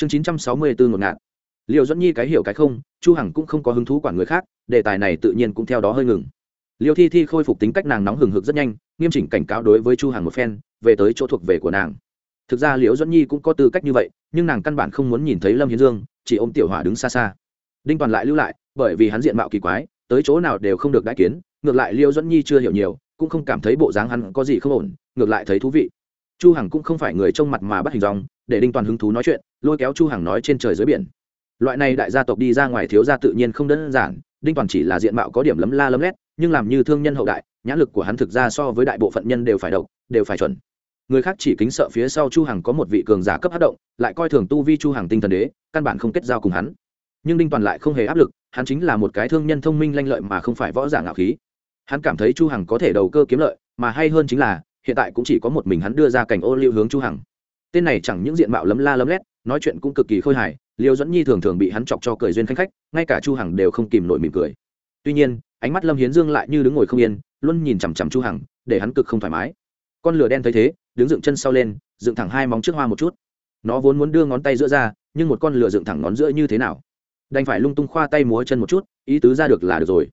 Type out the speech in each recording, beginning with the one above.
chương chín trăm sáu mươi bốn ngột ngạt. Liệu dẫn nhi cái hiểu cái không, chu hằng cũng không có hứng thú quản người khác, đề tài này tự nhiên cũng theo đó hơi ngừng. Liêu thi thi khôi phục tính cách nàng nóng hừng hực rất nhanh, nghiêm chỉnh cảnh cáo đối với chu hằng một phen, về tới chỗ thuộc về của nàng. Thực ra liễu dẫn nhi cũng có tư cách như vậy, nhưng nàng căn bản không muốn nhìn thấy lâm hiến dương, chỉ ôm tiểu hỏa đứng xa xa. Đinh toàn lại lưu lại, bởi vì hắn diện mạo kỳ quái, tới chỗ nào đều không được đại kiến, ngược lại liễu dẫn nhi chưa hiểu nhiều, cũng không cảm thấy bộ dáng hắn có gì không ổn, ngược lại thấy thú vị. Chu hằng cũng không phải người trông mặt mà bắt hình dòng để đinh toàn hứng thú nói chuyện, lôi kéo chu hằng nói trên trời dưới biển. Loại này đại gia tộc đi ra ngoài thiếu gia tự nhiên không đơn giản, đinh toàn chỉ là diện mạo có điểm lấm la lấm lét, nhưng làm như thương nhân hậu đại, nhã lực của hắn thực ra so với đại bộ phận nhân đều phải độc, đều phải chuẩn. Người khác chỉ kính sợ phía sau chu hằng có một vị cường giả cấp hát động, lại coi thường tu vi chu hằng tinh thần đế, căn bản không kết giao cùng hắn. Nhưng đinh toàn lại không hề áp lực, hắn chính là một cái thương nhân thông minh lanh lợi mà không phải võ giả ngạo khí. Hắn cảm thấy chu hằng có thể đầu cơ kiếm lợi, mà hay hơn chính là, hiện tại cũng chỉ có một mình hắn đưa ra cảnh ô liu hướng chu hằng tên này chẳng những diện mạo lấm la lấm lét, nói chuyện cũng cực kỳ khôi hài, liêu dẫn nhi thường thường bị hắn chọc cho cười duyên khanh khách, ngay cả chu hằng đều không kìm nổi mỉm cười. Tuy nhiên, ánh mắt lâm hiến dương lại như đứng ngồi không yên, luôn nhìn chằm chằm chu hằng, để hắn cực không thoải mái. Con lửa đen thấy thế, đứng dựng chân sau lên, dựng thẳng hai móng trước hoa một chút. Nó vốn muốn đưa ngón tay giữa ra, nhưng một con lửa dựng thẳng ngón giữa như thế nào? Đành phải lung tung khoa tay múa chân một chút, ý tứ ra được là được rồi.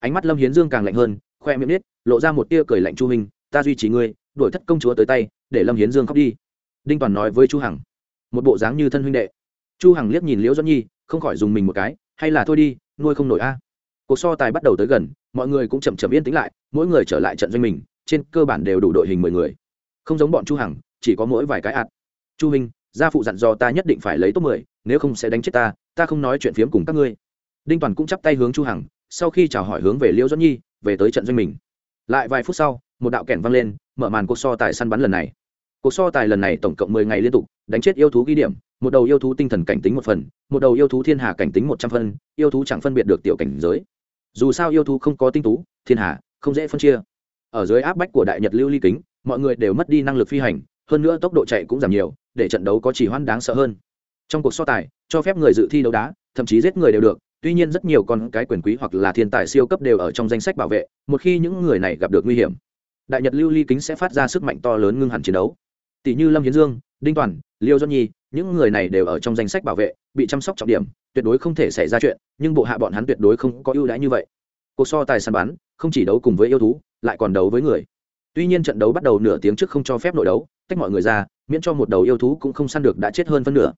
Ánh mắt lâm hiến dương càng lạnh hơn, khoe miệng nít lộ ra một tia cười lạnh chu hình ta duy trì ngươi, đuổi thất công chúa tới tay, để lâm hiến dương khóc đi đinh toàn nói với chu hằng một bộ dáng như thân huynh đệ chu hằng liếc nhìn liễu doãn nhi không khỏi dùng mình một cái hay là thôi đi nuôi không nổi a cuộc so tài bắt đầu tới gần mọi người cũng chậm chậm yên tĩnh lại mỗi người trở lại trận doanh mình trên cơ bản đều đủ đội hình mười người không giống bọn chu hằng chỉ có mỗi vài cái ạt chu hình gia phụ dặn dò ta nhất định phải lấy top mười, nếu không sẽ đánh chết ta ta không nói chuyện phiếm cùng các ngươi. Đinh toàn cũng chắp tay hướng chu hằng, sau khi chào hỏi hướng về liễu doãn nhi, về tới trận doanh mình. Lại vài phút sau, một đạo kèn vang lên, mở màn cuộc so tài săn bắn lần này cuộc so tài lần này tổng cộng mười ngày liên tục, đánh chết yêu thú ghi điểm, một đầu yêu thú tinh thần cảnh tính một phần, một đầu yêu thú thiên hà cảnh tính một trăm phân, yêu thú chẳng phân biệt được tiểu cảnh giới. Dù sao yêu thú không có tinh tú, thiên hà, không dễ phân chia. Ở dưới áp bách của đại nhật lưu ly kính, mọi người đều mất đi năng lực phi hành, hơn nữa tốc độ chạy cũng giảm nhiều, để trận đấu có chỉ hoan đáng sợ hơn. Trong cuộc so tài, cho phép người dự thi đấu đá, thậm chí giết người đều được, tuy nhiên rất nhiều con cái quyền quý hoặc là thiên tài siêu cấp đều ở trong danh sách bảo vệ, một khi những người này gặp được nguy hiểm, đại nhật lưu ly kính sẽ phát ra sức mạnh to lớn ngưng hẳn chiến đấu tỷ như lâm hiến dương, đinh toàn, liêu Doãn nhi, những người này đều ở trong danh sách bảo vệ, bị chăm sóc trọng điểm, tuyệt đối không thể xảy ra chuyện, nhưng bộ hạ bọn hắn tuyệt đối không có ưu đãi như vậy. Cuộc so tài săn bắn, không chỉ đấu cùng với yêu thú, lại còn đấu với người. Tuy nhiên trận đấu bắt đầu nửa tiếng trước không cho phép nội đấu, tách mọi người ra, miễn cho một đầu yêu thú cũng không săn được đã chết hơn phân nửa.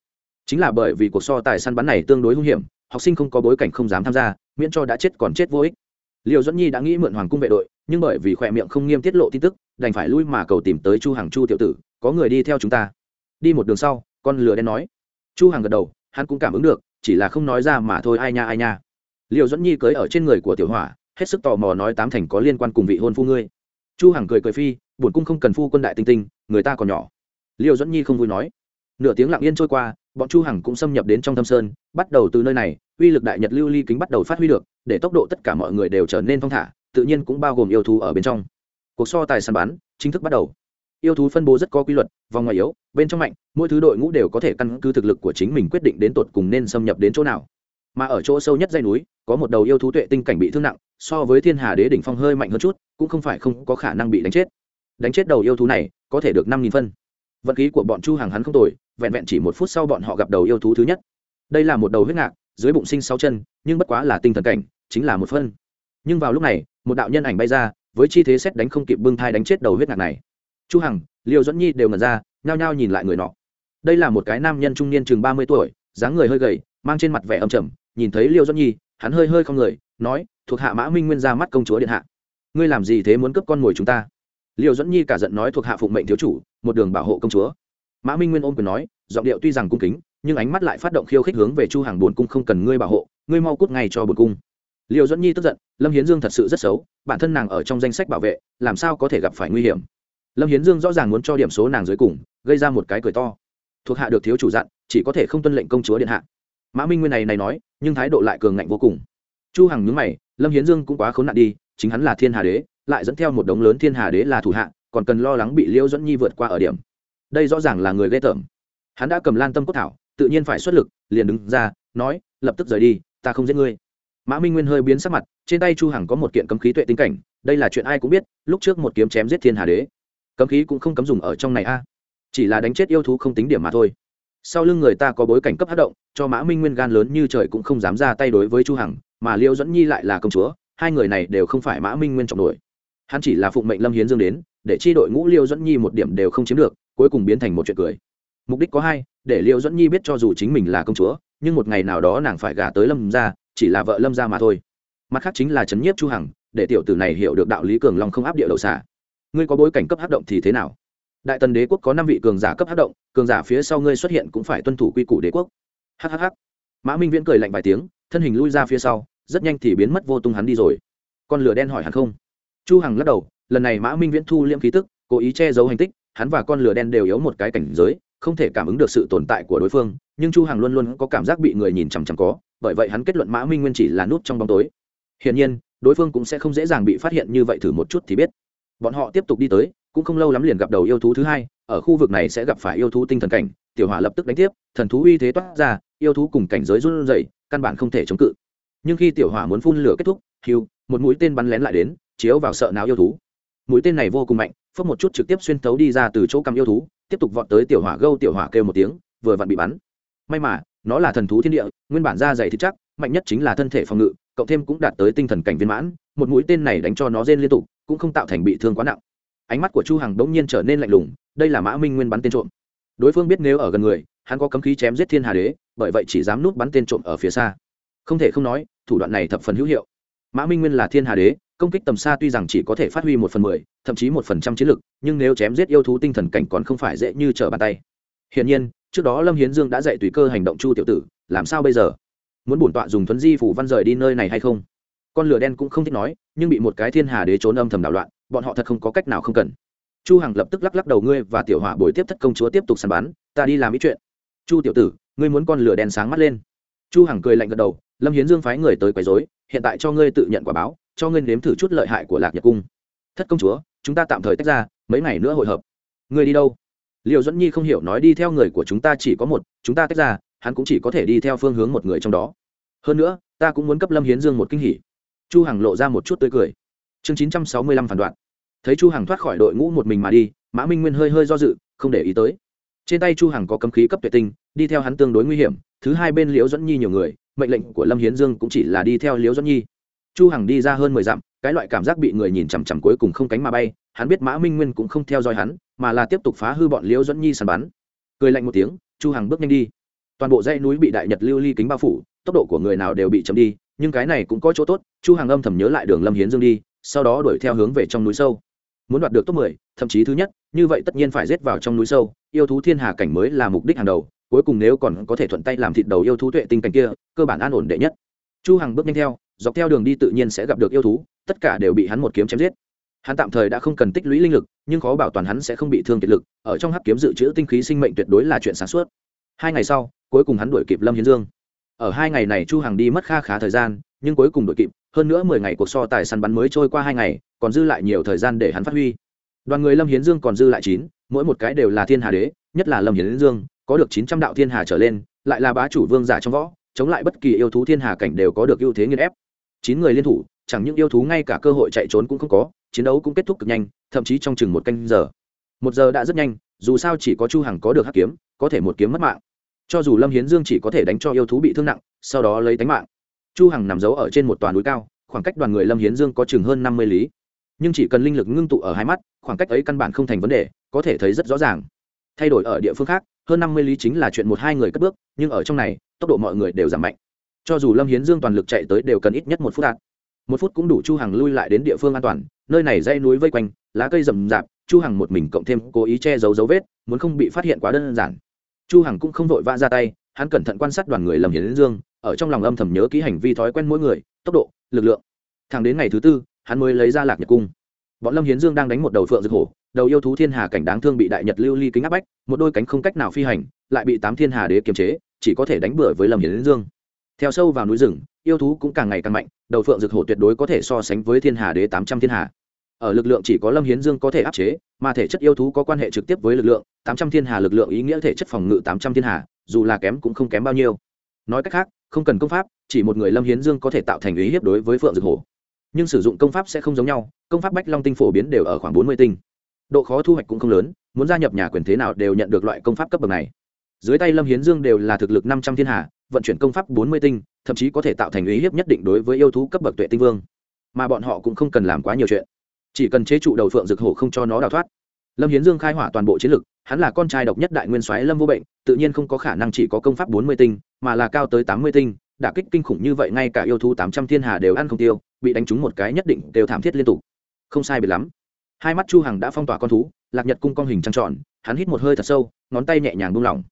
Chính là bởi vì cuộc so tài săn bắn này tương đối hung hiểm, học sinh không có bối cảnh không dám tham gia, miễn cho đã chết còn chết vô ích. Liều dẫn nhi đã nghĩ mượn hoàng cung vệ đội, nhưng bởi vì khỏe miệng không nghiêm tiết lộ tin tức, đành phải lui mà cầu tìm tới chu hàng chu tiểu tử có người đi theo chúng ta. Đi một đường sau, con lừa đen nói. Chu hằng gật đầu, hắn cũng cảm ứng được, chỉ là không nói ra mà thôi, ai nha ai nha. Liệu dẫn nhi cưới ở trên người của tiểu hỏa, hết sức tò mò nói tám thành có liên quan cùng vị hôn phu ngươi. Chu hằng cười cười phi, bổn cung không cần phu quân đại tinh tinh, người ta còn nhỏ. Liệu dẫn nhi không vui nói. Nửa tiếng lặng yên trôi qua, bọn chu hằng cũng xâm nhập đến trong thâm sơn, bắt đầu từ nơi này, uy lực đại nhật lưu ly kính bắt đầu phát huy được, để tốc độ tất cả mọi người đều trở nên thong thả, tự nhiên cũng bao gồm yêu thú ở bên trong. Cuộc so tài săn bắn chính thức bắt đầu yêu thú phân bố rất có quy luật, vòng ngoài yếu, bên trong mạnh, mỗi thứ đội ngũ đều có thể căn cứ thực lực của chính mình quyết định đến tột cùng nên xâm nhập đến chỗ nào. Mà ở chỗ sâu nhất dây núi, có một đầu yêu thú tuệ tinh cảnh bị thương nặng, so với thiên hà đế đỉnh phong hơi mạnh hơn chút, cũng không phải không có khả năng bị đánh chết. Đánh chết đầu yêu thú này, có thể được năm nghìn phân. Vận khí của bọn chu hàng hắn không tồi, vẹn vẹn chỉ một phút sau bọn họ gặp đầu yêu thú thứ nhất. Đây là một đầu huyết ngạc, dưới bụng sinh sáu chân, nhưng bất quá là tinh thần cảnh, chính là một phân. Nhưng vào lúc này, một đạo nhân ảnh bay ra, với chi thế xét đánh không kịp bưng thai đánh chết đầu huyết ngạc này chu hằng, liêu dẫn nhi đều ngẩn ra, nhao nhao nhìn lại người nọ. Đây là một cái nam nhân trung niên chừng ba mươi tuổi, dáng người hơi gầy, mang trên mặt vẻ âm trầm, nhìn thấy liêu dẫn nhi, hắn hơi hơi không người, nói, thuộc hạ mã minh nguyên ra mắt công chúa điện hạ. Ngươi làm gì thế muốn cướp con mồi chúng ta? Liêu dẫn nhi cả giận nói, thuộc hạ phụng mệnh thiếu chủ, một đường bảo hộ công chúa. Mã minh nguyên ôm quyền nói, giọng điệu tuy rằng cung kính, nhưng ánh mắt lại phát động khiêu khích hướng về chu hàng buồn cung không cần ngươi bảo hộ, ngươi mau cút ngay cho buồn cung. Liêu dẫn nhi tức giận, lâm hiến dương thật sự rất xấu, bản thân nàng ở trong danh sách bảo vệ, làm sao có thể gặp phải nguy hiểm? Lâm hiến dương rõ ràng muốn cho điểm số nàng dưới cùng, gây ra một cái cười to. Thuộc hạ được thiếu chủ dặn, chỉ có thể không tuân lệnh công chúa điện hạ. Mã minh nguyên này này nói, nhưng thái độ lại cường ngạnh vô cùng. Chu hằng nhướng mày, lâm hiến dương cũng quá khốn nạn đi, chính hắn là thiên hà đế, lại dẫn theo một đống lớn thiên hà đế là thủ hạ, còn cần lo lắng bị liêu dẫn nhi vượt qua ở điểm. Đây rõ ràng là người ghê tởm. Hắn đã cầm lan tâm cốt thảo, tự nhiên phải xuất lực, liền đứng ra, nói, lập tức rời đi, ta không giết ngươi. Mã minh nguyên hơi biến sắc mặt, trên tay chu hằng có một kiện cấm khí tuệ tinh cảnh, đây là chuyện ai cũng biết, lúc trước một kiếm chém giết thiên hà đế cấm khí cũng không cấm dùng ở trong này a. Chỉ là đánh chết yêu thú không tính điểm mà thôi. Sau lưng người ta có bối cảnh cấp hát động, cho mã minh nguyên gan lớn như trời cũng không dám ra tay đối với chu hằng, mà liêu dẫn nhi lại là công chúa, hai người này đều không phải mã minh nguyên trọng nổi. Hắn chỉ là phụng mệnh lâm hiến dương đến, để chi đội ngũ liêu dẫn nhi một điểm đều không chiếm được, cuối cùng biến thành một chuyện cười. Mục đích có hai, để liêu dẫn nhi biết cho dù chính mình là công chúa, nhưng một ngày nào đó nàng phải gả tới lâm gia, chỉ là vợ lâm gia mà thôi. Mặt khác chính là chấn nhiếp chu hằng, để tiểu tử này hiểu được đạo lý cường long không áp địa đầu xả ngươi có bối cảnh cấp hát động thì thế nào? Đại tần đế quốc có năm vị cường giả cấp hát động, cường giả phía sau ngươi xuất hiện cũng phải tuân thủ quy củ đế quốc. Hhh mã minh viễn cười lạnh vài tiếng, thân hình lui ra phía sau, rất nhanh thì biến mất vô tung hắn đi rồi. Con lửa đen hỏi hắn không? Chu hằng lắc đầu, lần này mã minh viễn thu liễm khí tức, cố ý che giấu hành tích, hắn và con lửa đen đều yếu một cái cảnh giới, không thể cảm ứng được sự tồn tại của đối phương, nhưng chu hằng luôn luôn có cảm giác bị người nhìn chằm chằm có, bởi vậy hắn kết luận mã minh nguyên chỉ là nút trong bóng tối. Hiển nhiên, đối phương cũng sẽ không dễ dàng bị phát hiện như vậy thử một chút thì biết bọn họ tiếp tục đi tới, cũng không lâu lắm liền gặp đầu yêu thú thứ hai, ở khu vực này sẽ gặp phải yêu thú tinh thần cảnh, tiểu hỏa lập tức đánh tiếp, thần thú uy thế toát ra, yêu thú cùng cảnh giới run rẩy, căn bản không thể chống cự. Nhưng khi tiểu hỏa muốn phun lửa kết thúc hiu một mũi tên bắn lén lại đến, chiếu vào sợ não yêu thú. Mũi tên này vô cùng mạnh phớt một chút trực tiếp xuyên thấu đi ra từ chỗ cầm yêu thú, tiếp tục vọt tới tiểu hỏa gâu, tiểu hỏa kêu một tiếng, vừa vặn bị bắn. May mà, nó là thần thú thiên địa, nguyên bản da dày thịt chắc, mạnh nhất chính là thân thể phòng ngự cộng thêm cũng đạt tới tinh thần cảnh viên mãn, một mũi tên này đánh cho nó rên liên tục cũng không tạo thành bị thương quá nặng. Ánh mắt của chu hằng đống nhiên trở nên lạnh lùng, đây là mã minh nguyên bắn tên trộm. Đối phương biết nếu ở gần người, hắn có cấm khí chém giết thiên hà đế, bởi vậy chỉ dám núp bắn tên trộm ở phía xa. Không thể không nói, thủ đoạn này thập phần hữu hiệu. Mã minh nguyên là thiên hà đế, công kích tầm xa tuy rằng chỉ có thể phát huy một phần mười, thậm chí một phần trăm chiến lực, nhưng nếu chém giết yêu thú tinh thần cảnh còn không phải dễ như trở bàn tay. Hiển nhiên, trước đó lâm hiến dương đã dạy tùy cơ hành động chu tiểu tử, làm sao bây giờ? Muốn bổn tọa dùng thuấn di phủ văn rời đi nơi này hay không? Con lửa đen cũng không thích nói nhưng bị một cái thiên hà đế trốn âm thầm đảo loạn, bọn họ thật không có cách nào không cần. Chu hằng lập tức lắc lắc đầu, ngươi và tiểu hỏa bồi tiếp thất công chúa tiếp tục săn bắn, ta đi làm ý chuyện. Chu tiểu tử, ngươi muốn con lửa đèn sáng mắt lên. Chu hằng cười lạnh gật đầu, lâm hiến dương phái người tới quấy rối, hiện tại cho ngươi tự nhận quả báo, cho ngươi nếm thử chút lợi hại của lạc nhật cung. Thất công chúa, chúng ta tạm thời tách ra, mấy ngày nữa hội hợp. Ngươi đi đâu? Liệu dẫn nhi không hiểu nói đi theo người của chúng ta chỉ có một, chúng ta tách ra, hắn cũng chỉ có thể đi theo phương hướng một người trong đó. Hơn nữa, ta cũng muốn cấp lâm hiến dương một kinh hỉ chu hằng lộ ra một chút tươi cười. Chương 965 phản đoạn. Thấy chu hằng thoát khỏi đội ngũ một mình mà đi, mã minh nguyên hơi hơi do dự, không để ý tới. Trên tay chu hằng có cấm khí cấp tuyệt tinh, đi theo hắn tương đối nguy hiểm, thứ hai bên liễu dẫn nhi nhiều người, mệnh lệnh của lâm hiến dương cũng chỉ là đi theo liễu dẫn nhi. Chu hằng đi ra hơn mười dặm, cái loại cảm giác bị người nhìn chằm chằm cuối cùng không cánh mà bay, hắn biết mã minh nguyên cũng không theo dõi hắn, mà là tiếp tục phá hư bọn liễu dẫn nhi sàn bắn. Cười lạnh một tiếng, chu hằng bước nhanh đi. Toàn bộ dãy núi bị đại nhật lưu ly kính bao phủ, tốc độ của người nào đều bị chậm đi nhưng cái này cũng có chỗ tốt chu hằng âm thầm nhớ lại đường lâm hiến dương đi sau đó đuổi theo hướng về trong núi sâu. Muốn đoạt được top 10, thậm chí thứ nhất như vậy tất nhiên phải giết vào trong núi sâu yêu thú thiên hà cảnh mới là mục đích hàng đầu cuối cùng nếu còn có thể thuận tay làm thịt đầu yêu thú tuệ tinh cảnh kia cơ bản an ổn đệ nhất. Chu hằng bước nhanh theo dọc theo đường đi tự nhiên sẽ gặp được yêu thú tất cả đều bị hắn một kiếm chém giết. Hắn tạm thời đã không cần tích lũy linh lực nhưng khó bảo toàn hắn sẽ không bị thương kiệt lực ở trong hắc kiếm dự trữ tinh khí sinh mệnh tuyệt đối là chuyện sáng suốt. Hai ngày sau cuối cùng hắn đuổi kịp lâm hiến dương ở hai ngày này chu hằng đi mất kha khá thời gian, nhưng cuối cùng đội kịp, hơn nữa mười ngày cuộc so tài săn bắn mới trôi qua hai ngày, còn dư lại nhiều thời gian để hắn phát huy. Đoàn người lâm hiến dương còn dư lại chín, mỗi một cái đều là thiên hà đế, nhất là lâm hiến dương, có được chín trăm đạo thiên hà trở lên, lại là bá chủ vương giả trong võ, chống lại bất kỳ yêu thú thiên hà cảnh đều có được ưu thế nghiền ép. Chín người liên thủ, chẳng những yêu thú ngay cả cơ hội chạy trốn cũng không có, chiến đấu cũng kết thúc cực nhanh, thậm chí trong chừng một canh giờ. Một giờ đã rất nhanh, dù sao chỉ có chu hằng có được hắc kiếm, có thể một kiếm mất mạng cho dù lâm hiến dương chỉ có thể đánh cho yêu thú bị thương nặng, sau đó lấy tính mạng. Chu hằng nằm giấu ở trên một toàn núi cao, khoảng cách đoàn người lâm hiến dương có chừng hơn năm mươi lý. Nhưng chỉ cần linh lực ngưng tụ ở hai mắt, khoảng cách ấy căn bản không thành vấn đề, có thể thấy rất rõ ràng. Thay đổi ở địa phương khác, hơn năm mươi lý chính là chuyện một hai người cất bước, nhưng ở trong này, tốc độ mọi người đều giảm mạnh. Cho dù lâm hiến dương toàn lực chạy tới đều cần ít nhất một phút đạt một phút cũng đủ chu hằng lui lại đến địa phương an toàn, nơi này dây núi vây quanh, lá cây rậm rạp, chu hằng một mình cộng thêm cố ý che giấu dấu vết, muốn không bị phát hiện quá đơn giản chu hằng cũng không vội vã ra tay, hắn cẩn thận quan sát đoàn người lâm hiến dương, ở trong lòng âm thầm nhớ kỹ hành vi thói quen mỗi người, tốc độ, lực lượng. Thẳng đến ngày thứ tư, hắn mới lấy ra lạc nhật cung. Bọn lâm hiến dương đang đánh một đầu phượng rực hổ, đầu yêu thú thiên hà cảnh đáng thương bị đại nhật lưu ly kính áp bách, một đôi cánh không cách nào phi hành, lại bị tám thiên hà đế kiềm chế, chỉ có thể đánh bừa với lâm hiến dương. Theo sâu vào núi rừng, yêu thú cũng càng ngày càng mạnh, đầu phượng rực hổ tuyệt đối có thể so sánh với thiên hà đế tám trăm thiên hà. Ở lực lượng chỉ có lâm hiến dương có thể áp chế mà thể chất yêu thú có quan hệ trực tiếp với lực lượng tám trăm thiên hà lực lượng ý nghĩa thể chất phòng ngự tám trăm thiên hà dù là kém cũng không kém bao nhiêu. Nói cách khác không cần công pháp chỉ một người lâm hiến dương có thể tạo thành ý hiếp đối với phượng dược hổ nhưng sử dụng công pháp sẽ không giống nhau công pháp bách long tinh phổ biến đều ở khoảng bốn mươi tinh. Độ khó thu hoạch cũng không lớn muốn gia nhập nhà quyền thế nào đều nhận được loại công pháp cấp bậc này. Dưới tay lâm hiến dương đều là thực lực năm trăm thiên hà, vận chuyển công pháp bốn mươi tinh thậm chí có thể tạo thành ý hiếp nhất định đối với yêu thú cấp bậc tuệ tinh vương. Mà bọn họ cũng không cần làm quá nhiều chuyện chỉ cần chế trụ đầu phượng rực hổ không cho nó đào thoát. Lâm hiến dương khai hỏa toàn bộ chiến lực, hắn là con trai độc nhất đại nguyên soái lâm vô bệnh, tự nhiên không có khả năng chỉ có công pháp bốn mươi tinh, mà là cao tới tám mươi tinh, đả kích kinh khủng như vậy ngay cả yêu thú tám trăm thiên hà đều ăn không tiêu, bị đánh trúng một cái nhất định đều thảm thiết liên tục. Không sai biệt lắm. Hai mắt chu hằng đã phong tỏa con thú, lạc nhật cung con hình trăng tròn, hắn hít một hơi thật sâu, ngón tay nhẹ nhàng buông lỏng.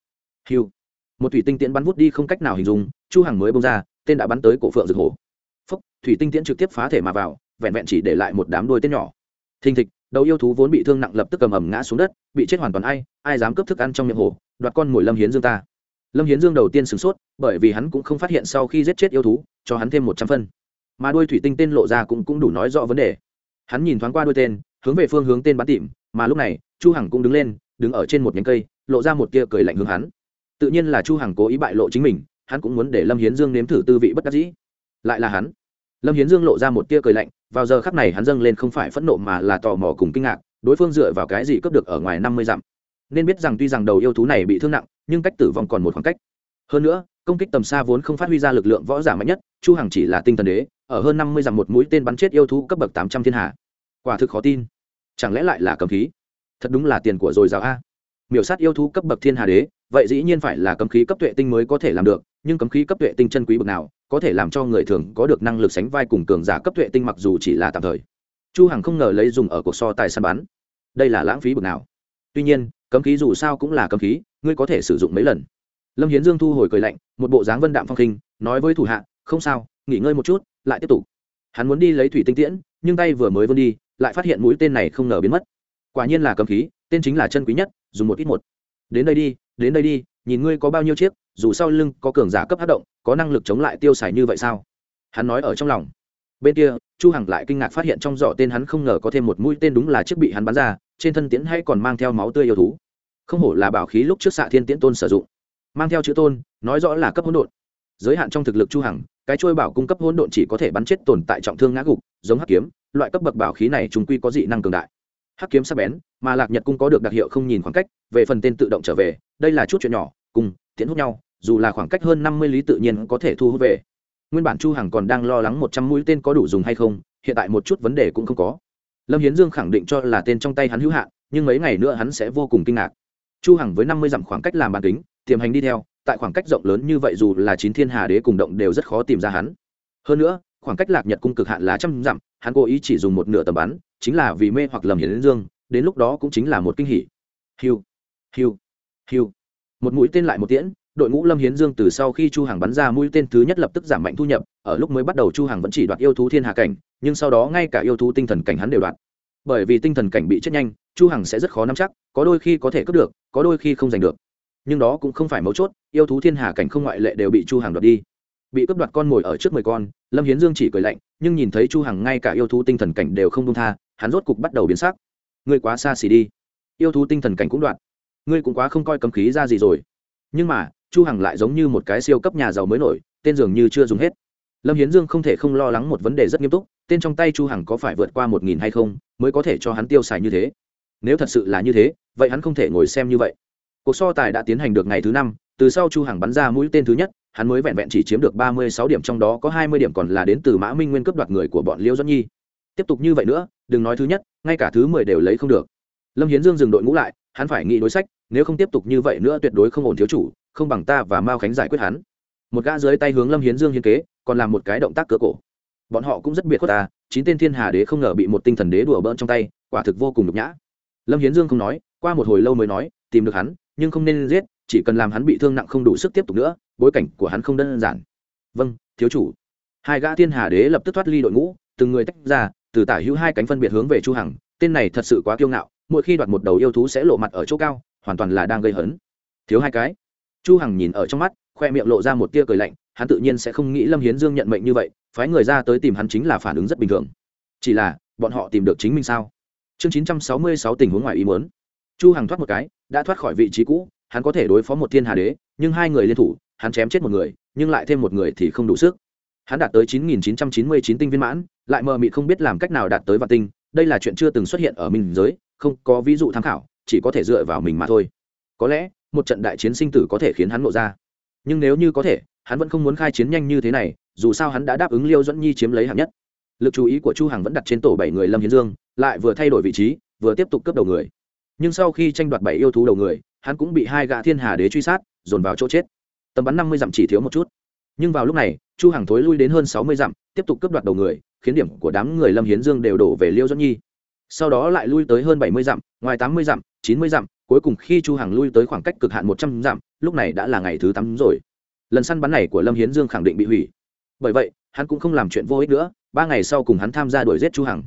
Hiu một thủy tinh tiễn bắn vút đi không cách nào hình dung, chu hằng mới bông ra, tên đã bắn tới cổ phượng rực hổ. Phúc, thủy tinh tiễn trực tiếp phá thể mà vào vẹn vẹn chỉ để lại một đám đuôi tên nhỏ. Thình thịch, đầu yêu thú vốn bị thương nặng lập tức cầm ẩm ngã xuống đất, bị chết hoàn toàn ai ai dám cướp thức ăn trong miệng hổ đoạt con mồi lâm hiến dương ta. Lâm hiến dương đầu tiên sửng sốt, bởi vì hắn cũng không phát hiện sau khi giết chết yêu thú, cho hắn thêm một trăm phân. Mà đuôi thủy tinh tên lộ ra cũng cũng đủ nói rõ vấn đề. Hắn nhìn thoáng qua đuôi tên, hướng về phương hướng tên bắn tìm mà lúc này, chu hằng cũng đứng lên, đứng ở trên một nhánh cây, lộ ra một tia cười lạnh hướng hắn. Tự nhiên là chu hằng cố ý bại lộ chính mình, hắn cũng muốn để lâm hiến dương nếm thử tư vị bất đắc dĩ. Lại là hắn lâm hiến dương lộ ra một tia cười lạnh, vào giờ khắc này hắn dâng lên không phải phẫn nộ mà là tò mò cùng kinh ngạc, đối phương dựa vào cái gì cướp được ở ngoài năm mươi dặm? Nên biết rằng tuy rằng đầu yêu thú này bị thương nặng, nhưng cách tử vong còn một khoảng cách. Hơn nữa, công kích tầm xa vốn không phát huy ra lực lượng võ giả mạnh nhất, chu hằng chỉ là tinh thần đế, ở hơn năm mươi dặm một mũi tên bắn chết yêu thú cấp bậc tám trăm thiên hạ. Quả thực khó tin. Chẳng lẽ lại là cầm khí? Thật đúng là tiền của rồi giáo a. Miểu sát yêu thú cấp bậc thiên hà đế, vậy dĩ nhiên phải là cầm khí cấp tuệ tinh mới có thể làm được nhưng cấm khí cấp tuệ tinh chân quý bậc nào có thể làm cho người thường có được năng lực sánh vai cùng cường giả cấp tuệ tinh mặc dù chỉ là tạm thời. Chu hằng không ngờ lấy dùng ở cuộc so tài săn bắn. Đây là lãng phí bậc nào? Tuy nhiên, cấm khí dù sao cũng là cấm khí, ngươi có thể sử dụng mấy lần? Lâm hiến dương thu hồi cười lạnh, một bộ dáng vân đạm phong khinh, nói với thủ hạ, không sao, nghỉ ngơi một chút, lại tiếp tục. Hắn muốn đi lấy thủy tinh tiễn, nhưng tay vừa mới vươn đi, lại phát hiện mũi tên này không ngờ biến mất. Quả nhiên là cấm khí, tên chính là chân quý nhất, dùng một ít một. Đến đây đi đến đây đi, nhìn ngươi có bao nhiêu chiếc, dù sau lưng có cường giả cấp hát động, có năng lực chống lại tiêu xài như vậy sao? Hắn nói ở trong lòng. Bên kia, chu hằng lại kinh ngạc phát hiện trong giỏ tên hắn không ngờ có thêm một mũi tên đúng là chiếc bị hắn bắn ra, trên thân tiễn hay còn mang theo máu tươi yêu thú. Không hổ là bảo khí lúc trước xạ thiên tiễn tôn sử dụng. Mang theo chữ tôn, nói rõ là cấp hỗn độn. Giới hạn trong thực lực chu hằng, cái trôi bảo cung cấp hỗn độn chỉ có thể bắn chết tồn tại trọng thương ngã gục, giống hắc kiếm, loại cấp bậc bảo khí này chúng quy có dị năng cường đại hắc kiếm sắc bén, mà lạc nhật cung có được đặc hiệu không nhìn khoảng cách, về phần tên tự động trở về, đây là chút chuyện nhỏ, cùng tiến hút nhau, dù là khoảng cách hơn năm mươi lý tự nhiên có thể thu hút về. Nguyên bản chu hằng còn đang lo lắng một trăm mũi tên có đủ dùng hay không, hiện tại một chút vấn đề cũng không có. Lâm hiến dương khẳng định cho là tên trong tay hắn hữu hạn, nhưng mấy ngày nữa hắn sẽ vô cùng kinh ngạc. Chu hằng với năm mươi dặm khoảng cách làm bàn kính, tiềm hành đi theo, tại khoảng cách rộng lớn như vậy dù là chín thiên hà đế cùng động đều rất khó tìm ra hắn. Hơn nữa khoảng cách lạc nhật cung cực hạn là trăm dặm, hắn cố ý chỉ dùng một nửa tầm bắn, chính là vì mê hoặc lầm hiến dương, đến lúc đó cũng chính là một kinh hỉ. Hiu hiu hiu. Một mũi tên lại một tiễn, đội ngũ lâm hiến dương từ sau khi chu hàng bắn ra mũi tên thứ nhất lập tức giảm mạnh thu nhập, ở lúc mới bắt đầu chu hàng vẫn chỉ đoạt yêu thú thiên hạ cảnh, nhưng sau đó ngay cả yêu thú tinh thần cảnh hắn đều đoạt. Bởi vì tinh thần cảnh bị chết nhanh, chu hằng sẽ rất khó nắm chắc, có đôi khi có thể cướp được, có đôi khi không giành được. Nhưng đó cũng không phải mấu chốt, yêu thú thiên hà cảnh không ngoại lệ đều bị chu hằng đoạt đi bị cướp đoạt con mồi ở trước mười con, lâm hiến dương chỉ cười lạnh, nhưng nhìn thấy chu hằng ngay cả yêu thú tinh thần cảnh đều không đông tha, hắn rốt cục bắt đầu biến sắc. Ngươi quá xa xỉ đi. Yêu thú tinh thần cảnh cũng đoạt. Ngươi cũng quá không coi cấm khí ra gì rồi. Nhưng mà, chu hằng lại giống như một cái siêu cấp nhà giàu mới nổi, tên dường như chưa dùng hết. Lâm hiến dương không thể không lo lắng một vấn đề rất nghiêm túc, tên trong tay chu hằng có phải vượt qua một nghìn hay không, mới có thể cho hắn tiêu xài như thế. Nếu thật sự là như thế, vậy hắn không thể ngồi xem như vậy. Cuộc so tài đã tiến hành được ngày thứ năm, từ sau chu hằng bắn ra mũi tên thứ nhất hắn mới vẹn vẹn chỉ chiếm được ba mươi sáu điểm, trong đó có hai mươi điểm còn là đến từ mã minh nguyên cấp đoạt người của bọn liễu doãn nhi. Tiếp tục như vậy nữa, đừng nói thứ nhất, ngay cả thứ mười đều lấy không được. Lâm hiến dương dừng đội ngũ lại, hắn phải nghĩ đối sách, nếu không tiếp tục như vậy nữa tuyệt đối không ổn thiếu chủ, không bằng ta và mao khánh giải quyết hắn. Một gã dưới tay hướng lâm hiến dương hiến kế, còn làm một cái động tác cửa cổ. Bọn họ cũng rất biệt khuất ta, chín tên thiên hà đế không ngờ bị một tinh thần đế đùa bỡn trong tay, quả thực vô cùng nhục nhã. Lâm hiến dương không nói, qua một hồi lâu mới nói, tìm được hắn, nhưng không nên giết, chỉ cần làm hắn bị thương nặng không đủ sức tiếp tục nữa bối cảnh của hắn không đơn giản. Vâng thiếu chủ. Hai gã thiên hà đế lập tức thoát ly đội ngũ, từng người tách ra, từ tả hữu hai cánh phân biệt hướng về chu hằng. Tên này thật sự quá kiêu ngạo, mỗi khi đoạt một đầu yêu thú sẽ lộ mặt ở chỗ cao, hoàn toàn là đang gây hấn. Thiếu hai cái. Chu hằng nhìn ở trong mắt, khoe miệng lộ ra một tia cười lạnh, hắn tự nhiên sẽ không nghĩ lâm hiến dương nhận mệnh như vậy, phái người ra tới tìm hắn chính là phản ứng rất bình thường. Chỉ là, bọn họ tìm được chính mình sao? Chương 966 tình huống ngoài ý muốn. Chu hằng thoát một cái, đã thoát khỏi vị trí cũ, hắn có thể đối phó một thiên hà đế, nhưng hai người liên thủ hắn chém chết một người, nhưng lại thêm một người thì không đủ sức. Hắn đạt tới 9.999 tinh viên mãn, lại mờ mịt không biết làm cách nào đạt tới vạn tinh. Đây là chuyện chưa từng xuất hiện ở mình giới, không có ví dụ tham khảo, chỉ có thể dựa vào mình mà thôi. Có lẽ, một trận đại chiến sinh tử có thể khiến hắn nộ ra. Nhưng nếu như có thể, hắn vẫn không muốn khai chiến nhanh như thế này, dù sao hắn đã đáp ứng liêu Duẫn nhi chiếm lấy hạng nhất. Lực chú ý của chu hằng vẫn đặt trên tổ bảy người lâm hiến dương, lại vừa thay đổi vị trí, vừa tiếp tục cướp đầu người. Nhưng sau khi tranh đoạt bảy yêu thú đầu người, hắn cũng bị hai gã thiên hà đế truy sát, dồn vào chỗ chết tầm bắn năm mươi dặm chỉ thiếu một chút. Nhưng vào lúc này, chu hằng thối lui đến hơn sáu mươi dặm, tiếp tục cướp đoạt đầu người, khiến điểm của đám người lâm hiến dương đều đổ về liêu Doãn nhi. Sau đó lại lui tới hơn bảy mươi dặm, ngoài tám mươi dặm, chín mươi dặm, cuối cùng khi chu hằng lui tới khoảng cách cực hạn một trăm dặm, lúc này đã là ngày thứ tám rồi. Lần săn bắn này của lâm hiến dương khẳng định bị hủy. Bởi vậy, hắn cũng không làm chuyện vô ích nữa, ba ngày sau cùng hắn tham gia đuổi giết chu hằng.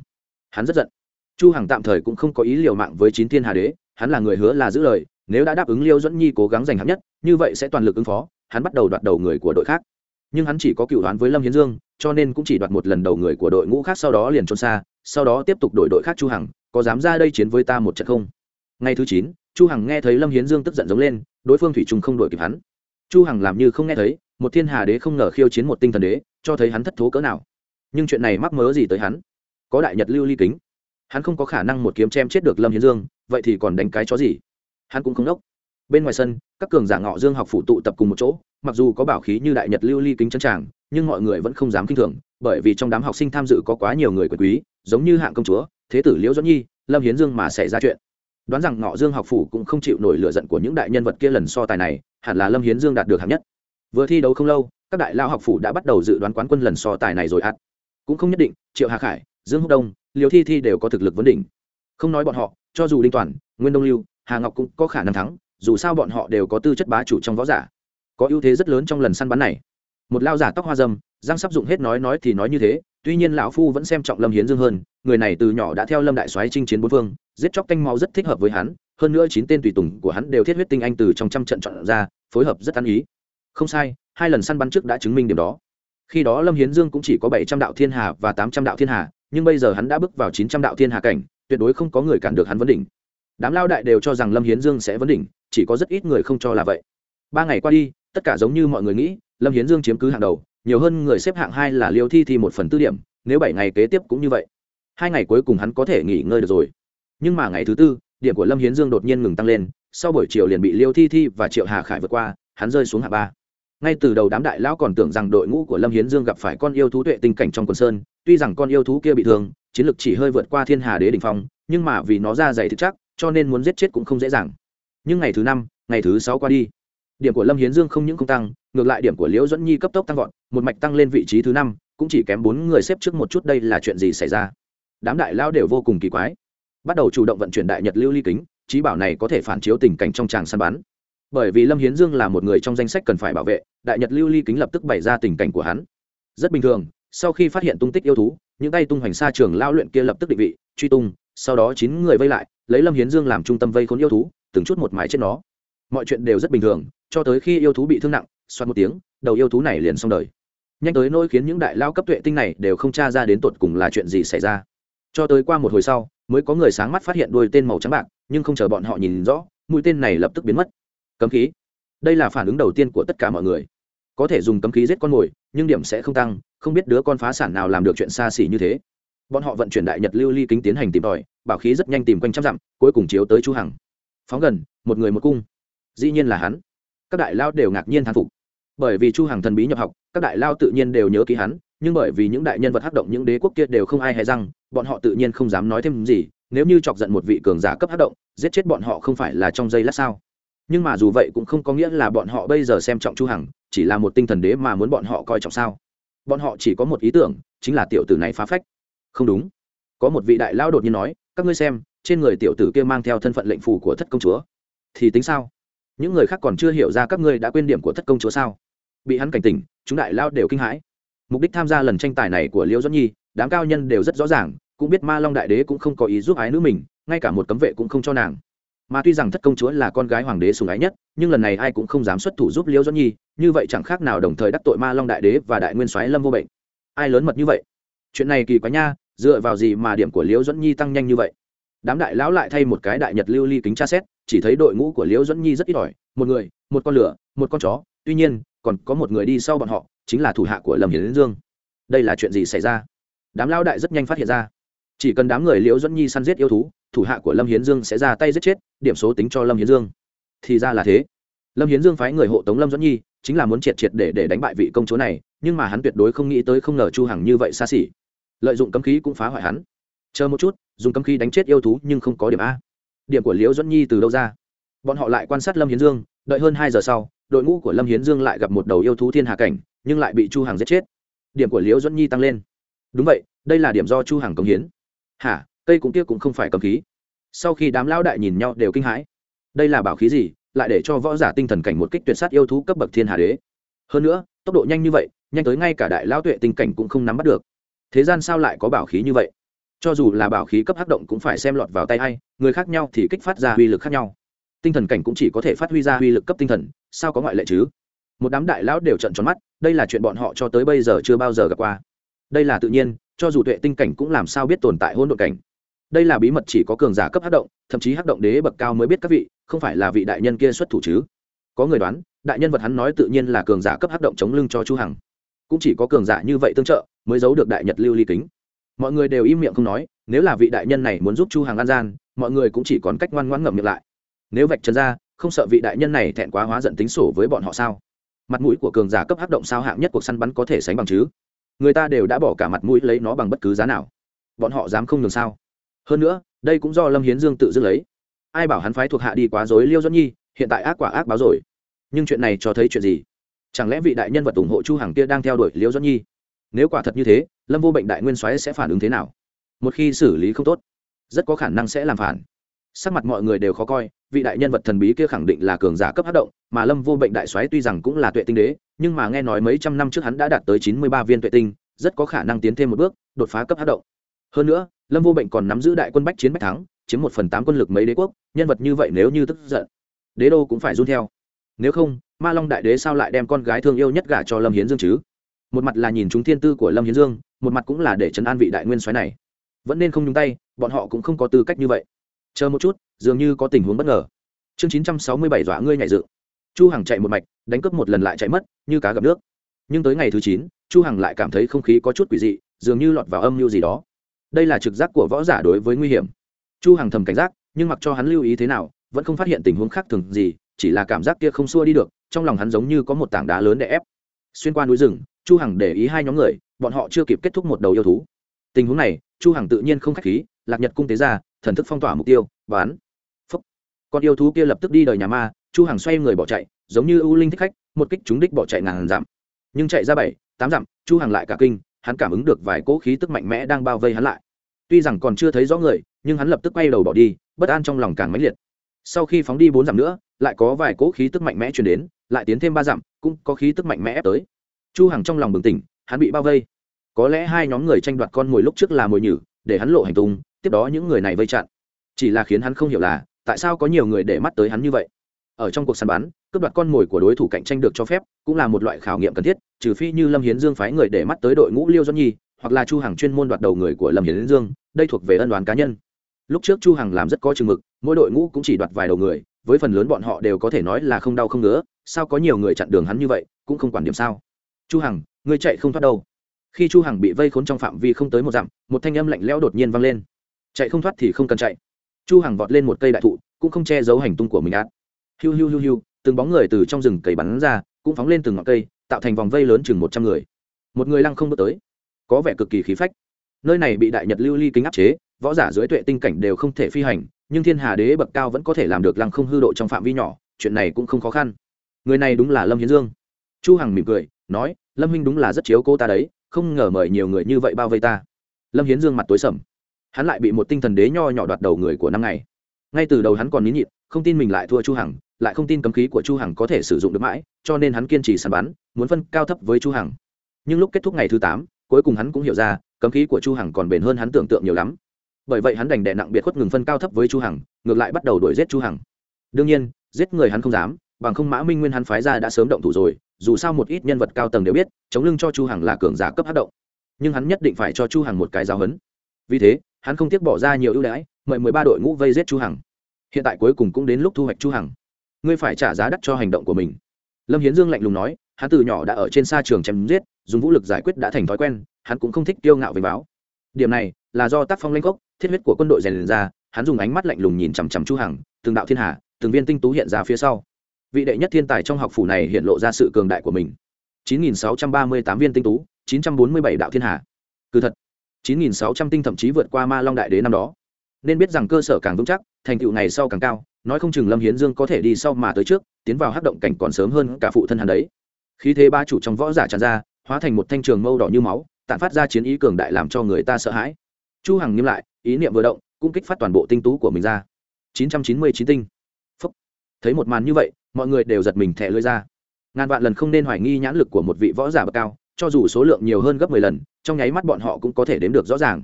Hắn rất giận. Chu hằng tạm thời cũng không có ý liều mạng với chín thiên hà đế, hắn là người hứa là giữ lời, nếu đã đáp ứng liêu dẫn nhi cố gắng giành hạng nhất, như vậy sẽ toàn lực ứng phó hắn bắt đầu đoạt đầu người của đội khác. Nhưng hắn chỉ có cựu đoán với lâm hiến dương, cho nên cũng chỉ đoạt một lần đầu người của đội ngũ khác, sau đó liền trốn xa, sau đó tiếp tục đổi đội khác chu hằng, có dám ra đây chiến với ta một trận không? Ngày thứ chín, chu hằng nghe thấy lâm hiến dương tức giận giống lên, đối phương thủy trùng không đổi kịp hắn. Chu hằng làm như không nghe thấy, một thiên hà đế không ngờ khiêu chiến một tinh thần đế, cho thấy hắn thất thố cỡ nào. Nhưng chuyện này mắc mớ gì tới hắn? Có đại nhật lưu ly kính. Hắn không có khả năng một kiếm chém chết được lâm hiến dương, vậy thì còn đánh cái chó gì? Hắn cũng không đốc bên ngoài sân, các cường giả ngọ dương học phủ tụ tập cùng một chỗ, mặc dù có bảo khí như đại nhật lưu ly kính chân tràng, nhưng mọi người vẫn không dám kinh thường, bởi vì trong đám học sinh tham dự có quá nhiều người quyền quý, giống như hạng công chúa, thế tử liễu doãn nhi, lâm hiến dương mà xảy ra chuyện. Đoán rằng ngọ dương học phủ cũng không chịu nổi lựa giận của những đại nhân vật kia lần so tài này, hẳn là lâm hiến dương đạt được hạng nhất. Vừa thi đấu không lâu, các đại lao học phủ đã bắt đầu dự đoán quán quân lần so tài này rồi ắt cũng không nhất định, triệu hà khải, dương húc đông liều thi thi đều có thực lực vấn đỉnh. Không nói bọn họ, cho dù đinh toàn, nguyên đông lưu, hà ngọc cũng có khả năng thắng dù sao bọn họ đều có tư chất bá chủ trong võ giả, có ưu thế rất lớn trong lần săn bắn này. Một lao giả tóc hoa dâm giang sắp dụng hết nói nói thì nói như thế, tuy nhiên lão phu vẫn xem trọng lâm hiến dương hơn, người này từ nhỏ đã theo lâm đại soái chinh chiến bốn phương, giết chóc canh máu rất thích hợp với hắn, hơn nữa chín tên tùy tùng của hắn đều thiết huyết tinh anh từ trong trăm trận chọn ra, phối hợp rất ăn ý. Không sai, hai lần săn bắn trước đã chứng minh điểm đó. Khi đó lâm hiến dương cũng chỉ có bảy trăm đạo thiên hà và tám trăm đạo thiên hà, nhưng bây giờ hắn đã bước vào chín trăm đạo thiên hà cảnh, tuyệt đối không có người cản được hắn vấn đỉnh. Đám lao đại đều cho rằng lâm hiến dương sẽ vấn đỉnh chỉ có rất ít người không cho là vậy. Ba ngày qua đi, tất cả giống như mọi người nghĩ, lâm hiến dương chiếm cứ hạng đầu, nhiều hơn người xếp hạng hai là liêu thi thì một phần tư điểm, nếu bảy ngày kế tiếp cũng như vậy. Hai ngày cuối cùng hắn có thể nghỉ ngơi được rồi. Nhưng mà ngày thứ tư, điểm của lâm hiến dương đột nhiên ngừng tăng lên, sau buổi chiều liền bị liêu thi thi và triệu hà khải vượt qua, hắn rơi xuống hạ ba. Ngay từ đầu đám đại lão còn tưởng rằng đội ngũ của lâm hiến dương gặp phải con yêu thú tuệ tinh cảnh trong quần sơn, tuy rằng con yêu thú kia bị thương, chiến lực chỉ hơi vượt qua thiên hà đế đỉnh phong, nhưng mà vì nó ra dày thực chắc cho nên muốn giết chết cũng không dễ dàng nhưng ngày thứ năm, ngày thứ sáu qua đi, điểm của lâm hiến dương không những không tăng, ngược lại điểm của liễu dẫn nhi cấp tốc tăng vọt, một mạch tăng lên vị trí thứ năm, cũng chỉ kém bốn người xếp trước một chút đây là chuyện gì xảy ra. Đám đại lao đều vô cùng kỳ quái, bắt đầu chủ động vận chuyển đại nhật lưu ly kính, trí bảo này có thể phản chiếu tình cảnh trong tràng săn bắn. Bởi vì lâm hiến dương là một người trong danh sách cần phải bảo vệ, đại nhật lưu ly kính lập tức bày ra tình cảnh của hắn. Rất bình thường, sau khi phát hiện tung tích yêu thú, những tay tung hoành xa trường lao luyện kia lập tức định vị, truy tung, sau đó chín người vây lại, lấy lâm hiến dương làm trung tâm vây khốn yêu thú từng chút một mái chết nó. Mọi chuyện đều rất bình thường, cho tới khi yêu thú bị thương nặng xoắn một tiếng, đầu yêu thú này liền xong đời. Nhanh tới nỗi khiến những đại lao cấp tuệ tinh này đều không tra ra đến tột cùng là chuyện gì xảy ra. Cho tới qua một hồi sau, mới có người sáng mắt phát hiện đuôi tên màu trắng bạc, nhưng không chờ bọn họ nhìn rõ, mũi tên này lập tức biến mất. Cấm khí. Đây là phản ứng đầu tiên của tất cả mọi người. Có thể dùng cấm khí giết con mồi, nhưng điểm sẽ không tăng, không biết đứa con phá sản nào làm được chuyện xa xỉ như thế. Bọn họ vận chuyển đại nhật lưu ly kính tiến hành tìm tòi, bảo khí rất nhanh tìm quanh trăm dặm, cuối cùng chiếu tới chu hằng phóng gần, một người một cung. Dĩ nhiên là hắn. Các đại lao đều ngạc nhiên thán phục. Bởi vì chu hằng thần bí nhập học, các đại lao tự nhiên đều nhớ ký hắn, nhưng bởi vì những đại nhân vật hắc động những đế quốc kia đều không ai hay răng, bọn họ tự nhiên không dám nói thêm gì, nếu như chọc giận một vị cường giả cấp hắc động, giết chết bọn họ không phải là trong giây lát sao? Nhưng mà dù vậy cũng không có nghĩa là bọn họ bây giờ xem trọng chu hằng, chỉ là một tinh thần đế mà muốn bọn họ coi trọng sao? Bọn họ chỉ có một ý tưởng, chính là tiểu tử này phá phách. Không đúng. Có một vị đại lao đột nhiên nói, các ngươi xem trên người tiểu tử kia mang theo thân phận lệnh phù của thất công chúa. Thì tính sao? Những người khác còn chưa hiểu ra các ngươi đã quên điểm của thất công chúa sao? Bị hắn cảnh tỉnh, chúng đại lao đều kinh hãi. Mục đích tham gia lần tranh tài này của liễu doãn nhi, đám cao nhân đều rất rõ ràng, cũng biết ma long đại đế cũng không có ý giúp ái nữ mình, ngay cả một cấm vệ cũng không cho nàng. Mà tuy rằng thất công chúa là con gái hoàng đế sùng ái nhất, nhưng lần này ai cũng không dám xuất thủ giúp liễu doãn nhi, như vậy chẳng khác nào đồng thời đắc tội ma long đại đế và đại nguyên soái lâm vô bệnh. Ai lớn mật như vậy? Chuyện này kỳ quá nha, dựa vào gì mà điểm của liễu doãn nhi tăng nhanh như vậy? Đám đại lão lại thay một cái đại nhật lưu ly kính tra xét, chỉ thấy đội ngũ của liễu dẫn nhi rất ít ỏi, một người, một con lửa, một con chó, tuy nhiên, còn có một người đi sau bọn họ, chính là thủ hạ của lâm hiến dương. Đây là chuyện gì xảy ra? Đám lão đại rất nhanh phát hiện ra. Chỉ cần đám người liễu dẫn nhi săn giết yêu thú, thủ hạ của lâm hiến dương sẽ ra tay giết chết, điểm số tính cho lâm hiến dương. Thì ra là thế. Lâm hiến dương phái người hộ tống lâm dẫn nhi, chính là muốn triệt triệt để để đánh bại vị công chúa này, nhưng mà hắn tuyệt đối không nghĩ tới không ngờ chu hằng như vậy xa xỉ. Lợi dụng cấm khí cũng phá hoại hắn chờ một chút, dùng cấm khí đánh chết yêu thú nhưng không có điểm a. Điểm của liễu dẫn nhi từ đâu ra? Bọn họ lại quan sát lâm hiến dương, đợi hơn hai giờ sau, đội ngũ của lâm hiến dương lại gặp một đầu yêu thú thiên hà cảnh, nhưng lại bị chu hằng giết chết. Điểm của liễu dẫn nhi tăng lên. Đúng vậy, đây là điểm do chu hằng cống hiến. Hả, cây cũng kia cũng không phải cấm khí. Sau khi đám lão đại nhìn nhau đều kinh hãi. Đây là bảo khí gì, lại để cho võ giả tinh thần cảnh một kích tuyệt sát yêu thú cấp bậc thiên hà đế. Hơn nữa, tốc độ nhanh như vậy, nhanh tới ngay cả đại lão tuệ tinh cảnh cũng không nắm bắt được. Thế gian sao lại có bảo khí như vậy? Cho dù là bảo khí cấp hắc động cũng phải xem lọt vào tay hay người khác nhau thì kích phát ra uy lực khác nhau. Tinh thần cảnh cũng chỉ có thể phát huy ra uy lực cấp tinh thần, sao có ngoại lệ chứ? Một đám đại lão đều trận tròn mắt, đây là chuyện bọn họ cho tới bây giờ chưa bao giờ gặp qua. Đây là tự nhiên, cho dù tuệ tinh cảnh cũng làm sao biết tồn tại hôn đ ộ cảnh. Đây là bí mật chỉ có cường giả cấp hắc động, thậm chí hắc động đế bậc cao mới biết các vị, không phải là vị đại nhân kia xuất thủ chứ? Có người đoán, đại nhân vật hắn nói tự nhiên là cường giả cấp hắc động chống lưng cho chu hằng. Cũng chỉ có cường giả như vậy tương trợ, mới giấu được đại nhật lưu ly kính mọi người đều im miệng không nói, nếu là vị đại nhân này muốn giúp chu hằng an gian, mọi người cũng chỉ còn cách ngoan ngoãn ngậm miệng lại. Nếu vạch trần ra, không sợ vị đại nhân này thẹn quá hóa giận tính sổ với bọn họ sao? Mặt mũi của cường giả cấp hắc động sao hạng nhất cuộc săn bắn có thể sánh bằng chứ? Người ta đều đã bỏ cả mặt mũi lấy nó bằng bất cứ giá nào. Bọn họ dám không nhường sao? Hơn nữa, đây cũng do lâm hiến dương tự dứt lấy. Ai bảo hắn phái thuộc hạ đi quá dối liêu dẫn nhi, hiện tại ác quả ác báo rồi. Nhưng chuyện này cho thấy chuyện gì? Chẳng lẽ vị đại nhân vật ủng hộ chu hằng kia đang theo đuổi liêu dẫn nhi? Nếu quả thật như thế lâm vô bệnh đại nguyên soái sẽ phản ứng thế nào? Một khi xử lý không tốt, rất có khả năng sẽ làm phản. Sắc mặt mọi người đều khó coi, vị đại nhân vật thần bí kia khẳng định là cường giả cấp hát động, mà lâm vô bệnh đại soái tuy rằng cũng là tuệ tinh đế, nhưng mà nghe nói mấy trăm năm trước hắn đã đạt tới chín mươi ba viên tuệ tinh, rất có khả năng tiến thêm một bước, đột phá cấp hát động. Hơn nữa, lâm vô bệnh còn nắm giữ đại quân bách chiến bách thắng, chiếm một phần tám quân lực mấy đế quốc, nhân vật như vậy nếu như tức giận, đế đô cũng phải run theo. Nếu không, ma long đại đế sao lại đem con gái thương yêu nhất gả cho lâm hiến dương chứ? Một mặt là nhìn chúng thiên tư của lâm hiến dương, một mặt cũng là để chấn an vị đại nguyên soái này. Vẫn nên không nhúng tay, bọn họ cũng không có tư cách như vậy. Chờ một chút, dường như có tình huống bất ngờ. Chương chín trăm sáu mươi bảy dọa ngươi nhảy dự chu hằng chạy một mạch, đánh cướp một lần lại chạy mất, như cá gặp nước. Nhưng tới ngày thứ chín, chu hằng lại cảm thấy không khí có chút quỷ dị, dường như lọt vào âm mưu gì đó. Đây là trực giác của võ giả đối với nguy hiểm. Chu hằng thầm cảnh giác, nhưng mặc cho hắn lưu ý thế nào, vẫn không phát hiện tình huống khác thường gì, chỉ là cảm giác kia không xua đi được, trong lòng hắn giống như có một tảng đá lớn để ép xuyên qua núi rừng, chu hằng để ý hai nhóm người, bọn họ chưa kịp kết thúc một đầu yêu thú. Tình huống này, chu hằng tự nhiên không khách khí, lạc nhật cung tế ra, thần thức phong tỏa mục tiêu, bán. Phúc. Con yêu thú kia lập tức đi đời nhà ma, chu hằng xoay người bỏ chạy, giống như ưu linh thích khách, một kích trúng đích bỏ chạy ngàn dặm. Nhưng chạy ra bảy, tám dặm, chu hằng lại cả kinh, hắn cảm ứng được vài cỗ khí tức mạnh mẽ đang bao vây hắn lại. Tuy rằng còn chưa thấy rõ người, nhưng hắn lập tức quay đầu bỏ đi, bất an trong lòng càng mãnh liệt. Sau khi phóng đi bốn dặm nữa lại có vài cỗ khí tức mạnh mẽ truyền đến, lại tiến thêm ba dặm, cũng có khí tức mạnh mẽ ép tới. Chu hằng trong lòng bừng tỉnh, hắn bị bao vây. Có lẽ hai nhóm người tranh đoạt con mồi lúc trước là mồi nhử, để hắn lộ hành tung, tiếp đó những người này vây chặn. Chỉ là khiến hắn không hiểu là, tại sao có nhiều người để mắt tới hắn như vậy. Ở trong cuộc săn bắn, cướp đoạt con mồi của đối thủ cạnh tranh được cho phép, cũng là một loại khảo nghiệm cần thiết, trừ phi như lâm hiến dương phái người để mắt tới đội ngũ liêu doãn nhi, hoặc là chu hằng chuyên môn đoạt đầu người của lâm hiến dương, đây thuộc về ân đoán cá nhân. Lúc trước chu hằng làm rất có chừng mực, mỗi đội ngũ cũng chỉ đoạt vài đầu người với phần lớn bọn họ đều có thể nói là không đau không ngứa, sao có nhiều người chặn đường hắn như vậy, cũng không quản điểm sao. Chu hằng, ngươi chạy không thoát đâu. Khi chu hằng bị vây khốn trong phạm vi không tới một dặm, một thanh âm lạnh lẽo đột nhiên vang lên. Chạy không thoát thì không cần chạy. Chu hằng vọt lên một cây đại thụ, cũng không che giấu hành tung của mình át hiu hiu hiu hiu, từng bóng người từ trong rừng cầy bắn ra, cũng phóng lên từng ngọn cây, tạo thành vòng vây lớn chừng một trăm người. Một người lăng không bước tới. Có vẻ cực kỳ khí phách. Nơi này bị đại nhật lưu ly kính áp chế, võ giả dưới tuệ tinh cảnh đều không thể phi hành nhưng thiên hà đế bậc cao vẫn có thể làm được lăng không hư độ trong phạm vi nhỏ, chuyện này cũng không khó khăn. Người này đúng là lâm hiến dương. Chu hằng mỉm cười, nói, lâm huynh đúng là rất chiếu cô ta đấy, không ngờ mời nhiều người như vậy bao vây ta. Lâm hiến dương mặt tối sầm. Hắn lại bị một tinh thần đế nho nhỏ đoạt đầu người của năm ngày. Ngay từ đầu hắn còn nín nhịn, không tin mình lại thua chu hằng, lại không tin cấm khí của chu hằng có thể sử dụng được mãi, cho nên hắn kiên trì săn bắn, muốn phân cao thấp với chu hằng. Nhưng lúc kết thúc ngày thứ tám, cuối cùng hắn cũng hiểu ra, cấm khí của chu hằng còn bền hơn hắn tưởng tượng nhiều lắm bởi vậy hắn đành đè nặng biệt khuất ngừng phân cao thấp với chu hằng, ngược lại bắt đầu đuổi giết chu hằng. đương nhiên, giết người hắn không dám, bằng không mã minh nguyên hắn phái ra đã sớm động thủ rồi, dù sao một ít nhân vật cao tầng đều biết, chống lưng cho chu hằng là cường giả cấp hát động. nhưng hắn nhất định phải cho chu hằng một cái giáo huấn. vì thế, hắn không tiếc bỏ ra nhiều ưu đãi, mời mười ba đội ngũ vây giết chu hằng. hiện tại cuối cùng cũng đến lúc thu hoạch chu hằng. ngươi phải trả giá đắt cho hành động của mình. lâm hiến dương lạnh lùng nói, hắn từ nhỏ đã ở trên xa trường chém giết, dùng vũ lực giải quyết đã thành thói quen, hắn cũng không thích kiêu ngạo về báo điểm này là do tác phong lanh cốc thiết huyết của quân đội rèn ra, hắn dùng ánh mắt lạnh lùng nhìn chằm chằm chu hằng, từng đạo thiên hà, từng viên tinh tú hiện ra phía sau. Vị đệ nhất thiên tài trong học phủ này hiện lộ ra sự cường đại của mình. 9.638 viên tinh tú 947 đạo thiên hà. Cứ thật 9.600 tinh thậm chí vượt qua ma long đại đế năm đó. Nên biết rằng cơ sở càng vững chắc, thành tựu ngày sau càng cao, nói không chừng lâm hiến dương có thể đi sau mà tới trước, tiến vào hắc động cảnh còn sớm hơn cả phụ thân hắn đấy. Khí thế ba chủ trong võ giả tràn ra, hóa thành một thanh trường mâu đỏ như máu tản phát ra chiến ý cường đại làm cho người ta sợ hãi. Chu hằng nghiêm lại, ý niệm vừa động, cũng kích phát toàn bộ tinh tú của mình ra. 999 tinh. Phúc. thấy một màn như vậy, mọi người đều giật mình thẻ lưỡi ra. Ngàn vạn lần không nên hoài nghi nhãn lực của một vị võ giả bậc cao, cho dù số lượng nhiều hơn gấp 10 lần, trong nháy mắt bọn họ cũng có thể đếm được rõ ràng.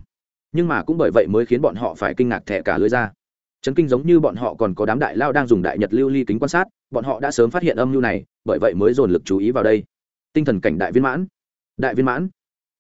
Nhưng mà cũng bởi vậy mới khiến bọn họ phải kinh ngạc thẻ cả lưỡi ra. Chấn kinh giống như bọn họ còn có đám đại lao đang dùng đại nhật lưu ly kính quan sát, bọn họ đã sớm phát hiện âm mưu này, bởi vậy mới dồn lực chú ý vào đây. Tinh thần cảnh đại viên mãn. Đại viên mãn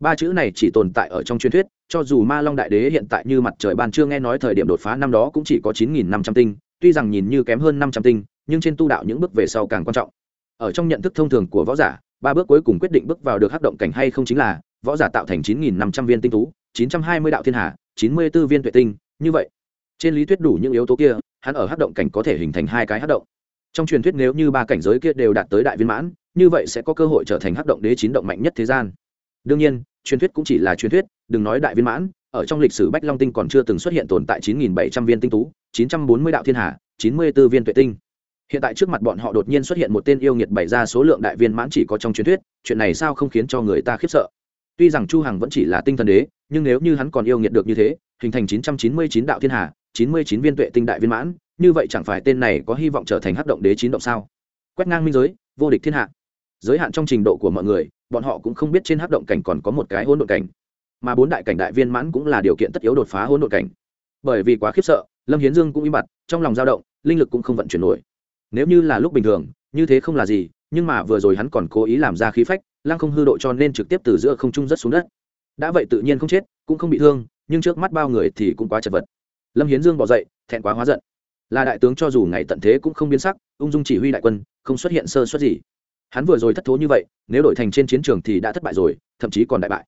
ba chữ này chỉ tồn tại ở trong truyền thuyết, cho dù ma long đại đế hiện tại như mặt trời ban chưa nghe nói thời điểm đột phá năm đó cũng chỉ có chín nghìn năm trăm tinh, tuy rằng nhìn như kém hơn năm trăm tinh, nhưng trên tu đạo những bước về sau càng quan trọng. Ở trong nhận thức thông thường của võ giả, ba bước cuối cùng quyết định bước vào được hắc động cảnh hay không chính là, võ giả tạo thành chín nghìn năm trăm viên tinh tú chín trăm hai mươi đạo thiên hà chín mươi b ố viên tuệ tinh, như vậy. Trên lý thuyết đủ những yếu tố kia, hắn ở hắc động cảnh có thể hình thành hai cái hắc động. Trong truyền thuyết nếu như ba cảnh giới kia đều đạt tới đại viên mãn, như vậy sẽ có cơ hội trở thành hắc động đế chín động mạnh nhất thế gian. Đương nhiên truyền thuyết cũng chỉ là truyền thuyết, đừng nói đại viên mãn, ở trong lịch sử bách long tinh còn chưa từng xuất hiện tồn tại 9.700 viên tinh tú 940 đạo thiên hà 94 viên tuệ tinh. Hiện tại trước mặt bọn họ đột nhiên xuất hiện một tên yêu nghiệt bày ra số lượng đại viên mãn chỉ có trong truyền thuyết, chuyện này sao không khiến cho người ta khiếp sợ? Tuy rằng chu hằng vẫn chỉ là tinh thần đế, nhưng nếu như hắn còn yêu nghiệt được như thế, hình thành 999 đạo thiên hà 99 viên tuệ tinh đại viên mãn, như vậy chẳng phải tên này có hy vọng trở thành hắc động đế chín động sao? Quét ngang minh giới, vô địch thiên hạ. Giới hạn trong trình độ của mọi người bọn họ cũng không biết trên hắc động cảnh còn có một cái hỗn độn cảnh, mà bốn đại cảnh đại viên mãn cũng là điều kiện tất yếu đột phá hỗn độn cảnh. Bởi vì quá khiếp sợ, lâm hiến dương cũng im bặt, trong lòng dao động, linh lực cũng không vận chuyển nổi. Nếu như là lúc bình thường, như thế không là gì, nhưng mà vừa rồi hắn còn cố ý làm ra khí phách, lăng không hư độ cho nên trực tiếp từ giữa không trung rất xuống đất. Đã vậy tự nhiên không chết, cũng không bị thương, nhưng trước mắt bao người thì cũng quá chật vật. Lâm hiến dương bỏ dậy, thẹn quá hóa giận. Là đại tướng cho dù ngày tận thế cũng không biến sắc, ung dung chỉ huy đại quân, không xuất hiện sơ suất gì hắn vừa rồi thất thố như vậy, nếu đổi thành trên chiến trường thì đã thất bại rồi, thậm chí còn đại bại.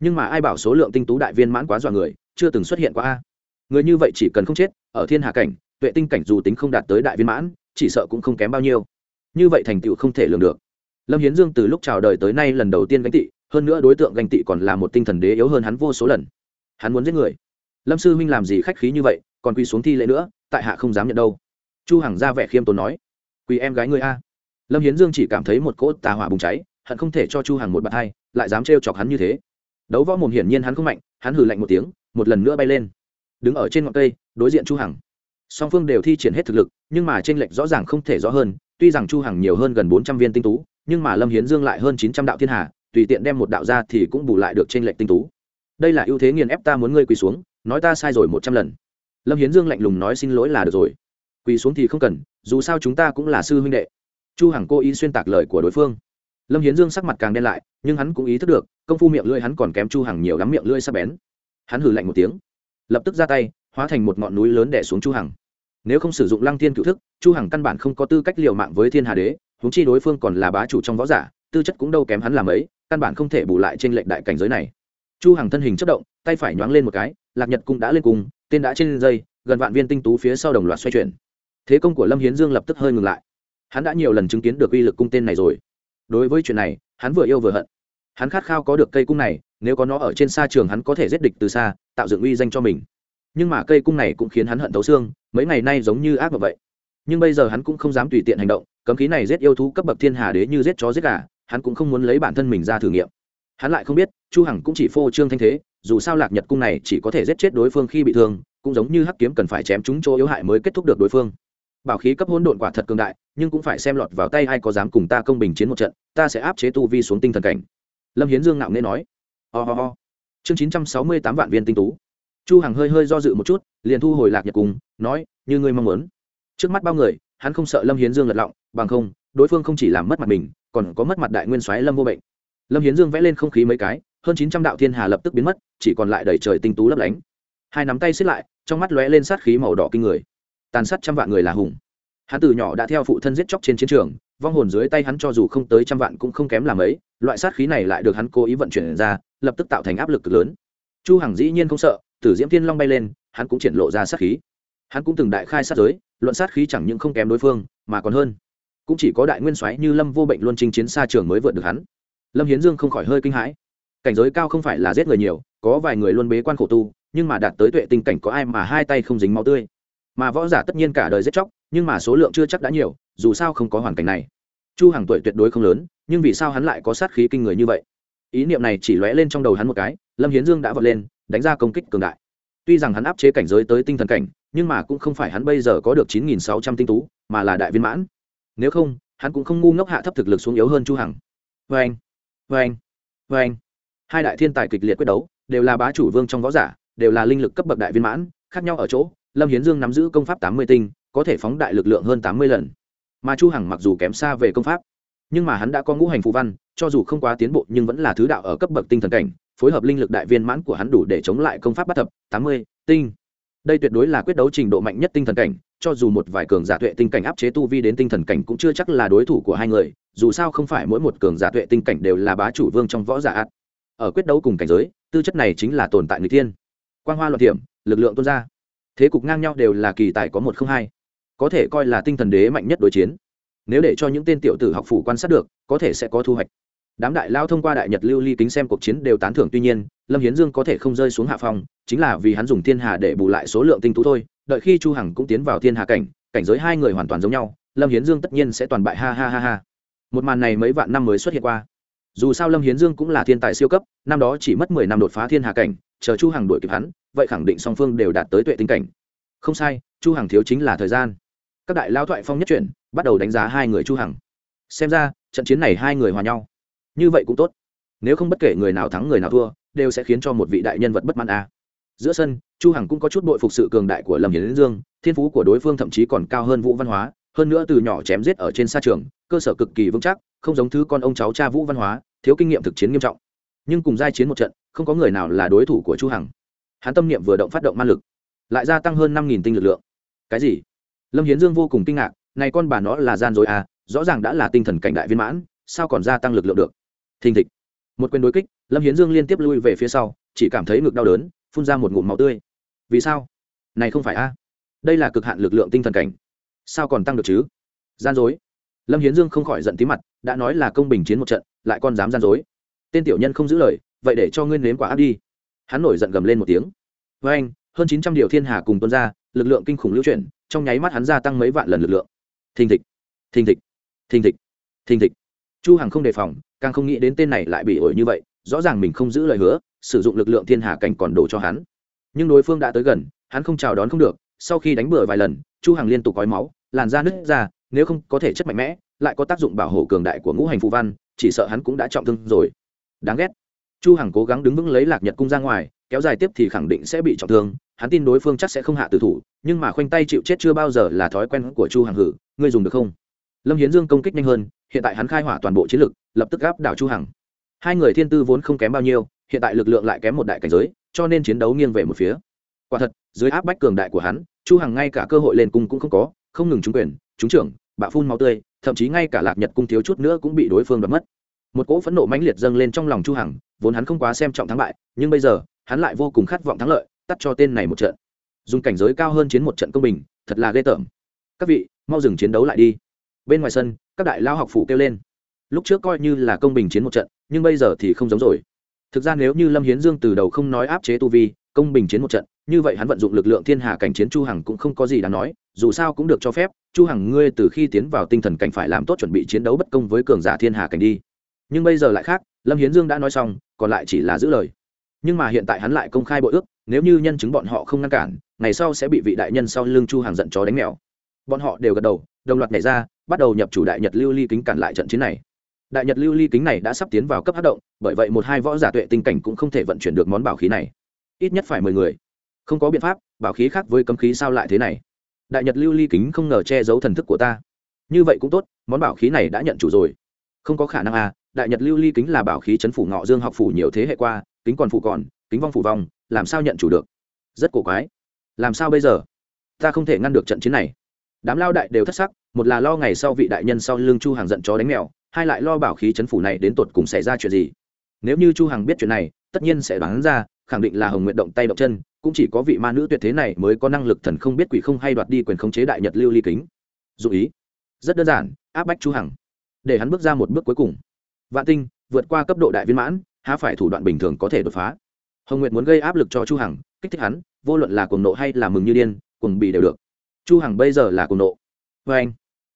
Nhưng mà ai bảo số lượng tinh tú đại viên mãn quá dọa người, chưa từng xuất hiện qua a. Người như vậy chỉ cần không chết, ở thiên hạ cảnh, tuệ tinh cảnh dù tính không đạt tới đại viên mãn, chỉ sợ cũng không kém bao nhiêu. Như vậy thành tựu không thể lường được. Lâm hiến dương từ lúc chào đời tới nay lần đầu tiên gánh tị, hơn nữa đối tượng gánh tị còn là một tinh thần đế yếu hơn hắn vô số lần. Hắn muốn giết người. Lâm sư huynh làm gì khách khí như vậy, còn quy xuống thi lễ nữa, tại hạ không dám nhận đâu. Chu hằng ra vẻ khiêm tốn nói, quỳ em gái ngươi a lâm hiến dương chỉ cảm thấy một cỗ tà hỏa bùng cháy, hận không thể cho chu hằng một bạt hai, lại dám trêu chọc hắn như thế. Đấu võ mồm hiển nhiên hắn không mạnh, hắn hừ lạnh một tiếng, một lần nữa bay lên. Đứng ở trên ngọn cây, đối diện chu hằng. Song phương đều thi triển hết thực lực, nhưng mà trên lệch rõ ràng không thể rõ hơn, tuy rằng chu hằng nhiều hơn gần 400 viên tinh tú, nhưng mà lâm hiến dương lại hơn 900 đạo thiên hà, tùy tiện đem một đạo ra thì cũng bù lại được trên lệch tinh tú. Đây là ưu thế nghiền ép ta muốn ngươi quỳ xuống, nói ta sai rồi một trăm lần. Lâm hiến dương lạnh lùng nói xin lỗi là được rồi. Quỳ xuống thì không cần, dù sao chúng ta cũng là sư huynh đệ chu hằng cố ý xuyên tạc lời của đối phương. Lâm hiến dương sắc mặt càng đen lại, nhưng hắn cũng ý thức được, công phu miệng lưỡi hắn còn kém chu hằng nhiều lắm, miệng lưỡi sắc bén. Hắn hừ lạnh một tiếng, lập tức ra tay, hóa thành một ngọn núi lớn đè xuống chu hằng. Nếu không sử dụng lăng thiên cựu thức, chu hằng căn bản không có tư cách liều mạng với thiên hà đế, huống chi đối phương còn là bá chủ trong võ giả, tư chất cũng đâu kém hắn làm ấy, căn bản không thể bù lại trên lệnh đại cảnh giới này. Chu hằng thân hình chất động, tay phải nhoáng lên một cái, lạc nhật cũng đã lên cùng tên đã trên dây, gần vạn viên tinh tú phía sau đồng loạt xoay chuyển. Thế công của lâm hiến dương lập tức hơi ngừng lại hắn đã nhiều lần chứng kiến được uy lực cung tên này rồi. Đối với chuyện này, hắn vừa yêu vừa hận. Hắn khát khao có được cây cung này, nếu có nó ở trên xa trường hắn có thể giết địch từ xa, tạo dựng uy danh cho mình. Nhưng mà cây cung này cũng khiến hắn hận thấu xương, mấy ngày nay giống như ác mà vậy. Nhưng bây giờ hắn cũng không dám tùy tiện hành động, cấm khí này giết yêu thú cấp bậc thiên hà đế như giết chó giết gà, hắn cũng không muốn lấy bản thân mình ra thử nghiệm. Hắn lại không biết, chu hằng cũng chỉ phô trương thanh thế, dù sao lạc nhật cung này chỉ có thể giết chết đối phương khi bị thương, cũng giống như hắc kiếm cần phải chém chúng chỗ yếu hại mới kết thúc được đối phương bảo khí cấp hỗn độn quả thật cường đại, nhưng cũng phải xem lọt vào tay ai có dám cùng ta công bình chiến một trận, ta sẽ áp chế tu vi xuống tinh thần cảnh. Lâm hiến dương ngạo nghễ nói. Ho、oh ho. Chương chín trăm sáu mươi tám vạn viên tinh tú. Chu hằng hơi hơi do dự một chút, liền thu hồi lạc nhật cùng, nói, như ngươi mong muốn. Trước mắt bao người, hắn không sợ lâm hiến dương lật lọng, bằng không, đối phương không chỉ làm mất mặt mình, còn có mất mặt đại nguyên soái lâm vô bệnh. Lâm hiến dương vẽ lên không khí mấy cái, hơn chín trăm đạo thiên hà lập tức biến mất, chỉ còn lại đầy trời tinh tú lấp lánh. Hai nắm tay xích lại, trong mắt lóe lên sát khí màu đỏ kinh người tàn sát trăm vạn người là hùng. Hắn từ nhỏ đã theo phụ thân giết chóc trên chiến trường, vong hồn dưới tay hắn cho dù không tới trăm vạn cũng không kém làm ấy, loại sát khí này lại được hắn cố ý vận chuyển ra, lập tức tạo thành áp lực cực lớn. Chu hằng dĩ nhiên không sợ, tử diễm thiên long bay lên, hắn cũng triển lộ ra sát khí. Hắn cũng từng đại khai sát giới, luận sát khí chẳng những không kém đối phương, mà còn hơn. Cũng chỉ có đại nguyên soái như lâm vô bệnh luôn chinh chiến xa trường mới vượt được hắn. Lâm hiến dương không khỏi hơi kinh hãi. Cảnh giới cao không phải là giết người nhiều, có vài người luôn bế quan khổ tu, nhưng mà đạt tới tuệ tinh cảnh có ai mà hai tay không dính máu tươi? Mà võ giả tất nhiên cả đời giết chóc, nhưng mà số lượng chưa chắc đã nhiều, dù sao không có hoàn cảnh này. Chu hàng tuổi tuyệt đối không lớn, nhưng vì sao hắn lại có sát khí kinh người như vậy? Ý niệm này chỉ lóe lên trong đầu hắn một cái, lâm hiến dương đã vọt lên, đánh ra công kích cường đại. Tuy rằng hắn áp chế cảnh giới tới tinh thần cảnh, nhưng mà cũng không phải hắn bây giờ có được chín nghìn sáu trăm tinh tú, mà là đại viên mãn. Nếu không, hắn cũng không ngu ngốc hạ thấp thực lực xuống yếu hơn chu hằng. Vê anh vê anh vê anh hai đại thiên tài kịch liệt quyết đấu, đều là bá chủ vương trong võ giả, đều là linh lực cấp bậc đại viên mãn, khác nhau ở chỗ lâm hiến dương nắm giữ công pháp tám mươi tinh, có thể phóng đại lực lượng hơn tám mươi lần. Mà chu hằng mặc dù kém xa về công pháp, nhưng mà hắn đã có ngũ hành phù văn, cho dù không quá tiến bộ nhưng vẫn là thứ đạo ở cấp bậc tinh thần cảnh, phối hợp linh lực đại viên mãn của hắn đủ để chống lại công pháp bắt thập, tám mươi tinh. Đây tuyệt đối là quyết đấu trình độ mạnh nhất tinh thần cảnh, cho dù một vài cường giả tuệ tinh cảnh áp chế tu vi đến tinh thần cảnh cũng chưa chắc là đối thủ của hai người, dù sao không phải mỗi một cường giả tuệ tinh cảnh đều là bá chủ vương trong võ giả ạt ở quyết đấu cùng cảnh giới, tư chất này chính là tồn tại người thiên. Quang hoa loạn tiệm, lực lượng tuôn ra thế cục ngang nhau đều là kỳ tài có một không hai. Có thể coi là tinh thần đế mạnh nhất đối chiến. Nếu để cho những tên tiểu tử học phủ quan sát được, có thể sẽ có thu hoạch. Đám đại lao thông qua đại nhật lưu ly kính xem cuộc chiến đều tán thưởng. Tuy nhiên, lâm hiến dương có thể không rơi xuống hạ phong, chính là vì hắn dùng thiên hà để bù lại số lượng tinh tú thôi. Đợi khi chu hằng cũng tiến vào thiên hà cảnh cảnh giới hai người hoàn toàn giống nhau, lâm hiến dương tất nhiên sẽ toàn bại. Ha ha ha ha. Một màn này mấy vạn năm mới xuất hiện qua. Dù sao lâm hiến dương cũng là thiên tài siêu cấp, năm đó chỉ mất mười năm đột phá thiên hà cảnh, chờ chu hằng đuổi kịp hắn vậy khẳng định song phương đều đạt tới tuệ tinh cảnh. Không sai, chu hằng thiếu chính là thời gian. Các đại lao thoại phong nhất chuyển, bắt đầu đánh giá hai người chu hằng. Xem ra, trận chiến này hai người hòa nhau. Như vậy cũng tốt. Nếu không bất kể người nào thắng người nào thua, đều sẽ khiến cho một vị đại nhân vật bất mãn a. À. giữa sân, chu hằng cũng có chút bội phục sự cường đại của lâm hiến dương, thiên phú của đối phương thậm chí còn cao hơn vũ văn hóa, hơn nữa từ nhỏ chém giết ở trên sa trường, cơ sở cực kỳ vững chắc, không giống thứ con ông cháu cha vũ văn hóa, thiếu kinh nghiệm thực chiến nghiêm trọng. Nhưng cùng giai chiến một trận, không có người nào là đối thủ của chu hằng hắn tâm niệm vừa động phát động ma lực, lại gia tăng hơn năm tinh lực lượng. Cái gì? Lâm hiến dương vô cùng kinh ngạc, này con bà nó là gian dối à rõ ràng đã là tinh thần cảnh đại viên mãn, sao còn gia tăng lực lượng được? Thình thịch. Một quyền đối kích, lâm hiến dương liên tiếp lui về phía sau, chỉ cảm thấy ngực đau đớn, phun ra một ngụm máu tươi. Vì sao? Này không phải a đây là cực hạn lực lượng tinh thần cảnh. Sao còn tăng được chứ? Gian dối. Lâm hiến dương không khỏi giận tí mặt, đã nói là công bình chiến một trận, lại còn dám gian dối. Tên tiểu nhân không giữ lời, vậy để cho ngươi nếm quả áp đi hắn nổi giận gầm lên một tiếng. Với anh, hơn chín trăm điều thiên hà cùng tuân ra lực lượng kinh khủng lưu chuyển, trong nháy mắt hắn gia tăng mấy vạn lần lực lượng. Thình thịch thình thịch thình thịch thình thịch. Chu hằng không đề phòng, càng không nghĩ đến tên này lại bị ổi như vậy, rõ ràng mình không giữ lời hứa, sử dụng lực lượng thiên hà cảnh còn đổ cho hắn. Nhưng đối phương đã tới gần, hắn không chào đón không được, sau khi đánh bừa vài lần, chu hằng liên tục gói máu, làn da nứt ra, nếu không có thể chất mạnh mẽ, lại có tác dụng bảo hộ cường đại của ngũ hành phù văn, chỉ sợ hắn cũng đã trọng thương rồi. Đáng ghét chu hằng cố gắng đứng vững lấy lạc nhật cung ra ngoài, kéo dài tiếp thì khẳng định sẽ bị trọng thương, hắn tin đối phương chắc sẽ không hạ tử thủ, nhưng mà khoanh tay chịu chết chưa bao giờ là thói quen của chu hằng hử, ngươi dùng được không? Lâm hiến dương công kích nhanh hơn, hiện tại hắn khai hỏa toàn bộ chiến lực, lập tức gáp đảo chu hằng. Hai người thiên tư vốn không kém bao nhiêu, hiện tại lực lượng lại kém một đại cảnh giới, cho nên chiến đấu nghiêng về một phía. Quả thật, dưới áp bách cường đại của hắn, chu hằng ngay cả cơ hội lên cung cũng không có, không ngừng trúng quyền, trúng trưởng, bạo phun máu tươi, thậm chí ngay cả lạc nhật cung thiếu chút nữa cũng bị đối phương đập mất một cỗ phẫn nộ mãnh liệt dâng lên trong lòng chu hằng, vốn hắn không quá xem trọng thắng bại, nhưng bây giờ, hắn lại vô cùng khát vọng thắng lợi, tắt cho tên này một trận. Dùng cảnh giới cao hơn chiến một trận công bình, thật là ghê tởm. Các vị, mau dừng chiến đấu lại đi. Bên ngoài sân, các đại lao học phủ kêu lên. Lúc trước coi như là công bình chiến một trận, nhưng bây giờ thì không giống rồi. Thực ra nếu như lâm hiến dương từ đầu không nói áp chế tu vi, công bình chiến một trận, như vậy hắn vận dụng lực lượng thiên hà cảnh chiến chu hằng cũng không có gì đáng nói, dù sao cũng được cho phép, chu hằng ngươi từ khi tiến vào tinh thần cảnh phải làm tốt chuẩn bị chiến đấu bất công với cường giả thiên hà cảnh đi nhưng bây giờ lại khác, lâm hiến dương đã nói xong, còn lại chỉ là giữ lời. Nhưng mà hiện tại hắn lại công khai bội ước, nếu như nhân chứng bọn họ không ngăn cản, ngày sau sẽ bị vị đại nhân sau lưng chu hàng giận chó đánh mèo. Bọn họ đều gật đầu, đồng loạt nhảy ra, bắt đầu nhập chủ đại nhật lưu ly kính cản lại trận chiến này. Đại nhật lưu ly kính này đã sắp tiến vào cấp hát động, bởi vậy một hai võ giả tuệ tinh cảnh cũng không thể vận chuyển được món bảo khí này. Ít nhất phải mười người. Không có biện pháp, bảo khí khác với cấm khí sao lại thế này? Đại nhật lưu ly kính không ngờ che giấu thần thức của ta. Như vậy cũng tốt, món bảo khí này đã nhận chủ rồi. Không có khả năng à đại nhật lưu ly kính là bảo khí chấn phủ ngọ dương học phủ nhiều thế hệ qua, kính còn phủ còn, kính vong phủ vong, làm sao nhận chủ được? Rất cổ quái. Làm sao bây giờ? Ta không thể ngăn được trận chiến này. Đám lao đại đều thất sắc, một là lo ngày sau vị đại nhân sau lưng chu hàng giận chó đánh mèo, hai lại lo bảo khí chấn phủ này đến tột cùng xảy ra chuyện gì? Nếu như chu Hằng biết chuyện này, tất nhiên sẽ đoán ra, khẳng định là hồng nguyện động tay động chân, cũng chỉ có vị ma nữ tuyệt thế này mới có năng lực thần không biết quỷ không hay đoạt đi quyền khống chế đại nhật lưu ly kính. Dụ ý. Rất đơn giản, áp bách chu hằng. Để hắn bước ra một bước cuối cùng vạn tinh, vượt qua cấp độ đại viên mãn, há phải thủ đoạn bình thường có thể đột phá. Hồng nguyệt muốn gây áp lực cho chu hằng, kích thích hắn, vô luận là cuồng nộ hay là mừng như điên, cuồng bì đều được. Chu hằng bây giờ là cuồng nộ. Với anh,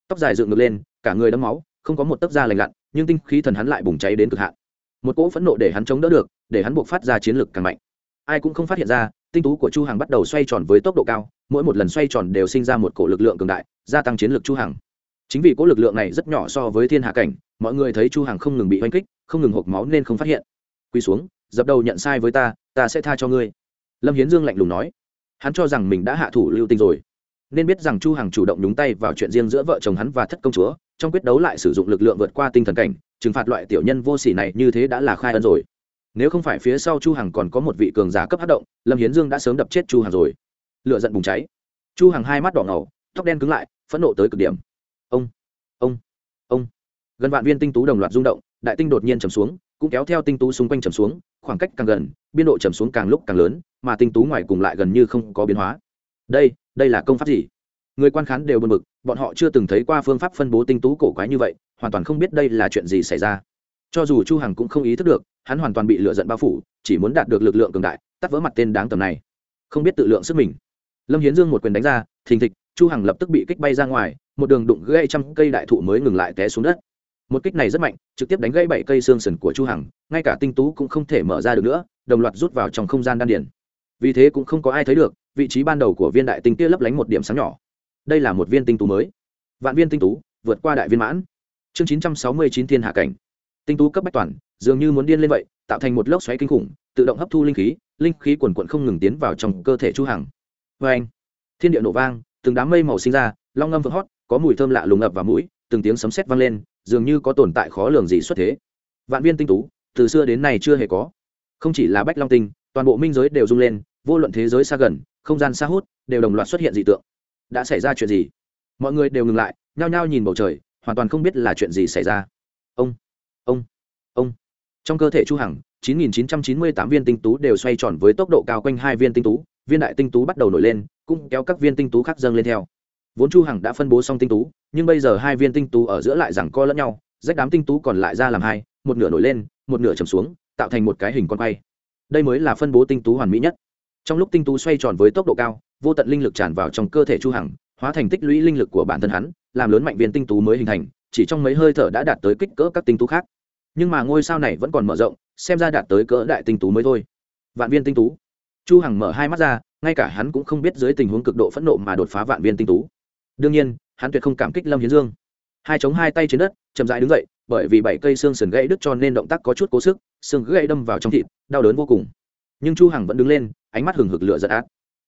tóc dài dựng ngược lên, cả người đẫm máu, không có một tấc da lành lặn, nhưng tinh khí thần hắn lại bùng cháy đến cực hạn. Một cỗ phẫn nộ để hắn chống đỡ được, để hắn buộc phát ra chiến lực càng mạnh. Ai cũng không phát hiện ra, tinh tú của chu hằng bắt đầu xoay tròn với tốc độ cao, mỗi một lần xoay tròn đều sinh ra một cổ lực lượng cường đại, gia tăng chiến lực chu hằng chính vì cỗ lực lượng này rất nhỏ so với thiên hạ cảnh, mọi người thấy chu hằng không ngừng bị oanh kích, không ngừng hộp máu nên không phát hiện. Quỳ xuống, dập đầu nhận sai với ta ta sẽ tha cho ngươi. Lâm hiến dương lạnh lùng nói. Hắn cho rằng mình đã hạ thủ lưu tình rồi. Nên biết rằng chu hằng chủ động nhúng tay vào chuyện riêng giữa vợ chồng hắn và thất công chúa, trong quyết đấu lại sử dụng lực lượng vượt qua tinh thần cảnh, trừng phạt loại tiểu nhân vô sỉ này như thế đã là khai ân rồi. Nếu không phải phía sau chu hằng còn có một vị cường giả cấp hất động, lâm hiến dương đã sớm đập chết chu hằng rồi. Lửa giận bùng cháy. Chu hằng hai mắt đỏ ngầu, tóc đen cứng lại, phẫn nộ tới cực điểm ông ông. Gần vạn viên tinh tú đồng loạt rung động, đại tinh đột nhiên trầm xuống, cũng kéo theo tinh tú xung quanh trầm xuống, khoảng cách càng gần, biên độ trầm xuống càng lúc càng lớn, mà tinh tú ngoài cùng lại gần như không có biến hóa. Đây đây là công pháp gì? Người quan khán đều bật mực bọn họ chưa từng thấy qua phương pháp phân bố tinh tú cổ quái như vậy, hoàn toàn không biết đây là chuyện gì xảy ra. Cho dù chu hằng cũng không ý thức được, hắn hoàn toàn bị lựa giận bao phủ, chỉ muốn đạt được lực lượng cường đại, tắt vỡ mặt tên đáng tầm này. Không biết tự lượng sức mình. Lâm hiến dương một quyền đánh ra, thình thịch, chu hằng lập tức bị kích bay ra ngoài một đường đụng gãy trăm cây đại thụ mới ngừng lại té xuống đất. Một kích này rất mạnh, trực tiếp đánh gãy bảy cây xương sườn của chu hằng, ngay cả tinh tú cũng không thể mở ra được nữa, đồng loạt rút vào trong không gian đan điền. Vì thế cũng không có ai thấy được, vị trí ban đầu của viên đại tinh kia lấp lánh một điểm sáng nhỏ. Đây là một viên tinh tú mới. Vạn viên tinh tú, vượt qua đại viên mãn. Chương 969 thiên hạ cảnh. Tinh tú cấp bách toàn, dường như muốn điên lên vậy, tạo thành một lốc xoáy kinh khủng, tự động hấp thu linh khí linh khí quần quận không ngừng tiến vào trong cơ thể chu hằng. Vê anh thiên địa nổ vang, từng đám mây màu sinh ra, long ngâm vỡ hót có mùi thơm lạ lùng ập vào mũi, từng tiếng sấm sét vang lên, dường như có tồn tại khó lường gì xuất thế. Vạn viên tinh tú, từ xưa đến nay chưa hề có. Không chỉ là bách long tinh, toàn bộ minh giới đều rung lên, vô luận thế giới xa gần, không gian xa hút, đều đồng loạt xuất hiện dị tượng. Đã xảy ra chuyện gì? Mọi người đều ngừng lại, nhao nhao nhìn bầu trời, hoàn toàn không biết là chuyện gì xảy ra. Ông ông ông. Trong cơ thể chu hằng 9.998 viên tinh tú đều xoay tròn với tốc độ cao quanh hai viên tinh tú, viên đại tinh tú bắt đầu nổi lên, cũng kéo các viên tinh tú khác dâng lên theo vốn chu hằng đã phân bố xong tinh tú, nhưng bây giờ hai viên tinh tú ở giữa lại rằng co lẫn nhau, rách đám tinh tú còn lại ra làm hai, một nửa nổi lên, một nửa chầm xuống, tạo thành một cái hình con quay. Đây mới là phân bố tinh tú hoàn mỹ nhất. Trong lúc tinh tú xoay tròn với tốc độ cao, vô tận linh lực tràn vào trong cơ thể chu hằng, hóa thành tích lũy linh lực của bản thân hắn, làm lớn mạnh viên tinh tú mới hình thành, chỉ trong mấy hơi thở đã đạt tới kích cỡ các tinh tú khác. Nhưng mà ngôi sao này vẫn còn mở rộng, xem ra đạt tới cỡ đại tinh tú mới thôi. Vạn viên tinh tú. Chu hằng mở hai mắt ra, ngay cả hắn cũng không biết dưới tình huống cực độ phẫn nộ mà đột phá vạn viên tinh tú đương nhiên, hắn tuyệt không cảm kích lâm hiến dương. Hai chống hai tay trên đất, chậm rãi đứng dậy, bởi vì bảy cây xương sườn gãy đứt cho nên động tác có chút cố sức, xương gãy đâm vào trong thịt, đau đớn vô cùng. Nhưng chu hằng vẫn đứng lên, ánh mắt hừng hực lửa giận ác.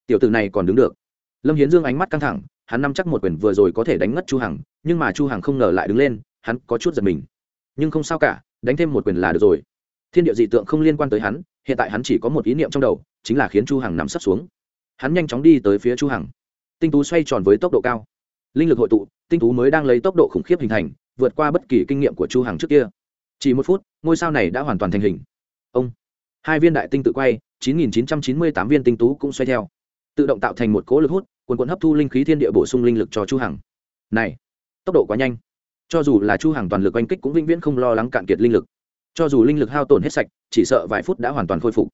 Tiểu tử này còn đứng được. Lâm hiến dương ánh mắt căng thẳng, hắn nắm chắc một quyền vừa rồi có thể đánh ngất chu hằng, nhưng mà chu hằng không ngờ lại đứng lên, hắn có chút giật mình. Nhưng không sao cả, đánh thêm một quyền là được rồi. Thiên địa dị tượng không liên quan tới hắn, hiện tại hắn chỉ có một ý niệm trong đầu, chính là khiến chu hằng nằm sấp xuống. Hắn nhanh chóng đi tới phía chu hằng. Tinh tú xoay tròn với tốc độ cao linh lực hội tụ, tinh tú mới đang lấy tốc độ khủng khiếp hình thành, vượt qua bất kỳ kinh nghiệm của chu hằng trước kia. Chỉ một phút, ngôi sao này đã hoàn toàn thành hình. Ông. Hai viên đại tinh tự quay 9.998 viên tinh tú cũng xoay theo. Tự động tạo thành một cỗ lực hút quần quần hấp thu linh khí thiên địa bổ sung linh lực cho chu hằng. Này, tốc độ quá nhanh. Cho dù là chu hằng toàn lực oanh kích cũng vĩnh viễn không lo lắng cạn kiệt linh lực. Cho dù linh lực hao tổn hết sạch, chỉ sợ vài phút đã hoàn toàn khôi phục.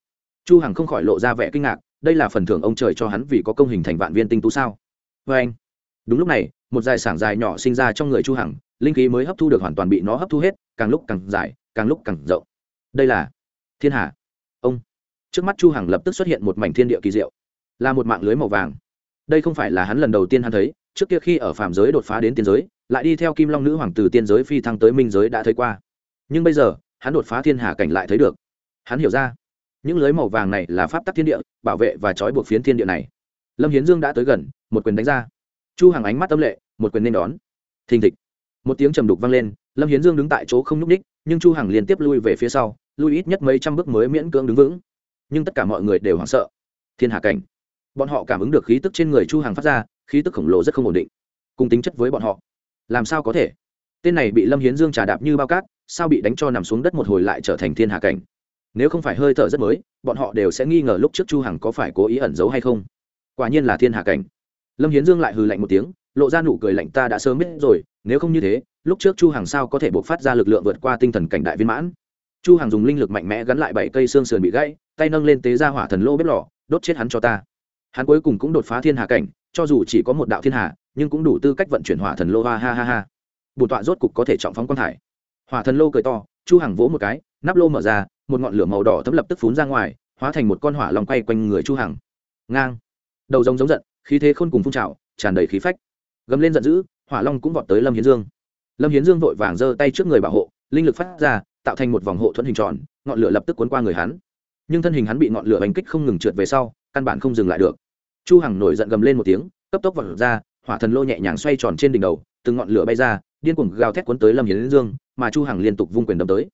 Chu hằng không khỏi lộ ra vẻ kinh ngạc, đây là phần thưởng ông trời cho hắn vì có công hình thành vạn viên tinh tú sao? Với anh đúng lúc này, một dài sảng dài nhỏ sinh ra trong người chu hằng, linh khí mới hấp thu được hoàn toàn bị nó hấp thu hết, càng lúc càng dài, càng lúc càng rộng. Đây là thiên hà. Ông. Trước mắt chu hằng lập tức xuất hiện một mảnh thiên địa kỳ diệu, là một mạng lưới màu vàng. Đây không phải là hắn lần đầu tiên hắn thấy, trước kia khi ở phàm giới đột phá đến tiên giới, lại đi theo kim long nữ hoàng từ tiên giới phi thăng tới minh giới đã thấy qua. Nhưng bây giờ, hắn đột phá thiên hà cảnh lại thấy được. Hắn hiểu ra, những lưới màu vàng này là pháp tắc thiên địa, bảo vệ và trói buộc phiến thiên địa này. Lâm hiến dương đã tới gần, một quyền đánh ra chu hàng ánh mắt tâm lệ, một quyền nên đón. Thình thịch. Một tiếng trầm đục vang lên, lâm hiến dương đứng tại chỗ không nhúc ních nhưng chu hằng liên tiếp lui về phía sau, lui ít nhất mấy trăm bước mới miễn cưỡng đứng vững. Nhưng tất cả mọi người đều hoảng sợ. Thiên Hạ cảnh. Bọn họ cảm ứng được khí tức trên người chu hằng phát ra, khí tức khổng lồ rất không ổn định. Cùng tính chất với bọn họ, làm sao có thể? Tên này bị lâm hiến dương trà đạp như bao cát, sao bị đánh cho nằm xuống đất một hồi lại trở thành thiên hạ cảnh? Nếu không phải hơi thở rất mới, bọn họ đều sẽ nghi ngờ lúc trước chu hằng có phải cố ý ẩn giấu hay không. Quả nhiên là thiên hạ cảnh lâm hiến dương lại hừ lạnh một tiếng, lộ ra nụ cười lạnh ta đã sớm biết rồi, nếu không như thế, lúc trước chu hàng sao có thể buộc phát ra lực lượng vượt qua tinh thần cảnh đại viên mãn? Chu hàng dùng linh lực mạnh mẽ gắn lại bảy cây xương sườn bị gãy, tay nâng lên tế ra hỏa thần lô bếp lò, đốt chết hắn cho ta. Hắn cuối cùng cũng đột phá thiên hà cảnh, cho dù chỉ có một đạo thiên hà, nhưng cũng đủ tư cách vận chuyển hỏa thần lô, ha ha ha ha. Bùn tọa rốt cục có thể trọng phóng quan thải hỏa thần lô cười to, chu hàng vỗ một cái, nắp lô mở ra, một ngọn lửa màu đỏ thấm lập tức phún ra ngoài, hóa thành một con hỏa lòng quay quanh người chu hằng. Ngang. Đầu rồng giống giận khí thế khôn cùng phun trào, tràn đầy khí phách. Gầm lên giận dữ, hỏa long cũng vọt tới lâm hiến dương. Lâm hiến dương vội vàng giơ tay trước người bảo hộ, linh lực phát ra, tạo thành một vòng hộ thuẫn hình tròn, ngọn lửa lập tức cuốn qua người hắn. Nhưng thân hình hắn bị ngọn lửa bánh kích không ngừng trượt về sau, căn bản không dừng lại được. Chu hằng nổi giận gầm lên một tiếng, cấp tốc vọt ra, hỏa thần lô nhẹ nhàng xoay tròn trên đỉnh đầu, từng ngọn lửa bay ra, điên cuồng gào thét cuốn tới lâm hiến dương, mà chu hằng liên tục vung quyền đâm tới.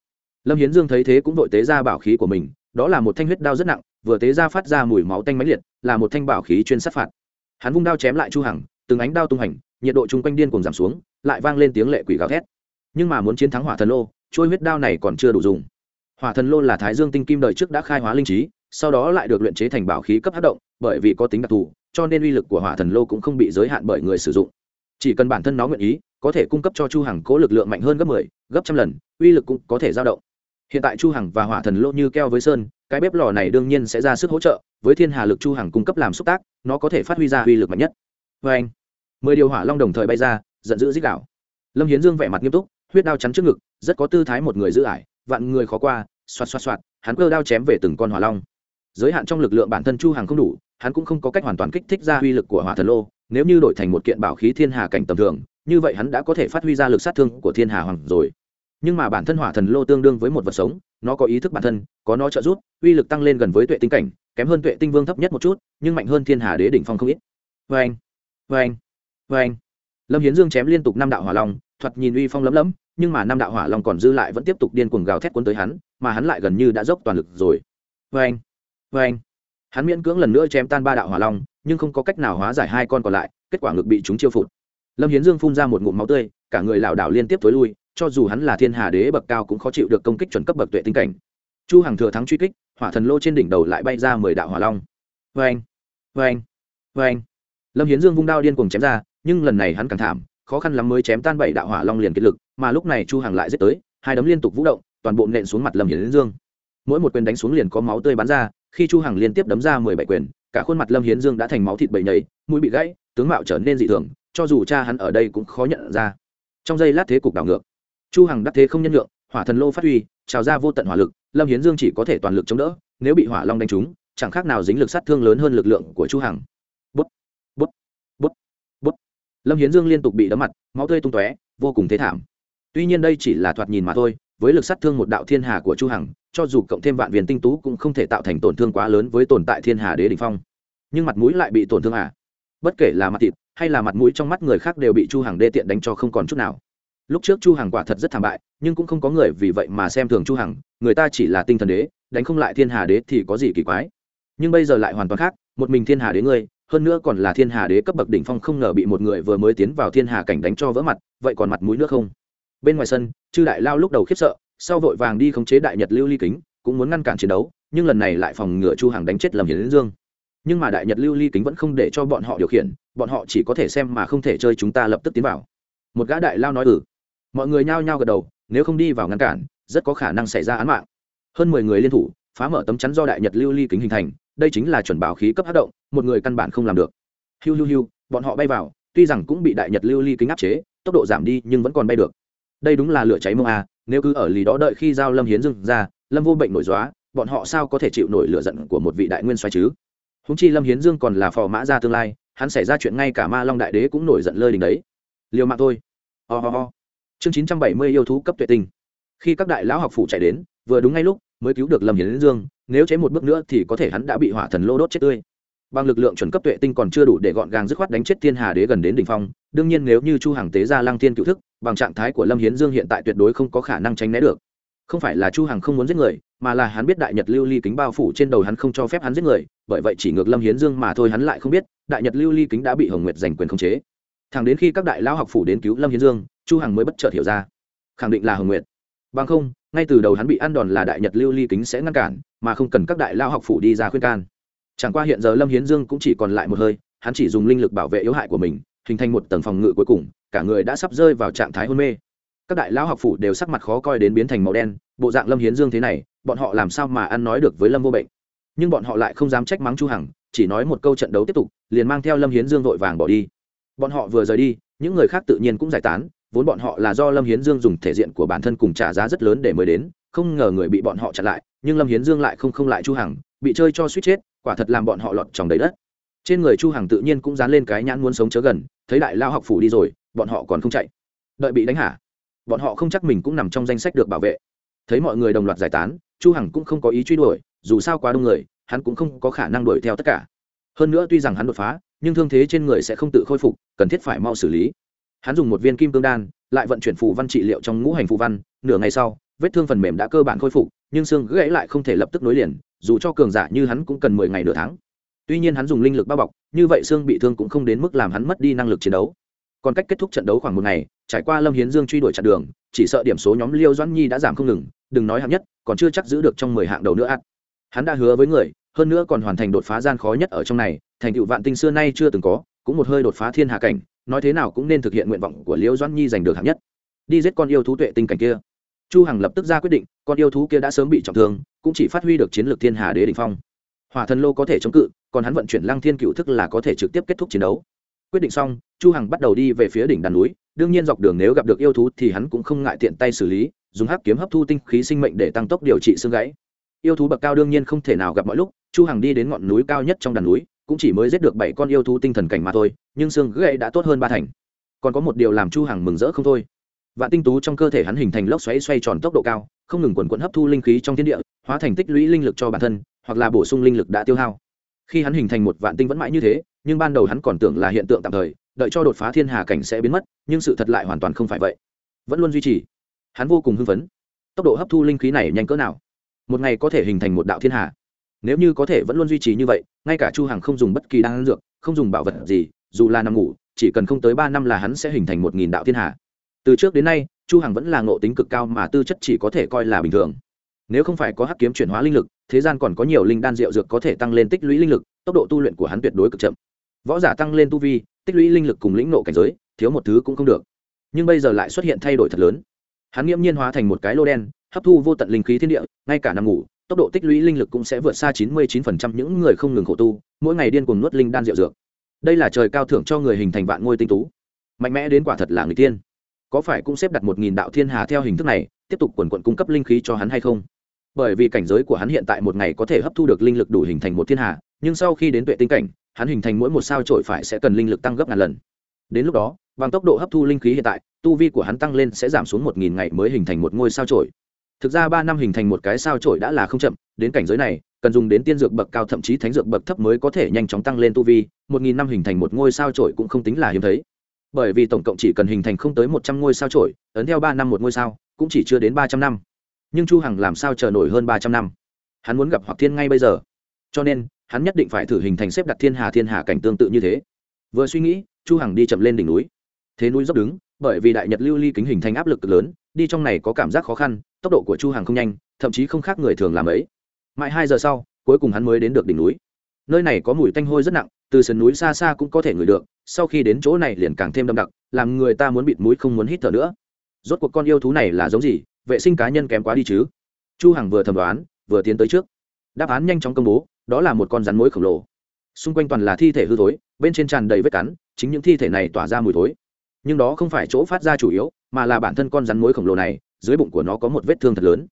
Lâm hiến dương thấy thế cũng vội tế ra bảo khí của mình, đó là một thanh huyết đao rất nặng, vừa tế ra phát ra mùi máu tanh mãnh liệt, là một thanh bảo khí chuyên sát phạt hắn vung đao chém lại chu hằng từng ánh đao tung hành nhiệt độ chung quanh điên cuồng giảm xuống lại vang lên tiếng lệ quỷ gào thét. Nhưng mà muốn chiến thắng hỏa thần lô trôi huyết đao này còn chưa đủ dùng. Hỏa thần lô là thái dương tinh kim đời trước đã khai hóa linh trí sau đó lại được luyện chế thành bảo khí cấp hát động bởi vì có tính đặc thù cho nên uy lực của hỏa thần lô cũng không bị giới hạn bởi người sử dụng. Chỉ cần bản thân nó nguyện ý có thể cung cấp cho chu hằng cố lực lượng mạnh hơn gấp 10, gấp trăm lần uy lực cũng có thể dao động hiện tại chu hằng và hỏa thần lô như keo với sơn, cái bếp lò này đương nhiên sẽ ra sức hỗ trợ, với thiên hà lực chu hằng cung cấp làm xúc tác, nó có thể phát huy ra uy lực mạnh nhất. Với anh, mười điều hỏa long đồng thời bay ra, giận dữ dích đảo lâm hiến dương vẻ mặt nghiêm túc, huyết đao chắn trước ngực, rất có tư thái một người giữ ải, vạn người khó qua, xoạt xoạt xoạt, hắn cơ đao chém về từng con hỏa long. Giới hạn trong lực lượng bản thân chu hằng không đủ, hắn cũng không có cách hoàn toàn kích thích ra uy lực của hỏa thần lô, nếu như đổi thành một kiện bảo khí thiên hà cảnh tầm thường, như vậy hắn đã có thể phát huy ra lực sát thương của thiên hà hoàng rồi nhưng mà bản thân hỏa thần lô tương đương với một vật sống, nó có ý thức bản thân, có nó trợ giúp, uy lực tăng lên gần với tuệ tinh cảnh, kém hơn tuệ tinh vương thấp nhất một chút, nhưng mạnh hơn thiên hà đế đỉnh phong không ít. Vê anh vê anh vê anh lâm hiến dương chém liên tục năm đạo hỏa long, thoạt nhìn uy phong lấm lấm nhưng mà năm đạo hỏa long còn dư lại vẫn tiếp tục điên cuồng gào thét cuốn tới hắn, mà hắn lại gần như đã dốc toàn lực rồi. Vê anh vê anh hắn miễn cưỡng lần nữa chém tan ba đạo hỏa long, nhưng không có cách nào hóa giải hai con còn lại, kết quả ngực bị chúng chiêu phụt. Lâm hiến dương phun ra một ngụm máu tươi, cả người lảo đảo liên tiếp t ố i lui cho dù hắn là thiên hà đế bậc cao cũng khó chịu được công kích chuẩn cấp bậc tuệ tinh cảnh. Chu hằng thừa thắng truy kích, hỏa thần lô trên đỉnh đầu lại bay ra mười đạo hỏa long. Vê anh vê anh vê anh lâm hiến dương vung đao điên cuồng chém ra, nhưng lần này hắn càng thảm, khó khăn lắm mới chém tan bảy đạo hỏa long liền kết lực, mà lúc này chu hằng lại giết tới, hai đấm liên tục vũ động, toàn bộ nện xuống mặt lâm hiến dương. Mỗi một quyền đánh xuống liền có máu tươi bắn ra, khi chu hằng liên tiếp đấm ra mười bảy quyền, cả khuôn mặt lâm hiến dương đã thành máu thịt bầy nhầy, mũi bị gãy, tướng mạo trở nên dị thường, cho dù cha hắn ở đây cũng khó nhận ra. Trong giây lát thế cục đảo ngược chu hằng đắc thế không nhân lượng hỏa thần lô phát huy, trào ra vô tận hỏa lực, lâm hiến dương chỉ có thể toàn lực chống đỡ, nếu bị hỏa long đánh trúng, chẳng khác nào dính lực sát thương lớn hơn lực lượng của chu hằng. Bút bút bút bút. Lâm hiến dương liên tục bị đấm mặt, máu tươi tung tóe, vô cùng thế thảm. Tuy nhiên đây chỉ là thoạt nhìn mà thôi, với lực sát thương một đạo thiên hà của chu hằng, cho dù cộng thêm vạn viên tinh tú cũng không thể tạo thành tổn thương quá lớn với tồn tại thiên hà đế đỉnh phong. Nhưng mặt mũi lại bị tổn thương à? Bất kể là mặt thịt hay là mặt mũi trong mắt người khác đều bị chu hằng đê tiện đánh cho không còn chút nào lúc trước chu hằng quả thật rất thảm bại, nhưng cũng không có người vì vậy mà xem thường chu hằng, người ta chỉ là tinh thần đế, đánh không lại thiên hà đế thì có gì kỳ quái. Nhưng bây giờ lại hoàn toàn khác, một mình thiên hà đế ngươi, hơn nữa còn là thiên hà đế cấp bậc đỉnh phong không ngờ bị một người vừa mới tiến vào thiên hà cảnh đánh cho vỡ mặt, vậy còn mặt mũi nữa không? Bên ngoài sân chư đại lao lúc đầu khiếp sợ, sau vội vàng đi khống chế đại nhật lưu ly kính, cũng muốn ngăn cản chiến đấu, nhưng lần này lại phòng ngừa chu hằng đánh chết lầm hiến dương. Nhưng mà đại nhật lưu ly kính vẫn không để cho bọn họ điều khiển, bọn họ chỉ có thể xem mà không thể chơi chúng ta lập tức tiến vào. Một gã đại lao nói ừ mọi người nhao nhao gật đầu, nếu không đi vào ngăn cản, rất có khả năng xảy ra án mạng. Hơn mười người liên thủ, phá mở tấm chắn do đại nhật lưu ly kính hình thành, đây chính là chuẩn bảo khí cấp hát động, một người căn bản không làm được. Hiu hiu hiu, bọn họ bay vào, tuy rằng cũng bị đại nhật lưu ly kính áp chế, tốc độ giảm đi nhưng vẫn còn bay được. Đây đúng là lửa cháy mông à nếu cứ ở lì đó đợi khi giao lâm hiến dừng ra, lâm vô bệnh nổi dóa bọn họ sao có thể chịu nổi lửa giận của một vị đại nguyên xoay chứ? Húng chi lâm hiến dương còn là phò mã ra tương lai, hắn xảy ra chuyện ngay cả ma long đại đế cũng nổi giận lơi đình đấy. Liều mạng thôi. Ho、oh、ho、oh. ho chương chín trăm bảy mươi yêu thú cấp tuệ tinh. Khi các đại lão học phủ chạy đến, vừa đúng ngay lúc mới cứu được lâm hiến dương, nếu chế một bước nữa thì có thể hắn đã bị hỏa thần lô đốt chết tươi. Bằng lực lượng chuẩn cấp tuệ tinh còn chưa đủ để gọn gàng dứt khoát đánh chết thiên hà đế gần đến đ ỉ n h phong, đương nhiên nếu như chu hàng tế ra lăng thiên cựu thức, bằng trạng thái của lâm hiến dương hiện tại tuyệt đối không có khả năng tránh né được. Không phải là chu hằng không muốn giết người, mà là hắn biết đại nhật lưu ly kính bao phủ trên đầu hắn không cho phép hắn giết người, bởi vậy chỉ ngược lâm hiến dương mà thôi hắn lại không biết, đại nhật lưu ly kính đã bị hồng nguyệt giành quyền khống chế. Thẳng đến khi các đại lão học phủ đến cứu lâm hiến dương chu hằng mới bất chợt hiểu ra. Khẳng định là hồng nguyệt. Bằng không, ngay từ đầu hắn bị ăn đòn là đại nhật lưu ly kính sẽ ngăn cản, mà không cần các đại lão học phủ đi ra khuyên can. Chẳng qua hiện giờ lâm hiến dương cũng chỉ còn lại một hơi, hắn chỉ dùng linh lực bảo vệ yếu hại của mình, hình thành một tầng phòng ngự cuối cùng, cả người đã sắp rơi vào trạng thái hôn mê. Các đại lão học phủ đều sắc mặt khó coi đến biến thành màu đen, bộ dạng lâm hiến dương thế này, bọn họ làm sao mà ăn nói được với lâm vô bệnh? Nhưng bọn họ lại không dám trách mắng chu hằng, chỉ nói một câu trận đấu tiếp tục, liền mang theo lâm hiến dương vội vàng bỏ đi. Bọn họ vừa rời đi, những người khác tự nhiên cũng giải tán vốn bọn họ là do lâm hiến dương dùng thể diện của bản thân cùng trả giá rất lớn để mới đến, không ngờ người bị bọn họ chặn lại, nhưng lâm hiến dương lại không không lại chu hằng, bị chơi cho suýt chết, quả thật làm bọn họ lọt trong đầy đất. Trên người chu hằng tự nhiên cũng dán lên cái nhãn muốn sống chớ gần, thấy đại lao học phủ đi rồi, bọn họ còn không chạy. Đợi bị đánh hả bọn họ không chắc mình cũng nằm trong danh sách được bảo vệ. Thấy mọi người đồng loạt giải tán, chu hằng cũng không có ý truy đuổi, dù sao quá đông người, hắn cũng không có khả năng đuổi theo tất cả. Hơn nữa tuy rằng hắn đột phá, nhưng thương thế trên người sẽ không tự khôi phục, cần thiết phải mau xử lý hắn dùng một viên kim cương đan, lại vận chuyển phù văn trị liệu trong ngũ hành phù văn, nửa ngày sau, vết thương phần mềm đã cơ bản khôi phục, nhưng xương gãy lại không thể lập tức nối liền, dù cho cường giả như hắn cũng cần mười ngày nửa tháng. Tuy nhiên hắn dùng linh lực bao bọc, như vậy xương bị thương cũng không đến mức làm hắn mất đi năng lực chiến đấu. Còn cách kết thúc trận đấu khoảng một ngày, trải qua lâm hiến dương truy đuổi chặn đường, chỉ sợ điểm số nhóm liêu doãn nhi đã giảm không ngừng, đừng nói hạng nhất, còn chưa chắc giữ được trong mười hạng đầu nữa ắt hắn đã hứa với người, hơn nữa còn hoàn thành đột phá gian khó nhất ở trong này, thành tựu vạn tinh xưa nay chưa từng có, cũng một hơi đột phá thiên hạ cảnh nói thế nào cũng nên thực hiện nguyện vọng của liễu doãn nhi giành được hạng nhất. Đi giết con yêu thú tuệ tinh cảnh kia. Chu hằng lập tức ra quyết định, con yêu thú kia đã sớm bị trọng thương, cũng chỉ phát huy được chiến lược thiên hà đế đỉnh phong. Hỏa thần lô có thể chống cự, còn hắn vận chuyển lăng thiên cựu thức là có thể trực tiếp kết thúc chiến đấu. Quyết định xong, chu hằng bắt đầu đi về phía đỉnh đàn núi, đương nhiên dọc đường nếu gặp được yêu thú thì hắn cũng không ngại tiện tay xử lý, dùng hắc kiếm hấp thu tinh khí sinh mệnh để tăng tốc điều trị xương gãy. Yêu thú bậc cao đương nhiên không thể nào gặp mọi lúc, chu hằng đi đến ngọn núi cao nhất trong đàn núi cũng chỉ mới giết được bảy con yêu thú tinh thần cảnh mà thôi, nhưng xương gãy đã tốt hơn ba thành. Còn có một điều làm chu hằng mừng rỡ không thôi. Vạn tinh tú trong cơ thể hắn hình thành lốc xoáy xoay tròn tốc độ cao, không ngừng quần quận hấp thu linh khí trong thiên địa, hóa thành tích lũy linh lực cho bản thân, hoặc là bổ sung linh lực đã tiêu hao. Khi hắn hình thành một vạn tinh vẫn mãi như thế, nhưng ban đầu hắn còn tưởng là hiện tượng tạm thời, đợi cho đột phá thiên hà cảnh sẽ biến mất, nhưng sự thật lại hoàn toàn không phải vậy. Vẫn luôn duy trì. Hắn vô cùng hưng phấn. Tốc độ hấp thu linh khí này nhanh cỡ nào? Một ngày có thể hình thành một đạo thiên hà nếu như có thể vẫn luôn duy trì như vậy, ngay cả chu hằng không dùng bất kỳ đan dược, không dùng bảo vật gì, dù là nằm ngủ, chỉ cần không tới ba năm là hắn sẽ hình thành một nghìn đạo thiên hạ. từ trước đến nay, chu hằng vẫn là ngộ tính cực cao mà tư chất chỉ có thể coi là bình thường. Nếu không phải có hắc kiếm chuyển hóa linh lực, thế gian còn có nhiều linh đan rượu dược có thể tăng lên tích lũy linh lực, tốc độ tu luyện của hắn tuyệt đối cực chậm. Võ giả tăng lên tu vi, tích lũy linh lực cùng lĩnh nộ cảnh giới, thiếu một thứ cũng không được. Nhưng bây giờ lại xuất hiện thay đổi thật lớn. Hắn nghiễm nhiên hóa thành một cái lô đen, hấp thu vô tận linh khí thiên địa, ngay cả nằm ngủ tốc độ tích lũy linh lực cũng sẽ vượt xa 99% những người không ngừng khổ tu, mỗi ngày điên cuồng nuốt linh đan rượu dược. Đây là trời cao thưởng cho người hình thành vạn ngôi tinh tú. Mạnh mẽ đến quả thật là người tiên. Có phải cũng xếp đặt một nghìn đạo thiên hà theo hình thức này, tiếp tục quần quần cung cấp linh khí cho hắn hay không? Bởi vì cảnh giới của hắn hiện tại một ngày có thể hấp thu được linh lực đủ hình thành một thiên hà, nhưng sau khi đến tuệ tinh cảnh, hắn hình thành mỗi một sao trội phải sẽ cần linh lực tăng gấp ngàn lần. Đến lúc đó, bằng tốc độ hấp thu linh khí hiện tại, tu vi của hắn tăng lên sẽ giảm xuống một nghìn ngày mới hình thành một ngôi sao trội thực ra ba năm hình thành một cái sao trổi đã là không chậm, đến cảnh giới này, cần dùng đến tiên dược bậc cao thậm chí thánh dược bậc thấp mới có thể nhanh chóng tăng lên tu vi, một nghìn năm hình thành một ngôi sao trổi cũng không tính là hiếm thấy. Bởi vì tổng cộng chỉ cần hình thành không tới một trăm ngôi sao trổi ấn theo ba năm một ngôi sao, cũng chỉ chưa đến ba trăm năm. Nhưng chu hằng làm sao chờ nổi hơn ba trăm năm? Hắn muốn gặp hoặc thiên ngay bây giờ. Cho nên, hắn nhất định phải thử hình thành xếp đặt thiên hà thiên hà cảnh tương tự như thế. Vừa suy nghĩ, chu hằng đi chậm lên đỉnh núi. Thế núi dốc đứng bởi vì đại nhật lưu ly kính hình thành áp lực cực lớn, đi trong này có cảm giác khó khăn, tốc độ của chu hàng không nhanh, thậm chí không khác người thường làm ấy. Mãi hai giờ sau, cuối cùng hắn mới đến được đỉnh núi. Nơi này có mùi tanh hôi rất nặng, từ sườn núi xa xa cũng có thể ngửi được, sau khi đến chỗ này liền càng thêm đậm đặc, làm người ta muốn bịt mũi không muốn hít thở nữa. Rốt cuộc con yêu thú này là giống gì, vệ sinh cá nhân kém quá đi chứ? Chu hằng vừa thẩm đoán, vừa tiến tới trước. Đáp án nhanh chóng công bố, đó là một con rắn mối khổng lồ. Xung quanh toàn là thi thể hư thối, bên trên tràn đầy vết cắn, chính những thi thể này tỏa ra mùi thối nhưng đó không phải chỗ phát ra chủ yếu, mà là bản thân con rắn mối khổng lồ này, dưới bụng của nó có một vết thương thật lớn.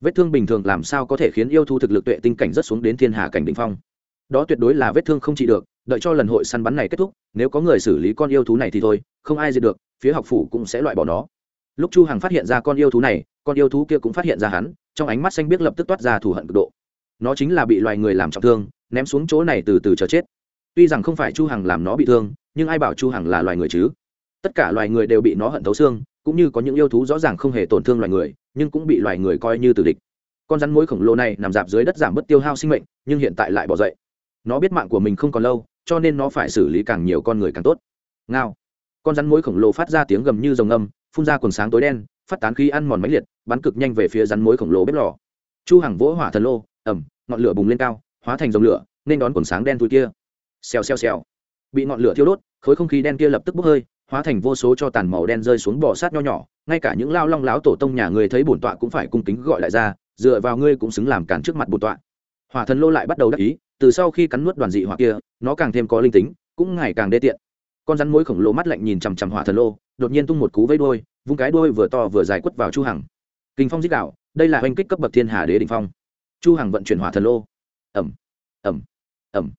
Vết thương bình thường làm sao có thể khiến yêu thú thực lực tuệ tinh cảnh rất xuống đến thiên hà cảnh đ ỉ n h phong. Đó tuyệt đối là vết thương không trị được, đợi cho lần hội săn bắn này kết thúc, nếu có người xử lý con yêu thú này thì thôi, không ai diệt được, phía học phủ cũng sẽ loại bỏ nó. Lúc chu hằng phát hiện ra con yêu thú này, con yêu thú kia cũng phát hiện ra hắn, trong ánh mắt xanh biết lập tức toát ra thù hận cực độ. Nó chính là bị loài người làm trọng thương, ném xuống chỗ này từ từ chờ chết. Tuy rằng không phải chu hằng làm nó bị thương, nhưng ai bảo chu hằng là loài người chứ? Tất cả loài người đều bị nó hận thấu xương, cũng như có những yêu thú rõ ràng không hề tổn thương loài người, nhưng cũng bị loài người coi như tử địch. Con rắn mối khổng lồ này nằm dạp dưới đất giảm bớt tiêu hao sinh mệnh, nhưng hiện tại lại bỏ dậy. Nó biết mạng của mình không còn lâu, cho nên nó phải xử lý càng nhiều con người càng tốt. Ngao. Con rắn mối khổng lồ phát ra tiếng gầm như rồng âm phun ra quần sáng tối đen, phát tán khí ăn mòn máy liệt, bắn cực nhanh về phía rắn mối khổng lồ bếp lò. Chu hằng vỗ hỏa thần lô, ẩm, ngọn lửa bùng lên cao, hóa thành dòng lửa, nên đón quần sáng đen thui kia. Xèo xèo xèo. Bị ngọn lửa thiêu đốt, khối không khí đen kia lập tức bốc hơi hóa thành vô số cho tàn màu đen rơi xuống bò sát nho nhỏ, ngay cả những lao long láo tổ tông nhà người thấy bổn tọa cũng phải cung kính gọi lại ra, dựa vào ngươi cũng xứng làm cản trước mặt bổn tọa. Hỏa thần lô lại bắt đầu đắc ý, từ sau khi cắn nuốt đoàn dị hỏa kia, nó càng thêm có linh tính, cũng ngày càng đê tiện. Con rắn mối khổng lồ mắt lạnh nhìn chằm chằm hỏa thần lô, đột nhiên tung một cú vây đôi vung cái đôi vừa to vừa dài quất vào chu hằng. Kinh phong dích đạo, đây là oanh kích cấp bậc thiên hà đế đỉnh phong. Chu hằng vận chuyển hỏa thần lô. Ẩm ẩm ẩm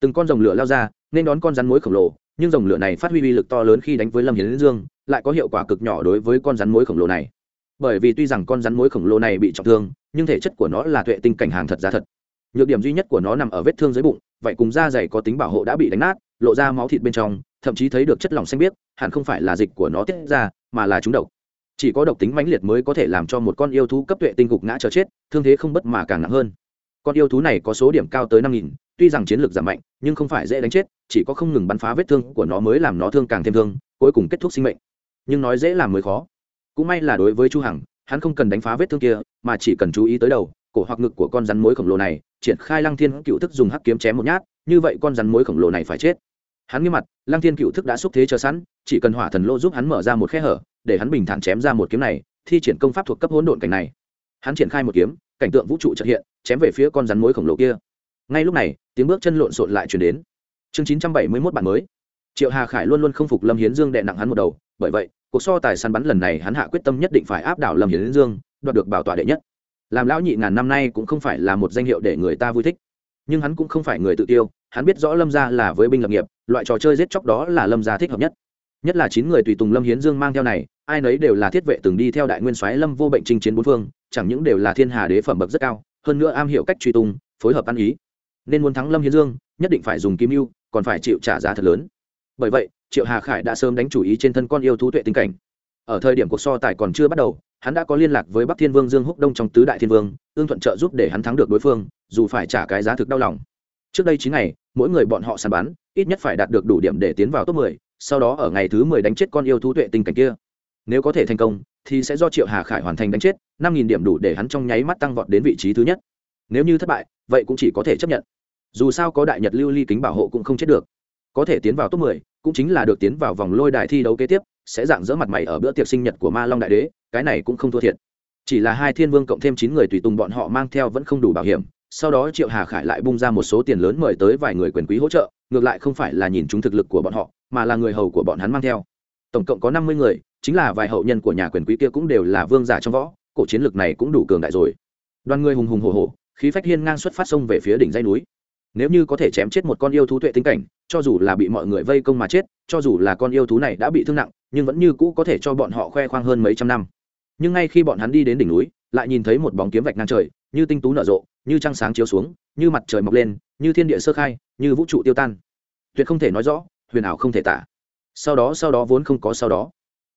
từng con rồng lửa lao ra, nên đón con rắn mối khổng lồ nhưng dòng lửa này phát huy uy lực to lớn khi đánh với lâm hiến dương, lại có hiệu quả cực nhỏ đối với con rắn mối khổng lồ này. Bởi vì tuy rằng con rắn mối khổng lồ này bị trọng thương, nhưng thể chất của nó là tuệ tinh cảnh hàng thật giá thật. Nhược điểm duy nhất của nó nằm ở vết thương dưới bụng, vậy cùng da dày có tính bảo hộ đã bị đánh nát, lộ ra máu thịt bên trong, thậm chí thấy được chất lỏng xanh biếc, hẳn không phải là dịch của nó tiết ra, mà là chúng độc. Chỉ có độc tính mãnh liệt mới có thể làm cho một con yêu thú cấp tuệ tinh gục ngã chờ chết, thương thế không bất mà càng nặng hơn con yêu thú này có số điểm cao tới năm nghìn, tuy rằng chiến lược giảm mạnh, nhưng không phải dễ đánh chết, chỉ có không ngừng bắn phá vết thương của nó mới làm nó thương càng thêm thương, cuối cùng kết thúc sinh mệnh. Nhưng nói dễ làm mới khó. Cũng may là đối với chu hằng, hắn không cần đánh phá vết thương kia, mà chỉ cần chú ý tới đầu, cổ hoặc ngực của con rắn mối khổng lồ này, triển khai lăng thiên cựu thức dùng hắc kiếm chém một nhát, như vậy con rắn mối khổng lồ này phải chết. Hắn nghiêm mặt, lăng thiên cựu thức đã xúc thế chờ sẵn, chỉ cần hỏa thần lô giúp hắn mở ra một khe hở, để hắn bình thản chém ra một kiếm này, thi triển công pháp thuộc cấp hỗn độn cảnh này. Hắn triển khai một kiếm, cảnh tượng vũ trụ trợ hiện chém về phía con rắn mối khổng lồ kia. Ngay lúc này, tiếng bước chân lộn xộn lại chuyển đến. Chương chín trăm bảy mươi 971 bản mới. Triệu hà khải luôn luôn không phục lâm hiến dương đệ nặng hắn một đầu, bởi vậy, cuộc so tài săn bắn lần này hắn hạ quyết tâm nhất định phải áp đảo lâm hiến dương, đoạt được bảo tọa đệ nhất. Làm lão nhị ngàn năm nay cũng không phải là một danh hiệu để người ta vui thích. Nhưng hắn cũng không phải người tự tiêu, hắn biết rõ lâm gia là với binh lập nghiệp, loại trò chơi giết chóc đó là lâm gia thích hợp nhất. Nhất là chín người tùy tùng lâm hiến dương mang theo này, ai nấy đều là thiết vệ từng đi theo đại nguyên soái lâm vô bệnh chinh chiến bốn phương, chẳng những đều là thiên hà đế phẩm bậc rất cao hơn nữa am hiểu cách truy tung phối hợp ăn ý. Nên muốn thắng lâm hiến dương nhất định phải dùng kim mưu còn phải chịu trả giá thật lớn. Bởi vậy triệu hà khải đã sớm đánh chủ ý trên thân con yêu thú tuệ tinh cảnh. Ở thời điểm cuộc so tài còn chưa bắt đầu hắn đã có liên lạc với bắc thiên vương dương húc đông trong tứ đại thiên vương ương thuận trợ giúp để hắn thắng được đối phương dù phải trả cái giá thực đau lòng. Trước đây chín ngày mỗi người bọn họ săn bắn ít nhất phải đạt được đủ điểm để tiến vào top 10, sau đó ở ngày thứ 10 đánh chết con yêu thú tuệ tinh cảnh kia nếu có thể thành công thì sẽ do triệu hà khải hoàn thành đánh chết năm nghìn điểm đủ để hắn trong nháy mắt tăng vọt đến vị trí thứ nhất. Nếu như thất bại vậy cũng chỉ có thể chấp nhận. Dù sao có đại nhật lưu ly kính bảo hộ cũng không chết được. Có thể tiến vào top 10, cũng chính là được tiến vào vòng lôi đài thi đấu kế tiếp sẽ dạng dỡ mặt mày ở bữa tiệc sinh nhật của ma long đại đế cái này cũng không thua thiệt. Chỉ là hai thiên vương cộng thêm chín người tùy tùng bọn họ mang theo vẫn không đủ bảo hiểm sau đó triệu hà khải lại bung ra một số tiền lớn mời tới vài người quyền quý hỗ trợ ngược lại không phải là nhìn chúng thực lực của bọn họ mà là người hầu của bọn hắn mang theo. Tổng cộng có năm mươi người chính là vài hậu nhân của nhà quyền quý kia cũng đều là vương giả trong võ, cổ chiến lược này cũng đủ cường đại rồi. Đoàn người hùng hùng hồ hồ khí phách hiên ngang xuất phát sông về phía đỉnh dây núi. Nếu như có thể chém chết một con yêu thú tuệ tinh cảnh, cho dù là bị mọi người vây công mà chết, cho dù là con yêu thú này đã bị thương nặng, nhưng vẫn như cũ có thể cho bọn họ khoe khoang hơn mấy trăm năm. Nhưng ngay khi bọn hắn đi đến đỉnh núi, lại nhìn thấy một bóng kiếm vạch ngang trời, như tinh tú nở rộ, như trăng sáng chiếu xuống, như mặt trời mọc lên, như thiên địa sơ khai, như vũ trụ tiêu tan. Tuyệt không thể nói rõ, huyền ảo không thể tả. Sau đó sau đó vốn không có sau đó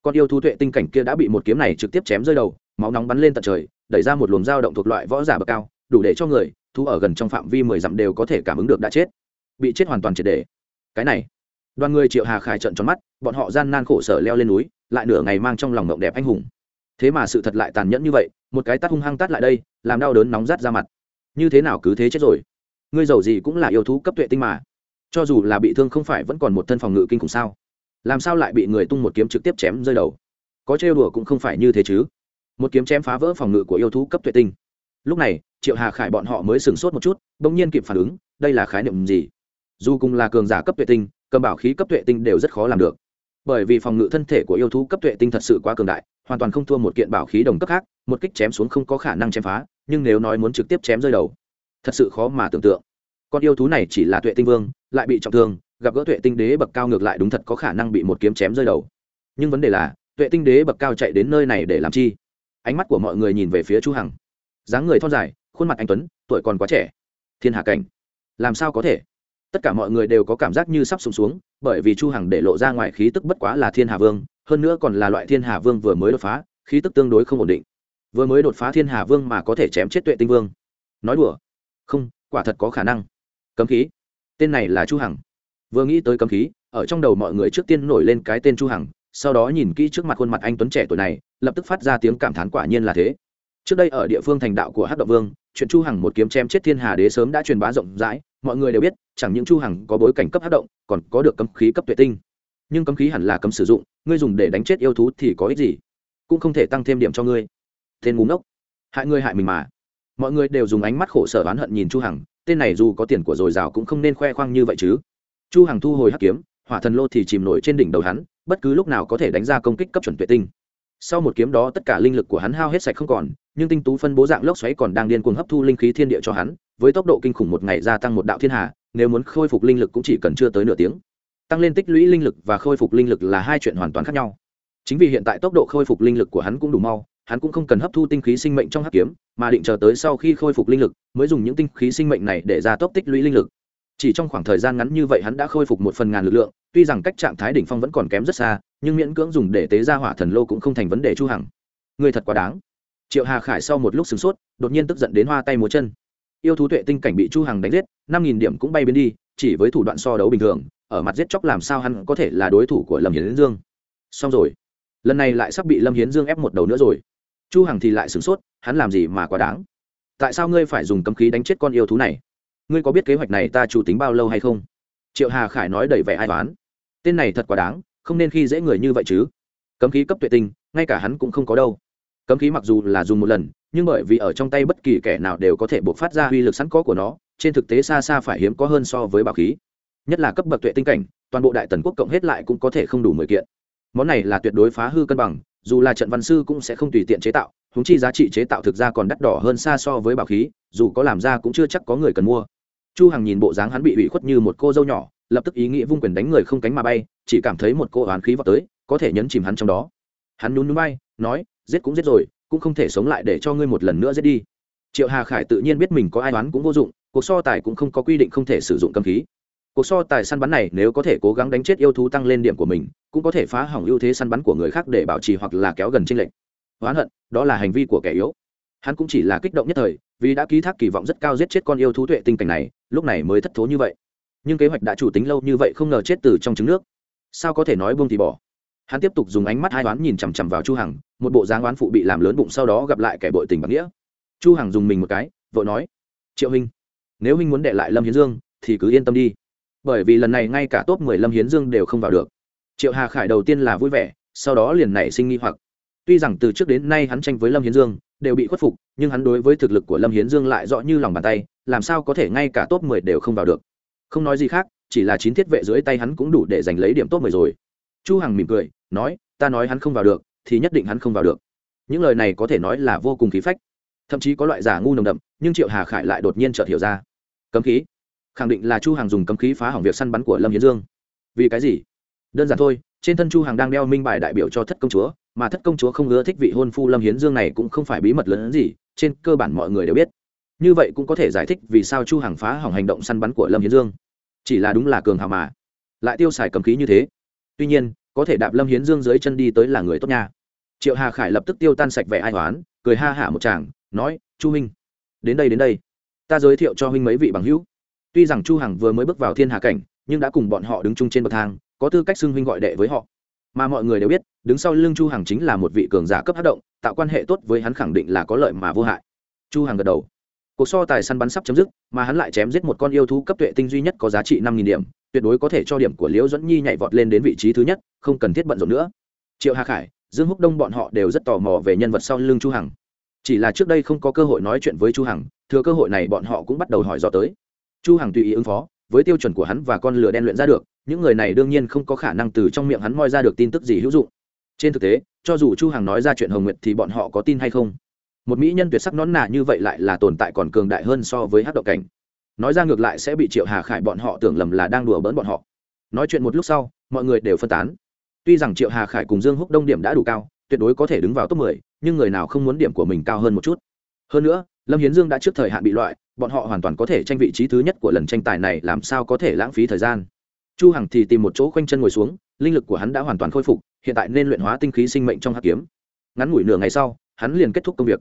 con yêu thú tuệ tinh cảnh kia đã bị một kiếm này trực tiếp chém rơi đầu, máu nóng bắn lên tận trời, đẩy ra một luồng dao động thuộc loại võ giả bậc cao, đủ để cho người thu ở gần trong phạm vi mười dặm đều có thể cảm ứng được đã chết. Bị chết hoàn toàn triệt để. Cái này, đoàn người triệu hà khải trận tròn mắt, bọn họ gian nan khổ sở leo lên núi, lại nửa ngày mang trong lòng mộng đẹp anh hùng. Thế mà sự thật lại tàn nhẫn như vậy, một cái tắt hung hăng tắt lại đây, làm đau đớn nóng rát ra mặt. Như thế nào cứ thế chết rồi? Ngươi giàu gì cũng là yêu thú cấp tuệ tinh mà. Cho dù là bị thương không phải vẫn còn một thân phòng ngự kinh khủng sao? Làm sao lại bị người tung một kiếm trực tiếp chém rơi đầu? Có trêu đùa cũng không phải như thế chứ. Một kiếm chém phá vỡ phòng ngự của yêu thú cấp tuệ tinh. Lúc này, triệu hà khải bọn họ mới sửng sốt một chút, bỗng nhiên kịp phản ứng, đây là khái niệm gì? Dù cùng là cường giả cấp tuệ tinh, cầm bảo khí cấp tuệ tinh đều rất khó làm được. Bởi vì phòng ngự thân thể của yêu thú cấp tuệ tinh thật sự quá cường đại, hoàn toàn không thua một kiện bảo khí đồng cấp khác, một kích chém xuống không có khả năng chém phá, nhưng nếu nói muốn trực tiếp chém rơi đầu, thật sự khó mà tưởng tượng. Con yêu thú này chỉ là tuệ tinh vương, lại bị trọng thương gặp gỡ tuệ tinh đế bậc cao ngược lại đúng thật có khả năng bị một kiếm chém rơi đầu. Nhưng vấn đề là tuệ tinh đế bậc cao chạy đến nơi này để làm chi? Ánh mắt của mọi người nhìn về phía chu hằng. Dáng người thon dài khuôn mặt anh tuấn tuổi còn quá trẻ. Thiên hạ cảnh. Làm sao có thể? Tất cả mọi người đều có cảm giác như sắp sụp xuống, xuống bởi vì chu hằng để lộ ra ngoài khí tức bất quá là thiên hà vương hơn nữa còn là loại thiên hà vương vừa mới đột phá khí tức tương đối không ổn định. Vừa mới đột phá thiên hà vương mà có thể chém chết tuệ tinh vương. Nói đùa. Không quả thật có khả năng. Cấm khí. Tên này là chu hằng vừa nghĩ tới cấm khí, ở trong đầu mọi người trước tiên nổi lên cái tên chu hằng, sau đó nhìn kỹ trước mặt khuôn mặt anh tuấn trẻ tuổi này, lập tức phát ra tiếng cảm thán quả nhiên là thế. Trước đây ở địa phương thành đạo của hắc động vương, chuyện chu hằng một kiếm chém chết thiên hà đế sớm đã truyền bá rộng rãi, mọi người đều biết, chẳng những chu hằng có bối cảnh cấp hắc động, còn có được cấm khí cấp tuệ tinh. Nhưng cấm khí hẳn là cấm sử dụng, ngươi dùng để đánh chết yêu thú thì có ích gì? Cũng không thể tăng thêm điểm cho ngươi. Tên ngu ngốc. Hại ngươi hại mình mà. Mọi người đều dùng ánh mắt khổ sở oán hận nhìn chu hằng, tên này dù có tiền của dồi dào cũng không nên khoe khoang như vậy chứ chu hằng thu hồi hắc kiếm, hỏa thần lô thì chìm nổi trên đỉnh đầu hắn, bất cứ lúc nào có thể đánh ra công kích cấp chuẩn tuệ tinh. Sau một kiếm đó, tất cả linh lực của hắn hao hết sạch không còn, nhưng tinh tú phân bố dạng lốc xoáy còn đang điên cuồng hấp thu linh khí thiên địa cho hắn, với tốc độ kinh khủng một ngày gia tăng một đạo thiên hà, nếu muốn khôi phục linh lực cũng chỉ cần chưa tới nửa tiếng. Tăng lên tích lũy linh lực và khôi phục linh lực là hai chuyện hoàn toàn khác nhau. Chính vì hiện tại tốc độ khôi phục linh lực của hắn cũng đủ mau, hắn cũng không cần hấp thu tinh khí sinh mệnh trong hắc kiếm, mà định chờ tới sau khi khôi phục linh lực, mới dùng những tinh khí sinh mệnh này để ra tốc tích lũy linh lực chỉ trong khoảng thời gian ngắn như vậy hắn đã khôi phục một phần ngàn lực lượng, tuy rằng cách trạng thái đỉnh phong vẫn còn kém rất xa, nhưng miễn cưỡng dùng để tế ra hỏa thần lô cũng không thành vấn đề chu hằng. Người thật quá đáng. Triệu hà khải sau một lúc sửng sốt, đột nhiên tức giận đến hoa tay múa chân. Yêu thú tuệ tinh cảnh bị chu hằng đánh giết, năm nghìn điểm cũng bay biến đi, chỉ với thủ đoạn so đấu bình thường, ở mặt giết chóc làm sao hắn có thể là đối thủ của lâm hiến dương. Xong rồi. Lần này lại sắp bị lâm hiến dương ép một đầu nữa rồi. Chu hằng thì lại sửng sốt, hắn làm gì mà quá đáng? Tại sao ngươi phải dùng cấm khí đánh chết con yêu thú này? Ngươi có biết kế hoạch này ta chủ tính bao lâu hay không? Triệu hà khải nói đầy vẻ ai toán tên này thật quá đáng, không nên khi dễ người như vậy chứ. Cấm khí cấp tuệ tinh, ngay cả hắn cũng không có đâu. Cấm khí mặc dù là dùng một lần, nhưng bởi vì ở trong tay bất kỳ kẻ nào đều có thể buộc phát ra uy lực sẵn có của nó, trên thực tế xa xa phải hiếm có hơn so với bảo khí. Nhất là cấp bậc tuệ tinh cảnh, toàn bộ đại tần quốc cộng hết lại cũng có thể không đủ mười kiện. Món này là tuyệt đối phá hư cân bằng, dù là trận văn sư cũng sẽ không tùy tiện chế tạo húng chi giá trị chế tạo thực ra còn đắt đỏ hơn xa so với bảo khí, dù có làm ra cũng chưa chắc có người cần mua chu hằng nhìn bộ dáng hắn bị ủy khuất như một cô dâu nhỏ, lập tức ý nghĩ vung quyền đánh người không cánh mà bay, chỉ cảm thấy một cô oán khí vào tới, có thể nhấn chìm hắn trong đó. Hắn nhún nhún bay nói, giết cũng giết rồi, cũng không thể sống lại để cho ngươi một lần nữa giết đi. Triệu hà khải tự nhiên biết mình có ai đoán cũng vô dụng, cuộc so tài cũng không có quy định không thể sử dụng cầm khí. Cuộc so tài săn bắn này nếu có thể cố gắng đánh chết yêu thú tăng lên điểm của mình, cũng có thể phá hỏng ưu thế săn bắn của người khác để bảo trì hoặc là kéo gần tranh lệch. Oán hận, đó là hành vi của kẻ yếu. Hắn cũng chỉ là kích động nhất thời, vì đã ký thác kỳ vọng rất cao giết chết con yêu thú tuệ tinh cảnh này lúc này mới thất thố như vậy. Nhưng kế hoạch đã chủ tính lâu như vậy không ngờ chết từ trong trứng nước. Sao có thể nói buông thì bỏ? Hắn tiếp tục dùng ánh mắt hai đoán nhìn chằm chằm vào chu hằng, một bộ dáng oán phụ bị làm lớn bụng sau đó gặp lại kẻ bội tình bằng nghĩa. Chu hằng dùng mình một cái, vội nói, triệu huynh, nếu huynh muốn để lại lâm hiến dương, thì cứ yên tâm đi. Bởi vì lần này ngay cả top 10 lâm hiến dương đều không vào được. Triệu hà khải đầu tiên là vui vẻ, sau đó liền nảy sinh nghi hoặc. Tuy rằng từ trước đến nay hắn tranh với lâm hiến dương đều bị khuất phục, nhưng hắn đối với thực lực của lâm hiến dương lại rõ như lòng bàn tay làm sao có thể ngay cả top 10 đều không vào được? Không nói gì khác, chỉ là chín thiết vệ dưới tay hắn cũng đủ để giành lấy điểm top 10 rồi. Chu hằng mỉm cười, nói, ta nói hắn không vào được, thì nhất định hắn không vào được. Những lời này có thể nói là vô cùng khí phách. Thậm chí có loại giả ngu nồng đậm, nhưng triệu hà khải lại đột nhiên chợt hiểu ra. Cấm khí. Khẳng định là chu hàng dùng cấm khí phá hỏng việc săn bắn của lâm hiến dương. Vì cái gì? Đơn giản thôi, trên thân chu hàng đang đeo minh bài đại biểu cho thất công chúa, mà thất công chúa không ưa thích vị hôn phu lâm hiến dương này cũng không phải bí mật lớn gì, trên cơ bản mọi người đều biết như vậy cũng có thể giải thích vì sao chu hàng phá hỏng hành động săn bắn của lâm hiến dương. Chỉ là đúng là cường hào mà. Lại tiêu xài cầm khí như thế. Tuy nhiên, có thể đạp lâm hiến dương dưới chân đi tới là người tốt nha. Triệu hà khải lập tức tiêu tan sạch vẻ ai toán cười ha hả một chàng nói, chu huynh, đến đây đến đây. Ta giới thiệu cho huynh mấy vị bằng hữu. Tuy rằng chu hằng vừa mới bước vào thiên hà cảnh, nhưng đã cùng bọn họ đứng chung trên bậc thang, có tư cách xưng huynh gọi đệ với họ. Mà mọi người đều biết, đứng sau lưng chu hằng chính là một vị cường giả cấp hát động, tạo quan hệ tốt với hắn khẳng định là có lợi mà vô hại. Chu hằng gật đầu cuộc so tài săn bắn sắp chấm dứt, mà hắn lại chém giết một con yêu thú cấp tuệ tinh duy nhất có giá trị năm nghìn điểm, tuyệt đối có thể cho điểm của liễu dẫn nhi nhảy vọt lên đến vị trí thứ nhất, không cần thiết bận rộn nữa. Triệu hà khải, dương húc đông bọn họ đều rất tò mò về nhân vật sau lưng chu hằng. Chỉ là trước đây không có cơ hội nói chuyện với chu hằng, thừa cơ hội này bọn họ cũng bắt đầu hỏi dò tới. Chu hằng tùy ý ứng phó, với tiêu chuẩn của hắn và con lửa đen luyện ra được, những người này đương nhiên không có khả năng từ trong miệng hắn moi ra được tin tức gì hữu dụng. Trên thực tế, cho dù chu hằng nói ra chuyện hồng nguyệt thì bọn họ có tin hay không? Một mỹ nhân tuyệt sắc nón nà như vậy lại là tồn tại còn cường đại hơn so với hát động cảnh. Nói ra ngược lại sẽ bị triệu hà khải bọn họ tưởng lầm là đang đùa bỡn bọn họ. Nói chuyện một lúc sau mọi người đều phân tán. Tuy rằng triệu hà khải cùng dương húc đông điểm đã đủ cao tuyệt đối có thể đứng vào top 10, nhưng người nào không muốn điểm của mình cao hơn một chút. Hơn nữa lâm hiến dương đã trước thời hạn bị loại bọn họ hoàn toàn có thể tranh vị trí thứ nhất của lần tranh tài này làm sao có thể lãng phí thời gian. Chu hằng thì tìm một chỗ khoanh chân ngồi xuống linh lực của hắn đã hoàn toàn khôi phục hiện tại nên luyện hóa tinh khí sinh mệnh trong hắc kiếm. Ngắn ngủi nửa ngày sau hắn liền kết thúc công việc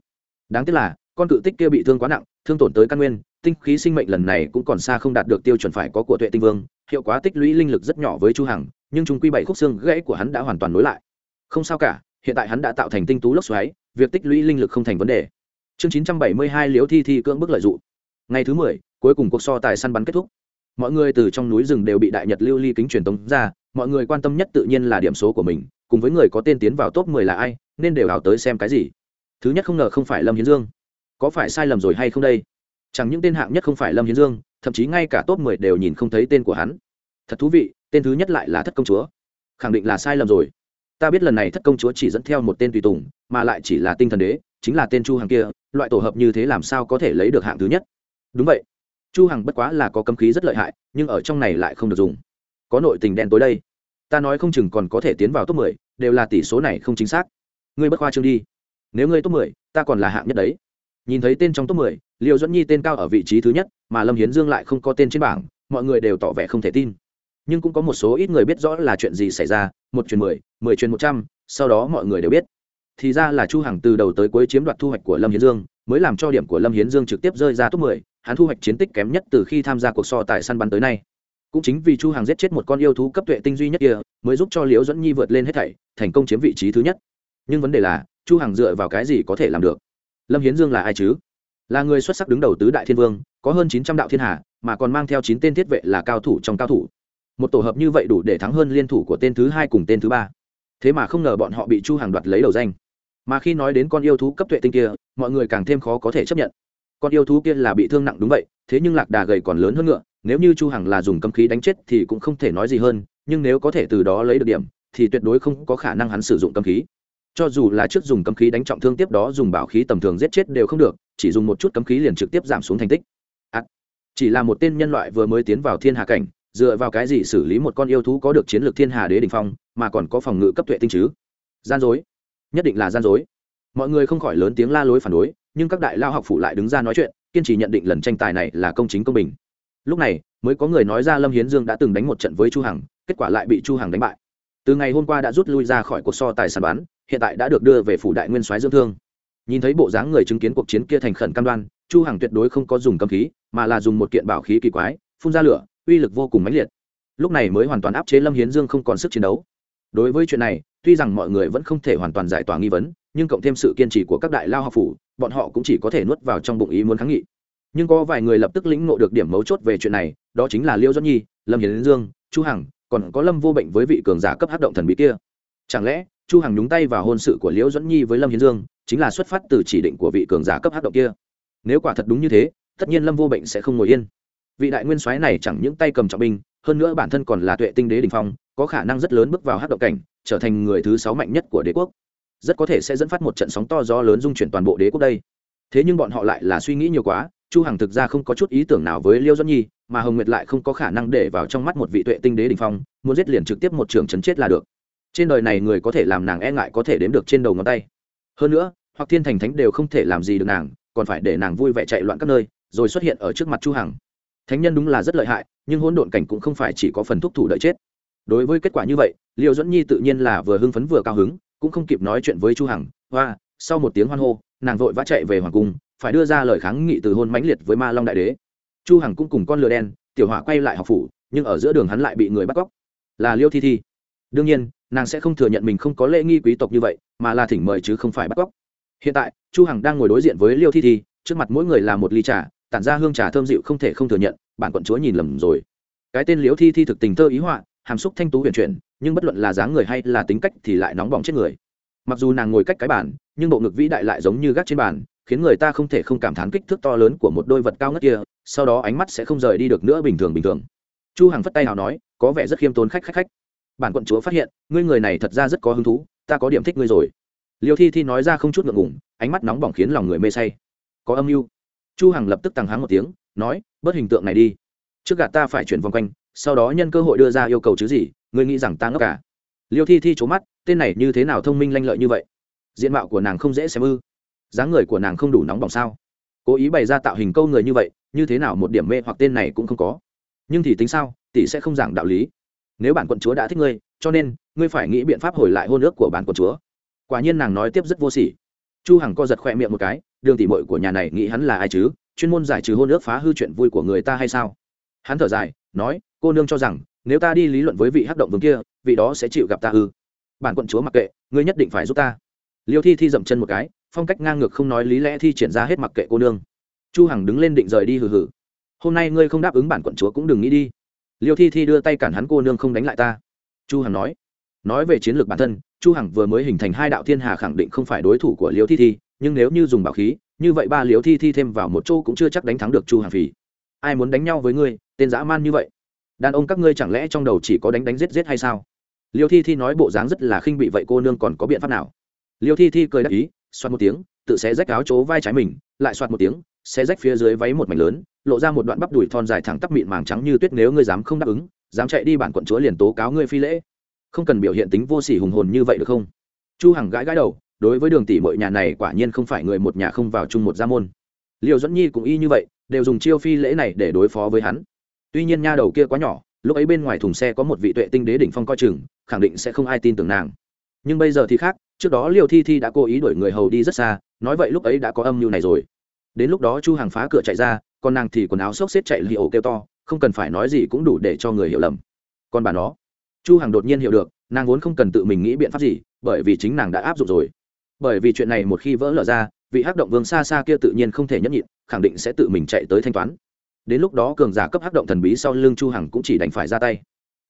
đáng tiếc là con cự tích kia bị thương quá nặng thương tổn tới căn nguyên tinh khí sinh mệnh lần này cũng còn xa không đạt được tiêu chuẩn phải có của tuệ tinh vương hiệu quả tích lũy linh lực rất nhỏ với chu hằng nhưng chúng quy bảy khúc xương gãy của hắn đã hoàn toàn nối lại. Không sao cả hiện tại hắn đã tạo thành tinh tú lốc xoáy việc tích lũy linh lực không thành vấn đề. Chương 972 liễu thi thi cưỡng bức lợi dụng. Ngày thứ 10, cuối cùng cuộc so tài săn bắn kết thúc. Mọi người từ trong núi rừng đều bị đại nhật lưu ly kính truyền tống ra mọi người quan tâm nhất tự nhiên là điểm số của mình cùng với người có tên tiến vào top 10 là ai nên đều ảo tới xem cái gì thứ nhất không ngờ không phải lâm hiến dương. Có phải sai lầm rồi hay không đây? Chẳng những tên hạng nhất không phải lâm hiến dương thậm chí ngay cả top mười đều nhìn không thấy tên của hắn. Thật thú vị tên thứ nhất lại là thất công chúa. Khẳng định là sai lầm rồi. Ta biết lần này thất công chúa chỉ dẫn theo một tên tùy tùng mà lại chỉ là tinh thần đế chính là tên chu hằng kia loại tổ hợp như thế làm sao có thể lấy được hạng thứ nhất? Đúng vậy. Chu hằng bất quá là có cấm khí rất lợi hại nhưng ở trong này lại không được dùng. Có nội tình đen tối đây. Ta nói không chừng còn có thể tiến vào top 10, đều là tỷ số này không chính xác. Ngươi bất khoa trương đi nếu ngươi top 10, ta còn là hạng nhất đấy. Nhìn thấy tên trong top 10, liêu dẫn nhi tên cao ở vị trí thứ nhất mà lâm hiến dương lại không có tên trên bảng mọi người đều tỏ vẻ không thể tin. Nhưng cũng có một số ít người biết rõ là chuyện gì xảy ra một truyền mười mười truyền một trăm sau đó mọi người đều biết. Thì ra là chu hằng từ đầu tới cuối chiếm đoạt thu hoạch của lâm hiến dương mới làm cho điểm của lâm hiến dương trực tiếp rơi ra top mười hắn thu hoạch chiến tích kém nhất từ khi tham gia cuộc so tài săn bắn tới nay. Cũng chính vì chu hằng giết chết một con yêu thú cấp tuệ tinh duy nhất kia mới giúp cho liễu dẫn nhi vượt lên hết thảy thành công chiếm vị trí thứ nhất. Nhưng vấn đề là chu hằng dựa vào cái gì có thể làm được? Lâm hiến dương là ai chứ? Là người xuất sắc đứng đầu tứ đại thiên vương, có hơn 900 đạo thiên hà, mà còn mang theo chín tên thiết vệ là cao thủ trong cao thủ. Một tổ hợp như vậy đủ để thắng hơn liên thủ của tên thứ hai cùng tên thứ ba. Thế mà không ngờ bọn họ bị chu Hằng đoạt lấy đầu danh. Mà khi nói đến con yêu thú cấp tuệ tinh kia, mọi người càng thêm khó có thể chấp nhận. Con yêu thú kia là bị thương nặng đúng vậy, thế nhưng lạc đà gầy còn lớn hơn ngựa, nếu như chu hằng là dùng cấm khí đánh chết thì cũng không thể nói gì hơn, nhưng nếu có thể từ đó lấy được điểm, thì tuyệt đối không có khả năng hắn sử dụng cấm khí cho dù là trước dùng cấm khí đánh trọng thương tiếp đó dùng bảo khí tầm thường giết chết đều không được chỉ dùng một chút cấm khí liền trực tiếp giảm xuống thành tích. À, chỉ là một tên nhân loại vừa mới tiến vào thiên hạ cảnh dựa vào cái gì xử lý một con yêu thú có được chiến lược thiên hà đế đình phong mà còn có phòng ngự cấp tuệ tinh chứ? Gian dối. Nhất định là gian dối. Mọi người không khỏi lớn tiếng la lối phản đối nhưng các đại lao học phụ lại đứng ra nói chuyện kiên trì nhận định lần tranh tài này là công chính công bình. Lúc này mới có người nói ra lâm hiến dương đã từng đánh một trận với chu hằng kết quả lại bị chu hằng đánh bại. Từ ngày hôm qua đã rút lui ra khỏi cuộc so tài sản bán hiện tại đã được đưa về phủ đại nguyên soái dưỡng thương. Nhìn thấy bộ dáng người chứng kiến cuộc chiến kia thành khẩn cam đoan, chu hằng tuyệt đối không có dùng cấm khí, mà là dùng một kiện bảo khí kỳ quái, phun ra lửa, uy lực vô cùng mãnh liệt. Lúc này mới hoàn toàn áp chế lâm hiến dương không còn sức chiến đấu. Đối với chuyện này, tuy rằng mọi người vẫn không thể hoàn toàn giải tỏa nghi vấn, nhưng cộng thêm sự kiên trì của các đại lao học phủ, bọn họ cũng chỉ có thể nuốt vào trong bụng ý muốn kháng nghị. Nhưng có vài người lập tức lĩnh ngộ được điểm mấu chốt về chuyện này, đó chính là liêu doãn nhi, lâm hiến dương, chu hằng, còn có lâm vô bệnh với vị cường giả cấp hát động thần bí kia. Chẳng lẽ chu hằng nhúng tay vào hôn sự của liễu doãn nhi với lâm hiến dương, chính là xuất phát từ chỉ định của vị cường giả cấp hắc động kia. Nếu quả thật đúng như thế, tất nhiên lâm vô bệnh sẽ không ngồi yên. Vị đại nguyên soái này chẳng những tay cầm trọng binh, hơn nữa bản thân còn là tuệ tinh đế đình phong, có khả năng rất lớn bước vào hắc động cảnh, trở thành người thứ sáu mạnh nhất của đế quốc. Rất có thể sẽ dẫn phát một trận sóng to gió lớn dung chuyển toàn bộ đế quốc đây. Thế nhưng bọn họ lại là suy nghĩ nhiều quá, chu hằng thực ra không có chút ý tưởng nào với liêu doãn nhi, mà hồng nguyệt lại không có khả năng để vào trong mắt một vị tuệ tinh đế đình phong, muốn giết liền trực tiếp một trường chấn chết là được trên đời này người có thể làm nàng e ngại có thể đếm được trên đầu ngón tay. Hơn nữa hoặc thiên thành thánh đều không thể làm gì được nàng, còn phải để nàng vui vẻ chạy loạn các nơi, rồi xuất hiện ở trước mặt chu hằng. Thánh nhân đúng là rất lợi hại, nhưng hỗn độn cảnh cũng không phải chỉ có phần thúc thủ đợi chết. Đối với kết quả như vậy, liêu duẫn nhi tự nhiên là vừa hưng phấn vừa cao hứng, cũng không kịp nói chuyện với chu hằng, hoa, sau một tiếng hoan hô, nàng vội vã chạy về hoàng cung, phải đưa ra lời kháng nghị từ hôn mãnh liệt với ma long đại đế. Chu hằng cũng cùng con lừa đen, tiểu hỏa quay lại học phủ, nhưng ở giữa đường hắn lại bị người bắt cóc. Là liêu thi thi đương nhiên, nàng sẽ không thừa nhận mình không có lễ nghi quý tộc như vậy, mà là thỉnh mời chứ không phải bắt cóc. Hiện tại, chu hằng đang ngồi đối diện với liêu thi thi, trước mặt mỗi người là một ly trà, tản ra hương trà thơm dịu không thể không thừa nhận, bản quận chúa nhìn lầm rồi. Cái tên liêu thi thi thực tình thơ ý họa, hàm xúc thanh tú huyền chuyển, nhưng bất luận là dáng người hay là tính cách thì lại nóng bỏng chết người. Mặc dù nàng ngồi cách cái bàn, nhưng bộ ngực vĩ đại lại giống như gác trên bàn, khiến người ta không thể không cảm thán kích thước to lớn của một đôi vật cao ngất kia, sau đó ánh mắt sẽ không rời đi được nữa bình thường bình thường. Chu hằng phất tay nào nói, có vẻ rất khiêm tốn khách khách khách bản quận chúa phát hiện, ngươi người này thật ra rất có hứng thú, ta có điểm thích ngươi rồi. Liêu thi thi nói ra không chút ngượng ngùng, ánh mắt nóng bỏng khiến lòng người mê say. Có âm mưu. Chu hằng lập tức tăng háng một tiếng, nói, bớt hình tượng này đi. Trước gạt ta phải chuyển vòng quanh, sau đó nhân cơ hội đưa ra yêu cầu chứ gì, ngươi nghĩ rằng ta ngốc cả liêu thi thi trố mắt, tên này như thế nào thông minh lanh lợi như vậy? Diện mạo của nàng không dễ xem ư? Dáng người của nàng không đủ nóng bỏng sao? Cố ý bày ra tạo hình câu người như vậy, như thế nào một điểm mê hoặc tên này cũng không có. Nhưng thì tính sao, tỷ sẽ không giảng đạo lý nếu bản quận chúa đã thích ngươi, cho nên, ngươi phải nghĩ biện pháp hồi lại hôn ước của bản quận chúa. Quả nhiên nàng nói tiếp rất vô sỉ. Chu hằng co giật khoe miệng một cái, đường tỷ muội của nhà này nghĩ hắn là ai chứ? Chuyên môn giải trừ hôn ước phá hư chuyện vui của người ta hay sao? Hắn thở dài, nói, cô nương cho rằng, nếu ta đi lý luận với vị hắc động vương kia, vị đó sẽ chịu gặp ta ư. Bản quận chúa mặc kệ, ngươi nhất định phải giúp ta. Liêu thi thi dậm chân một cái, phong cách ngang ngược không nói lý lẽ thi triển ra hết mặc kệ cô nương. Chu hằng đứng lên định rời đi hừ hừ. Hôm nay ngươi không đáp ứng bản quận chúa cũng đừng nghĩ đi liêu thi thi đưa tay cản hắn cô nương không đánh lại ta. Chu hằng nói. Nói về chiến lược bản thân, chu hằng vừa mới hình thành hai đạo thiên hà khẳng định không phải đối thủ của Liêu thi thi, nhưng nếu như dùng bảo khí, như vậy ba Liêu thi thi thêm vào một chỗ cũng chưa chắc đánh thắng được chu hằng phì ai muốn đánh nhau với ngươi, tên dã man như vậy? Đàn ông các ngươi chẳng lẽ trong đầu chỉ có đánh đánh giết giết hay sao? Liêu thi thi nói bộ dáng rất là khinh bị vậy cô nương còn có biện pháp nào? Liêu thi thi cười đáp ý, xoát một tiếng, tự xé rách áo chỗ vai trái mình, lại xoát một tiếng xé rách phía dưới váy một mảnh lớn, lộ ra một đoạn bắp đùi thon dài thẳng tắp mịn màng trắng như tuyết nếu ngươi dám không đáp ứng, dám chạy đi bản quận chúa liền tố cáo ngươi phi lễ. Không cần biểu hiện tính vô sỉ hùng hồn như vậy được không? Chu hằng gãi gãi đầu, đối với đường tỷ mọi nhà này quả nhiên không phải người một nhà không vào chung một gia môn. Liêu dẫn nhi cũng y như vậy, đều dùng chiêu phi lễ này để đối phó với hắn. Tuy nhiên nha đầu kia quá nhỏ, lúc ấy bên ngoài thùng xe có một vị tuệ tinh đế đỉnh phong coi chừng, khẳng định sẽ không ai tin tưởng nàng. Nhưng bây giờ thì khác, trước đó liều thi thi đã cố ý đuổi người hầu đi rất xa, nói vậy lúc ấy đã có âm mưu này rồi đến lúc đó chu hàng phá cửa chạy ra, còn nàng thì quần áo xốc xếp chạy liệu kêu to, không cần phải nói gì cũng đủ để cho người hiểu lầm. Còn bà nó, chu hàng đột nhiên hiểu được, nàng vốn không cần tự mình nghĩ biện pháp gì, bởi vì chính nàng đã áp dụng rồi. Bởi vì chuyện này một khi vỡ lở ra, vị hắc động vương xa xa kia tự nhiên không thể nhẫn nhịn, khẳng định sẽ tự mình chạy tới thanh toán. Đến lúc đó cường giả cấp hắc động thần bí sau lưng chu hằng cũng chỉ đành phải ra tay.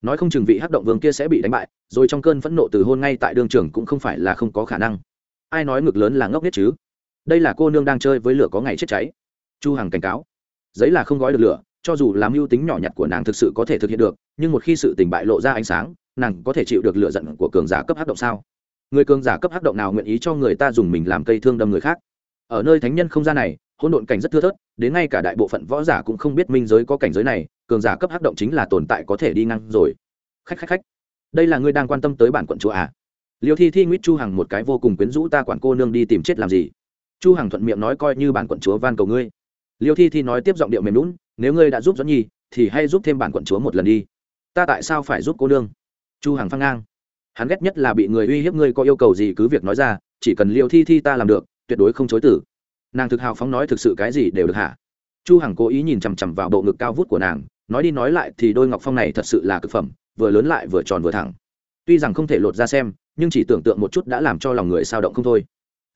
Nói không chừng vị hắc động vương kia sẽ bị đánh bại, rồi trong cơn phẫn nộ từ hôn ngay tại đường trường cũng không phải là không có khả năng. Ai nói ngực lớn là ngốc nhất chứ? Đây là cô nương đang chơi với lửa có ngày chết cháy. Chu hằng cảnh cáo. Giấy là không gói được lửa, cho dù làm mưu tính nhỏ nhặt của nàng thực sự có thể thực hiện được, nhưng một khi sự tình bại lộ ra ánh sáng, nàng có thể chịu được lửa giận của cường giả cấp hắc động sao? Người cường giả cấp hắc động nào nguyện ý cho người ta dùng mình làm cây thương đâm người khác? Ở nơi thánh nhân không gian này, hỗn độn cảnh rất thưa thớt, đến ngay cả đại bộ phận võ giả cũng không biết minh giới có cảnh giới này, cường giả cấp hắc động chính là tồn tại có thể đi ngang rồi. Khách khách khách. Đây là ngươi đang quan tâm tới bản quận chúa à? Liêu thi thi nguyễn chu hằng một cái vô cùng quyến rũ, ta quản cô nương đi tìm chết làm gì? Chu hằng thuận miệng nói coi như bản quận chúa van cầu ngươi. Liêu thi thi nói tiếp giọng điệu mềm lún nếu ngươi đã giúp dẫn nhi, thì hay giúp thêm bản quận chúa một lần đi. Ta tại sao phải giúp cô đương? chu hằng phăng ngang. Hắn ghét nhất là bị người uy hiếp ngươi có yêu cầu gì cứ việc nói ra, chỉ cần liêu thi thi ta làm được, tuyệt đối không chối tử nàng thực hào phóng nói thực sự cái gì đều được hả? Chu hằng cố ý nhìn chằm chằm vào bộ ngực cao vút của nàng, nói đi nói lại thì đôi ngọc phong này thật sự là cực phẩm, vừa lớn lại vừa tròn vừa thẳng. Tuy rằng không thể lột ra xem, nhưng chỉ tưởng tượng một chút đã làm cho lòng người sao động không thôi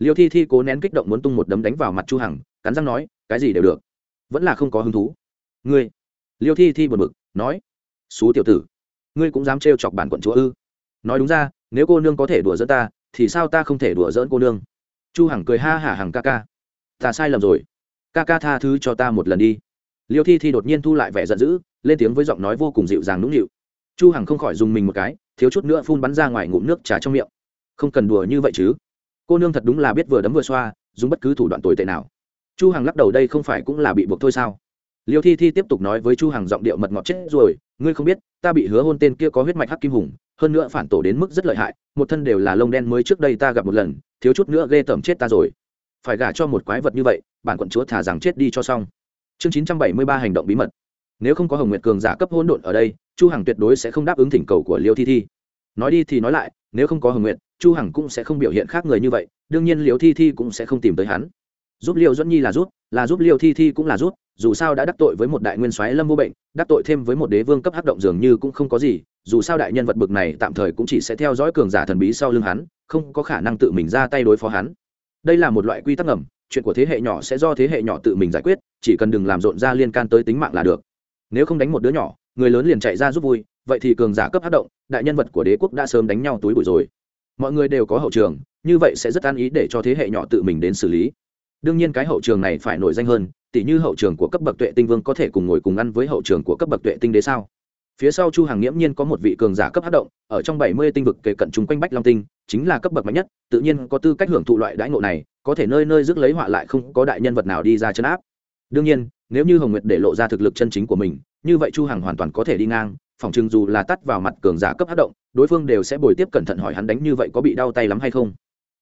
liêu thi thi cố nén kích động muốn tung một đấm đánh vào mặt chu hằng, cắn răng nói, cái gì đều được, vẫn là không có hứng thú. Ngươi? Liêu thi thi buồn bực, nói, xú tiểu tử, ngươi cũng dám trêu chọc bản quận chúa ư? Nói đúng ra, nếu cô nương có thể đùa giỡn ta, thì sao ta không thể đùa giỡn cô nương? Chu hằng cười ha hả hằng ca ca, ta sai lầm rồi, ca ca tha thứ cho ta một lần đi. Liêu thi thi đột nhiên thu lại vẻ giận dữ, lên tiếng với giọng nói vô cùng dịu dàng nũng nịu. Chu hằng không khỏi dùng mình một cái, thiếu chút nữa phun bắn ra ngoài ngụm nước trà trong miệng. Không cần đùa như vậy chứ cô nương thật đúng là biết vừa đấm vừa xoa, dùng bất cứ thủ đoạn tồi tệ nào. Chu hằng lắc đầu, đây không phải cũng là bị buộc thôi sao? Liêu thi thi tiếp tục nói với chu hằng giọng điệu mật ngọt chết rồi, ngươi không biết, ta bị hứa hôn tên kia có huyết mạch hắc kim hùng, hơn nữa phản tổ đến mức rất lợi hại, một thân đều là lông đen mới trước đây ta gặp một lần, thiếu chút nữa ghê tởm chết ta rồi. Phải gả cho một quái vật như vậy, bản quận chúa thả rằng chết đi cho xong. Chương 973 hành động bí mật. Nếu không có hồng nguyệt cường giả cấp hỗn độn ở đây, chu hằng tuyệt đối sẽ không đáp ứng thỉnh cầu của liêu thi thi nói đi thì nói lại nếu không có hồng nguyện, chu hằng cũng sẽ không biểu hiện khác người như vậy đương nhiên Liễu thi thi cũng sẽ không tìm tới hắn. Giúp liễu duẫn nhi là rút là giúp Liễu thi thi cũng là rút dù sao đã đắc tội với một đại nguyên soái lâm vô bệnh đắc tội thêm với một đế vương cấp hắc động dường như cũng không có gì dù sao đại nhân vật bực này tạm thời cũng chỉ sẽ theo dõi cường giả thần bí sau lưng hắn không có khả năng tự mình ra tay đối phó hắn. Đây là một loại quy tắc ngầm chuyện của thế hệ nhỏ sẽ do thế hệ nhỏ tự mình giải quyết chỉ cần đừng làm rộn ra liên can tới tính mạng là được. Nếu không đánh một đứa nhỏ người lớn liền chạy ra giúp vui vậy thì cường giả cấp hát động, đại nhân vật của đế quốc đã sớm đánh nhau túi bụi rồi. Mọi người đều có hậu trường, như vậy sẽ rất an ý để cho thế hệ nhỏ tự mình đến xử lý. Đương nhiên cái hậu trường này phải nổi danh hơn, tỉ như hậu trường của cấp bậc tuệ tinh vương có thể cùng ngồi cùng ăn với hậu trường của cấp bậc tuệ tinh đế sao? Phía sau chu hàng nghiễm nhiên có một vị cường giả cấp hát động, ở trong bảy mươi tinh vực kề cận chúng quanh bách long tinh, chính là cấp bậc mạnh nhất, tự nhiên có tư cách hưởng thụ loại đãi ngộ này, có thể nơi nơi rước lấy họa lại không có đại nhân vật nào đi ra chân áp. Đương nhiên, nếu như hồng nguyệt để lộ ra thực lực chân chính của mình, như vậy chu hằng hoàn toàn có thể đi ngang phòng chừng dù là tắt vào mặt cường giả cấp hát động, đối phương đều sẽ bồi tiếp cẩn thận hỏi hắn đánh như vậy có bị đau tay lắm hay không.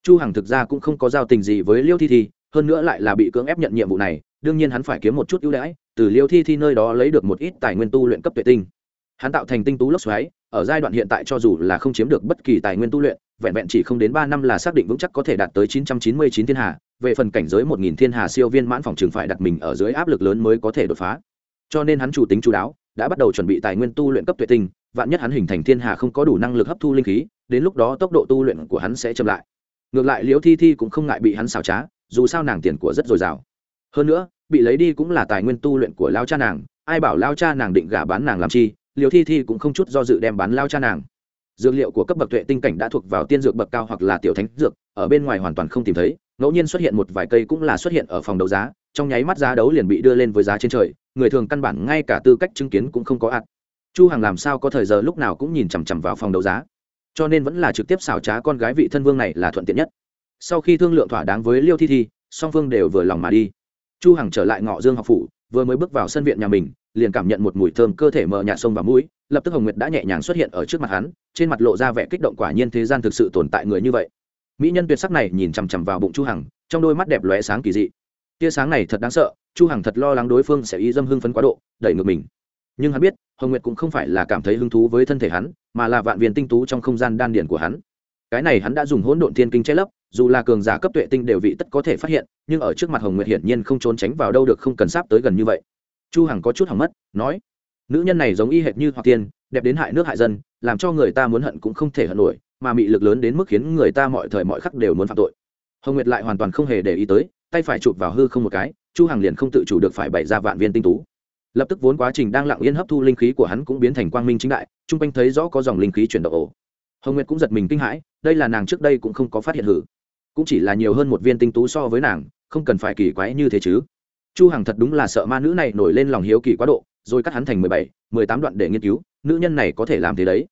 Chu hằng thực ra cũng không có giao tình gì với liêu thi thi, hơn nữa lại là bị cưỡng ép nhận nhiệm vụ này, đương nhiên hắn phải kiếm một chút ưu đãi, từ liêu thi thi nơi đó lấy được một ít tài nguyên tu luyện cấp tuệ tinh. Hắn tạo thành tinh tú lốc xoáy, ở giai đoạn hiện tại cho dù là không chiếm được bất kỳ tài nguyên tu luyện, vẹn vẹn chỉ không đến ba năm là xác định vững chắc có thể đạt tới chín trăm chín mươi chín thiên hà, về phần cảnh giới một nghìn thiên hà siêu viên mãn phòng trường phải đặt mình ở dưới áp lực lớn mới có thể đột phá. Cho nên hắn chủ tính chú đáo đã bắt đầu chuẩn bị tài nguyên tu luyện cấp tuệ tinh, vạn nhất hắn hình thành thiên hà không có đủ năng lực hấp thu linh khí, đến lúc đó tốc độ tu luyện của hắn sẽ chậm lại. Ngược lại liễu thi thi cũng không ngại bị hắn xào trá, dù sao nàng tiền của rất dồi dào. Hơn nữa, bị lấy đi cũng là tài nguyên tu luyện của lao cha nàng, ai bảo lao cha nàng định gả bán nàng làm chi, Liễu thi thi cũng không chút do dự đem bán lao cha nàng. Dược liệu của cấp bậc tuệ tinh cảnh đã thuộc vào tiên dược bậc cao hoặc là tiểu thánh dược, ở bên ngoài hoàn toàn không tìm thấy, ngẫu nhiên xuất hiện một vài cây cũng là xuất hiện ở phòng đấu giá, trong nháy mắt giá đấu liền bị đưa lên với giá trên trời người thường căn bản ngay cả tư cách chứng kiến cũng không có ạt chu hằng làm sao có thời giờ lúc nào cũng nhìn chằm chằm vào phòng đấu giá. Cho nên vẫn là trực tiếp xảo trá con gái vị thân vương này là thuận tiện nhất. Sau khi thương lượng thỏa đáng với liêu thi thi, song phương đều vừa lòng mà đi. Chu hằng trở lại ngọ dương học phủ, vừa mới bước vào sân viện nhà mình, liền cảm nhận một mùi thơm cơ thể mờ nhạt sông vào mũi, lập tức hồng nguyệt đã nhẹ nhàng xuất hiện ở trước mặt hắn, trên mặt lộ ra vẻ kích động quả nhiên thế gian thực sự tồn tại người như vậy. Mỹ nhân tuyệt sắc này nhìn chằm chằm vào bụng chu hằng, trong đôi mắt đẹp lóe sáng kỳ dị tia sáng này thật đáng sợ, chu hằng thật lo lắng đối phương sẽ ý dâm hưng phấn quá độ, đẩy ngược mình. Nhưng hắn biết, hồng nguyệt cũng không phải là cảm thấy hứng thú với thân thể hắn, mà là vạn viên tinh tú trong không gian đan điển của hắn. Cái này hắn đã dùng hỗn độn thiên kinh che lấp, dù là cường giả cấp tuệ tinh đều vị tất có thể phát hiện, nhưng ở trước mặt hồng nguyệt hiển nhiên không trốn tránh vào đâu được, không cần sắp tới gần như vậy. Chu hằng có chút hỏng mất, nói, nữ nhân này giống y hệt như hoặc tiên, đẹp đến hại nước hại dân, làm cho người ta muốn hận cũng không thể hận nổi, mà mị lực lớn đến mức khiến người ta mọi thời mọi khắc đều muốn phạm tội. Hồng nguyệt lại hoàn toàn không hề để ý tới tay phải chụp vào hư không một cái chu hằng liền không tự chủ được phải bày ra vạn viên tinh tú. Lập tức vốn quá trình đang lặng yên hấp thu linh khí của hắn cũng biến thành quang minh chính đại trung quanh thấy rõ có dòng linh khí chuyển động ổ hồng nguyệt cũng giật mình kinh hãi đây là nàng trước đây cũng không có phát hiện hử. Cũng chỉ là nhiều hơn một viên tinh tú so với nàng không cần phải kỳ quái như thế chứ. Chu hằng thật đúng là sợ ma nữ này nổi lên lòng hiếu kỳ quá độ rồi cắt hắn thành mười bảy, mười tám đoạn để nghiên cứu nữ nhân này có thể làm thế đấy.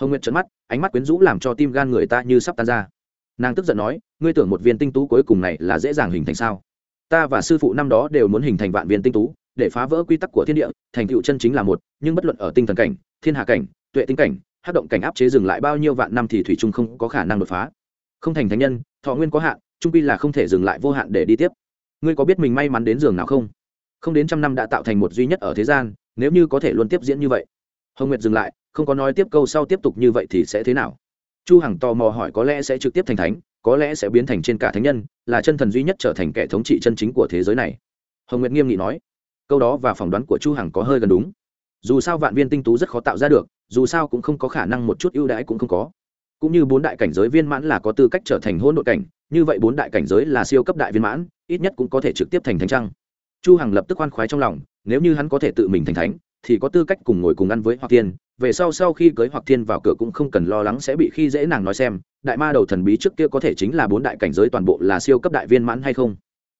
Hồng nguyệt trợn mắt ánh mắt quyến rũ làm cho tim gan người ta như sắp tan ra nàng tức giận nói, ngươi tưởng một viên tinh tú cuối cùng này là dễ dàng hình thành sao? Ta và sư phụ năm đó đều muốn hình thành vạn viên tinh tú, để phá vỡ quy tắc của thiên địa, thành tựu chân chính là một, nhưng bất luận ở tinh thần cảnh, thiên hạ cảnh, tuệ tinh cảnh hát động cảnh áp chế dừng lại bao nhiêu vạn năm thì thủy trung không có khả năng đột phá. Không thành thánh nhân, thọ nguyên có hạn, trung pi là không thể dừng lại vô hạn để đi tiếp. Ngươi có biết mình may mắn đến giường nào không? Không đến trăm năm đã tạo thành một duy nhất ở thế gian, nếu như có thể luôn tiếp diễn như vậy. Hồng nguyệt dừng lại, không có nói tiếp câu sau tiếp tục như vậy thì sẽ thế nào? Chu hằng tò mò hỏi có lẽ sẽ trực tiếp thành thánh, có lẽ sẽ biến thành trên cả thánh nhân, là chân thần duy nhất trở thành kẻ thống trị chân chính của thế giới này. Hồng nguyệt nghiêm nghị nói. Câu đó và phỏng đoán của chu hằng có hơi gần đúng. Dù sao vạn viên tinh tú rất khó tạo ra được, dù sao cũng không có khả năng một chút ưu đãi cũng không có. Cũng như bốn đại cảnh giới viên mãn là có tư cách trở thành hỗn độn cảnh, như vậy bốn đại cảnh giới là siêu cấp đại viên mãn, ít nhất cũng có thể trực tiếp thành thánh trăng chu hằng lập tức khoan khoái trong lòng, nếu như hắn có thể tự mình thành thánh, thì có tư cách cùng ngồi cùng ăn với hoặc tiên về sau sau khi cưới hoặc thiên vào cửa cũng không cần lo lắng sẽ bị khi dễ nàng nói xem, đại ma đầu thần bí trước kia có thể chính là bốn đại cảnh giới toàn bộ là siêu cấp đại viên mãn hay không?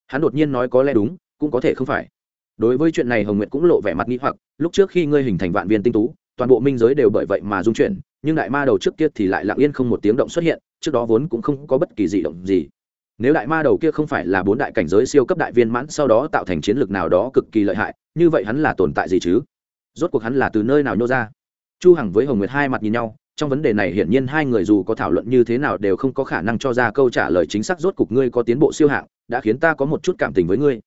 Hắn đột nhiên nói có lẽ đúng, cũng có thể không phải. Đối với chuyện này hồng nguyệt cũng lộ vẻ mặt nghi hoặc, lúc trước khi ngươi hình thành vạn viên tinh tú, toàn bộ minh giới đều bởi vậy mà dung chuyển, nhưng đại ma đầu trước kia thì lại lặng yên không một tiếng động xuất hiện, trước đó vốn cũng không có bất kỳ dị động gì. Nếu đại ma đầu kia không phải là bốn đại cảnh giới siêu cấp đại viên mãn sau đó tạo thành chiến lược nào đó cực kỳ lợi hại, như vậy hắn là tồn tại gì chứ? Rốt cuộc hắn là từ nơi nào nhô ra? Chu hằng với hồng nguyệt hai mặt nhìn nhau, trong vấn đề này hiển nhiên hai người dù có thảo luận như thế nào đều không có khả năng cho ra câu trả lời chính xác, rốt cuộc ngươi có tiến bộ siêu hạng, đã khiến ta có một chút cảm tình với ngươi.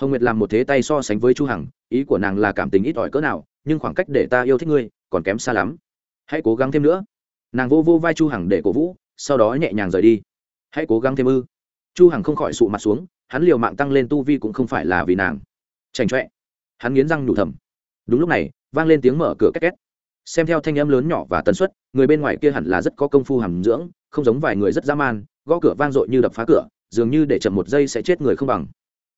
Hồng nguyệt làm một thế tay so sánh với chu hằng, ý của nàng là cảm tình ít ỏi cỡ nào, nhưng khoảng cách để ta yêu thích ngươi, còn kém xa lắm. Hãy cố gắng thêm nữa. Nàng vô vô vai chu hằng để cổ vũ, sau đó nhẹ nhàng rời đi. Hãy cố gắng thêm ư. Chu hằng không khỏi sụ mặt xuống, hắn liều mạng tăng lên tu vi cũng không phải là vì nàng. Chảnh chọe. Hắn nghiến răng nhủ thầm. Đúng lúc này, vang lên tiếng mở cửa két két xem theo thanh âm lớn nhỏ và tần suất, người bên ngoài kia hẳn là rất có công phu hàm dưỡng, không giống vài người rất dã man, gõ cửa vang dội như đập phá cửa, dường như để chậm một giây sẽ chết người không bằng.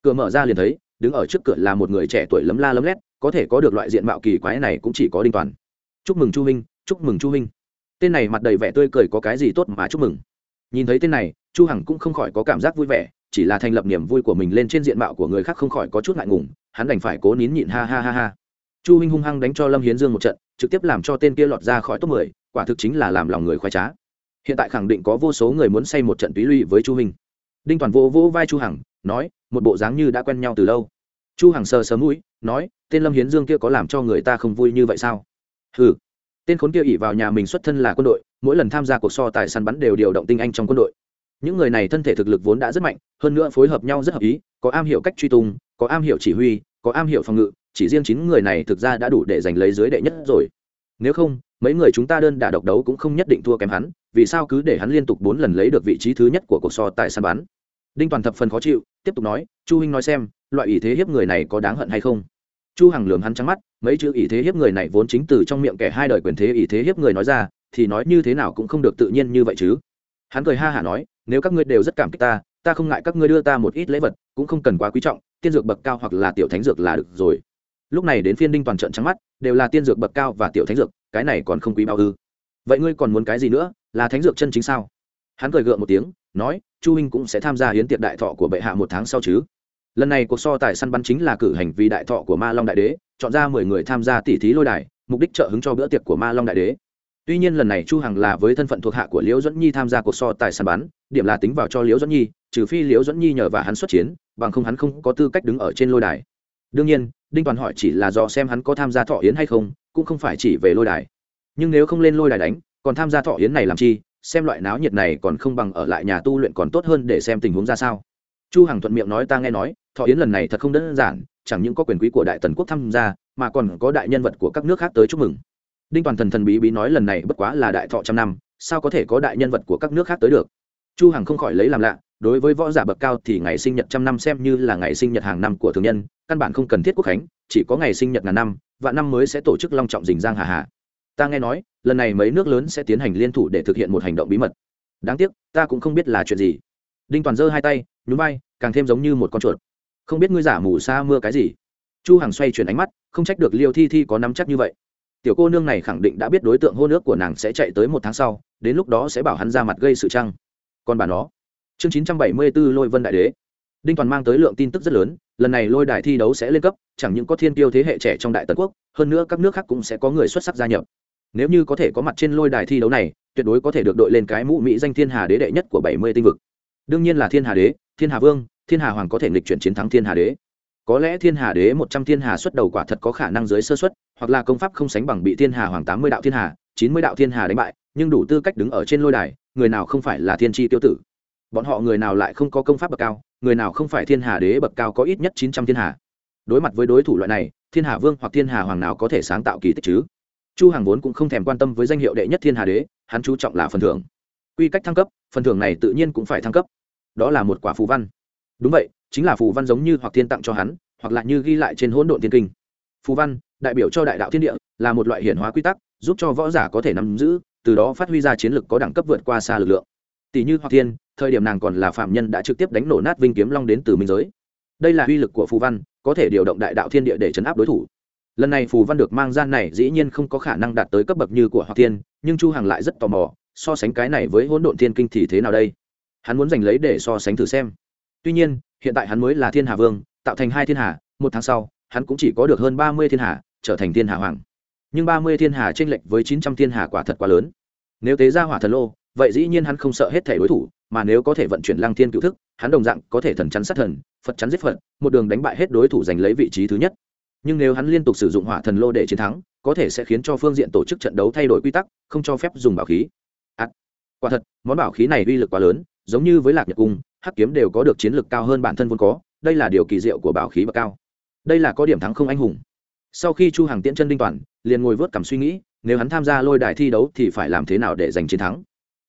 Cửa mở ra liền thấy, đứng ở trước cửa là một người trẻ tuổi lấm la lấm lét, có thể có được loại diện mạo kỳ quái này cũng chỉ có đinh toàn. Chúc mừng chu huynh chúc mừng chu huynh tên này mặt đầy vẻ tươi cười có cái gì tốt mà chúc mừng. Nhìn thấy tên này, chu hằng cũng không khỏi có cảm giác vui vẻ, chỉ là thành lập niềm vui của mình lên trên diện mạo của người khác không khỏi có chút ngại ngùng, hắn đành phải cố nín nhịn ha ha ha ha. Chu huynh hung hăng đánh cho lâm hiến dương một trận trực tiếp làm cho tên kia lọt ra khỏi top 10, quả thực chính là làm lòng người khoái trá. Hiện tại khẳng định có vô số người muốn xây một trận túy lụy với chu huynh đinh toàn vô vô vai chu hằng nói một bộ dáng như đã quen nhau từ lâu. Chu hằng sờ sờ mũi nói tên lâm hiến dương kia có làm cho người ta không vui như vậy sao? Hừ. Tên khốn kia ỷ vào nhà mình xuất thân là quân đội mỗi lần tham gia cuộc so tài săn bắn đều điều động tinh anh trong quân đội. Những người này thân thể thực lực vốn đã rất mạnh hơn nữa phối hợp nhau rất hợp ý có am hiểu cách truy tung có am hiểu chỉ huy có am hiểu phòng ngự chỉ riêng chín người này thực ra đã đủ để giành lấy dưới đệ nhất rồi. Nếu không, mấy người chúng ta đơn đả độc đấu cũng không nhất định thua kém hắn, vì sao cứ để hắn liên tục bốn lần lấy được vị trí thứ nhất của cuộc so tài săn bắn? Đinh toàn thập phần khó chịu, tiếp tục nói, chu huynh nói xem, loại ý thế hiếp người này có đáng hận hay không? Chu hằng lườm hắn trắng mắt, mấy chữ ý thế hiếp người này vốn chính từ trong miệng kẻ hai đời quyền thế ý thế hiếp người nói ra, thì nói như thế nào cũng không được tự nhiên như vậy chứ. Hắn cười ha hả nói, nếu các ngươi đều rất cảm kích ta ta không ngại các ngươi đưa ta một ít lễ vật, cũng không cần quá quý trọng, tiên dược bậc cao hoặc là tiểu thánh dược là được rồi lúc này đến phiên đinh toàn trận trắng mắt, đều là tiên dược bậc cao và tiểu thánh dược, cái này còn không quý bao ư. Vậy ngươi còn muốn cái gì nữa, là thánh dược chân chính sao? Hắn cười gượng một tiếng, nói, chu huynh cũng sẽ tham gia hiến tiệc đại thọ của bệ hạ một tháng sau chứ. Lần này cuộc so tài săn bắn chính là cử hành vì đại thọ của ma long đại đế, chọn ra mười người tham gia tỉ thí lôi đài, mục đích trợ hứng cho bữa tiệc của ma long đại đế. Tuy nhiên lần này chu hằng là với thân phận thuộc hạ của liễu dẫn nhi tham gia cuộc so tài săn bắn, điểm là tính vào cho liễu dẫn nhi, trừ phi liễu dẫn nhi nhờ và hắn xuất chiến, bằng không hắn không có tư cách đứng ở trên lôi đài đương nhiên, đinh toàn hỏi chỉ là do xem hắn có tham gia thọ yến hay không, cũng không phải chỉ về lôi đài. Nhưng nếu không lên lôi đài đánh, còn tham gia thọ yến này làm chi, xem loại náo nhiệt này còn không bằng ở lại nhà tu luyện còn tốt hơn để xem tình huống ra sao. Chu hằng thuận miệng nói ta nghe nói, thọ yến lần này thật không đơn giản, chẳng những có quyền quý của đại tần quốc tham gia, mà còn có đại nhân vật của các nước khác tới chúc mừng. Đinh toàn thần thần bí bí nói lần này bất quá là đại thọ trăm năm, sao có thể có đại nhân vật của các nước khác tới được? Chu hằng không khỏi lấy làm lạ đối với võ giả bậc cao thì ngày sinh nhật trăm năm xem như là ngày sinh nhật hàng năm của thường nhân, căn bản không cần thiết quốc khánh, chỉ có ngày sinh nhật ngàn năm và năm mới sẽ tổ chức long trọng dình giang hà hà. Ta nghe nói, lần này mấy nước lớn sẽ tiến hành liên thủ để thực hiện một hành động bí mật. Đáng tiếc, ta cũng không biết là chuyện gì. Đinh toàn giơ hai tay, nhún vai, càng thêm giống như một con chuột. Không biết ngươi giả mù xa mưa cái gì? Chu hằng xoay chuyển ánh mắt, không trách được liêu thi thi có nắm chắc như vậy. Tiểu cô nương này khẳng định đã biết đối tượng hô nước của nàng sẽ chạy tới một tháng sau, đến lúc đó sẽ bảo hắn ra mặt gây sự trăng còn bà nó chương 974 lôi vân đại đế. Đinh toàn mang tới lượng tin tức rất lớn, lần này lôi đài thi đấu sẽ lên cấp, chẳng những có thiên tiêu thế hệ trẻ trong đại tần quốc, hơn nữa các nước khác cũng sẽ có người xuất sắc gia nhập. Nếu như có thể có mặt trên lôi đài thi đấu này, tuyệt đối có thể được đội lên cái mũ mỹ danh thiên hà đế đệ nhất của bảy mươi tinh vực. Đương nhiên là thiên hà đế, thiên hà vương, thiên hà hoàng có thể nghịch chuyển chiến thắng thiên hà đế. Có lẽ thiên hà đế một trăm thiên hà xuất đầu quả thật có khả năng dưới sơ xuất hoặc là công pháp không sánh bằng bị thiên hà hoàng tám mươi đạo thiên hà, chín mươi đạo thiên hà đánh bại, nhưng đủ tư cách đứng ở trên lôi đài, người nào không phải là thiên tri tiêu tử bọn họ người nào lại không có công pháp bậc cao, người nào không phải thiên hà đế bậc cao có ít nhất chín trăm thiên hà. Đối mặt với đối thủ loại này, thiên hà vương hoặc thiên hà hoàng nào có thể sáng tạo kỳ tích chứ? Chu hàng vốn cũng không thèm quan tâm với danh hiệu đệ nhất thiên hà đế, hắn chú trọng là phần thưởng. Quy cách thăng cấp, phần thưởng này tự nhiên cũng phải thăng cấp. Đó là một quả phù văn. Đúng vậy, chính là phù văn giống như hoặc thiên tặng cho hắn, hoặc là như ghi lại trên hỗn độn thiên kinh. Phù văn, đại biểu cho đại đạo thiên địa, là một loại hiển hóa quy tắc, giúp cho võ giả có thể nắm giữ, từ đó phát huy ra chiến lực có đẳng cấp vượt qua xa lực lượng tỷ như hoặc thiên, thời điểm nàng còn là phạm nhân đã trực tiếp đánh nổ nát vinh kiếm long đến từ minh giới. Đây là uy lực của phù văn, có thể điều động đại đạo thiên địa để chấn áp đối thủ. Lần này phù văn được mang gian này dĩ nhiên không có khả năng đạt tới cấp bậc như của hoặc thiên, nhưng chu hằng lại rất tò mò, so sánh cái này với hỗn độn thiên kinh thì thế nào đây? Hắn muốn giành lấy để so sánh thử xem. Tuy nhiên, hiện tại hắn mới là thiên hà vương, tạo thành hai thiên hà, một tháng sau, hắn cũng chỉ có được hơn ba mươi thiên hà, trở thành thiên hà hoàng. Nhưng ba mươi thiên hà tranh lệch với chín trăm thiên hà quả thật quá lớn. Nếu tế ra hỏa thần lô vậy dĩ nhiên hắn không sợ hết thể đối thủ mà nếu có thể vận chuyển lăng thiên cựu thức hắn đồng dạng có thể thần chắn sát thần phật chắn giết phật một đường đánh bại hết đối thủ giành lấy vị trí thứ nhất. Nhưng nếu hắn liên tục sử dụng hỏa thần lô để chiến thắng có thể sẽ khiến cho phương diện tổ chức trận đấu thay đổi quy tắc không cho phép dùng bảo khí. À, quả thật món bảo khí này uy lực quá lớn giống như với lạc nhật cung hắc kiếm đều có được chiến lực cao hơn bản thân vốn có đây là điều kỳ diệu của bảo khí bậc cao. Đây là có điểm thắng không anh hùng. Sau khi chu hàng tiễn chân đinh toàn liền ngồi vớt cảm suy nghĩ nếu hắn tham gia lôi đài thi đấu thì phải làm thế nào để giành chiến thắng?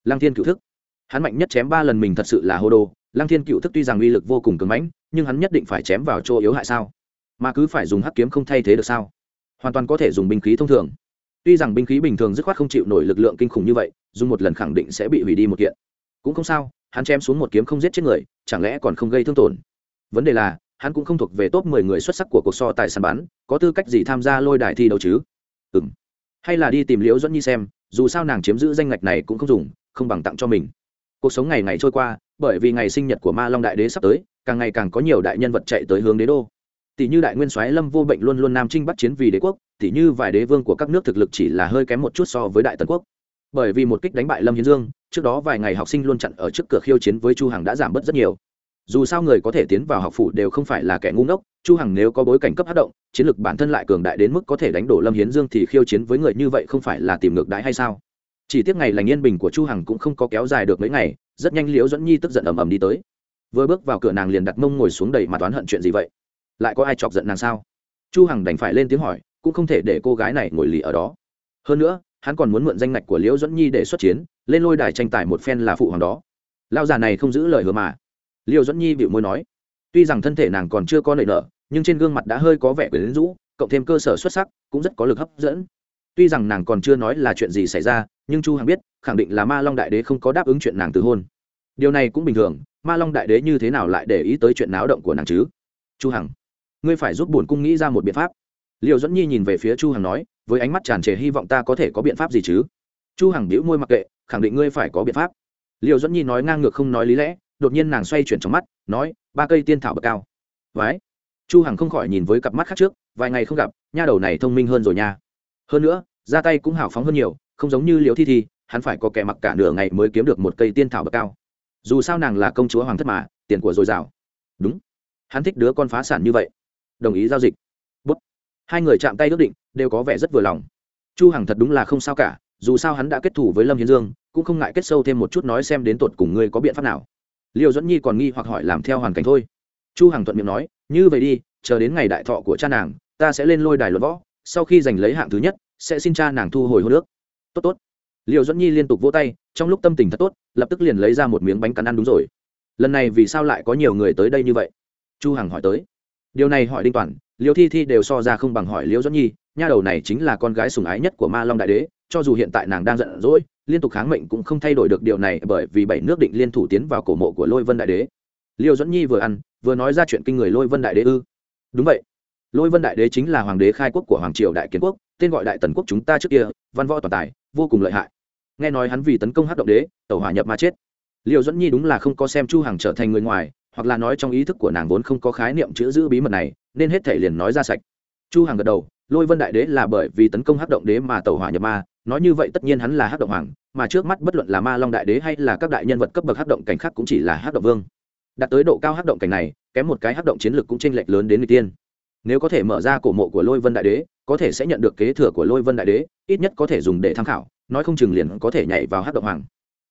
Lăng thiên cựu thức. Hắn mạnh nhất chém ba lần mình thật sự là hô đồ lăng thiên cựu thức tuy rằng uy lực vô cùng cứng mãnh, nhưng hắn nhất định phải chém vào chỗ yếu hại sao? Mà cứ phải dùng hắc kiếm không thay thế được sao? Hoàn toàn có thể dùng binh khí thông thường. Tuy rằng binh khí bình thường dứt khoát không chịu nổi lực lượng kinh khủng như vậy, dùng một lần khẳng định sẽ bị hủy đi một kiện. Cũng không sao, hắn chém xuống một kiếm không giết chết người, chẳng lẽ còn không gây thương tổn? Vấn đề là, hắn cũng không thuộc về top mười người xuất sắc của cuộc so tài sàn bắn, có tư cách gì tham gia lôi đài thi đấu chứ? Ừ m hay là đi tìm liễu dẫn nhi xem, dù sao nàng chiếm giữ danh ngạch này cũng không dùng không bằng tặng cho mình. Cuộc sống ngày ngày trôi qua, bởi vì ngày sinh nhật của ma long đại đế sắp tới, càng ngày càng có nhiều đại nhân vật chạy tới hướng đế đô. Tỷ như đại nguyên soái lâm vô bệnh luôn luôn nam trinh bắt chiến vì đế quốc, tỷ như vài đế vương của các nước thực lực chỉ là hơi kém một chút so với đại tần quốc. Bởi vì một kích đánh bại lâm hiến dương, trước đó vài ngày học sinh luôn chặn ở trước cửa khiêu chiến với chu hằng đã giảm bớt rất nhiều. Dù sao người có thể tiến vào học phủ đều không phải là kẻ ngu ngốc, chu hằng nếu có bối cảnh cấp hát động, chiến lược bản thân lại cường đại đến mức có thể đánh đổ lâm hiến dương thì khiêu chiến với người như vậy không phải là tìm ngược đãi hay sao? Chỉ tiếc ngày lành yên bình của chu hằng cũng không có kéo dài được mấy ngày, rất nhanh liễu dẫn nhi tức giận ầm ầm đi tới. Vừa bước vào cửa nàng liền đặt mông ngồi xuống đầy mặt toán hận chuyện gì vậy? Lại có ai chọc giận nàng sao? Chu hằng đành phải lên tiếng hỏi, cũng không thể để cô gái này ngồi lì ở đó. Hơn nữa, hắn còn muốn mượn danh ngạch của liễu dẫn nhi để xuất chiến, lên lôi đài tranh tài một phen là phụ hoàng đó. Lao già này không giữ lời hứa mà. Liễu dẫn nhi bịu môi nói, tuy rằng thân thể nàng còn chưa có nợ nợ nhưng trên gương mặt đã hơi có vẻ quyến rũ, cộng thêm cơ sở xuất sắc, cũng rất có lực hấp dẫn. Tuy rằng nàng còn chưa nói là chuyện gì xảy ra nhưng chu hằng biết, khẳng định là ma long đại đế không có đáp ứng chuyện nàng từ hôn. Điều này cũng bình thường, ma long đại đế như thế nào lại để ý tới chuyện náo động của nàng chứ? Chu hằng, ngươi phải giúp bổn cung nghĩ ra một biện pháp. Liệu dẫn nhi nhìn về phía chu hằng nói, với ánh mắt tràn trề hy vọng ta có thể có biện pháp gì chứ? Chu hằng bĩu môi mặc kệ, khẳng định ngươi phải có biện pháp. Liều dẫn nhi nói ngang ngược không nói lý lẽ, đột nhiên nàng xoay chuyển trong mắt, nói, ba cây tiên thảo bậc cao. Vái chu hằng không khỏi nhìn với cặp mắt khác trước, vài ngày không gặp, nha đầu này thông minh hơn rồi nha. Hơn nữa ra tay cũng hào phóng hơn nhiều không giống như Liễu thi thi, hắn phải có kẻ mặc cả nửa ngày mới kiếm được một cây tiên thảo bậc cao. Dù sao nàng là công chúa hoàng thất mà, tiền của dồi dào. Đúng. Hắn thích đứa con phá sản như vậy. Đồng ý giao dịch. Bút. Hai người chạm tay ước định, đều có vẻ rất vừa lòng. Chu hằng thật đúng là không sao cả, dù sao hắn đã kết thủ với lâm hiến dương, cũng không ngại kết sâu thêm một chút nói xem đến tột cùng ngươi có biện pháp nào. Liêu dẫn nhi còn nghi hoặc hỏi làm theo hoàn cảnh thôi. Chu hằng thuận miệng nói, như vậy đi, chờ đến ngày đại thọ của cha nàng, ta sẽ lên lôi đài luật võ, sau khi giành lấy hạng thứ nhất, sẽ xin cha nàng thu hồi hô nước tốt tốt. Liêu dẫn nhi liên tục vỗ tay, trong lúc tâm tình thật tốt, lập tức liền lấy ra một miếng bánh cắn ăn đúng rồi. Lần này vì sao lại có nhiều người tới đây như vậy? Chu hằng hỏi tới. Điều này hỏi đinh toàn, liêu thi thi đều so ra không bằng hỏi liêu dẫn nhi, nha đầu này chính là con gái sùng ái nhất của ma long đại đế, cho dù hiện tại nàng đang giận dỗi, liên tục kháng mệnh cũng không thay đổi được điều này bởi vì bảy nước định liên thủ tiến vào cổ mộ của lôi vân đại đế. Liêu dẫn nhi vừa ăn, vừa nói ra chuyện kinh người lôi vân đại đế ư? Đúng vậy. Lôi vân đại đế chính là hoàng đế khai quốc của hoàng triều đại kiến quốc, tên gọi đại tần quốc chúng ta trước kia, văn võ toàn tài vô cùng lợi hại. Nghe nói hắn vì tấn công hát động đế tàu hỏa nhập ma chết. Liệu dẫn nhi đúng là không có xem chu hằng trở thành người ngoài, hoặc là nói trong ý thức của nàng vốn không có khái niệm chữ giữ bí mật này, nên hết thể liền nói ra sạch. Chu hằng gật đầu, lôi vân đại đế là bởi vì tấn công hắc động đế mà tàu hỏa nhập ma, nói như vậy tất nhiên hắn là hắc động hoàng, mà trước mắt bất luận là ma long đại đế hay là các đại nhân vật cấp bậc hắc động cảnh khác cũng chỉ là hắc động vương. Đạt tới độ cao hắc động cảnh này, kém một cái hắc động chiến lược cũng chênh lệch lớn đến người tiên. Nếu có thể mở ra cổ mộ của lôi vân đại đế có thể sẽ nhận được kế thừa của lôi vân đại đế, ít nhất có thể dùng để tham khảo, nói không chừng liền có thể nhảy vào hắc động hoàng.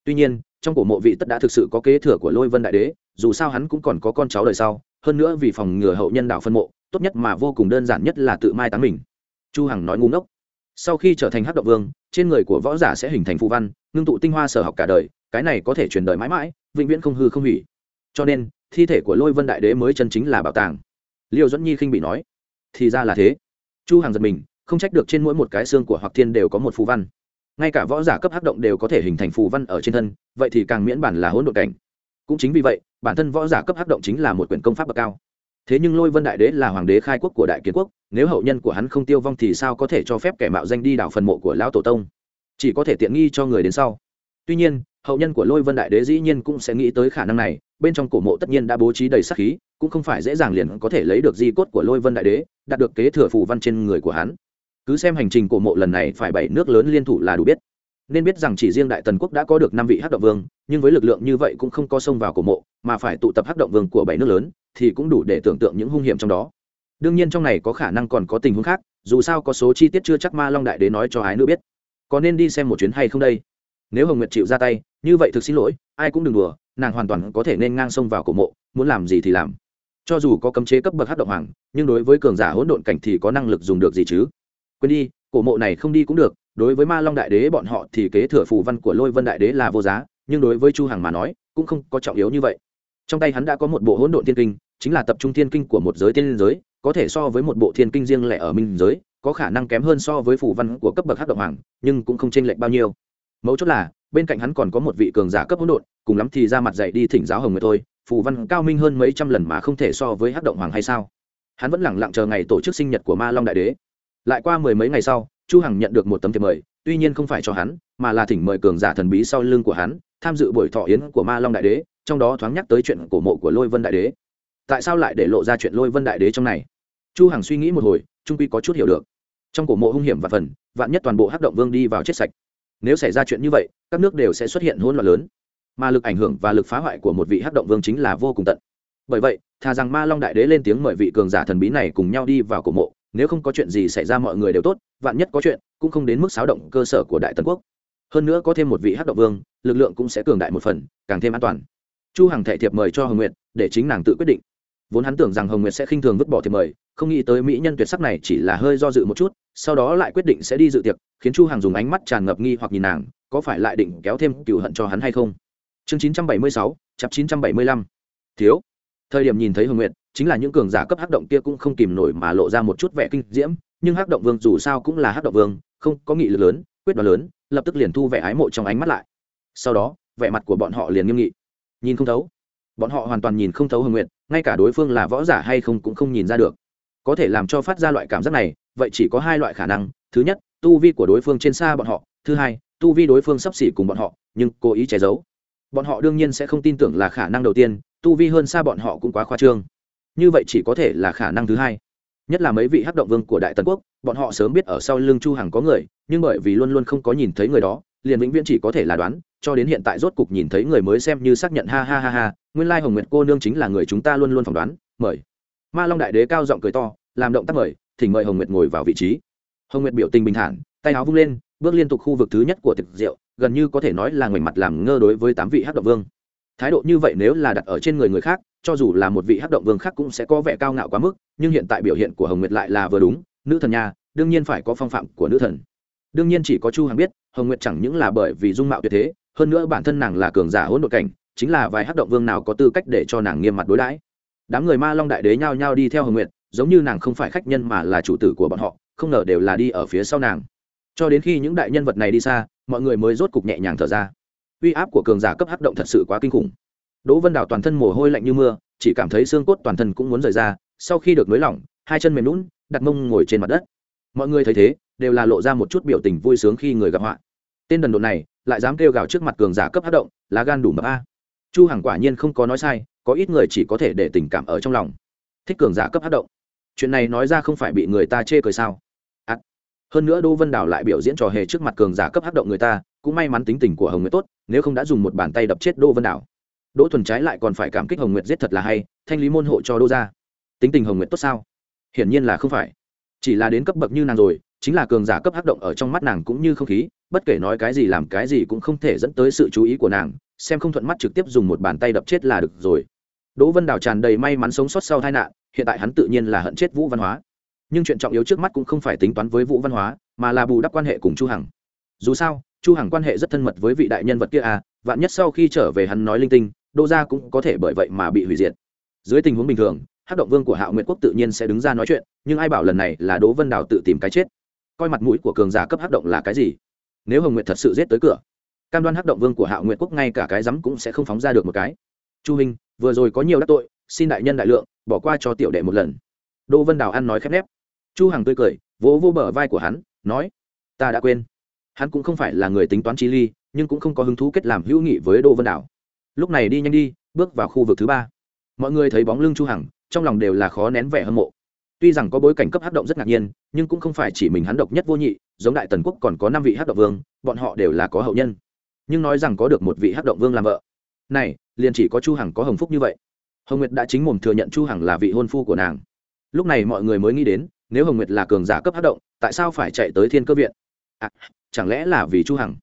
Tuy nhiên, trong cổ mộ vị tất đã thực sự có kế thừa của lôi vân đại đế, dù sao hắn cũng còn có con cháu đời sau, hơn nữa vì phòng ngừa hậu nhân đạo phân mộ, tốt nhất mà vô cùng đơn giản nhất là tự mai táng mình. Chu hằng nói ngu ngốc. Sau khi trở thành hắc động vương, trên người của võ giả sẽ hình thành phụ văn, ngưng tụ tinh hoa sở học cả đời, cái này có thể truyền đời mãi mãi, vĩnh viễn không hư không hủy. Cho nên, thi thể của lôi vân đại đế mới chân chính là bảo tàng. Liêu dẫn nhi khinh bị nói, thì ra là thế chu hằng giật mình, không trách được trên mỗi một cái xương của hoặc thiên đều có một phù văn. Ngay cả võ giả cấp hắc động đều có thể hình thành phù văn ở trên thân, vậy thì càng miễn bản là hỗn độn cảnh. Cũng chính vì vậy, bản thân võ giả cấp hắc động chính là một quyển công pháp bậc cao. Thế nhưng lôi vân đại đế là hoàng đế khai quốc của đại kiến quốc, nếu hậu nhân của hắn không tiêu vong thì sao có thể cho phép kẻ mạo danh đi đảo phần mộ của lão tổ tông? Chỉ có thể tiện nghi cho người đến sau. Tuy nhiên, hậu nhân của lôi vân đại đế dĩ nhiên cũng sẽ nghĩ tới khả năng này bên trong cổ mộ tất nhiên đã bố trí đầy sắc khí, cũng không phải dễ dàng liền có thể lấy được di cốt của lôi vân đại đế, đạt được kế thừa phù văn trên người của hắn. Cứ xem hành trình cổ mộ lần này phải bảy nước lớn liên thủ là đủ biết. Nên biết rằng chỉ riêng đại tần quốc đã có được năm vị hắc động vương, nhưng với lực lượng như vậy cũng không có xông vào cổ mộ, mà phải tụ tập hắc động vương của bảy nước lớn, thì cũng đủ để tưởng tượng những hung hiểm trong đó. Đương nhiên trong này có khả năng còn có tình huống khác, dù sao có số chi tiết chưa chắc ma long đại đế nói cho ái nữ biết. Có nên đi xem một chuyến hay không đây? Nếu hồng nguyệt chịu ra tay, như vậy thực xin lỗi, ai cũng đừng đùa nàng hoàn toàn có thể nên ngang sông vào cổ mộ, muốn làm gì thì làm. Cho dù có cấm chế cấp bậc hát động hoàng, nhưng đối với cường giả hỗn độn cảnh thì có năng lực dùng được gì chứ? Quên đi, cổ mộ này không đi cũng được, đối với ma long đại đế bọn họ thì kế thừa phù văn của lôi vân đại đế là vô giá, nhưng đối với chu hằng mà nói, cũng không có trọng yếu như vậy. Trong tay hắn đã có một bộ hỗn độn thiên kinh, chính là tập trung thiên kinh của một giới tiên giới, có thể so với một bộ thiên kinh riêng lẻ ở minh giới, có khả năng kém hơn so với phù văn của cấp bậc hắc động hoàng, nhưng cũng không chênh lệch bao nhiêu. Mấu chốt là bên cạnh hắn còn có một vị cường giả cấp hỗn độn, cùng lắm thì ra mặt dạy đi thỉnh giáo hồng người thôi, phù văn cao minh hơn mấy trăm lần mà không thể so với hắc động hoàng hay sao? Hắn vẫn lẳng lặng chờ ngày tổ chức sinh nhật của ma long đại đế. Lại qua mười mấy ngày sau, chu hằng nhận được một tấm thiệp mời, tuy nhiên không phải cho hắn, mà là thỉnh mời cường giả thần bí sau lưng của hắn, tham dự buổi thọ yến của ma long đại đế, trong đó thoáng nhắc tới chuyện cổ mộ của lôi vân đại đế. Tại sao lại để lộ ra chuyện lôi vân đại đế trong này? Chu hằng suy nghĩ một hồi trung quy có chút hiểu được. Trong cổ mộ hung hiểm và phần, vạn nhất toàn bộ hắc động vương đi vào chết sạch nếu xảy ra chuyện như vậy, các nước đều sẽ xuất hiện hỗn loạn lớn. Mà lực ảnh hưởng và lực phá hoại của một vị hắc động vương chính là vô cùng tận. Bởi vậy, thà rằng ma long đại đế lên tiếng mời vị cường giả thần bí này cùng nhau đi vào cổ mộ, nếu không có chuyện gì xảy ra mọi người đều tốt, vạn nhất có chuyện, cũng không đến mức xáo động cơ sở của đại tần quốc. Hơn nữa có thêm một vị hắc động vương, lực lượng cũng sẽ cường đại một phần, càng thêm an toàn. Chu hằng thệ thiệp mời cho hồng nguyệt, để chính nàng tự quyết định vốn hắn tưởng rằng hồng nguyệt sẽ khinh thường vứt bỏ thiệp mời không nghĩ tới mỹ nhân tuyệt sắc này chỉ là hơi do dự một chút sau đó lại quyết định sẽ đi dự tiệc khiến chu hằng dùng ánh mắt tràn ngập nghi hoặc nhìn nàng có phải lại định kéo thêm cựu hận cho hắn hay không? Chương 976, chập 975. thiếu. Thời điểm nhìn thấy hồng nguyệt chính là những cường giả cấp hắc động kia cũng không kìm nổi mà lộ ra một chút vẻ kinh diễm nhưng hắc động vương dù sao cũng là hắc động vương không có nghị lực lớn quyết đoán lớn lập tức liền thu vẻ ái mộ trong ánh mắt lại. Sau đó vẻ mặt của bọn họ liền nghiêm nghị. Nhìn không thấu bọn họ hoàn toàn nhìn không thấu hồng nguyện, ngay cả đối phương là võ giả hay không cũng không nhìn ra được. Có thể làm cho phát ra loại cảm giác này vậy chỉ có hai loại khả năng. Thứ nhất tu vi của đối phương trên xa bọn họ. Thứ hai tu vi đối phương sắp xỉ cùng bọn họ nhưng cố ý che giấu. Bọn họ đương nhiên sẽ không tin tưởng là khả năng đầu tiên tu vi hơn xa bọn họ cũng quá khoa trương. Như vậy chỉ có thể là khả năng thứ hai. Nhất là mấy vị hắc động vương của đại tần quốc bọn họ sớm biết ở sau lưng chu hằng có người nhưng bởi vì luôn luôn không có nhìn thấy người đó liền vĩnh viễn chỉ có thể là đoán, cho đến hiện tại rốt cục nhìn thấy người mới xem như xác nhận, ha ha ha ha, nguyên lai hồng nguyệt cô nương chính là người chúng ta luôn luôn phỏng đoán, mời. Ma long đại đế cao giọng cười to, làm động tác mời, thỉnh mời hồng nguyệt ngồi vào vị trí. Hồng nguyệt biểu tình bình thản, tay áo vung lên, bước liên tục khu vực thứ nhất của thực rượu, gần như có thể nói là ngoảnh mặt làm ngơ đối với tám vị hắc động vương. Thái độ như vậy nếu là đặt ở trên người người khác, cho dù là một vị hắc động vương khác cũng sẽ có vẻ cao ngạo quá mức, nhưng hiện tại biểu hiện của hồng nguyệt lại là vừa đúng, nữ thần nha, đương nhiên phải có phong phạm của nữ thần đương nhiên chỉ có chu hằng biết, hồng nguyệt chẳng những là bởi vì dung mạo tuyệt thế, hơn nữa bản thân nàng là cường giả hỗn độn cảnh, chính là vài hắc động vương nào có tư cách để cho nàng nghiêm mặt đối đãi. Đám người ma long đại đế nhao nhao đi theo hồng nguyệt, giống như nàng không phải khách nhân mà là chủ tử của bọn họ, không ngờ đều là đi ở phía sau nàng. Cho đến khi những đại nhân vật này đi xa, mọi người mới rốt cục nhẹ nhàng thở ra. Uy áp của cường giả cấp hắc động thật sự quá kinh khủng. Đỗ vân đào toàn thân mồ hôi lạnh như mưa, chỉ cảm thấy xương cốt toàn thân cũng muốn rời ra, sau khi được nới lỏng, hai chân mềm lún đặt mông ngồi trên mặt đất. Mọi người thấy thế đều là lộ ra một chút biểu tình vui sướng khi người gặp họa. Tên đần độn này lại dám kêu gào trước mặt cường giả cấp hát động, lá gan đủ mập a. Chu hằng quả nhiên không có nói sai, có ít người chỉ có thể để tình cảm ở trong lòng. Thích cường giả cấp hát động. Chuyện này nói ra không phải bị người ta chê cười sao? À. hơn nữa đỗ vân đảo lại biểu diễn trò hề trước mặt cường giả cấp hát động người ta, cũng may mắn tính tình của hồng nguyệt tốt, nếu không đã dùng một bàn tay đập chết đỗ vân đảo đỗ thuần trái lại còn phải cảm kích hồng nguyệt giết thật là hay, thanh lý môn hộ cho đỗ ra tính tình hồng nguyệt tốt sao? Hiển nhiên là không phải. Chỉ là đến cấp bậc như nàng rồi chính là cường giả cấp hắc động ở trong mắt nàng cũng như không khí, bất kể nói cái gì làm cái gì cũng không thể dẫn tới sự chú ý của nàng, xem không thuận mắt trực tiếp dùng một bàn tay đập chết là được rồi. Đỗ vân đào tràn đầy may mắn sống sót sau tai nạn, hiện tại hắn tự nhiên là hận chết vũ văn hóa. Nhưng chuyện trọng yếu trước mắt cũng không phải tính toán với vũ văn hóa, mà là bù đắp quan hệ cùng chu hằng. Dù sao, chu hằng quan hệ rất thân mật với vị đại nhân vật kia à vạn nhất sau khi trở về hắn nói linh tinh đô gia cũng có thể bởi vậy mà bị hủy diệt. Dưới tình huống bình thường, hắc động vương của hạo nguyệt quốc tự nhiên sẽ đứng ra nói chuyện, nhưng ai bảo lần này là đỗ vân đào tự tìm cái chết coi mặt mũi của cường giả cấp hắc động là cái gì? Nếu hồng nguyệt thật sự giết tới cửa, cam đoan hắc động vương của hạo nguyệt quốc ngay cả cái rắm cũng sẽ không phóng ra được một cái. Chu hình vừa rồi có nhiều đắc tội, xin đại nhân đại lượng, bỏ qua cho tiểu đệ một lần. Đỗ vân đào ăn nói khép nép. Chu hằng tươi cười, vỗ vô bờ vai của hắn, nói, ta đã quên. Hắn cũng không phải là người tính toán chi ly, nhưng cũng không có hứng thú kết làm hữu nghị với đỗ vân đào. Lúc này đi nhanh đi, bước vào khu vực thứ ba. Mọi người thấy bóng lưng chu hằng, trong lòng đều là khó nén vẻ hâm mộ tuy rằng có bối cảnh cấp hắc động rất ngạc nhiên nhưng cũng không phải chỉ mình hắn độc nhất vô nhị giống đại tần quốc còn có năm vị hắc động vương bọn họ đều là có hậu nhân. Nhưng nói rằng có được một vị hắc động vương làm vợ. Này liền chỉ có chu hằng có hồng phúc như vậy. Hồng nguyệt đã chính mồm thừa nhận chu hằng là vị hôn phu của nàng. Lúc này mọi người mới nghĩ đến nếu hồng nguyệt là cường giả cấp hắc động tại sao phải chạy tới thiên cơ viện? À, chẳng lẽ là vì chu hằng?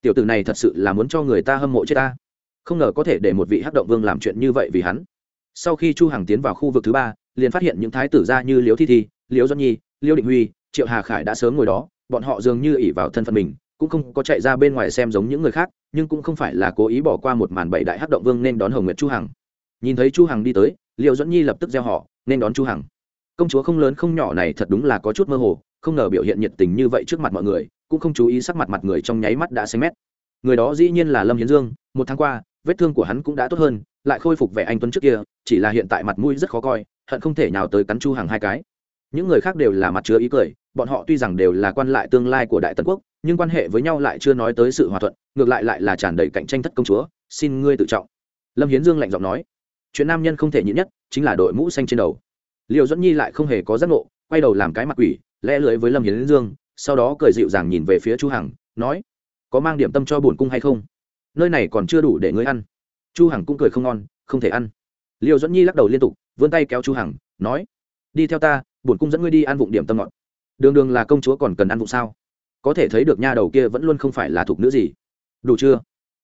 Tiểu tử này thật sự là muốn cho người ta hâm mộ chết ta. Không ngờ có thể để một vị hắc động vương làm chuyện như vậy vì hắn. Sau khi chu hằng tiến vào khu vực thứ ba liền phát hiện những thái tử gia như liễu thi thi, liễu doãn nhi, liễu định huy, triệu hà khải đã sớm ngồi đó, bọn họ dường như ỉ vào thân phận mình, cũng không có chạy ra bên ngoài xem giống những người khác, nhưng cũng không phải là cố ý bỏ qua một màn bảy đại hắc động vương nên đón hồng nguyệt chu hằng. Nhìn thấy chu hằng đi tới, liễu doãn nhi lập tức gieo họ, nên đón chu hằng. Công chúa không lớn không nhỏ này thật đúng là có chút mơ hồ, không ngờ biểu hiện nhiệt tình như vậy trước mặt mọi người, cũng không chú ý sắc mặt mặt người trong nháy mắt đã xanh mét. Người đó dĩ nhiên là lâm hiến dương, một tháng qua, vết thương của hắn cũng đã tốt hơn lại khôi phục vẻ anh tuấn trước kia, chỉ là hiện tại mặt mũi rất khó coi, hận không thể nào tới cắn chu hàng hai cái. Những người khác đều là mặt chứa ý cười, bọn họ tuy rằng đều là quan lại tương lai của đại tần quốc, nhưng quan hệ với nhau lại chưa nói tới sự hòa thuận, ngược lại lại là tràn đầy cạnh tranh thất công chúa, xin ngươi tự trọng. Lâm hiến dương lạnh giọng nói, chuyện nam nhân không thể nhịn nhất, chính là đội mũ xanh trên đầu. Liệu dẫn nhi lại không hề có giác ngộ, quay đầu làm cái mặt quỷ, lẽ lưỡi với lâm hiến dương, sau đó cười dịu dàng nhìn về phía chu hằng, nói, có mang điểm tâm cho bổn cung hay không? Nơi này còn chưa đủ để ngươi ăn chu hằng cũng cười không ngon, không thể ăn. Liêu dẫn nhi lắc đầu liên tục, vươn tay kéo chu hằng, nói, đi theo ta, bổn cung dẫn ngươi đi ăn vụng điểm tâm ngọt. Đường đường là công chúa còn cần ăn vụng sao? Có thể thấy được nha đầu kia vẫn luôn không phải là thuộc nữ gì. Đủ chưa?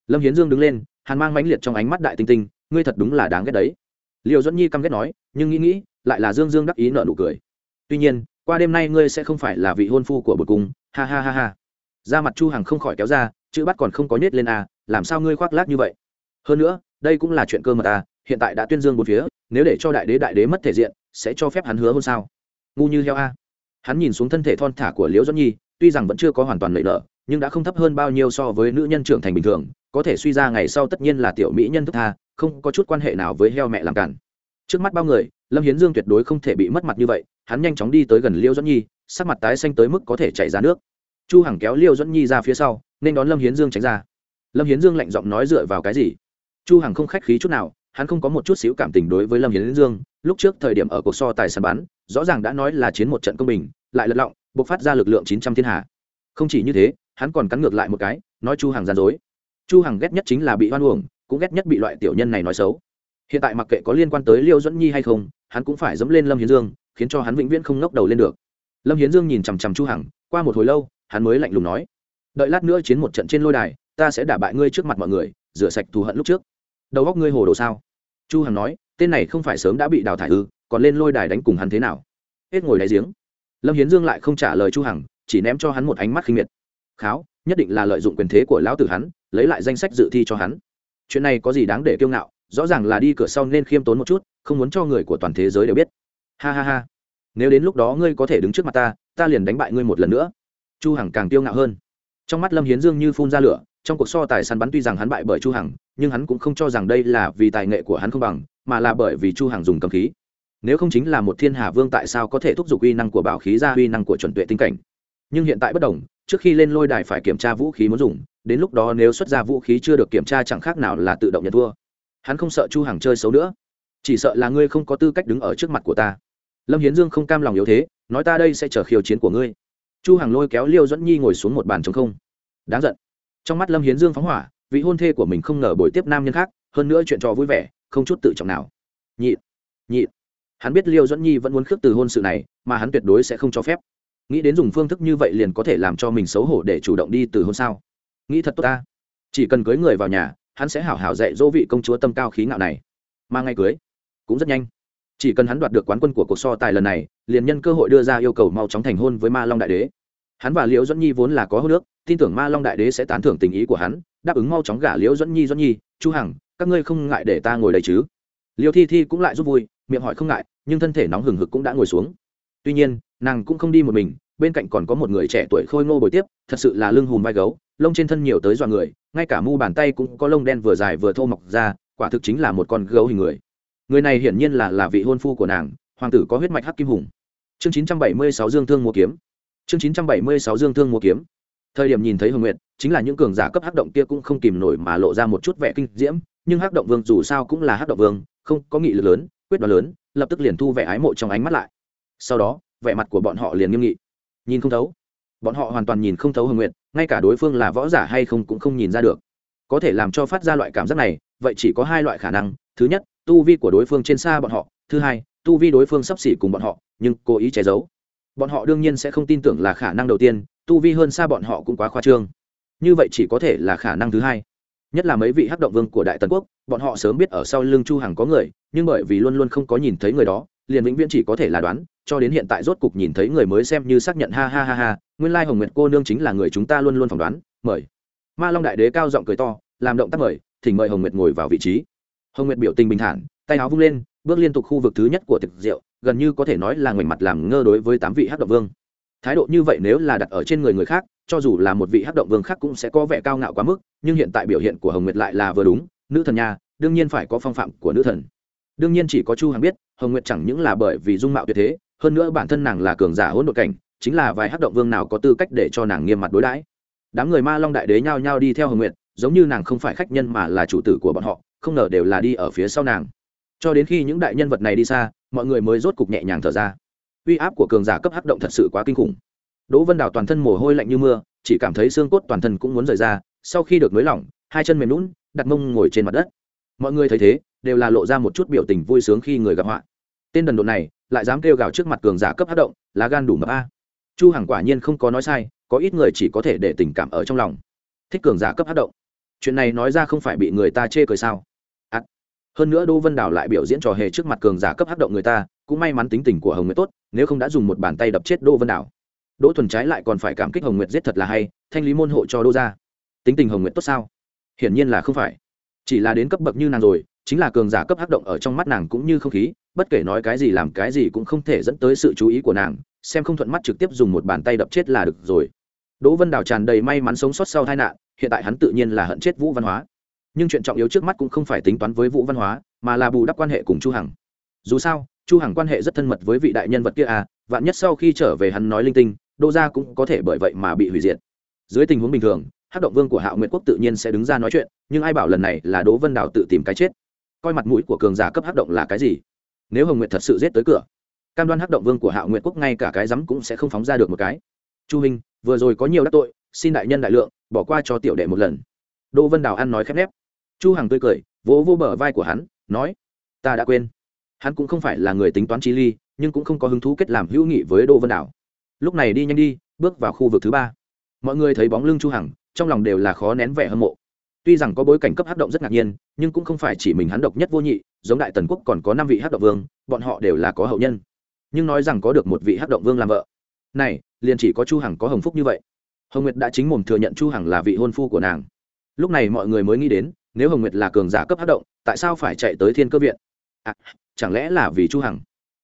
Lâm hiến dương đứng lên, hàn mang mãnh liệt trong ánh mắt đại tinh tinh, ngươi thật đúng là đáng ghét đấy. Liêu dẫn nhi căm ghét nói, nhưng nghĩ nghĩ, lại là dương dương đắc ý nợ nụ cười. Tuy nhiên, qua đêm nay ngươi sẽ không phải là vị hôn phu của bột cung. Ha ha ha ha. Ra mặt chu hằng không khỏi kéo ra, chữ bắt còn không có nhét lên à làm sao ngươi khoác lác như vậy? Hơn nữa, đây cũng là chuyện cơ mật à hiện tại đã tuyên dương một phía, nếu để cho đại đế đại đế mất thể diện, sẽ cho phép hắn hứa hôn sao? Ngu như heo a. Hắn nhìn xuống thân thể thon thả của liễu doãn nhi, tuy rằng vẫn chưa có hoàn toàn lợi nợ nhưng đã không thấp hơn bao nhiêu so với nữ nhân trưởng thành bình thường, có thể suy ra ngày sau tất nhiên là tiểu mỹ nhân thức tha, không có chút quan hệ nào với heo mẹ làm cản. Trước mắt bao người, lâm hiến dương tuyệt đối không thể bị mất mặt như vậy, hắn nhanh chóng đi tới gần liễu doãn nhi, sắc mặt tái xanh tới mức có thể chảy ra nước. Chu hằng kéo liễu doãn nhi ra phía sau, nên đón lâm hiến dương tránh ra. Lâm hiến dương lạnh giọng nói dựa vào cái gì? Chu hằng không khách khí chút nào hắn không có một chút xíu cảm tình đối với lâm hiến dương. Lúc trước thời điểm ở cuộc so tài Sản bán, rõ ràng đã nói là chiến một trận công bình lại lật lọng buộc phát ra lực lượng 900 thiên hạ. Không chỉ như thế hắn còn cắn ngược lại một cái nói chu hằng gian dối. Chu hằng ghét nhất chính là bị hoan uổng cũng ghét nhất bị loại tiểu nhân này nói xấu. Hiện tại mặc kệ có liên quan tới liêu duẫn nhi hay không hắn cũng phải dẫm lên lâm hiến dương khiến cho hắn vĩnh viễn không ngóc đầu lên được. Lâm hiến dương nhìn chằm chằm chu hằng qua một hồi lâu hắn mới lạnh lùng nói đợi lát nữa chiến một trận trên lôi đài ta sẽ đả bại ngươi trước mặt mọi người rửa sạch thù hận lúc trước đầu góc ngươi hồ đồ sao? Chu hằng nói, tên này không phải sớm đã bị đào thải ư, còn lên lôi đài đánh cùng hắn thế nào? Hết ngồi đáy giếng. Lâm hiến dương lại không trả lời chu hằng, chỉ ném cho hắn một ánh mắt khinh miệt. Kháo, nhất định là lợi dụng quyền thế của lão tử hắn, lấy lại danh sách dự thi cho hắn. Chuyện này có gì đáng để kiêu ngạo, rõ ràng là đi cửa sau nên khiêm tốn một chút, không muốn cho người của toàn thế giới đều biết. Ha ha ha. Nếu đến lúc đó ngươi có thể đứng trước mặt ta ta liền đánh bại ngươi một lần nữa. Chu hằng càng kiêu ngạo hơn. Trong mắt lâm hiến dương như phun ra lửa trong cuộc so tài săn bắn tuy rằng hắn bại bởi chu hằng, nhưng hắn cũng không cho rằng đây là vì tài nghệ của hắn không bằng, mà là bởi vì chu hằng dùng cầm khí. Nếu không chính là một thiên hà vương tại sao có thể thúc giục uy năng của bảo khí ra uy năng của chuẩn tuệ tinh cảnh? Nhưng hiện tại bất đồng, trước khi lên lôi đài phải kiểm tra vũ khí muốn dùng, đến lúc đó nếu xuất ra vũ khí chưa được kiểm tra chẳng khác nào là tự động nhận thua. Hắn không sợ chu hằng chơi xấu nữa, chỉ sợ là ngươi không có tư cách đứng ở trước mặt của ta. Lâm hiến dương không cam lòng yếu thế, nói ta đây sẽ chờ khiêu chiến của ngươi. Chu hằng lôi kéo liêu dẫn nhi ngồi xuống một bàn trống không. Đáng giận trong mắt lâm hiến dương phóng hỏa, vị hôn thê của mình không ngờ bồi tiếp nam nhân khác, hơn nữa chuyện trò vui vẻ, không chút tự trọng nào. Nhị nhị hắn biết liêu dẫn nhi vẫn muốn khước từ hôn sự này, mà hắn tuyệt đối sẽ không cho phép. Nghĩ đến dùng phương thức như vậy liền có thể làm cho mình xấu hổ để chủ động đi từ hôn sao? Nghĩ thật tốt ta. Chỉ cần cưới người vào nhà, hắn sẽ hảo hảo dạy dỗ vị công chúa tâm cao khí ngạo này. Mà ngày cưới, cũng rất nhanh. Chỉ cần hắn đoạt được quán quân của cuộc so tài lần này, liền nhân cơ hội đưa ra yêu cầu mau chóng thành hôn với ma long đại đế hắn và liễu dẫn nhi vốn là có hô nước tin tưởng ma long đại đế sẽ tán thưởng tình ý của hắn, đáp ứng mau chóng gả liễu dẫn nhi dẫn nhi, chu hằng, các ngươi không ngại để ta ngồi đây chứ? Liễu thi thi cũng lại giúp vui, miệng hỏi không ngại, nhưng thân thể nóng hừng hực cũng đã ngồi xuống. Tuy nhiên, nàng cũng không đi một mình, bên cạnh còn có một người trẻ tuổi khôi ngô bồi tiếp, thật sự là lưng hùm vai gấu, lông trên thân nhiều tới dọa người, ngay cả mu bàn tay cũng có lông đen vừa dài vừa thô mọc ra, quả thực chính là một con gấu hình người. Người này hiển nhiên là là vị hôn phu của nàng, hoàng tử có huyết mạch hắc kim hùng. Chương 976 dương thương mua kiếm chương 976 dương thương mua kiếm. Thời điểm nhìn thấy hồng nguyệt, chính là những cường giả cấp hắc động kia cũng không kìm nổi mà lộ ra một chút vẻ kinh diễm, nhưng hắc động vương dù sao cũng là hắc động vương, không có nghị lực lớn, quyết đoán lớn, lập tức liền thu vẻ ái mộ trong ánh mắt lại. Sau đó, vẻ mặt của bọn họ liền nghiêm nghị. Nhìn không thấu. Bọn họ hoàn toàn nhìn không thấu hồng nguyệt, ngay cả đối phương là võ giả hay không cũng không nhìn ra được. Có thể làm cho phát ra loại cảm giác này, vậy chỉ có hai loại khả năng. Thứ nhất, tu vi của đối phương trên xa bọn họ. Thứ hai, tu vi đối phương sắp xỉ cùng bọn họ, nhưng cố ý che giấu bọn họ đương nhiên sẽ không tin tưởng là khả năng đầu tiên, tu vi hơn xa bọn họ cũng quá khoa trương. Như vậy chỉ có thể là khả năng thứ hai. Nhất là mấy vị hắc động vương của đại tần quốc, bọn họ sớm biết ở sau lưng chu hằng có người, nhưng bởi vì luôn luôn không có nhìn thấy người đó, liền vĩnh viễn chỉ có thể là đoán, cho đến hiện tại rốt cục nhìn thấy người mới xem như xác nhận, ha ha ha ha, nguyên lai hồng nguyệt cô nương chính là người chúng ta luôn luôn phỏng đoán, mời. Ma long đại đế cao giọng cười to, làm động tác mời, thỉnh mời hồng nguyệt ngồi vào vị trí. Hồng nguyệt biểu tình bình thản tay áo vung lên, bước liên tục khu vực thứ nhất của thực rượu, gần như có thể nói là ngoảnh mặt làm ngơ đối với tám vị hắc động vương. Thái độ như vậy nếu là đặt ở trên người người khác, cho dù là một vị hắc động vương khác cũng sẽ có vẻ cao ngạo quá mức, nhưng hiện tại biểu hiện của hồng nguyệt lại là vừa đúng, nữ thần nha, đương nhiên phải có phong phạm của nữ thần. Đương nhiên chỉ có chu hằng biết, hồng nguyệt chẳng những là bởi vì dung mạo tuyệt thế, hơn nữa bản thân nàng là cường giả hỗn độn cảnh, chính là vài hắc động vương nào có tư cách để cho nàng nghiêm mặt đối đãi. Đám người ma long đại đế nhao nhao đi theo hồng nguyệt, giống như nàng không phải khách nhân mà là chủ tử của bọn họ, không ngờ đều là đi ở phía sau nàng cho đến khi những đại nhân vật này đi xa, mọi người mới rốt cục nhẹ nhàng thở ra. Uy áp của cường giả cấp hắc động thật sự quá kinh khủng. Đỗ vân đào toàn thân mồ hôi lạnh như mưa, chỉ cảm thấy xương cốt toàn thân cũng muốn rời ra, sau khi được nới lỏng, hai chân mềm lún đặt mông ngồi trên mặt đất. Mọi người thấy thế, đều là lộ ra một chút biểu tình vui sướng khi người gặp họa. Tên đần độn này lại dám kêu gào trước mặt cường giả cấp hắc động, lá gan đủ mập a. Chu hằng quả nhiên không có nói sai, có ít người chỉ có thể để tình cảm ở trong lòng. Thích cường giả cấp hắc động. Chuyện này nói ra không phải bị người ta chê cười sao? Hơn nữa đỗ vân đào lại biểu diễn trò hề trước mặt cường giả cấp hắc động người ta, cũng may mắn tính tình của hồng nguyệt tốt, nếu không đã dùng một bàn tay đập chết đỗ vân đào. Đỗ thuần trái lại còn phải cảm kích hồng nguyệt giết thật là hay, thanh lý môn hộ cho đỗ ra tính tình hồng nguyệt tốt sao? Hiển nhiên là không phải. Chỉ là đến cấp bậc như nàng rồi, chính là cường giả cấp hắc động ở trong mắt nàng cũng như không khí, bất kể nói cái gì làm cái gì cũng không thể dẫn tới sự chú ý của nàng, xem không thuận mắt trực tiếp dùng một bàn tay đập chết là được rồi. Đỗ vân đào tràn đầy may mắn sống sót sau tai nạn, hiện tại hắn tự nhiên là hận chết vũ văn hóa nhưng chuyện trọng yếu trước mắt cũng không phải tính toán với vũ văn hóa, mà là bù đắp quan hệ cùng chu hằng. Dù sao, chu hằng quan hệ rất thân mật với vị đại nhân vật kia à vạn nhất sau khi trở về hắn nói linh tinh, đô gia cũng có thể bởi vậy mà bị hủy diệt. Dưới tình huống bình thường, Hắc động vương của hạo nguyệt quốc tự nhiên sẽ đứng ra nói chuyện, nhưng ai bảo lần này là đỗ vân đào tự tìm cái chết? Coi mặt mũi của cường giả cấp Hắc động là cái gì? Nếu hồng nguyệt thật sự giết tới cửa, cam đoan Hắc động vương của hạo nguyệt quốc ngay cả cái rắm cũng sẽ không phóng ra được một cái. Chu hình vừa rồi có nhiều đắc tội, xin đại nhân đại lượng, bỏ qua cho tiểu đệ một lần. Đỗ vân đào ăn nói khép nép chu hằng tươi cười, vỗ vô bờ vai của hắn, nói, ta đã quên. Hắn cũng không phải là người tính toán chi ly, nhưng cũng không có hứng thú kết làm hữu nghị với đỗ vân đảo. Lúc này đi nhanh đi, bước vào khu vực thứ ba. Mọi người thấy bóng lưng chu hằng, trong lòng đều là khó nén vẻ hâm mộ. Tuy rằng có bối cảnh cấp hắc động rất ngạc nhiên, nhưng cũng không phải chỉ mình hắn độc nhất vô nhị, giống đại tần quốc còn có năm vị hắc động vương, bọn họ đều là có hậu nhân. Nhưng nói rằng có được một vị hắc động vương làm vợ. Này, liền chỉ có chu hằng có hồng phúc như vậy. Hồng nguyệt đã chính mồm thừa nhận chu hằng là vị hôn phu của nàng. Lúc này mọi người mới nghĩ đến nếu hồng nguyệt là cường giả cấp hắc động tại sao phải chạy tới thiên cơ viện? À, chẳng lẽ là vì chu hằng?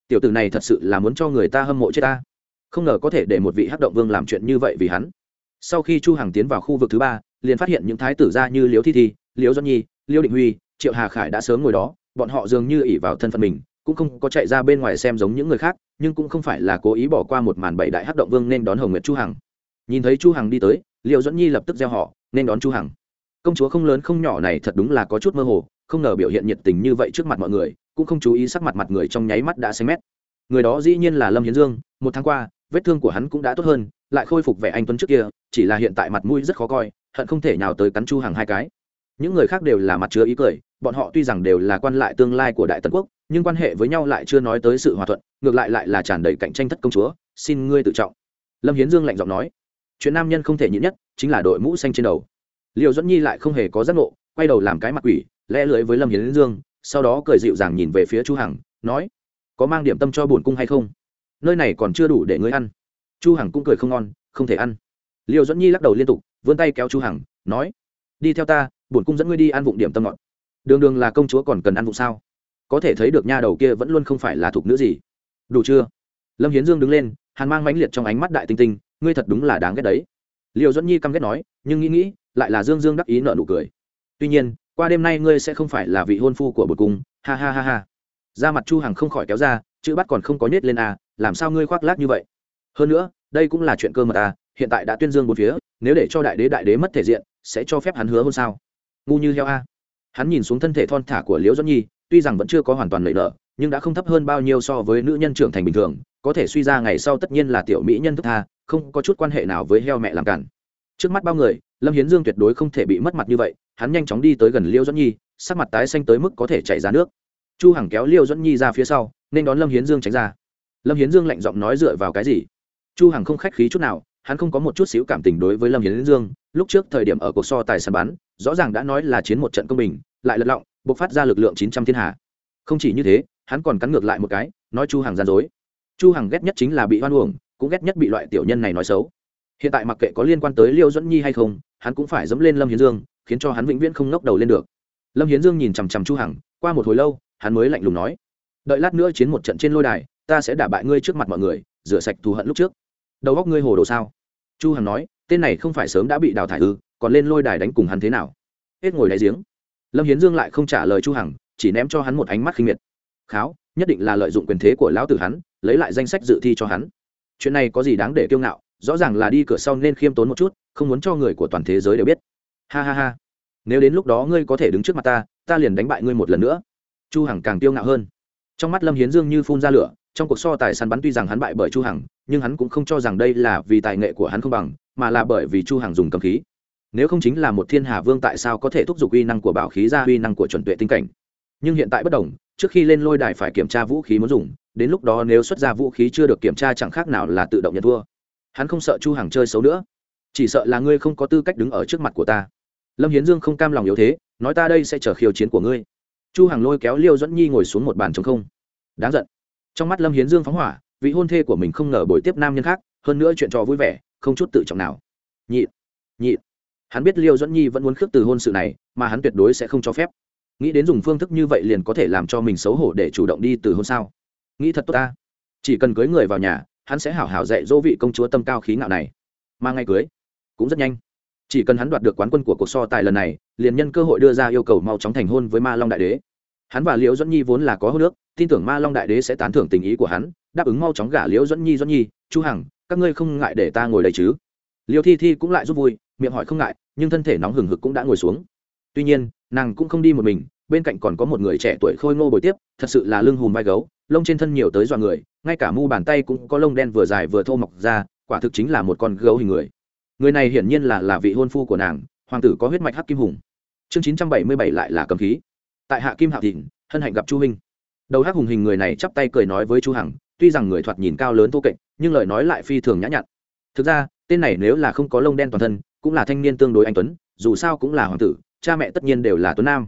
Tiểu tử này thật sự là muốn cho người ta hâm mộ chết ta. Không ngờ có thể để một vị hắc động vương làm chuyện như vậy vì hắn. Sau khi chu hằng tiến vào khu vực thứ ba liền phát hiện những thái tử gia như liễu thi thi liễu doãn nhi liễu định huy triệu hà khải đã sớm ngồi đó bọn họ dường như ỉ vào thân phận mình cũng không có chạy ra bên ngoài xem giống những người khác nhưng cũng không phải là cố ý bỏ qua một màn bảy đại hắc động vương nên đón hồng nguyệt chu hằng. Nhìn thấy chu hằng đi tới liễu doãn nhi lập tức gieo họ nên đón chu hằng công chúa không lớn không nhỏ này thật đúng là có chút mơ hồ, không ngờ biểu hiện nhiệt tình như vậy trước mặt mọi người, cũng không chú ý sắc mặt mặt người trong nháy mắt đã xanh mét. Người đó dĩ nhiên là lâm hiến dương, một tháng qua, vết thương của hắn cũng đã tốt hơn, lại khôi phục vẻ anh tuấn trước kia, chỉ là hiện tại mặt mũi rất khó coi, hận không thể nào tới cắn chu hàng hai cái. Những người khác đều là mặt chứa ý cười, bọn họ tuy rằng đều là quan lại tương lai của đại tần quốc, nhưng quan hệ với nhau lại chưa nói tới sự hòa thuận, ngược lại lại là tràn đầy cạnh tranh thất công chúa, xin ngươi tự trọng. Lâm hiến dương lạnh giọng nói. Chuyện nam nhân không thể nhịn nhất, chính là đội mũ xanh trên đầu liệu dẫn nhi lại không hề có giác ngộ, quay đầu làm cái mặt quỷ, lẽ lưới với lâm hiến dương, sau đó cười dịu dàng nhìn về phía chu hằng, nói, có mang điểm tâm cho bổn cung hay không? Nơi này còn chưa đủ để ngươi ăn. Chu hằng cũng cười không ngon, không thể ăn. Liêu dẫn nhi lắc đầu liên tục, vươn tay kéo chu hằng, nói, đi theo ta bổn cung dẫn ngươi đi ăn vụng điểm tâm ngọt. Đường đường là công chúa còn cần ăn vụng sao? Có thể thấy được nha đầu kia vẫn luôn không phải là thuộc nữ gì. Đủ chưa? Lâm hiến dương đứng lên, hàn mang mãnh liệt trong ánh mắt đại tinh tinh, ngươi thật đúng là đáng ghét đấy. Liêu dẫn nhi căm ghét nói, nhưng nghĩ nghĩ lại là dương dương đắc ý nợ nụ cười. Tuy nhiên qua đêm nay ngươi sẽ không phải là vị hôn phu của bột cung ha ha ha ha. Ra mặt chu hằng không khỏi kéo ra chữ bắt còn không có nhét lên à làm sao ngươi khoác lác như vậy? Hơn nữa đây cũng là chuyện cơ mật à hiện tại đã tuyên dương bốn phía nếu để cho đại đế đại đế mất thể diện sẽ cho phép hắn hứa hôn sao? Ngu như heo a. Hắn nhìn xuống thân thể thon thả của liễu doãn nhi tuy rằng vẫn chưa có hoàn toàn lợi lợ, nhưng đã không thấp hơn bao nhiêu so với nữ nhân trưởng thành bình thường có thể suy ra ngày sau tất nhiên là tiểu mỹ nhân thức tha không có chút quan hệ nào với heo mẹ làm cản trước mắt bao người, lâm hiến dương tuyệt đối không thể bị mất mặt như vậy, hắn nhanh chóng đi tới gần liêu doãn nhi, sắc mặt tái xanh tới mức có thể chảy ra nước. Chu hằng kéo liêu doãn nhi ra phía sau, nên đón lâm hiến dương tránh ra. Lâm hiến dương lạnh giọng nói dựa vào cái gì? Chu hằng không khách khí chút nào, hắn không có một chút xíu cảm tình đối với lâm hiến dương. Lúc trước thời điểm ở cuộc so tài săn bắn, rõ ràng đã nói là chiến một trận công bình, lại lật lọng, bộc phát ra lực lượng 900 thiên hạ. Không chỉ như thế, hắn còn cắn ngược lại một cái, nói chu hằng gian dối. Chu hằng ghét nhất chính là bị hoan uổng, cũng ghét nhất bị loại tiểu nhân này nói xấu hiện tại mặc kệ có liên quan tới liêu Duẫn nhi hay không, hắn cũng phải dẫm lên lâm hiến dương, khiến cho hắn vĩnh viễn không ngóc đầu lên được. Lâm hiến dương nhìn chằm chằm chu hằng, qua một hồi lâu, hắn mới lạnh lùng nói, đợi lát nữa chiến một trận trên lôi đài, ta sẽ đả bại ngươi trước mặt mọi người, rửa sạch thù hận lúc trước. Đầu góc ngươi hồ đồ sao? Chu hằng nói, tên này không phải sớm đã bị đào thải ư, còn lên lôi đài đánh cùng hắn thế nào? Hết ngồi đáy giếng. Lâm hiến dương lại không trả lời chu hằng, chỉ ném cho hắn một ánh mắt khinh miệt. Kháo, nhất định là lợi dụng quyền thế của lão tử hắn, lấy lại danh sách dự thi cho hắn. Chuyện này có gì đáng để kiêu ngạo? Rõ ràng là đi cửa sau nên khiêm tốn một chút, không muốn cho người của toàn thế giới đều biết. Ha ha ha. Nếu đến lúc đó ngươi có thể đứng trước mặt ta ta liền đánh bại ngươi một lần nữa. Chu hằng càng tiêu ngạo hơn. Trong mắt lâm hiến dương như phun ra lửa, trong cuộc so tài săn bắn tuy rằng hắn bại bởi chu hằng, nhưng hắn cũng không cho rằng đây là vì tài nghệ của hắn không bằng, mà là bởi vì chu hằng dùng cầm khí. Nếu không chính là một thiên hà vương tại sao có thể thúc giục uy năng của bảo khí ra uy năng của chuẩn tuệ tinh cảnh. Nhưng hiện tại bất đồng, trước khi lên lôi đài phải kiểm tra vũ khí muốn dùng, đến lúc đó nếu xuất ra vũ khí chưa được kiểm tra chẳng khác nào là tự động nhận thua hắn không sợ chu hằng chơi xấu nữa, chỉ sợ là ngươi không có tư cách đứng ở trước mặt của ta. Lâm hiến dương không cam lòng yếu thế, nói ta đây sẽ chờ khiêu chiến của ngươi. Chu hằng lôi kéo liêu dẫn nhi ngồi xuống một bàn trống không. Đáng giận. Trong mắt lâm hiến dương phóng hỏa, vị hôn thê của mình không ngờ bồi tiếp nam nhân khác, hơn nữa chuyện trò vui vẻ, không chút tự trọng nào. Nhị nhị. Hắn biết liêu dẫn nhi vẫn muốn khước từ hôn sự này, mà hắn tuyệt đối sẽ không cho phép. Nghĩ đến dùng phương thức như vậy liền có thể làm cho mình xấu hổ để chủ động đi từ hôn sao? Nghĩ thật tốt ta. Chỉ cần cưới người vào nhà hắn sẽ hảo hảo dạy dỗ vị công chúa tâm cao khí ngạo này. Mà ngày cưới, cũng rất nhanh. Chỉ cần hắn đoạt được quán quân của cuộc so tài lần này, liền nhân cơ hội đưa ra yêu cầu mau chóng thành hôn với ma long đại đế. Hắn và liễu dẫn nhi vốn là có hô nước, tin tưởng ma long đại đế sẽ tán thưởng tình ý của hắn, đáp ứng mau chóng gả liễu dẫn nhi dẫn nhi, chu hằng, các ngươi không ngại để ta ngồi đây chứ? Liễu thi thi cũng lại giúp vui, miệng hỏi không ngại, nhưng thân thể nóng hừng hực cũng đã ngồi xuống. Tuy nhiên, nàng cũng không đi một mình bên cạnh còn có một người trẻ tuổi khôi ngô bồi tiếp, thật sự là lưng hùm vai gấu, lông trên thân nhiều tới dọa người, ngay cả mu bàn tay cũng có lông đen vừa dài vừa thô mọc ra, quả thực chính là một con gấu hình người. Người này hiển nhiên là là vị hôn phu của nàng, hoàng tử có huyết mạch hắc kim hùng. Chương chín trăm bảy mươi bảy lại là cầm khí. Tại hạ kim hạ thịnh, hân hạnh gặp chu huynh đầu hắc hùng hình người này chắp tay cười nói với chu hằng, tuy rằng người thoạt nhìn cao lớn thô kệch, nhưng lời nói lại phi thường nhã nhặn. Thực ra, tên này nếu là không có lông đen toàn thân, cũng là thanh niên tương đối anh tuấn, dù sao cũng là hoàng tử, cha mẹ tất nhiên đều là tuấn nam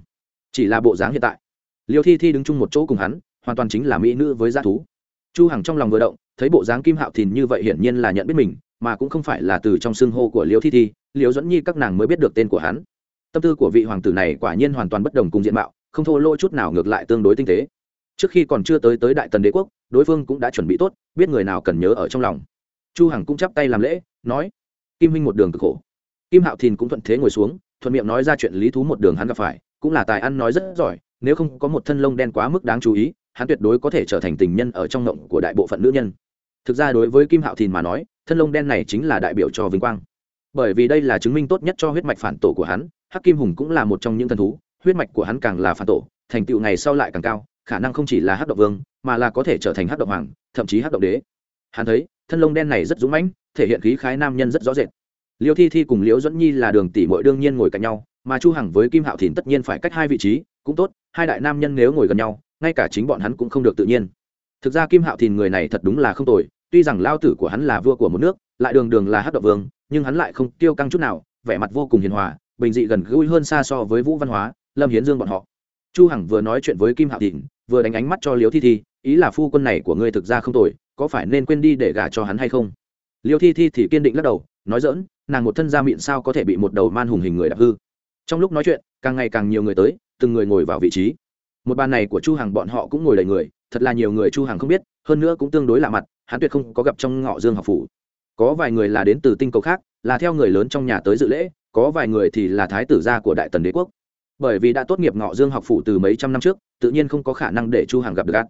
chỉ là bộ dáng hiện tại. Liêu thi thi đứng chung một chỗ cùng hắn, hoàn toàn chính là mỹ nữ với g thú. Chu hằng trong lòng vừa động, thấy bộ dáng kim hạo thìn như vậy hiển nhiên là nhận biết mình, mà cũng không phải là từ trong xưng hô của liêu thi thi, liêu dẫn nhi các nàng mới biết được tên của hắn. Tâm tư của vị hoàng tử này quả nhiên hoàn toàn bất đồng cùng diện mạo, không thô lỗ chút nào ngược lại tương đối tinh tế. Trước khi còn chưa tới tới đại tần đế quốc, đối phương cũng đã chuẩn bị tốt, biết người nào cần nhớ ở trong lòng. Chu hằng cũng chắp tay làm lễ, nói, kim huynh một đường cực khổ. Kim hạo thìn cũng thuận thế ngồi xuống, thuận miệng nói ra chuyện lý thú một đường hắn gặp phải cũng là tài ăn nói rất giỏi, nếu không có một thân lông đen quá mức đáng chú ý, hắn tuyệt đối có thể trở thành tình nhân ở trong ngộng của đại bộ phận nữ nhân. Thực ra đối với kim hạo thìn mà nói, thân lông đen này chính là đại biểu cho vinh quang. Bởi vì đây là chứng minh tốt nhất cho huyết mạch phản tổ của hắn, hắc kim hùng cũng là một trong những thần thú, huyết mạch của hắn càng là phản tổ, thành tựu ngày sau lại càng cao, khả năng không chỉ là hắc động vương, mà là có thể trở thành hắc động hoàng, thậm chí hắc động đế. Hắn thấy, thân lông đen này rất dũng mãnh, thể hiện khí khái nam nhân rất rõ rệt. Liêu thi thi cùng liễu dẫn nhi là đường tỷ mội đương nhiên ngồi cạnh nhau mà chu hằng với kim hạo thìn tất nhiên phải cách hai vị trí, cũng tốt, hai đại nam nhân nếu ngồi gần nhau, ngay cả chính bọn hắn cũng không được tự nhiên. Thực ra kim hạo thìn người này thật đúng là không tồi, tuy rằng lao tử của hắn là vua của một nước, lại đường đường là hát đạo vương, nhưng hắn lại không tiêu căng chút nào, vẻ mặt vô cùng hiền hòa, bình dị gần gũi hơn xa so với vũ văn hóa, lâm hiến dương bọn họ. Chu hằng vừa nói chuyện với kim hạo thìn, vừa đánh ánh mắt cho liễu thi thi, ý là phu quân này của ngươi thực ra không tồi, có phải nên quên đi để gả cho hắn hay không? Liễu thi thi thì kiên định lắc đầu, nói dỡn nàng một thân da miệng sao có thể bị một đầu man hùng hình người đạp hư? Trong lúc nói chuyện, càng ngày càng nhiều người tới, từng người ngồi vào vị trí. Một bàn này của chu hằng bọn họ cũng ngồi đầy người, thật là nhiều người chu hằng không biết, hơn nữa cũng tương đối lạ mặt, hắn tuyệt không có gặp trong ngọ dương học phủ. Có vài người là đến từ tinh cầu khác, là theo người lớn trong nhà tới dự lễ, có vài người thì là thái tử gia của đại tần đế quốc. Bởi vì đã tốt nghiệp ngọ dương học phủ từ mấy trăm năm trước, tự nhiên không có khả năng để chu hằng gặp được gắt.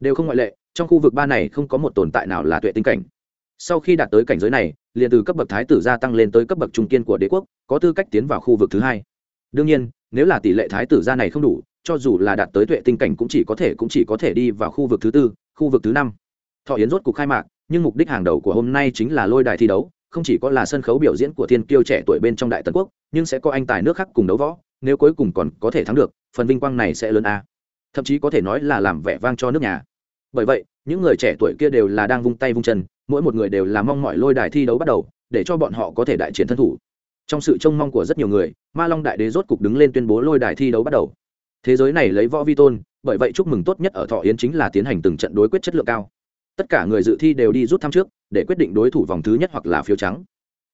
Đều không ngoại lệ, trong khu vực ba này không có một tồn tại nào là tuệ tinh cảnh. Sau khi đạt tới cảnh giới này, liền từ cấp bậc thái tử gia tăng lên tới cấp bậc trung kiên của đế quốc, có tư cách tiến vào khu vực thứ hai đương nhiên, nếu là tỷ lệ thái tử gia này không đủ, cho dù là đạt tới tuệ tinh cảnh cũng chỉ có thể, cũng chỉ có thể đi vào khu vực thứ tư, khu vực thứ năm. Thọ yến rốt cuộc khai mạc, nhưng mục đích hàng đầu của hôm nay chính là lôi đài thi đấu, không chỉ có là sân khấu biểu diễn của thiên kiêu trẻ tuổi bên trong đại tần quốc, nhưng sẽ có anh tài nước khác cùng đấu võ, nếu cuối cùng còn có thể thắng được, phần vinh quang này sẽ lớn a. Thậm chí có thể nói là làm vẻ vang cho nước nhà. Bởi vậy, những người trẻ tuổi kia đều là đang vung tay vung chân, mỗi một người đều là mong mọi lôi đài thi đấu bắt đầu, để cho bọn họ có thể đại chiến thân thủ trong sự trông mong của rất nhiều người, ma long đại đế rốt cục đứng lên tuyên bố lôi đài thi đấu bắt đầu. Thế giới này lấy võ vi tôn, bởi vậy chúc mừng tốt nhất ở thọ yến chính là tiến hành từng trận đối quyết chất lượng cao. Tất cả người dự thi đều đi rút thăm trước, để quyết định đối thủ vòng thứ nhất hoặc là phiếu trắng.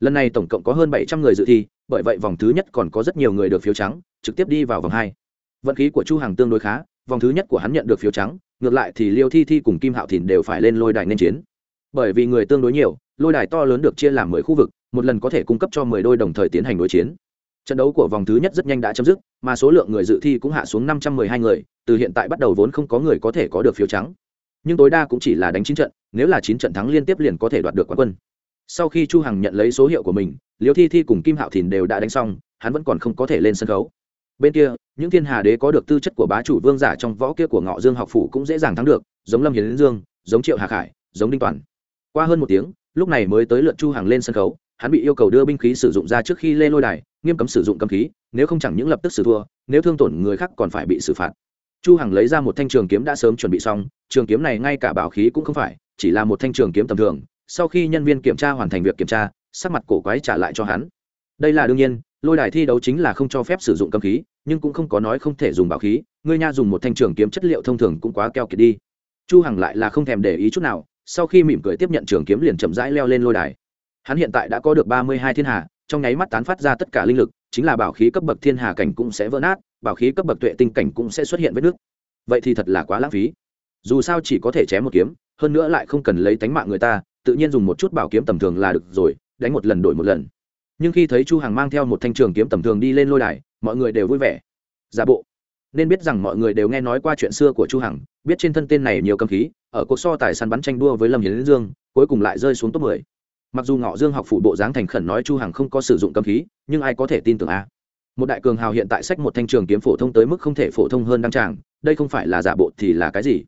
Lần này tổng cộng có hơn bảy trăm người dự thi, bởi vậy vòng thứ nhất còn có rất nhiều người được phiếu trắng, trực tiếp đi vào vòng hai. Vận khí của chu hằng tương đối khá, vòng thứ nhất của hắn nhận được phiếu trắng, ngược lại thì liêu thi thi cùng kim hạo thìn đều phải lên lôi đài nên chiến. Bởi vì người tương đối nhiều, lôi đài to lớn được chia làm mười khu vực một lần có thể cung cấp cho mười đôi đồng thời tiến hành đối chiến. Trận đấu của vòng thứ nhất rất nhanh đã chấm dứt, mà số lượng người dự thi cũng hạ xuống năm trăm mười hai người, từ hiện tại bắt đầu vốn không có người có thể có được phiếu trắng. Nhưng tối đa cũng chỉ là đánh chín trận, nếu là chín trận thắng liên tiếp liền có thể đoạt được quán quân. Sau khi chu hằng nhận lấy số hiệu của mình, liêu thi thi cùng kim hạo thìn đều đã đánh xong, hắn vẫn còn không có thể lên sân khấu. Bên kia, những thiên hà đế có được tư chất của bá chủ vương giả trong võ kia của ngọ dương học phủ cũng dễ dàng thắng được, giống lâm hiến dương, giống triệu hà khải, giống đinh toàn. Qua hơn một tiếng, lúc này mới tới lượt chu hằng lên sân khấu hắn bị yêu cầu đưa binh khí sử dụng ra trước khi lên lôi đài, nghiêm cấm sử dụng cấm khí, nếu không chẳng những lập tức xử thua, nếu thương tổn người khác còn phải bị xử phạt. Chu hằng lấy ra một thanh trường kiếm đã sớm chuẩn bị xong, trường kiếm này ngay cả bảo khí cũng không phải, chỉ là một thanh trường kiếm tầm thường. Sau khi nhân viên kiểm tra hoàn thành việc kiểm tra, sắc mặt cổ quái trả lại cho hắn. Đây là đương nhiên, lôi đài thi đấu chính là không cho phép sử dụng cấm khí, nhưng cũng không có nói không thể dùng bảo khí ngươi nha dùng một thanh trường kiếm chất liệu thông thường cũng quá keo kiệt đi. Chu hằng lại là không thèm để ý chút nào, sau khi mỉm cười tiếp nhận trường kiếm liền chậm rãi leo lên lôi đài hắn hiện tại đã có được ba mươi hai thiên hà, trong nháy mắt tán phát ra tất cả linh lực, chính là bảo khí cấp bậc thiên hà cảnh cũng sẽ vỡ nát, bảo khí cấp bậc tuệ tinh cảnh cũng sẽ xuất hiện vết nước vậy thì thật là quá lãng phí. Dù sao chỉ có thể chém một kiếm, hơn nữa lại không cần lấy tánh mạng người ta, tự nhiên dùng một chút bảo kiếm tầm thường là được rồi, đánh một lần đổi một lần. Nhưng khi thấy chu hằng mang theo một thanh trường kiếm tầm thường đi lên lôi đài, mọi người đều vui vẻ. Giả bộ. Nên biết rằng mọi người đều nghe nói qua chuyện xưa của chu hằng, biết trên thân tên này nhiều cầm khí, ở cuộc so tài săn bắn tranh đua với lâm hiến dương, cuối cùng lại rơi xuống top 10 mặc dù ngọ dương học phụ bộ dáng thành khẩn nói chu hằng không có sử dụng cấm khí nhưng ai có thể tin tưởng a? Một đại cường hào hiện tại sách một thanh trường kiếm phổ thông tới mức không thể phổ thông hơn đăng tràng đây không phải là giả bộ thì là cái gì?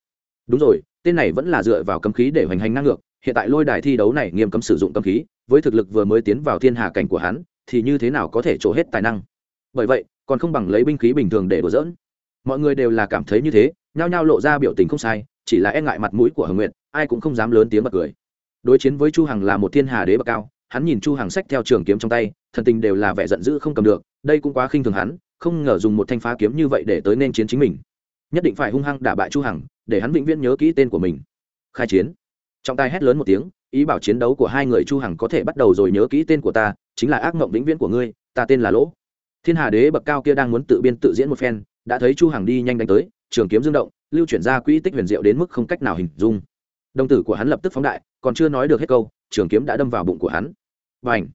Đúng rồi tên này vẫn là dựa vào cấm khí để hoành hành năng ngược hiện tại lôi đài thi đấu này nghiêm cấm sử dụng cấm khí với thực lực vừa mới tiến vào thiên hà cảnh của hắn thì như thế nào có thể trổ hết tài năng? Bởi vậy còn không bằng lấy binh khí bình thường để đùa dỡn mọi người đều là cảm thấy như thế nhao nhao lộ ra biểu tình không sai chỉ là e ngại mặt mũi của hồng Nguyệt, ai cũng không dám lớn tiếng bật cười đối chiến với chu hằng là một thiên hà đế bậc cao, hắn nhìn chu hằng sách theo trường kiếm trong tay, thần tình đều là vẻ giận dữ không cầm được, đây cũng quá khinh thường hắn, không ngờ dùng một thanh phá kiếm như vậy để tới nên chiến chính mình. Nhất định phải hung hăng đả bại chu hằng, để hắn vĩnh viễn nhớ kỹ tên của mình. Khai chiến. Trong tay hét lớn một tiếng, ý bảo chiến đấu của hai người chu hằng có thể bắt đầu rồi nhớ kỹ tên của ta, chính là ác mộng vĩnh viễn của ngươi, ta tên là lỗ. Thiên hà đế bậc cao kia đang muốn tự biên tự diễn một phen, đã thấy chu hằng đi nhanh đánh tới, trường kiếm dương động, lưu chuyển ra quỹ tích huyền diệu đến mức không cách nào hình dung đồng tử của hắn lập tức phóng đại còn chưa nói được hết câu trường kiếm đã đâm vào bụng của hắn. Và ảnh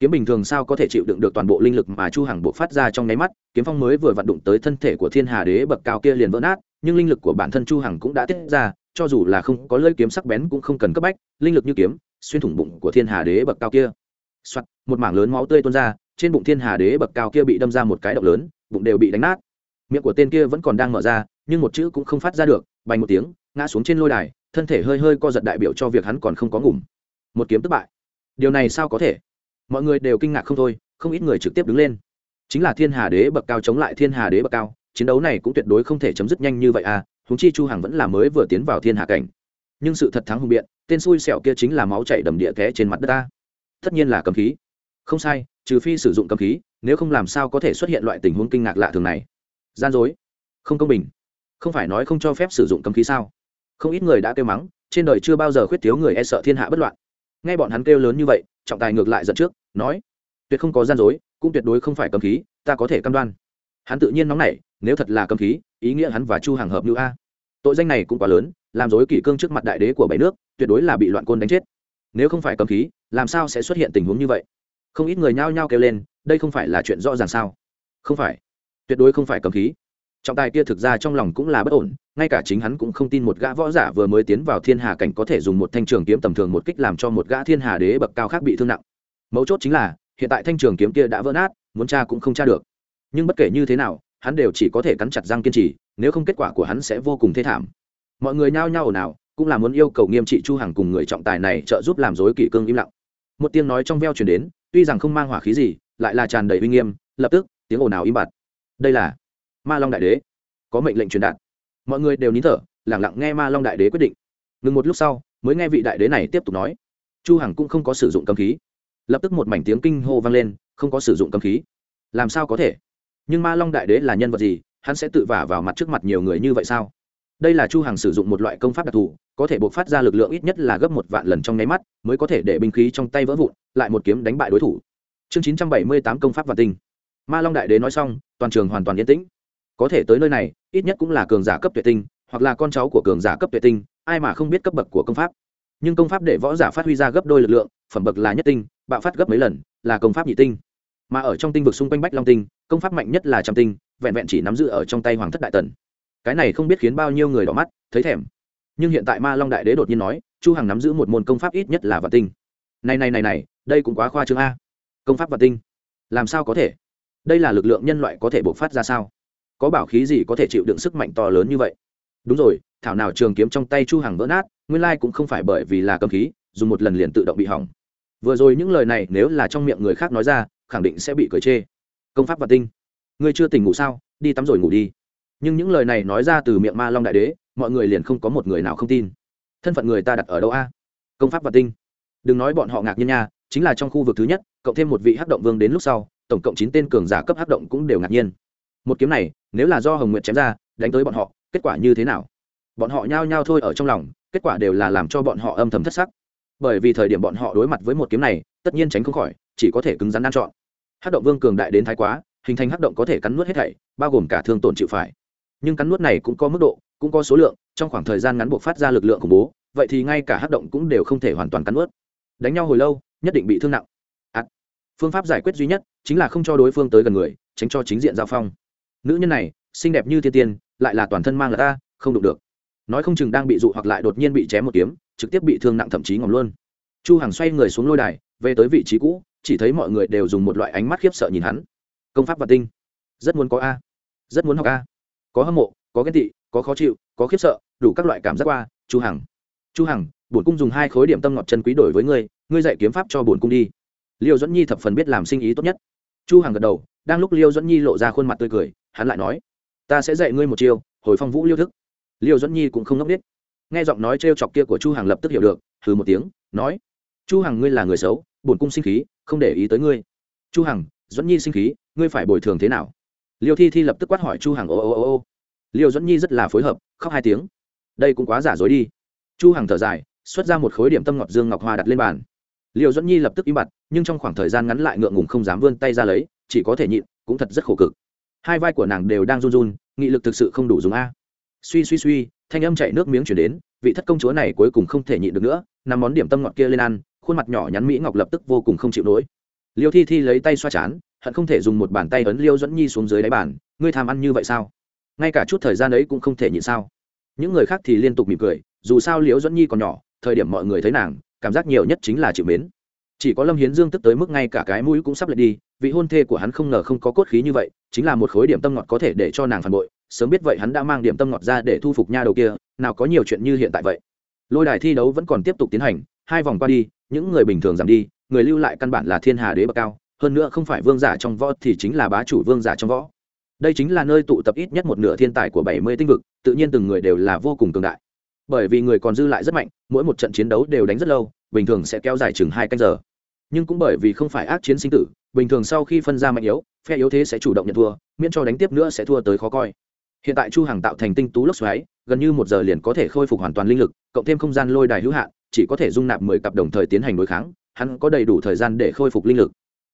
kiếm bình thường sao có thể chịu đựng được toàn bộ linh lực mà chu hằng bộ phát ra trong nháy mắt kiếm phong mới vừa vặn đụng tới thân thể của thiên hà đế bậc cao kia liền vỡ nát nhưng linh lực của bản thân chu hằng cũng đã tiết ra cho dù là không có lưỡi kiếm sắc bén cũng không cần cấp bách linh lực như kiếm xuyên thủng bụng của thiên hà đế bậc cao kia. Soạt, một mảng lớn máu tươi tuôn ra trên bụng thiên hà đế bậc cao kia bị đâm ra một cái động lớn bụng đều bị đánh nát. Miệng của tên kia vẫn còn đang mở ra nhưng một chữ cũng không phát ra được bành một tiếng ngã xuống trên lôi đài thân thể hơi hơi co giật đại biểu cho việc hắn còn không có ngủm. Một kiếm thất bại. Điều này sao có thể? Mọi người đều kinh ngạc không thôi, không ít người trực tiếp đứng lên. Chính là thiên hà đế bậc cao chống lại thiên hà đế bậc cao, chiến đấu này cũng tuyệt đối không thể chấm dứt nhanh như vậy à húng chi chu hằng vẫn là mới vừa tiến vào thiên hà cảnh. Nhưng sự thật thắng hùng biện, tên xui xẻo kia chính là máu chảy đầm địa té trên mặt đất ta. Tất nhiên là cầm khí. Không sai, trừ phi sử dụng cầm khí, nếu không làm sao có thể xuất hiện loại tình huống kinh ngạc lạ thường này. Gian dối. Không công bình. Không phải nói không cho phép sử dụng cầm khí sao? Không ít người đã kêu mắng, trên đời chưa bao giờ khuyết thiếu người e sợ thiên hạ bất loạn. Nghe bọn hắn kêu lớn như vậy, trọng tài ngược lại dẫn trước, nói, tuyệt không có gian dối, cũng tuyệt đối không phải cầm khí, ta có thể căn đoan. Hắn tự nhiên nóng nảy, nếu thật là cầm khí, ý nghĩa hắn và chu hàng hợp như a. Tội danh này cũng quá lớn, làm dối kỷ cương trước mặt đại đế của bảy nước, tuyệt đối là bị loạn côn đánh chết. Nếu không phải cầm khí, làm sao sẽ xuất hiện tình huống như vậy? Không ít người nhao nhao kêu lên, đây không phải là chuyện rõ ràng sao? Không phải, tuyệt đối không phải cầm khí trọng tài kia thực ra trong lòng cũng là bất ổn, ngay cả chính hắn cũng không tin một gã võ giả vừa mới tiến vào thiên hà cảnh có thể dùng một thanh trường kiếm tầm thường một kích làm cho một gã thiên hà đế bậc cao khác bị thương nặng. Mấu chốt chính là, hiện tại thanh trường kiếm kia đã vỡ nát, muốn tra cũng không tra được. Nhưng bất kể như thế nào, hắn đều chỉ có thể cắn chặt răng kiên trì, nếu không kết quả của hắn sẽ vô cùng thê thảm. Mọi người nhao nhao ồn ào, cũng là muốn yêu cầu nghiêm trị chu hằng cùng người trọng tài này trợ giúp làm dối kỷ cương im lặng. Một tiếng nói trong veo truyền đến, tuy rằng không mang hỏa khí gì, lại là tràn đầy uy nghiêm, lập tức, tiếng ồn ào im bặt. Đây là ma long đại đế. Có mệnh lệnh truyền đạt. Mọi người đều nín thở, lẳng lặng nghe ma long đại đế quyết định. Ngừng một lúc sau, mới nghe vị đại đế này tiếp tục nói. Chu hằng cũng không có sử dụng cấm khí. Lập tức một mảnh tiếng kinh hô vang lên, không có sử dụng cấm khí. Làm sao có thể? Nhưng ma long đại đế là nhân vật gì? Hắn sẽ tự vả vào mặt trước mặt nhiều người như vậy sao? Đây là chu hằng sử dụng một loại công pháp đặc thù, có thể buộc phát ra lực lượng ít nhất là gấp một vạn lần trong nháy mắt, mới có thể để binh khí trong tay vỡ vụn, lại một kiếm đánh bại đối thủ. Chương 978 công pháp và tinh. Ma long đại đế nói xong, toàn trường hoàn toàn yên tĩnh có thể tới nơi này, ít nhất cũng là cường giả cấp tuệ tinh, hoặc là con cháu của cường giả cấp tuệ tinh, ai mà không biết cấp bậc của công pháp. Nhưng công pháp để võ giả phát huy ra gấp đôi lực lượng, phẩm bậc là nhất tinh, bạo phát gấp mấy lần, là công pháp nhị tinh. Mà ở trong tinh vực xung quanh bách long tinh, công pháp mạnh nhất là trăm tinh, vẹn vẹn chỉ nắm giữ ở trong tay hoàng thất đại tần. Cái này không biết khiến bao nhiêu người đỏ mắt, thấy thèm. Nhưng hiện tại ma long đại đế đột nhiên nói, chu hằng nắm giữ một môn công pháp ít nhất là vạn tinh. Này này này này, đây cũng quá khoa trương a. Công pháp vạn tinh, làm sao có thể? Đây là lực lượng nhân loại có thể bộc phát ra sao? Có bảo khí gì có thể chịu đựng sức mạnh to lớn như vậy? Đúng rồi, thảo nào trường kiếm trong tay chu hằng vỡ nát, nguyên lai cũng không phải bởi vì là cầm khí, dùng một lần liền tự động bị hỏng. Vừa rồi những lời này nếu là trong miệng người khác nói ra, khẳng định sẽ bị cười chê. Công pháp và tinh. Ngươi chưa tỉnh ngủ sao? Đi tắm rồi ngủ đi. Nhưng những lời này nói ra từ miệng ma long đại đế, mọi người liền không có một người nào không tin. Thân phận người ta đặt ở đâu a? Công pháp và tinh. Đừng nói bọn họ ngạc nhiên nha, chính là trong khu vực thứ nhất, cộng thêm một vị hắc động vương đến lúc sau, tổng cộng chín tên cường giả cấp hắc động cũng đều ngạc nhiên. Một kiếm này nếu là do hồng nguyệt chém ra đánh tới bọn họ kết quả như thế nào? Bọn họ nhao nhao thôi ở trong lòng kết quả đều là làm cho bọn họ âm thầm thất sắc. Bởi vì thời điểm bọn họ đối mặt với một kiếm này tất nhiên tránh không khỏi chỉ có thể cứng rắn ăn chọn hát động vương cường đại đến thái quá hình thành hát động có thể cắn nuốt hết thảy bao gồm cả thương tổn chịu phải. Nhưng cắn nuốt này cũng có mức độ cũng có số lượng trong khoảng thời gian ngắn buộc phát ra lực lượng khủng bố vậy thì ngay cả hát động cũng đều không thể hoàn toàn cắn nuốt. Đánh nhau hồi lâu nhất định bị thương nặng. À, phương pháp giải quyết duy nhất chính là không cho đối phương tới gần người tránh cho chính diện giao phong nữ nhân này, xinh đẹp như thiên tiên, lại là toàn thân mang là ta, không đụng được. Nói không chừng đang bị dụ hoặc lại đột nhiên bị chém một kiếm, trực tiếp bị thương nặng thậm chí ngỏm luôn. Chu hằng xoay người xuống lôi đài, về tới vị trí cũ, chỉ thấy mọi người đều dùng một loại ánh mắt khiếp sợ nhìn hắn. Công pháp và tinh. Rất muốn có a. Rất muốn học a. Có hâm mộ, có ghen tị, có khó chịu, có khiếp sợ, đủ các loại cảm giác qua, chu hằng. Chu hằng, bổn cung dùng hai khối điểm tâm ngọt chân quý đổi với ngươi ngươi dạy kiếm pháp cho bổn cung đi. Liêu dẫn nhi thập phần biết làm sinh ý tốt nhất chu hằng gật đầu, đang lúc liêu dẫn nhi lộ ra khuôn mặt tươi cười, hắn lại nói, ta sẽ dạy ngươi một chiêu, hồi phong vũ liêu thức. Liêu dẫn nhi cũng không ngốc biết nghe giọng nói trêu chọc kia của chu hằng lập tức hiểu được, hừ một tiếng, nói, chu hằng ngươi là người xấu, bổn cung sinh khí, không để ý tới ngươi. Chu hằng dẫn nhi sinh khí, ngươi phải bồi thường thế nào? Liêu thi thi lập tức quát hỏi chu hằng, ô ô ô ô. Liêu dẫn nhi rất là phối hợp, khóc hai tiếng, đây cũng quá giả dối đi. Chu hằng thở dài, xuất ra một khối điểm tâm ngọt dương ngọc hoa đặt lên bàn liêu dẫn nhi lập tức im bặt, nhưng trong khoảng thời gian ngắn lại ngượng ngùng không dám vươn tay ra lấy, chỉ có thể nhịn, cũng thật rất khổ cực. Hai vai của nàng đều đang run run, nghị lực thực sự không đủ dùng a. Suy suy suy, thanh âm chạy nước miếng chuyển đến, vị thất công chúa này cuối cùng không thể nhịn được nữa, nằm món điểm tâm ngọt kia lên ăn, khuôn mặt nhỏ nhắn mỹ ngọc lập tức vô cùng không chịu nổi. Liêu thi thi lấy tay xoa chán, hận không thể dùng một bàn tay ấn liêu dẫn nhi xuống dưới đáy bàn, ngươi tham ăn như vậy sao? Ngay cả chút thời gian ấy cũng không thể nhịn sao? Những người khác thì liên tục mỉm cười, dù sao liễu dẫn nhi còn nhỏ, thời điểm mọi người thấy nàng cảm giác nhiều nhất chính là chịu mến. Chỉ có lâm hiến dương tức tới mức ngay cả cái mũi cũng sắp lệch đi, vị hôn thê của hắn không ngờ không có cốt khí như vậy, chính là một khối điểm tâm ngọt có thể để cho nàng phản bội, sớm biết vậy hắn đã mang điểm tâm ngọt ra để thu phục nha đầu kia, nào có nhiều chuyện như hiện tại vậy. Lôi đài thi đấu vẫn còn tiếp tục tiến hành, hai vòng qua đi, những người bình thường giảm đi, người lưu lại căn bản là thiên hà đế bậc cao, hơn nữa không phải vương giả trong võ thì chính là bá chủ vương giả trong võ. Đây chính là nơi tụ tập ít nhất một nửa thiên tài của bảy mươi tinh vực, tự nhiên từng người đều là vô cùng cường đại bởi vì người còn dư lại rất mạnh, mỗi một trận chiến đấu đều đánh rất lâu, bình thường sẽ kéo dài chừng hai canh giờ. Nhưng cũng bởi vì không phải ác chiến sinh tử, bình thường sau khi phân ra mạnh yếu, phe yếu thế sẽ chủ động nhận thua, miễn cho đánh tiếp nữa sẽ thua tới khó coi. Hiện tại chu hằng tạo thành tinh tú lốc xoáy, gần như một giờ liền có thể khôi phục hoàn toàn linh lực, cộng thêm không gian lôi đài hữu hạn, chỉ có thể dung nạp mười cặp đồng thời tiến hành đối kháng, hắn có đầy đủ thời gian để khôi phục linh lực.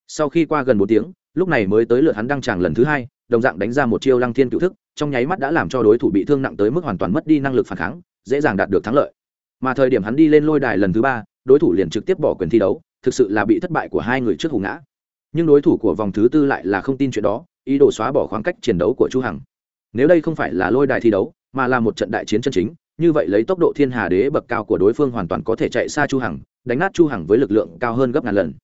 Sau khi qua gần một tiếng, lúc này mới tới lượt hắn đăng tràng lần thứ hai, đồng dạng đánh ra một chiêu lăng thiên cựu thức, trong nháy mắt đã làm cho đối thủ bị thương nặng tới mức hoàn toàn mất đi năng lực phản kháng dễ dàng đạt được thắng lợi. Mà thời điểm hắn đi lên lôi đài lần thứ ba, đối thủ liền trực tiếp bỏ quyền thi đấu, thực sự là bị thất bại của hai người trước hùng ngã. Nhưng đối thủ của vòng thứ tư lại là không tin chuyện đó, ý đồ xóa bỏ khoảng cách chiến đấu của chu hằng. Nếu đây không phải là lôi đài thi đấu, mà là một trận đại chiến chân chính, như vậy lấy tốc độ thiên hà đế bậc cao của đối phương hoàn toàn có thể chạy xa chu hằng, đánh nát chu hằng với lực lượng cao hơn gấp ngàn lần.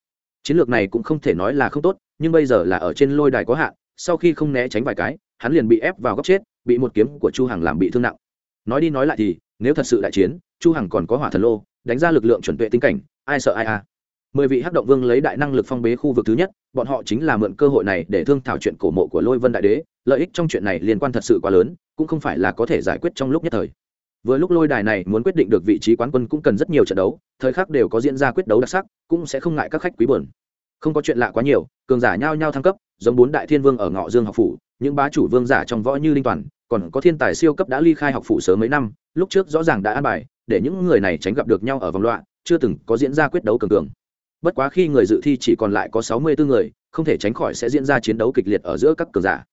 Chiến lược này cũng không thể nói là không tốt, nhưng bây giờ là ở trên lôi đài có hạn, sau khi không né tránh vài cái, hắn liền bị ép vào góc chết, bị một kiếm của chu hằng làm bị thương nặng nói đi nói lại thì, nếu thật sự đại chiến, chu hằng còn có hỏa thần lô, đánh ra lực lượng chuẩn tuệ tinh cảnh, ai sợ ai à mười vị hắc động vương lấy đại năng lực phong bế khu vực thứ nhất, bọn họ chính là mượn cơ hội này để thương thảo chuyện cổ mộ của lôi vân đại đế, lợi ích trong chuyện này liên quan thật sự quá lớn, cũng không phải là có thể giải quyết trong lúc nhất thời vừa lúc lôi đài này muốn quyết định được vị trí quán quân cũng cần rất nhiều trận đấu, thời khắc đều có diễn ra quyết đấu đặc sắc, cũng sẽ không ngại các khách quý buồn. không có chuyện lạ quá nhiều, cường giả nhao nhao thăng cấp, giống bốn đại thiên vương ở ngọ dương học phủ, những bá chủ vương giả trong võ như linh toàn còn có thiên tài siêu cấp đã ly khai học phủ sớm mấy năm, lúc trước rõ ràng đã an bài, để những người này tránh gặp được nhau ở vòng loạn, chưa từng có diễn ra quyết đấu cường cường. Bất quá khi người dự thi chỉ còn lại có sáu mươi bốn người, không thể tránh khỏi sẽ diễn ra chiến đấu kịch liệt ở giữa các cường giả.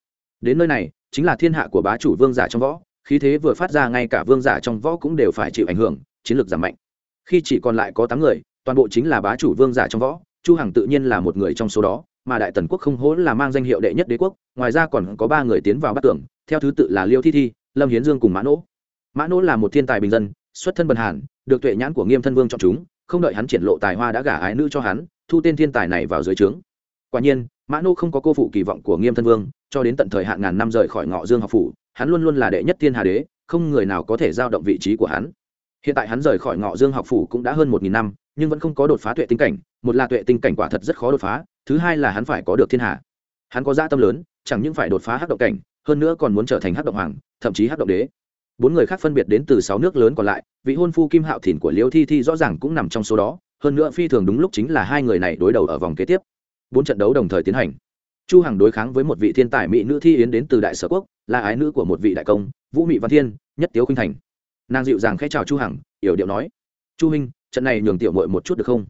Đến nơi này, chính là thiên hạ của bá chủ vương giả trong võ, khí thế vừa phát ra ngay cả vương giả trong võ cũng đều phải chịu ảnh hưởng, chiến lược giảm mạnh. Khi chỉ còn lại có tám người, toàn bộ chính là bá chủ vương giả trong võ chu hằng tự nhiên là một người trong số đó, mà đại tần quốc không hỗn là mang danh hiệu đệ nhất đế quốc, ngoài ra còn có ba người tiến vào bắt tưởng theo thứ tự là liêu thi thi, lâm hiến dương cùng mã nỗ. Mã nỗ là một thiên tài bình dân, xuất thân bần hàn, được tuệ nhãn của nghiêm thân vương chọn chúng, không đợi hắn triển lộ tài hoa đã gả ái nữ cho hắn, thu tên thiên tài này vào dưới trướng. Quả nhiên, mã nỗ không có cô phụ kỳ vọng của nghiêm thân vương, cho đến tận thời hạn ngàn năm rời khỏi ngọ dương học phủ, hắn luôn luôn là đệ nhất thiên hà đế, không người nào có thể giao động vị trí của hắn. Hiện tại hắn rời khỏi ngọ dương học phủ cũng đã hơn một nghìn năm nhưng vẫn không có đột phá tuệ tinh cảnh, một là tuệ tinh cảnh quả thật rất khó đột phá, thứ hai là hắn phải có được thiên hạ. Hắn có gia tâm lớn, chẳng những phải đột phá hắc động cảnh, hơn nữa còn muốn trở thành hắc động hoàng, thậm chí hắc động đế. Bốn người khác phân biệt đến từ sáu nước lớn còn lại, vị hôn phu kim hạo thìn của liễu thi thi rõ ràng cũng nằm trong số đó, hơn nữa phi thường đúng lúc chính là hai người này đối đầu ở vòng kế tiếp. Bốn trận đấu đồng thời tiến hành. Chu hằng đối kháng với một vị thiên tài mỹ nữ thi yến đến từ đại sở quốc, là ái nữ của một vị đại công, vũ mỹ văn thiên, nhất tiếu khinh thành. Nàng dịu dàng khẽ chào chu hằng, yểu điệu nói, chu huynh trận này nhường tiểu muội một chút được không?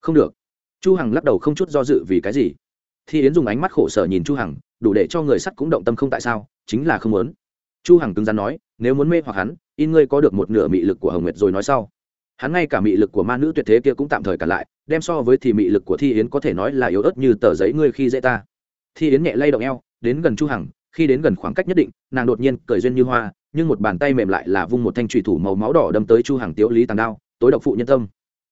Không được. Chu hằng lắc đầu không chút do dự vì cái gì? Thi yến dùng ánh mắt khổ sở nhìn chu hằng, đủ để cho người sắt cũng động tâm không tại sao, chính là không muốn. Chu hằng cứng rắn nói, nếu muốn mê hoặc hắn, in ngươi có được một nửa mị lực của hồng nguyệt rồi nói sau. Hắn ngay cả mị lực của ma nữ tuyệt thế kia cũng tạm thời cả lại, đem so với thì mị lực của thi yến có thể nói là yếu ớt như tờ giấy ngươi khi dễ ta. Thi yến nhẹ lay động eo, đến gần chu hằng, khi đến gần khoảng cách nhất định, nàng đột nhiên cười duyên như hoa, nhưng một bàn tay mềm lại là vung một thanh trùy thủ màu máu đỏ đâm tới chu hằng tiếu lý tàng đao tối độc phụ nhân tâm.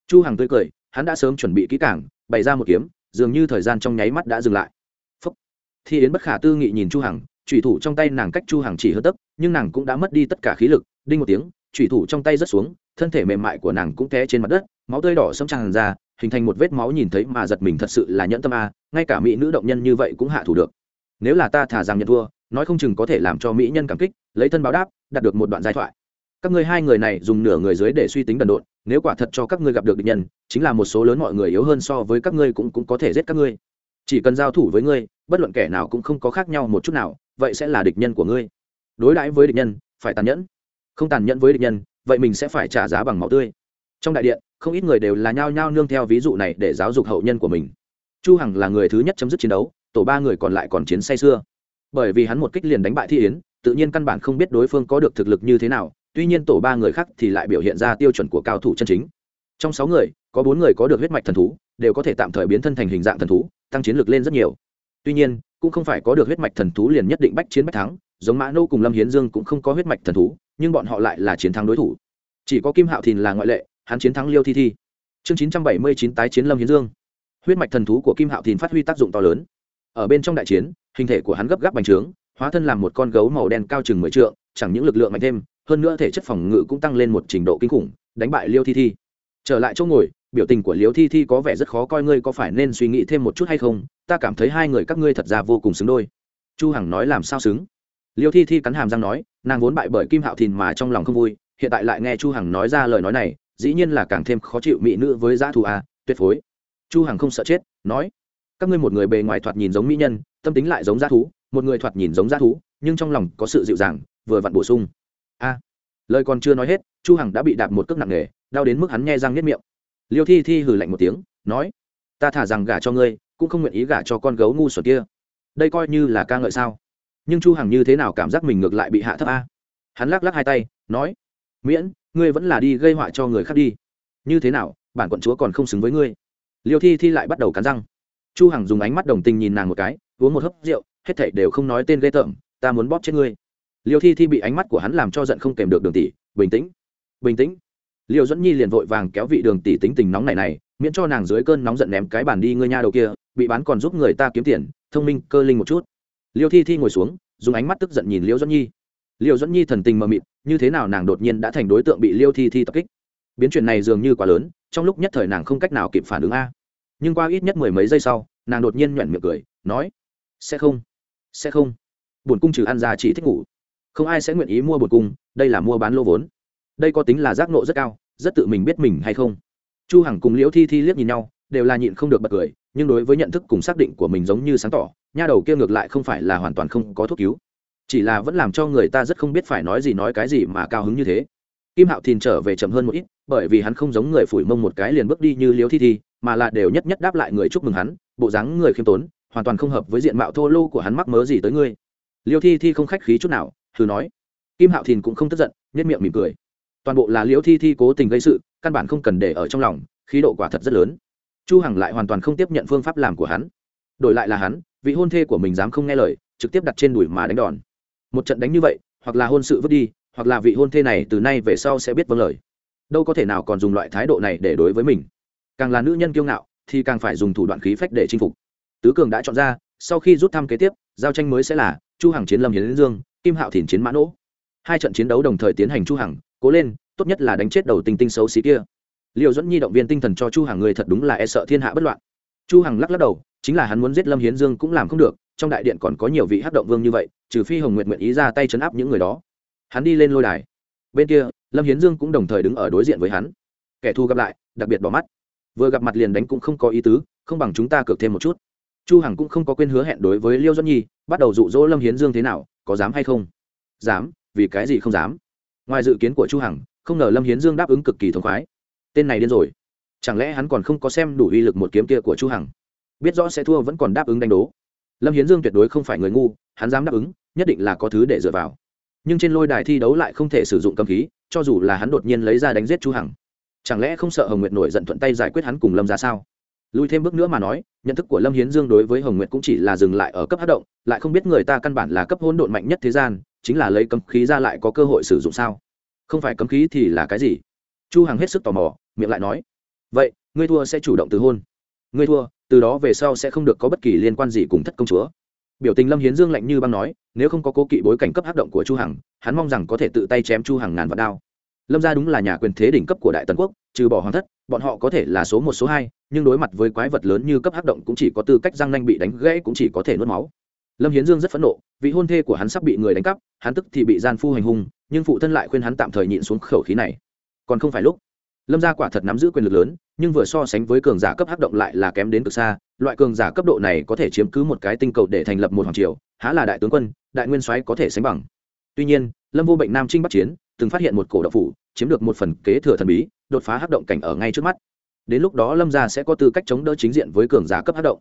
Chu hằng tươi cười, hắn đã sớm chuẩn bị kỹ cảng bày ra một kiếm, dường như thời gian trong nháy mắt đã dừng lại. Phúc. thi yến bất khả tư nghị nhìn chu hằng, chủy thủ trong tay nàng cách chu hằng chỉ hơn tấc, nhưng nàng cũng đã mất đi tất cả khí lực, đinh một tiếng, chủy thủ trong tay rất xuống, thân thể mềm mại của nàng cũng té trên mặt đất, máu tươi đỏ sẫm tràn ra, hình thành một vết máu nhìn thấy mà giật mình thật sự là nhẫn tâm a, ngay cả mỹ nữ động nhân như vậy cũng hạ thủ được. Nếu là ta thả rằng nhận thua, nói không chừng có thể làm cho mỹ nhân cảm kích, lấy thân báo đáp, đạt được một đoạn giai thoại các ngươi hai người này dùng nửa người dưới để suy tính đần độn, nếu quả thật cho các ngươi gặp được địch nhân, chính là một số lớn mọi người yếu hơn so với các ngươi cũng cũng có thể giết các ngươi. Chỉ cần giao thủ với ngươi, bất luận kẻ nào cũng không có khác nhau một chút nào, vậy sẽ là địch nhân của ngươi. Đối đãi với địch nhân, phải tàn nhẫn. Không tàn nhẫn với địch nhân, vậy mình sẽ phải trả giá bằng máu tươi. Trong đại điện, không ít người đều là nhao nhao nương theo ví dụ này để giáo dục hậu nhân của mình. Chu hằng là người thứ nhất chấm dứt chiến đấu, tổ ba người còn lại còn chiến say xưa bởi vì hắn một kích liền đánh bại thi yến, tự nhiên căn bản không biết đối phương có được thực lực như thế nào tuy nhiên tổ ba người khác thì lại biểu hiện ra tiêu chuẩn của cao thủ chân chính. Trong sáu người, có bốn người có được huyết mạch thần thú, đều có thể tạm thời biến thân thành hình dạng thần thú, tăng chiến lực lên rất nhiều. Tuy nhiên, cũng không phải có được huyết mạch thần thú liền nhất định bách chiến bách thắng, giống mã nô cùng lâm hiến dương cũng không có huyết mạch thần thú, nhưng bọn họ lại là chiến thắng đối thủ. Chỉ có kim hạo thìn là ngoại lệ, hắn chiến thắng liêu thi thi. Chương chín trăm bảy mươi chín tái chiến lâm hiến dương. Huyết mạch thần thú của kim hạo thìn phát huy tác dụng to lớn. Ở bên trong đại chiến, hình thể của hắn gấp gáp bành trướng, hóa thân làm một con gấu màu đen cao chừng mười trượng, chẳng những lực lượng mạnh thêm hơn nữa thể chất phòng ngự cũng tăng lên một trình độ kinh khủng, đánh bại liêu thi thi. Trở lại chỗ ngồi, biểu tình của liêu thi thi có vẻ rất khó coi, ngươi có phải nên suy nghĩ thêm một chút hay không? Ta cảm thấy hai người các ngươi thật ra vô cùng xứng đôi. Chu hằng nói làm sao xứng? Liêu thi thi cắn hàm răng nói, nàng vốn bại bởi kim hạo thìn mà trong lòng không vui, hiện tại lại nghe chu hằng nói ra lời nói này, dĩ nhiên là càng thêm khó chịu mỹ nữ với giá thù à tuyệt phối. Chu hằng không sợ chết, nói, các ngươi một người bề ngoài thoạt nhìn giống mỹ nhân, tâm tính lại giống giá thú, một người thoạt nhìn giống giá thú, nhưng trong lòng có sự dịu dàng, vừa vặn bổ sung a. Lời còn chưa nói hết, chu hằng đã bị đạp một cước nặng nề, đau đến mức hắn nghe răng nếp miệng. Liêu thi thi hừ lạnh một tiếng, nói, ta thả rằng gả cho ngươi, cũng không nguyện ý gả cho con gấu ngu xuẩn kia. Đây coi như là ca ngợi sao? Nhưng chu hằng như thế nào cảm giác mình ngược lại bị hạ thấp a? Hắn lắc lắc hai tay, nói, miễn, ngươi vẫn là đi gây họa cho người khác đi. Như thế nào, bản quận chúa còn không xứng với ngươi. Liêu thi thi lại bắt đầu cắn răng. Chu hằng dùng ánh mắt đồng tình nhìn nàng một cái, uống một hớp rượu, hết thảy đều không nói tên ghê tởm, ta muốn bóp chết ngươi liêu thi thi bị ánh mắt của hắn làm cho giận không kèm được đường tỷ, bình tĩnh bình tĩnh. Liêu dẫn nhi liền vội vàng kéo vị đường tỷ tính tình nóng này này, miễn cho nàng dưới cơn nóng giận ném cái bàn đi ngươi nha đầu kia, bị bán còn giúp người ta kiếm tiền, thông minh, cơ linh một chút. Liêu thi thi ngồi xuống, dùng ánh mắt tức giận nhìn liêu dẫn nhi. Liêu dẫn nhi thần tình mờ mịt, như thế nào nàng đột nhiên đã thành đối tượng bị liêu thi thi tập kích? Biến chuyện này dường như quá lớn, trong lúc nhất thời nàng không cách nào kịp phản ứng a. Nhưng qua ít nhất mười mấy giây sau, nàng đột nhiên nhoẻn miệng cười, nói, sẽ không sẽ không. Bổn cung trừ ăn ra chỉ thích ngủ không ai sẽ nguyện ý mua bột cung đây là mua bán lô vốn. Đây có tính là giác nộ rất cao, rất tự mình biết mình hay không. Chu hằng cùng liễu thi thi liếc nhìn nhau, đều là nhịn không được bật cười, nhưng đối với nhận thức cùng xác định của mình giống như sáng tỏ, nha đầu kia ngược lại không phải là hoàn toàn không có thuốc cứu. Chỉ là vẫn làm cho người ta rất không biết phải nói gì nói cái gì mà cao hứng như thế. Kim hạo thìn trở về chậm hơn một ít, bởi vì hắn không giống người phủi mông một cái liền bước đi như liễu thi thi, mà là đều nhất nhất đáp lại người chúc mừng hắn, bộ dáng người khiêm tốn, hoàn toàn không hợp với diện mạo thô lô của hắn mắc mớ gì tới ngươi. Liêu thi thi không khách khí chút nào thử nói. Kim hạo thìn cũng không tức giận nhất miệng mỉm cười. Toàn bộ là liễu thi thi cố tình gây sự, căn bản không cần để ở trong lòng, khí độ quả thật rất lớn. Chu hằng lại hoàn toàn không tiếp nhận phương pháp làm của hắn. Đổi lại là hắn, vị hôn thê của mình dám không nghe lời, trực tiếp đặt trên đùi mà đánh đòn. Một trận đánh như vậy, hoặc là hôn sự vứt đi, hoặc là vị hôn thê này từ nay về sau sẽ biết vâng lời. Đâu có thể nào còn dùng loại thái độ này để đối với mình. Càng là nữ nhân kiêu ngạo, thì càng phải dùng thủ đoạn khí phách để chinh phục. Tứ cường đã chọn ra, sau khi rút thăm kế tiếp, giao tranh mới sẽ là, chu hằng chiến lâm hiến dương kim hạo thìn chiến mã nỗ hai trận chiến đấu đồng thời tiến hành chu hằng, cố lên, tốt nhất là đánh chết đầu tinh tinh xấu xí kia. Liều dẫn nhi động viên tinh thần cho chu hằng người thật đúng là e sợ thiên hạ bất loạn. Chu hằng lắc lắc đầu, chính là hắn muốn giết lâm hiến dương cũng làm không được, trong đại điện còn có nhiều vị hắc động vương như vậy, trừ phi hồng nguyện nguyện ý ra tay chấn áp những người đó. Hắn đi lên lôi đài. Bên kia, lâm hiến dương cũng đồng thời đứng ở đối diện với hắn. Kẻ thù gặp lại, đặc biệt bỏ mắt. Vừa gặp mặt liền đánh cũng không có ý tứ, không bằng chúng ta cược thêm một chút. Chu hằng cũng không có quên hứa hẹn đối với liêu doãn nhi, bắt đầu dụ dỗ lâm hiến dương thế nào có dám hay không? Dám, vì cái gì không dám? Ngoài dự kiến của chu hằng, không ngờ lâm hiến dương đáp ứng cực kỳ thống khoái. Tên này điên rồi. Chẳng lẽ hắn còn không có xem đủ uy lực một kiếm kia của chu hằng? Biết rõ sẽ thua vẫn còn đáp ứng đánh đố. Lâm hiến dương tuyệt đối không phải người ngu, hắn dám đáp ứng, nhất định là có thứ để dựa vào. Nhưng trên lôi đài thi đấu lại không thể sử dụng cầm khí, cho dù là hắn đột nhiên lấy ra đánh giết chu hằng. Chẳng lẽ không sợ hồng nguyệt nổi giận thuận tay giải quyết hắn cùng lâm ra sao? Lùi thêm bước nữa mà nói, nhận thức của lâm hiến dương đối với hồng nguyệt cũng chỉ là dừng lại ở cấp hát động, lại không biết người ta căn bản là cấp hỗn độn mạnh nhất thế gian, chính là lấy cấm khí ra lại có cơ hội sử dụng sao? Không phải cấm khí thì là cái gì? Chu hằng hết sức tò mò, miệng lại nói. Vậy, ngươi thua sẽ chủ động từ hôn. Ngươi thua, từ đó về sau sẽ không được có bất kỳ liên quan gì cùng thất công chúa. Biểu tình lâm hiến dương lạnh như băng nói, nếu không có cố kỵ bối cảnh cấp hắc động của chu hằng, hắn mong rằng có thể tự tay chém chu hằng ngàn vạn đao. Lâm gia đúng là nhà quyền thế đỉnh cấp của đại tần quốc, trừ bỏ hoàng thất, bọn họ có thể là số một, số hai nhưng đối mặt với quái vật lớn như cấp hắc động cũng chỉ có tư cách răng nanh bị đánh gãy cũng chỉ có thể nuốt máu. Lâm hiến dương rất phẫn nộ, vị hôn thê của hắn sắp bị người đánh cắp, hắn tức thì bị gian phu hành hung, nhưng phụ thân lại khuyên hắn tạm thời nhịn xuống khẩu khí này. Còn không phải lúc. Lâm gia quả thật nắm giữ quyền lực lớn, nhưng vừa so sánh với cường giả cấp hắc động lại là kém đến cực xa, loại cường giả cấp độ này có thể chiếm cứ một cái tinh cầu để thành lập một hoàng triều, há là đại tướng quân, đại nguyên soái có thể sánh bằng. Tuy nhiên, lâm vô bệnh nam trinh bắc chiến, từng phát hiện một cổ độc phủ, chiếm được một phần kế thừa thần bí, đột phá hắc động cảnh ở ngay trước mắt đến lúc đó lâm gia sẽ có tư cách chống đỡ chính diện với cường giả cấp hát động.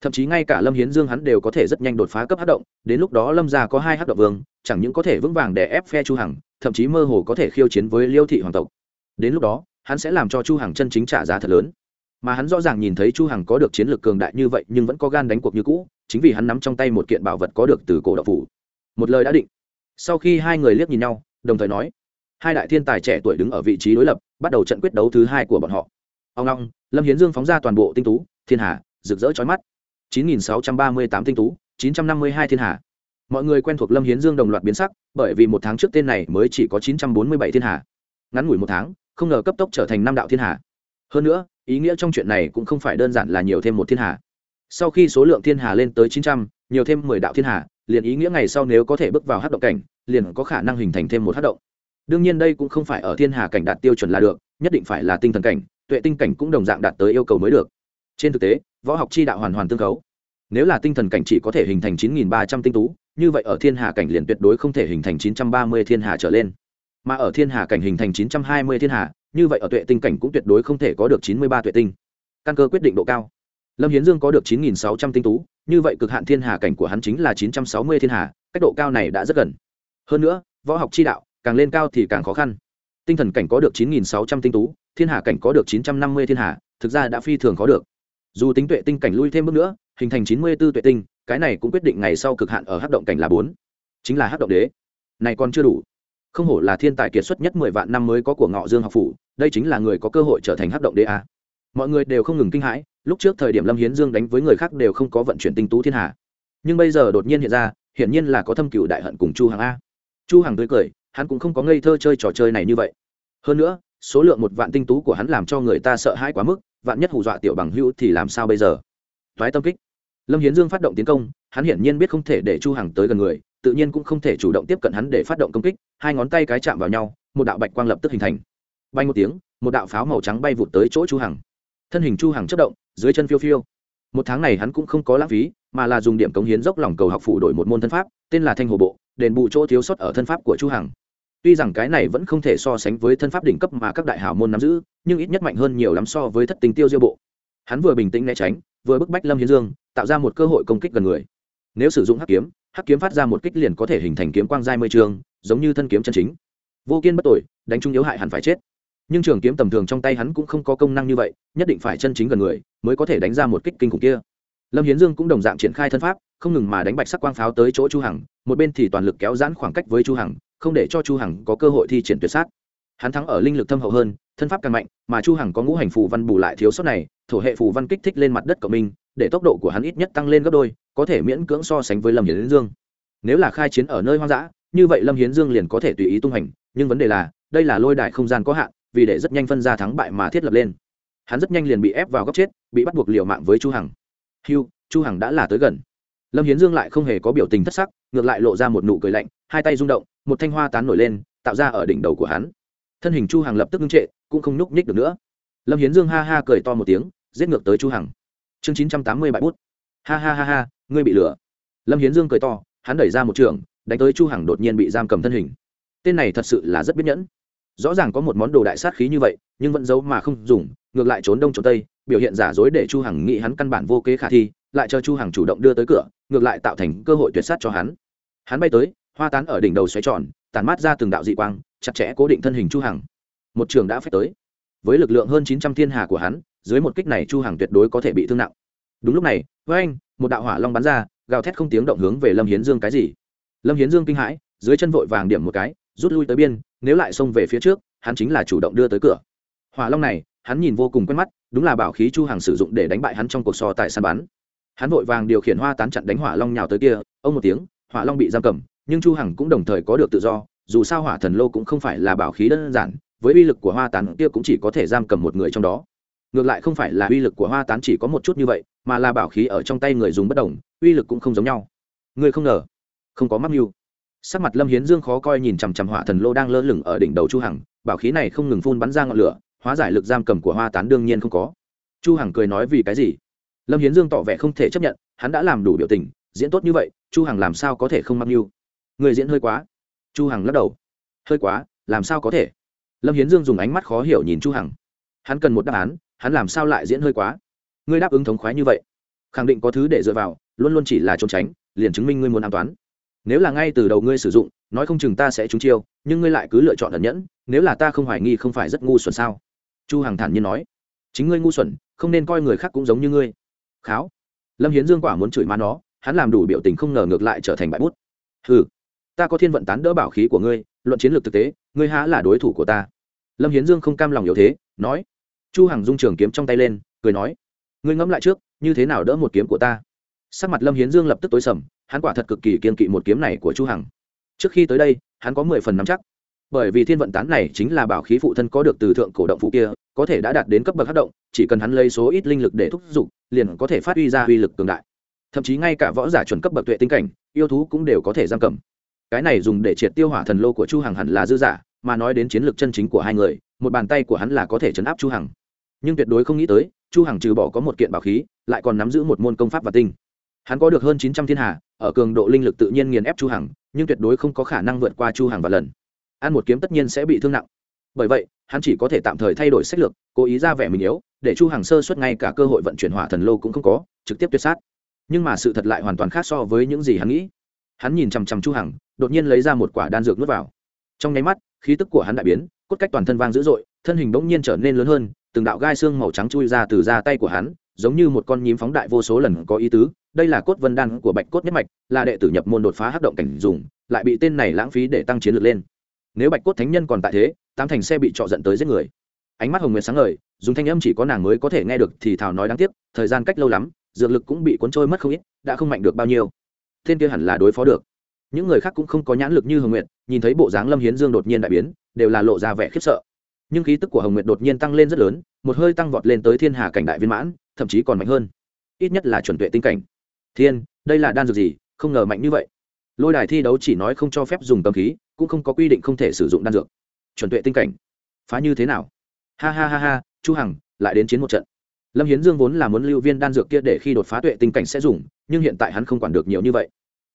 Thậm chí ngay cả lâm hiến dương hắn đều có thể rất nhanh đột phá cấp hát động, đến lúc đó lâm gia có hai hát động vương, chẳng những có thể vững vàng để ép phe chu hằng, thậm chí mơ hồ có thể khiêu chiến với liêu thị hoàng tộc. Đến lúc đó, hắn sẽ làm cho chu hằng chân chính trả giá thật lớn. Mà hắn rõ ràng nhìn thấy chu hằng có được chiến lược cường đại như vậy nhưng vẫn có gan đánh cuộc như cũ, chính vì hắn nắm trong tay một kiện bảo vật có được từ cổ đạo phủ. Một lời đã định. Sau khi hai người liếc nhìn nhau, đồng thời nói, hai đại thiên tài trẻ tuổi đứng ở vị trí đối lập, bắt đầu trận quyết đấu thứ hai của bọn họ ông long lâm hiến dương phóng ra toàn bộ tinh tú thiên hà rực rỡ chói mắt. 9.638 tinh tú 952 thiên hà. Mọi người quen thuộc lâm hiến dương đồng loạt biến sắc bởi vì một tháng trước tên này mới chỉ có 947 thiên hà. Ngắn ngủi một tháng không ngờ cấp tốc trở thành năm đạo thiên hà. Hơn nữa ý nghĩa trong chuyện này cũng không phải đơn giản là nhiều thêm một thiên hà. Sau khi số lượng thiên hà lên tới 900, nhiều thêm 10 đạo thiên hà liền ý nghĩa ngày sau nếu có thể bước vào hát động cảnh liền có khả năng hình thành thêm một hát động. Đương nhiên đây cũng không phải ở thiên hà cảnh đạt tiêu chuẩn là được nhất định phải là tinh thần cảnh tuệ tinh cảnh cũng đồng dạng đạt tới yêu cầu mới được. Trên thực tế, võ học chi đạo hoàn hoàn tương khấu. Nếu là tinh thần cảnh chỉ có thể hình thành 9.300 tinh tú, như vậy ở thiên hà cảnh liền tuyệt đối không thể hình thành 930 thiên hà trở lên. Mà ở thiên hà cảnh hình thành 920 thiên hà, như vậy ở tuệ tinh cảnh cũng tuyệt đối không thể có được 93 tuệ tinh. Căn cơ quyết định độ cao. Lâm hiến dương có được 9.600 tinh tú, như vậy cực hạn thiên hà cảnh của hắn chính là 960 thiên hà, cách độ cao này đã rất gần. Hơn nữa, võ học chi đạo, càng lên cao thì càng khó khăn. Tinh thần cảnh có được 9.600 tinh tú thiên hà cảnh có được 950 thiên hà, thực ra đã phi thường có được. Dù tính tuệ tinh cảnh lui thêm bước nữa, hình thành 94 tuệ tinh, cái này cũng quyết định ngày sau cực hạn ở hắc động cảnh là bốn. Chính là hắc động đế. Này còn chưa đủ. Không hổ là thiên tài kiệt xuất nhất mười vạn năm mới có của ngọ dương học phủ, đây chính là người có cơ hội trở thành hắc động đế a. Mọi người đều không ngừng kinh hãi, lúc trước thời điểm lâm hiến dương đánh với người khác đều không có vận chuyển tinh tú thiên hà. Nhưng bây giờ đột nhiên hiện ra, hiển nhiên là có thâm cựu đại hận cùng chu hằng a. Chu hằng tươi cười, hắn cũng không có ngây thơ chơi trò chơi này như vậy. Hơn nữa số lượng một vạn tinh tú của hắn làm cho người ta sợ hãi quá mức, vạn nhất hù dọa tiểu bằng hữu thì làm sao bây giờ? Thoái tâm kích. Lâm hiến dương phát động tiến công, hắn hiển nhiên biết không thể để chu hằng tới gần người, tự nhiên cũng không thể chủ động tiếp cận hắn để phát động công kích, hai ngón tay cái chạm vào nhau, một đạo bạch quang lập tức hình thành. Bay một tiếng, một đạo pháo màu trắng bay vụt tới chỗ chu hằng. Thân hình chu hằng chất động, dưới chân phiêu phiêu. Một tháng này hắn cũng không có lãng phí, mà là dùng điểm cống hiến dốc lòng cầu học phụ đổi một môn thân pháp, tên là thanh hồ bộ, đền bù chỗ thiếu sót ở thân pháp của chu hằng tuy rằng cái này vẫn không thể so sánh với thân pháp đỉnh cấp mà các đại hào môn nắm giữ, nhưng ít nhất mạnh hơn nhiều lắm so với thất tình tiêu diêu bộ. Hắn vừa bình tĩnh né tránh, vừa bức bách lâm hiến dương, tạo ra một cơ hội công kích gần người. Nếu sử dụng hắc kiếm hắc kiếm phát ra một kích liền có thể hình thành kiếm quang giai môi trường, giống như thân kiếm chân chính. Vô kiên bất tội, đánh trung yếu hại hẳn phải chết. Nhưng trường kiếm tầm thường trong tay hắn cũng không có công năng như vậy, nhất định phải chân chính gần người mới có thể đánh ra một kích kinh khủng kia. Lâm hiến dương cũng đồng dạng triển khai thân pháp, không ngừng mà đánh bạch sắc quang pháo tới chỗ chu hằng, một bên thì toàn lực kéo giãn khoảng cách với chu hằng không để cho chu hằng có cơ hội thi triển tuyệt sát. Hắn thắng ở linh lực thâm hậu hơn, thân pháp càng mạnh, mà chu hằng có ngũ hành phù văn bù lại thiếu sót này, thổ hệ phù văn kích thích lên mặt đất của mình, để tốc độ của hắn ít nhất tăng lên gấp đôi, có thể miễn cưỡng so sánh với lâm hiến dương. Nếu là khai chiến ở nơi hoang dã, như vậy lâm hiến dương liền có thể tùy ý tung hành, nhưng vấn đề là, đây là lôi đại không gian có hạn, vì để rất nhanh phân ra thắng bại mà thiết lập lên. Hắn rất nhanh liền bị ép vào góc chết, bị bắt buộc liều mạng với chu hằng. Hưu, chu hằng đã là tới gần. Lâm hiến dương lại không hề có biểu tình thất sắc, ngược lại lộ ra một nụ cười lạnh, hai tay rung động một thanh hoa tán nổi lên, tạo ra ở đỉnh đầu của hắn. Thân hình chu hằng lập tức ngưng trệ, cũng không nhúc nhích được nữa. Lâm hiến dương ha ha cười to một tiếng, giết ngược tới chu hằng. Chương 980 bại bút. Ha ha ha ha, ngươi bị lừa. Lâm hiến dương cười to, hắn đẩy ra một trường, đánh tới chu hằng đột nhiên bị giam cầm thân hình. Tên này thật sự là rất biết nhẫn. Rõ ràng có một món đồ đại sát khí như vậy, nhưng vẫn giấu mà không dùng, ngược lại trốn đông trốn tây, biểu hiện giả dối để chu hằng nghĩ hắn căn bản vô kế khả thi, lại cho chu hằng chủ động đưa tới cửa, ngược lại tạo thành cơ hội tuyệt sát cho hắn. Hắn bay tới hoa tán ở đỉnh đầu xoáy tròn tàn mát ra từng đạo dị quang, chặt chẽ cố định thân hình chu hằng. Một trường đã phép tới. Với lực lượng hơn 900 thiên hà của hắn, dưới một kích này chu hằng tuyệt đối có thể bị thương nặng. Đúng lúc này, với anh, một đạo hỏa long bắn ra, gào thét không tiếng động hướng về lâm hiến dương cái gì. Lâm hiến dương kinh hãi, dưới chân vội vàng điểm một cái, rút lui tới biên, nếu lại xông về phía trước, hắn chính là chủ động đưa tới cửa. Hỏa long này, hắn nhìn vô cùng quen mắt, đúng là bảo khí chu hằng sử dụng để đánh bại hắn trong cuộc so tại săn bắn. Hắn vội vàng điều khiển hoa tán chặn đánh hỏa long nhào tới kia, ông một tiếng, hỏa long bị giam cầm nhưng chu hằng cũng đồng thời có được tự do, dù sao hỏa thần lô cũng không phải là bảo khí đơn giản, với uy lực của hoa tán kia cũng chỉ có thể giam cầm một người trong đó. Ngược lại không phải là uy lực của hoa tán chỉ có một chút như vậy, mà là bảo khí ở trong tay người dùng bất đồng uy lực cũng không giống nhau. Người không ngờ, không có mắc mưu. Sắc mặt lâm hiến dương khó coi nhìn chằm chằm hỏa thần lô đang lơ lửng ở đỉnh đầu chu hằng, bảo khí này không ngừng phun bắn ra ngọn lửa, hóa giải lực giam cầm của hoa tán đương nhiên không có. Chu hằng cười nói vì cái gì? Lâm hiến dương tỏ vẻ không thể chấp nhận, hắn đã làm đủ biểu tình, diễn tốt như vậy, chu hằng làm sao có thể không mắc mưu? Người diễn hơi quá. Chu hằng lắc đầu. Hơi quá, làm sao có thể? Lâm hiến dương dùng ánh mắt khó hiểu nhìn chu hằng. Hắn cần một đáp án, hắn làm sao lại diễn hơi quá? Ngươi đáp ứng thống khoái như vậy, khẳng định có thứ để dựa vào, luôn luôn chỉ là trốn tránh, liền chứng minh ngươi muốn an toán nếu là ngay từ đầu ngươi sử dụng, nói không chừng ta sẽ trúng chiêu, nhưng ngươi lại cứ lựa chọn ẩn nhẫn, nếu là ta không hoài nghi không phải rất ngu xuẩn sao? Chu hằng thản nhiên nói. Chính ngươi ngu xuẩn, không nên coi người khác cũng giống như ngươi. Kháo. Lâm hiến dương quả muốn chửi má nó, hắn làm đủ biểu tình không ngờ ngược lại trở thành bại bút. Hừ ta có thiên vận tán đỡ bảo khí của ngươi, luận chiến lược thực tế, ngươi há là đối thủ của ta. Lâm hiến dương không cam lòng yếu thế, nói. Chu hằng dung trường kiếm trong tay lên, cười nói. Ngươi ngẫm lại trước, như thế nào đỡ một kiếm của ta? Sắc mặt lâm hiến dương lập tức tối sầm, hắn quả thật cực kỳ kiên kỵ một kiếm này của chu hằng. Trước khi tới đây, hắn có mười phần nắm chắc. Bởi vì thiên vận tán này chính là bảo khí phụ thân có được từ thượng cổ động phụ kia, có thể đã đạt đến cấp bậc hấp động, chỉ cần hắn lấy số ít linh lực để thúc giục, liền có thể phát huy ra uy lực cường đại. Thậm chí ngay cả võ giả chuẩn cấp bậc tuệ tinh cảnh, yêu thú cũng đều có thể giam cầm cái này dùng để triệt tiêu hỏa thần lô của chu hằng hẳn là dư giả, mà nói đến chiến lược chân chính của hai người, một bàn tay của hắn là có thể chấn áp chu hằng. Nhưng tuyệt đối không nghĩ tới, chu hằng trừ bỏ có một kiện bảo khí, lại còn nắm giữ một môn công pháp và tinh. Hắn có được hơn 900 thiên hà, ở cường độ linh lực tự nhiên nghiền ép chu hằng, nhưng tuyệt đối không có khả năng vượt qua chu hằng và lần. Ăn một kiếm tất nhiên sẽ bị thương nặng. Bởi vậy, hắn chỉ có thể tạm thời thay đổi sách lược, cố ý ra vẻ mình yếu, để chu hằng sơ suất ngay cả cơ hội vận chuyển hỏa thần lô cũng không có, trực tiếp tuyệt sát. Nhưng mà sự thật lại hoàn toàn khác so với những gì hắn nghĩ. Hắn nhìn chằm chằm chu hằng đột nhiên lấy ra một quả đan dược nuốt vào. Trong nháy mắt, khí tức của hắn đại biến, cốt cách toàn thân vang dữ dội, thân hình bỗng nhiên trở nên lớn hơn, từng đạo gai xương màu trắng chui ra từ da tay của hắn, giống như một con nhím phóng đại vô số lần có ý tứ. Đây là cốt vân đan của bạch cốt nhất mạch, là đệ tử nhập môn đột phá hắc động cảnh dùng, lại bị tên này lãng phí để tăng chiến lược lên. Nếu bạch cốt thánh nhân còn tại thế, tám thành xe bị trọ dẫn tới giết người. Ánh mắt hồng nguyệt sáng ngời, dùng thanh âm chỉ có nàng mới có thể nghe được thì thảo nói đáng tiếc, thời gian cách lâu lắm, dược lực cũng bị cuốn trôi mất không ít, đã không mạnh được bao nhiêu. Thiên kia hẳn là đối phó được những người khác cũng không có nhãn lực như hồng nguyệt, nhìn thấy bộ dáng lâm hiến dương đột nhiên đại biến, đều là lộ ra vẻ khiếp sợ. Nhưng khí tức của hồng nguyệt đột nhiên tăng lên rất lớn, một hơi tăng vọt lên tới thiên hà cảnh đại viên mãn, thậm chí còn mạnh hơn. Ít nhất là chuẩn tuệ tinh cảnh. Thiên, đây là đan dược gì? Không ngờ mạnh như vậy. Lôi đài thi đấu chỉ nói không cho phép dùng cầm khí, cũng không có quy định không thể sử dụng đan dược. Chuẩn tuệ tinh cảnh. Phá như thế nào? Ha ha ha ha, chu hằng, lại đến chiến một trận. Lâm hiến dương vốn là muốn lưu viên đan dược kia để khi đột phá tuệ tinh cảnh sẽ dùng, nhưng hiện tại hắn không quản được nhiều như vậy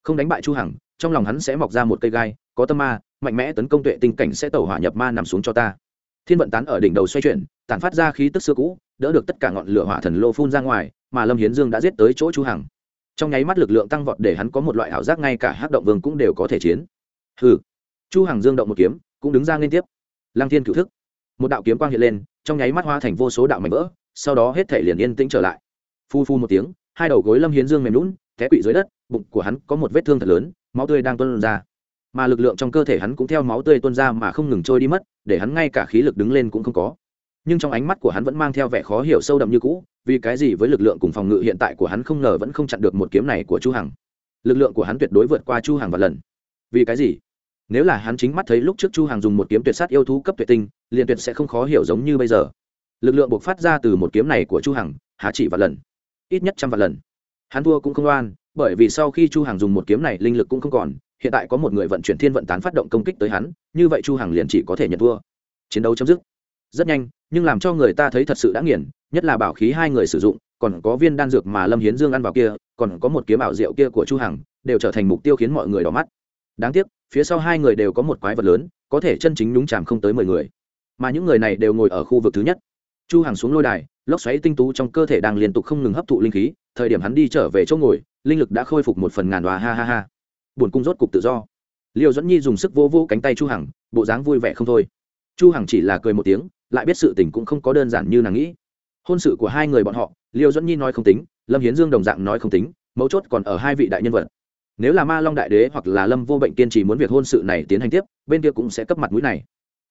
không đánh bại chu hằng, trong lòng hắn sẽ mọc ra một cây gai, có tâm ma, mạnh mẽ tấn công tuệ tinh cảnh sẽ tẩu hỏa nhập ma nằm xuống cho ta. Thiên vận tán ở đỉnh đầu xoay chuyển, tản phát ra khí tức xưa cũ, đỡ được tất cả ngọn lửa hỏa thần lô phun ra ngoài, mà lâm hiến dương đã giết tới chỗ chu hằng. Trong nháy mắt lực lượng tăng vọt để hắn có một loại ảo giác ngay cả hắc động vương cũng đều có thể chiến. Hừ. Chu hằng dương động một kiếm, cũng đứng ra liên tiếp. Lang thiên cửu thức. Một đạo kiếm quang hiện lên, trong nháy mắt hóa thành vô số đạo mảnh vỡ, sau đó hết thể liền yên tĩnh trở lại. Phu phu một tiếng, hai đầu gối lâm hiến dương mềm lún té quỵ dưới đất, bụng của hắn có một vết thương thật lớn, máu tươi đang tuân ra. Mà lực lượng trong cơ thể hắn cũng theo máu tươi tuôn ra mà không ngừng trôi đi mất, để hắn ngay cả khí lực đứng lên cũng không có. Nhưng trong ánh mắt của hắn vẫn mang theo vẻ khó hiểu sâu đậm như cũ, vì cái gì với lực lượng cùng phòng ngự hiện tại của hắn không ngờ vẫn không chặn được một kiếm này của chu hằng. Lực lượng của hắn tuyệt đối vượt qua chu hằng vài lần. Vì cái gì? Nếu là hắn chính mắt thấy lúc trước chu hằng dùng một kiếm tuyệt sát yêu thú cấp tuyệt tinh, liền tuyệt sẽ không khó hiểu giống như bây giờ. Lực lượng buộc phát ra từ một kiếm này của chu hằng, há chỉ vài lần? Ít nhất trăm vài lần hắn thua cũng không oan, bởi vì sau khi chu hằng dùng một kiếm này, linh lực cũng không còn, hiện tại có một người vận chuyển thiên vận tán phát động công kích tới hắn, như vậy chu hằng liền chỉ có thể nhận thua. Chiến đấu chấm dứt. Rất nhanh, nhưng làm cho người ta thấy thật sự đã nghiền, nhất là bảo khí hai người sử dụng, còn có viên đan dược mà lâm hiến dương ăn vào kia, còn có một kiếm ảo diệu kia của chu hằng, đều trở thành mục tiêu khiến mọi người đỏ mắt. Đáng tiếc, phía sau hai người đều có một quái vật lớn, có thể chân chính nhúng chàm không tới mười người. Mà những người này đều ngồi ở khu vực thứ nhất. Chu hằng xuống lôi đài lốc xoáy tinh tú trong cơ thể đang liên tục không ngừng hấp thụ linh khí, thời điểm hắn đi trở về chỗ ngồi, linh lực đã khôi phục một phần ngàn đoà ha ha ha. Buồn cung rốt cục tự do. Liêu dẫn nhi dùng sức vô vô cánh tay chu hằng, bộ dáng vui vẻ không thôi. Chu hằng chỉ là cười một tiếng, lại biết sự tình cũng không có đơn giản như nàng nghĩ. Hôn sự của hai người bọn họ, liêu dẫn nhi nói không tính, lâm hiến dương đồng dạng nói không tính, mấu chốt còn ở hai vị đại nhân vật. Nếu là ma long đại đế hoặc là lâm vô bệnh kiên trì muốn việc hôn sự này tiến hành tiếp, bên kia cũng sẽ cấp mặt mũi này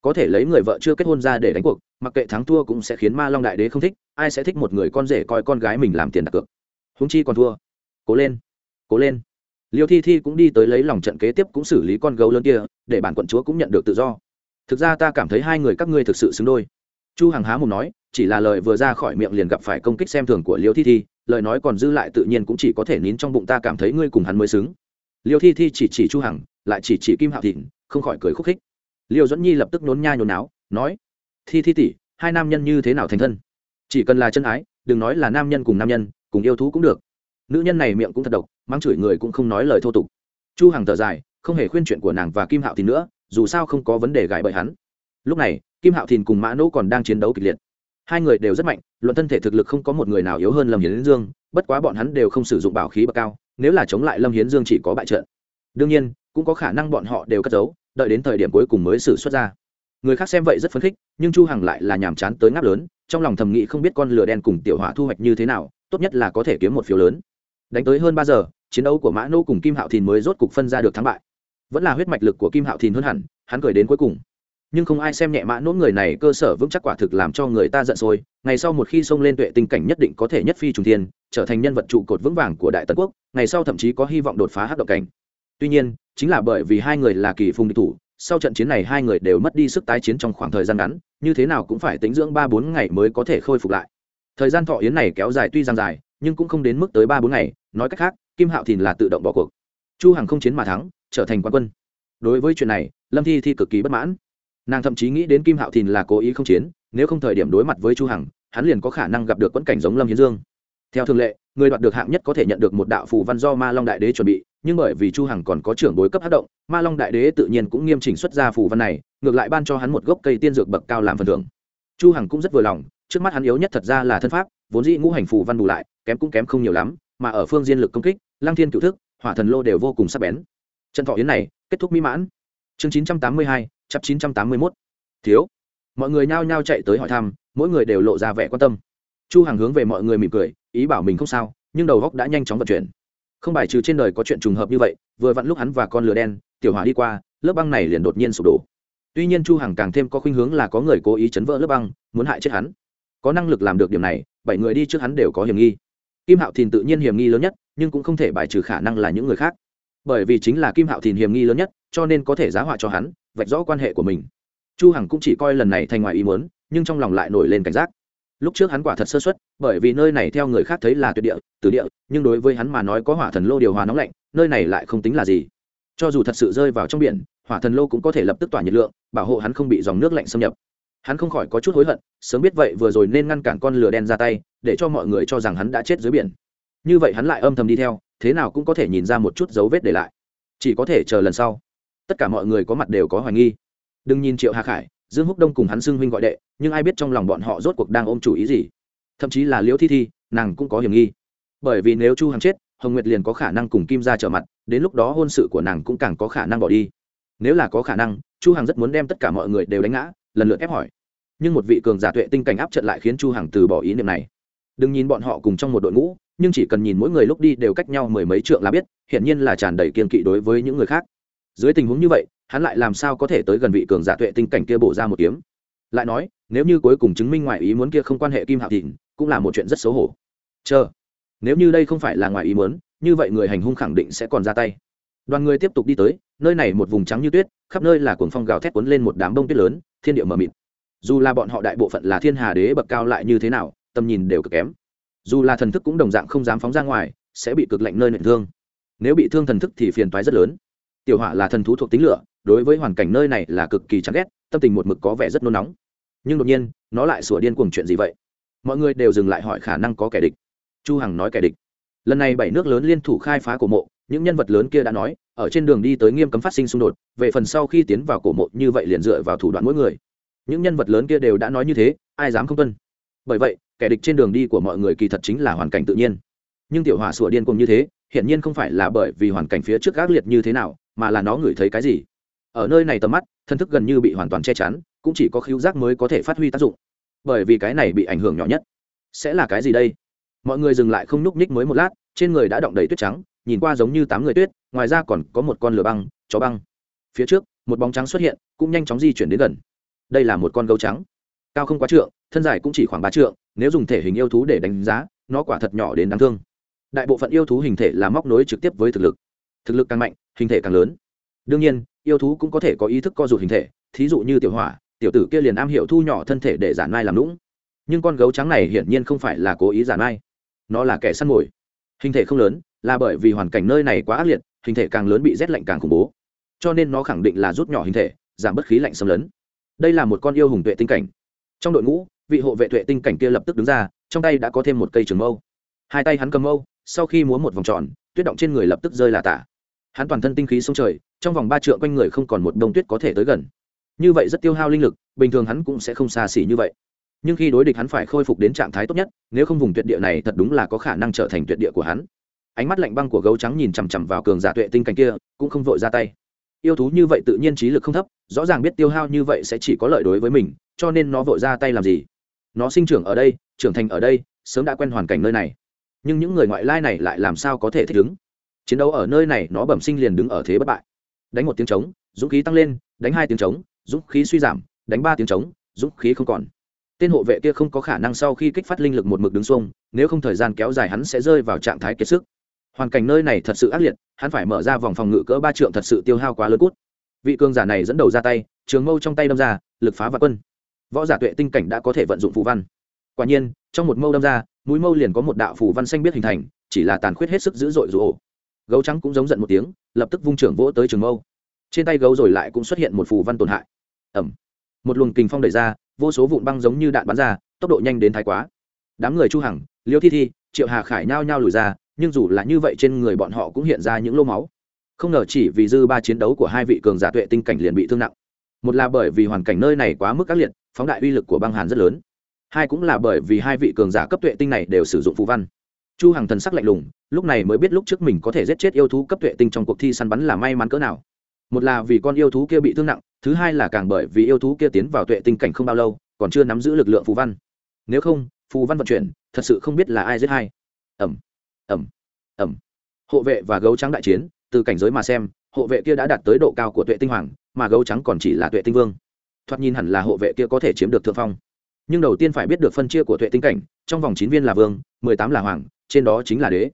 có thể lấy người vợ chưa kết hôn ra để đánh cuộc, mặc kệ thắng thua cũng sẽ khiến ma long đại đế không thích, ai sẽ thích một người con rể coi con gái mình làm tiền đặt cược. Húng chi còn thua. Cố lên cố lên. Liêu thi thi cũng đi tới lấy lòng trận kế tiếp cũng xử lý con gấu lớn kia, để bản quận chúa cũng nhận được tự do. Thực ra ta cảm thấy hai người các ngươi thực sự xứng đôi. Chu hằng há mồm nói, chỉ là lời vừa ra khỏi miệng liền gặp phải công kích xem thường của liêu thi thi, lời nói còn dư lại tự nhiên cũng chỉ có thể nín trong bụng ta cảm thấy ngươi cùng hắn mới xứng. Liêu thi thi chỉ chỉ chu hằng, lại chỉ chỉ kim hạo thịnh, không khỏi cười khúc khích liêu dẫn nhi lập tức nhốn nha nhốn náo, nói, thi thi tỷ, hai nam nhân như thế nào thành thân? Chỉ cần là chân ái, đừng nói là nam nhân cùng nam nhân, cùng yêu thú cũng được. Nữ nhân này miệng cũng thật độc mang chửi người cũng không nói lời thô tục. Chu hằng thở dài, không hề khuyên chuyện của nàng và kim hạo thìn nữa, dù sao không có vấn đề gãi bởi hắn. Lúc này, kim hạo thìn cùng mã nỗ còn đang chiến đấu kịch liệt. Hai người đều rất mạnh, luận thân thể thực lực không có một người nào yếu hơn lâm hiến dương, bất quá bọn hắn đều không sử dụng bảo khí bậc cao, nếu là chống lại lâm hiến dương chỉ có bại trận. Đương nhiên, cũng có khả năng bọn họ đều cất giấu đợi đến thời điểm cuối cùng mới xử xuất ra. Người khác xem vậy rất phấn khích, nhưng chu hằng lại là nhàm chán tới ngáp lớn, trong lòng thầm nghĩ không biết con lửa đen cùng tiểu hỏa thu hoạch như thế nào, tốt nhất là có thể kiếm một phiếu lớn. Đánh tới hơn ba giờ, chiến đấu của mã nô cùng kim hạo thìn mới rốt cục phân ra được thắng bại. Vẫn là huyết mạch lực của kim hạo thìn hơn hẳn, hắn cười đến cuối cùng. Nhưng không ai xem nhẹ mã nỗ người này cơ sở vững chắc quả thực làm cho người ta giận sôi, ngày sau một khi xông lên tuệ tình cảnh nhất định có thể nhất phi trùng thiên, trở thành nhân vật trụ cột vững vàng của đại tần quốc, ngày sau thậm chí có hy vọng đột phá hát động cảnh. Tuy nhiên chính là bởi vì hai người là kỳ phùng địch thủ, sau trận chiến này hai người đều mất đi sức tái chiến trong khoảng thời gian ngắn, như thế nào cũng phải tính dưỡng ba bốn ngày mới có thể khôi phục lại. Thời gian thọ yến này kéo dài tuy rằng dài, nhưng cũng không đến mức tới ba bốn ngày, nói cách khác, kim hạo thìn là tự động bỏ cuộc. Chu hằng không chiến mà thắng, trở thành quan quân. Đối với chuyện này, lâm thi thi cực kỳ bất mãn. Nàng thậm chí nghĩ đến kim hạo thìn là cố ý không chiến, nếu không thời điểm đối mặt với chu hằng, hắn liền có khả năng gặp được quẫn cảnh giống lâm hiến dương theo thường lệ người đoạt được hạng nhất có thể nhận được một đạo phù văn do ma long đại đế chuẩn bị nhưng bởi vì chu hằng còn có trưởng bối cấp hát động ma long đại đế tự nhiên cũng nghiêm chỉnh xuất ra phù văn này ngược lại ban cho hắn một gốc cây tiên dược bậc cao làm phần thưởng. Chu hằng cũng rất vừa lòng trước mắt hắn yếu nhất thật ra là thân pháp vốn dĩ ngũ hành phù văn bù lại kém cũng kém không nhiều lắm mà ở phương diên lực công kích lang thiên cửu thức hỏa thần lô đều vô cùng sắc bén. Trận thọ yến này kết thúc mỹ mãn. Chương 982, chapter 981. thiếu. Mọi người nhao nhao chạy tới hỏi thăm mỗi người đều lộ ra vẻ quan tâm chu hằng hướng về mọi người mỉm cười, ý bảo mình không sao, nhưng đầu góc đã nhanh chóng vận chuyển. Không bài trừ trên đời có chuyện trùng hợp như vậy, vừa vặn lúc hắn và con lửa đen, tiểu hỏa đi qua, lớp băng này liền đột nhiên sụp đổ. Tuy nhiên chu hằng càng thêm có khuynh hướng là có người cố ý chấn vỡ lớp băng, muốn hại chết hắn. Có năng lực làm được điểm này, bảy người đi trước hắn đều có hiểm nghi. Kim hạo thìn tự nhiên hiểm nghi lớn nhất, nhưng cũng không thể bài trừ khả năng là những người khác. Bởi vì chính là kim hạo thìn hiểm nghi lớn nhất, cho nên có thể giá họa cho hắn, vạch rõ quan hệ của mình. Chu hằng cũng chỉ coi lần này thành ngoài ý muốn, nhưng trong lòng lại nổi lên cảnh giác lúc trước hắn quả thật sơ suất, bởi vì nơi này theo người khác thấy là tuyệt địa từ địa, nhưng đối với hắn mà nói có hỏa thần lô điều hòa nóng lạnh, nơi này lại không tính là gì. Cho dù thật sự rơi vào trong biển, hỏa thần lô cũng có thể lập tức tỏa nhiệt lượng, bảo hộ hắn không bị dòng nước lạnh xâm nhập. Hắn không khỏi có chút hối hận, sớm biết vậy vừa rồi nên ngăn cản con lửa đen ra tay, để cho mọi người cho rằng hắn đã chết dưới biển. Như vậy hắn lại âm thầm đi theo, thế nào cũng có thể nhìn ra một chút dấu vết để lại. Chỉ có thể chờ lần sau. Tất cả mọi người có mặt đều có hoài nghi. Đừng nhìn triệu hà khải dương húc đông cùng hắn xưng huynh gọi đệ, nhưng ai biết trong lòng bọn họ rốt cuộc đang ôm chủ ý gì. Thậm chí là liễu thi thi, nàng cũng có hiểm nghi. Bởi vì nếu chu hằng chết, hồng nguyệt liền có khả năng cùng kim ra trở mặt, đến lúc đó hôn sự của nàng cũng càng có khả năng bỏ đi. Nếu là có khả năng, chu hằng rất muốn đem tất cả mọi người đều đánh ngã, lần lượt ép hỏi. Nhưng một vị cường giả tuệ tinh cảnh áp trận lại khiến chu hằng từ bỏ ý niệm này. Đừng nhìn bọn họ cùng trong một đội ngũ, nhưng chỉ cần nhìn mỗi người lúc đi đều cách nhau mười mấy trượng là biết hiện nhiên là tràn đầy kiên kỵ đối với những người khác. Dưới tình huống như vậy hắn lại làm sao có thể tới gần vị cường giả tuệ tinh cảnh kia bổ ra một kiếm? Lại nói, nếu như cuối cùng chứng minh ngoại ý muốn kia không quan hệ kim hạo thịnh, cũng là một chuyện rất xấu hổ. Chờ, nếu như đây không phải là ngoại ý muốn, như vậy người hành hung khẳng định sẽ còn ra tay. Đoàn người tiếp tục đi tới, nơi này một vùng trắng như tuyết, khắp nơi là cuồng phong gào thét cuốn lên một đám bông tuyết lớn, thiên địa mờ mịt. Dù là bọn họ đại bộ phận là thiên hà đế bậc cao lại như thế nào, tầm nhìn đều cực kém. Dù là thần thức cũng đồng dạng không dám phóng ra ngoài, sẽ bị cực lạnh nơi nện thương. Nếu bị thương thần thức thì phiền toái rất lớn. Tiểu hỏa là thần thú thuộc tính lửa đối với hoàn cảnh nơi này là cực kỳ chán ghét, tâm tình một mực có vẻ rất nôn nóng. Nhưng đột nhiên, nó lại sủa điên cuồng chuyện gì vậy? Mọi người đều dừng lại hỏi khả năng có kẻ địch. Chu hằng nói kẻ địch. Lần này bảy nước lớn liên thủ khai phá cổ mộ, những nhân vật lớn kia đã nói, ở trên đường đi tới nghiêm cấm phát sinh xung đột, về phần sau khi tiến vào cổ mộ như vậy liền dựa vào thủ đoạn mỗi người. Những nhân vật lớn kia đều đã nói như thế, ai dám không tuân. Bởi vậy, kẻ địch trên đường đi của mọi người kỳ thật chính là hoàn cảnh tự nhiên. Nhưng tiểu hỏa sủa điên cuồng như thế, hiển nhiên không phải là bởi vì hoàn cảnh phía trước gác liệt như thế nào, mà là nó ngửi thấy cái gì ở nơi này tầm mắt, thân thức gần như bị hoàn toàn che chắn, cũng chỉ có khíu giác mới có thể phát huy tác dụng. Bởi vì cái này bị ảnh hưởng nhỏ nhất. Sẽ là cái gì đây? Mọi người dừng lại không nhúc nhích mới một lát, trên người đã động đầy tuyết trắng, nhìn qua giống như tám người tuyết, ngoài ra còn có một con lửa băng, chó băng. Phía trước, một bóng trắng xuất hiện, cũng nhanh chóng di chuyển đến gần. Đây là một con gấu trắng. Cao không quá trượng, thân dài cũng chỉ khoảng ba trượng, nếu dùng thể hình yêu thú để đánh giá, nó quả thật nhỏ đến đáng thương. Đại bộ phận yêu thú hình thể là móc nối trực tiếp với thực lực. Thực lực càng mạnh, hình thể càng lớn. Đương nhiên yêu thú cũng có thể có ý thức co rụt hình thể, thí dụ như tiểu hỏa, tiểu tử kia liền am hiểu thu nhỏ thân thể để giản mai làm lũng nhưng con gấu trắng này hiển nhiên không phải là cố ý giản mai nó là kẻ săn mồi. Hình thể không lớn, là bởi vì hoàn cảnh nơi này quá ác liệt, hình thể càng lớn bị rét lạnh càng khủng bố. Cho nên nó khẳng định là rút nhỏ hình thể, giảm bất khí lạnh xâm lấn. Đây là một con yêu hùng tuệ tinh cảnh. Trong đội ngũ, vị hộ vệ tuệ tinh cảnh kia lập tức đứng ra, trong tay đã có thêm một cây trường mâu. Hai tay hắn cầm mâu, sau khi múa một vòng tròn, tuyết động trên người lập tức rơi là tả. Hắn toàn thân tinh khí sông trời trong vòng ba trượng quanh người không còn một đông tuyết có thể tới gần. Như vậy rất tiêu hao linh lực, bình thường hắn cũng sẽ không xa xỉ như vậy. Nhưng khi đối địch hắn phải khôi phục đến trạng thái tốt nhất, nếu không vùng tuyệt địa này thật đúng là có khả năng trở thành tuyệt địa của hắn. Ánh mắt lạnh băng của gấu trắng nhìn chằm chằm vào cường giả tuệ tinh cảnh kia, cũng không vội ra tay. Yêu thú như vậy tự nhiên trí lực không thấp, rõ ràng biết tiêu hao như vậy sẽ chỉ có lợi đối với mình, cho nên nó vội ra tay làm gì? Nó sinh trưởng ở đây, trưởng thành ở đây, sớm đã quen hoàn cảnh nơi này. Nhưng những người ngoại lai này lại làm sao có thể thích ứng? Chiến đấu ở nơi này nó bẩm sinh liền đứng ở thế bất bại đánh một tiếng trống, dũng khí tăng lên, đánh hai tiếng trống, dũng khí suy giảm, đánh ba tiếng trống, dũng khí không còn. Tên hộ vệ kia không có khả năng sau khi kích phát linh lực một mực đứng xuông, nếu không thời gian kéo dài hắn sẽ rơi vào trạng thái kiệt sức. Hoàn cảnh nơi này thật sự ác liệt, hắn phải mở ra vòng phòng ngự cỡ ba trượng thật sự tiêu hao quá lớn cút. Vị cường giả này dẫn đầu ra tay, trường mâu trong tay đâm ra, lực phá và quân. Võ giả tuệ tinh cảnh đã có thể vận dụng phù văn. Quả nhiên, trong một mâu đâm ra, mũi mâu liền có một đạo phù văn xanh biết hình thành, chỉ là tàn khuyết hết sức dữ dội rủ gấu trắng cũng giống giận một tiếng, lập tức vung trưởng vỗ tới trường mâu. Trên tay gấu rồi lại cũng xuất hiện một phù văn tổn hại. Ẩm một luồng kình phong đẩy ra, vô số vụn băng giống như đạn bắn ra, tốc độ nhanh đến thái quá. Đám người chu hằng, liêu thi thi, triệu hà khải nhao nhao lùi ra, nhưng dù là như vậy trên người bọn họ cũng hiện ra những lô máu. Không ngờ chỉ vì dư ba chiến đấu của hai vị cường giả tuệ tinh cảnh liền bị thương nặng. Một là bởi vì hoàn cảnh nơi này quá mức ác liệt, phóng đại uy lực của băng hàn rất lớn. Hai cũng là bởi vì hai vị cường giả cấp tuệ tinh này đều sử dụng phù văn chu hằng thần sắc lạnh lùng, lúc này mới biết lúc trước mình có thể giết chết yêu thú cấp tuệ tinh trong cuộc thi săn bắn là may mắn cỡ nào. Một là vì con yêu thú kia bị thương nặng, thứ hai là càng bởi vì yêu thú kia tiến vào tuệ tinh cảnh không bao lâu, còn chưa nắm giữ lực lượng phù văn. Nếu không, phù văn vận chuyển, thật sự không biết là ai giết hay. ẩm ẩm ẩm hộ vệ và gấu trắng đại chiến, từ cảnh giới mà xem, hộ vệ kia đã đạt tới độ cao của tuệ tinh hoàng, mà gấu trắng còn chỉ là tuệ tinh vương. Thoạt nhìn hẳn là hộ vệ kia có thể chiếm được thượng phong. Nhưng đầu tiên phải biết được phân chia của tuệ tinh cảnh, trong vòng chín viên là vương, mười tám là hoàng trên đó chính là đế.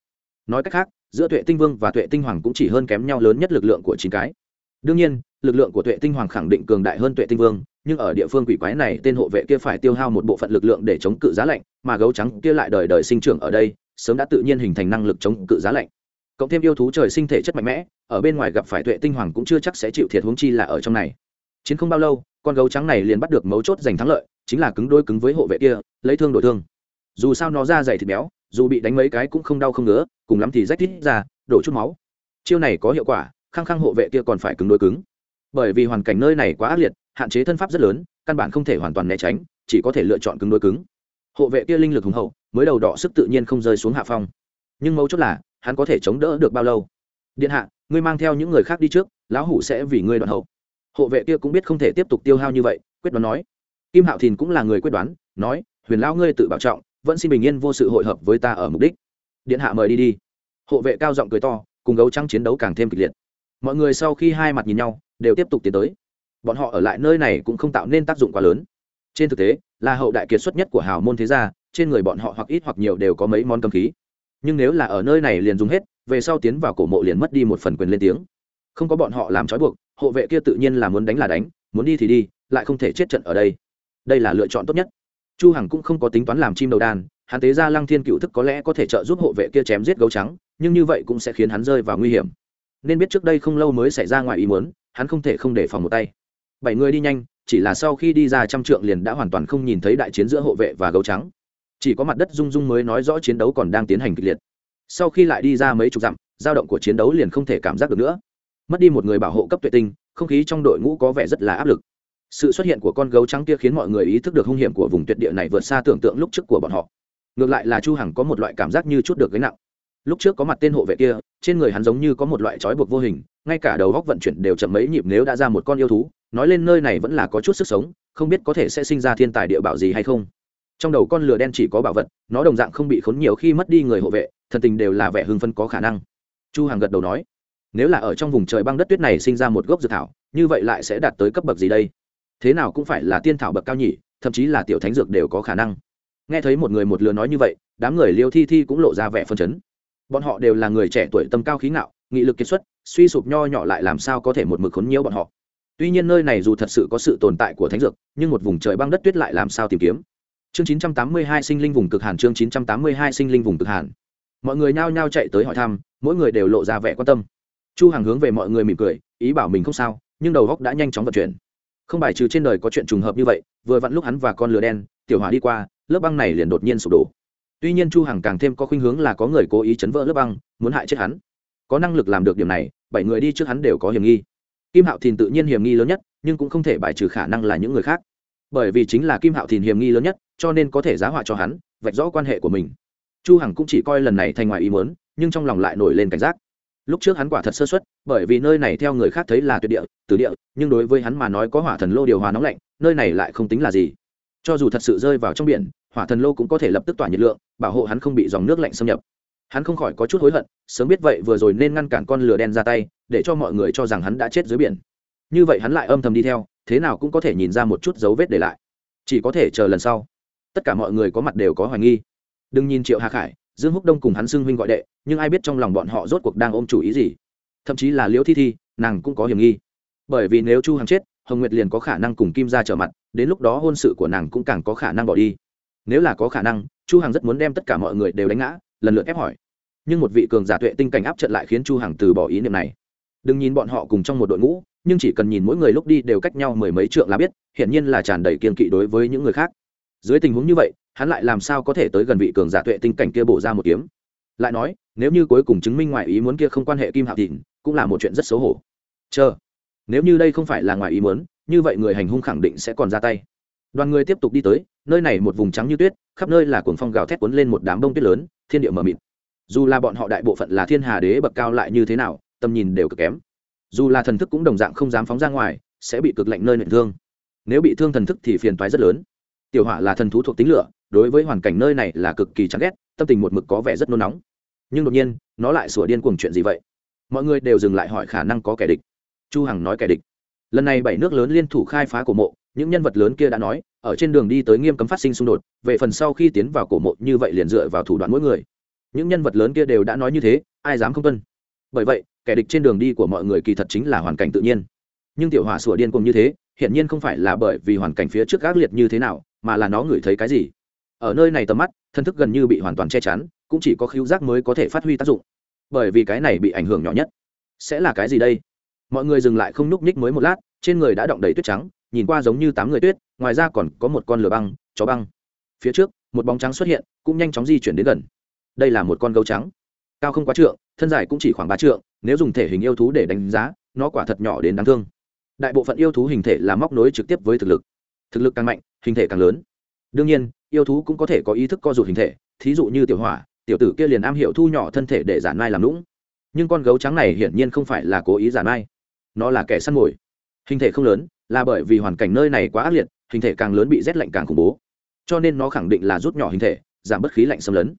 Nói cách khác, giữa tuệ tinh vương và tuệ tinh hoàng cũng chỉ hơn kém nhau lớn nhất lực lượng của chín cái. Đương nhiên, lực lượng của tuệ tinh hoàng khẳng định cường đại hơn tuệ tinh vương, nhưng ở địa phương quỷ quái này, tên hộ vệ kia phải tiêu hao một bộ phận lực lượng để chống cự giá lạnh, mà gấu trắng kia lại đời đời sinh trưởng ở đây, sớm đã tự nhiên hình thành năng lực chống cự giá lạnh. Cộng thêm yêu thú trời sinh thể chất mạnh mẽ, ở bên ngoài gặp phải tuệ tinh hoàng cũng chưa chắc sẽ chịu thiệt huống chi là ở trong này. Chiến không bao lâu, con gấu trắng này liền bắt được mấu chốt giành thắng lợi, chính là cứng đôi cứng với hộ vệ kia, lấy thương đổi thương. Dù sao nó ra dày thịt béo dù bị đánh mấy cái cũng không đau không ngứa, cùng lắm thì rách rít ra, đổ chút máu. Chiêu này có hiệu quả khăng khăng hộ vệ kia còn phải cứng đôi cứng. Bởi vì hoàn cảnh nơi này quá ác liệt, hạn chế thân pháp rất lớn, căn bản không thể hoàn toàn né tránh, chỉ có thể lựa chọn cứng đôi cứng. Hộ vệ kia linh lực hùng hậu, mới đầu đỏ sức tự nhiên không rơi xuống hạ phong. Nhưng mấu chốt là, hắn có thể chống đỡ được bao lâu? Điện hạ, ngươi mang theo những người khác đi trước, lão hủ sẽ vì ngươi đoạn hậu. Hộ vệ kia cũng biết không thể tiếp tục tiêu hao như vậy, quyết đoán nói. Kim hạo thìn cũng là người quyết đoán, nói, huyền lão ngươi tự bảo trọng vẫn xin bình yên vô sự hội hợp với ta ở mục đích. Điện hạ mời đi đi. Hộ vệ cao giọng cười to, cùng gấu trắng chiến đấu càng thêm kịch liệt. Mọi người sau khi hai mặt nhìn nhau, đều tiếp tục tiến tới. Bọn họ ở lại nơi này cũng không tạo nên tác dụng quá lớn. Trên thực tế, là hậu đại kiệt xuất nhất của hào môn thế gia, trên người bọn họ hoặc ít hoặc nhiều đều có mấy món cầm khí. Nhưng nếu là ở nơi này liền dùng hết, về sau tiến vào cổ mộ liền mất đi một phần quyền lên tiếng. Không có bọn họ làm trói buộc, hộ vệ kia tự nhiên là muốn đánh là đánh, muốn đi thì đi, lại không thể chết trận ở đây. Đây là lựa chọn tốt nhất chu hằng cũng không có tính toán làm chim đầu đàn, hắn tế ra lăng thiên cựu thức có lẽ có thể trợ giúp hộ vệ kia chém giết gấu trắng, nhưng như vậy cũng sẽ khiến hắn rơi vào nguy hiểm. Nên biết trước đây không lâu mới xảy ra ngoài ý muốn, hắn không thể không để phòng một tay. Bảy người đi nhanh, chỉ là sau khi đi ra trăm trượng liền đã hoàn toàn không nhìn thấy đại chiến giữa hộ vệ và gấu trắng. Chỉ có mặt đất rung rung mới nói rõ chiến đấu còn đang tiến hành kịch liệt. Sau khi lại đi ra mấy chục dặm, dao động của chiến đấu liền không thể cảm giác được nữa. Mất đi một người bảo hộ cấp tuệ tinh, không khí trong đội ngũ có vẻ rất là áp lực sự xuất hiện của con gấu trắng kia khiến mọi người ý thức được hung hiểm của vùng tuyệt địa này vượt xa tưởng tượng lúc trước của bọn họ. Ngược lại là chu hằng có một loại cảm giác như chút được gánh nặng. Lúc trước có mặt tên hộ vệ kia, trên người hắn giống như có một loại trói buộc vô hình, ngay cả đầu góc vận chuyển đều chậm mấy nhịp nếu đã ra một con yêu thú, nói lên nơi này vẫn là có chút sức sống, không biết có thể sẽ sinh ra thiên tài địa bảo gì hay không. Trong đầu con lửa đen chỉ có bảo vật, nó đồng dạng không bị khốn nhiều khi mất đi người hộ vệ, thần tình đều là vẻ hưng phân có khả năng. Chu hằng gật đầu nói, nếu là ở trong vùng trời băng đất tuyết này sinh ra một gốc dược thảo, như vậy lại sẽ đạt tới cấp bậc gì đây? Thế nào cũng phải là tiên thảo bậc cao nhỉ, thậm chí là tiểu thánh dược đều có khả năng. Nghe thấy một người một lừa nói như vậy, đám người liêu thi thi cũng lộ ra vẻ phân chấn. Bọn họ đều là người trẻ tuổi tâm cao khí ngạo, nghị lực kiệt xuất, suy sụp nho nhỏ lại làm sao có thể một mực khốn nhiễu bọn họ. Tuy nhiên nơi này dù thật sự có sự tồn tại của thánh dược, nhưng một vùng trời băng đất tuyết lại làm sao tìm kiếm. Chương 982 sinh linh vùng cực hàn, chương 982 sinh linh vùng cực hàn. Mọi người nhao nhao chạy tới hỏi thăm, mỗi người đều lộ ra vẻ quan tâm. Chu hằng hướng về mọi người mỉm cười, ý bảo mình không sao, nhưng đầu góc đã nhanh chóng vận chuyển không bài trừ trên đời có chuyện trùng hợp như vậy, vừa vặn lúc hắn và con lửa đen, tiểu hỏa đi qua, lớp băng này liền đột nhiên sụp đổ. Tuy nhiên chu hằng càng thêm có khuynh hướng là có người cố ý chấn vỡ lớp băng, muốn hại chết hắn. Có năng lực làm được điểm này, bảy người đi trước hắn đều có hiểm nghi. Kim hạo thìn tự nhiên hiểm nghi lớn nhất, nhưng cũng không thể bài trừ khả năng là những người khác. Bởi vì chính là kim hạo thìn hiểm nghi lớn nhất, cho nên có thể giá họa cho hắn, vạch rõ quan hệ của mình. Chu hằng cũng chỉ coi lần này thành ngoài ý muốn, nhưng trong lòng lại nổi lên cảnh giác lúc trước hắn quả thật sơ suất, bởi vì nơi này theo người khác thấy là tuyệt địa từ địa, nhưng đối với hắn mà nói có hỏa thần lô điều hòa nóng lạnh, nơi này lại không tính là gì. Cho dù thật sự rơi vào trong biển, hỏa thần lô cũng có thể lập tức tỏa nhiệt lượng, bảo hộ hắn không bị dòng nước lạnh xâm nhập. Hắn không khỏi có chút hối hận, sớm biết vậy vừa rồi nên ngăn cản con lửa đen ra tay, để cho mọi người cho rằng hắn đã chết dưới biển. Như vậy hắn lại âm thầm đi theo, thế nào cũng có thể nhìn ra một chút dấu vết để lại. Chỉ có thể chờ lần sau. Tất cả mọi người có mặt đều có hoài nghi. Đừng nhìn triệu hà khải dương húc đông cùng hắn xưng huynh gọi đệ, nhưng ai biết trong lòng bọn họ rốt cuộc đang ôm chủ ý gì. Thậm chí là liễu thi thi, nàng cũng có hiểm nghi. Bởi vì nếu chu hằng chết, hồng nguyệt liền có khả năng cùng kim ra trở mặt, đến lúc đó hôn sự của nàng cũng càng có khả năng bỏ đi. Nếu là có khả năng, chu hằng rất muốn đem tất cả mọi người đều đánh ngã, lần lượt ép hỏi. Nhưng một vị cường giả tuệ tinh cảnh áp trận lại khiến chu hằng từ bỏ ý niệm này. Đừng nhìn bọn họ cùng trong một đội ngũ, nhưng chỉ cần nhìn mỗi người lúc đi đều cách nhau mười mấy trượng là biết, hiển nhiên là tràn đầy kiên kỵ đối với những người khác. Dưới tình huống như vậy hắn lại làm sao có thể tới gần vị cường giả tuệ tinh cảnh kia bổ ra một kiếm? Lại nói, nếu như cuối cùng chứng minh ngoại ý muốn kia không quan hệ kim hạo thịnh, cũng là một chuyện rất xấu hổ. Chờ, nếu như đây không phải là ngoại ý muốn, như vậy người hành hung khẳng định sẽ còn ra tay. Đoàn người tiếp tục đi tới, nơi này một vùng trắng như tuyết, khắp nơi là cuồng phong gào thét cuốn lên một đám bông tuyết lớn, thiên địa mờ mịt. Dù là bọn họ đại bộ phận là thiên hà đế bậc cao lại như thế nào, tầm nhìn đều cực kém. Dù là thần thức cũng đồng dạng không dám phóng ra ngoài, sẽ bị cực lạnh nơi nện thương. Nếu bị thương thần thức thì phiền toái rất lớn. Tiểu hỏa là thần thú thuộc tính lửa đối với hoàn cảnh nơi này là cực kỳ chán ghét, tâm tình một mực có vẻ rất nôn nóng. Nhưng đột nhiên, nó lại sủa điên cuồng chuyện gì vậy? Mọi người đều dừng lại hỏi khả năng có kẻ địch. Chu hằng nói kẻ địch. Lần này bảy nước lớn liên thủ khai phá cổ mộ, những nhân vật lớn kia đã nói, ở trên đường đi tới nghiêm cấm phát sinh xung đột, về phần sau khi tiến vào cổ mộ như vậy liền dựa vào thủ đoạn mỗi người. Những nhân vật lớn kia đều đã nói như thế, ai dám không tuân. Bởi vậy, kẻ địch trên đường đi của mọi người kỳ thật chính là hoàn cảnh tự nhiên. Nhưng tiểu hỏa sủa điên cuồng như thế, hiển nhiên không phải là bởi vì hoàn cảnh phía trước gác liệt như thế nào, mà là nó ngửi thấy cái gì ở nơi này tầm mắt, thân thức gần như bị hoàn toàn che chắn, cũng chỉ có khíu giác mới có thể phát huy tác dụng. Bởi vì cái này bị ảnh hưởng nhỏ nhất. Sẽ là cái gì đây? Mọi người dừng lại không nhúc nhích mới một lát, trên người đã động đầy tuyết trắng, nhìn qua giống như tám người tuyết, ngoài ra còn có một con lửa băng, chó băng. Phía trước, một bóng trắng xuất hiện, cũng nhanh chóng di chuyển đến gần. Đây là một con gấu trắng. Cao không quá trượng, thân dài cũng chỉ khoảng ba trượng, nếu dùng thể hình yêu thú để đánh giá, nó quả thật nhỏ đến đáng thương. Đại bộ phận yêu thú hình thể là móc nối trực tiếp với thực lực. Thực lực càng mạnh, hình thể càng lớn đương nhiên, yêu thú cũng có thể có ý thức co rụt hình thể, thí dụ như tiểu hỏa, tiểu tử kia liền am hiểu thu nhỏ thân thể để giản mai làm lũng nhưng con gấu trắng này hiển nhiên không phải là cố ý giản mai nó là kẻ săn mồi. Hình thể không lớn, là bởi vì hoàn cảnh nơi này quá ác liệt, hình thể càng lớn bị rét lạnh càng khủng bố. Cho nên nó khẳng định là rút nhỏ hình thể, giảm bất khí lạnh xâm lấn.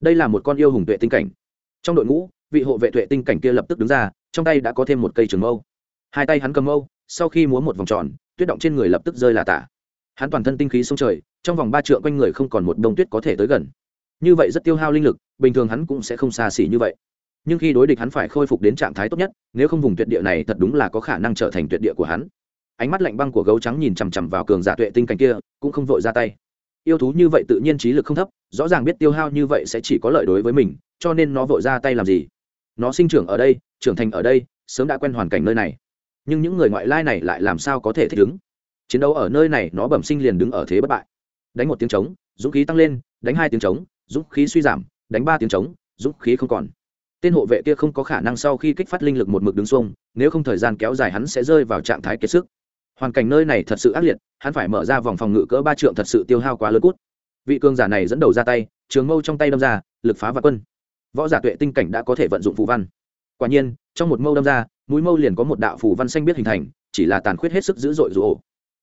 Đây là một con yêu hùng tuệ tinh cảnh. Trong đội ngũ, vị hộ vệ tuệ tinh cảnh kia lập tức đứng ra, trong tay đã có thêm một cây trường mâu. Hai tay hắn cầm mâu, sau khi múa một vòng tròn, tuyết động trên người lập tức rơi là tả. Hắn toàn thân tinh khí sông trời trong vòng ba trượng quanh người không còn một đông tuyết có thể tới gần. Như vậy rất tiêu hao linh lực, bình thường hắn cũng sẽ không xa xỉ như vậy. Nhưng khi đối địch hắn phải khôi phục đến trạng thái tốt nhất, nếu không vùng tuyệt địa này thật đúng là có khả năng trở thành tuyệt địa của hắn. Ánh mắt lạnh băng của gấu trắng nhìn chằm chằm vào cường giả tuệ tinh cảnh kia, cũng không vội ra tay. Yêu thú như vậy tự nhiên trí lực không thấp, rõ ràng biết tiêu hao như vậy sẽ chỉ có lợi đối với mình, cho nên nó vội ra tay làm gì? Nó sinh trưởng ở đây, trưởng thành ở đây, sớm đã quen hoàn cảnh nơi này. Nhưng những người ngoại lai này lại làm sao có thể thích ứng? Chiến đấu ở nơi này, nó bẩm sinh liền đứng ở thế bất bại đánh một tiếng trống, dũng khí tăng lên, đánh hai tiếng trống, dũng khí suy giảm, đánh ba tiếng trống, dũng khí không còn. Tên hộ vệ kia không có khả năng sau khi kích phát linh lực một mực đứng xuông, nếu không thời gian kéo dài hắn sẽ rơi vào trạng thái kiệt sức. Hoàn cảnh nơi này thật sự ác liệt, hắn phải mở ra vòng phòng ngự cỡ ba trượng thật sự tiêu hao quá lớn cút. Vị cường giả này dẫn đầu ra tay, trường mâu trong tay đâm ra, lực phá và quân. Võ giả tuệ tinh cảnh đã có thể vận dụng phù văn. Quả nhiên, trong một mâu đâm ra, mũi mâu liền có một đạo phù văn xanh biết hình thành, chỉ là tàn khuyết hết sức dữ dội rủ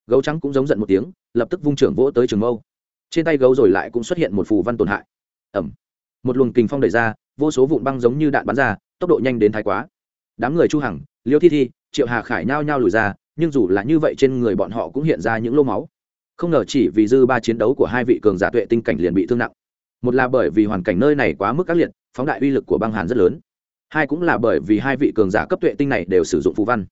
gấu trắng cũng giống giận một tiếng, lập tức vung trưởng vỗ tới trường mâu. Trên tay gấu rồi lại cũng xuất hiện một phù văn tổn hại. Ẩm. Một luồng kình phong đẩy ra, vô số vụn băng giống như đạn bắn ra, tốc độ nhanh đến thái quá. Đám người chu hằng, liêu thi thi, triệu hà khải nhao nhao lùi ra, nhưng dù là như vậy trên người bọn họ cũng hiện ra những lô máu. Không ngờ chỉ vì dư ba chiến đấu của hai vị cường giả tuệ tinh cảnh liền bị thương nặng. Một là bởi vì hoàn cảnh nơi này quá mức ác liệt, phóng đại uy lực của băng hàn rất lớn. Hai cũng là bởi vì hai vị cường giả cấp tuệ tinh này đều sử dụng phù văn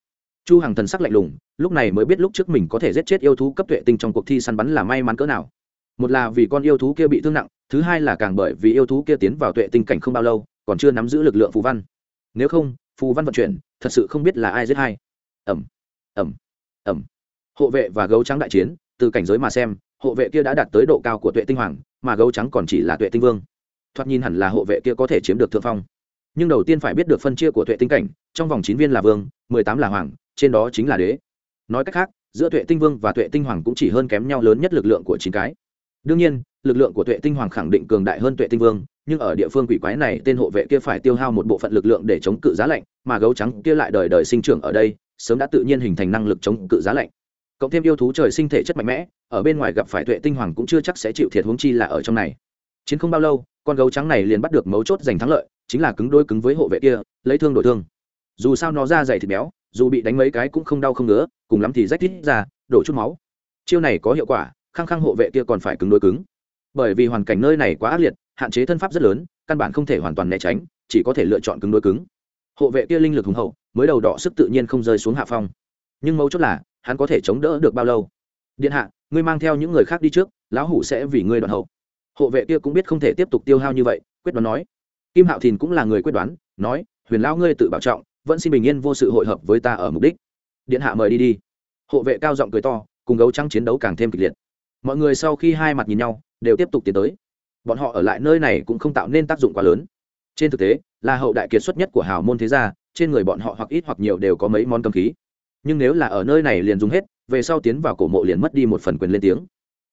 chu hằng thần sắc lạnh lùng, lúc này mới biết lúc trước mình có thể giết chết yêu thú cấp tuệ tinh trong cuộc thi săn bắn là may mắn cỡ nào. Một là vì con yêu thú kia bị thương nặng, thứ hai là càng bởi vì yêu thú kia tiến vào tuệ tinh cảnh không bao lâu, còn chưa nắm giữ lực lượng phù văn. Nếu không, phù văn vận chuyển, thật sự không biết là ai giết hay. ẩm ẩm ẩm hộ vệ và gấu trắng đại chiến, từ cảnh giới mà xem, hộ vệ kia đã đạt tới độ cao của tuệ tinh hoàng, mà gấu trắng còn chỉ là tuệ tinh vương. Thoạt nhìn hẳn là hộ vệ kia có thể chiếm được thượng phong. Nhưng đầu tiên phải biết được phân chia của tuệ tinh cảnh, trong vòng chín viên là vương, mười tám là hoàng trên đó chính là đế. Nói cách khác, giữa tuệ tinh vương và tuệ tinh hoàng cũng chỉ hơn kém nhau lớn nhất lực lượng của chín cái. Đương nhiên, lực lượng của tuệ tinh hoàng khẳng định cường đại hơn tuệ tinh vương, nhưng ở địa phương quỷ quái này, tên hộ vệ kia phải tiêu hao một bộ phận lực lượng để chống cự giá lạnh, mà gấu trắng kia lại đời đời sinh trưởng ở đây, sớm đã tự nhiên hình thành năng lực chống cự giá lạnh. Cộng thêm yêu thú trời sinh thể chất mạnh mẽ, ở bên ngoài gặp phải tuệ tinh hoàng cũng chưa chắc sẽ chịu thiệt huống chi là ở trong này. Chiến không bao lâu, con gấu trắng này liền bắt được mấu chốt giành thắng lợi, chính là cứng đôi cứng với hộ vệ kia, lấy thương đổi thương. Dù sao nó ra dày thịt béo dù bị đánh mấy cái cũng không đau không ngứa, cùng lắm thì rách rít ra, đổ chút máu. Chiêu này có hiệu quả khăng khăng hộ vệ kia còn phải cứng đôi cứng. Bởi vì hoàn cảnh nơi này quá ác liệt, hạn chế thân pháp rất lớn, căn bản không thể hoàn toàn né tránh, chỉ có thể lựa chọn cứng đôi cứng. Hộ vệ kia linh lực hùng hậu, mới đầu đỏ sức tự nhiên không rơi xuống hạ phong. Nhưng mấu chốt là, hắn có thể chống đỡ được bao lâu? Điện hạ, ngươi mang theo những người khác đi trước, lão hủ sẽ vì ngươi đoạn hậu. Hộ vệ kia cũng biết không thể tiếp tục tiêu hao như vậy, quyết đoán nói. Kim hạo thìn cũng là người quyết đoán, nói, huyền lão ngươi tự bảo trọng vẫn xin bình yên vô sự hội hợp với ta ở mục đích. Điện hạ mời đi đi. Hộ vệ cao giọng cười to, cùng gấu trắng chiến đấu càng thêm kịch liệt. Mọi người sau khi hai mặt nhìn nhau, đều tiếp tục tiến tới. Bọn họ ở lại nơi này cũng không tạo nên tác dụng quá lớn. Trên thực tế, là hậu đại kiệt xuất nhất của hào môn thế gia, trên người bọn họ hoặc ít hoặc nhiều đều có mấy món cầm khí. Nhưng nếu là ở nơi này liền dùng hết, về sau tiến vào cổ mộ liền mất đi một phần quyền lên tiếng.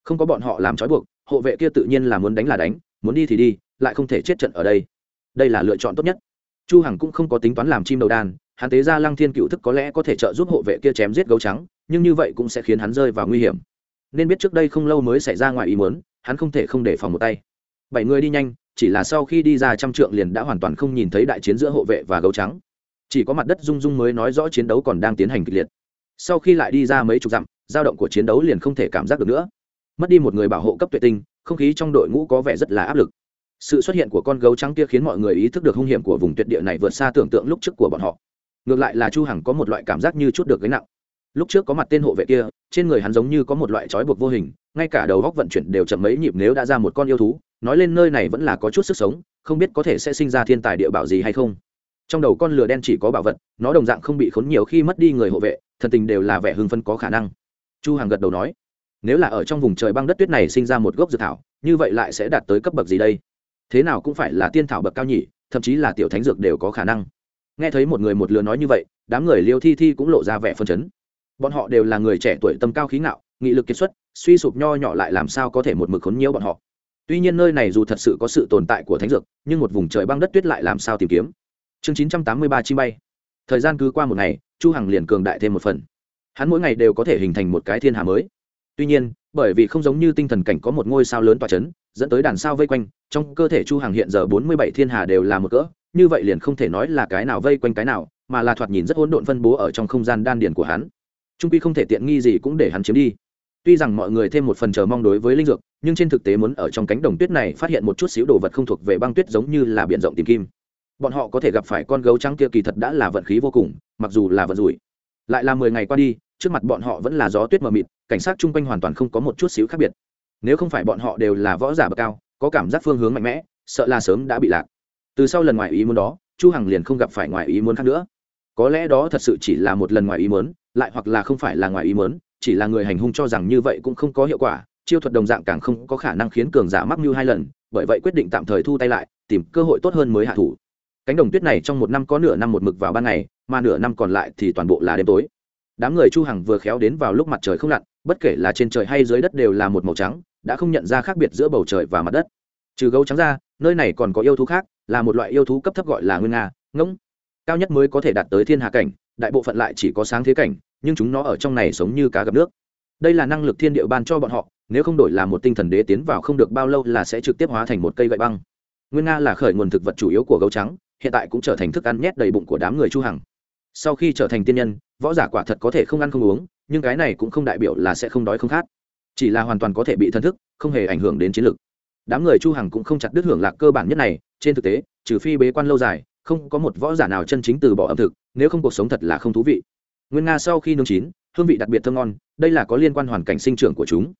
Không có bọn họ làm trói buộc, hộ vệ kia tự nhiên là muốn đánh là đánh, muốn đi thì đi, lại không thể chết trận ở đây. Đây là lựa chọn tốt nhất chu hằng cũng không có tính toán làm chim đầu đàn, hắn tế ra lăng thiên cựu thức có lẽ có thể trợ giúp hộ vệ kia chém giết gấu trắng, nhưng như vậy cũng sẽ khiến hắn rơi vào nguy hiểm. Nên biết trước đây không lâu mới xảy ra ngoài ý muốn, hắn không thể không để phòng một tay. Bảy người đi nhanh, chỉ là sau khi đi ra trăm trượng liền đã hoàn toàn không nhìn thấy đại chiến giữa hộ vệ và gấu trắng. Chỉ có mặt đất rung rung mới nói rõ chiến đấu còn đang tiến hành kịch liệt. Sau khi lại đi ra mấy chục dặm, dao động của chiến đấu liền không thể cảm giác được nữa. Mất đi một người bảo hộ cấp tuệ tinh, không khí trong đội ngũ có vẻ rất là áp lực sự xuất hiện của con gấu trắng kia khiến mọi người ý thức được hung hiểm của vùng tuyệt địa này vượt xa tưởng tượng lúc trước của bọn họ. Ngược lại là chu hằng có một loại cảm giác như chút được gánh nặng. Lúc trước có mặt tên hộ vệ kia, trên người hắn giống như có một loại trói buộc vô hình, ngay cả đầu góc vận chuyển đều chậm mấy nhịp nếu đã ra một con yêu thú, nói lên nơi này vẫn là có chút sức sống, không biết có thể sẽ sinh ra thiên tài địa bảo gì hay không. Trong đầu con lừa đen chỉ có bảo vật, nó đồng dạng không bị khốn nhiều khi mất đi người hộ vệ, thần tình đều là vẻ hưng phân có khả năng. Chu hằng gật đầu nói, nếu là ở trong vùng trời băng đất tuyết này sinh ra một gốc dược thảo, như vậy lại sẽ đạt tới cấp bậc gì đây? Thế nào cũng phải là tiên thảo bậc cao nhỉ, thậm chí là tiểu thánh dược đều có khả năng. Nghe thấy một người một lừa nói như vậy, đám người liêu thi thi cũng lộ ra vẻ phân chấn. Bọn họ đều là người trẻ tuổi tâm cao khí ngạo, nghị lực kiệt xuất, suy sụp nho nhỏ lại làm sao có thể một mực khốn nhiễu bọn họ. Tuy nhiên nơi này dù thật sự có sự tồn tại của thánh dược, nhưng một vùng trời băng đất tuyết lại làm sao tìm kiếm. Chương chín trăm tám mươi ba chi bay. Thời gian cứ qua một ngày, chu hằng liền cường đại thêm một phần. Hắn mỗi ngày đều có thể hình thành một cái thiên hà mới. Tuy nhiên, bởi vì không giống như tinh thần cảnh có một ngôi sao lớn tỏa chấn dẫn tới đàn sao vây quanh, trong cơ thể chu hằng hiện giờ bốn mươi bảy thiên hà đều là một cỡ, như vậy liền không thể nói là cái nào vây quanh cái nào, mà là thoạt nhìn rất hỗn độn phân bố ở trong không gian đan điền của hắn. Trung quy không thể tiện nghi gì cũng để hắn chiếm đi. Tuy rằng mọi người thêm một phần chờ mong đối với linh dược, nhưng trên thực tế muốn ở trong cánh đồng tuyết này phát hiện một chút xíu đồ vật không thuộc về băng tuyết giống như là biển rộng tìm kim. Bọn họ có thể gặp phải con gấu trắng kia kỳ thật đã là vận khí vô cùng, mặc dù là vận rủi. Lại là mười ngày qua đi, trước mặt bọn họ vẫn là gió tuyết mờ mịt, cảnh sát chung quanh hoàn toàn không có một chút xíu khác biệt nếu không phải bọn họ đều là võ giả bậc cao, có cảm giác phương hướng mạnh mẽ, sợ là sớm đã bị lạc. Từ sau lần ngoài ý muốn đó, chu hằng liền không gặp phải ngoài ý muốn khác nữa. Có lẽ đó thật sự chỉ là một lần ngoài ý muốn, lại hoặc là không phải là ngoài ý muốn, chỉ là người hành hung cho rằng như vậy cũng không có hiệu quả, chiêu thuật đồng dạng càng không có khả năng khiến cường giả mắc mưu hai lần, bởi vậy quyết định tạm thời thu tay lại, tìm cơ hội tốt hơn mới hạ thủ. Cánh đồng tuyết này trong một năm có nửa năm một mực vào ban ngày, mà nửa năm còn lại thì toàn bộ là đêm tối. Đám người chu hằng vừa khéo đến vào lúc mặt trời không lặn, bất kể là trên trời hay dưới đất đều là một màu trắng đã không nhận ra khác biệt giữa bầu trời và mặt đất. Trừ gấu trắng ra, nơi này còn có yêu thú khác, là một loại yêu thú cấp thấp gọi là nguyên nga, ngỗng. Cao nhất mới có thể đạt tới thiên hạ cảnh, đại bộ phận lại chỉ có sáng thế cảnh, nhưng chúng nó ở trong này sống như cá gặp nước. Đây là năng lực thiên địa ban cho bọn họ, nếu không đổi là một tinh thần đế tiến vào không được bao lâu là sẽ trực tiếp hóa thành một cây gậy băng. Nguyên nga là khởi nguồn thực vật chủ yếu của gấu trắng, hiện tại cũng trở thành thức ăn nhét đầy bụng của đám người chu hằng. Sau khi trở thành tiên nhân, võ giả quả thật có thể không ăn không uống, nhưng cái này cũng không đại biểu là sẽ không đói không khát chỉ là hoàn toàn có thể bị thân thức, không hề ảnh hưởng đến chiến lược đám người chu hằng cũng không chặt đứt hưởng lạc cơ bản nhất này, trên thực tế, trừ phi bế quan lâu dài, không có một võ giả nào chân chính từ bỏ ẩm thực, nếu không cuộc sống thật là không thú vị. Nguyên nga sau khi nướng chín, hương vị đặc biệt thơm ngon, đây là có liên quan hoàn cảnh sinh trưởng của chúng.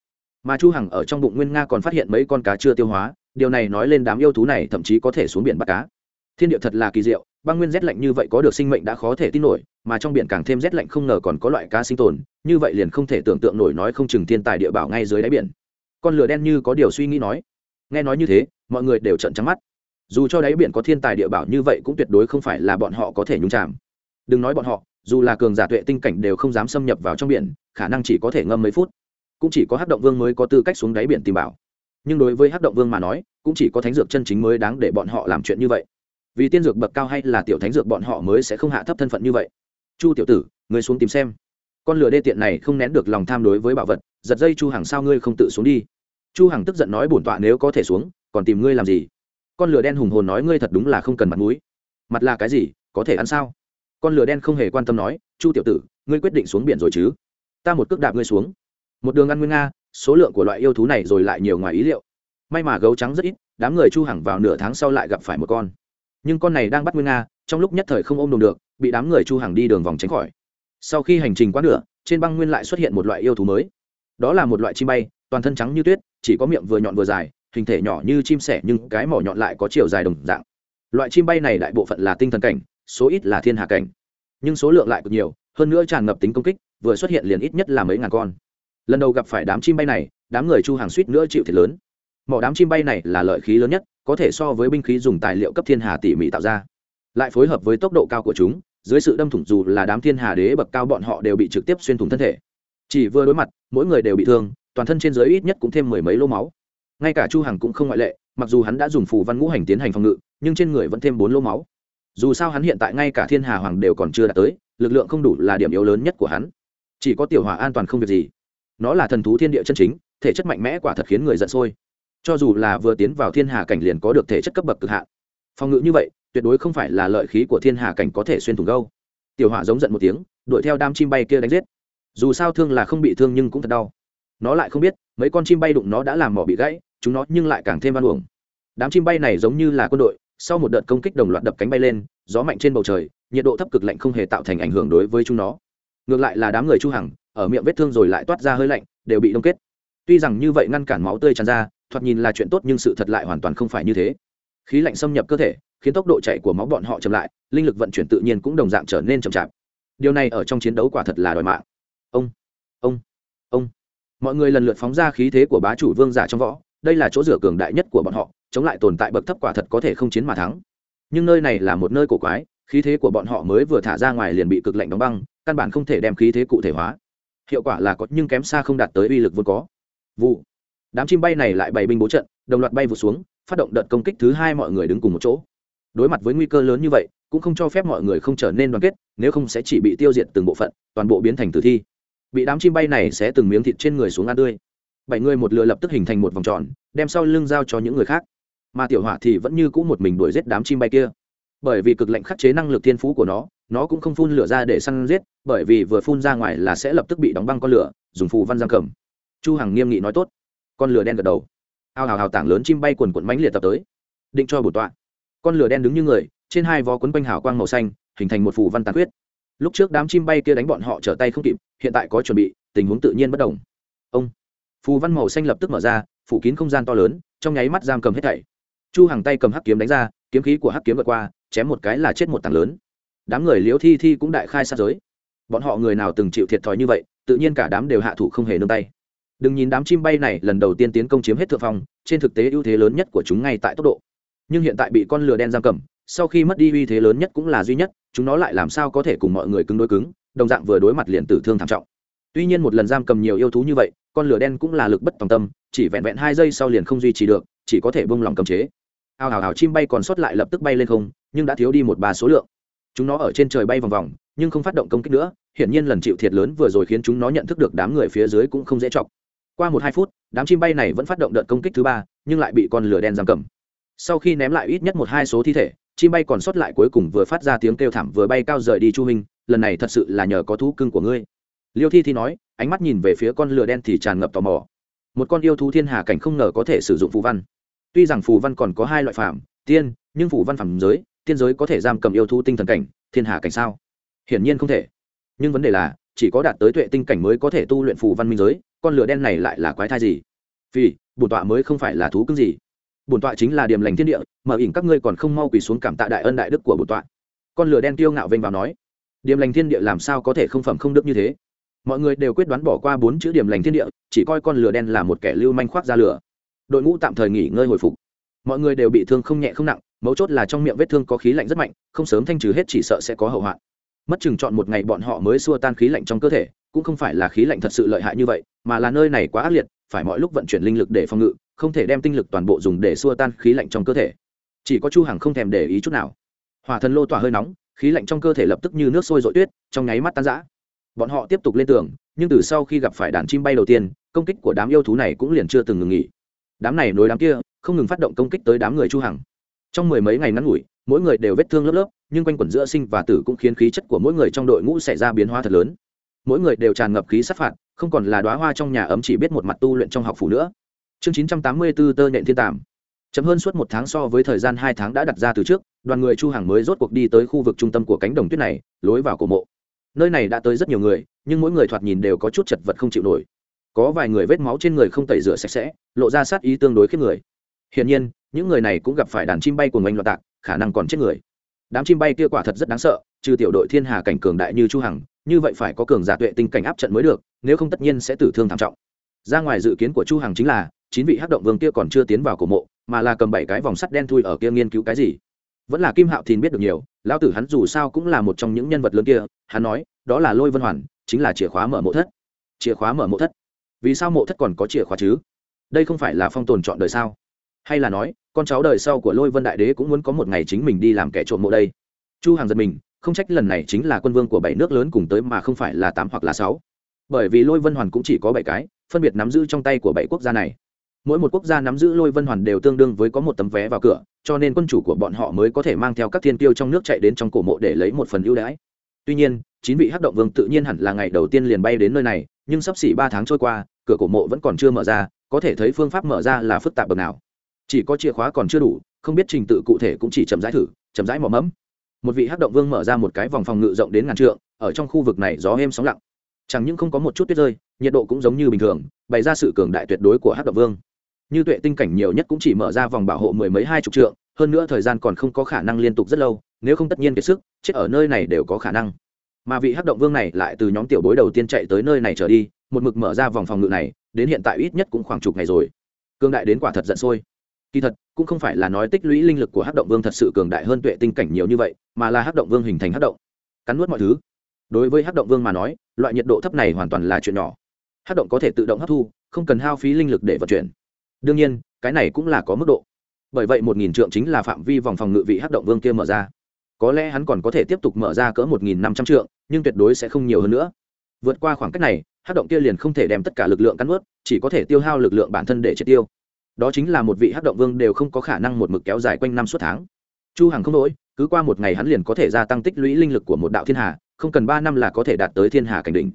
Mà chu hằng ở trong bụng nguyên nga còn phát hiện mấy con cá chưa tiêu hóa, điều này nói lên đám yêu thú này thậm chí có thể xuống biển bắt cá. Thiên địa thật là kỳ diệu băng nguyên rét lạnh như vậy có được sinh mệnh đã khó thể tin nổi, mà trong biển càng thêm rét lạnh không ngờ còn có loại cá sinh tồn, như vậy liền không thể tưởng tượng nổi nói không chừng thiên tài địa bảo ngay dưới đáy biển. Con lửa đen như có điều suy nghĩ nói. Nghe nói như thế, mọi người đều trợn trắng mắt. Dù cho đáy biển có thiên tài địa bảo như vậy cũng tuyệt đối không phải là bọn họ có thể nhúng chạm đừng nói bọn họ, dù là cường giả tuệ tinh cảnh đều không dám xâm nhập vào trong biển, khả năng chỉ có thể ngâm mấy phút. Cũng chỉ có hát động vương mới có tư cách xuống đáy biển tìm bảo. Nhưng đối với hát động vương mà nói, cũng chỉ có thánh dược chân chính mới đáng để bọn họ làm chuyện như vậy vì tiên dược bậc cao hay là tiểu thánh dược bọn họ mới sẽ không hạ thấp thân phận như vậy. Chu tiểu tử người xuống tìm xem. Con lửa đê tiện này không nén được lòng tham đối với bảo vật, giật dây chu hằng sao ngươi không tự xuống đi? Chu hằng tức giận nói bổn tọa nếu có thể xuống, còn tìm ngươi làm gì? Con lửa đen hùng hồn nói ngươi thật đúng là không cần mặt mũi. Mặt là cái gì, có thể ăn sao? Con lửa đen không hề quan tâm nói, chu tiểu tử, ngươi quyết định xuống biển rồi chứ? Ta một cước đạp ngươi xuống. Một đường ăn nguyên nga, số lượng của loại yêu thú này rồi lại nhiều ngoài ý liệu. May mà gấu trắng rất ít, đám người chu hằng vào nửa tháng sau lại gặp phải một con nhưng con này đang bắt nguyên nga, trong lúc nhất thời không ôm đồn được, bị đám người chu Hàng đi đường vòng tránh khỏi. Sau khi hành trình quá nửa, trên băng nguyên lại xuất hiện một loại yêu thú mới. Đó là một loại chim bay, toàn thân trắng như tuyết, chỉ có miệng vừa nhọn vừa dài, hình thể nhỏ như chim sẻ nhưng cái mỏ nhọn lại có chiều dài đồng dạng. Loại chim bay này đại bộ phận là tinh thần cảnh, số ít là thiên hạ cảnh. Nhưng số lượng lại cực nhiều, hơn nữa tràn ngập tính công kích, vừa xuất hiện liền ít nhất là mấy ngàn con. Lần đầu gặp phải đám chim bay này, đám người chu hàng suýt nữa chịu thiệt lớn. Mỏ đám chim bay này là lợi khí lớn nhất có thể so với binh khí dùng tài liệu cấp thiên hà tỉ mỉ tạo ra. Lại phối hợp với tốc độ cao của chúng, dưới sự đâm thủng dù là đám thiên hà đế bậc cao bọn họ đều bị trực tiếp xuyên thủng thân thể. Chỉ vừa đối mặt, mỗi người đều bị thương, toàn thân trên giới ít nhất cũng thêm mười mấy lô máu. Ngay cả chu hằng cũng không ngoại lệ, mặc dù hắn đã dùng phù văn ngũ hành tiến hành phòng ngự, nhưng trên người vẫn thêm bốn lô máu. Dù sao hắn hiện tại ngay cả thiên hà hoàng đều còn chưa đạt tới, lực lượng không đủ là điểm yếu lớn nhất của hắn. Chỉ có tiểu hỏa an toàn không việc gì. Nó là thần thú thiên địa chân chính, thể chất mạnh mẽ quả thật khiến người giận sôi cho dù là vừa tiến vào thiên hà cảnh liền có được thể chất cấp bậc cực hạn. Phòng ngự như vậy, tuyệt đối không phải là lợi khí của thiên hà cảnh có thể xuyên thủng gâu tiểu hỏa giống giận một tiếng, đuổi theo đám chim bay kia đánh giết. Dù sao thương là không bị thương nhưng cũng thật đau. Nó lại không biết, mấy con chim bay đụng nó đã làm mỏ bị gãy, chúng nó nhưng lại càng thêm văn uổng. Đám chim bay này giống như là quân đội, sau một đợt công kích đồng loạt đập cánh bay lên, gió mạnh trên bầu trời, nhiệt độ thấp cực lạnh không hề tạo thành ảnh hưởng đối với chúng nó. Ngược lại là đám người chu hằng, ở miệng vết thương rồi lại toát ra hơi lạnh, đều bị đông kết. Tuy rằng như vậy ngăn cản máu tươi tràn ra thoạt nhìn là chuyện tốt nhưng sự thật lại hoàn toàn không phải như thế. Khí lạnh xâm nhập cơ thể, khiến tốc độ chạy của máu bọn họ chậm lại, linh lực vận chuyển tự nhiên cũng đồng dạng trở nên chậm chạp. Điều này ở trong chiến đấu quả thật là đòi mạng. Ông ông ông. Mọi người lần lượt phóng ra khí thế của bá chủ vương giả trong võ, đây là chỗ rửa cường đại nhất của bọn họ, chống lại tồn tại bậc thấp quả thật có thể không chiến mà thắng. Nhưng nơi này là một nơi cổ quái, khí thế của bọn họ mới vừa thả ra ngoài liền bị cực lạnh đóng băng, căn bản không thể đem khí thế cụ thể hóa. Hiệu quả là có nhưng kém xa không đạt tới uy lực vốn có. Vụ đám chim bay này lại bày binh bố trận, đồng loạt bay vụt xuống, phát động đợt công kích thứ hai mọi người đứng cùng một chỗ. Đối mặt với nguy cơ lớn như vậy, cũng không cho phép mọi người không trở nên đoàn kết, nếu không sẽ chỉ bị tiêu diệt từng bộ phận, toàn bộ biến thành tử thi. Bị đám chim bay này sẽ từng miếng thịt trên người xuống ăn tươi. Bảy người một lừa lập tức hình thành một vòng tròn, đem sau lưng giao cho những người khác. Mà tiểu hỏa thì vẫn như cũ một mình đuổi giết đám chim bay kia. Bởi vì cực lạnh khắc chế năng lực thiên phú của nó nó cũng không phun lửa ra để săn giết, bởi vì vừa phun ra ngoài là sẽ lập tức bị đóng băng con lửa, dùng phù văn giam cầm. Chu hằng nghiêm nghị nói tốt con lửa đen gật đầu. Ao hào hào tảng lớn chim bay quần quận mánh liệt tập tới. Định cho bổn tọa. Con lửa đen đứng như người, trên hai vó quấn quanh hào quang màu xanh, hình thành một phủ văn tàn huyết lúc trước đám chim bay kia đánh bọn họ trở tay không kịp, hiện tại có chuẩn bị, tình huống tự nhiên bất đồng. Ông. Phù văn màu xanh lập tức mở ra, phủ kín không gian to lớn, trong nháy mắt giam cầm hết thảy. Chu hàng tay cầm hắc kiếm đánh ra, kiếm khí của hắc kiếm vượt qua, chém một cái là chết một tảng lớn. Đám người liễu thi thi cũng đại khai sát giới. Bọn họ người nào từng chịu thiệt thòi như vậy, tự nhiên cả đám đều hạ thủ không hề nương tay đừng nhìn đám chim bay này lần đầu tiên tiến công chiếm hết thượng phong, trên thực tế ưu thế lớn nhất của chúng ngay tại tốc độ. Nhưng hiện tại bị con lừa đen giam cầm, sau khi mất đi uy thế lớn nhất cũng là duy nhất, chúng nó lại làm sao có thể cùng mọi người cứng đối cứng, đồng dạng vừa đối mặt liền tử thương thảm trọng. Tuy nhiên một lần giam cầm nhiều yêu thú như vậy, con lửa đen cũng là lực bất tòng tâm, chỉ vẹn vẹn hai giây sau liền không duy trì được, chỉ có thể bông lòng cầm chế. Ao hào hào, chim bay còn sót lại lập tức bay lên không, nhưng đã thiếu đi một ba số lượng. Chúng nó ở trên trời bay vòng vòng, nhưng không phát động công kích nữa, hiển nhiên lần chịu thiệt lớn vừa rồi khiến chúng nó nhận thức được đám người phía dưới cũng không dễ chọc qua một hai phút, đám chim bay này vẫn phát động đợt công kích thứ ba, nhưng lại bị con lửa đen giam cầm. Sau khi ném lại ít nhất một hai số thi thể, chim bay còn sót lại cuối cùng vừa phát ra tiếng kêu thảm vừa bay cao rời đi chu hình lần này thật sự là nhờ có thú cưng của ngươi. Liêu thi thi nói, ánh mắt nhìn về phía con lửa đen thì tràn ngập tò mò. Một con yêu thú thiên hà cảnh không ngờ có thể sử dụng phù văn. Tuy rằng phù văn còn có hai loại phạm tiên, nhưng phù văn phẩm giới, tiên giới có thể giam cầm yêu thú tinh thần cảnh, thiên hà cảnh sao? Hiển nhiên không thể. Nhưng vấn đề là chỉ có đạt tới tuệ tinh cảnh mới có thể tu luyện phù văn minh giới, con lửa đen này lại là quái thai gì? Vì bổn tọa mới không phải là thú cưng gì. Bổn tọa chính là điểm lành thiên địa mở ỉn các ngươi còn không mau quỳ xuống cảm tạ đại ân đại đức của bổn tọa. Con lửa đen tiêu ngạo vênh vào nói điểm lành thiên địa làm sao có thể không phẩm không đức như thế? Mọi người đều quyết đoán bỏ qua bốn chữ điểm lành thiên địa, chỉ coi con lửa đen là một kẻ lưu manh khoác ra lửa. Đội ngũ tạm thời nghỉ ngơi hồi phục. Mọi người đều bị thương không nhẹ không nặng, mấu chốt là trong miệng vết thương có khí lạnh rất mạnh, không sớm thanh trừ hết chỉ sợ sẽ có hậu hoạn mất chừng chọn một ngày bọn họ mới xua tan khí lạnh trong cơ thể, cũng không phải là khí lạnh thật sự lợi hại như vậy, mà là nơi này quá ác liệt, phải mọi lúc vận chuyển linh lực để phòng ngự, không thể đem tinh lực toàn bộ dùng để xua tan khí lạnh trong cơ thể. Chỉ có chu hằng không thèm để ý chút nào. Hỏa thần lô tỏa hơi nóng, khí lạnh trong cơ thể lập tức như nước sôi rội tuyết, trong nháy mắt tan rã. Bọn họ tiếp tục lên tường, nhưng từ sau khi gặp phải đàn chim bay đầu tiên, công kích của đám yêu thú này cũng liền chưa từng ngừng nghỉ. Đám này nối đám kia, không ngừng phát động công kích tới đám người chu hằng. Trong mười mấy ngày ngắn ngủi mỗi người đều vết thương lớp lớp, nhưng quanh quẩn giữa sinh và tử cũng khiến khí chất của mỗi người trong đội ngũ xảy ra biến hóa thật lớn. Mỗi người đều tràn ngập khí sát phạt, không còn là đóa hoa trong nhà ấm chỉ biết một mặt tu luyện trong học phủ nữa. Chương 984 tơ nhện thiên tàm chậm hơn suốt một tháng so với thời gian hai tháng đã đặt ra từ trước, đoàn người chu hàng mới rốt cuộc đi tới khu vực trung tâm của cánh đồng tuyết này, lối vào cổ mộ. Nơi này đã tới rất nhiều người, nhưng mỗi người thoạt nhìn đều có chút chật vật không chịu nổi. Có vài người vết máu trên người không tẩy rửa sạch sẽ, lộ ra sát ý tương đối khiếp người. Hiển nhiên, những người này cũng gặp phải đàn chim bay của ngành loạt tạc khả năng còn chết người. Đám chim bay kia quả thật rất đáng sợ, trừ tiểu đội thiên hà cảnh cường đại như chu hằng, như vậy phải có cường giả tuệ tinh cảnh áp trận mới được, nếu không tất nhiên sẽ tử thương thảm trọng. Ra ngoài dự kiến của chu hằng chính là, chín vị hắc động vương kia còn chưa tiến vào cổ mộ, mà là cầm bảy cái vòng sắt đen thui ở kia nghiên cứu cái gì. Vẫn là kim hạo thìn biết được nhiều, lão tử hắn dù sao cũng là một trong những nhân vật lớn kia, hắn nói, đó là lôi vân hoàn, chính là chìa khóa mở mộ thất. Chìa khóa mở mộ thất. Vì sao mộ thất còn có chìa khóa chứ? Đây không phải là phong tồn chọn đời sao? Hay là nói, con cháu đời sau của lôi vân đại đế cũng muốn có một ngày chính mình đi làm kẻ trộm mộ đây. Chu hàng giật mình, không trách lần này chính là quân vương của bảy nước lớn cùng tới mà không phải là tám hoặc là sáu. Bởi vì lôi vân hoàn cũng chỉ có bảy cái, phân biệt nắm giữ trong tay của bảy quốc gia này. Mỗi một quốc gia nắm giữ lôi vân hoàn đều tương đương với có một tấm vé vào cửa, cho nên quân chủ của bọn họ mới có thể mang theo các thiên tiêu trong nước chạy đến trong cổ mộ để lấy một phần ưu đãi. Tuy nhiên, chín vị hắc động vương tự nhiên hẳn là ngày đầu tiên liền bay đến nơi này, nhưng sắp xỉ ba tháng trôi qua, cửa cổ mộ vẫn còn chưa mở ra, có thể thấy phương pháp mở ra là phức tạp bậc nào chỉ có chìa khóa còn chưa đủ, không biết trình tự cụ thể cũng chỉ chậm rãi thử, chậm rãi mò mẫm. Một vị hắc động vương mở ra một cái vòng phòng ngự rộng đến ngàn trượng, ở trong khu vực này gió êm sóng lặng. Chẳng những không có một chút tuyết rơi, nhiệt độ cũng giống như bình thường, bày ra sự cường đại tuyệt đối của hắc động vương. Như tuệ tinh cảnh nhiều nhất cũng chỉ mở ra vòng bảo hộ mười mấy hai chục trượng, hơn nữa thời gian còn không có khả năng liên tục rất lâu, nếu không tất nhiên kiệt sức, chết ở nơi này đều có khả năng. Mà vị hắc động vương này lại từ nhóm tiểu bối đầu tiên chạy tới nơi này trở đi, một mực mở ra vòng phòng ngự này, đến hiện tại ít nhất cũng khoảng chục ngày rồi. Cương đại đến quả thật giận sôi kỳ thật cũng không phải là nói tích lũy linh lực của hắc động vương thật sự cường đại hơn tuệ tinh cảnh nhiều như vậy mà là hắc động vương hình thành hắc động. Cắn nuốt mọi thứ. Đối với hắc động vương mà nói loại nhiệt độ thấp này hoàn toàn là chuyện nhỏ. Hắc động có thể tự động hấp thu không cần hao phí linh lực để vận chuyển. Đương nhiên cái này cũng là có mức độ. Bởi vậy một nghìn trượng chính là phạm vi vòng phòng ngự vị hắc động vương kia mở ra. Có lẽ hắn còn có thể tiếp tục mở ra cỡ một nghìn năm trăm trượng nhưng tuyệt đối sẽ không nhiều hơn nữa. Vượt qua khoảng cách này hắc động kia liền không thể đem tất cả lực lượng cắn nuốt, chỉ có thể tiêu hao lực lượng bản thân để triệt tiêu đó chính là một vị hắc động vương đều không có khả năng một mực kéo dài quanh năm suốt tháng. Chu hằng không đổi cứ qua một ngày hắn liền có thể gia tăng tích lũy linh lực của một đạo thiên hà, không cần ba năm là có thể đạt tới thiên hà cảnh đỉnh.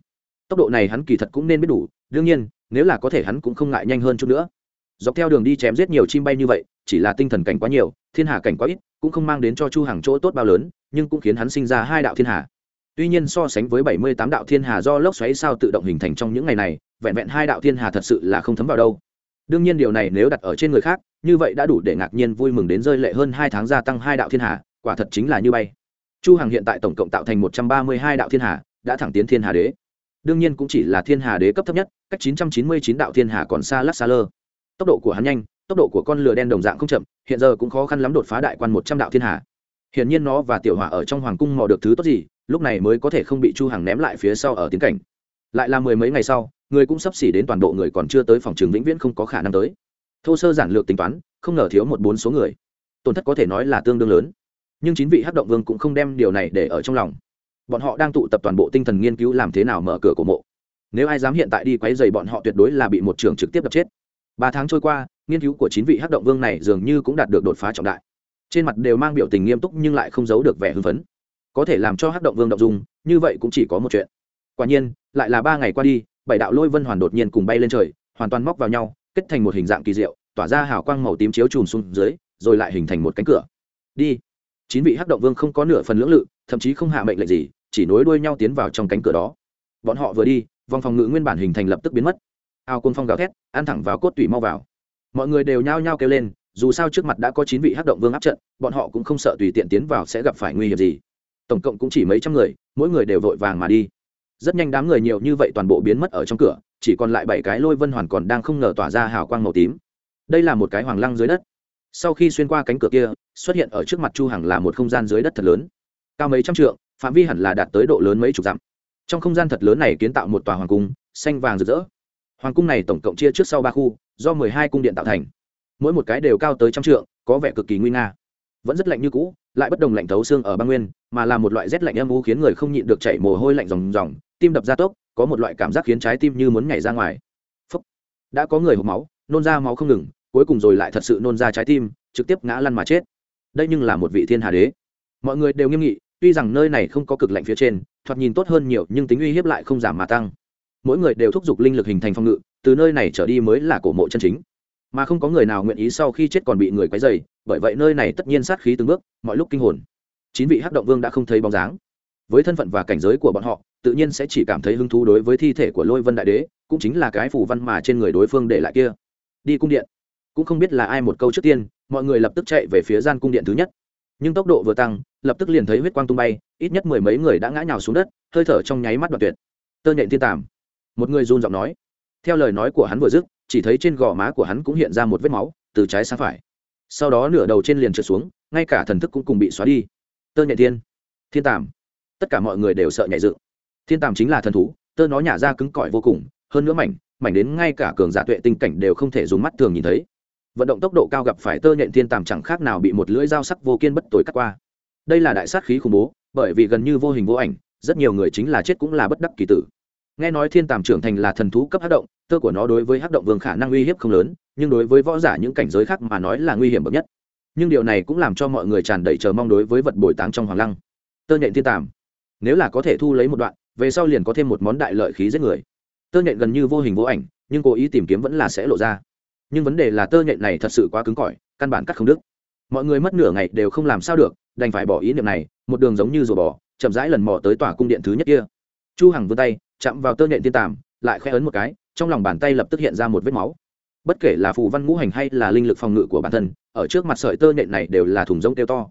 Tốc độ này hắn kỳ thật cũng nên biết đủ, đương nhiên, nếu là có thể hắn cũng không ngại nhanh hơn chút nữa. Dọc theo đường đi chém giết nhiều chim bay như vậy, chỉ là tinh thần cảnh quá nhiều, thiên hà cảnh quá ít, cũng không mang đến cho chu hàng chỗ tốt bao lớn, nhưng cũng khiến hắn sinh ra hai đạo thiên hà. Tuy nhiên so sánh với bảy mươi tám đạo thiên hà do lốc xoáy sao tự động hình thành trong những ngày này, vẹn vẹn hai đạo thiên hà thật sự là không thấm vào đâu đương nhiên điều này nếu đặt ở trên người khác, như vậy đã đủ để ngạc nhiên vui mừng đến rơi lệ hơn hai tháng gia tăng hai đạo thiên hà, quả thật chính là như bay. Chu hàng hiện tại tổng cộng tạo thành một trăm ba mươi hai đạo thiên hà, đã thẳng tiến thiên hà đế. Đương nhiên cũng chỉ là thiên hà đế cấp thấp nhất, cách chín trăm chín mươi chín đạo thiên hà còn xa lắc xa lơ. Tốc độ của hắn nhanh, tốc độ của con lửa đen đồng dạng không chậm, hiện giờ cũng khó khăn lắm đột phá đại quan một trăm đạo thiên hà. Hiển nhiên nó và tiểu hỏa ở trong hoàng cung mò được thứ tốt gì, lúc này mới có thể không bị chu hàng ném lại phía sau ở tiến cảnh. Lại là mười mấy ngày sau người cũng sắp xỉ đến toàn bộ người còn chưa tới phòng trường vĩnh viễn không có khả năng tới. Thô sơ giản lược tính toán, không ngờ thiếu một bốn số người. Tổn thất có thể nói là tương đương lớn. Nhưng chín vị hắc động vương cũng không đem điều này để ở trong lòng. Bọn họ đang tụ tập toàn bộ tinh thần nghiên cứu làm thế nào mở cửa của mộ. Nếu ai dám hiện tại đi quấy dày bọn họ tuyệt đối là bị một trường trực tiếp đập chết. Ba tháng trôi qua, nghiên cứu của chín vị hắc động vương này dường như cũng đạt được đột phá trọng đại. Trên mặt đều mang biểu tình nghiêm túc nhưng lại không giấu được vẻ hưng phấn. Có thể làm cho hắc động vương động dung, như vậy cũng chỉ có một chuyện. Quả nhiên, lại là ba ngày qua đi bảy đạo lôi vân hoàn đột nhiên cùng bay lên trời, hoàn toàn móc vào nhau, kết thành một hình dạng kỳ diệu, tỏa ra hào quang màu tím chiếu chùm xuống dưới, rồi lại hình thành một cánh cửa. Đi. Chín vị hắc động vương không có nửa phần lưỡng lự, thậm chí không hạ mệnh lệnh gì, chỉ nối đuôi nhau tiến vào trong cánh cửa đó. Bọn họ vừa đi, vòng phòng ngự nguyên bản hình thành lập tức biến mất. Ao côn phong gào thét, ăn thẳng vào cốt tủy mau vào. Mọi người đều nhao nhao kêu lên, dù sao trước mặt đã có chín vị hắc động vương áp trận, bọn họ cũng không sợ tùy tiện tiến vào sẽ gặp phải nguy hiểm gì. Tổng cộng cũng chỉ mấy trăm người, mỗi người đều vội vàng mà đi rất nhanh đám người nhiều như vậy toàn bộ biến mất ở trong cửa, chỉ còn lại bảy cái lôi vân hoàn còn đang không ngờ tỏa ra hào quang màu tím. Đây là một cái hoàng lăng dưới đất. Sau khi xuyên qua cánh cửa kia, xuất hiện ở trước mặt chu hằng là một không gian dưới đất thật lớn. Cao mấy trăm trượng, phạm vi hẳn là đạt tới độ lớn mấy chục dặm. Trong không gian thật lớn này kiến tạo một tòa hoàng cung, xanh vàng rực rỡ. Hoàng cung này tổng cộng chia trước sau ba khu, do mười hai cung điện tạo thành. Mỗi một cái đều cao tới trăm trượng, có vẻ cực kỳ nguy nga. Vẫn rất lạnh như cũ, lại bất đồng lạnh thấu xương ở băng nguyên, mà là một loại rét lạnh âm u khiến người không nhịn được chảy mồ hôi lạnh ròng ròng tim đập ra tốc, có một loại cảm giác khiến trái tim như muốn nhảy ra ngoài. Phúc. đã có người hộp máu, nôn ra máu không ngừng, cuối cùng rồi lại thật sự nôn ra trái tim, trực tiếp ngã lăn mà chết. Đây nhưng là một vị thiên hà đế. Mọi người đều nghiêm nghị, tuy rằng nơi này không có cực lạnh phía trên, thoạt nhìn tốt hơn nhiều, nhưng tính uy hiếp lại không giảm mà tăng. Mỗi người đều thúc giục linh lực hình thành phòng ngự, từ nơi này trở đi mới là cổ mộ chân chính. Mà không có người nào nguyện ý sau khi chết còn bị người quấy dày bởi vậy nơi này tất nhiên sát khí từng bước, mọi lúc kinh hồn. Chín vị hắc động vương đã không thấy bóng dáng. Với thân phận và cảnh giới của bọn họ tự nhiên sẽ chỉ cảm thấy hứng thú đối với thi thể của lôi vân đại đế, cũng chính là cái phủ văn mà trên người đối phương để lại kia. Đi cung điện. Cũng không biết là ai một câu trước tiên, mọi người lập tức chạy về phía gian cung điện thứ nhất. Nhưng tốc độ vừa tăng, lập tức liền thấy huyết quang tung bay, ít nhất mười mấy người đã ngã nhào xuống đất, hơi thở trong nháy mắt đoạn tuyệt. Tơ nhện thiên tàm. Một người run giọng nói. Theo lời nói của hắn vừa dứt, chỉ thấy trên gò má của hắn cũng hiện ra một vết máu, từ trái sang phải. Sau đó nửa đầu trên liền trượt xuống, ngay cả thần thức cũng cùng bị xóa đi. Tơ nhện thiên. Thiên tàm. Tất cả mọi người đều sợ nhảy dựng thiên tàm chính là thần thú, tơ nó nhả ra cứng cỏi vô cùng, hơn nữa mảnh mảnh đến ngay cả cường giả tuệ tinh cảnh đều không thể dùng mắt thường nhìn thấy. Vận động tốc độ cao gặp phải tơ nhện thiên tàm chẳng khác nào bị một lưỡi dao sắc vô kiên bất tối cắt qua. Đây là đại sát khí khủng bố, bởi vì gần như vô hình vô ảnh, rất nhiều người chính là chết cũng là bất đắc kỳ tử. Nghe nói thiên tàm trưởng thành là thần thú cấp hát động, tơ của nó đối với hát động vương khả năng uy hiếp không lớn, nhưng đối với võ giả những cảnh giới khác mà nói là nguy hiểm bậc nhất. Nhưng điều này cũng làm cho mọi người tràn đầy chờ mong đối với vật bồi táng trong hoàng lăng. Tơ nhện thiên tàm nếu là có thể thu lấy một đoạn về sau liền có thêm một món đại lợi khí giết người. Tơ nhện gần như vô hình vô ảnh, nhưng cố ý tìm kiếm vẫn là sẽ lộ ra. Nhưng vấn đề là tơ nhện này thật sự quá cứng cỏi, căn bản cắt không đứt. Mọi người mất nửa ngày đều không làm sao được, đành phải bỏ ý niệm này, một đường giống như rùa bò, chậm rãi lần mò tới tòa cung điện thứ nhất kia. Chu hằng vươn tay, chạm vào tơ nhện tiên tàm lại khẽ ấn một cái, trong lòng bàn tay lập tức hiện ra một vết máu. Bất kể là phù văn ngũ hành hay là linh lực phòng ngự của bản thân, ở trước mặt sợi tơ nhện này đều là thùng rông tiêu to.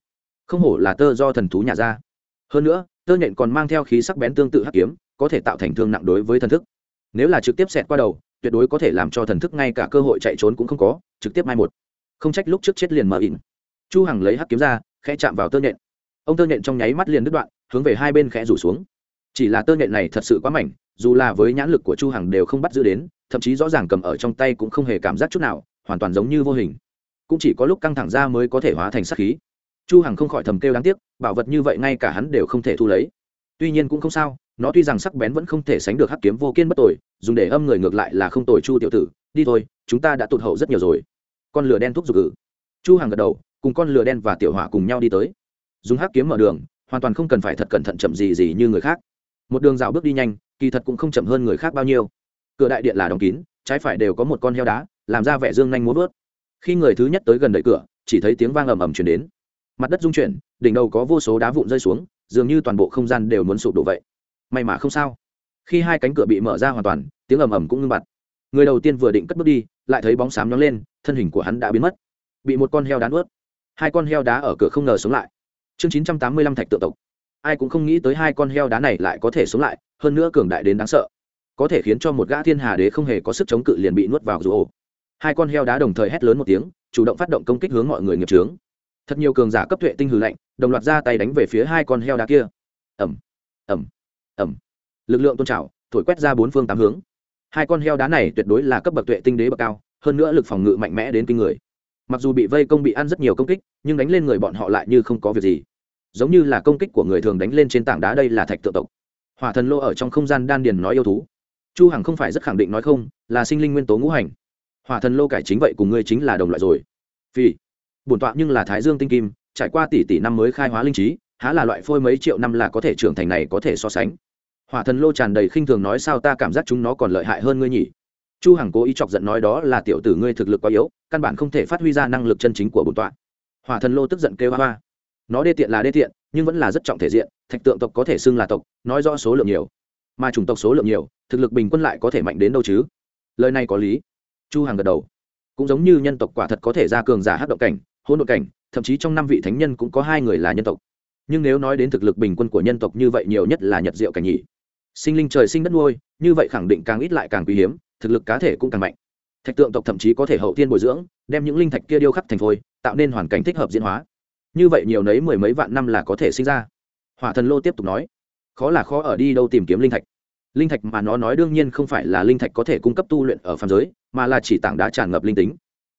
Không hổ là tơ do thần thú nhà ra. Hơn nữa tơ nhện còn mang theo khí sắc bén tương tự hắc kiếm, có thể tạo thành thương nặng đối với thần thức. Nếu là trực tiếp xẹt qua đầu, tuyệt đối có thể làm cho thần thức ngay cả cơ hội chạy trốn cũng không có, trực tiếp mai một. Không trách lúc trước chết liền mở ỉn. Chu hằng lấy hắc kiếm ra, khẽ chạm vào tơ nhện. Ông tơ nhện trong nháy mắt liền đứt đoạn, hướng về hai bên khẽ rủ xuống. Chỉ là tơ nhện này thật sự quá mảnh, dù là với nhãn lực của chu hằng đều không bắt giữ đến, thậm chí rõ ràng cầm ở trong tay cũng không hề cảm giác chút nào, hoàn toàn giống như vô hình. Cũng chỉ có lúc căng thẳng ra mới có thể hóa thành sát khí chu hằng không khỏi thầm kêu đáng tiếc, bảo vật như vậy ngay cả hắn đều không thể thu lấy. Tuy nhiên cũng không sao, nó tuy rằng sắc bén vẫn không thể sánh được hắc kiếm vô kiên bất tội, dùng để âm người ngược lại là không tội chu tiểu tử, đi thôi, chúng ta đã tụt hậu rất nhiều rồi. Con lửa đen thúc giục ử chu hằng gật đầu, cùng con lửa đen và tiểu hỏa cùng nhau đi tới. Dùng hắc kiếm mở đường, hoàn toàn không cần phải thật cẩn thận chậm gì gì như người khác. Một đường dạo bước đi nhanh, kỳ thật cũng không chậm hơn người khác bao nhiêu. Cửa đại điện là đóng kín, trái phải đều có một con heo đá, làm ra vẻ dương nhanh muốn vớt. Khi người thứ nhất tới gần đẩy cửa, chỉ thấy tiếng vang ầm ầm chuyển đến mặt đất rung chuyển, đỉnh đầu có vô số đá vụn rơi xuống, dường như toàn bộ không gian đều muốn sụp đổ vậy. May mà không sao. Khi hai cánh cửa bị mở ra hoàn toàn, tiếng ầm ầm cũng ngưng bặt. Người đầu tiên vừa định cất bước đi, lại thấy bóng xám nhóng lên, thân hình của hắn đã biến mất. Bị một con heo đá nuốt. Hai con heo đá ở cửa không ngờ sống lại. Chương chín trăm tám mươi lăm thạch tự tộc. Ai cũng không nghĩ tới hai con heo đá này lại có thể sống lại, hơn nữa cường đại đến đáng sợ. Có thể khiến cho một gã thiên hà đế không hề có sức chống cự liền bị nuốt vào dù ổ hai con heo đá đồng thời hét lớn một tiếng, chủ động phát động công kích hướng mọi người nghiệp trướng thật nhiều cường giả cấp tuệ tinh hư lạnh, đồng loạt ra tay đánh về phía hai con heo đá kia. Ẩm ẩm ẩm lực lượng tôn trào, thổi quét ra bốn phương tám hướng. Hai con heo đá này tuyệt đối là cấp bậc tuệ tinh đế bậc cao, hơn nữa lực phòng ngự mạnh mẽ đến kinh người. Mặc dù bị vây công bị ăn rất nhiều công kích, nhưng đánh lên người bọn họ lại như không có việc gì. Giống như là công kích của người thường đánh lên trên tảng đá đây là thạch tự tộc. Hỏa thần lô ở trong không gian đan điền nói yêu thú. Chu hằng không phải rất khẳng định nói không, là sinh linh nguyên tố ngũ hành. Hỏa thần lô cải chính vậy cùng ngươi chính là đồng loại rồi. Phi bổn tọa nhưng là thái dương tinh kim, trải qua tỷ tỷ năm mới khai hóa linh trí, há là loại phôi mấy triệu năm là có thể trưởng thành này có thể so sánh. Hỏa thần lô tràn đầy khinh thường nói sao ta cảm giác chúng nó còn lợi hại hơn ngươi nhỉ? Chu hằng cố ý chọc giận nói đó là tiểu tử ngươi thực lực quá yếu, căn bản không thể phát huy ra năng lực chân chính của bổn tọa. Hỏa thần lô tức giận kêu hoa hoa. Nó đê tiện là đê tiện, nhưng vẫn là rất trọng thể diện, thạch tượng tộc có thể xưng là tộc, nói rõ số lượng nhiều. Mà chủng tộc số lượng nhiều, thực lực bình quân lại có thể mạnh đến đâu chứ? Lời này có lý. Chu hằng gật đầu. Cũng giống như nhân tộc quả thật có thể ra cường giả hấp động cảnh hỗn độn cảnh, thậm chí trong năm vị thánh nhân cũng có hai người là nhân tộc. Nhưng nếu nói đến thực lực bình quân của nhân tộc như vậy nhiều nhất là nhật diệu cảnh nhị sinh linh trời sinh đất nuôi, như vậy khẳng định càng ít lại càng quý hiếm, thực lực cá thể cũng càng mạnh. Thạch tượng tộc thậm chí có thể hậu tiên bồi dưỡng, đem những linh thạch kia điêu khắc thành phôi, tạo nên hoàn cảnh thích hợp diễn hóa. Như vậy nhiều nấy mười mấy vạn năm là có thể sinh ra. Hỏa thần lô tiếp tục nói, khó là khó ở đi đâu tìm kiếm linh thạch. Linh thạch mà nó nói đương nhiên không phải là linh thạch có thể cung cấp tu luyện ở phàm giới, mà là chỉ tảng đá tràn ngập linh tính.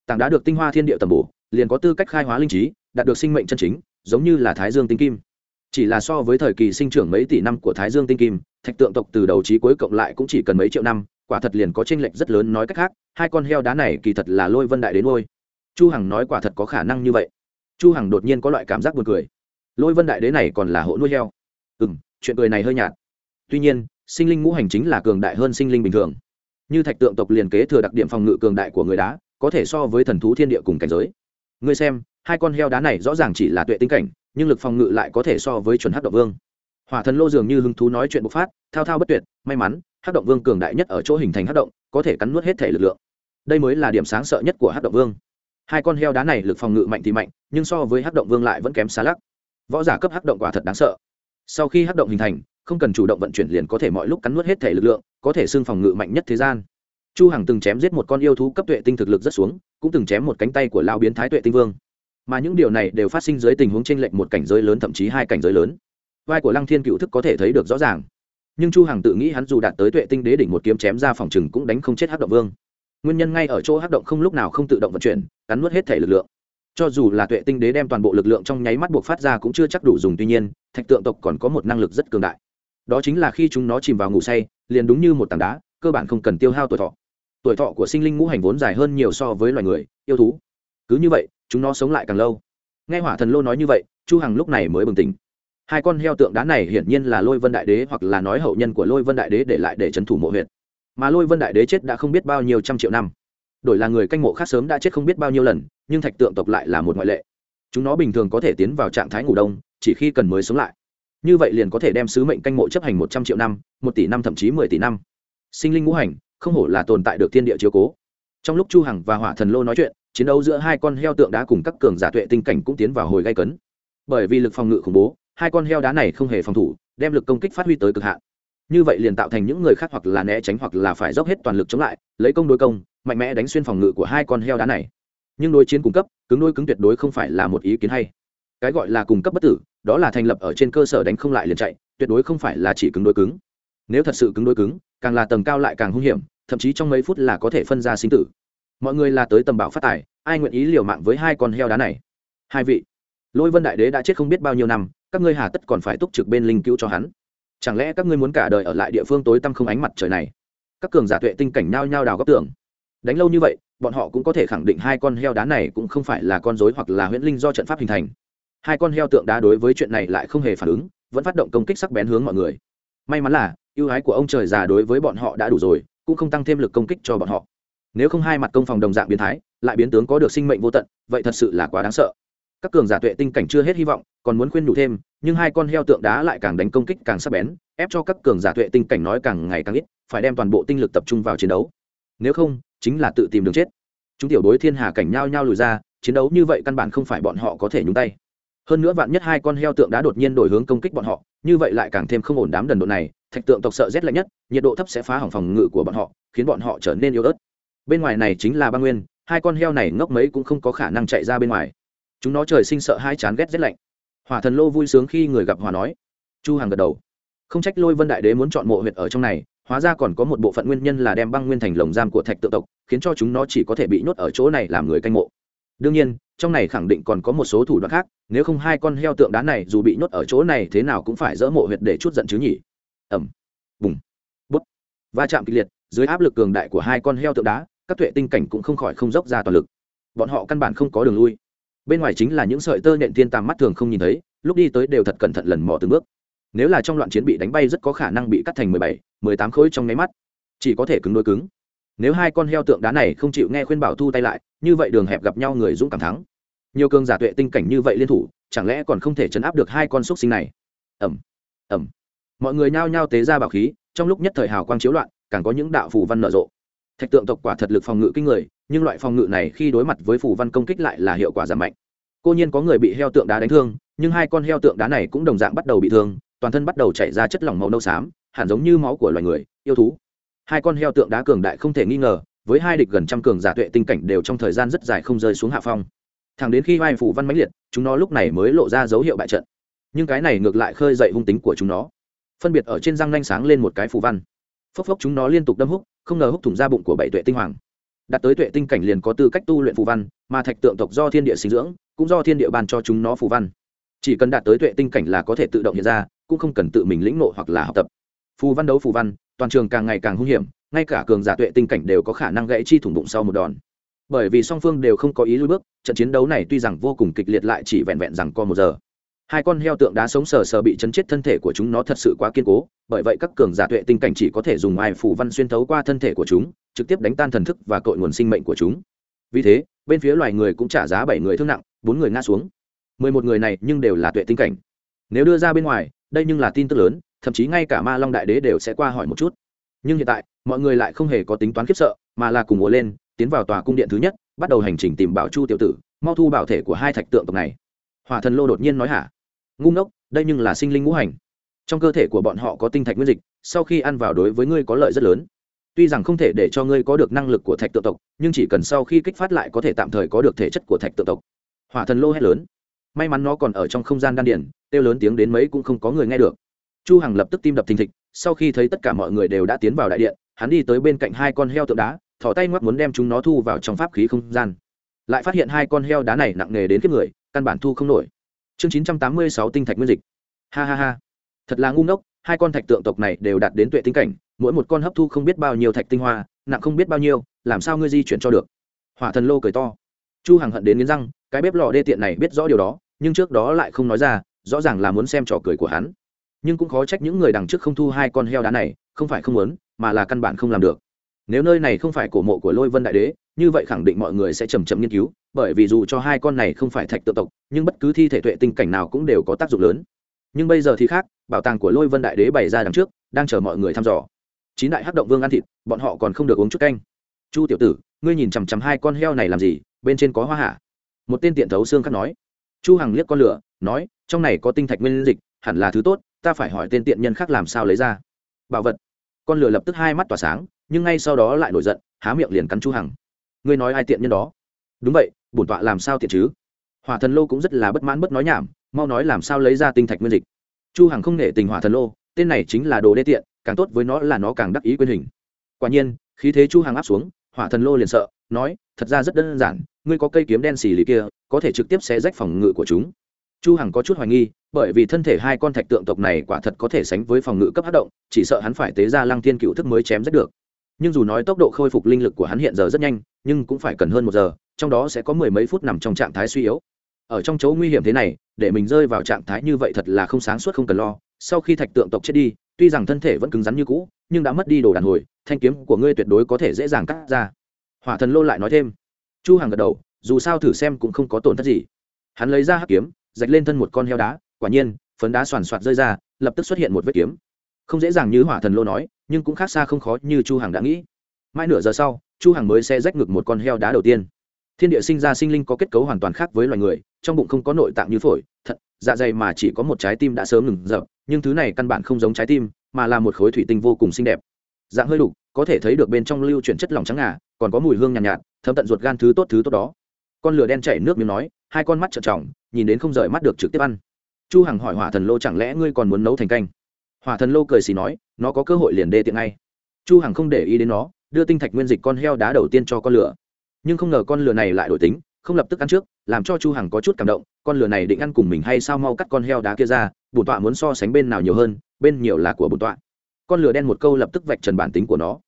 Tảng đá được tinh hoa thiên địa tầm bổ liền có tư cách khai hóa linh trí, đạt được sinh mệnh chân chính, giống như là thái dương tinh kim. Chỉ là so với thời kỳ sinh trưởng mấy tỷ năm của thái dương tinh kim, thạch tượng tộc từ đầu trí cuối cộng lại cũng chỉ cần mấy triệu năm, quả thật liền có tranh lệch rất lớn nói cách khác, hai con heo đá này kỳ thật là lôi vân đại đến ngôi. Chu hằng nói quả thật có khả năng như vậy. Chu hằng đột nhiên có loại cảm giác buồn cười. Lôi vân đại đế này còn là hộ nuôi heo. Ừ chuyện cười này hơi nhạt. Tuy nhiên, sinh linh ngũ hành chính là cường đại hơn sinh linh bình thường. Như thạch tượng tộc liền kế thừa đặc điểm phòng ngự cường đại của người đá, có thể so với thần thú thiên địa cùng cảnh giới ngươi xem, hai con heo đá này rõ ràng chỉ là tuệ tinh cảnh, nhưng lực phòng ngự lại có thể so với chuẩn hắc động vương. Hỏa thần lô dường như hứng thú nói chuyện bộc phát, thao thao bất tuyệt, may mắn, hắc động vương cường đại nhất ở chỗ hình thành hắc động, có thể cắn nuốt hết thể lực lượng. Đây mới là điểm sáng sợ nhất của hắc động vương. Hai con heo đá này lực phòng ngự mạnh thì mạnh, nhưng so với hắc động vương lại vẫn kém xa lắc. Võ giả cấp hắc động quả thật đáng sợ. Sau khi hắc động hình thành, không cần chủ động vận chuyển liền có thể mọi lúc cắn nuốt hết thể lực lượng, có thể xưng phòng ngự mạnh nhất thế gian chu hằng từng chém giết một con yêu thú cấp tuệ tinh thực lực rất xuống, cũng từng chém một cánh tay của lao biến thái tuệ tinh vương. Mà những điều này đều phát sinh dưới tình huống chênh lệch một cảnh giới lớn thậm chí hai cảnh giới lớn. Vai của lăng thiên cựu thức có thể thấy được rõ ràng. Nhưng chu hằng tự nghĩ hắn dù đạt tới tuệ tinh đế đỉnh một kiếm chém ra phòng trừng cũng đánh không chết hắc động vương. Nguyên nhân ngay ở chỗ hắc động không lúc nào không tự động vận chuyển, cắn nuốt hết thể lực lượng. Cho dù là tuệ tinh đế đem toàn bộ lực lượng trong nháy mắt buộc phát ra cũng chưa chắc đủ dùng, tuy nhiên, thạch tượng tộc còn có một năng lực rất cường đại. Đó chính là khi chúng nó chìm vào ngủ say, liền đúng như một tảng đá, cơ bản không cần tiêu hao tuổi thọ tuổi thọ của sinh linh ngũ hành vốn dài hơn nhiều so với loài người, yêu thú. Cứ như vậy, chúng nó sống lại càng lâu. Nghe hỏa thần lô nói như vậy, chu hằng lúc này mới bừng tỉnh. Hai con heo tượng đá này hiển nhiên là lôi vân đại đế hoặc là nói hậu nhân của lôi vân đại đế để lại để trấn thủ mộ huyệt. mà lôi vân đại đế chết đã không biết bao nhiêu trăm triệu năm. Đổi là người canh mộ khác sớm đã chết không biết bao nhiêu lần, nhưng thạch tượng tộc lại là một ngoại lệ. Chúng nó bình thường có thể tiến vào trạng thái ngủ đông, chỉ khi cần mới sống lại. Như vậy liền có thể đem sứ mệnh canh mộ chấp hành một trăm triệu năm, một tỷ năm thậm chí mười tỷ năm. Sinh linh ngũ hành không hổ là tồn tại được thiên địa chiếu cố. Trong lúc chu hằng và hỏa thần lô nói chuyện, chiến đấu giữa hai con heo tượng đá cùng các cường giả tuệ tinh cảnh cũng tiến vào hồi gai cấn. Bởi vì lực phòng ngự khủng bố, hai con heo đá này không hề phòng thủ, đem lực công kích phát huy tới cực hạn. Như vậy liền tạo thành những người khác hoặc là né tránh hoặc là phải dốc hết toàn lực chống lại, lấy công đối công, mạnh mẽ đánh xuyên phòng ngự của hai con heo đá này. Nhưng đối chiến cung cấp, cứng đôi cứng tuyệt đối không phải là một ý kiến hay. Cái gọi là cung cấp bất tử, đó là thành lập ở trên cơ sở đánh không lại liền chạy, tuyệt đối không phải là chỉ cứng đối cứng. Nếu thật sự cứng đối cứng càng là tầng cao lại càng hung hiểm, thậm chí trong mấy phút là có thể phân ra sinh tử. Mọi người là tới tầm bảo phát tài, ai nguyện ý liều mạng với hai con heo đá này? Hai vị, lôi vân đại đế đã chết không biết bao nhiêu năm, các ngươi hà tất còn phải túc trực bên linh cứu cho hắn. Chẳng lẽ các ngươi muốn cả đời ở lại địa phương tối tăm không ánh mặt trời này? Các cường giả tuệ tinh cảnh nhao nhao đào góc tường. Đánh lâu như vậy, bọn họ cũng có thể khẳng định hai con heo đá này cũng không phải là con dối hoặc là huyễn linh do trận pháp hình thành. Hai con heo tượng đá đối với chuyện này lại không hề phản ứng, vẫn phát động công kích sắc bén hướng mọi người may mắn là, ưu ái của ông trời già đối với bọn họ đã đủ rồi, cũng không tăng thêm lực công kích cho bọn họ. Nếu không hai mặt công phòng đồng dạng biến thái, lại biến tướng có được sinh mệnh vô tận, vậy thật sự là quá đáng sợ. Các cường giả tuệ tinh cảnh chưa hết hy vọng, còn muốn khuyên đủ thêm, nhưng hai con heo tượng đá lại càng đánh công kích càng sắc bén, ép cho các cường giả tuệ tinh cảnh nói càng ngày càng ít, phải đem toàn bộ tinh lực tập trung vào chiến đấu. Nếu không, chính là tự tìm đường chết. Chúng tiểu đối thiên hà cảnh nhao nhao lùi ra, chiến đấu như vậy căn bản không phải bọn họ có thể nhúng tay hơn nữa vạn nhất hai con heo tượng đã đột nhiên đổi hướng công kích bọn họ, như vậy lại càng thêm không ổn đám đần độn này, thạch tượng tộc sợ rét lạnh nhất, nhiệt độ thấp sẽ phá hỏng phòng ngự của bọn họ, khiến bọn họ trở nên yếu ớt. Bên ngoài này chính là băng nguyên, hai con heo này ngốc mấy cũng không có khả năng chạy ra bên ngoài. Chúng nó trời sinh sợ hai chán ghét rét lạnh. Hỏa thần lô vui sướng khi người gặp hòa nói. Chu hàng gật đầu. Không trách lôi vân đại đế muốn chọn mộ huyệt ở trong này, hóa ra còn có một bộ phận nguyên nhân là đem băng nguyên thành lồng giam của thạch tượng tộc, khiến cho chúng nó chỉ có thể bị nhốt ở chỗ này làm người canh mộ đương nhiên, trong này khẳng định còn có một số thủ đoạn khác, nếu không hai con heo tượng đá này dù bị nhốt ở chỗ này thế nào cũng phải dỡ mộ huyệt để chút giận chứ nhỉ? Ẩm bùng. Bút. Va chạm kịch liệt, dưới áp lực cường đại của hai con heo tượng đá, các tuệ tinh cảnh cũng không khỏi không dốc ra toàn lực. Bọn họ căn bản không có đường lui. Bên ngoài chính là những sợi tơ nện thiên tàm mắt thường không nhìn thấy, lúc đi tới đều thật cẩn thận lần mò từng bước. Nếu là trong loạn chiến bị đánh bay rất có khả năng bị cắt thành mười bảy, mười tám khối trong nháy mắt, chỉ có thể cứng đôi cứng nếu hai con heo tượng đá này không chịu nghe khuyên bảo thu tay lại, như vậy đường hẹp gặp nhau người dũng cảm thắng. Nhiều cường giả tuệ tinh cảnh như vậy liên thủ, chẳng lẽ còn không thể chấn áp được hai con xúc sinh này? Ẩm ẩm mọi người nhao nhao tế ra bảo khí, trong lúc nhất thời hào quang chiếu loạn, càng có những đạo phù văn nở rộ. Thạch tượng tộc quả thật lực phòng ngự kinh người, nhưng loại phòng ngự này khi đối mặt với phù văn công kích lại là hiệu quả giảm mạnh. Cô nhiên có người bị heo tượng đá đánh thương, nhưng hai con heo tượng đá này cũng đồng dạng bắt đầu bị thương, toàn thân bắt đầu chảy ra chất lỏng màu nâu xám, hẳn giống như máu của loài người, yêu thú hai con heo tượng đá cường đại không thể nghi ngờ, với hai địch gần trăm cường giả tuệ tinh cảnh đều trong thời gian rất dài không rơi xuống hạ phong. Thẳng đến khi vai phủ văn mãnh liệt, chúng nó lúc này mới lộ ra dấu hiệu bại trận. Nhưng cái này ngược lại khơi dậy hung tính của chúng nó. Phân biệt ở trên răng nanh sáng lên một cái phù văn. Phốc phốc chúng nó liên tục đâm húc, không ngờ húc thủng ra bụng của bảy tuệ tinh hoàng. Đặt tới tuệ tinh cảnh liền có tư cách tu luyện phù văn, mà thạch tượng tộc do thiên địa sinh dưỡng, cũng do thiên địa ban cho chúng nó phù văn. Chỉ cần đạt tới tuệ tinh cảnh là có thể tự động hiện ra, cũng không cần tự mình lĩnh nộ hoặc là học tập. Phù văn đấu phù văn toàn trường càng ngày càng hung hiểm, ngay cả cường giả tuệ tinh cảnh đều có khả năng gãy chi thủng bụng sau một đòn. Bởi vì song phương đều không có ý lui bước, trận chiến đấu này tuy rằng vô cùng kịch liệt lại chỉ vẹn vẹn rằng co một giờ. Hai con heo tượng đá sống sờ sờ bị chấn chết thân thể của chúng nó thật sự quá kiên cố, bởi vậy các cường giả tuệ tinh cảnh chỉ có thể dùng ai phủ văn xuyên thấu qua thân thể của chúng, trực tiếp đánh tan thần thức và cội nguồn sinh mệnh của chúng. Vì thế, bên phía loài người cũng trả giá bảy người thương nặng, bốn người ngã xuống. Mười một người này nhưng đều là tuệ tinh cảnh. Nếu đưa ra bên ngoài, đây nhưng là tin tức lớn thậm chí ngay cả ma long đại đế đều sẽ qua hỏi một chút. Nhưng hiện tại, mọi người lại không hề có tính toán khiếp sợ, mà là cùng ùa lên, tiến vào tòa cung điện thứ nhất, bắt đầu hành trình tìm bảo chu tiểu tử, mau thu bảo thể của hai thạch tượng tộc này. Hỏa thần lô đột nhiên nói hả? Ngu ngốc, đây nhưng là sinh linh ngũ hành. Trong cơ thể của bọn họ có tinh thạch nguyên dịch, sau khi ăn vào đối với ngươi có lợi rất lớn. Tuy rằng không thể để cho ngươi có được năng lực của thạch tượng tộc, nhưng chỉ cần sau khi kích phát lại có thể tạm thời có được thể chất của thạch tượng tộc. Hỏa thần lô hét lớn. May mắn nó còn ở trong không gian đan điển kêu lớn tiếng đến mấy cũng không có người nghe được chu hằng lập tức tim đập thình thịch, sau khi thấy tất cả mọi người đều đã tiến vào đại điện, hắn đi tới bên cạnh hai con heo tượng đá, thỏ tay ngoắc muốn đem chúng nó thu vào trong pháp khí không gian. Lại phát hiện hai con heo đá này nặng nề đến kiếp người, căn bản thu không nổi. Chương chín trăm tám mươi sáu tinh thạch nguyên dịch. Ha ha ha. Thật là ngu ngốc, hai con thạch tượng tộc này đều đạt đến tuệ tinh cảnh, mỗi một con hấp thu không biết bao nhiêu thạch tinh hoa, nặng không biết bao nhiêu, làm sao ngươi di chuyển cho được? Hỏa thần lô cười to. Chu hằng hận đến nghiến răng, cái bếp lò đê tiện này biết rõ điều đó, nhưng trước đó lại không nói ra, rõ ràng là muốn xem trò cười của hắn nhưng cũng khó trách những người đằng trước không thu hai con heo đá này, không phải không muốn, mà là căn bản không làm được. Nếu nơi này không phải cổ mộ của lôi vân đại đế, như vậy khẳng định mọi người sẽ chầm chậm nghiên cứu, bởi vì dù cho hai con này không phải thạch tự tộc, nhưng bất cứ thi thể tuệ tinh cảnh nào cũng đều có tác dụng lớn. Nhưng bây giờ thì khác, bảo tàng của lôi vân đại đế bày ra đằng trước, đang chờ mọi người thăm dò. Chín đại hắc động vương ăn thịt, bọn họ còn không được uống chút canh. Chu tiểu tử, ngươi nhìn chằm chằm hai con heo này làm gì, bên trên có hoa hạ một tên tiện thấu xương khắc nói. Chu hằng liếc con lửa, nói, trong này có tinh thạch nguyên dịch, hẳn là thứ tốt ta phải hỏi tên tiện nhân khác làm sao lấy ra. Bảo vật. Con lửa lập tức hai mắt tỏa sáng, nhưng ngay sau đó lại nổi giận, há miệng liền cắn chu hằng. Ngươi nói ai tiện nhân đó? Đúng vậy, bổn tọa làm sao tiện chứ? Hỏa thần lô cũng rất là bất mãn bất nói nhảm, mau nói làm sao lấy ra tinh thạch nguyên dịch. Chu hằng không nể tình hỏa thần lô, tên này chính là đồ đê tiện, càng tốt với nó là nó càng đắc ý quyền hình. Quả nhiên, khí thế chu hằng áp xuống, hỏa thần lô liền sợ, nói, thật ra rất đơn giản, ngươi có cây kiếm đen xì lì kia, có thể trực tiếp xé rách phòng ngự của chúng chu hằng có chút hoài nghi, bởi vì thân thể hai con thạch tượng tộc này quả thật có thể sánh với phòng ngự cấp hát động, chỉ sợ hắn phải tế ra lăng thiên cựu thức mới chém rất được. Nhưng dù nói tốc độ khôi phục linh lực của hắn hiện giờ rất nhanh, nhưng cũng phải cần hơn một giờ, trong đó sẽ có mười mấy phút nằm trong trạng thái suy yếu. Ở trong chỗ nguy hiểm thế này, để mình rơi vào trạng thái như vậy thật là không sáng suốt không cần lo. Sau khi thạch tượng tộc chết đi, tuy rằng thân thể vẫn cứng rắn như cũ, nhưng đã mất đi đồ đàn hồi, thanh kiếm của ngươi tuyệt đối có thể dễ dàng cắt ra. Hỏa thần lô lại nói thêm. Chu Hằng gật đầu, dù sao thử xem cũng không có tổn thất gì. Hắn lấy ra hắc kiếm rạch lên thân một con heo đá quả nhiên phấn đá soàn soạt rơi ra lập tức xuất hiện một vết kiếm. Không dễ dàng như hỏa thần lô nói nhưng cũng khác xa không khó như chu hằng đã nghĩ. Mai nửa giờ sau chu hằng mới xe rách ngực một con heo đá đầu tiên. Thiên địa sinh ra sinh linh có kết cấu hoàn toàn khác với loài người trong bụng không có nội tạng như phổi thận dạ dày mà chỉ có một trái tim đã sớm ngừng dập nhưng thứ này căn bản không giống trái tim mà là một khối thủy tinh vô cùng xinh đẹp. Dạng hơi đục có thể thấy được bên trong lưu chuyển chất lỏng trắng ngà còn có mùi hương nhàn nhạt, nhạt thấm tận ruột gan thứ tốt thứ tốt đó. Con lửa đen chảy nước miếng nói hai con mắt trợn tròng nhìn đến không rời mắt được trực tiếp ăn. Chu hằng hỏi hỏa thần lô, chẳng lẽ ngươi còn muốn nấu thành canh? Hỏa thần lô cười xì nói, nó có cơ hội liền đê tiện ngay. Chu hằng không để ý đến nó, đưa tinh thạch nguyên dịch con heo đá đầu tiên cho con lửa. Nhưng không ngờ con lửa này lại đổi tính, không lập tức ăn trước, làm cho chu hằng có chút cảm động, con lửa này định ăn cùng mình hay sao mau cắt con heo đá kia ra, bổn tọa muốn so sánh bên nào nhiều hơn, bên nhiều là của bổn tọa. Con lửa đen một câu lập tức vạch trần bản tính của nó.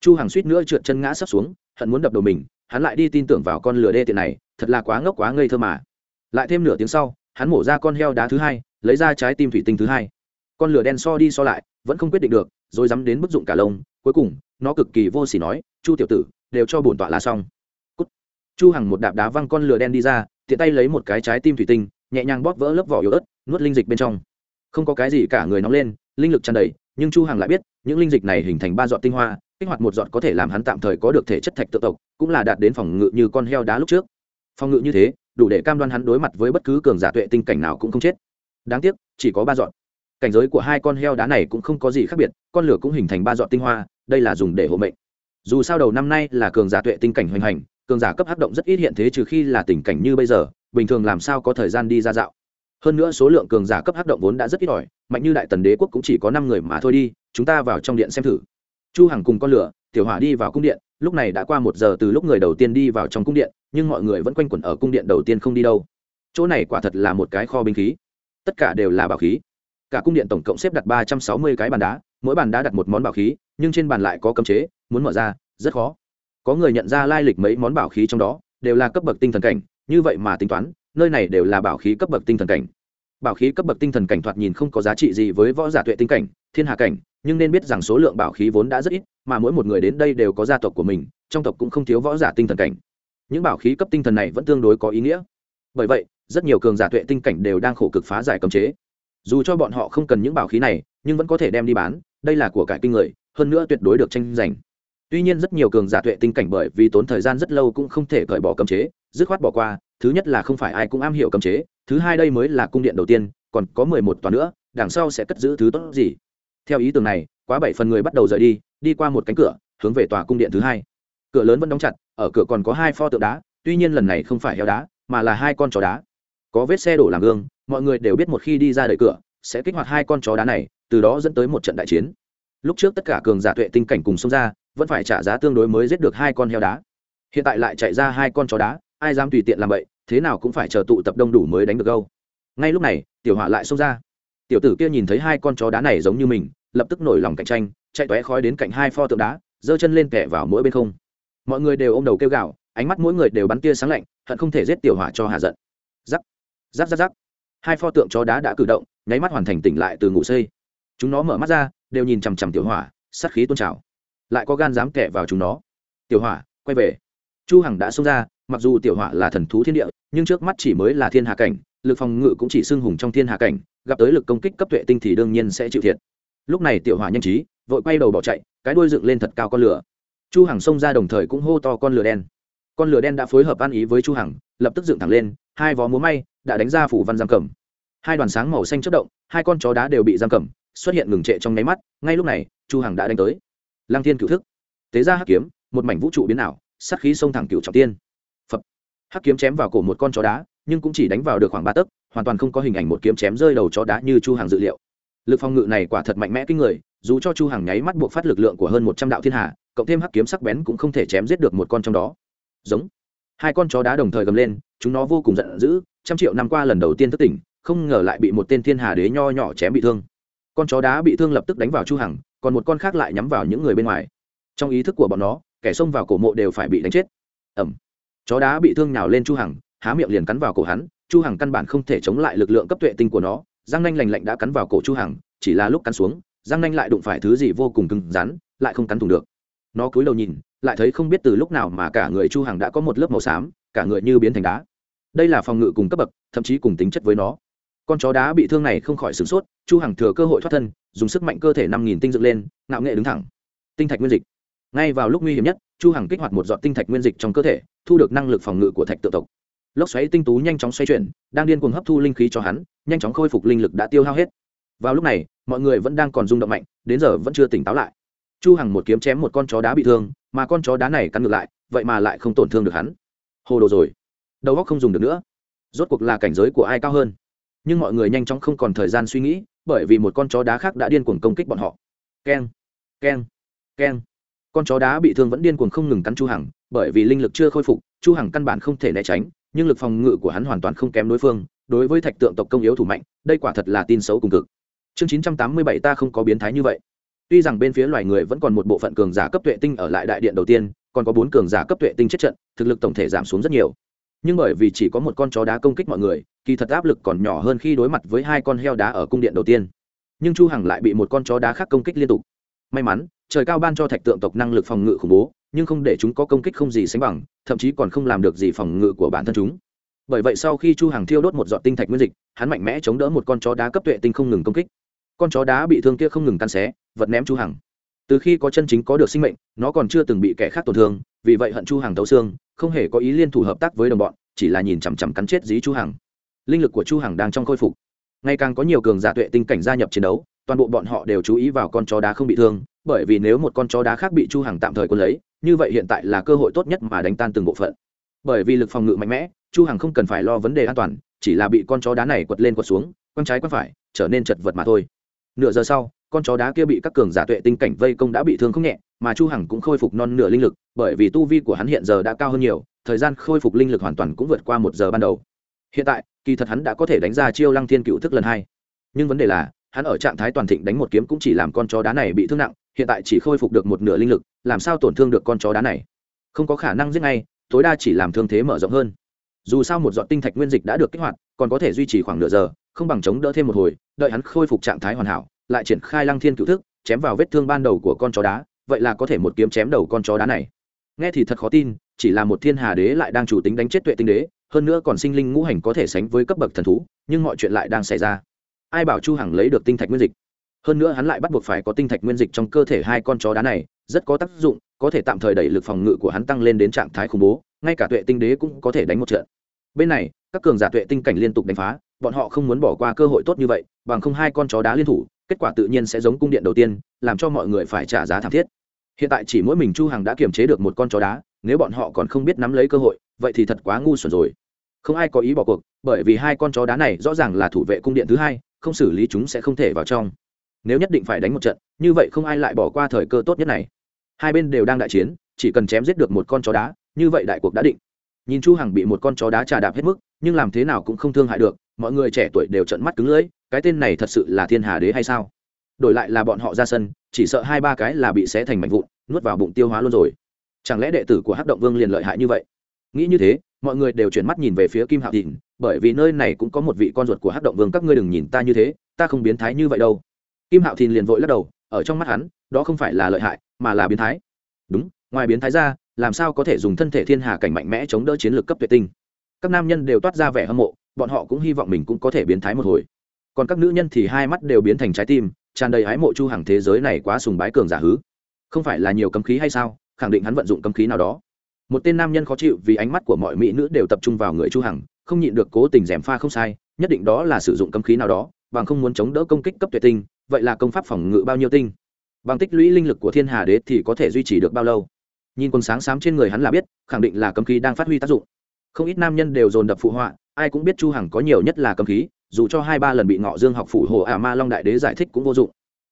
Chu hằng suýt nữa trượt chân ngã sắp xuống, hận muốn đập đầu mình, hắn lại đi tin tưởng vào con lửa đê tiện này, thật là quá ngốc quá ngây thơ mà lại thêm nửa tiếng sau, hắn mổ ra con heo đá thứ hai, lấy ra trái tim thủy tinh thứ hai. Con lửa đen so đi so lại, vẫn không quyết định được, rồi dám đến bức dụng cả lông, cuối cùng, nó cực kỳ vô s ỉ nói, chu tiểu tử, đều cho bổn tọa là xong、Cút. Chu hằng một đạp đá văng con lửa đen đi ra, tiện tay lấy một cái trái tim thủy tinh, nhẹ nhàng bóp vỡ lớp vỏ yếu ớt, nuốt linh dịch bên trong. Không có cái gì cả người nóng lên, linh lực tràn đầy, nhưng chu hằng lại biết, những linh dịch này hình thành ba giọt tinh hoa, kích hoạt một giọt có thể làm hắn tạm thời có được thể chất thạch tự tộc, cũng là đạt đến phòng ngự như con heo đá lúc trước. Phòng ngự như thế đủ để cam đoan hắn đối mặt với bất cứ cường giả tuệ tinh cảnh nào cũng không chết. Đáng tiếc, chỉ có ba dọn. cảnh giới của hai con heo đá này cũng không có gì khác biệt, con lửa cũng hình thành ba dọn tinh hoa, đây là dùng để hộ mệnh. Dù sao đầu năm nay là cường giả tuệ tinh cảnh hoành hành, cường giả cấp hắc động rất ít hiện thế trừ khi là tình cảnh như bây giờ, bình thường làm sao có thời gian đi ra dạo. Hơn nữa số lượng cường giả cấp hắc động vốn đã rất ít ỏi, mạnh như đại tần đế quốc cũng chỉ có năm người mà thôi đi, chúng ta vào trong điện xem thử. Chu hằng cùng con lửa, tiểu hỏa đi vào cung điện lúc này đã qua một giờ từ lúc người đầu tiên đi vào trong cung điện, nhưng mọi người vẫn quanh quẩn ở cung điện đầu tiên không đi đâu. Chỗ này quả thật là một cái kho binh khí. Tất cả đều là bảo khí. Cả cung điện tổng cộng xếp đặt ba trăm sáu mươi cái bàn đá, mỗi bàn đá đặt một món bảo khí, nhưng trên bàn lại có cấm chế, muốn mở ra, rất khó. Có người nhận ra lai lịch mấy món bảo khí trong đó, đều là cấp bậc tinh thần cảnh, như vậy mà tính toán, nơi này đều là bảo khí cấp bậc tinh thần cảnh. Bảo khí cấp bậc tinh thần cảnh thoạt nhìn không có giá trị gì với võ giả tuệ tinh cảnh, thiên hạ cảnh nhưng nên biết rằng số lượng bảo khí vốn đã rất ít, mà mỗi một người đến đây đều có gia tộc của mình, trong tộc cũng không thiếu võ giả tinh thần cảnh. Những bảo khí cấp tinh thần này vẫn tương đối có ý nghĩa. Bởi vậy, rất nhiều cường giả tuệ tinh cảnh đều đang khổ cực phá giải cấm chế. Dù cho bọn họ không cần những bảo khí này, nhưng vẫn có thể đem đi bán, đây là của cải kinh người, hơn nữa tuyệt đối được tranh giành. Tuy nhiên rất nhiều cường giả tuệ tinh cảnh bởi vì tốn thời gian rất lâu cũng không thể cởi bỏ cấm chế, dứt khoát bỏ qua, thứ nhất là không phải ai cũng am hiểu cấm chế, thứ hai đây mới là cung điện đầu tiên, còn có mười một tòa nữa, đằng sau sẽ cất giữ thứ tốt gì theo ý tưởng này, quá bảy phần người bắt đầu rời đi đi qua một cánh cửa, hướng về tòa cung điện thứ hai. Cửa lớn vẫn đóng chặt, ở cửa còn có hai pho tượng đá, tuy nhiên lần này không phải heo đá, mà là hai con chó đá. Có vết xe đổ làm gương, mọi người đều biết một khi đi ra đợi cửa, sẽ kích hoạt hai con chó đá này, từ đó dẫn tới một trận đại chiến. Lúc trước tất cả cường giả tuệ tinh cảnh cùng xông ra, vẫn phải trả giá tương đối mới giết được hai con heo đá. Hiện tại lại chạy ra hai con chó đá, ai dám tùy tiện làm vậy thế nào cũng phải chờ tụ tập đông đủ mới đánh được câu. ngay lúc này, tiểu họa lại xông ra tiểu tử kia nhìn thấy hai con chó đá này giống như mình, lập tức nổi lòng cạnh tranh, chạy tóe khói đến cạnh hai pho tượng đá, giơ chân lên kẻ vào mỗi bên không. Mọi người đều ôm đầu kêu gào, ánh mắt mỗi người đều bắn tia sáng lạnh, hận không thể giết tiểu hỏa cho hạ giận. Giắc giắc giắc giắc hai pho tượng chó đá đã cử động, nháy mắt hoàn thành tỉnh lại từ ngủ xây chúng nó mở mắt ra, đều nhìn chằm chằm tiểu hỏa, sát khí tôn trào. Lại có gan dám kẻ vào chúng nó. Tiểu hỏa, quay về. Chu hằng đã xông ra mặc dù tiểu hỏa là thần thú thiên địa, nhưng trước mắt chỉ mới là thiên hạ cảnh, lực phòng ngự cũng chỉ xưng hùng trong thiên hạ cảnh, gặp tới lực công kích cấp tuệ tinh thì đương nhiên sẽ chịu thiệt. Lúc này tiểu hỏa nhanh trí, vội quay đầu bỏ chạy, cái đuôi dựng lên thật cao con lửa. Chu hằng xông ra đồng thời cũng hô to con lửa đen. Con lửa đen đã phối hợp ăn ý với chu hằng, lập tức dựng thẳng lên, hai vó múa may đã đánh ra phủ văn giam cầm. Hai đoàn sáng màu xanh chớp động, hai con chó đá đều bị giam cầm, xuất hiện ngừng trệ trong nháy mắt, ngay lúc này, chu hằng đã đánh tới. Lăng thiên cửu thức. Tế ra hắc kiếm, một mảnh vũ trụ biến ảo, sát khí xông thẳng cửu trọng tiên hắc kiếm chém vào cổ một con chó đá, nhưng cũng chỉ đánh vào được khoảng ba tấc, hoàn toàn không có hình ảnh một kiếm chém rơi đầu chó đá như chu hàng dự liệu. Lực phòng ngự này quả thật mạnh mẽ kinh người, dù cho chu hàng nháy mắt buộc phát lực lượng của hơn một trăm đạo thiên hạ, cộng thêm hắc kiếm sắc bén cũng không thể chém giết được một con trong đó. Giống. Hai con chó đá đồng thời gầm lên, chúng nó vô cùng giận dữ, trăm triệu năm qua lần đầu tiên thất tỉnh, không ngờ lại bị một tên thiên hà đế nho nhỏ chém bị thương. Con chó đá bị thương lập tức đánh vào chu hằng, còn một con khác lại nhắm vào những người bên ngoài. Trong ý thức của bọn nó, kẻ xông vào cổ mộ đều phải bị đánh chết. Ẩm chó đá bị thương nhào lên chu hằng, há miệng liền cắn vào cổ hắn, chu hằng căn bản không thể chống lại lực lượng cấp tuệ tinh của nó răng nanh lành lạnh đã cắn vào cổ chu hằng, chỉ là lúc cắn xuống răng nanh lại đụng phải thứ gì vô cùng cứng rắn, lại không cắn thủng được. Nó cúi đầu nhìn, lại thấy không biết từ lúc nào mà cả người chu hằng đã có một lớp màu xám, cả người như biến thành đá. Đây là phòng ngự cùng cấp bậc, thậm chí cùng tính chất với nó. Con chó đá bị thương này không khỏi sửng sốt, chu hằng thừa cơ hội thoát thân, dùng sức mạnh cơ thể năm nghìn tinh dựng lên, ngạo nghệ đứng thẳng. Tinh thạch nguyên dịch. Ngay vào lúc nguy hiểm nhất chu hằng kích hoạt một giọt tinh thạch nguyên dịch trong cơ thể, thu được năng lực phòng ngự của thạch tự tộc. Lốc xoáy tinh tú nhanh chóng xoay chuyển, đang điên cuồng hấp thu linh khí cho hắn, nhanh chóng khôi phục linh lực đã tiêu hao hết. Vào lúc này, mọi người vẫn đang còn rung động mạnh, đến giờ vẫn chưa tỉnh táo lại. Chu hằng một kiếm chém một con chó đá bị thương, mà con chó đá này cắn ngược lại, vậy mà lại không tổn thương được hắn. Hồ đồ rồi. Đầu óc không dùng được nữa. Rốt cuộc là cảnh giới của ai cao hơn? Nhưng mọi người nhanh chóng không còn thời gian suy nghĩ, bởi vì một con chó đá khác đã điên cuồng công kích bọn họ. Keng keng keng con chó đá bị thương vẫn điên cuồng không ngừng cắn chu hằng, bởi vì linh lực chưa khôi phục, chu hằng căn bản không thể né tránh, nhưng lực phòng ngự của hắn hoàn toàn không kém đối phương, đối với thạch tượng tộc công yếu thủ mạnh, đây quả thật là tin xấu cùng cực. Chương 987 ta không có biến thái như vậy. Tuy rằng bên phía loài người vẫn còn một bộ phận cường giả cấp tuệ tinh ở lại đại điện đầu tiên, còn có bốn cường giả cấp tuệ tinh chết trận, thực lực tổng thể giảm xuống rất nhiều. Nhưng bởi vì chỉ có một con chó đá công kích mọi người, kỳ thật áp lực còn nhỏ hơn khi đối mặt với hai con heo đá ở cung điện đầu tiên. Nhưng chu hằng lại bị một con chó đá khác công kích liên tục. May mắn trời cao ban cho thạch tượng tộc năng lực phòng ngự khủng bố, nhưng không để chúng có công kích không gì sánh bằng, thậm chí còn không làm được gì phòng ngự của bản thân chúng. Bởi vậy sau khi chu hằng thiêu đốt một giọt tinh thạch nguyên dịch, hắn mạnh mẽ chống đỡ một con chó đá cấp tuệ tinh không ngừng công kích. Con chó đá bị thương kia không ngừng căn xé, vật ném chu hằng. Từ khi có chân chính có được sinh mệnh, nó còn chưa từng bị kẻ khác tổn thương, vì vậy hận chu hằng thấu xương, không hề có ý liên thủ hợp tác với đồng bọn, chỉ là nhìn chằm chằm cắn chết dí chu hằng. Linh lực của chu hằng đang trong khôi phục. Ngày càng có nhiều cường giả tuệ tinh cảnh gia nhập chiến đấu, toàn bộ bọn họ đều chú ý vào con chó đá không bị thương bởi vì nếu một con chó đá khác bị chu hằng tạm thời quân lấy, như vậy hiện tại là cơ hội tốt nhất mà đánh tan từng bộ phận. Bởi vì lực phòng ngự mạnh mẽ, chu hằng không cần phải lo vấn đề an toàn, chỉ là bị con chó đá này quật lên quật xuống, quăng trái quăng phải, trở nên chật vật mà thôi. Nửa giờ sau, con chó đá kia bị các cường giả tuệ tinh cảnh vây công đã bị thương không nhẹ, mà chu hằng cũng khôi phục non nửa linh lực, bởi vì tu vi của hắn hiện giờ đã cao hơn nhiều, thời gian khôi phục linh lực hoàn toàn cũng vượt qua một giờ ban đầu. Hiện tại, kỳ thật hắn đã có thể đánh ra chiêu lăng thiên cựu thức lần hai. Nhưng vấn đề là, hắn ở trạng thái toàn thịnh đánh một kiếm cũng chỉ làm con chó đá này bị thương nặng hiện tại chỉ khôi phục được một nửa linh lực, làm sao tổn thương được con chó đá này? Không có khả năng giết ngay, tối đa chỉ làm thương thế mở rộng hơn. Dù sao một giọt tinh thạch nguyên dịch đã được kích hoạt, còn có thể duy trì khoảng nửa giờ, không bằng chống đỡ thêm một hồi, đợi hắn khôi phục trạng thái hoàn hảo, lại triển khai lăng thiên cựu thức, chém vào vết thương ban đầu của con chó đá, vậy là có thể một kiếm chém đầu con chó đá này. Nghe thì thật khó tin, chỉ là một thiên hà đế lại đang chủ tính đánh chết tuệ tinh đế, hơn nữa còn sinh linh ngũ hành có thể sánh với cấp bậc thần thú, nhưng mọi chuyện lại đang xảy ra. Ai bảo chu hằng lấy được tinh thạch nguyên dịch? Hơn nữa hắn lại bắt buộc phải có tinh thạch nguyên dịch trong cơ thể hai con chó đá này, rất có tác dụng, có thể tạm thời đẩy lực phòng ngự của hắn tăng lên đến trạng thái khủng bố, ngay cả tuệ tinh đế cũng có thể đánh một trận. Bên này, các cường giả tuệ tinh cảnh liên tục đánh phá, bọn họ không muốn bỏ qua cơ hội tốt như vậy, bằng không hai con chó đá liên thủ, kết quả tự nhiên sẽ giống cung điện đầu tiên, làm cho mọi người phải trả giá thảm thiết. Hiện tại chỉ mỗi mình chu hằng đã kiềm chế được một con chó đá, nếu bọn họ còn không biết nắm lấy cơ hội, vậy thì thật quá ngu xuẩn rồi. Không ai có ý bỏ cuộc, bởi vì hai con chó đá này rõ ràng là thủ vệ cung điện thứ hai, không xử lý chúng sẽ không thể vào trong nếu nhất định phải đánh một trận, như vậy không ai lại bỏ qua thời cơ tốt nhất này. Hai bên đều đang đại chiến, chỉ cần chém giết được một con chó đá, như vậy đại cuộc đã định. Nhìn chu hằng bị một con chó đá trà đạp hết mức, nhưng làm thế nào cũng không thương hại được, mọi người trẻ tuổi đều trợn mắt cứng lưỡi, cái tên này thật sự là thiên hà đế hay sao? Đổi lại là bọn họ ra sân, chỉ sợ hai ba cái là bị xé thành mảnh vụn, nuốt vào bụng tiêu hóa luôn rồi. Chẳng lẽ đệ tử của hắc động vương liền lợi hại như vậy? Nghĩ như thế, mọi người đều chuyển mắt nhìn về phía kim hạo thịnh, bởi vì nơi này cũng có một vị con ruột của hắc động vương, các ngươi đừng nhìn ta như thế, ta không biến thái như vậy đâu kim hạo thìn liền vội lắc đầu, ở trong mắt hắn, đó không phải là lợi hại, mà là biến thái. Đúng, ngoài biến thái ra, làm sao có thể dùng thân thể thiên hà cảnh mạnh mẽ chống đỡ chiến lược cấp tuyệt tinh? Các nam nhân đều toát ra vẻ hâm mộ, bọn họ cũng hy vọng mình cũng có thể biến thái một hồi. Còn các nữ nhân thì hai mắt đều biến thành trái tim, tràn đầy ái mộ chu hàng thế giới này quá sùng bái cường giả hứ. Không phải là nhiều cấm khí hay sao? Khẳng định hắn vận dụng cấm khí nào đó. Một tên nam nhân khó chịu vì ánh mắt của mọi mỹ nữ đều tập trung vào người chu hằng, không nhịn được cố tình gièm pha không sai, nhất định đó là sử dụng cấm khí nào đó, bằng không muốn chống đỡ công kích cấp tuyệt tinh vậy là công pháp phòng ngự bao nhiêu tinh? Bằng tích lũy linh lực của thiên hà đế thì có thể duy trì được bao lâu? Nhìn quần sáng xám trên người hắn là biết, khẳng định là cấm khí đang phát huy tác dụng. Không ít nam nhân đều dồn đập phụ họa, ai cũng biết chu hằng có nhiều nhất là cấm khí, dù cho hai ba lần bị ngọ dương học phủ hồ ả ma long đại đế giải thích cũng vô dụng.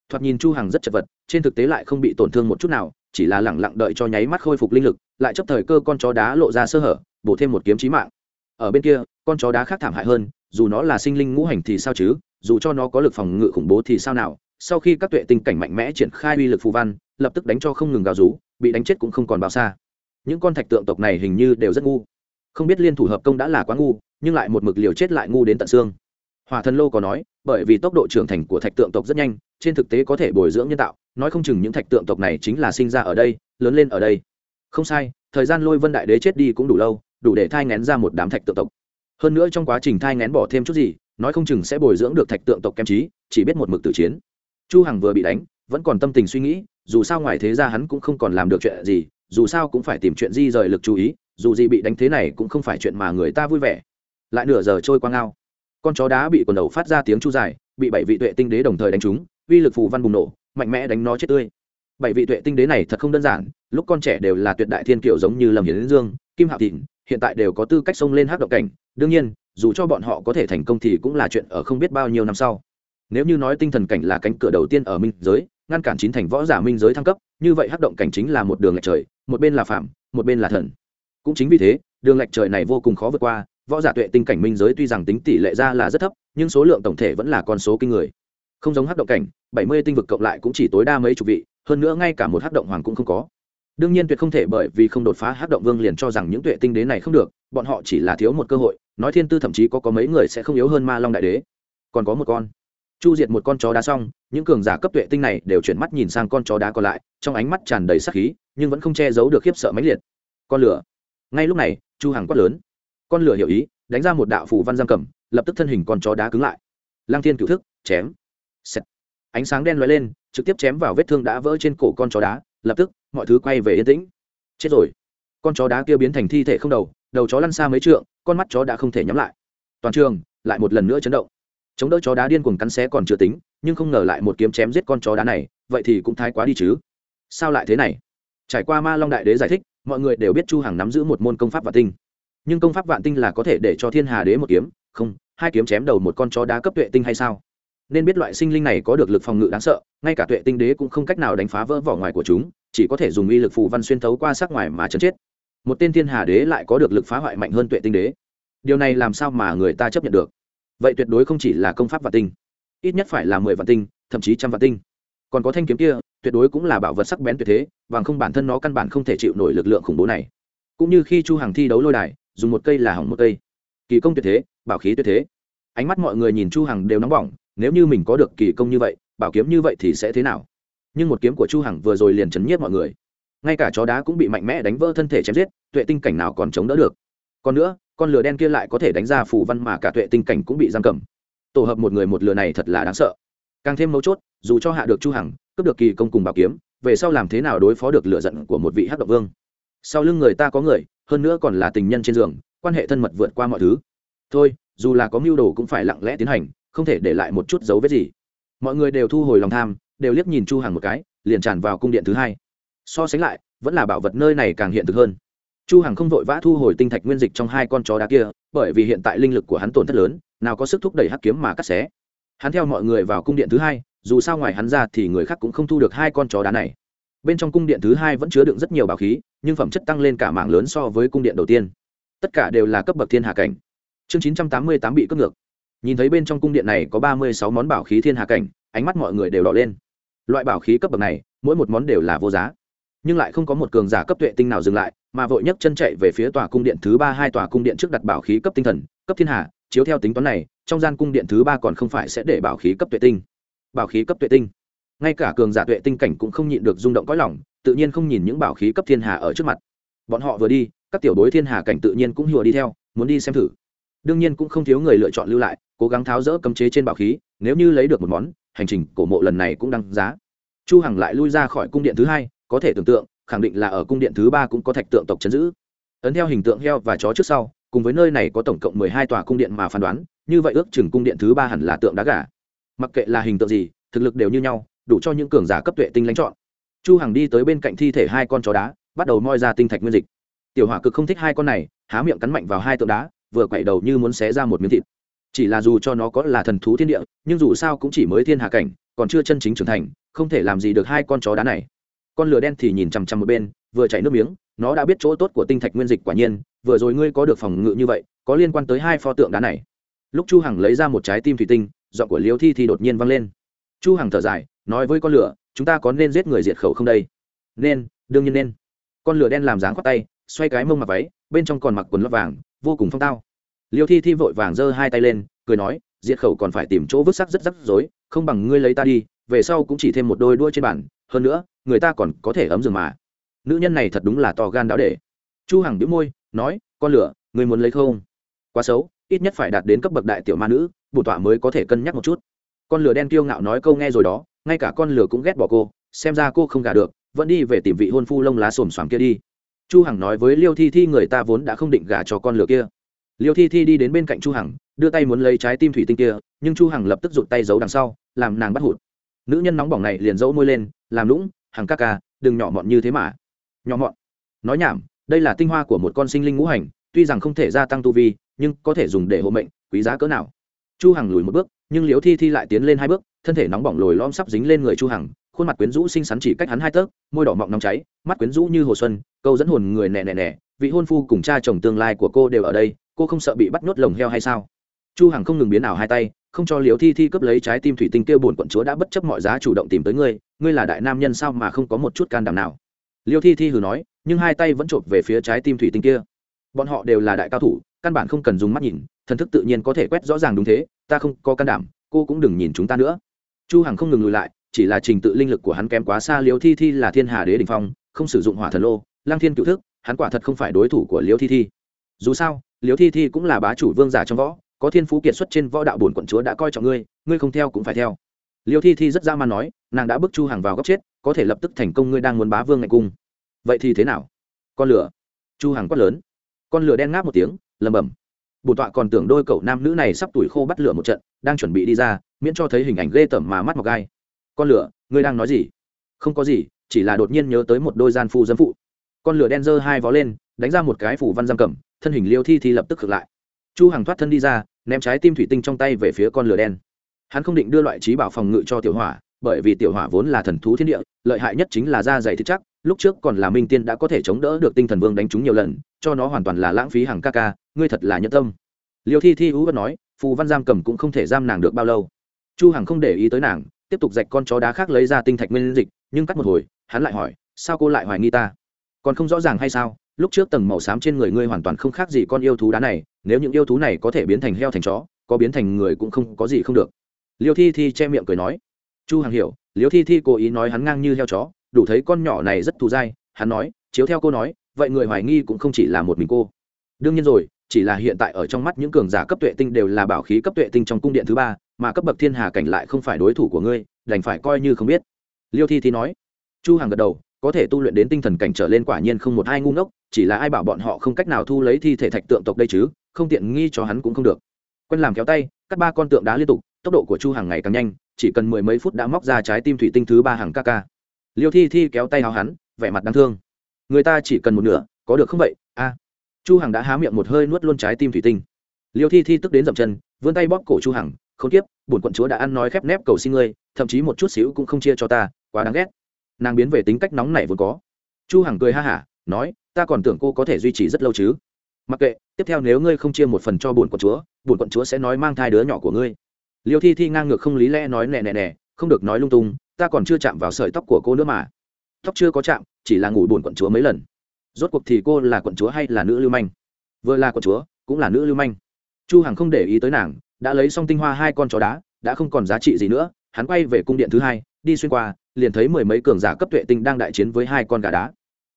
Thoạt nhìn chu hằng rất chật vật, trên thực tế lại không bị tổn thương một chút nào, chỉ là lẳng lặng đợi cho nháy mắt khôi phục linh lực, lại chấp thời cơ con chó đá lộ ra sơ hở, bổ thêm một kiếm chí mạng. Ở bên kia, con chó đá khác thảm hại hơn, dù nó là sinh linh ngũ hành thì sao chứ? Dù cho nó có lực phòng ngự khủng bố thì sao nào, sau khi các tuệ tinh cảnh mạnh mẽ triển khai uy lực phù văn, lập tức đánh cho không ngừng gào rú, bị đánh chết cũng không còn bao xa. Những con thạch tượng tộc này hình như đều rất ngu. Không biết liên thủ hợp công đã là quá ngu, nhưng lại một mực liều chết lại ngu đến tận xương. Hòa thần lô có nói, bởi vì tốc độ trưởng thành của thạch tượng tộc rất nhanh, trên thực tế có thể bồi dưỡng nhân tạo, nói không chừng những thạch tượng tộc này chính là sinh ra ở đây, lớn lên ở đây. Không sai, thời gian lôi vân đại đế chết đi cũng đủ lâu, đủ để thai ngén ra một đám thạch tượng tộc. Hơn nữa trong quá trình thai ngén bỏ thêm chút gì nói không chừng sẽ bồi dưỡng được thạch tượng tộc kem trí, chỉ biết một mực tử chiến. Chu hằng vừa bị đánh, vẫn còn tâm tình suy nghĩ, dù sao ngoài thế ra hắn cũng không còn làm được chuyện gì, dù sao cũng phải tìm chuyện di rời lực chú ý, dù gì bị đánh thế này cũng không phải chuyện mà người ta vui vẻ. Lại nửa giờ trôi qua ngao. Con chó đá bị quần đầu phát ra tiếng chu dài, bị bảy vị tuệ tinh đế đồng thời đánh trúng, uy lực phù văn bùng nổ, mạnh mẽ đánh nó chết tươi. Bảy vị tuệ tinh đế này thật không đơn giản, lúc con trẻ đều là tuyệt đại thiên kiểu giống như lâm hiến dương, kim hạo thịnh hiện tại đều có tư cách xông lên hắc động cảnh, đương nhiên, dù cho bọn họ có thể thành công thì cũng là chuyện ở không biết bao nhiêu năm sau. Nếu như nói tinh thần cảnh là cánh cửa đầu tiên ở minh giới, ngăn cản chín thành võ giả minh giới thăng cấp, như vậy hắc động cảnh chính là một đường lệch trời, một bên là phạm, một bên là thần. Cũng chính vì thế, đường lệch trời này vô cùng khó vượt qua, võ giả tuệ tinh cảnh minh giới tuy rằng tính tỷ lệ ra là rất thấp, nhưng số lượng tổng thể vẫn là con số kinh người. Không giống hắc động cảnh, bảy mươi tinh vực cộng lại cũng chỉ tối đa mấy chục vị, hơn nữa ngay cả một hắc động hoàng cũng không có đương nhiên tuyệt không thể bởi vì không đột phá hát động vương liền cho rằng những tuệ tinh đế này không được, bọn họ chỉ là thiếu một cơ hội, nói thiên tư thậm chí có có mấy người sẽ không yếu hơn ma long đại đế. Còn có một con. Chu diệt một con chó đá xong, những cường giả cấp tuệ tinh này đều chuyển mắt nhìn sang con chó đá còn lại, trong ánh mắt tràn đầy sắc khí, nhưng vẫn không che giấu được khiếp sợ mãnh liệt. Con lửa. Ngay lúc này, chu hằng quát lớn. Con lửa hiểu ý, đánh ra một đạo phủ văn giam cầm, lập tức thân hình con chó đá cứng lại. Lang thiên cửu thức, chém. Xẹt. ánh sáng đen lóe lên, trực tiếp chém vào vết thương đã vỡ trên cổ con chó đá lập tức, mọi thứ quay về yên tĩnh. Chết rồi. Con chó đá kia biến thành thi thể không đầu đầu chó lăn xa mấy trượng, con mắt chó đã không thể nhắm lại. Toàn trường lại một lần nữa chấn động. Chống đỡ chó đá điên cuồng cắn xé còn chưa tính, nhưng không ngờ lại một kiếm chém giết con chó đá này, vậy thì cũng thái quá đi chứ. Sao lại thế này? Trải qua ma long đại đế giải thích, mọi người đều biết chu hằng nắm giữ một môn công pháp vạn tinh. Nhưng công pháp vạn tinh là có thể để cho thiên hà đế một kiếm, không, hai kiếm chém đầu một con chó đá cấp tuệ tinh hay sao? Nên biết loại sinh linh này có được lực phòng ngự đáng sợ, ngay cả tuệ tinh đế cũng không cách nào đánh phá vỡ vỏ ngoài của chúng, chỉ có thể dùng uy lực phù văn xuyên thấu qua sắc ngoài mà chấn chết. Một tên thiên hà đế lại có được lực phá hoại mạnh hơn tuệ tinh đế. Điều này làm sao mà người ta chấp nhận được? Vậy tuyệt đối không chỉ là công pháp vạn tinh, ít nhất phải là mười vạn tinh, thậm chí trăm vạn tinh. Còn có thanh kiếm kia, tuyệt đối cũng là bảo vật sắc bén tuyệt thế và không bản thân nó căn bản không thể chịu nổi lực lượng khủng bố này. Cũng như khi chu hàng thi đấu lôi đài, dùng một cây là hỏng một cây. Kỳ công tuyệt thế, bảo khí tuyệt thế. Ánh mắt mọi người nhìn chu hằng đều nóng bỏng nếu như mình có được kỳ công như vậy, bảo kiếm như vậy thì sẽ thế nào? Nhưng một kiếm của chu hằng vừa rồi liền chấn nhiếp mọi người. Ngay cả chó đá cũng bị mạnh mẽ đánh vỡ thân thể chém giết, tuệ tinh cảnh nào còn chống đỡ được. Còn nữa, con lừa đen kia lại có thể đánh ra phù văn mà cả tuệ tinh cảnh cũng bị giam cầm. Tổ hợp một người một lừa này thật là đáng sợ. Càng thêm mấu chốt, dù cho hạ được chu hằng, cướp được kỳ công cùng bảo kiếm, về sau làm thế nào đối phó được lửa giận của một vị hắc động vương? Sau lưng người ta có người, hơn nữa còn là tình nhân trên giường, quan hệ thân mật vượt qua mọi thứ. Thôi, dù là có mưu đồ cũng phải lặng lẽ tiến hành không thể để lại một chút dấu vết gì. Mọi người đều thu hồi lòng tham, đều liếc nhìn chu hằng một cái, liền tràn vào cung điện thứ hai. So sánh lại, vẫn là bảo vật nơi này càng hiện thực hơn. Chu hằng không vội vã thu hồi tinh thạch nguyên dịch trong hai con chó đá kia, bởi vì hiện tại linh lực của hắn tổn thất lớn, nào có sức thúc đẩy hắc kiếm mà cắt xé. Hắn theo mọi người vào cung điện thứ hai, dù sao ngoài hắn ra thì người khác cũng không thu được hai con chó đá này. Bên trong cung điện thứ hai vẫn chứa đựng rất nhiều bảo khí, nhưng phẩm chất tăng lên cả mạng lớn so với cung điện đầu tiên. Tất cả đều là cấp bậc thiên hạ cảnh. Chương chín trăm tám mươi tám bị cướp ngược nhìn thấy bên trong cung điện này có ba mươi sáu món bảo khí thiên hạ cảnh, ánh mắt mọi người đều đỏ lên. Loại bảo khí cấp bậc này, mỗi một món đều là vô giá. Nhưng lại không có một cường giả cấp tuệ tinh nào dừng lại, mà vội nhấc chân chạy về phía tòa cung điện thứ ba, hai tòa cung điện trước đặt bảo khí cấp tinh thần, cấp thiên hà chiếu theo tính toán này, trong gian cung điện thứ ba còn không phải sẽ để bảo khí cấp tuệ tinh. Bảo khí cấp tuệ tinh. Ngay cả cường giả tuệ tinh cảnh cũng không nhịn được rung động cõi lòng, tự nhiên không nhìn những bảo khí cấp thiên hà ở trước mặt. Bọn họ vừa đi, các tiểu bối thiên hà cảnh tự nhiên cũng hùa đi theo, muốn đi xem thử đương nhiên cũng không thiếu người lựa chọn lưu lại, cố gắng tháo rỡ cấm chế trên bảo khí, nếu như lấy được một món, hành trình cổ mộ lần này cũng đăng giá. Chu hằng lại lui ra khỏi cung điện thứ hai, có thể tưởng tượng, khẳng định là ở cung điện thứ ba cũng có thạch tượng tộc chấn giữ. Ấn theo hình tượng heo và chó trước sau, cùng với nơi này có tổng cộng mười hai tòa cung điện mà phán đoán, như vậy ước chừng cung điện thứ ba hẳn là tượng đá gà. Mặc kệ là hình tượng gì, thực lực đều như nhau, đủ cho những cường giả cấp tuệ tinh lãnh chọn. Chu hằng đi tới bên cạnh thi thể hai con chó đá, bắt đầu moi ra tinh thạch nguyên dịch. Tiểu hỏa cực không thích hai con này, há miệng cắn mạnh vào hai tượng đá vừa quậy đầu như muốn xé ra một miếng thịt. Chỉ là dù cho nó có là thần thú thiên địa, nhưng dù sao cũng chỉ mới thiên hạ cảnh, còn chưa chân chính trưởng thành, không thể làm gì được hai con chó đá này. Con lửa đen thì nhìn chằm chằm một bên, vừa chảy nước miếng, nó đã biết chỗ tốt của tinh thạch nguyên dịch quả nhiên, vừa rồi ngươi có được phòng ngự như vậy, có liên quan tới hai pho tượng đá này. Lúc chu hằng lấy ra một trái tim thủy tinh, giọng của liêu thi thì đột nhiên vang lên. Chu hằng thở dài, nói với con lửa, chúng ta có nên giết người diệt khẩu không đây? Nên, đương nhiên nên. Con lửa đen làm dáng khoát tay, xoay cái mông mặc váy, bên trong còn mặc quần lót vàng vô cùng phong tao. Liêu thi thi vội vàng giơ hai tay lên, cười nói, diệt khẩu còn phải tìm chỗ vứt sắc rất rắc rối, không bằng ngươi lấy ta đi, về sau cũng chỉ thêm một đôi đua trên bàn, hơn nữa, người ta còn có thể ấm giường mà. Nữ nhân này thật đúng là to gan đáo để. Chu hằng đĩu môi, nói, con lửa, ngươi muốn lấy không? Quá xấu, ít nhất phải đạt đến cấp bậc đại tiểu ma nữ, bổ tọa mới có thể cân nhắc một chút. Con lửa đen kiêu ngạo nói câu nghe rồi đó, ngay cả con lửa cũng ghét bỏ cô, xem ra cô không gả được, vẫn đi về tìm vị hôn phu lông lá xồm xoàm kia đi chu hằng nói với liêu thi thi, người ta vốn đã không định gả cho con lửa kia. Liêu thi thi đi đến bên cạnh chu hằng, đưa tay muốn lấy trái tim thủy tinh kia, nhưng chu hằng lập tức rụt tay giấu đằng sau, làm nàng bắt hụt. Nữ nhân nóng bỏng này liền dẫu môi lên, làm lũng, hằng ca ca, đừng nhỏ mọn như thế mà. Nhỏ mọn? Nói nhảm, đây là tinh hoa của một con sinh linh ngũ hành, tuy rằng không thể gia tăng tu vi, nhưng có thể dùng để hộ mệnh, quý giá cỡ nào. Chu hằng lùi một bước, nhưng Liêu thi thi lại tiến lên hai bước thân thể nóng bỏng lồi lom sắp dính lên người chu hằng, khuôn mặt quyến rũ xinh xắn chỉ cách hắn hai tấc, môi đỏ mọng nóng cháy, mắt quyến rũ như hồ xuân, câu dẫn hồn người nè nè nè, vị hôn phu cùng cha chồng tương lai của cô đều ở đây, cô không sợ bị bắt nhốt lồng heo hay sao? Chu hằng không ngừng biến ảo hai tay, không cho liếu thi thi cướp lấy trái tim thủy tinh kia buồn quận chúa đã bất chấp mọi giá chủ động tìm tới ngươi ngươi là đại nam nhân sao mà không có một chút can đảm nào? Liêu thi thi hừ nói, nhưng hai tay vẫn chộp về phía trái tim thủy tinh kia. Bọn họ đều là đại cao thủ, căn bản không cần dùng mắt nhìn, thần thức tự nhiên có thể quét rõ ràng đúng thế, ta không có can đảm, cô cũng đừng nhìn chúng ta nữa chu hằng không ngừng lùi lại, chỉ là trình tự linh lực của hắn kém quá xa Liễu thi thi là thiên hà đế đình phong, không sử dụng hỏa thần lô lang thiên cựu thức, hắn quả thật không phải đối thủ của Liễu thi thi. Dù sao Liễu thi thi cũng là bá chủ vương giả trong võ, có thiên phú kiệt xuất trên võ đạo bổn quận chúa đã coi trọng ngươi ngươi không theo cũng phải theo. Liễu thi thi rất ra man nói, nàng đã bức chu hàng vào góc chết, có thể lập tức thành công ngươi đang muốn bá vương ngạch cung. Vậy thì thế nào? Con lửa. Chu hàng quát lớn. Con lửa đen ngáp một tiếng lầm bầm bổn tọa còn tưởng đôi cậu nam nữ này sắp tuổi khô bắt lửa một trận, đang chuẩn bị đi ra, miễn cho thấy hình ảnh ghê tởm mà mắt mọc gai. Con lửa, ngươi đang nói gì? Không có gì, chỉ là đột nhiên nhớ tới một đôi gian phu dâm phụ. Con lửa đen giơ hai vó lên, đánh ra một cái phủ văn giam cầm, thân hình liêu thi thi lập tức ngược lại. Chu hằng thoát thân đi ra, ném trái tim thủy tinh trong tay về phía con lửa đen. Hắn không định đưa loại trí bảo phòng ngự cho tiểu hỏa, bởi vì tiểu hỏa vốn là thần thú thiên địa, lợi hại nhất chính là da dày thịt chắc, lúc trước còn là minh tiên đã có thể chống đỡ được tinh thần vương đánh trúng nhiều lần cho nó hoàn toàn là lãng phí hàng ca ca, ngươi thật là nhân tâm. Liêu thi thi hữu vẫn nói, phù văn giam cầm cũng không thể giam nàng được bao lâu. Chu hằng không để ý tới nàng, tiếp tục dạch con chó đá khác lấy ra tinh thạch nguyên dịch, nhưng cắt một hồi, hắn lại hỏi, sao cô lại hoài nghi ta? Còn không rõ ràng hay sao? Lúc trước tầng màu xám trên người ngươi hoàn toàn không khác gì con yêu thú đá này, nếu những yêu thú này có thể biến thành heo thành chó, có biến thành người cũng không có gì không được. Liêu thi thi che miệng cười nói. Chu hằng hiểu, liêu thi thi cố ý nói hắn ngang như heo chó, đủ thấy con nhỏ này rất thù dai, hắn nói, chiếu theo cô nói vậy người hoài nghi cũng không chỉ là một mình cô. Đương nhiên rồi, chỉ là hiện tại ở trong mắt những cường giả cấp tuệ tinh đều là bảo khí cấp tuệ tinh trong cung điện thứ ba, mà cấp bậc thiên hà cảnh lại không phải đối thủ của ngươi, đành phải coi như không biết. Liêu thi thi nói. Chu hằng gật đầu, có thể tu luyện đến tinh thần cảnh trở lên quả nhiên không một ai ngu ngốc, chỉ là ai bảo bọn họ không cách nào thu lấy thi thể thạch tượng tộc đây chứ, không tiện nghi cho hắn cũng không được. Quen làm kéo tay, cắt ba con tượng đá liên tục, tốc độ của chu hàng ngày càng nhanh, chỉ cần mười mấy phút đã móc ra trái tim thủy tinh thứ ba hàng ca ca. Liêu thi thi kéo tay hào hắn, vẻ mặt đáng thương người ta chỉ cần một nửa, có được không vậy? A. Chu hằng đã há miệng một hơi nuốt luôn trái tim thủy tinh. Liêu thi thi tức đến dậm chân, vươn tay bóp cổ chu hằng, không tiếp, bổn quận chúa đã ăn nói khép nép cầu xin ngươi, thậm chí một chút xíu cũng không chia cho ta, quá đáng ghét. Nàng biến về tính cách nóng nảy vốn có. Chu hằng cười ha hả, nói, ta còn tưởng cô có thể duy trì rất lâu chứ. Mặc kệ, tiếp theo nếu ngươi không chia một phần cho bổn quận chúa, bổn quận chúa sẽ nói mang thai đứa nhỏ của ngươi. Liêu thi thi ngang ngược không lý lẽ nói nè nè nè, không được nói lung tung, ta còn chưa chạm vào sợi tóc của cô nữa mà tóc chưa có chạm, chỉ là ngủ buồn quận chúa mấy lần. Rốt cuộc thì cô là quận chúa hay là nữ lưu manh? Vừa là quận chúa, cũng là nữ lưu manh. Chu hằng không để ý tới nàng, đã lấy xong tinh hoa hai con chó đá, đã không còn giá trị gì nữa, hắn quay về cung điện thứ hai, đi xuyên qua, liền thấy mười mấy cường giả cấp tuệ tinh đang đại chiến với hai con gà đá.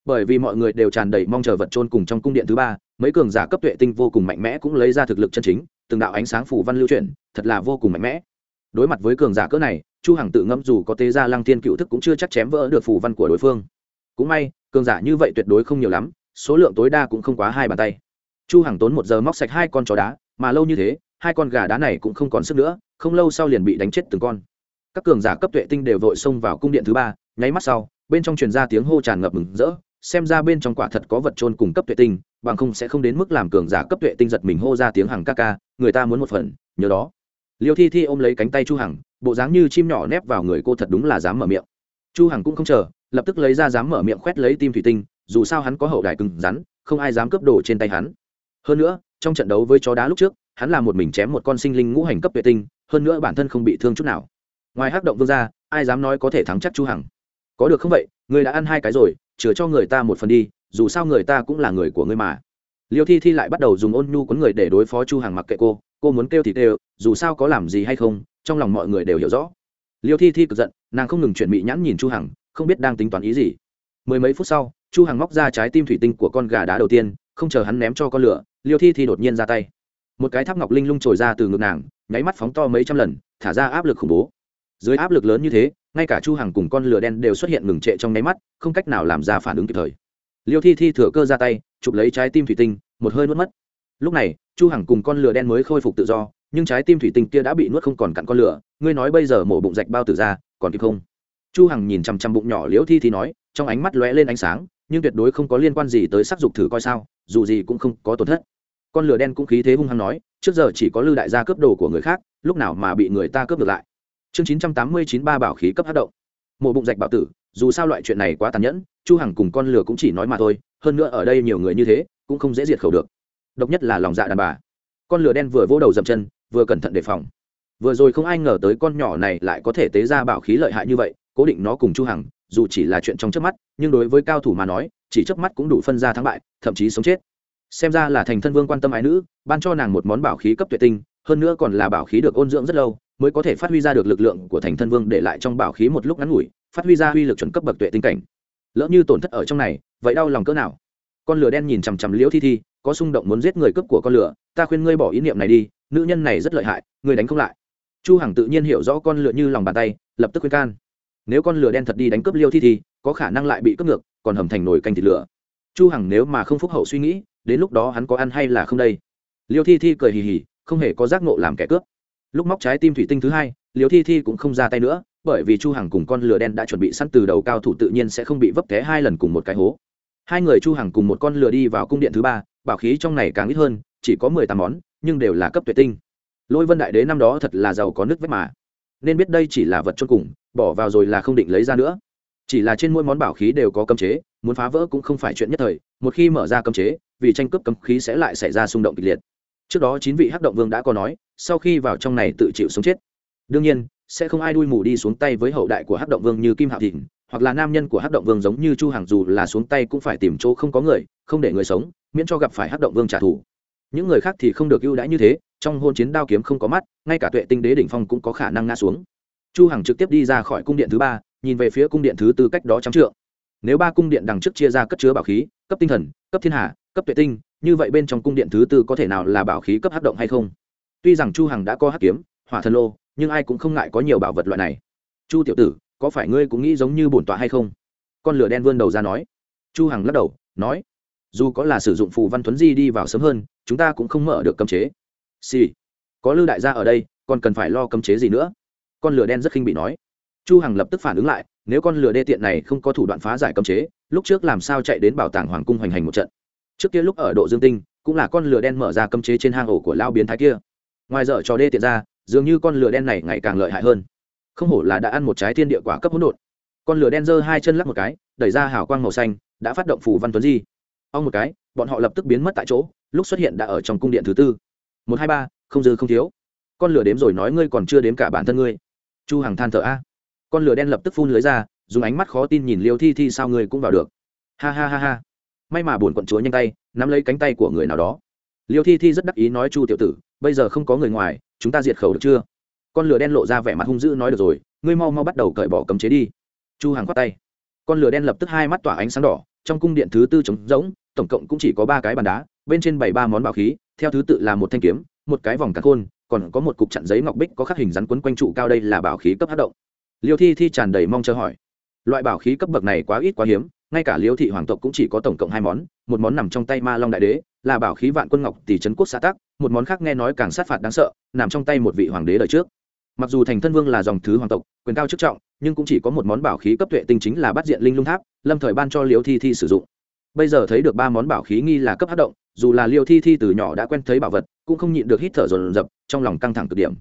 Bởi vì mọi người đều tràn đầy mong chờ vật trôn cùng trong cung điện thứ ba, mấy cường giả cấp tuệ tinh vô cùng mạnh mẽ cũng lấy ra thực lực chân chính, từng đạo ánh sáng phủ văn lưu chuyển, thật là vô cùng mạnh mẽ. Đối mặt với cường giả cỡ này chu hằng tự ngẫm dù có tế gia lăng thiên cựu thức cũng chưa chắc chém vỡ được phủ văn của đối phương. Cũng may, cường giả như vậy tuyệt đối không nhiều lắm, số lượng tối đa cũng không quá hai bàn tay. Chu hằng tốn một giờ móc sạch hai con chó đá, mà lâu như thế, hai con gà đá này cũng không còn sức nữa, không lâu sau liền bị đánh chết từng con. Các cường giả cấp tuệ tinh đều vội xông vào cung điện thứ ba, nháy mắt sau, bên trong truyền ra tiếng hô tràn ngập mừng rỡ, xem ra bên trong quả thật có vật trôn cùng cấp tuệ tinh, bằng không sẽ không đến mức làm cường giả cấp tuệ tinh giật mình hô ra tiếng hằng ca ca, người ta muốn một phần, nhớ đó. Liêu thi thi ôm lấy cánh tay chu hằng bộ dáng như chim nhỏ nép vào người cô thật đúng là dám mở miệng. Chu hằng cũng không chờ, lập tức lấy ra dám mở miệng khoét lấy tim thủy tinh, dù sao hắn có hậu đài cứng rắn, không ai dám cướp đồ trên tay hắn. Hơn nữa, trong trận đấu với chó đá lúc trước, hắn là một mình chém một con sinh linh ngũ hành cấp tuệ tinh, hơn nữa bản thân không bị thương chút nào. Ngoài hắc động vương ra, ai dám nói có thể thắng chắc chu hằng? Có được không vậy? Người đã ăn hai cái rồi, chừa cho người ta một phần đi, dù sao người ta cũng là người của ngươi mà. Liêu thi thi lại bắt đầu dùng ôn nhu cuốn người để đối phó chu hằng mặc kệ cô cô muốn kêu thì kêu, dù sao có làm gì hay không trong lòng mọi người đều hiểu rõ. Liêu thi thi cực giận, nàng không ngừng chuyển bị nhãn nhìn chu hằng, không biết đang tính toán ý gì. Mười mấy phút sau, chu hằng móc ra trái tim thủy tinh của con gà đá đầu tiên, không chờ hắn ném cho con lửa, liêu thi thi đột nhiên ra tay. Một cái tháp ngọc linh lung trồi ra từ ngực nàng, nháy mắt phóng to mấy trăm lần, thả ra áp lực khủng bố. Dưới áp lực lớn như thế, ngay cả chu hằng cùng con lửa đen đều xuất hiện ngừng trệ trong nháy mắt, không cách nào làm ra phản ứng kịp thời. Liêu thi thi thừa cơ ra tay, chụp lấy trái tim thủy tinh, một hơi nuốt mất. Lúc này, chu hằng cùng con lửa đen mới khôi phục tự do nhưng trái tim thủy tinh kia đã bị nuốt không còn cặn con lửa, ngươi nói bây giờ mổ bụng rạch bao tử ra, còn kịp không? Chu hằng nhìn chăm chăm bụng nhỏ liễu thi thì nói, trong ánh mắt lóe lên ánh sáng, nhưng tuyệt đối không có liên quan gì tới sắc dục thử coi sao, dù gì cũng không có tổn thất. Con lửa đen cũng khí thế hung hăng nói, trước giờ chỉ có lưu đại gia cướp đồ của người khác, lúc nào mà bị người ta cướp được lại. Chương chín trăm tám mươi chín ba bảo khí cấp hát động. Mổ bụng rạch bảo tử, dù sao loại chuyện này quá tàn nhẫn, chu hằng cùng con lửa cũng chỉ nói mà thôi, hơn nữa ở đây nhiều người như thế, cũng không dễ diệt khẩu được. Độc nhất là lòng dạ đàn bà. Con lửa đen vừa vỗ đầu dậm chân vừa cẩn thận đề phòng. Vừa rồi không ai ngờ tới con nhỏ này lại có thể tế ra bảo khí lợi hại như vậy, cố định nó cùng chu hằng, dù chỉ là chuyện trong chớp mắt, nhưng đối với cao thủ mà nói, chỉ chớp mắt cũng đủ phân ra thắng bại, thậm chí sống chết. Xem ra là thành thân vương quan tâm ái nữ, ban cho nàng một món bảo khí cấp tuyệt tinh, hơn nữa còn là bảo khí được ôn dưỡng rất lâu, mới có thể phát huy ra được lực lượng của thành thân vương để lại trong bảo khí một lúc ngắn ngủi, phát huy ra uy lực chuẩn cấp bậc tuệ tinh cảnh. Lỡ như tổn thất ở trong này, vậy đau lòng cỡ nào? Con lửa đen nhìn chằm chằm liễu thi thi có xung động muốn giết người cướp của con lửa, ta khuyên ngươi bỏ ý niệm này đi, nữ nhân này rất lợi hại, ngươi đánh không lại. Chu hằng tự nhiên hiểu rõ con lửa như lòng bàn tay, lập tức khuyên can. Nếu con lửa đen thật đi đánh cướp liêu thi thi có khả năng lại bị cướp ngược, còn hầm thành nồi canh thịt lửa. Chu hằng nếu mà không phúc hậu suy nghĩ, đến lúc đó hắn có ăn hay là không đây? Liêu thi thi cười hì hì, không hề có giác ngộ làm kẻ cướp. Lúc móc trái tim thủy tinh thứ hai, liêu thi thi cũng không ra tay nữa, bởi vì chu hằng cùng con lửa đen đã chuẩn bị sẵn từ đầu cao thủ tự nhiên sẽ không bị vấp té hai lần cùng một cái hố hai người chu hằng cùng một con lừa đi vào cung điện thứ ba, bảo khí trong này càng ít hơn, chỉ có mười tám món, nhưng đều là cấp tuyệt tinh. Lôi vân đại đế năm đó thật là giàu có nước vết mà. Nên biết đây chỉ là vật chôn cùng, bỏ vào rồi là không định lấy ra nữa. Chỉ là trên mỗi món bảo khí đều có cấm chế, muốn phá vỡ cũng không phải chuyện nhất thời, một khi mở ra cấm chế, vì tranh cướp cấm khí sẽ lại xảy ra xung động kịch liệt. Trước đó chín vị hắc động vương đã có nói, sau khi vào trong này tự chịu sống chết. Đương nhiên, sẽ không ai đuôi mù đi xuống tay với hậu đại của hắc động vương như kim hạo thịnh hoặc là nam nhân của hắc động vương giống như chu hàng dù là xuống tay cũng phải tìm chỗ không có người, không để người sống, miễn cho gặp phải hắc động vương trả thù. Những người khác thì không được ưu đãi như thế, trong hôn chiến đao kiếm không có mắt, ngay cả tuệ tinh đế đỉnh phong cũng có khả năng ngã xuống. Chu hằng trực tiếp đi ra khỏi cung điện thứ ba, nhìn về phía cung điện thứ tư cách đó trắng trượng. Nếu ba cung điện đằng trước chia ra cất chứa bảo khí, cấp tinh thần, cấp thiên hà, cấp tuệ tinh, như vậy bên trong cung điện thứ tư có thể nào là bảo khí cấp hắc động hay không? Tuy rằng chu hằng đã có hắc kiếm, hỏa thần lô, nhưng ai cũng không ngại có nhiều bảo vật loại này. Chu tiểu tử có phải ngươi cũng nghĩ giống như bổn tọa hay không? Con lửa đen vươn đầu ra nói. Chu hằng lắc đầu, nói. Dù có là sử dụng phù văn tuấn di đi vào sớm hơn, chúng ta cũng không mở được cấm chế. Xì、sì. có lưu đại gia ở đây, còn cần phải lo cấm chế gì nữa? Con lửa đen rất khinh bị nói. Chu hằng lập tức phản ứng lại, nếu con lửa đê tiện này không có thủ đoạn phá giải cấm chế, lúc trước làm sao chạy đến bảo tàng hoàng cung hoành hành một trận? Trước kia lúc ở độ dương tinh, cũng là con lửa đen mở ra cấm chế trên hang ổ của lao biến thái kia. Ngoài dở trò đê tiện ra, dường như con lửa đen này ngày càng lợi hại hơn không hổ là đã ăn một trái thiên địa quả cấp hỗn độn. Con lửa đen giơ hai chân lắc một cái, đẩy ra hào quang màu xanh, đã phát động phủ văn tuấn di. Ông một cái, bọn họ lập tức biến mất tại chỗ, lúc xuất hiện đã ở trong cung điện thứ tư. Một, hai, ba, không dư không thiếu. Con lửa đếm rồi nói ngươi còn chưa đếm cả bản thân ngươi. Chu hằng than thở a. Con lửa đen lập tức phun lưới ra, dùng ánh mắt khó tin nhìn liêu thi thi sao ngươi cũng vào được. Ha ha ha ha. May mà buồn quận chúa nhanh tay, nắm lấy cánh tay của người nào đó. Liêu thi thi rất đắc ý nói chu tiểu tử, bây giờ không có người ngoài, chúng ta diệt khẩu được chưa? Con lửa đen lộ ra vẻ mặt hung dữ nói được rồi, ngươi mau mau bắt đầu cởi bỏ cấm chế đi. Chu hằng khoát tay. Con lửa đen lập tức hai mắt tỏa ánh sáng đỏ, trong cung điện thứ tư trống rỗng, tổng cộng cũng chỉ có ba cái bàn đá, bên trên bảy ba món bảo khí, theo thứ tự là một thanh kiếm, một cái vòng cắn khôn, còn có một cục chặn giấy ngọc bích có khắc hình rắn quấn quanh trụ cao đây là bảo khí cấp hát động. Liêu thi thi tràn đầy mong chờ hỏi. Loại bảo khí cấp bậc này quá ít quá hiếm, ngay cả liêu thị hoàng tộc cũng chỉ có tổng cộng hai món, một món nằm trong tay ma long đại đế, là bảo khí vạn quân ngọc tỷ trấn quốc xã tắc, một món khác nghe nói càng sát phạt đáng sợ, nằm trong tay một vị hoàng đế đời trước mặc dù thành thân vương là dòng thứ hoàng tộc, quyền cao chức trọng, nhưng cũng chỉ có một món bảo khí cấp tuệ tinh chính là bắt diện linh lung tháp, lâm thời ban cho liêu thi thi sử dụng. Bây giờ thấy được ba món bảo khí nghi là cấp hát động, dù là liêu thi thi từ nhỏ đã quen thấy bảo vật, cũng không nhịn được hít thở dồn dập, trong lòng căng thẳng cực điểm.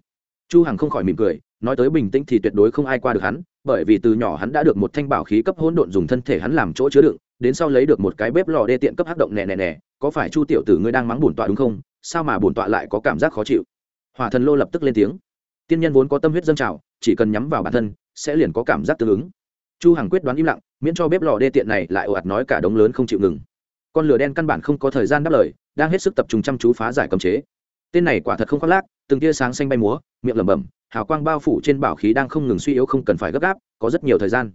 Chu hằng không khỏi mỉm cười, nói tới bình tĩnh thì tuyệt đối không ai qua được hắn, bởi vì từ nhỏ hắn đã được một thanh bảo khí cấp hỗn độn dùng thân thể hắn làm chỗ chứa đựng, đến sau lấy được một cái bếp lò đê tiện cấp hắc động nè nè nè, có phải chu tiểu tử ngươi đang mắng bổn tọa đúng không? Sao mà bổn tọa lại có cảm giác khó chịu? Hỏa thần lô lập tức lên tiếng tiên nhân vốn có tâm huyết dâng trào, chỉ cần nhắm vào bản thân, sẽ liền có cảm giác tương ứng. Chu hằng quyết đoán im lặng, miễn cho bếp lò đê tiện này lại ồ ạt nói cả đống lớn không chịu ngừng. Con lửa đen căn bản không có thời gian đáp lời, đang hết sức tập trung chăm chú phá giải cấm chế. Tên này quả thật không khoác lác, từng tia sáng xanh bay múa, miệng lẩm bẩm, hào quang bao phủ trên bảo khí đang không ngừng suy yếu không cần phải gấp gáp, có rất nhiều thời gian.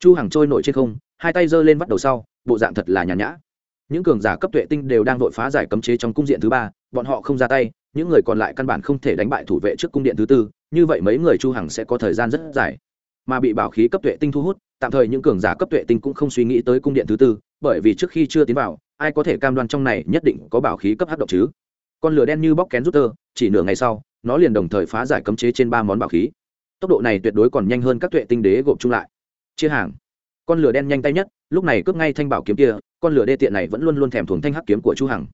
Chu Hằng trôi nổi trên không, hai tay giơ lên bắt đầu sau, bộ dạng thật là nhàn nhã. Những cường giả cấp tuệ tinh đều đang vội phá giải cấm chế trong cung điện thứ ba, bọn họ không ra tay, những người còn lại căn bản không thể đánh bại thủ vệ trước cung điện thứ tư như vậy mấy người chu hằng sẽ có thời gian rất dài. Mà bị bảo khí cấp tuệ tinh thu hút, tạm thời những cường giả cấp tuệ tinh cũng không suy nghĩ tới cung điện thứ tư, bởi vì trước khi chưa tiến vào, ai có thể cam đoan trong này nhất định có bảo khí cấp hắc động chứ? Con lửa đen như bóc kén rút tơ, chỉ nửa ngày sau, nó liền đồng thời phá giải cấm chế trên ba món bảo khí. Tốc độ này tuyệt đối còn nhanh hơn các tuệ tinh đế gộp chung lại. Chia hàng. Con lửa đen nhanh tay nhất, lúc này cướp ngay thanh bảo kiếm kia, con lửa đê tiện này vẫn luôn luôn thèm thuồng thanh hắc kiếm của chu hằng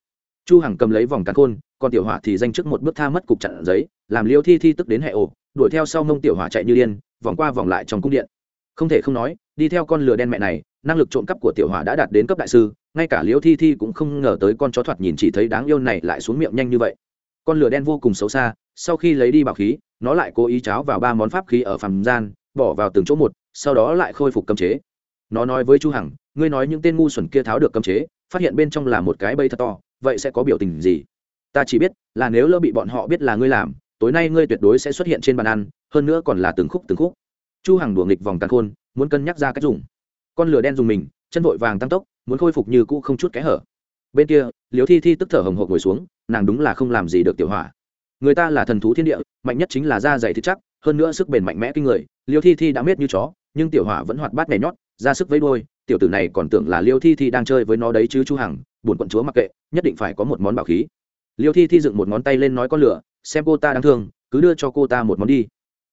chu hằng cầm lấy vòng càn khôn, còn tiểu hỏa thì danh trước một bước tha mất cục chặn giấy, làm liêu thi thi tức đến hệ ổ, đuổi theo sau mông tiểu hỏa chạy như điên, vòng qua vòng lại trong cung điện. Không thể không nói, đi theo con lừa đen mẹ này, năng lực trộm cắp của tiểu hỏa đã đạt đến cấp đại sư, ngay cả Liêu thi thi cũng không ngờ tới con chó thoạt nhìn chỉ thấy đáng yêu này lại xuống miệng nhanh như vậy. Con lửa đen vô cùng xấu xa, sau khi lấy đi bảo khí, nó lại cố ý cháo vào ba món pháp khí ở phàm gian, bỏ vào từng chỗ một, sau đó lại khôi phục cấm chế. Nó nói với chu hằng, ngươi nói những tên ngu xuẩn kia tháo được cấm chế, phát hiện bên trong là một cái bẫy thật to vậy sẽ có biểu tình gì? Ta chỉ biết là nếu lỡ bị bọn họ biết là ngươi làm, tối nay ngươi tuyệt đối sẽ xuất hiện trên bàn ăn, hơn nữa còn là từng khúc từng khúc. Chu hằng đùa nghịch vòng càng khôn, muốn cân nhắc ra cách dùng. Con lửa đen dùng mình, chân vội vàng tăng tốc, muốn khôi phục như cũ không chút kẽ hở. Bên kia liếu thi thi tức thở hồng hộc ngồi xuống, nàng đúng là không làm gì được tiểu hỏa. Người ta là thần thú thiên địa, mạnh nhất chính là da dày thịt chắc, hơn nữa sức bền mạnh mẽ kinh người liêu thi thi đã miết như chó, nhưng tiểu hỏa vẫn hoạt bát nhảy nhót, ra sức với đôi tiểu tử này còn tưởng là liêu thi thi đang chơi với nó đấy chứ chu hằng, buồn quận chúa mặc kệ nhất định phải có một món bảo khí. Liêu thi thi dựng một ngón tay lên nói con lửa, xem cô ta đáng thương, cứ đưa cho cô ta một món đi.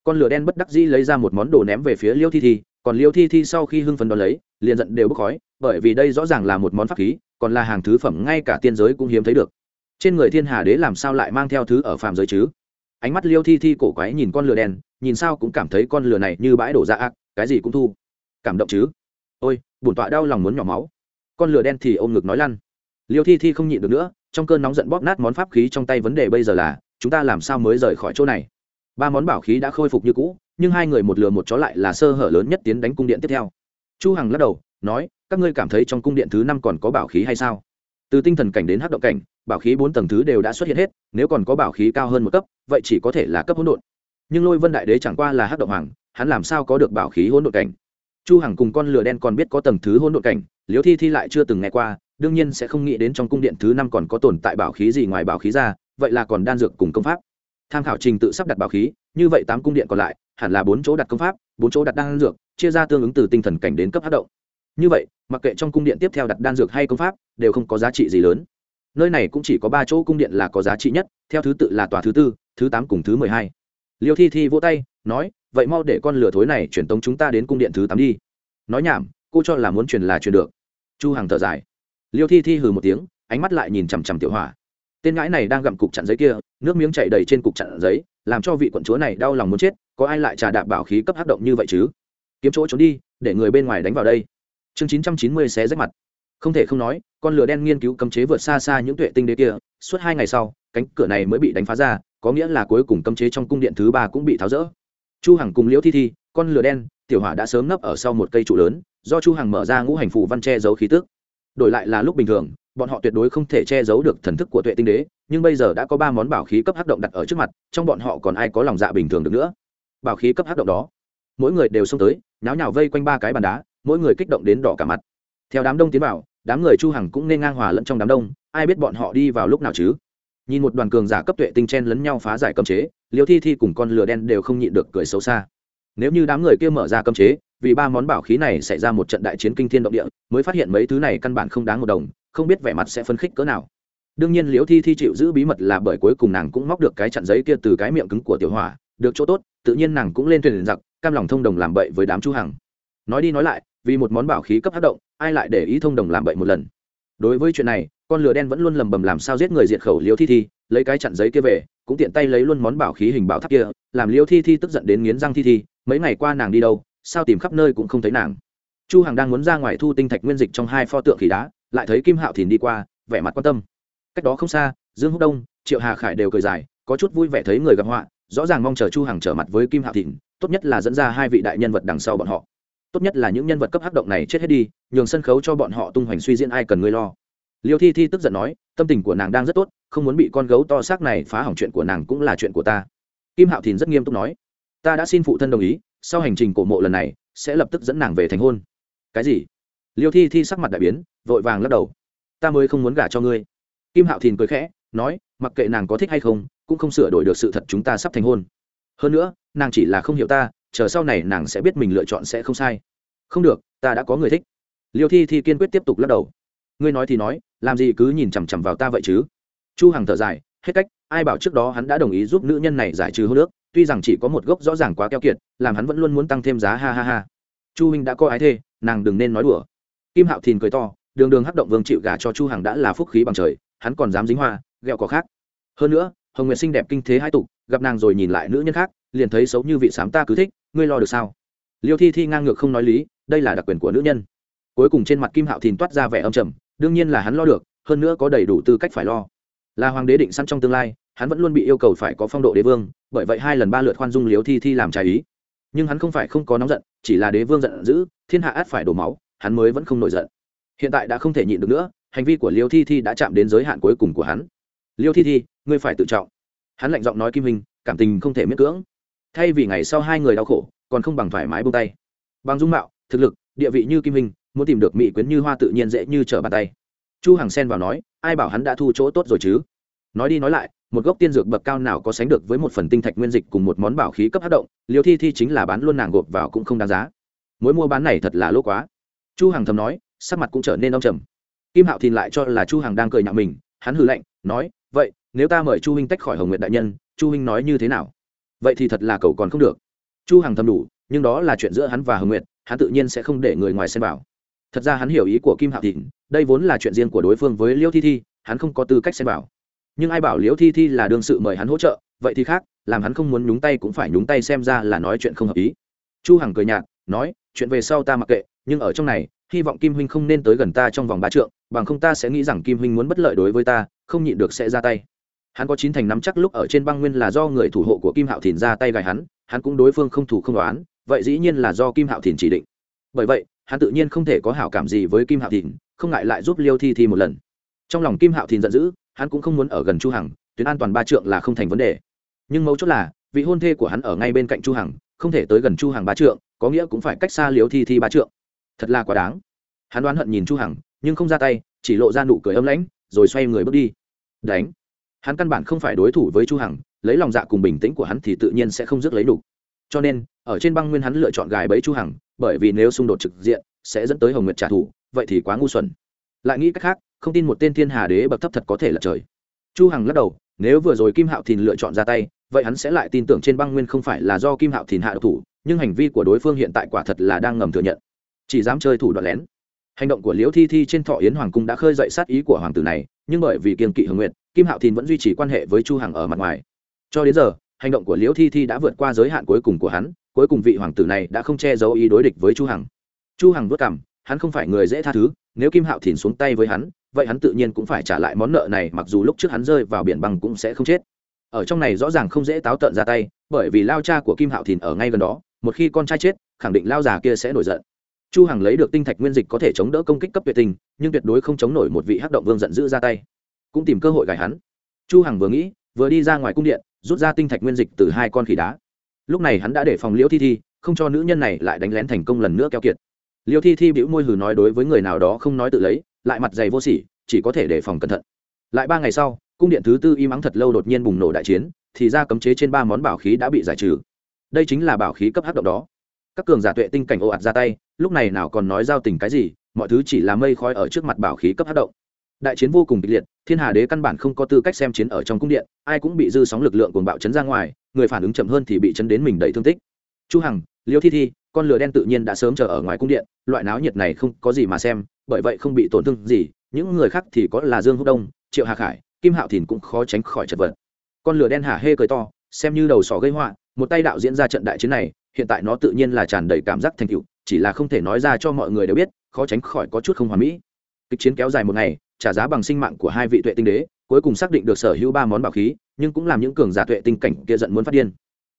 Con lửa đen bất đắc dĩ lấy ra một món đồ ném về phía liêu thi thi, còn liêu thi thi sau khi hưng phấn đón lấy, liền giận đều bốc khói, bởi vì đây rõ ràng là một món pháp khí, còn là hàng thứ phẩm ngay cả tiên giới cũng hiếm thấy được. Trên người thiên hà đế làm sao lại mang theo thứ ở phàm giới chứ? Ánh mắt liêu thi thi cổ quái nhìn con lửa đen, nhìn sao cũng cảm thấy con lửa này như bãi đổ ra ác, cái gì cũng thu. Cảm động chứ? Ôi, bổn tọa đau lòng muốn nhỏ máu. Con lửa đen thì ôm ngực nói lăn liêu thi thi không nhịn được nữa, trong cơn nóng giận bóp nát món pháp khí trong tay vấn đề bây giờ là, chúng ta làm sao mới rời khỏi chỗ này? Ba món bảo khí đã khôi phục như cũ, nhưng hai người một lừa một chó lại là sơ hở lớn nhất tiến đánh cung điện tiếp theo. Chu hằng lắc đầu, nói, các ngươi cảm thấy trong cung điện thứ năm còn có bảo khí hay sao? Từ tinh thần cảnh đến hắc động cảnh, bảo khí bốn tầng thứ đều đã xuất hiện hết, nếu còn có bảo khí cao hơn một cấp, vậy chỉ có thể là cấp hỗn độn. Nhưng lôi vân đại đế chẳng qua là hắc động hoàng, hắn làm sao có được bảo khí hỗn độn cảnh? Chu hằng cùng con lửa đen còn biết có tầng thứ hỗn độn cảnh liễu thi thi lại chưa từng nghe qua đương nhiên sẽ không nghĩ đến trong cung điện thứ năm còn có tồn tại bảo khí gì ngoài bảo khí ra, vậy là còn đan dược cùng công pháp. Tham khảo trình tự sắp đặt bảo khí, như vậy tám cung điện còn lại, hẳn là bốn chỗ đặt công pháp, bốn chỗ đặt đan dược, chia ra tương ứng từ tinh thần cảnh đến cấp hát động. Như vậy, mặc kệ trong cung điện tiếp theo đặt đan dược hay công pháp, đều không có giá trị gì lớn. Nơi này cũng chỉ có ba chỗ cung điện là có giá trị nhất, theo thứ tự là tòa thứ tư, thứ tám cùng thứ mười hai. Liêu thi thi vỗ tay, nói, vậy mau để con lửa thối này truyền tống chúng ta đến cung điện thứ tám đi. Nói nhảm, cô cho là muốn truyền là truyền được. Chu hằng thở dài liêu thi thi hừ một tiếng, ánh mắt lại nhìn chằm chằm tiểu hỏa. Tên ngãi này đang gặm cục chặn giấy kia, nước miếng chảy đầy trên cục chặn giấy, làm cho vị quận chúa này đau lòng muốn chết, có ai lại trà đạp bảo khí cấp hắc động như vậy chứ? Kiếm chỗ trốn đi, để người bên ngoài đánh vào đây. Chương chín trăm chín mươi xé rách mặt. Không thể không nói, con lửa đen nghiên cứu cấm chế vượt xa xa những tuệ tinh đế kia, suốt hai ngày sau, cánh cửa này mới bị đánh phá ra, có nghĩa là cuối cùng cấm chế trong cung điện thứ ba cũng bị tháo rỡ. Chu hằng cùng liễu thi thi, con lửa đen, tiểu hỏa đã sớm nấp ở sau một cây trụ lớn, do chu hằng mở ra ngũ hành phủ văn che giấu khí tức đổi lại là lúc bình thường, bọn họ tuyệt đối không thể che giấu được thần thức của tuệ tinh đế, nhưng bây giờ đã có ba món bảo khí cấp hắc động đặt ở trước mặt, trong bọn họ còn ai có lòng dạ bình thường được nữa? Bảo khí cấp hắc động đó, mỗi người đều xông tới náo nhào vây quanh ba cái bàn đá, mỗi người kích động đến đỏ cả mặt. Theo đám đông tiến vào, đám người chu hằng cũng nên ngang hòa lẫn trong đám đông, ai biết bọn họ đi vào lúc nào chứ? Nhìn một đoàn cường giả cấp tuệ tinh chen lấn nhau phá giải cấm chế, liêu thi thi cùng con lửa đen đều không nhịn được cười xấu xa. Nếu như đám người kia mở ra cấm chế vì ba món bảo khí này xảy ra một trận đại chiến kinh thiên động địa, mới phát hiện mấy thứ này căn bản không đáng một đồng, không biết vẻ mặt sẽ phân khích cỡ nào. Đương nhiên liễu thi thi chịu giữ bí mật là bởi cuối cùng nàng cũng móc được cái chặn giấy kia từ cái miệng cứng của tiểu hỏa, được chỗ tốt, tự nhiên nàng cũng lên thuyền giặc, cam lòng thông đồng làm bậy với đám chu hằng. Nói đi nói lại, vì một món bảo khí cấp hát động, ai lại để ý thông đồng làm bậy một lần? Đối với chuyện này, con lửa đen vẫn luôn lầm bầm làm sao giết người diệt khẩu liễu thi thi, lấy cái chặn giấy kia về, cũng tiện tay lấy luôn món bảo khí hình bảo tháp kia, làm liễu thi thi tức giận đến nghiến răng thi thi, mấy ngày qua nàng đi đâu sao tìm khắp nơi cũng không thấy nàng. Chu hằng đang muốn ra ngoài thu tinh thạch nguyên dịch trong hai pho tượng khỉ đá, lại thấy kim hạo thìn đi qua, vẻ mặt quan tâm. Cách đó không xa, dương húc đông, triệu hà khải đều cười dài, có chút vui vẻ thấy người gặp họa, rõ ràng mong chờ chu hằng trở mặt với kim hạo thìn, tốt nhất là dẫn ra hai vị đại nhân vật đằng sau bọn họ. Tốt nhất là những nhân vật cấp hắc động này chết hết đi, nhường sân khấu cho bọn họ tung hoành suy diễn ai cần ngươi lo. Liêu thi thi tức giận nói, tâm tình của nàng đang rất tốt, không muốn bị con gấu to xác này phá hỏng chuyện của nàng cũng là chuyện của ta. Kim hạo thìn rất nghiêm túc nói, ta đã xin phụ thân đồng ý sau hành trình cổ mộ lần này, sẽ lập tức dẫn nàng về thành hôn. Cái gì? Liêu thi thi sắc mặt đại biến, vội vàng lắc đầu. Ta mới không muốn gả cho ngươi. Kim hạo thìn cười khẽ, nói, mặc kệ nàng có thích hay không, cũng không sửa đổi được sự thật chúng ta sắp thành hôn. Hơn nữa, nàng chỉ là không hiểu ta, chờ sau này nàng sẽ biết mình lựa chọn sẽ không sai. Không được, ta đã có người thích. Liêu thi thi kiên quyết tiếp tục lắc đầu. Ngươi nói thì nói, làm gì cứ nhìn chằm chằm vào ta vậy chứ? Chu hằng thở dài, hết cách, ai bảo trước đó hắn đã đồng ý giúp nữ nhân này giải trừ hô nước tuy rằng chỉ có một gốc rõ ràng quá keo kiệt, làm hắn vẫn luôn muốn tăng thêm giá, ha ha ha. Chu huynh đã có ái thê, nàng đừng nên nói đùa. Kim hạo thìn cười to, đường đường hắc động vương chịu gả cho chu hằng đã là phúc khí bằng trời, hắn còn dám dính hoa, ghẹo có khác. Hơn nữa, hồng nguyệt xinh đẹp kinh thế hai tục, gặp nàng rồi nhìn lại nữ nhân khác, liền thấy xấu như vị sám ta cứ thích, ngươi lo được sao? Liêu thi thi ngang ngược không nói lý, đây là đặc quyền của nữ nhân. Cuối cùng trên mặt kim hạo thìn toát ra vẻ âm trầm, đương nhiên là hắn lo được, hơn nữa có đầy đủ tư cách phải lo. Là hoàng đế định sẵn trong tương lai hắn vẫn luôn bị yêu cầu phải có phong độ đế vương, bởi vậy hai lần ba lượt khoan dung liếu thi thi làm trái ý. Nhưng hắn không phải không có nóng giận, chỉ là đế vương giận dữ, thiên hạ át phải đổ máu, hắn mới vẫn không nổi giận. Hiện tại đã không thể nhịn được nữa, hành vi của liêu thi thi đã chạm đến giới hạn cuối cùng của hắn. Liêu thi thi, ngươi phải tự trọng. Hắn lạnh giọng nói kim hình, cảm tình không thể miễn cưỡng. Thay vì ngày sau hai người đau khổ, còn không bằng thoải mái buông tay. Bằng dung mạo, thực lực, địa vị như kim hình, muốn tìm được mỹ quyến như hoa tự nhiên dễ như trở bàn tay. Chu hằng sen vào nói, ai bảo hắn đã thu chỗ tốt rồi chứ? Nói đi nói lại, một gốc tiên dược bậc cao nào có sánh được với một phần tinh thạch nguyên dịch cùng một món bảo khí cấp hát động liều thi thi chính là bán luôn nàng gộp vào cũng không đáng giá. Mối mua bán này thật là lỗ quá. Chu hằng thầm nói, sắc mặt cũng trở nên đông trầm. Kim hạo thìn lại cho là chu hằng đang cười nhạo mình, hắn hừ lạnh, nói, vậy, nếu ta mời chu huynh tách khỏi hồng nguyện đại nhân, chu huynh nói như thế nào? Vậy thì thật là cậu còn không được. Chu hằng thầm đủ, nhưng đó là chuyện giữa hắn và hồng nguyện hắn tự nhiên sẽ không để người ngoài xem vào. Thật ra hắn hiểu ý của kim hạo thìn, đây vốn là chuyện riêng của đối phương với liêu thi thi, hắn không có tư cách xem vào nhưng ai bảo liễu thi thi là đương sự mời hắn hỗ trợ, vậy thì khác, làm hắn không muốn nhúng tay cũng phải nhúng tay xem ra là nói chuyện không hợp ý. Chu hằng cười nhạt, nói, chuyện về sau ta mặc kệ, nhưng ở trong này, hy vọng kim huynh không nên tới gần ta trong vòng ba trượng, bằng không ta sẽ nghĩ rằng kim huynh muốn bất lợi đối với ta, không nhịn được sẽ ra tay. Hắn có chín thành nắm chắc lúc ở trên băng nguyên là do người thủ hộ của kim hạo thìn ra tay gài hắn hắn cũng đối phương không thủ không đoán, vậy dĩ nhiên là do kim hạo thìn chỉ định. Bởi vậy, hắn tự nhiên không thể có hảo cảm gì với kim hạo thìn, không ngại lại giúp liêu thi thi một lần. Trong lòng kim hạo thìn giận dữ hắn cũng không muốn ở gần chu hằng, tuyến an toàn ba trượng là không thành vấn đề. Nhưng mấu chốt là, vị hôn thê của hắn ở ngay bên cạnh chu hằng, không thể tới gần chu hằng ba trượng, có nghĩa cũng phải cách xa liếu thi thi ba trượng. Thật là quá đáng. Hắn đoán hận nhìn chu hằng, nhưng không ra tay, chỉ lộ ra nụ cười âm lãnh, rồi xoay người bước đi. Đánh. Hắn căn bản không phải đối thủ với chu hằng, lấy lòng dạ cùng bình tĩnh của hắn thì tự nhiên sẽ không dứt lấy đủ cho nên, ở trên băng nguyên hắn lựa chọn gài bẫy chu hằng, bởi vì nếu xung đột trực diện, sẽ dẫn tới hồng nguyệt trả thù, vậy thì quá ngu xuẩn. Lại nghĩ cách khác không tin một tên thiên hà đế bậc thấp thật có thể lật trời. Chu hằng lắc đầu, nếu vừa rồi kim hạo thìn lựa chọn ra tay, vậy hắn sẽ lại tin tưởng trên băng nguyên không phải là do kim hạo thìn hạ độc thủ, nhưng hành vi của đối phương hiện tại quả thật là đang ngầm thừa nhận. Chỉ dám chơi thủ đoạn lén. Hành động của liễu thi thi trên thọ yến hoàng cung đã khơi dậy sát ý của hoàng tử này, nhưng bởi vì kiên kỵ hưng nguyện kim hạo thìn vẫn duy trì quan hệ với chu hằng ở mặt ngoài. Cho đến giờ, hành động của liễu thi thi đã vượt qua giới hạn cuối cùng của hắn, cuối cùng vị hoàng tử này đã không che giấu ý đối địch với chu hằng. Chu hằng vất cảm hắn không phải người dễ tha thứ, nếu kim hạo thìn xuống tay với hắn vậy hắn tự nhiên cũng phải trả lại món nợ này, mặc dù lúc trước hắn rơi vào biển băng cũng sẽ không chết. Ở trong này rõ ràng không dễ táo tợn ra tay, bởi vì lao cha của kim hạo thìn ở ngay gần đó, một khi con trai chết, khẳng định lao già kia sẽ nổi giận. Chu hằng lấy được tinh thạch nguyên dịch có thể chống đỡ công kích cấp tuyệt tình, nhưng tuyệt đối không chống nổi một vị hắc động vương giận dữ ra tay. Cũng tìm cơ hội gài hắn. Chu hằng vừa nghĩ, vừa đi ra ngoài cung điện, rút ra tinh thạch nguyên dịch từ hai con khỉ đá. Lúc này hắn đã để phòng liễu thi thi, không cho nữ nhân này lại đánh lén thành công lần nữa keo kiệt. Liêu thi thi bĩu môi hừ nói đối với người nào đó không nói tự lấy lại mặt dày vô sỉ, chỉ có thể đề phòng cẩn thận. Lại ba ngày sau, cung điện thứ tư im ắng thật lâu đột nhiên bùng nổ đại chiến, thì ra cấm chế trên ba món bảo khí đã bị giải trừ. Đây chính là bảo khí cấp hắc động đó. Các cường giả tuệ tinh cảnh ồ ạt ra tay, lúc này nào còn nói giao tình cái gì, mọi thứ chỉ là mây khói ở trước mặt bảo khí cấp hắc động. Đại chiến vô cùng kịch liệt, thiên hà đế căn bản không có tư cách xem chiến ở trong cung điện, ai cũng bị dư sóng lực lượng cuồng bạo chấn ra ngoài, người phản ứng chậm hơn thì bị chấn đến mình đầy thương tích. Chu hằng liêu thi thi, con lửa đen tự nhiên đã sớm chờ ở ngoài cung điện, loại náo nhiệt này không có gì mà xem, bởi vậy không bị tổn thương gì, những người khác thì có là dương húc đông, triệu hà khải, kim hạo thìn cũng khó tránh khỏi chật vật. Con lửa đen hả hê cười to, xem như đầu sỏ gây họa, một tay đạo diễn ra trận đại chiến này, hiện tại nó tự nhiên là tràn đầy cảm giác thành tựu, chỉ là không thể nói ra cho mọi người đều biết, khó tránh khỏi có chút không hoàn mỹ. Kịch chiến kéo dài một ngày, trả giá bằng sinh mạng của hai vị tuệ tinh đế, cuối cùng xác định được sở hữu ba món bảo khí, nhưng cũng làm những cường giả tuệ tinh cảnh kia giận muốn phát điên.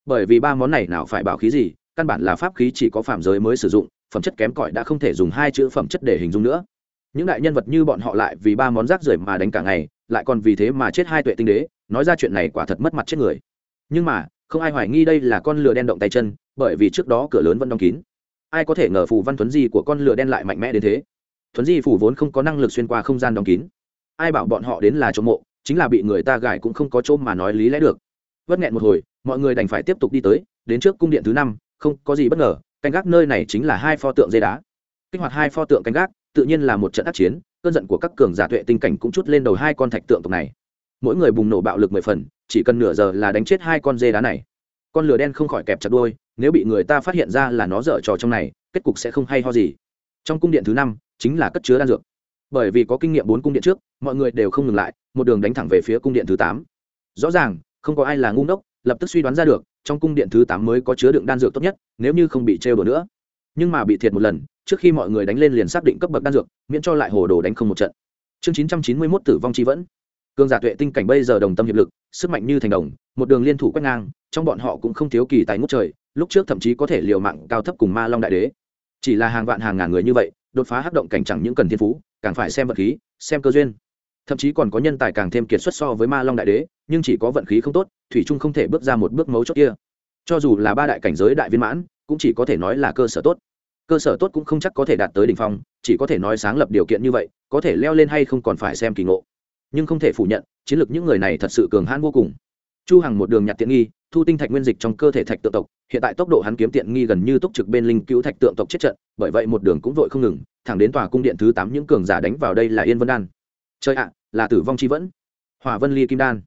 Bởi vì ba món này nào phải bảo khí gì căn bản là pháp khí chỉ có phạm giới mới sử dụng, phẩm chất kém cỏi đã không thể dùng hai chữ phẩm chất để hình dung nữa. Những đại nhân vật như bọn họ lại vì ba món rác rưởi mà đánh cả ngày, lại còn vì thế mà chết hai tuệ tinh đế, nói ra chuyện này quả thật mất mặt chết người. Nhưng mà, không ai hoài nghi đây là con lừa đen động tay chân, bởi vì trước đó cửa lớn vẫn đóng kín. Ai có thể ngờ phù văn thuấn di của con lừa đen lại mạnh mẽ đến thế? Thuấn di phủ vốn không có năng lực xuyên qua không gian đóng kín. Ai bảo bọn họ đến là chỗ mộ, chính là bị người ta gài cũng không có chỗ mà nói lý lẽ được. Vất nghẹn một hồi, mọi người đành phải tiếp tục đi tới, đến trước cung điện thứ năm không có gì bất ngờ, canh gác nơi này chính là hai pho tượng dây đá. Kích hoạt hai pho tượng canh gác, tự nhiên là một trận ác chiến, cơn giận của các cường giả tuệ tinh cảnh cũng chút lên đầu hai con thạch tượng tộc này. Mỗi người bùng nổ bạo lực mười phần, chỉ cần nửa giờ là đánh chết hai con dê đá này. Con lửa đen không khỏi kẹp chặt đôi nếu bị người ta phát hiện ra là nó dở trò trong này, kết cục sẽ không hay ho gì. Trong cung điện thứ năm, chính là cất chứa đan dược. Bởi vì có kinh nghiệm bốn cung điện trước, mọi người đều không ngừng lại, một đường đánh thẳng về phía cung điện thứ tám. Rõ ràng, không có ai là ngu ngốc, lập tức suy đoán ra được trong cung điện thứ tám mới có chứa đựng đan dược tốt nhất, nếu như không bị trêu đùa nữa. Nhưng mà bị thiệt một lần, trước khi mọi người đánh lên liền xác định cấp bậc đan dược, miễn cho lại hồ đồ đánh không một trận. Chương chín trăm chín mươi mốt tử vong chi vẫn. Cường giả tuệ tinh cảnh bây giờ đồng tâm hiệp lực, sức mạnh như thành đồng, một đường liên thủ quét ngang, trong bọn họ cũng không thiếu kỳ tài ngút trời, lúc trước thậm chí có thể liều mạng cao thấp cùng ma long đại đế. Chỉ là hàng vạn hàng ngàn người như vậy, đột phá hắc động cảnh chẳng những cần thiên phú, càng phải xem vật khí, xem cơ duyên. Thậm chí còn có nhân tài càng thêm kiệt xuất so với ma long đại đế nhưng chỉ có vận khí không tốt, thủy trung không thể bước ra một bước mấu chốt kia. Cho dù là ba đại cảnh giới đại viên mãn, cũng chỉ có thể nói là cơ sở tốt. Cơ sở tốt cũng không chắc có thể đạt tới đ ỉ n h phong, chỉ có thể nói sáng lập điều kiện như vậy, có thể leo lên hay không còn phải xem kỳ ngộ. Nhưng không thể phủ nhận, chiến lược những người này thật sự cường hãn vô cùng. Chu hằng một đường nhặt tiện nghi, thu tinh thạch nguyên dịch trong cơ thể thạch tượng tộc, hiện tại tốc độ hắn kiếm tiện nghi gần như túc trực bên linh cứu thạch tượng tộc chết trận, bởi vậy một đường cũng vội không ngừng, thẳng đến tòa cung điện thứ tám những cường giả đánh vào đây là yên vân đan. Chơi ạ, là tử vong chi vẫn. Hỏa vân ly kim đan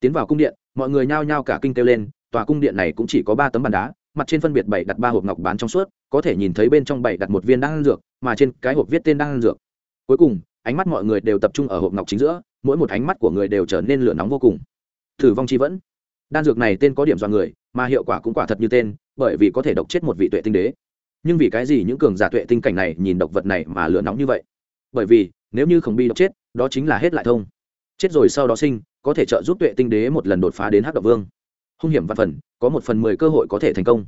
tiến vào cung điện, mọi người nhao nhao cả kinh kêu lên, tòa cung điện này cũng chỉ có ba tấm bàn đá, mặt trên phân biệt bảy đặt ba hộp ngọc bán trong suốt, có thể nhìn thấy bên trong bảy đặt một viên đan dược, mà trên cái hộp viết tên đan dược. Cuối cùng, ánh mắt mọi người đều tập trung ở hộp ngọc chính giữa, mỗi một ánh mắt của người đều trở nên lửa nóng vô cùng. Thử vong chi vẫn. Đan dược này tên có điểm do người, mà hiệu quả cũng quả thật như tên, bởi vì có thể độc chết một vị tuệ tinh đế. Nhưng vì cái gì những cường giả tuệ tinh cảnh này nhìn độc vật này mà lửa nóng như vậy? Bởi vì, nếu như không bị độc chết, đó chính là hết lại thông. Chết rồi sau đó sinh có thể trợ giúp tuệ tinh đế một lần đột phá đến hắc độc vương. Hung hiểm văn phần, có một phần mười cơ hội có thể thành công.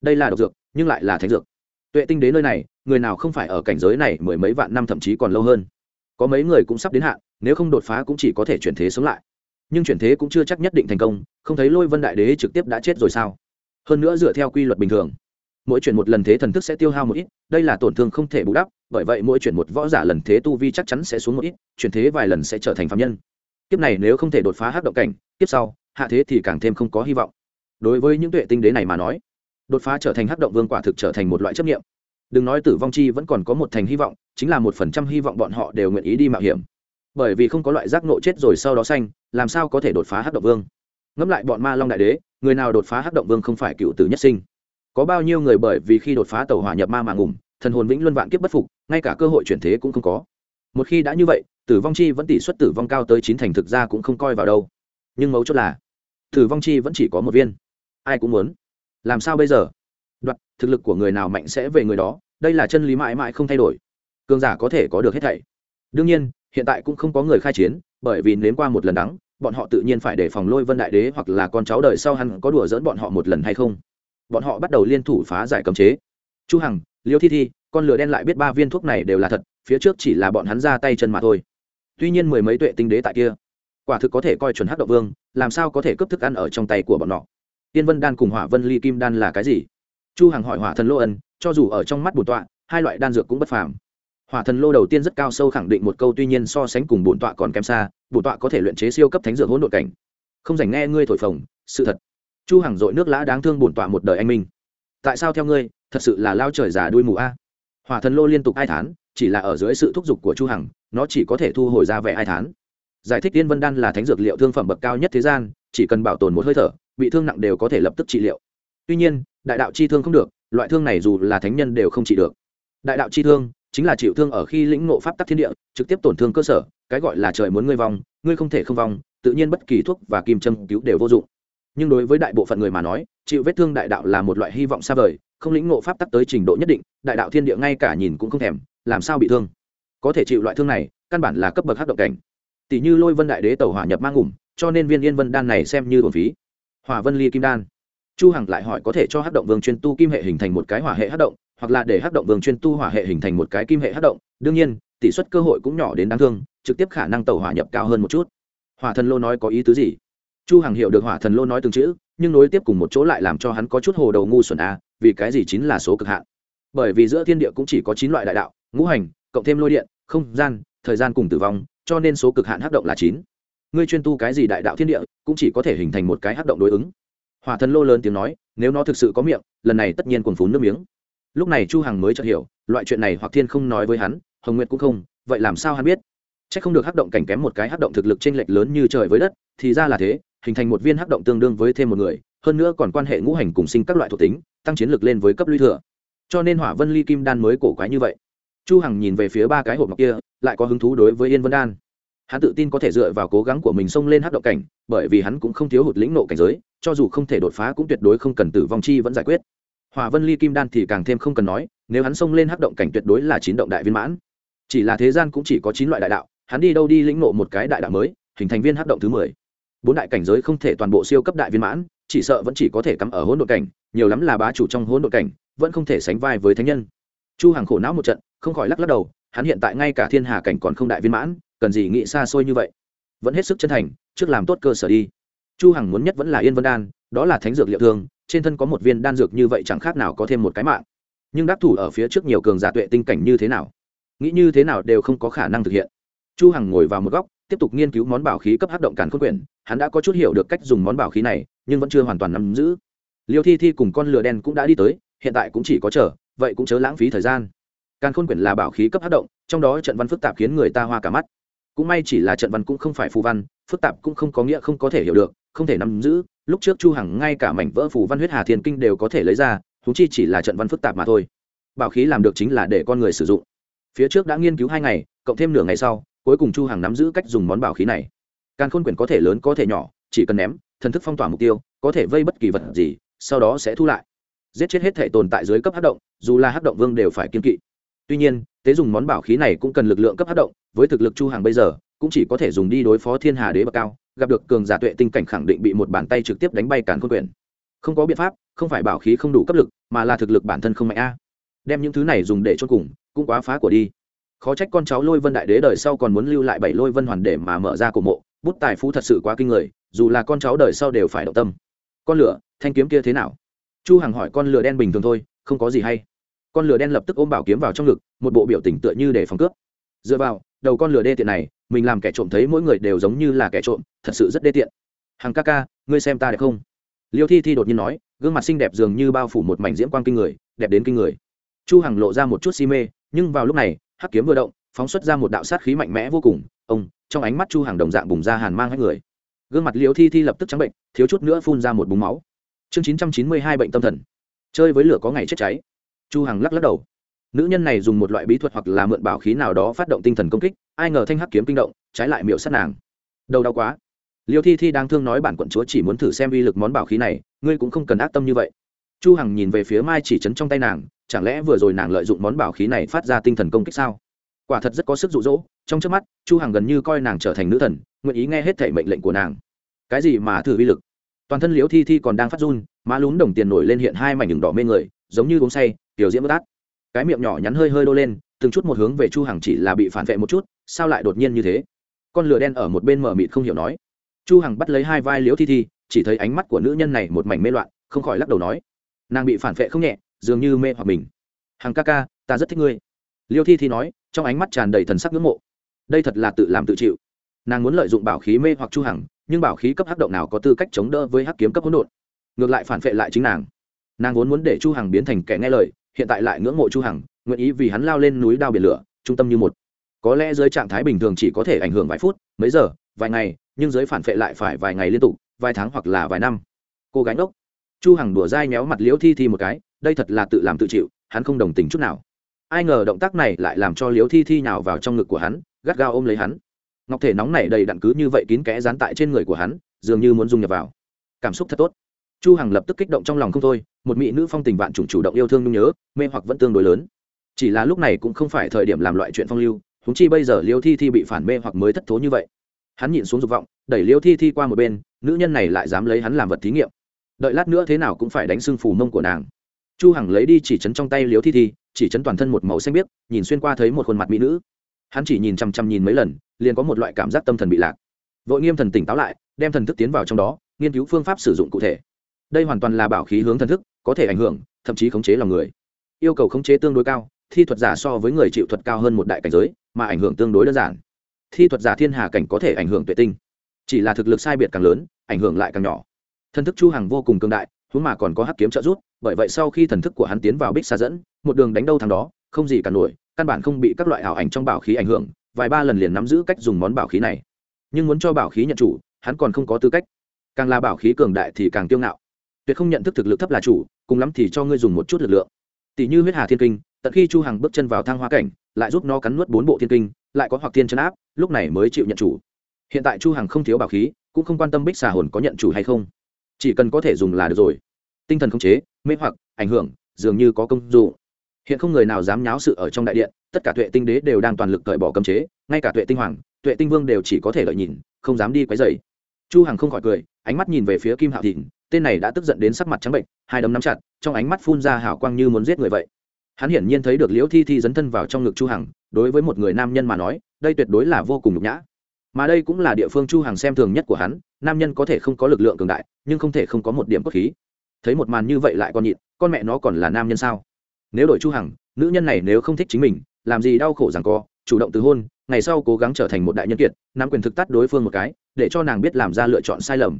Đây là độc dược, nhưng lại là thánh dược. Tuệ tinh đế nơi này, người nào không phải ở cảnh giới này mười mấy vạn năm thậm chí còn lâu hơn. Có mấy người cũng sắp đến hạn, nếu không đột phá cũng chỉ có thể chuyển thế sống lại. Nhưng chuyển thế cũng chưa chắc nhất định thành công, không thấy lôi vân đại đế trực tiếp đã chết rồi sao? Hơn nữa dựa theo quy luật bình thường, mỗi chuyển một lần thế thần thức sẽ tiêu hao một ít, đây là tổn thương không thể bù đắp, bởi vậy mỗi chuyển một võ giả lần thế tu vi chắc chắn sẽ xuống một ít, chuyển thế vài lần sẽ trở thành phạm nhân kiếp này nếu không thể đột phá hắc động cảnh, kiếp sau, hạ thế thì càng thêm không có hy vọng. Đối với những tuệ tinh đế này mà nói, đột phá trở thành hắc động vương quả thực trở thành một loại chấp nghiệm đừng nói tử vong chi vẫn còn có một thành hy vọng, chính là một phần trăm hy vọng bọn họ đều nguyện ý đi mạo hiểm. Bởi vì không có loại giác nộ chết rồi sau đó xanh làm sao có thể đột phá hắc động vương? Ngẫm lại bọn ma long đại đế, người nào đột phá hắc động vương không phải cựu tử nhất sinh. Có bao nhiêu người bởi vì khi đột phá tàu hỏa nhập ma mà ngủm, thần hồn vĩnh luân vạn kiếp bất phục, ngay cả cơ hội chuyển thế cũng không có một khi đã như vậy, tử vong chi vẫn tỷ suất tử vong cao tới chín thành thực ra cũng không coi vào đâu. Nhưng mấu chốt là, tử vong chi vẫn chỉ có một viên. Ai cũng muốn. Làm sao bây giờ? Đoạt, thực lực của người nào mạnh sẽ về người đó, đây là chân lý mãi mãi không thay đổi. Cường giả có thể có được hết thảy. Đương nhiên, hiện tại cũng không có người khai chiến, bởi vì nếm qua một lần đắng, bọn họ tự nhiên phải đề phòng lôi vân đại đế hoặc là con cháu đời sau hắn có đùa dỡn bọn họ một lần hay không. Bọn họ bắt đầu liên thủ phá giải cấm chế. Chu hằng, liêu thi thi, con lửa đen lại biết ba viên thuốc này đều là thật phía trước chỉ là bọn hắn ra tay chân mà thôi. Tuy nhiên mười mấy tuệ tinh đế tại kia, quả thực có thể coi chuẩn hắc động vương, làm sao có thể cướp thức ăn ở trong tay của bọn họ tiên vân đan cùng hỏa vân ly kim đan là cái gì? Chu hằng hỏi hỏa thần lô ân, cho dù ở trong mắt bổn tọa, hai loại đan dược cũng bất phàm. Hỏa thần lô đầu tiên rất cao sâu khẳng định một câu, tuy nhiên so sánh cùng bổn tọa còn kém xa, bổn tọa có thể luyện chế siêu cấp thánh dược hỗn độn cảnh. Không dành nghe ngươi thổi phồng, sự thật. Chu hằng dội nước lã đáng thương bổn tọa một đời anh minh. Tại sao theo ngươi, thật sự là lao trời giả đuôi mù a? Hỏa thần lô liên tục ai thán chỉ là ở dưới sự thúc giục của chu hằng, nó chỉ có thể thu hồi ra vẻ ai thán. Giải thích tiên vân đan là thánh dược liệu thương phẩm bậc cao nhất thế gian, chỉ cần bảo tồn một hơi thở, bị thương nặng đều có thể lập tức trị liệu. Tuy nhiên, đại đạo chi thương không được, loại thương này dù là thánh nhân đều không trị được. Đại đạo chi thương chính là chịu thương ở khi lĩnh ngộ pháp tắc thiên địa, trực tiếp tổn thương cơ sở, cái gọi là trời muốn ngươi vong, ngươi không thể không vong, tự nhiên bất kỳ thuốc và kim châm cứu đều vô dụng. Nhưng đối với đại bộ phận người mà nói, chịu vết thương đại đạo là một loại hy vọng xa vời, không lĩnh ngộ pháp tắc tới trình độ nhất định, đại đạo thiên địa ngay cả nhìn cũng không thèm làm sao bị thương? Có thể chịu loại thương này, căn bản là cấp bậc hắc động cảnh. Tỷ như lôi vân đại đế tàu hỏa nhập mang ngủm cho nên viên yên vân đan này xem như bổn phí. Hỏa vân ly kim đan. Chu hằng lại hỏi có thể cho hắc động vương chuyên tu kim hệ hình thành một cái hỏa hệ hắc động, hoặc là để hắc động vương chuyên tu hỏa hệ hình thành một cái kim hệ hắc động. Đương nhiên, tỷ suất cơ hội cũng nhỏ đến đáng thương, trực tiếp khả năng tàu hỏa nhập cao hơn một chút. Hỏa thần lô nói có ý tứ gì? Chu hằng hiểu được hỏa thần lô nói từng chữ, nhưng nối tiếp cùng một chỗ lại làm cho hắn có chút hồ đầu ngu xuẩn a vì cái gì chính là số cực hạn? Bởi vì giữa thiên địa cũng chỉ có chín loại đại đạo ngũ hành, cộng thêm lôi điện, không gian, thời gian cùng tử vong, cho nên số cực hạn hắc động là chín. Ngươi chuyên tu cái gì đại đạo thiên địa, cũng chỉ có thể hình thành một cái hắc động đối ứng. Hỏa thần lô lớn tiếng nói, nếu nó thực sự có miệng, lần này tất nhiên còn phún nước miếng. Lúc này chu hằng mới chợt hiểu, loại chuyện này hoặc thiên không nói với hắn, hồng nguyệt cũng không, vậy làm sao hắn biết? Chắc không được hắc động cảnh kém một cái hắc động thực lực trên lệch lớn như trời với đất, thì ra là thế, hình thành một viên hắc động tương đương với thêm một người, hơn nữa còn quan hệ ngũ hành cùng sinh các loại thuộc tính, tăng chiến lực lên với cấp lũy thừa. Cho nên hỏa vân ly kim đan mới cổ quái như vậy chu hằng nhìn về phía ba cái hộp ngọc kia, lại có hứng thú đối với yên vân đan. Hắn tự tin có thể dựa vào cố gắng của mình xông lên hắc động cảnh, bởi vì hắn cũng không thiếu hụt lĩnh nộ cảnh giới, cho dù không thể đột phá cũng tuyệt đối không cần tử vong chi vẫn giải quyết. Hòa vân ly kim đan thì càng thêm không cần nói, nếu hắn xông lên hắc động cảnh tuyệt đối là chín động đại viên mãn. Chỉ là thế gian cũng chỉ có chín loại đại đạo, hắn đi đâu đi lĩnh nộ một cái đại đạo mới, hình thành viên hắc động thứ mười. Bốn đại cảnh giới không thể toàn bộ siêu cấp đại viên mãn, chỉ sợ vẫn chỉ có thể cắm ở hỗn độn cảnh, nhiều lắm là bá chủ trong hỗn độn cảnh, vẫn không thể sánh vai với thánh nhân. Chu hằng khổ não một trận không khỏi lắc lắc đầu, hắn hiện tại ngay cả thiên hà cảnh còn không đại viên mãn, cần gì nghĩ xa xôi như vậy. Vẫn hết sức chân thành, trước làm tốt cơ sở đi. Chu hằng muốn nhất vẫn là yên vân đan, đó là thánh dược liệu thương trên thân có một viên đan dược như vậy chẳng khác nào có thêm một cái mạng. Nhưng đắc thủ ở phía trước nhiều cường giả tuệ tinh cảnh như thế nào? Nghĩ như thế nào đều không có khả năng thực hiện. Chu hằng ngồi vào một góc, tiếp tục nghiên cứu món bảo khí cấp hấp động càn khôn quyển, hắn đã có chút hiểu được cách dùng món bảo khí này, nhưng vẫn chưa hoàn toàn nắm giữ. Liêu thi thi cùng con lửa đen cũng đã đi tới, hiện tại cũng chỉ có chờ, vậy cũng chớ lãng phí thời gian càn khôn quyển là bảo khí cấp hắc động, trong đó trận văn phức tạp khiến người ta hoa cả mắt. Cũng may chỉ là trận văn cũng không phải phù văn, phức tạp cũng không có nghĩa không có thể hiểu được, không thể nắm giữ. Lúc trước chu hằng ngay cả mảnh vỡ phù văn huyết hà thiên kinh đều có thể lấy ra chúng chi chỉ là trận văn phức tạp mà thôi. Bảo khí làm được chính là để con người sử dụng. Phía trước đã nghiên cứu hai ngày, cộng thêm nửa ngày sau, cuối cùng chu hằng nắm giữ cách dùng món bảo khí này. Càn khôn quyển có thể lớn, có thể nhỏ, chỉ cần ném, thần thức phong tỏa mục tiêu, có thể vây bất kỳ vật gì, sau đó sẽ thu lại. Giết chết hết thể tồn tại dưới cấp hắc động, dù là hắc động vương đều phải kiên kỵ tuy nhiên tế dùng món bảo khí này cũng cần lực lượng cấp hát động, với thực lực chu hàng bây giờ, cũng chỉ có thể dùng đi đối phó thiên hà đế bậc cao, gặp được cường giả tuệ tinh cảnh khẳng định bị một bàn tay trực tiếp đánh bay cản khôn quyển không có biện pháp, không phải bảo khí không đủ cấp lực, mà là thực lực bản thân không mạnh a. Đem những thứ này dùng để cho cùng, cũng quá phá của đi. Khó trách con cháu lôi vân đại đế đời sau còn muốn lưu lại bảy lôi vân hoàn để mà mở ra cổ mộ, bút tài phú thật sự quá kinh người, dù là con cháu đời sau đều phải động tâm. Con lửa, thanh kiếm kia thế nào? Chu hằng hỏi con lửa đen bình thường thôi, không có gì hay con lửa đen lập tức ôm bảo kiếm vào trong ngực, một bộ biểu tình tựa như để phòng cướp. Dựa vào, đầu con lửa đê tiện này, mình làm kẻ trộm thấy mỗi người đều giống như là kẻ trộm, thật sự rất đê tiện. Hằng ca ca, ngươi xem ta đẹp không? Liêu thi thi đột nhiên nói, gương mặt xinh đẹp dường như bao phủ một mảnh diễm quang kinh người, đẹp đến kinh người. Chu hằng lộ ra một chút si mê, nhưng vào lúc này, hắc kiếm vừa động, phóng xuất ra một đạo sát khí mạnh mẽ vô cùng. Ông, trong ánh mắt chu hằng đồng dạng bùng ra hàn mang hết người. Gương mặt liễu thi thi lập tức trắng bệnh, thiếu chút nữa phun ra một búng máu. Chương chín trăm chín mươi hai bệnh tâm thần. Chơi với lửa có ngày chết cháy chu hằng lắc lắc đầu. Nữ nhân này dùng một loại bí thuật hoặc là mượn bảo khí nào đó phát động tinh thần công kích, ai ngờ thanh hắc kiếm kinh động, trái lại miệu sát nàng. Đầu đau quá. Liêu thi thi đang thương nói bản quận chúa chỉ muốn thử xem uy lực món bảo khí này, ngươi cũng không cần ác tâm như vậy. Chu hằng nhìn về phía mai chỉ chấn trong tay nàng, chẳng lẽ vừa rồi nàng lợi dụng món bảo khí này phát ra tinh thần công kích sao? Quả thật rất có sức dụ dỗ, trong trước mắt, chu hằng gần như coi nàng trở thành nữ thần, nguyện ý nghe hết thể mệnh lệnh của nàng. Cái gì mà thử uy lực? Toàn thân liễu thi thi còn đang phát run, má lún đồng tiền nổi lên hiện hai mảnh đường đỏ mê người, giống như uống say tiểu diễm bất át. Cái miệng nhỏ nhắn hơi hơi đô lên, từng chút một hướng về chu hằng chỉ là bị phản vệ một chút, sao lại đột nhiên như thế? Con lửa đen ở một bên mở mịt không hiểu nói. Chu hằng bắt lấy hai vai liễu thi thi, chỉ thấy ánh mắt của nữ nhân này một mảnh mê loạn, không khỏi lắc đầu nói. Nàng bị phản vệ không nhẹ, dường như mê hoặc mình. Hằng ca ca, ta rất thích ngươi. Liêu thi thi nói, trong ánh mắt tràn đầy thần sắc ngưỡng mộ. Đây thật là tự làm tự chịu. Nàng muốn lợi dụng bảo khí mê hoặc chu hằng, nhưng bảo khí cấp hắc động nào có tư cách chống đỡ với hắc kiếm cấp hỗn độn? Ngược lại phản vệ lại chính nàng. Nàng vốn muốn để chu hằng biến thành kẻ nghe lời hiện tại lại ngưỡng mộ chu hằng, nguyện ý vì hắn lao lên núi đao biển lửa, trung tâm như một. Có lẽ dưới trạng thái bình thường chỉ có thể ảnh hưởng vài phút, mấy giờ, vài ngày, nhưng dưới phản vệ lại phải vài ngày liên tục, vài tháng hoặc là vài năm. Cô gái ngốc. Chu hằng đùa dai méo mặt liễu thi thi một cái, đây thật là tự làm tự chịu, hắn không đồng tình chút nào. Ai ngờ động tác này lại làm cho liễu thi thi nào vào trong ngực của hắn, gắt gao ôm lấy hắn. Ngọc thể nóng này đầy đặn cứ như vậy kín kẽ dán tại trên người của hắn, dường như muốn dung nhập vào. Cảm xúc thật tốt chu hằng lập tức kích động trong lòng không thôi, một mỹ nữ phong tình vạn chủng chủ động yêu thương nhung nhớ, mê hoặc vẫn tương đối lớn. Chỉ là lúc này cũng không phải thời điểm làm loại chuyện phong lưu húng chi bây giờ liêu thi thi bị phản mê hoặc mới thất thố như vậy. Hắn nhịn xuống dục vọng, đẩy liêu thi thi qua một bên, nữ nhân này lại dám lấy hắn làm vật thí nghiệm. Đợi lát nữa thế nào cũng phải đánh sưng phù mông của nàng. Chu hằng lấy đi chỉ chấn trong tay liêu thi thi, chỉ chấn toàn thân một màu xanh biếc, nhìn xuyên qua thấy một khuôn mặt mỹ nữ. Hắn chỉ nhìn chăm chăm nhìn mấy lần, liền có một loại cảm giác tâm thần bị lạc. Vội nghiêm thần tỉnh táo lại, đem thần thức tiến vào trong đó, nghiên cứu phương pháp sử dụng cụ thể đây hoàn toàn là bảo khí hướng thần thức, có thể ảnh hưởng, thậm chí khống chế lòng người. Yêu cầu khống chế tương đối cao, thi thuật giả so với người chịu thuật cao hơn một đại cảnh giới, mà ảnh hưởng tương đối đơn giản. Thi thuật giả thiên hà cảnh có thể ảnh hưởng tuệ tinh, chỉ là thực lực sai biệt càng lớn, ảnh hưởng lại càng nhỏ. Thần thức chu hằng vô cùng cường đại, huống mà còn có hắc kiếm trợ giúp, bởi vậy sau khi thần thức của hắn tiến vào bích xa dẫn, một đường đánh đâu thằng đó, không gì cả nổi, căn bản không bị các loại ảo ảnh trong bảo khí ảnh hưởng, vài ba lần liền nắm giữ cách dùng món bảo khí này. Nhưng muốn cho bảo khí nhận chủ, hắn còn không có tư cách. Càng là bảo khí cường đại thì càng tiêu ngạo tuyệt không nhận thức thực lực thấp là chủ, cùng lắm thì cho ngươi dùng một chút lực lượng. Tỷ như huyết hà thiên kinh, tận khi chu hằng bước chân vào thang hoa cảnh, lại giúp nó cắn nuốt bốn bộ thiên kinh, lại có hoặc thiên chân áp, lúc này mới chịu nhận chủ. Hiện tại chu hằng không thiếu bảo khí, cũng không quan tâm bích xà hồn có nhận chủ hay không. Chỉ cần có thể dùng là được rồi. Tinh thần khống chế, mê hoặc, ảnh hưởng, dường như có công dụng. Hiện không người nào dám nháo sự ở trong đại điện, tất cả tuệ tinh đế đều đang toàn lực cởi bỏ cấm chế, ngay cả tuệ tinh hoàng, tuệ tinh vương đều chỉ có thể lợi nhìn, không dám đi quấy rầy. chu hằng không khỏi cười, ánh mắt nhìn về phía kim hạo thịnh tên này đã tức giận đến sắc mặt trắng bệnh, hai đấm nắm chặt, trong ánh mắt phun ra hào quang như muốn giết người vậy. Hắn hiển nhiên thấy được liễu thi thi dấn thân vào trong ngực chu hằng, đối với một người nam nhân mà nói, đây tuyệt đối là vô cùng nhục nhã. Mà đây cũng là địa phương chu hằng xem thường nhất của hắn, nam nhân có thể không có lực lượng cường đại, nhưng không thể không có một điểm cốt khí. Thấy một màn như vậy lại còn nhịn, con mẹ nó còn là nam nhân sao? Nếu đổi chu hằng, nữ nhân này nếu không thích chính mình, làm gì đau khổ rằng co, chủ động từ hôn, ngày sau cố gắng trở thành một đại nhân kiệt, nắm quyền thực tắt đối phương một cái, để cho nàng biết làm ra lựa chọn sai lầm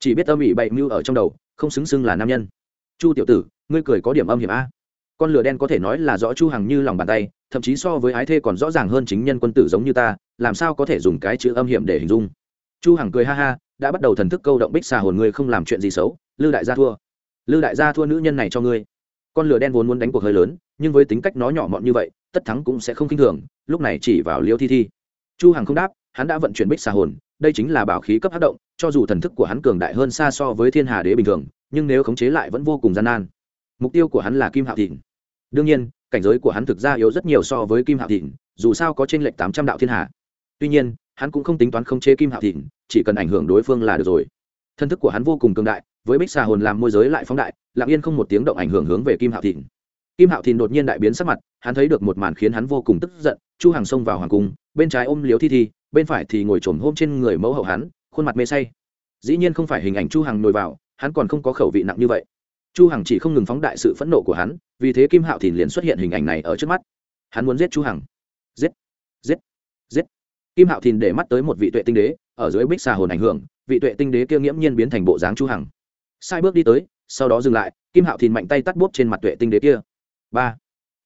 chỉ biết âm ỉ bậy mưu ở trong đầu, không xứng xưng là nam nhân. Chu tiểu tử, ngươi cười có điểm âm hiểm a. Con lửa đen có thể nói là rõ chu hằng như lòng bàn tay, thậm chí so với ái thê còn rõ ràng hơn chính nhân quân tử giống như ta, làm sao có thể dùng cái chữ âm hiểm để hình dung? Chu hằng cười ha ha, đã bắt đầu thần thức câu động bích xà hồn ngươi không làm chuyện gì xấu, lư đại gia thua. Lư đại gia thua nữ nhân này cho ngươi. Con lửa đen vốn muốn đánh cuộc hơi lớn, nhưng với tính cách nó nhỏ mọn như vậy, tất thắng cũng sẽ không kinh thường, lúc này chỉ vào liêu thi thi. Chu hằng không đáp, hắn đã vận chuyển bích xà hồn, đây chính là bảo khí cấp hấp động cho dù thần thức của hắn cường đại hơn xa so với thiên hà đế bình thường, nhưng nếu khống chế lại vẫn vô cùng gian nan. Mục tiêu của hắn là kim hạo thịnh. Đương nhiên, cảnh giới của hắn thực ra yếu rất nhiều so với kim hạo thịnh, dù sao có trên lệnh tám trăm đạo thiên hà. Tuy nhiên, hắn cũng không tính toán khống chế kim hạo thịnh, chỉ cần ảnh hưởng đối phương là được rồi. Thân thức của hắn vô cùng cường đại, với bích xà hồn làm môi giới lại phóng đại, lặng yên không một tiếng động ảnh hưởng hướng về kim hạo thịnh. Kim hạo thìn đột nhiên đại biến sắc mặt, hắn thấy được một màn khiến hắn vô cùng tức giận, chu hàng xông vào hoàng cung, bên trái ôm liếu thi thi, bên phải thì ngồi trồm hôm trên người mẫu hậu hắn khuôn mặt mê say. Dĩ nhiên không phải hình ảnh chu hằng nổi vào, hắn còn không có khẩu vị nặng như vậy. Chu hằng chỉ không ngừng phóng đại sự phẫn nộ của hắn, vì thế kim hạo thìn liền xuất hiện hình ảnh này ở trước mắt. Hắn muốn giết chu hằng. Giết giết giết. Kim hạo thìn để mắt tới một vị tuệ tinh đế, ở dưới bích xà hồn ảnh hưởng, vị tuệ tinh đế kia nghiễm nhiên biến thành bộ dáng chu hằng. Sai bước đi tới, sau đó dừng lại, kim hạo thìn mạnh tay tắt bốp trên mặt tuệ tinh đế kia. Ba,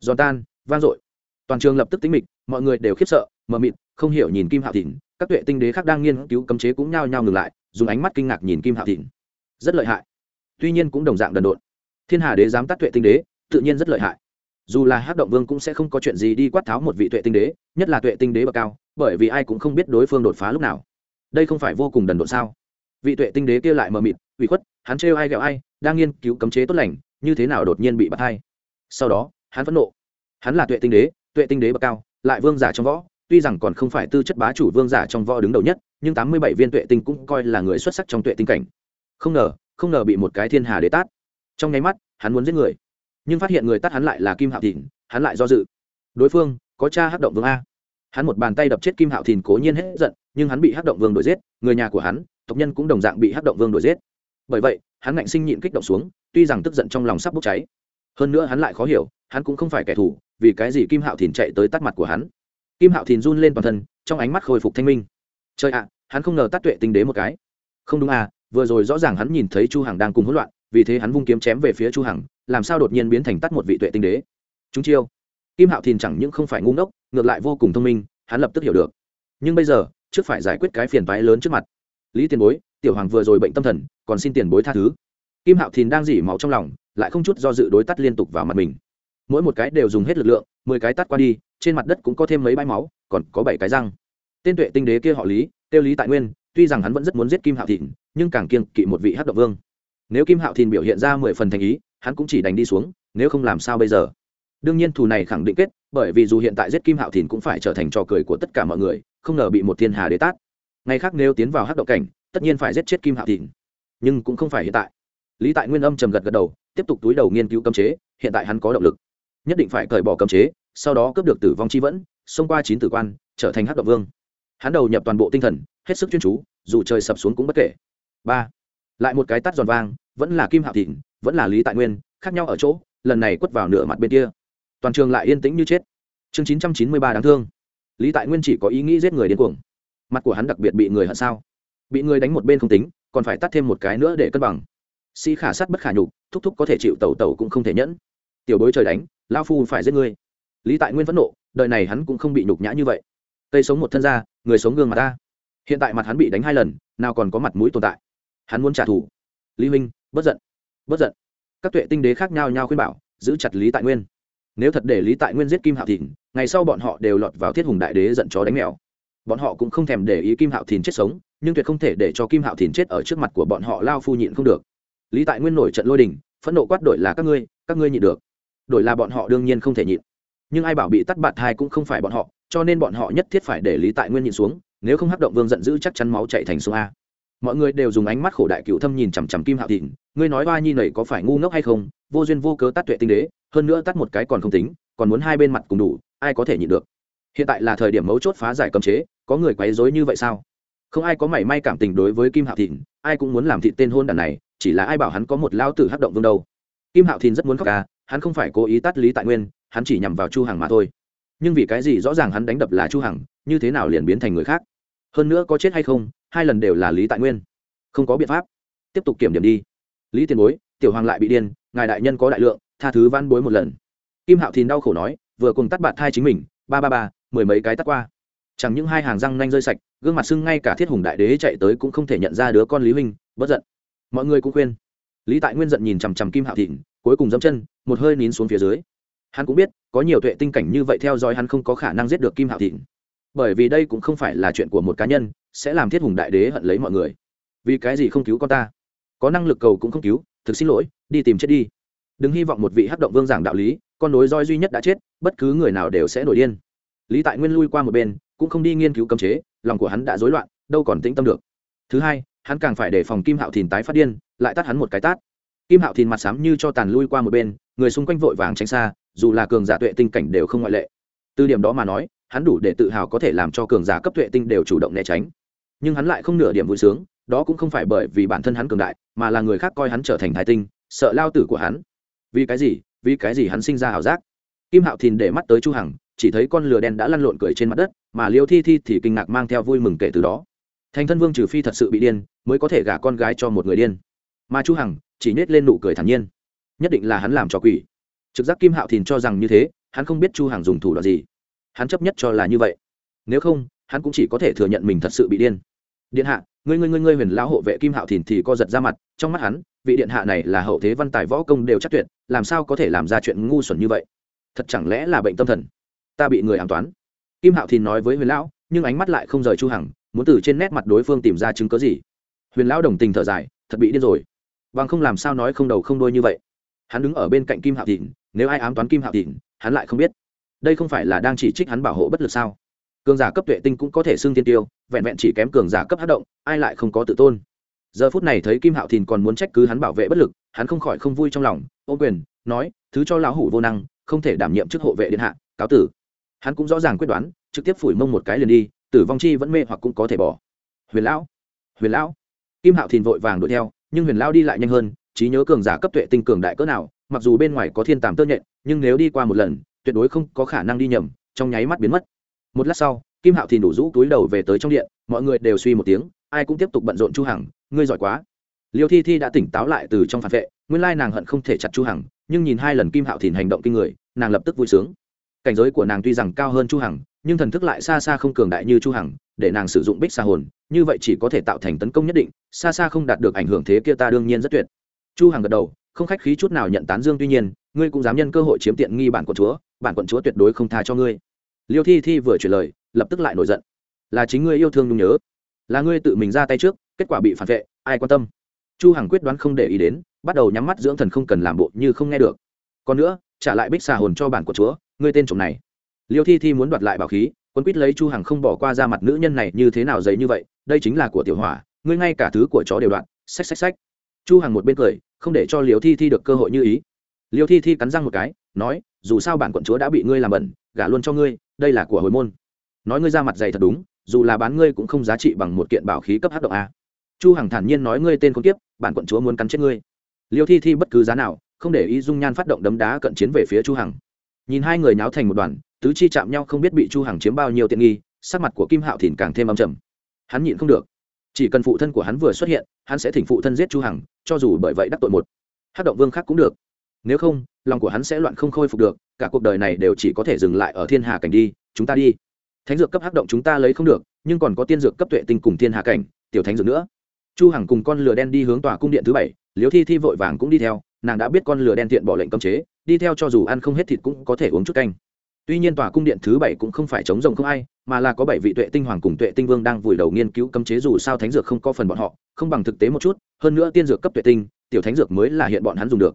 giòn tan, vang dội. Toàn trường lập tức tính mịch, mọi người đều khiếp sợ, mờ mịt, không hiểu nhìn kim hạo thìn các tuệ tinh đế khác đang nghiên cứu cấm chế cũng nhao nhao ngừng lại, dùng ánh mắt kinh ngạc nhìn kim hạo thịnh. Rất lợi hại. Tuy nhiên cũng đồng dạng đần độn. Thiên hà đế dám tắt tuệ tinh đế, tự nhiên rất lợi hại. Dù là hát động vương cũng sẽ không có chuyện gì đi quát tháo một vị tuệ tinh đế, nhất là tuệ tinh đế bậc cao, bởi vì ai cũng không biết đối phương đột phá lúc nào. Đây không phải vô cùng đần độn sao? Vị tuệ tinh đế kia lại mờ mịt, ủy khuất, hắn trêu ai ghẹo ai, đang nghiên cứu cấm chế tốt lành, như thế nào đột nhiên bị bắt hai sau đó, hắn phẫn nộ. Hắn là tuệ tinh đế, tuệ tinh đế bậc cao, lại vương giả trong võ tuy rằng còn không phải tư chất bá chủ vương giả trong võ đứng đầu nhất, nhưng tám mươi bảy viên tuệ tinh cũng coi là người xuất sắc trong tuệ tinh cảnh. Không ngờ không ngờ bị một cái thiên hà đế tát. Trong nháy mắt, hắn muốn giết người. Nhưng phát hiện người tát hắn lại là kim hạo thìn, hắn lại do dự. Đối phương, có cha hắc động vương a. Hắn một bàn tay đập chết kim hạo thìn cố nhiên hết giận, nhưng hắn bị hắc động vương đuổi giết, người nhà của hắn, tộc nhân cũng đồng dạng bị hắc động vương đuổi giết. Bởi vậy, hắn ngạnh sinh nhịn kích động xuống, tuy rằng tức giận trong lòng sắp bốc cháy. Hơn nữa hắn lại khó hiểu, hắn cũng không phải kẻ thù, vì cái gì kim hạo thìn chạy tới tắt mặt của hắn kim hạo thìn run lên toàn thân, trong ánh mắt khôi phục thanh minh. Trời ạ, hắn không ngờ tắt tuệ tinh đế một cái. Không đúng à vừa rồi rõ ràng hắn nhìn thấy chu hằng đang cùng hỗn loạn, vì thế hắn vung kiếm chém về phía chu hằng, làm sao đột nhiên biến thành tắt một vị tuệ tinh đế? Chúng chiêu. Kim hạo thìn chẳng những không phải ngu ngốc, ngược lại vô cùng thông minh, hắn lập tức hiểu được. Nhưng bây giờ, trước phải giải quyết cái phiền toái lớn trước mặt. Lý tiền bối, tiểu hoàng vừa rồi bệnh tâm thần, còn xin tiền bối tha thứ. Kim hạo thìn đang dỉ máu trong lòng, lại không chút do dự đối tắt liên tục vào mặt mình. Mỗi một cái đều dùng hết lực lượng, mười cái tắt qua đi trên mặt đất cũng có thêm mấy bãi máu, còn có bảy cái răng. Tên tuệ tinh đế kia họ lý tiêu lý tại nguyên, tuy rằng hắn vẫn rất muốn giết kim hạo thìn nhưng càng kiên kỵ một vị hát động vương. Nếu kim hạo thìn biểu hiện ra mười phần thành ý, hắn cũng chỉ đánh đi xuống, nếu không làm sao bây giờ? Đương nhiên thù này khẳng định kết, bởi vì dù hiện tại giết kim hạo thìn cũng phải trở thành trò cười của tất cả mọi người, không ngờ bị một thiên hà đế tát. Ngày khác nếu tiến vào hát động cảnh, tất nhiên phải giết chết kim hạo thìn nhưng cũng không phải hiện tại. Lý tại nguyên âm trầm gật gật đầu, tiếp tục túi đầu nghiên cứu cấm chế, hiện tại hắn có động lực. Nhất định phải cởi bỏ cấm chế sau đó cướp được tử vong chi vẫn, xông qua chín tử quan, trở thành hắc động vương. Hắn đầu nhập toàn bộ tinh thần, hết sức chuyên chú, dù trời sập xuống cũng bất kể. Ba, lại một cái tắt giòn vang, vẫn là kim hạo thịnh, vẫn là lý tại nguyên, khác nhau ở chỗ, lần này quất vào nửa mặt bên kia. Toàn trường lại yên tĩnh như chết. Chương chín trăm chín mươi ba đáng thương. Lý tại nguyên chỉ có ý nghĩ giết người điên cuồng. Mặt của hắn đặc biệt bị người hận sao? Bị người đánh một bên không tính, còn phải tắt thêm một cái nữa để cân bằng. Sĩ khả sát bất khả nhục, thúc thúc có thể chịu tẩu tẩu cũng không thể nhẫn. Tiểu bối trời đánh lao phu phải giết ngươi lý tại nguyên phẫn nộ, đời này hắn cũng không bị nhục nhã như vậy. Cây sống một thân ra người sống gương mặt ta. Hiện tại mặt hắn bị đánh hai lần, nào còn có mặt mũi tồn tại. Hắn muốn trả thù. Lý huynh, bất giận. Bất giận. Các tuệ tinh đế khác nhau nhau khuyên bảo, giữ chặt lý tại nguyên. Nếu thật để lý tại nguyên giết kim hạo thìn, ngày sau bọn họ đều lọt vào thiết hùng đại đế giận chó đánh mèo. Bọn họ cũng không thèm để ý kim hạo thìn chết sống, nhưng tuyệt không thể để cho kim hạo thìn chết ở trước mặt của bọn họ lao phu nhịn không được. Lý tại nguyên nổi trận lôi đình, phẫn nộ quát đổi là các ngươi các ngươi nhịn được. Đổi là bọn họ đương nhiên không thể nhịn nhưng ai bảo bị tắt bạt hai cũng không phải bọn họ, cho nên bọn họ nhất thiết phải để lý tại nguyên nhìn xuống, nếu không hắc động vương giận dữ chắc chắn máu chạy thành sông a. Mọi người đều dùng ánh mắt khổ đại cựu thâm nhìn chằm chằm kim hạo thịnh, ngươi nói oa nhi này có phải ngu ngốc hay không? Vô duyên vô cớ tắt tuệ tinh đế, hơn nữa tắt một cái còn không tính, còn muốn hai bên mặt cùng đủ, ai có thể nhịn được? Hiện tại là thời điểm mấu chốt phá giải cấm chế, có người quấy rối như vậy sao? Không ai có mảy may cảm tình đối với kim hạo thịnh, ai cũng muốn làm thịt tên hôn đàn này, chỉ là ai bảo hắn có một lao tử hắc động vương đâu. Kim hạo Thịnh rất muốn khóc ca hắn không phải cố ý tắt lý tại nguyên hắn chỉ nhằm vào chu hằng mà thôi. Nhưng vì cái gì rõ ràng hắn đánh đập là chu hằng như thế nào liền biến thành người khác? Hơn nữa có chết hay không hai lần đều là lý tại nguyên. Không có biện pháp. Tiếp tục kiểm điểm đi. Lý tiền bối tiểu hoàng lại bị điên ngài đại nhân có đại lượng tha thứ văn bối một lần. Kim hạo thìn đau khổ nói vừa cùng tắt bạn thai chính mình ba ba ba mười mấy cái tắt qua. Chẳng những hai hàng răng nanh rơi sạch gương mặt sưng ngay cả thiết hùng đại đế chạy tới cũng không thể nhận ra đứa con lý huynh bất giận. Mọi người cũng khuyên. Lý tại nguyên giận nhìn chằm chằm kim hạo Thìn, cuối cùng dẫm chân một hơi nín xuống phía dưới hắn cũng biết, có nhiều tuệ tinh cảnh như vậy theo dõi hắn không có khả năng giết được kim hạo thịnh. Bởi vì đây cũng không phải là chuyện của một cá nhân, sẽ làm thiết hùng đại đế hận lấy mọi người. Vì cái gì không cứu con ta? Có năng lực cầu cũng không cứu, thực xin lỗi, đi tìm chết đi. Đừng hy vọng một vị hát động vương giảng đạo lý, con nối roi duy nhất đã chết, bất cứ người nào đều sẽ nổi điên. Lý tại nguyên lui qua một bên, cũng không đi nghiên cứu cấm chế, lòng của hắn đã rối loạn, đâu còn tĩnh tâm được. Thứ hai, hắn càng phải đề phòng kim hạo thìn tái phát điên, lại tắt hắn một cái tát kim hạo thìn mặt sám như cho tàn lui qua một bên, người xung quanh vội vàng tránh xa, dù là cường giả tuệ tinh cảnh đều không ngoại lệ. Từ điểm đó mà nói, hắn đủ để tự hào có thể làm cho cường giả cấp tuệ tinh đều chủ động né tránh. Nhưng hắn lại không nửa điểm vui sướng, đó cũng không phải bởi vì bản thân hắn cường đại, mà là người khác coi hắn trở thành thái tinh, sợ lao tử của hắn. Vì cái gì? Vì cái gì hắn sinh ra ảo giác? Kim hạo thìn để mắt tới chu hằng, chỉ thấy con lừa đen đã lăn lộn cười trên mặt đất, mà liêu thi thi thì kinh ngạc mang theo vui mừng kể từ đó. Thành thân vương trừ phi thật sự bị điên, mới có thể gả con gái cho một người điên. Mà chu hằng chỉ nết lên nụ cười thản nhiên. Nhất định là hắn làm cho quỷ. Trực giác kim hạo thìn cho rằng như thế, hắn không biết chu hằng dùng thủ đoạn gì. Hắn chấp nhất cho là như vậy. Nếu không, hắn cũng chỉ có thể thừa nhận mình thật sự bị điên. Điện hạ, ngươi ngươi ngươi ngươi huyền lão hộ vệ kim hạo thìn thì co giật ra mặt, trong mắt hắn, vị điện hạ này là hậu thế văn tài võ công đều chắc tuyệt, làm sao có thể làm ra chuyện ngu xuẩn như vậy? Thật chẳng lẽ là bệnh tâm thần? Ta bị người ám toán. Kim hạo thìn nói với huyền lão, nhưng ánh mắt lại không rời chu hằng, muốn từ trên nét mặt đối phương tìm ra chứng cứ gì. Huyền lão đồng tình thở dài, thật bị điên rồi bằng không làm sao nói không đầu không đôi như vậy. Hắn đứng ở bên cạnh kim hạo Thìn, nếu ai ám toán kim hạo Thìn, hắn lại không biết. Đây không phải là đang chỉ trích hắn bảo hộ bất lực sao? Cường giả cấp tuệ tinh cũng có thể xưng tiên tiêu vẹn vẹn chỉ kém cường giả cấp hát động ai lại không có tự tôn? Giờ phút này thấy kim hạo thìn còn muốn trách cứ hắn bảo vệ bất lực hắn không khỏi không vui trong lòng ô quyền nói thứ cho lão hủ vô năng không thể đảm nhiệm chức hộ vệ điện hạ cáo tử. Hắn cũng rõ ràng quyết đoán trực tiếp phủi mông một cái liền đi tử vong chi vẫn mê hoặc cũng có thể bỏ. Huyền lão huyền lão. Kim hạo thìn vội vàng đuổi theo nhưng huyền lão đi lại nhanh hơn, trí nhớ cường giả cấp tuệ tinh cường đại cỡ nào, mặc dù bên ngoài có thiên tàm tơ nhện, nhưng nếu đi qua một lần, tuyệt đối không có khả năng đi nhầm, trong nháy mắt biến mất. Một lát sau, kim hạo thì đủ rũ túi đầu về tới trong điện, mọi người đều suy một tiếng, ai cũng tiếp tục bận rộn chu hằng, ngươi giỏi quá. Liêu thi thi đã tỉnh táo lại từ trong phản vệ, nguyên lai nàng hận không thể chặt chu hằng, nhưng nhìn hai lần kim hạo thìn hành động kinh người, nàng lập tức vui sướng. Cảnh giới của nàng tuy rằng cao hơn chu hằng nhưng thần thức lại xa xa không cường đại như chu hằng, để nàng sử dụng bích xa hồn, như vậy chỉ có thể tạo thành tấn công nhất định, xa xa không đạt được ảnh hưởng thế kia ta đương nhiên rất tuyệt. Chu hằng gật đầu, không khách khí chút nào nhận tán dương, tuy nhiên, ngươi cũng dám nhân cơ hội chiếm tiện nghi bản quận chúa, bản quận chúa tuyệt đối không tha cho ngươi. Liêu thi thi vừa chuyển lời, lập tức lại nổi giận. Là chính ngươi yêu thương nhung nhớ, là ngươi tự mình ra tay trước, kết quả bị phản vệ, ai quan tâm? Chu hằng quyết đoán không để ý đến, bắt đầu nhắm mắt dưỡng thần không cần làm bộ như không nghe được. Còn nữa, trả lại bích xà hồn cho bản quận chúa, ngươi tên trộm này liêu thi thi muốn đoạt lại bảo khí quân quýt lấy chu hằng không bỏ qua ra mặt nữ nhân này như thế nào giấy như vậy, đây chính là của tiểu hỏa, ngươi ngay cả thứ của chó đều đoạn xách xách xách. Chu hằng một bên cười, không để cho liêu thi thi được cơ hội như ý. Liêu thi thi cắn răng một cái, nói, dù sao bản quận chúa đã bị ngươi làm bẩn, gả luôn cho ngươi, đây là của hồi môn. Nói ngươi ra mặt dày thật đúng, dù là bán ngươi cũng không giá trị bằng một kiện bảo khí cấp hắc động a. Chu hằng thản nhiên nói ngươi tên con tiếp bản quận chúa muốn cắn chết ngươi. Liêu thi thi bất cứ giá nào, không để ý dung nhan phát động đấm đá cận chiến về phía chu hằng. Nhìn hai người nháo thành một đoàn tứ chi chạm nhau không biết bị chu hằng chiếm bao nhiêu tiện nghi, sắc mặt của kim hạo thìn càng thêm âm trầm. Hắn nhịn không được. Chỉ cần phụ thân của hắn vừa xuất hiện, hắn sẽ thỉnh phụ thân giết chu hằng, cho dù bởi vậy đắc tội một. Hát động vương khác cũng được. Nếu không, lòng của hắn sẽ loạn không khôi phục được, cả cuộc đời này đều chỉ có thể dừng lại ở thiên hà cảnh đi, chúng ta đi. Thánh dược cấp hắc động chúng ta lấy không được, nhưng còn có tiên dược cấp tuệ tinh cùng thiên hà cảnh, tiểu thánh dược nữa. Chu hằng cùng con lừa đen đi hướng tòa cung điện thứ bảy, liễu thi thi vội vàng cũng đi theo, nàng đã biết con lừa đen thiện bỏ lệnh cấm chế, đi theo cho dù ăn không hết thịt cũng có thể uống chút canh tuy nhiên tòa cung điện thứ bảy cũng không phải chống rồng không ai, mà là có bảy vị tuệ tinh hoàng cùng tuệ tinh vương đang vùi đầu nghiên cứu cấm chế dù sao thánh dược không có phần bọn họ, không bằng thực tế một chút, hơn nữa tiên dược cấp tuệ tinh, tiểu thánh dược mới là hiện bọn hắn dùng được.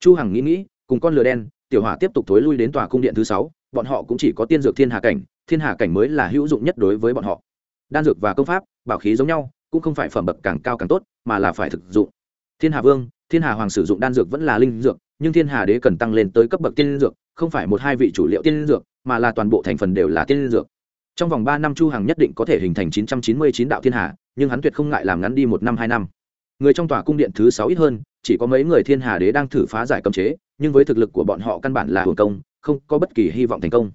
Chu hằng nghĩ nghĩ, cùng con lừa đen, tiểu hỏa tiếp tục thối lui đến tòa cung điện thứ sáu, bọn họ cũng chỉ có tiên dược thiên hà cảnh, thiên hà cảnh mới là hữu dụng nhất đối với bọn họ. Đan dược và công pháp, bảo khí giống nhau, cũng không phải phẩm bậc càng cao càng tốt, mà là phải thực dụng. Thiên hà vương, thiên hà hoàng sử dụng đan dược vẫn là linh dược, nhưng thiên hà đế cần tăng lên tới cấp bậc tiên dược không phải một hai vị chủ liệu tiên dược, mà là toàn bộ thành phần đều là tiên dược. Trong vòng ba năm chu hằng nhất định có thể hình thành chín trăm chín mươi chín đạo thiên hà nhưng hắn tuyệt không ngại làm ngắn đi một năm hai năm. Người trong tòa cung điện thứ sáu ít hơn, chỉ có mấy người thiên hà đế đang thử phá giải cấm chế, nhưng với thực lực của bọn họ căn bản là hưởng công, không có bất kỳ hy vọng thành công.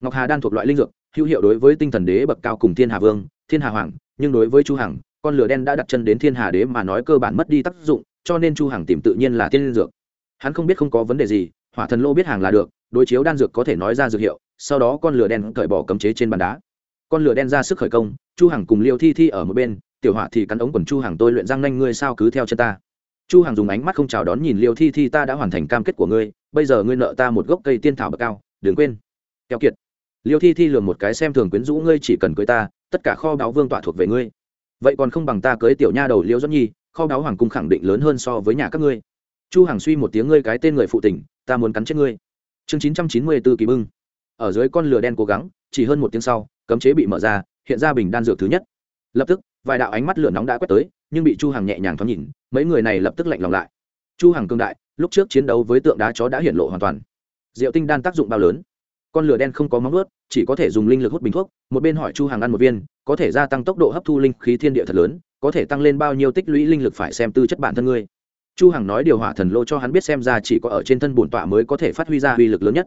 Ngọc hà đan thuộc loại linh dược, hữu hiệu đối với tinh thần đế bậc cao cùng thiên hà vương, thiên hà hoàng, nhưng đối với chu hằng, con lửa đen đã đặt chân đến thiên hà đế mà nói cơ bản mất đi tác dụng, cho nên chu hằng tìm tự nhiên là tiên linh dược. Hắn không biết không có vấn đề gì hỏa thần lô biết hàng là được, đối chiếu đan dược có thể nói ra dược hiệu, sau đó con lửa đen cởi bỏ cấm chế trên bàn đá. Con lửa đen ra sức khởi công, chu hằng cùng liêu thi thi ở một bên, tiểu hỏa thì cắn ống quần chu hằng, tôi luyện răng nanh, ngươi sao cứ theo chân ta? Chu hằng dùng ánh mắt không chào đón nhìn liêu thi thi, ta đã hoàn thành cam kết của ngươi, bây giờ ngươi nợ ta một gốc cây tiên thảo bậc cao, đừng quên. Keo kiệt. Liêu thi thi lường một cái xem thường quyến rũ, ngươi chỉ cần cưới ta, tất cả kho báo vương tọa thuộc về ngươi. Vậy còn không bằng ta cưới tiểu nha đầu liêu dẫn nhi, kho báo hoàng cung khẳng định lớn hơn so với nhà các ngươi. Chu hằng suy một tiếng, ngươi cái tên người phụ tình ta muốn cắn chết ngươi. Chương 994 kỳ bưng. Ở dưới con lửa đen cố gắng, chỉ hơn một tiếng sau, cấm chế bị mở ra, hiện ra bình đan dược thứ nhất. Lập tức, vài đạo ánh mắt lửa nóng đã quét tới, nhưng bị chu hằng nhẹ nhàng thoáng nhìn, mấy người này lập tức lạnh lòng lại. Chu hằng cương đại, lúc trước chiến đấu với tượng đá chó đã hiển lộ hoàn toàn. Diệu tinh đan tác dụng bao lớn. Con lửa đen không có móng ướt chỉ có thể dùng linh lực hút bình thuốc, một bên hỏi chu hằng ăn một viên, có thể gia tăng tốc độ hấp thu linh khí thiên địa thật lớn, có thể tăng lên bao nhiêu tích lũy linh lực phải xem tư chất bản thân ngươi chu hằng nói điều hỏa thần lô cho hắn biết xem ra chỉ có ở trên thân bổn tọa mới có thể phát huy ra uy lực lớn nhất.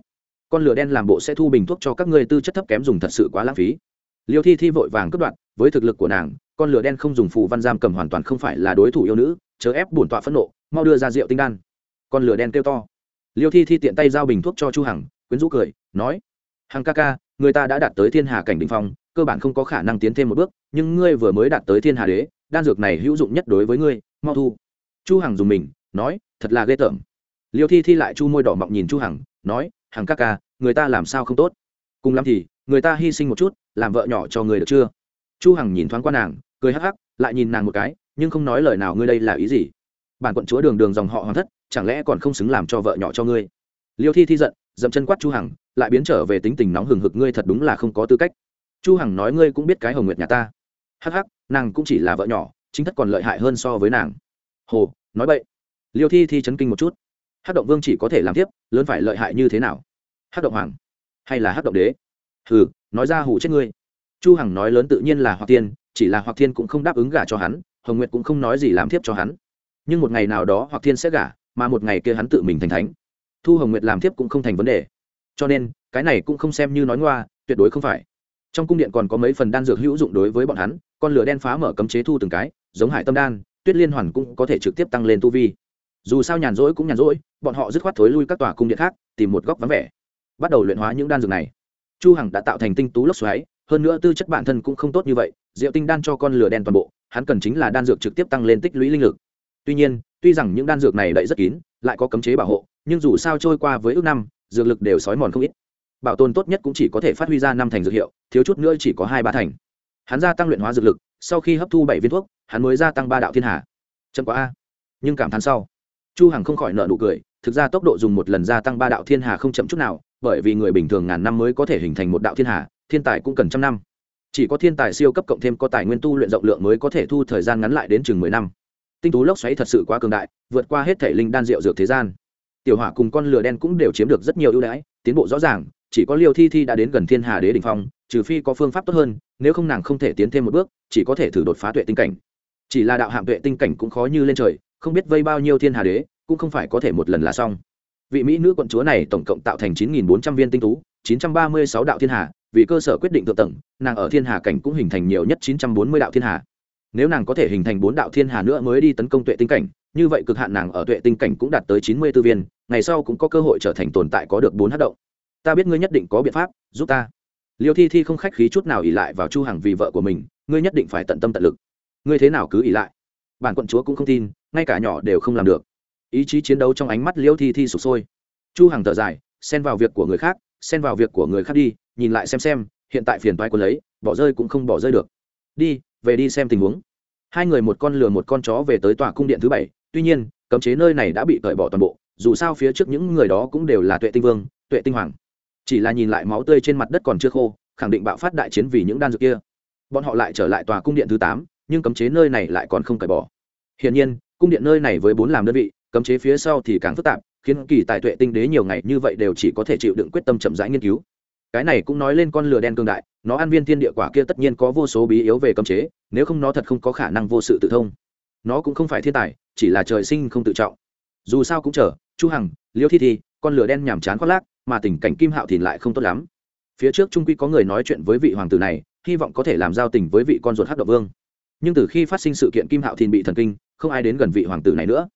Con lửa đen làm bộ sẽ thu bình thuốc cho các ngươi tư chất thấp kém dùng thật sự quá lãng phí. Liêu thi thi vội vàng cướp đoạn, với thực lực của nàng, con lửa đen không dùng phù văn giam cầm hoàn toàn không phải là đối thủ yêu nữ, chớ ép bổn tọa phẫn nộ, mau đưa ra rượu tinh đan. Con lửa đen kêu to. Liêu thi thi tiện tay giao bình thuốc cho chu hằng, quyến rũ cười, nói, hằng ca ca, người ta đã đạt tới thiên hà cảnh đỉnh phong, cơ bản không có khả năng tiến thêm một bước, nhưng ngươi vừa mới đạt tới thiên hà đế, đan dược này hữu dụng nhất đối với ngươi, mau thu chu hằng dùng mình, nói, thật là ghê tởm. Liêu thi thi lại chu môi đỏ mọng nhìn chu hằng, nói, hằng ca ca, người ta làm sao không tốt? Cùng lắm thì, người ta hy sinh một chút, làm vợ nhỏ cho người được chưa? Chu hằng nhìn thoáng qua nàng, cười hắc hắc, lại nhìn nàng một cái, nhưng không nói lời nào, ngươi đây là ý gì? Bản quận chúa đường đường dòng họ hoàng thất, chẳng lẽ còn không xứng làm cho vợ nhỏ cho ngươi? Liêu thi thi giận, dậm chân quát chu hằng, lại biến trở về tính tình nóng hừng hực, ngươi thật đúng là không có tư cách. Chu hằng nói, ngươi cũng biết cái hồng nguyệt nhà ta. Hắc hắc, nàng cũng chỉ là vợ nhỏ, chính thất còn lợi hại hơn so với nàng hồ, nói vậy liêu thi thi chấn kinh một chút. Hắc động vương chỉ có thể làm tiếp, lớn phải lợi hại như thế nào? Hắc động hoàng, hay là hắc động đế? Hừ, nói ra hủ chết ngươi. Chu hằng nói lớn tự nhiên là hoặc tiên chỉ là hoặc thiên cũng không đáp ứng gả cho hắn, hồng nguyệt cũng không nói gì làm thiếp cho hắn. Nhưng một ngày nào đó hoặc thiên sẽ gả, mà một ngày kia hắn tự mình thành thánh. Thu hồng nguyệt làm thiếp cũng không thành vấn đề. Cho nên, cái này cũng không xem như nói ngoa, tuyệt đối không phải. Trong cung điện còn có mấy phần đan dược hữu dụng đối với bọn hắn, con lửa đen phá mở cấm chế thu từng cái, giống hải tâm đan tuyết liên hoàn cũng có thể trực tiếp tăng lên tu vi. Dù sao nhàn rỗi cũng nhàn rỗi, bọn họ dứt khoát thối lui các tòa cung điện khác, tìm một góc vắng vẻ. Bắt đầu luyện hóa những đan dược này. Chu hằng đã tạo thành tinh tú lốc xoáy, hơn nữa tư chất bản thân cũng không tốt như vậy diệu tinh đan cho con lửa đen toàn bộ, hắn cần chính là đan dược trực tiếp tăng lên tích lũy linh lực. Tuy nhiên, tuy rằng những đan dược này đậy rất kín, lại có cấm chế bảo hộ, nhưng dù sao trôi qua với ước năm, dược lực đều sói mòn không ít. Bảo tồn tốt nhất cũng chỉ có thể phát huy ra năm thành dược hiệu, thiếu chút nữa chỉ có hai ba thành. Hắn gia tăng luyện hóa dược lực sau khi hấp thu bảy viên thuốc, hắn mới gia tăng ba đạo thiên hà. Chậm quá a. Nhưng cảm thán sau, chu hằng không khỏi nợ nụ cười, thực ra tốc độ dùng một lần gia tăng ba đạo thiên hà không chậm chút nào, bởi vì người bình thường ngàn năm mới có thể hình thành một đạo thiên hà, thiên tài cũng cần trăm năm. Chỉ có thiên tài siêu cấp cộng thêm có tài nguyên tu luyện rộng lượng mới có thể thu thời gian ngắn lại đến chừng mười năm. Tinh tú lốc xoáy thật sự quá cường đại, vượt qua hết thể linh đan rượu dược thế gian. Tiểu hỏa cùng con lửa đen cũng đều chiếm được rất nhiều ưu đãi, tiến bộ rõ ràng, chỉ có liêu thi thi đã đến gần thiên hà đế đ ỉ n h phong, trừ phi có phương pháp tốt hơn, nếu không nàng không thể tiến thêm một bước chỉ có thể thử đột phá tuệ tinh cảnh. Chỉ là đạo hạm tuệ tinh cảnh cũng khó như lên trời, không biết vây bao nhiêu thiên hà đế, cũng không phải có thể một lần là xong. Vị mỹ nữ quận chúa này tổng cộng tạo thành chín nghìn bốn trăm viên tinh tú, chín trăm ba mươi sáu đạo thiên hà, vì cơ sở quyết định thượng tầng, nàng ở thiên hà cảnh cũng hình thành nhiều nhất chín trăm bốn mươi đạo thiên hà. Nếu nàng có thể hình thành bốn đạo thiên hà nữa mới đi tấn công tuệ tinh cảnh, như vậy cực hạn nàng ở tuệ tinh cảnh cũng đạt tới chín mươi tư viên, ngày sau cũng có cơ hội trở thành tồn tại có được bốn hát động. Ta biết ngươi nhất định có biện pháp, giúp ta. Liêu thi thi không khách khí chút nào ỉ lại vào chu hằng vì vợ của mình ngươi nhất định phải tận tâm tận lực. Ngươi thế nào cứ ỉ lại? Bản quận chúa cũng không tin, ngay cả nhỏ đều không làm được. Ý chí chiến đấu trong ánh mắt liêu thi thi sụp sôi. Chu hằng thở dài, xen vào việc của người khác, xen vào việc của người khác đi, nhìn lại xem xem, hiện tại phiền toái của lấy, bỏ rơi cũng không bỏ rơi được. Đi, về đi xem tình huống. Hai người một con lừa một con chó về tới tòa cung điện thứ bảy, tuy nhiên, cấm chế nơi này đã bị cởi bỏ toàn bộ, dù sao phía trước những người đó cũng đều là tuệ tinh vương, tuệ tinh hoàng. Chỉ là nhìn lại máu tươi trên mặt đất còn chưa khô, khẳng định bạo phát đại chiến vì những đan dược kia bọn họ lại trở lại tòa cung điện thứ tám, nhưng cấm chế nơi này lại còn không cởi bỏ. Hiển nhiên, cung điện nơi này với bốn làm đơn vị, cấm chế phía sau thì càng phức tạp, khiến kỳ tài tuệ tinh đế nhiều ngày như vậy đều chỉ có thể chịu đựng quyết tâm chậm rãi nghiên cứu. Cái này cũng nói lên con lửa đen cương đại, nó ăn viên thiên địa quả kia tất nhiên có vô số bí yếu về cấm chế, nếu không nó thật không có khả năng vô sự tự thông. Nó cũng không phải thiên tài, chỉ là trời sinh không tự trọng. Dù sao cũng chờ, chu hằng, liêu thi thi, con lửa đen nhàm chán khoác lác, mà tình cảnh kim hạo thì lại không tốt lắm. Phía trước trung quy có người nói chuyện với vị hoàng tử này hy vọng có thể làm giao tình với vị con ruột hắc độc vương. Nhưng từ khi phát sinh sự kiện kim hạo thìn bị thần kinh, không ai đến gần vị hoàng tử này nữa.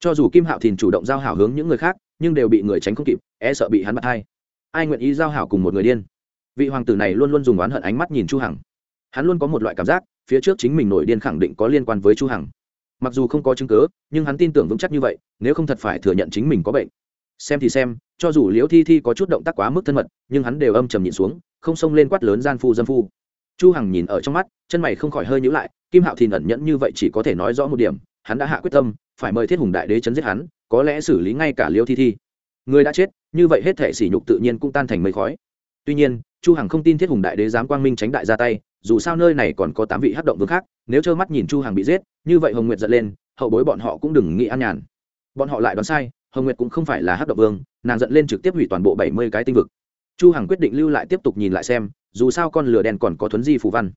Cho dù kim hạo thìn chủ động giao hảo hướng những người khác, nhưng đều bị người tránh không kịp e sợ bị hắn bắt hai. Ai nguyện ý giao hảo cùng một người điên? Vị hoàng tử này luôn luôn dùng oán hận ánh mắt nhìn chu hằng. Hắn luôn có một loại cảm giác, phía trước chính mình nổi điên khẳng định có liên quan với chu hằng. Mặc dù không có chứng cứ, nhưng hắn tin tưởng vững chắc như vậy, nếu không thật phải thừa nhận chính mình có bệnh. Xem thì xem, cho dù liễu thi thi có chút động tác quá mức thân mật, nhưng hắn đều âm trầm nhìn xuống, không xông lên quát lớn gian phu dâm phu chu hằng nhìn ở trong mắt, chân mày không khỏi hơi nhíu lại, kim hạo thì ẩn nhẫn như vậy chỉ có thể nói rõ một điểm, hắn đã hạ quyết tâm, phải mời thiết hùng đại đế chấn giết hắn, có lẽ xử lý ngay cả Liêu thi thi. Người đã chết, như vậy hết thể sỉ nhục tự nhiên cũng tan thành mây khói. Tuy nhiên, chu hằng không tin thiết hùng đại đế dám quang minh tránh đại ra tay, dù sao nơi này còn có tám vị hắc động vương khác, nếu trơ mắt nhìn chu hằng bị giết, như vậy hồng nguyệt giận lên, hậu bối bọn họ cũng đừng nghĩ an nhàn. Bọn họ lại đoán sai, hồng nguyệt cũng không phải là hắc động vương, nàng giận lên trực tiếp hủy toàn bộ bảy mươi cái tinh vực. Chu hằng quyết định lưu lại tiếp tục nhìn lại xem dù sao con lửa đèn còn có thuấn di phù văn.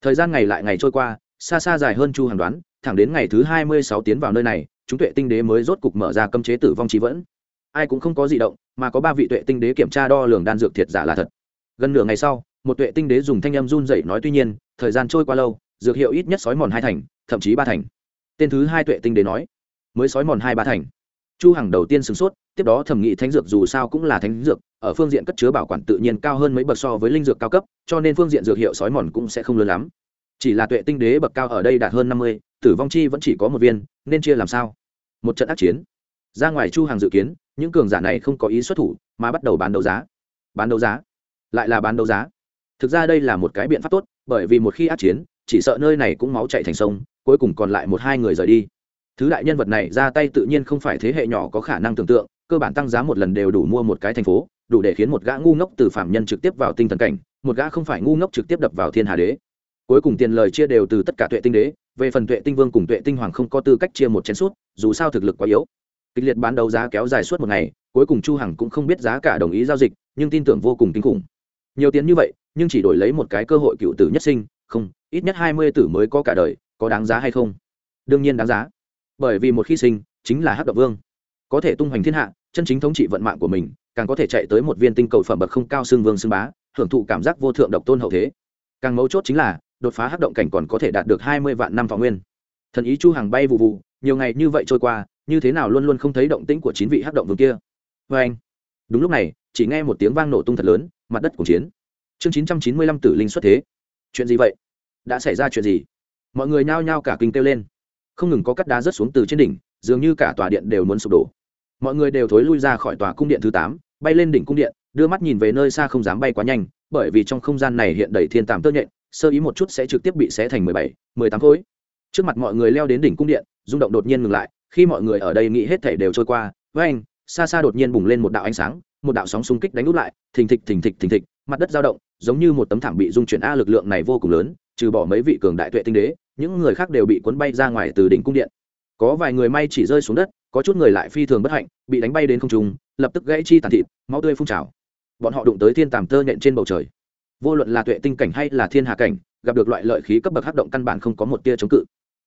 Thời gian ngày lại ngày trôi qua, xa xa dài hơn chu hằng đoán, thẳng đến ngày thứ hai mươi sáu tiến vào nơi này, chúng tuệ tinh đế mới rốt cục mở ra cấm chế tử vong trí vẫn. Ai cũng không có gì động, mà có ba vị tuệ tinh đế kiểm tra đo lường đan dược thiệt giả là thật. Gần nửa ngày sau, một tuệ tinh đế dùng thanh âm run dậy nói tuy nhiên, thời gian trôi qua lâu, dược hiệu ít nhất sói mòn hai thành, thậm chí ba thành. Tên thứ hai tuệ tinh đế nói, mới sói mòn hai ba thành. Chu hằng đầu tiên sửng sốt, tiếp đó thẩm nghị thánh dược dù sao cũng là thánh dược ở phương diện cất chứa bảo quản tự nhiên cao hơn mấy bậc so với linh dược cao cấp, cho nên phương diện dược hiệu sói mòn cũng sẽ không lớn lắm. Chỉ là tuệ tinh đế bậc cao ở đây đạt hơn năm mươi, tử vong chi vẫn chỉ có một viên, nên chia làm sao? Một trận ác chiến. Ra ngoài chu hàng dự kiến, những cường giả này không có ý xuất thủ, mà bắt đầu bán đấu giá. Bán đấu giá? Lại là bán đấu giá? Thực ra đây là một cái biện pháp tốt, bởi vì một khi ác chiến, chỉ sợ nơi này cũng máu chạy thành sông, cuối cùng còn lại một hai người rời đi. Thứ đại nhân vật này ra tay tự nhiên không phải thế hệ nhỏ có khả năng tưởng tượng cơ bản tăng giá một lần đều đủ mua một cái thành phố, đủ để khiến một gã ngu ngốc từ phạm nhân trực tiếp vào tinh thần cảnh, một gã không phải ngu ngốc trực tiếp đập vào thiên hà đế. Cuối cùng tiền lời chia đều từ tất cả tuệ tinh đế, về phần tuệ tinh vương cùng tuệ tinh hoàng không có tư cách chia một chén suốt dù sao thực lực quá yếu. Kịch liệt bán đấu giá kéo dài suốt một ngày, cuối cùng chu hằng cũng không biết giá cả đồng ý giao dịch, nhưng tin tưởng vô cùng kinh khủng. Nhiều tiền như vậy, nhưng chỉ đổi lấy một cái cơ hội cựu tử nhất sinh, không, ít nhất hai mươi tử mới có cả đời, có đáng giá hay không? Đương nhiên đáng giá. Bởi vì một khi sinh, chính là hắc độc vương. Có thể tung hoành thiên hạ chân chính thống trị vận mạng của mình, càng có thể chạy tới một viên tinh cầu phẩm bậc không cao xương vương xương bá, hưởng thụ cảm giác vô thượng độc tôn hậu thế. Càng mấu chốt chính là, đột phá hắc động cảnh còn có thể đạt được hai mươi vạn năm thọ nguyên. Thần ý chu hàng bay vụ vụ nhiều ngày như vậy trôi qua, như thế nào luôn luôn không thấy động tĩnh của chín vị hắc động vương kia. Vê anh, đúng lúc này, chỉ nghe một tiếng vang nổ tung thật lớn, mặt đất cùng chiến. Chương chín trăm chín mươi lăm tử linh xuất thế. Chuyện gì vậy? Đã xảy ra chuyện gì? Mọi người nhao nhao cả kinh kêu lên. Không ngừng có cắt đá rớt xuống từ trên đỉnh, dường như cả tòa điện đều muốn sụp đổ mọi người đều thối lui ra khỏi tòa cung điện thứ tám, bay lên đỉnh cung điện, đưa mắt nhìn về nơi xa không dám bay quá nhanh, bởi vì trong không gian này hiện đầy thiên tàm tơ nhện, sơ ý một chút sẽ trực tiếp bị xé thành mười bảy, mười tám khối. Trước mặt mọi người leo đến đỉnh cung điện, rung động đột nhiên ngừng lại, khi mọi người ở đây nghĩ hết thể đều trôi qua, với anh, xa xa đột nhiên bùng lên một đạo ánh sáng, một đạo sóng xung kích đánh úp lại, thình thịch thình thịch thình thịch, mặt đất dao động, giống như một tấm thảm bị dung chuyển a lực lượng này vô cùng lớn, trừ bỏ mấy vị cường đại tuệ tinh đế, những người khác đều bị cuốn bay ra ngoài từ đỉnh cung điện. Có vài người may chỉ rơi xuống đất có chút người lại phi thường bất hạnh, bị đánh bay đến không trung, lập tức gãy chi tàn thịt, máu tươi phun trào. Bọn họ đụng tới thiên tàm tơ nhện trên bầu trời. Vô luận là tuệ tinh cảnh hay là thiên hà cảnh, gặp được loại lợi khí cấp bậc hắc động căn bản không có một tia chống cự.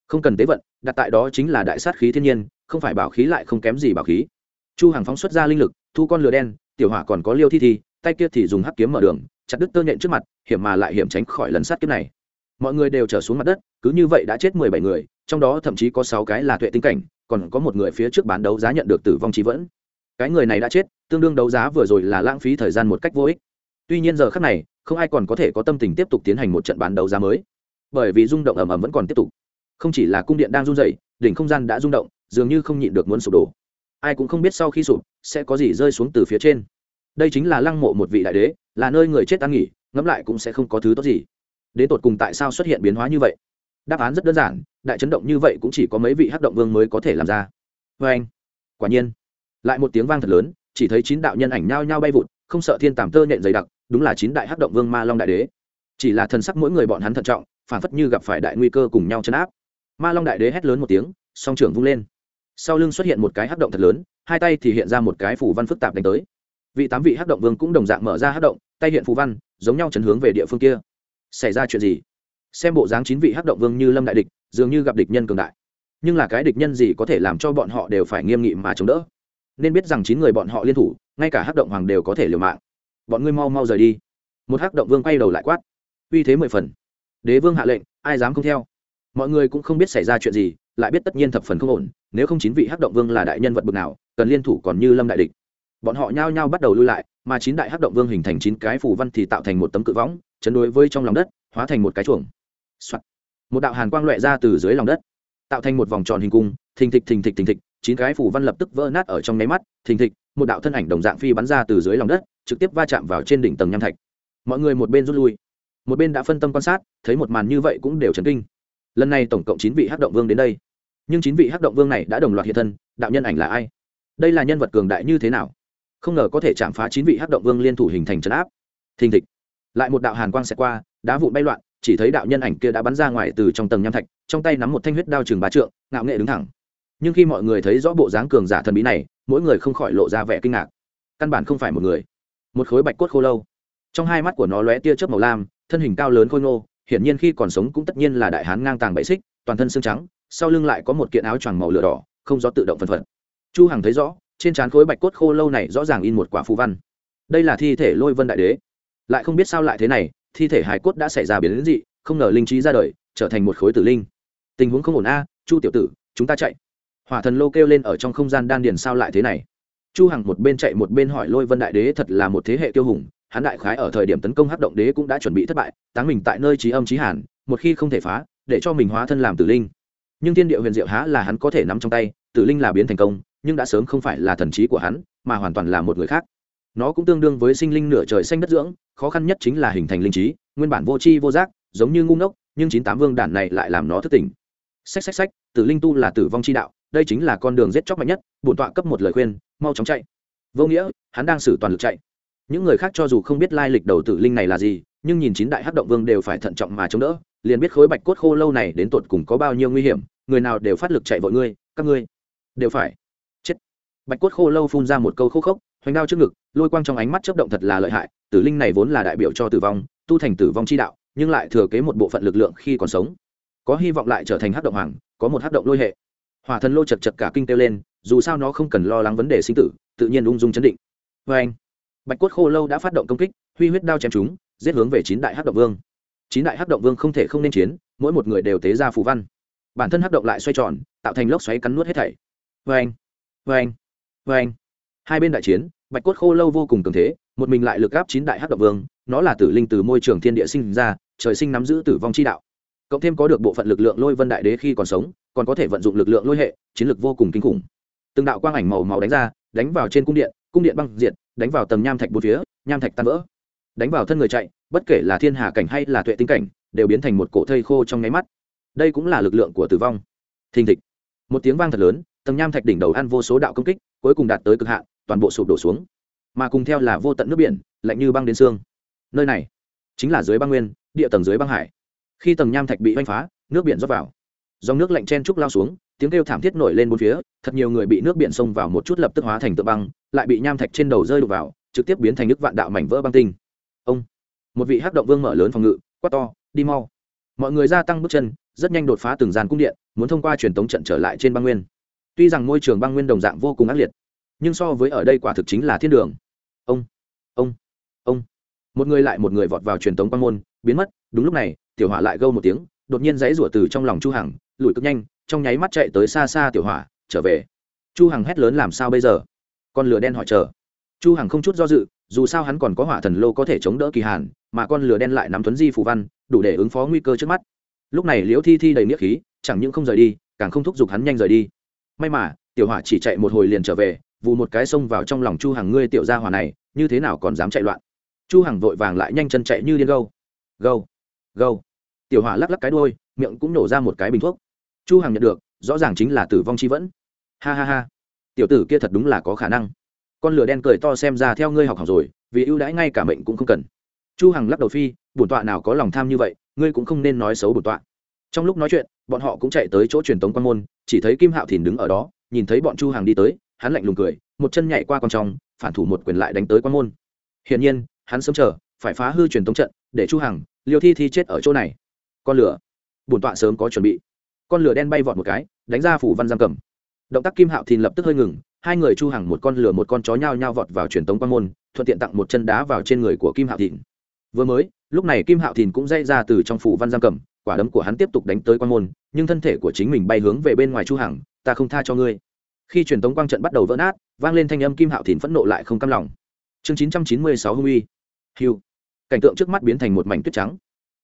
Không cần tế vận, đặt tại đó chính là đại sát khí thiên nhiên, không phải bảo khí lại không kém gì bảo khí. Chu hàng phóng xuất ra linh lực, thu con lửa đen, tiểu hỏa còn có liêu thi thi, tay kia thì dùng hắc kiếm mở đường, chặt đứt tơ nhện trước mặt, hiểm mà lại hiểm tránh khỏi lần sát kiếp này. Mọi người đều trở xuống mặt đất, cứ như vậy đã chết mười bảy người, trong đó thậm chí có sáu cái là tuệ tinh cảnh còn có một người phía trước bán đấu giá nhận được tử vong trí vẫn. Cái người này đã chết, tương đương đấu giá vừa rồi là lãng phí thời gian một cách vô ích. Tuy nhiên giờ khác này, không ai còn có thể có tâm tình tiếp tục tiến hành một trận bán đấu giá mới. Bởi vì rung động ầm ầm vẫn còn tiếp tục. Không chỉ là cung điện đang rung dậy đỉnh không gian đã rung động, dường như không nhịn được muốn sụp đổ. Ai cũng không biết sau khi sụp, sẽ có gì rơi xuống từ phía trên. Đây chính là lăng mộ một vị đại đế, là nơi người chết ăn nghỉ, ngẫm lại cũng sẽ không có thứ tốt gì. Đến tột cùng tại sao xuất hiện biến hóa như vậy? Đáp án rất đơn giản, đại chấn động như vậy cũng chỉ có mấy vị hắc động vương mới có thể làm ra. Vê anh, quả nhiên, lại một tiếng vang thật lớn, chỉ thấy chín đạo nhân ảnh nhao nhao bay vụt, không sợ thiên tàm tơ nện dày đặc, đúng là chín đại hắc động vương ma long đại đế. Chỉ là thần sắc mỗi người bọn hắn thận trọng, phản phất như gặp phải đại nguy cơ cùng nhau chấn áp. Ma long đại đế hét lớn một tiếng, song trưởng vung lên. Sau lưng xuất hiện một cái hắc động thật lớn, hai tay thì hiện ra một cái phủ văn phức tạp đánh tới. Vị tám vị hắc động vương cũng đồng dạng mở ra hắc động, tay hiện phù văn, giống nhau chấn hướng về địa phương kia. Xảy ra chuyện gì? Xem bộ dáng chín vị hắc động vương như lâm đại địch, dường như gặp địch nhân cường đại. Nhưng là cái địch nhân gì có thể làm cho bọn họ đều phải nghiêm nghị mà chống đỡ? Nên biết rằng chín người bọn họ liên thủ, ngay cả hắc động hoàng đều có thể liều mạng. Bọn ngươi mau mau rời đi. Một hắc động vương quay đầu lại quát. Uy thế mười phần. Đế vương hạ lệnh, ai dám không theo? Mọi người cũng không biết xảy ra chuyện gì, lại biết tất nhiên thập phần không ổn, nếu không chín vị hắc động vương là đại nhân vật bực nào, cần liên thủ còn như lâm đại địch. Bọn họ nhao nhao bắt đầu lui lại, mà chín đại hắc động vương hình thành chín cái phù văn thì tạo thành một tấm cự võng, chấn đối với trong lòng đất, hóa thành một cái chuồng、Soạn. một đạo hàn quang lóe ra từ dưới lòng đất, tạo thành một vòng tròn hình cung, thình thịch thình thịch thình thịch, chín cái phù văn lập tức vỡ nát ở trong nháy mắt, thình thịch, một đạo thân ảnh đồng dạng phi bắn ra từ dưới lòng đất, trực tiếp va chạm vào trên đỉnh tầng nham thạch. Mọi người một bên rút lui, một bên đã phân tâm quan sát, thấy một màn như vậy cũng đều chấn kinh. Lần này tổng cộng chín vị hắc động vương đến đây. Nhưng chín vị hắc động vương này đã đồng loạt hiện thân, đạo nhân ảnh là ai? Đây là nhân vật cường đại như thế nào? Không ngờ có thể chạm phá chín vị hắc động vương liên thủ hình thành trấn áp. Thình thịch. Lại một đạo hàn quang xẹt qua, đá vụn bay loạn chỉ thấy đạo nhân ảnh kia đã bắn ra ngoài từ trong tầng nham thạch, trong tay nắm một thanh huyết đao chừng bá trượng, ngạo nghệ đứng thẳng. Nhưng khi mọi người thấy rõ bộ dáng cường giả thần bí này, mỗi người không khỏi lộ ra vẻ kinh ngạc. Căn bản không phải một người. Một khối bạch cốt khô lâu. Trong hai mắt của nó lóe tia chớp màu lam, thân hình cao lớn khôi ngô, hiển nhiên khi còn sống cũng tất nhiên là đại hán ngang tàng bậy xích, toàn thân xương trắng, sau lưng lại có một kiện áo choàng màu lửa đỏ, không gió tự động phân phận chu hằng thấy rõ, trên trán khối bạch cốt khô lâu này rõ ràng in một quả phù văn. Đây là thi thể lôi vân đại đế. Lại không biết sao lại thế này thi thể hải cốt đã xảy ra biến dị, không ngờ linh trí ra đời, trở thành một khối tử linh. Tình huống không ổn a, chu tiểu tử, chúng ta chạy. Hỏa thần lô kêu lên ở trong không gian đan điền sao lại thế này? Chu hằng một bên chạy một bên hỏi lôi vân đại đế thật là một thế hệ tiêu hùng, hắn đại khái ở thời điểm tấn công hắc động đế cũng đã chuẩn bị thất bại, táng mình tại nơi trí âm trí hàn, một khi không thể phá, để cho mình hóa thân làm tử linh. Nhưng thiên địa huyền diệu há là hắn có thể nắm trong tay, tử linh là biến thành công, nhưng đã sớm không phải là thần trí của hắn, mà hoàn toàn là một người khác nó cũng tương đương với sinh linh nửa trời xanh đất dưỡng, khó khăn nhất chính là hình thành linh trí, nguyên bản vô tri vô giác, giống như ngu ngốc, nhưng chín tám vương đản này lại làm nó thức tỉnh. Xách xách xách, tử linh tu là tử vong chi đạo, đây chính là con đường giết chóc mạnh nhất, bổn tọa cấp một lời khuyên, mau chóng chạy. Vô nghĩa, hắn đang xử toàn lực chạy. Những người khác cho dù không biết lai lịch đầu tử linh này là gì, nhưng nhìn chín đại hắc động vương đều phải thận trọng mà chống đỡ, liền biết khối bạch cốt khô lâu này đến tột cùng có bao nhiêu nguy hiểm, người nào đều phát lực chạy vội ngươi, các ngươi đều phải chết. Bạch cốt khô lâu phun ra một câu khô khốc hoành đao trước ngực, lôi quang trong ánh mắt chớp động thật là lợi hại, tử linh này vốn là đại biểu cho tử vong, tu thành tử vong chi đạo, nhưng lại thừa kế một bộ phận lực lượng khi còn sống. Có hy vọng lại trở thành hắc động hoàng, có một hắc động lôi hệ. Hỏa thần lô chật chật cả kinh kêu lên, dù sao nó không cần lo lắng vấn đề sinh tử, tự nhiên ung dung chấn định. Vê anh bạch cốt khô lâu đã phát động công kích, huy huyết đao chém chúng giết hướng về chín đại hắc động vương. Chín đại hắc động vương không thể không nên chiến, mỗi một người đều tế ra phù văn. Bản thân hắc động lại xoay tròn, tạo thành lốc xoáy cắn nuốt hết thảy. Vê anh vê anh vê anh hai bên đại chiến, bạch cốt khô lâu vô cùng cường thế, một mình lại lực gáp chín đại hắc động vương, nó là tử linh từ môi trường thiên địa sinh ra, trời sinh nắm giữ tử vong chi đạo. Cộng thêm có được bộ phận lực lượng lôi vân đại đế khi còn sống, còn có thể vận dụng lực lượng lôi hệ, chiến lược vô cùng kinh khủng. Từng đạo quang ảnh màu màu đánh ra, đánh vào trên cung điện cung điện băng diệt, đánh vào tầng nham thạch bốn phía, nham thạch tan vỡ. Đánh vào thân người chạy, bất kể là thiên hà cảnh hay là tuệ tinh cảnh, đều biến thành một cổ thây khô trong nháy mắt. Đây cũng là lực lượng của tử vong. Thình thịch. Một tiếng vang thật lớn, tầng nham thạch đỉnh đầu ăn vô số đạo công kích, cuối cùng đạt tới cực hạn toàn bộ sụp đổ xuống. Mà cùng theo là vô tận nước biển, lạnh như băng đến xương. Nơi này chính là dưới băng nguyên, địa tầng dưới băng hải. Khi tầng nham thạch bị oanh phá, nước biển rót vào. Dòng nước lạnh chen trúc lao xuống, tiếng kêu thảm thiết nổi lên bốn phía, thật nhiều người bị nước biển xông vào một chút lập tức hóa thành tượng băng, lại bị nham thạch trên đầu rơi đục vào, trực tiếp biến thành nước vạn đạo mảnh vỡ băng tinh. Ông, một vị hắc động vương mở lớn phòng ngự, quát to, đi mau. Mọi người gia tăng bước chân, rất nhanh đột phá từng gian cung điện, muốn thông qua truyền tống trận trở lại trên băng nguyên. Tuy rằng môi trường băng nguyên đồng dạng vô cùng ác liệt nhưng so với ở đây quả thực chính là thiên đường. Ông ông ông. Một người lại một người vọt vào truyền tống quan môn, biến mất. Đúng lúc này, tiểu hỏa lại gâu một tiếng, đột nhiên dãy rủa từ trong lòng chu hằng, lùi cực nhanh, trong nháy mắt chạy tới xa xa tiểu hỏa, trở về. Chu hằng hét lớn làm sao bây giờ? Con lửa đen hỏi chờ. Chu hằng không chút do dự, dù sao hắn còn có hỏa thần lô có thể chống đỡ kỳ hàn, mà con lửa đen lại nắm tuấn di phù văn, đủ để ứng phó nguy cơ trước mắt. Lúc này liễu thi thi đầy nghĩa khí, chẳng những không rời đi, càng không thúc giục hắn nhanh rời đi. May mà, tiểu hỏa chỉ chạy một hồi liền trở về vụ một cái xông vào trong lòng chu hằng, ngươi tiểu gia hỏa này, như thế nào còn dám chạy loạn? Chu hằng vội vàng lại nhanh chân chạy như điên gâu. Gâu gâu. Tiểu hỏa lắc lắc cái đuôi, miệng cũng nổ ra một cái bình thuốc. Chu hằng nhận được, rõ ràng chính là tử vong chi vẫn. Ha ha ha. Tiểu tử kia thật đúng là có khả năng. Con lửa đen cười to xem ra theo ngươi học học rồi, vì ưu đãi ngay cả mệnh cũng không cần. Chu hằng lắc đầu phi, bổn tọa nào có lòng tham như vậy, ngươi cũng không nên nói xấu bổn tọa. Trong lúc nói chuyện, bọn họ cũng chạy tới chỗ truyền tống quan môn, chỉ thấy kim hạo thìn đứng ở đó, nhìn thấy bọn chu hằng đi tới hắn lạnh lùng cười, một chân nhảy qua con trong phản thủ một quyền lại đánh tới quan môn. Hiển nhiên, hắn sớm chờ, phải phá hư truyền tống trận, để chu hằng, liêu thi thi chết ở chỗ này. Con lửa. Bổn tọa sớm có chuẩn bị. Con lửa đen bay vọt một cái, đánh ra phủ văn giam cầm. Động tác kim hạo thìn lập tức hơi ngừng, hai người chu hằng một con lửa một con chó nhao nhao vọt vào truyền tống quan môn, thuận tiện tặng một chân đá vào trên người của kim hạo thìn. Vừa mới, lúc này kim hạo thìn cũng dây ra từ trong phủ văn giam cầm, quả đấm của hắn tiếp tục đánh tới quan môn, nhưng thân thể của chính mình bay hướng về bên ngoài chu hằng, ta không tha cho ngươi khi truyền tống quang trận bắt đầu vỡ nát, vang lên thanh âm kim hạo thìn phẫn nộ lại không cam lòng. Chương 996 hung uy. Hiu cảnh tượng trước mắt biến thành một mảnh tuyết trắng.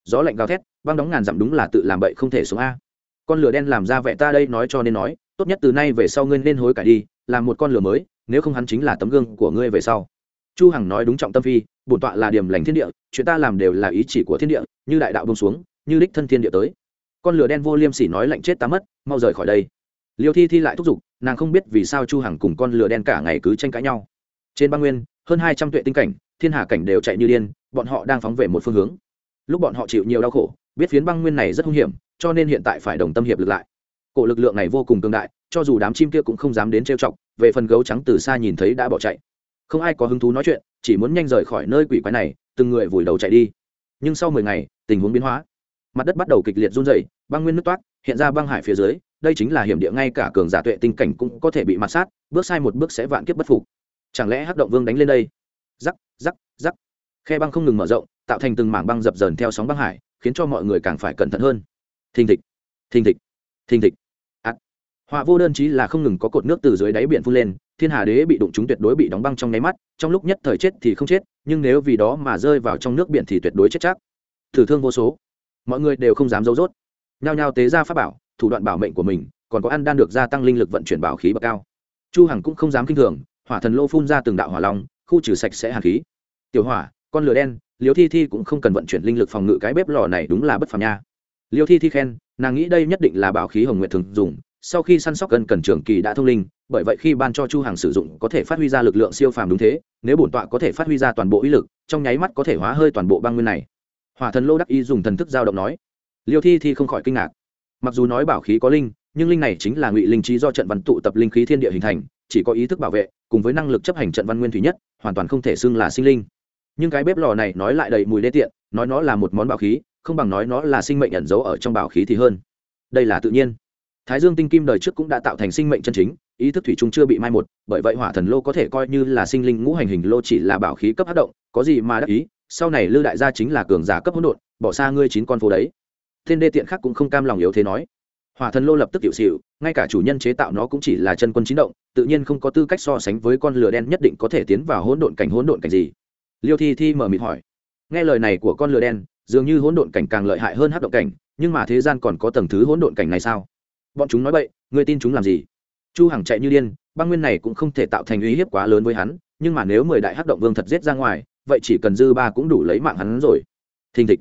Gió lạnh gào thét, băng đóng ngàn dặm đúng là tự làm bậy không thể xuống a. Con lửa đen làm ra vẻ ta đây nói cho nên nói, tốt nhất từ nay về sau ngươi nên hối cải đi, làm một con lửa mới, nếu không hắn chính là tấm gương của ngươi về sau. Chu hằng nói đúng trọng tâm phi, bổn tọa là điểm lành thiên địa, chuyện ta làm đều là ý chỉ của thiên địa, như đại đạo bông xuống, như đích thân thiên địa tới. Con lửa đen vô liêm sỉ nói lạnh chết ta mất, mau rời khỏi đây. Liêu thi thi lại thúc giục nàng không biết vì sao chu hằng cùng con lừa đen cả ngày cứ tranh cãi nhau. Trên băng nguyên, hơn hai trăm tuệ tinh cảnh, thiên hà cảnh đều chạy như điên, bọn họ đang phóng về một phương hướng. Lúc bọn họ chịu nhiều đau khổ, biết phiến băng nguyên này rất hung hiểm, cho nên hiện tại phải đồng tâm hiệp lực lại. Cổ lực lượng này vô cùng cường đại, cho dù đám chim kia cũng không dám đến trêu chọc, về phần gấu trắng từ xa nhìn thấy đã bỏ chạy. Không ai có hứng thú nói chuyện, chỉ muốn nhanh rời khỏi nơi quỷ quái này, từng người vùi đầu chạy đi. Nhưng sau mười ngày, tình huống biến hóa. Mặt đất bắt đầu kịch liệt run rẩy, băng nguyên nước toát hiện ra băng hải phía dưới đây chính là hiểm địa ngay cả cường giả tuệ tinh cảnh cũng có thể bị mặt sát, bước sai một bước sẽ vạn kiếp bất phục. Chẳng lẽ hắc động vương đánh lên đây? Rắc rắc rắc. Khe băng không ngừng mở rộng, tạo thành từng mảng băng dập dờn theo sóng băng hải, khiến cho mọi người càng phải cẩn thận hơn. Thình thịch thình thịch thình thịch. Ắt họa vô đơn chí là không ngừng có cột nước từ dưới đáy biển phun lên, thiên hà đế bị đụng chúng tuyệt đối bị đóng băng trong nháy mắt, trong lúc nhất thời chết thì không chết, nhưng nếu vì đó mà rơi vào trong nước biển thì tuyệt đối chết chắc. Thử thương vô số. Mọi người đều không dám giấu rốt. Nhao nhao tế ra pháp bảo thủ đoạn bảo mệnh của mình, còn có ăn đan được gia tăng linh lực vận chuyển bảo khí bậc cao. Chu hằng cũng không dám kinh thường, hỏa thần lô phun ra từng đạo hỏa long, khu trừ sạch sẽ hàn khí. Tiểu hỏa, con lửa đen, liêu thi thi cũng không cần vận chuyển linh lực phòng ngự cái bếp lò này đúng là bất phàm nha. Liêu thi thi khen, nàng nghĩ đây nhất định là bảo khí hồng nguyện thường dùng, sau khi săn sóc gần cần trường kỳ đã thông linh, bởi vậy khi ban cho chu hàng sử dụng có thể phát huy ra lực lượng siêu phàm đúng thế, nếu bổn tọa có thể phát huy ra toàn bộ ý lực, trong nháy mắt có thể hóa hơi toàn bộ băng nguyên này. Hỏa thần lô đắc y dùng thần thức giao động nói. Liêu thi thi không khỏi kinh ngạc mặc dù nói bảo khí có linh, nhưng linh này chính là ngụy linh trí do trận văn tụ tập linh khí thiên địa hình thành, chỉ có ý thức bảo vệ, cùng với năng lực chấp hành trận văn nguyên thủy nhất, hoàn toàn không thể xưng là sinh linh. Nhưng cái bếp lò này nói lại đầy mùi đê tiện, nói nó là một món bảo khí, không bằng nói nó là sinh mệnh ẩn giấu ở trong bảo khí thì hơn. Đây là tự nhiên. Thái dương tinh kim đời trước cũng đã tạo thành sinh mệnh chân chính, ý thức thủy chung chưa bị mai một, bởi vậy hỏa thần lô có thể coi như là sinh linh ngũ hành hình lô chỉ là bảo khí cấp hát động, có gì mà đắc ý, sau này lư đại gia chính là cường giả cấp hỗn độn, bỏ xa ngươi chín con phố đấy thiên đê tiện khác cũng không cam lòng yếu thế nói. Hỏa thần lô lập tức hiệu xịu ngay cả chủ nhân chế tạo nó cũng chỉ là chân quân chín động, tự nhiên không có tư cách so sánh với con lửa đen nhất định có thể tiến vào hỗn độn cảnh hỗn độn cảnh gì. Liêu thi thi mở mịt hỏi. Nghe lời này của con lửa đen, dường như hỗn độn cảnh càng lợi hại hơn hát động cảnh, nhưng mà thế gian còn có tầng thứ hỗn độn cảnh này sao? Bọn chúng nói vậy người tin chúng làm gì? Chu hằng chạy như điên, băng nguyên này cũng không thể tạo thành uy hiếp quá lớn với hắn, nhưng mà nếu mười đại hắc động vương thật giết ra ngoài, vậy chỉ cần dư ba cũng đủ lấy mạng hắn rồi. Thình thịch.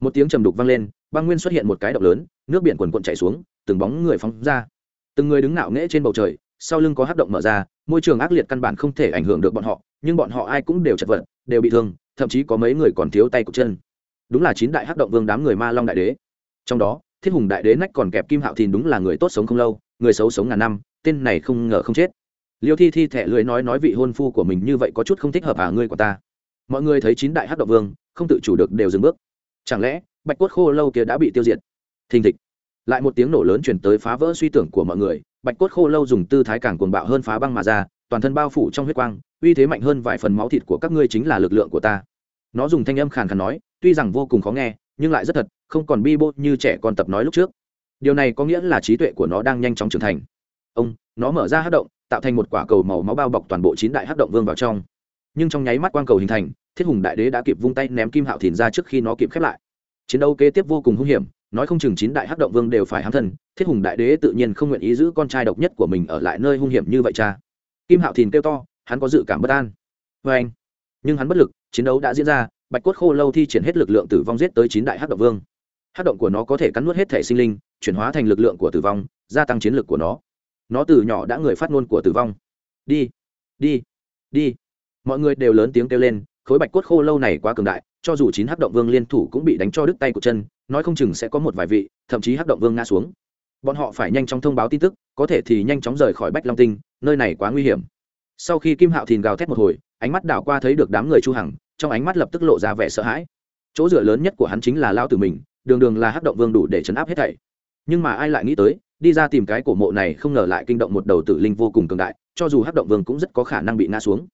Một tiếng trầm đục vang lên băng nguyên xuất hiện một cái động lớn, nước biển quần quận chảy xuống, từng bóng người phóng ra. Từng người đứng nạo nghễ trên bầu trời, sau lưng có hắc động mở ra, môi trường ác liệt căn bản không thể ảnh hưởng được bọn họ, nhưng bọn họ ai cũng đều chật vật, đều bị thương, thậm chí có mấy người còn thiếu tay cục chân. Đúng là chín đại hắc động vương đám người ma long đại đế. Trong đó, thiết hùng đại đế nách còn kẹp kim hạo thìn đúng là người tốt sống không lâu, người xấu sống ngàn năm, tên này không ngờ không chết. Liêu thi thi thẻ lưới nói nói vị hôn phu của mình như vậy có chút không thích hợp à ngươi của ta. Mọi người thấy chín đại hắc động vương, không tự chủ được đều dừng bước. Chẳng lẽ bạch cốt khô lâu kia đã bị tiêu diệt. Thình thịch. Lại một tiếng nổ lớn chuyển tới phá vỡ suy tưởng của mọi người, bạch cốt khô lâu dùng tư thái càng cuồng bạo hơn phá băng mà ra, toàn thân bao phủ trong huyết quang, uy thế mạnh hơn vài phần máu thịt của các ngươi chính là lực lượng của ta. Nó dùng thanh âm khàn khàn nói, tuy rằng vô cùng khó nghe, nhưng lại rất thật, không còn bi bô như trẻ con tập nói lúc trước. Điều này có nghĩa là trí tuệ của nó đang nhanh chóng trưởng thành. Ông, nó mở ra hát động, tạo thành một quả cầu màu máu bao bọc toàn bộ chín đại hát động vương vào trong. Nhưng trong nháy mắt quang cầu hình thành, thiết hùng đại đế đã kịp vung tay ném kim hạo thìn ra trước khi nó kịp khép lại chiến đấu kế tiếp vô cùng hung hiểm, nói không chừng chín đại hắc động vương đều phải hám thân, thiết hùng đại đế tự nhiên không nguyện ý giữ con trai độc nhất của mình ở lại nơi hung hiểm như vậy cha. Kim hạo thìn kêu to, hắn có dự cảm bất an. Vê anh, nhưng hắn bất lực, chiến đấu đã diễn ra, bạch cốt khô lâu thi triển hết lực lượng tử vong giết tới chín đại hắc động vương. Hắc động của nó có thể cắn nuốt hết thể sinh linh, chuyển hóa thành lực lượng của tử vong, gia tăng chiến lực của nó. Nó từ nhỏ đã người phát ngôn của tử vong. Đi đi đi. Mọi người đều lớn tiếng kêu lên, khối bạch cốt khô lâu này quá cường đại cho dù chín hắc động vương liên thủ cũng bị đánh cho đứt tay của chân, nói không chừng sẽ có một vài vị, thậm chí hắc động vương ngã xuống. Bọn họ phải nhanh chóng thông báo tin tức, có thể thì nhanh chóng rời khỏi bách long tinh, nơi này quá nguy hiểm. Sau khi kim hạo thìn gào thét một hồi, ánh mắt đảo qua thấy được đám người chu hằng, trong ánh mắt lập tức lộ ra vẻ sợ hãi. Chỗ dựa lớn nhất của hắn chính là lao tử mình, đường đường là hắc động vương đủ để chấn áp hết thảy. Nhưng mà ai lại nghĩ tới, đi ra tìm cái cổ mộ này không ngờ lại kinh động một đầu tử linh vô cùng cường đại, cho dù hắc động vương cũng rất có khả năng bị ngã xuống.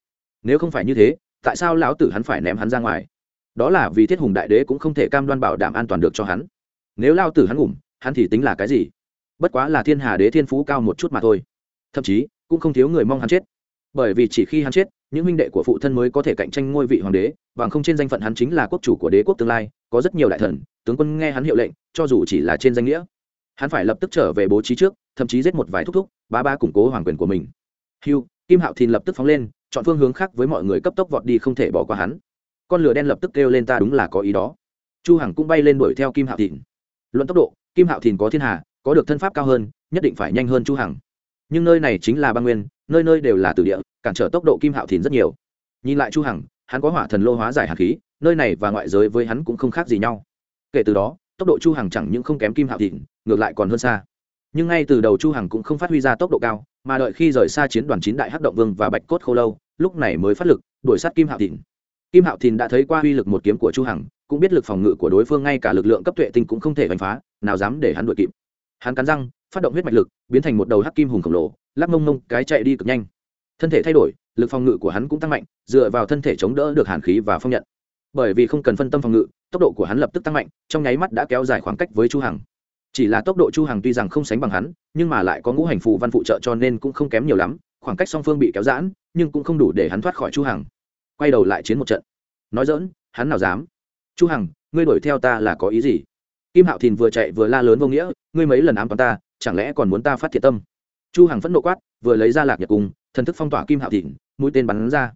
Nếu không phải như thế, tại sao lão tử hắn phải ném hắn ra ngoài? Đó là vì thiết hùng đại đế cũng không thể cam đoan bảo đảm an toàn được cho hắn. Nếu lao tử hắn ngủm, hắn thì tính là cái gì? Bất quá là thiên hà đế thiên phú cao một chút mà thôi. Thậm chí, cũng không thiếu người mong hắn chết. Bởi vì chỉ khi hắn chết, những huynh đệ của phụ thân mới có thể cạnh tranh ngôi vị hoàng đế, bằng không trên danh phận hắn chính là quốc chủ của đế quốc tương lai, có rất nhiều đại thần, tướng quân nghe hắn hiệu lệnh, cho dù chỉ là trên danh nghĩa, hắn phải lập tức trở về bố trí trước, thậm chí giết một vài thúc thúc ba ba củng cố hoàng quyền của mình. Hugh kim hạo thìn lập tức phóng lên, chọn phương hướng khác với mọi người cấp tốc vọt đi không thể bỏ qua hắn con lửa đen lập tức kêu lên ta đúng là có ý đó. Chu hằng cũng bay lên đuổi theo kim hạo thìn luận tốc độ, kim hạo thìn có thiên hà, có được thân pháp cao hơn, nhất định phải nhanh hơn chu hằng. Nhưng nơi này chính là băng nguyên, nơi nơi đều là tử địa, cản trở tốc độ kim hạo thìn rất nhiều. Nhìn lại chu hằng, hắn có hỏa thần lô hóa giải hàn khí, nơi này và ngoại giới với hắn cũng không khác gì nhau. Kể từ đó, tốc độ chu hằng chẳng những không kém kim hạo thìn ngược lại còn hơn xa. Nhưng ngay từ đầu chu hằng cũng không phát huy ra tốc độ cao, mà đợi khi rời xa chiến đoàn chín đại hắc động vương và bạch cốt khô lâu, lúc này mới phát lực, đuổi sát kim hạo thìn kim hạo thìn đã thấy qua uy lực một kiếm của chu hằng, cũng biết lực phòng ngự của đối phương ngay cả lực lượng cấp tuệ tinh cũng không thể đánh phá, nào dám để hắn đuổi kịp. Hắn cắn răng, phát động huyết mạch lực, biến thành một đầu hắc kim hùng khổng lồ, lắc mông mông, cái chạy đi cực nhanh. Thân thể thay đổi, lực phòng ngự của hắn cũng tăng mạnh, dựa vào thân thể chống đỡ được hàn khí và phong nhận. Bởi vì không cần phân tâm phòng ngự, tốc độ của hắn lập tức tăng mạnh, trong nháy mắt đã kéo dài khoảng cách với chu hằng. Chỉ là tốc độ chu hằng tuy rằng không sánh bằng hắn, nhưng mà lại có ngũ hành phụ văn phụ trợ cho nên cũng không kém nhiều lắm, khoảng cách song phương bị kéo giãn, nhưng cũng không đủ để hắn thoát khỏi chu hằng quay đầu lại chiến một trận. Nói dỡn hắn nào dám? Chu hằng, ngươi đuổi theo ta là có ý gì? Kim hạo thìn vừa chạy vừa la lớn vô nghĩa, ngươi mấy lần ám toán ta, chẳng lẽ còn muốn ta phát thiệt tâm? Chu hằng phẫn nộ quát, vừa lấy ra lạc nhật cung, thần thức phong tỏa kim hạo thìn, mũi tên bắn ra.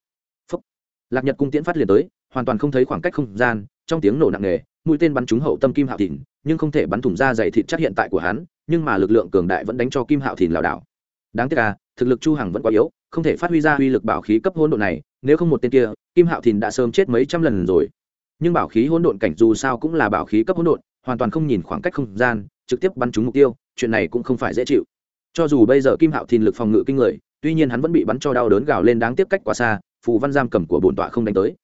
Phúc. lạc nhật cung tiễn phát liền tới, hoàn toàn không thấy khoảng cách không gian, trong tiếng nổ nặng nề, mũi tên bắn trúng hậu tâm kim hạo thìn, nhưng không thể bắn thủng ra dày thịt chắc hiện tại của hắn, nhưng mà lực lượng cường đại vẫn đánh cho kim hạo thìn lảo đảo. Đáng tiếc là thực lực chu hằng vẫn quá yếu, không thể phát huy ra uy lực bảo khí cấp hỗn độ này nếu không một tên kia, kim hạo thìn đã sớm chết mấy trăm lần rồi. Nhưng bảo khí hỗn độn cảnh dù sao cũng là bảo khí cấp hỗn độn, hoàn toàn không nhìn khoảng cách không gian, trực tiếp bắn trúng mục tiêu, chuyện này cũng không phải dễ chịu. Cho dù bây giờ kim hạo thìn lực phòng ngự kinh người, tuy nhiên hắn vẫn bị bắn cho đau đớn gào lên đáng tiếc cách quá xa, phù văn giam cầm của bổn tọa không đánh tới.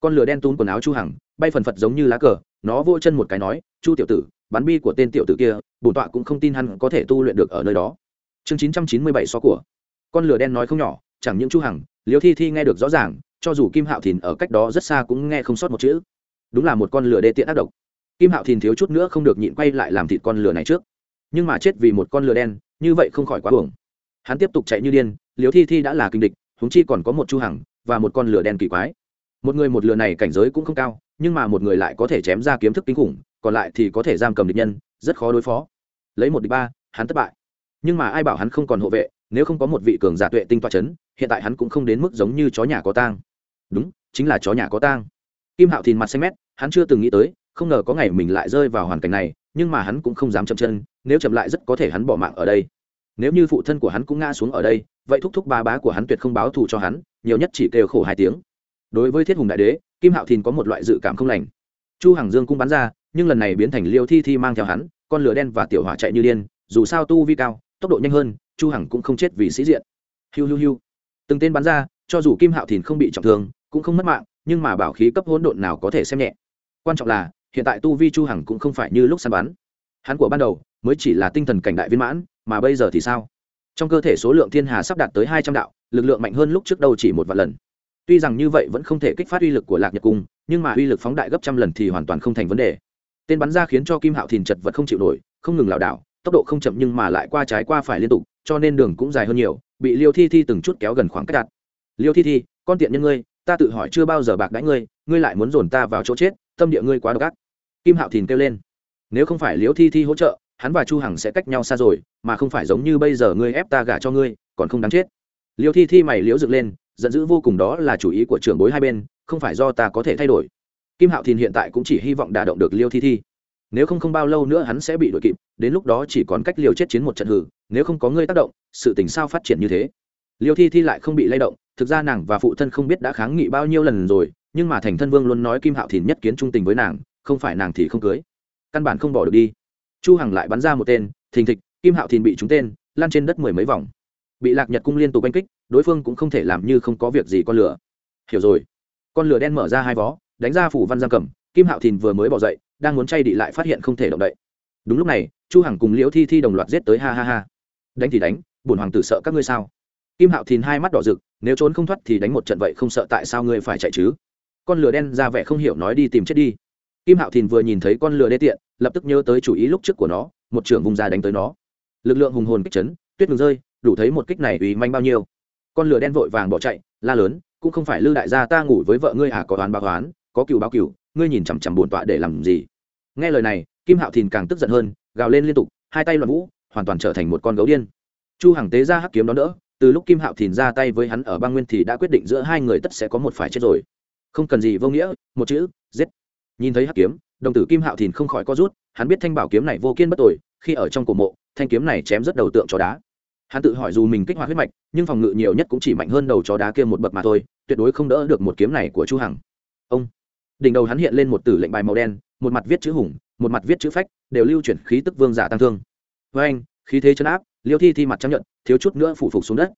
Con lửa đen tún quần áo chu hằng, bay phần phật giống như lá cờ, nó vô chân một cái nói, chu tiểu tử, bắn bi của tên tiểu tử kia, bổn tọa cũng không tin hắn có thể tu luyện được ở nơi đó. Chương 997 so của. Con lửa đen nói không nhỏ, chẳng những chu hằng liêu thi thi nghe được rõ ràng, cho dù kim hạo thìn ở cách đó rất xa cũng nghe không sót một chữ. Đúng là một con lửa đê tiện ác độc. Kim hạo thìn thiếu chút nữa không được nhịn quay lại làm thịt con lửa này trước. Nhưng mà chết vì một con lửa đen, như vậy không khỏi quá buồn hắn tiếp tục chạy như điên, liêu thi thi đã là kinh địch, huống chi còn có một chu hằng và một con lửa đen kỳ quái. Một người một lửa này cảnh giới cũng không cao, nhưng mà một người lại có thể chém ra kiếm thức kinh khủng, còn lại thì có thể giam cầm địch nhân, rất khó đối phó. Lấy một địch ba, hắn thất bại. Nhưng mà ai bảo hắn không còn hộ vệ nếu không có một vị cường giả tuệ tinh toa chấn, hiện tại hắn cũng không đến mức giống như chó nhà có tang. Đúng, chính là chó nhà có tang. Kim hạo thìn mặt xanh mét, hắn chưa từng nghĩ tới, không ngờ có ngày mình lại rơi vào hoàn cảnh này, nhưng mà hắn cũng không dám chậm chân, nếu chậm lại rất có thể hắn bỏ mạng ở đây. Nếu như phụ thân của hắn cũng ngã xuống ở đây, vậy thúc thúc ba bá của hắn tuyệt không báo thù cho hắn, nhiều nhất chỉ kêu khổ hai tiếng. Đối với thiết hùng đại đế, kim hạo thìn có một loại dự cảm không lành. Chu hằng dương cũng bắn ra, nhưng lần này biến thành liêu thi thi mang theo hắn, con lửa đen và tiểu hỏa chạy như điên, dù sao tu vi cao, tốc độ nhanh hơn chu hằng cũng không chết vì sĩ diện. Hiu hiu hiu. Từng tên bắn ra, cho dù kim hạo thìn không bị trọng thương, cũng không mất mạng, nhưng mà bảo khí cấp hỗn độn nào có thể xem nhẹ. Quan trọng là, hiện tại tu vi chu hằng cũng không phải như lúc săn bắn. Hắn của ban đầu, mới chỉ là tinh thần cảnh đại viên mãn, mà bây giờ thì sao? Trong cơ thể số lượng thiên hà sắp đạt tới hai trăm đạo, lực lượng mạnh hơn lúc trước đâu chỉ một vài lần. Tuy rằng như vậy vẫn không thể kích phát uy lực của lạc nhật cung, nhưng mà uy lực phóng đại gấp trăm lần thì hoàn toàn không thành vấn đề. Tên bắn ra khiến cho kim hạo thìn chật vật không chịu nổi, không ngừng lảo đảo tốc độ không chậm nhưng mà lại qua trái qua phải liên tục, cho nên đường cũng dài hơn nhiều, bị liêu thi thi từng chút kéo gần khoảng cách đặt. liêu thi thi, con tiện nhân ngươi, ta tự hỏi chưa bao giờ bạc đãi ngươi ngươi lại muốn dồn ta vào chỗ chết, tâm địa ngươi quá độc ác. Kim hạo thìn kêu lên. Nếu không phải liêu thi thi hỗ trợ, hắn và chu hằng sẽ cách nhau xa rồi, mà không phải giống như bây giờ ngươi ép ta gả cho ngươi, còn không đáng chết. Liêu thi thi mày liễu dựng lên, giận dữ vô cùng đó là chủ ý của trưởng bối hai bên, không phải do ta có thể thay đổi. Kim hạo thìn hiện tại cũng chỉ hy vọng đả động được liêu thi thi nếu không không bao lâu nữa hắn sẽ bị đuổi kịp, đến lúc đó chỉ còn cách liều chết chiến một trận hử nếu không có ngươi tác động, sự tình sao phát triển như thế? Liêu thi thi lại không bị lay động, thực ra nàng và phụ thân không biết đã kháng nghị bao nhiêu lần rồi, nhưng mà thành thân vương luôn nói kim hạo thìn nhất kiến trung tình với nàng, không phải nàng thì không cưới. Căn bản không bỏ được đi. Chu hằng lại bắn ra một tên, thình thịch, kim hạo thìn bị trúng tên, lan trên đất mười mấy vòng. Bị lạc nhật cung liên tục oanh kích, đối phương cũng không thể làm như không có việc gì con lửa. Hiểu rồi. Con lửa đen mở ra hai vó, đánh ra phủ văn giam cầm, kim hạo thìn vừa mới bỏ dậy đang muốn chay đi lại phát hiện không thể động đậy. Đúng lúc này chu hằng cùng liễu thi thi đồng loạt giết tới ha ha ha. Đánh thì đánh bổn hoàng tử sợ các ngươi sao? Kim hạo thìn hai mắt đỏ rực nếu trốn không thoát thì đánh một trận vậy không sợ tại sao ngươi phải chạy chứ? Con lửa đen ra vẻ không hiểu nói đi tìm chết đi. Kim hạo thìn vừa nhìn thấy con lửa đê tiện lập tức nhớ tới chủ ý lúc trước của nó một trưởng vùng ra đánh tới nó. Lực lượng hùng hồn kích chấn tuyết ngừng rơi đủ thấy một kích này ủy manh bao nhiêu. Con lửa đen vội vàng bỏ chạy la lớn cũng không phải lư đại gia ta ngủ với vợ ngươi à có đoán báo đoán, có cừu báo cừu ngươi nhìn chằm chằm bổn tọa để làm gì? Nghe lời này, kim hạo thìn càng tức giận hơn, gào lên liên tục, hai tay loạn vũ, hoàn toàn trở thành một con gấu điên. Chu hằng tế ra hắc kiếm đó đỡ, từ lúc kim hạo thìn ra tay với hắn ở Bang nguyên thì đã quyết định giữa hai người tất sẽ có một phải chết rồi. Không cần gì vô nghĩa, một chữ, giết. Nhìn thấy hắc kiếm, đồng tử kim hạo thìn không khỏi co rút, hắn biết thanh bảo kiếm này vô kiên bất tội khi ở trong cổ mộ, thanh kiếm này chém rất đầu tượng chó đá. Hắn tự hỏi dù mình kích hoạt huyết mạch, nhưng phòng ngự nhiều nhất cũng chỉ mạnh hơn đầu chó đá kia một bậc mà thôi, tuyệt đối không đỡ được một kiếm này của chu hằng. Ông! Đỉnh đầu hắn hiện lên một tử lệnh bài màu đen, một mặt viết chữ hùng, một mặt viết chữ phách, đều lưu chuyển khí tức vương giả tăng thương. Với anh, khí thế chấn áp, liêu thi thi mặt chấp nhận thiếu chút nữa phủ phục xuống đất.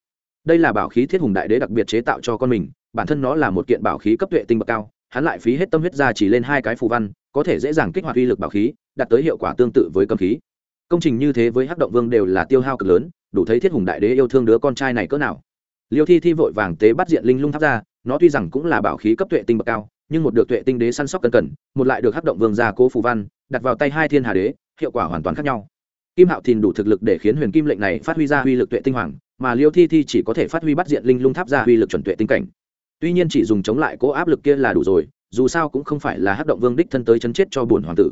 Đây là bảo khí thiết hùng đại đế đặc biệt chế tạo cho con mình, bản thân nó là một kiện bảo khí cấp tuệ tinh bậc cao, hắn lại phí hết tâm huyết ra chỉ lên hai cái phù văn, có thể dễ dàng kích hoạt uy lực bảo khí, đạt tới hiệu quả tương tự với cầm khí. Công trình như thế với hắc động vương đều là tiêu hao cực lớn, đủ thấy thiết hùng đại đế yêu thương đứa con trai này cỡ nào. Liêu thi thi vội vàng tế bắt diện linh lung tháp ra, nó tuy rằng cũng là bảo khí cấp tuệ tinh bậc cao nhưng một được tuệ tinh đế săn sóc cẩn cẩn, một lại được hắc động vương gia cố phù văn, đặt vào tay hai thiên hà đế, hiệu quả hoàn toàn khác nhau. Kim hạo thìn đủ thực lực để khiến huyền kim lệnh này phát huy ra uy lực tuệ tinh hoàng, mà liêu thi thi chỉ có thể phát huy bắt diện linh lung tháp ra uy lực chuẩn tuệ tinh cảnh. Tuy nhiên chỉ dùng chống lại cố áp lực kia là đủ rồi, dù sao cũng không phải là hắc động vương đích thân tới chấn chết cho bùn hoàng tử.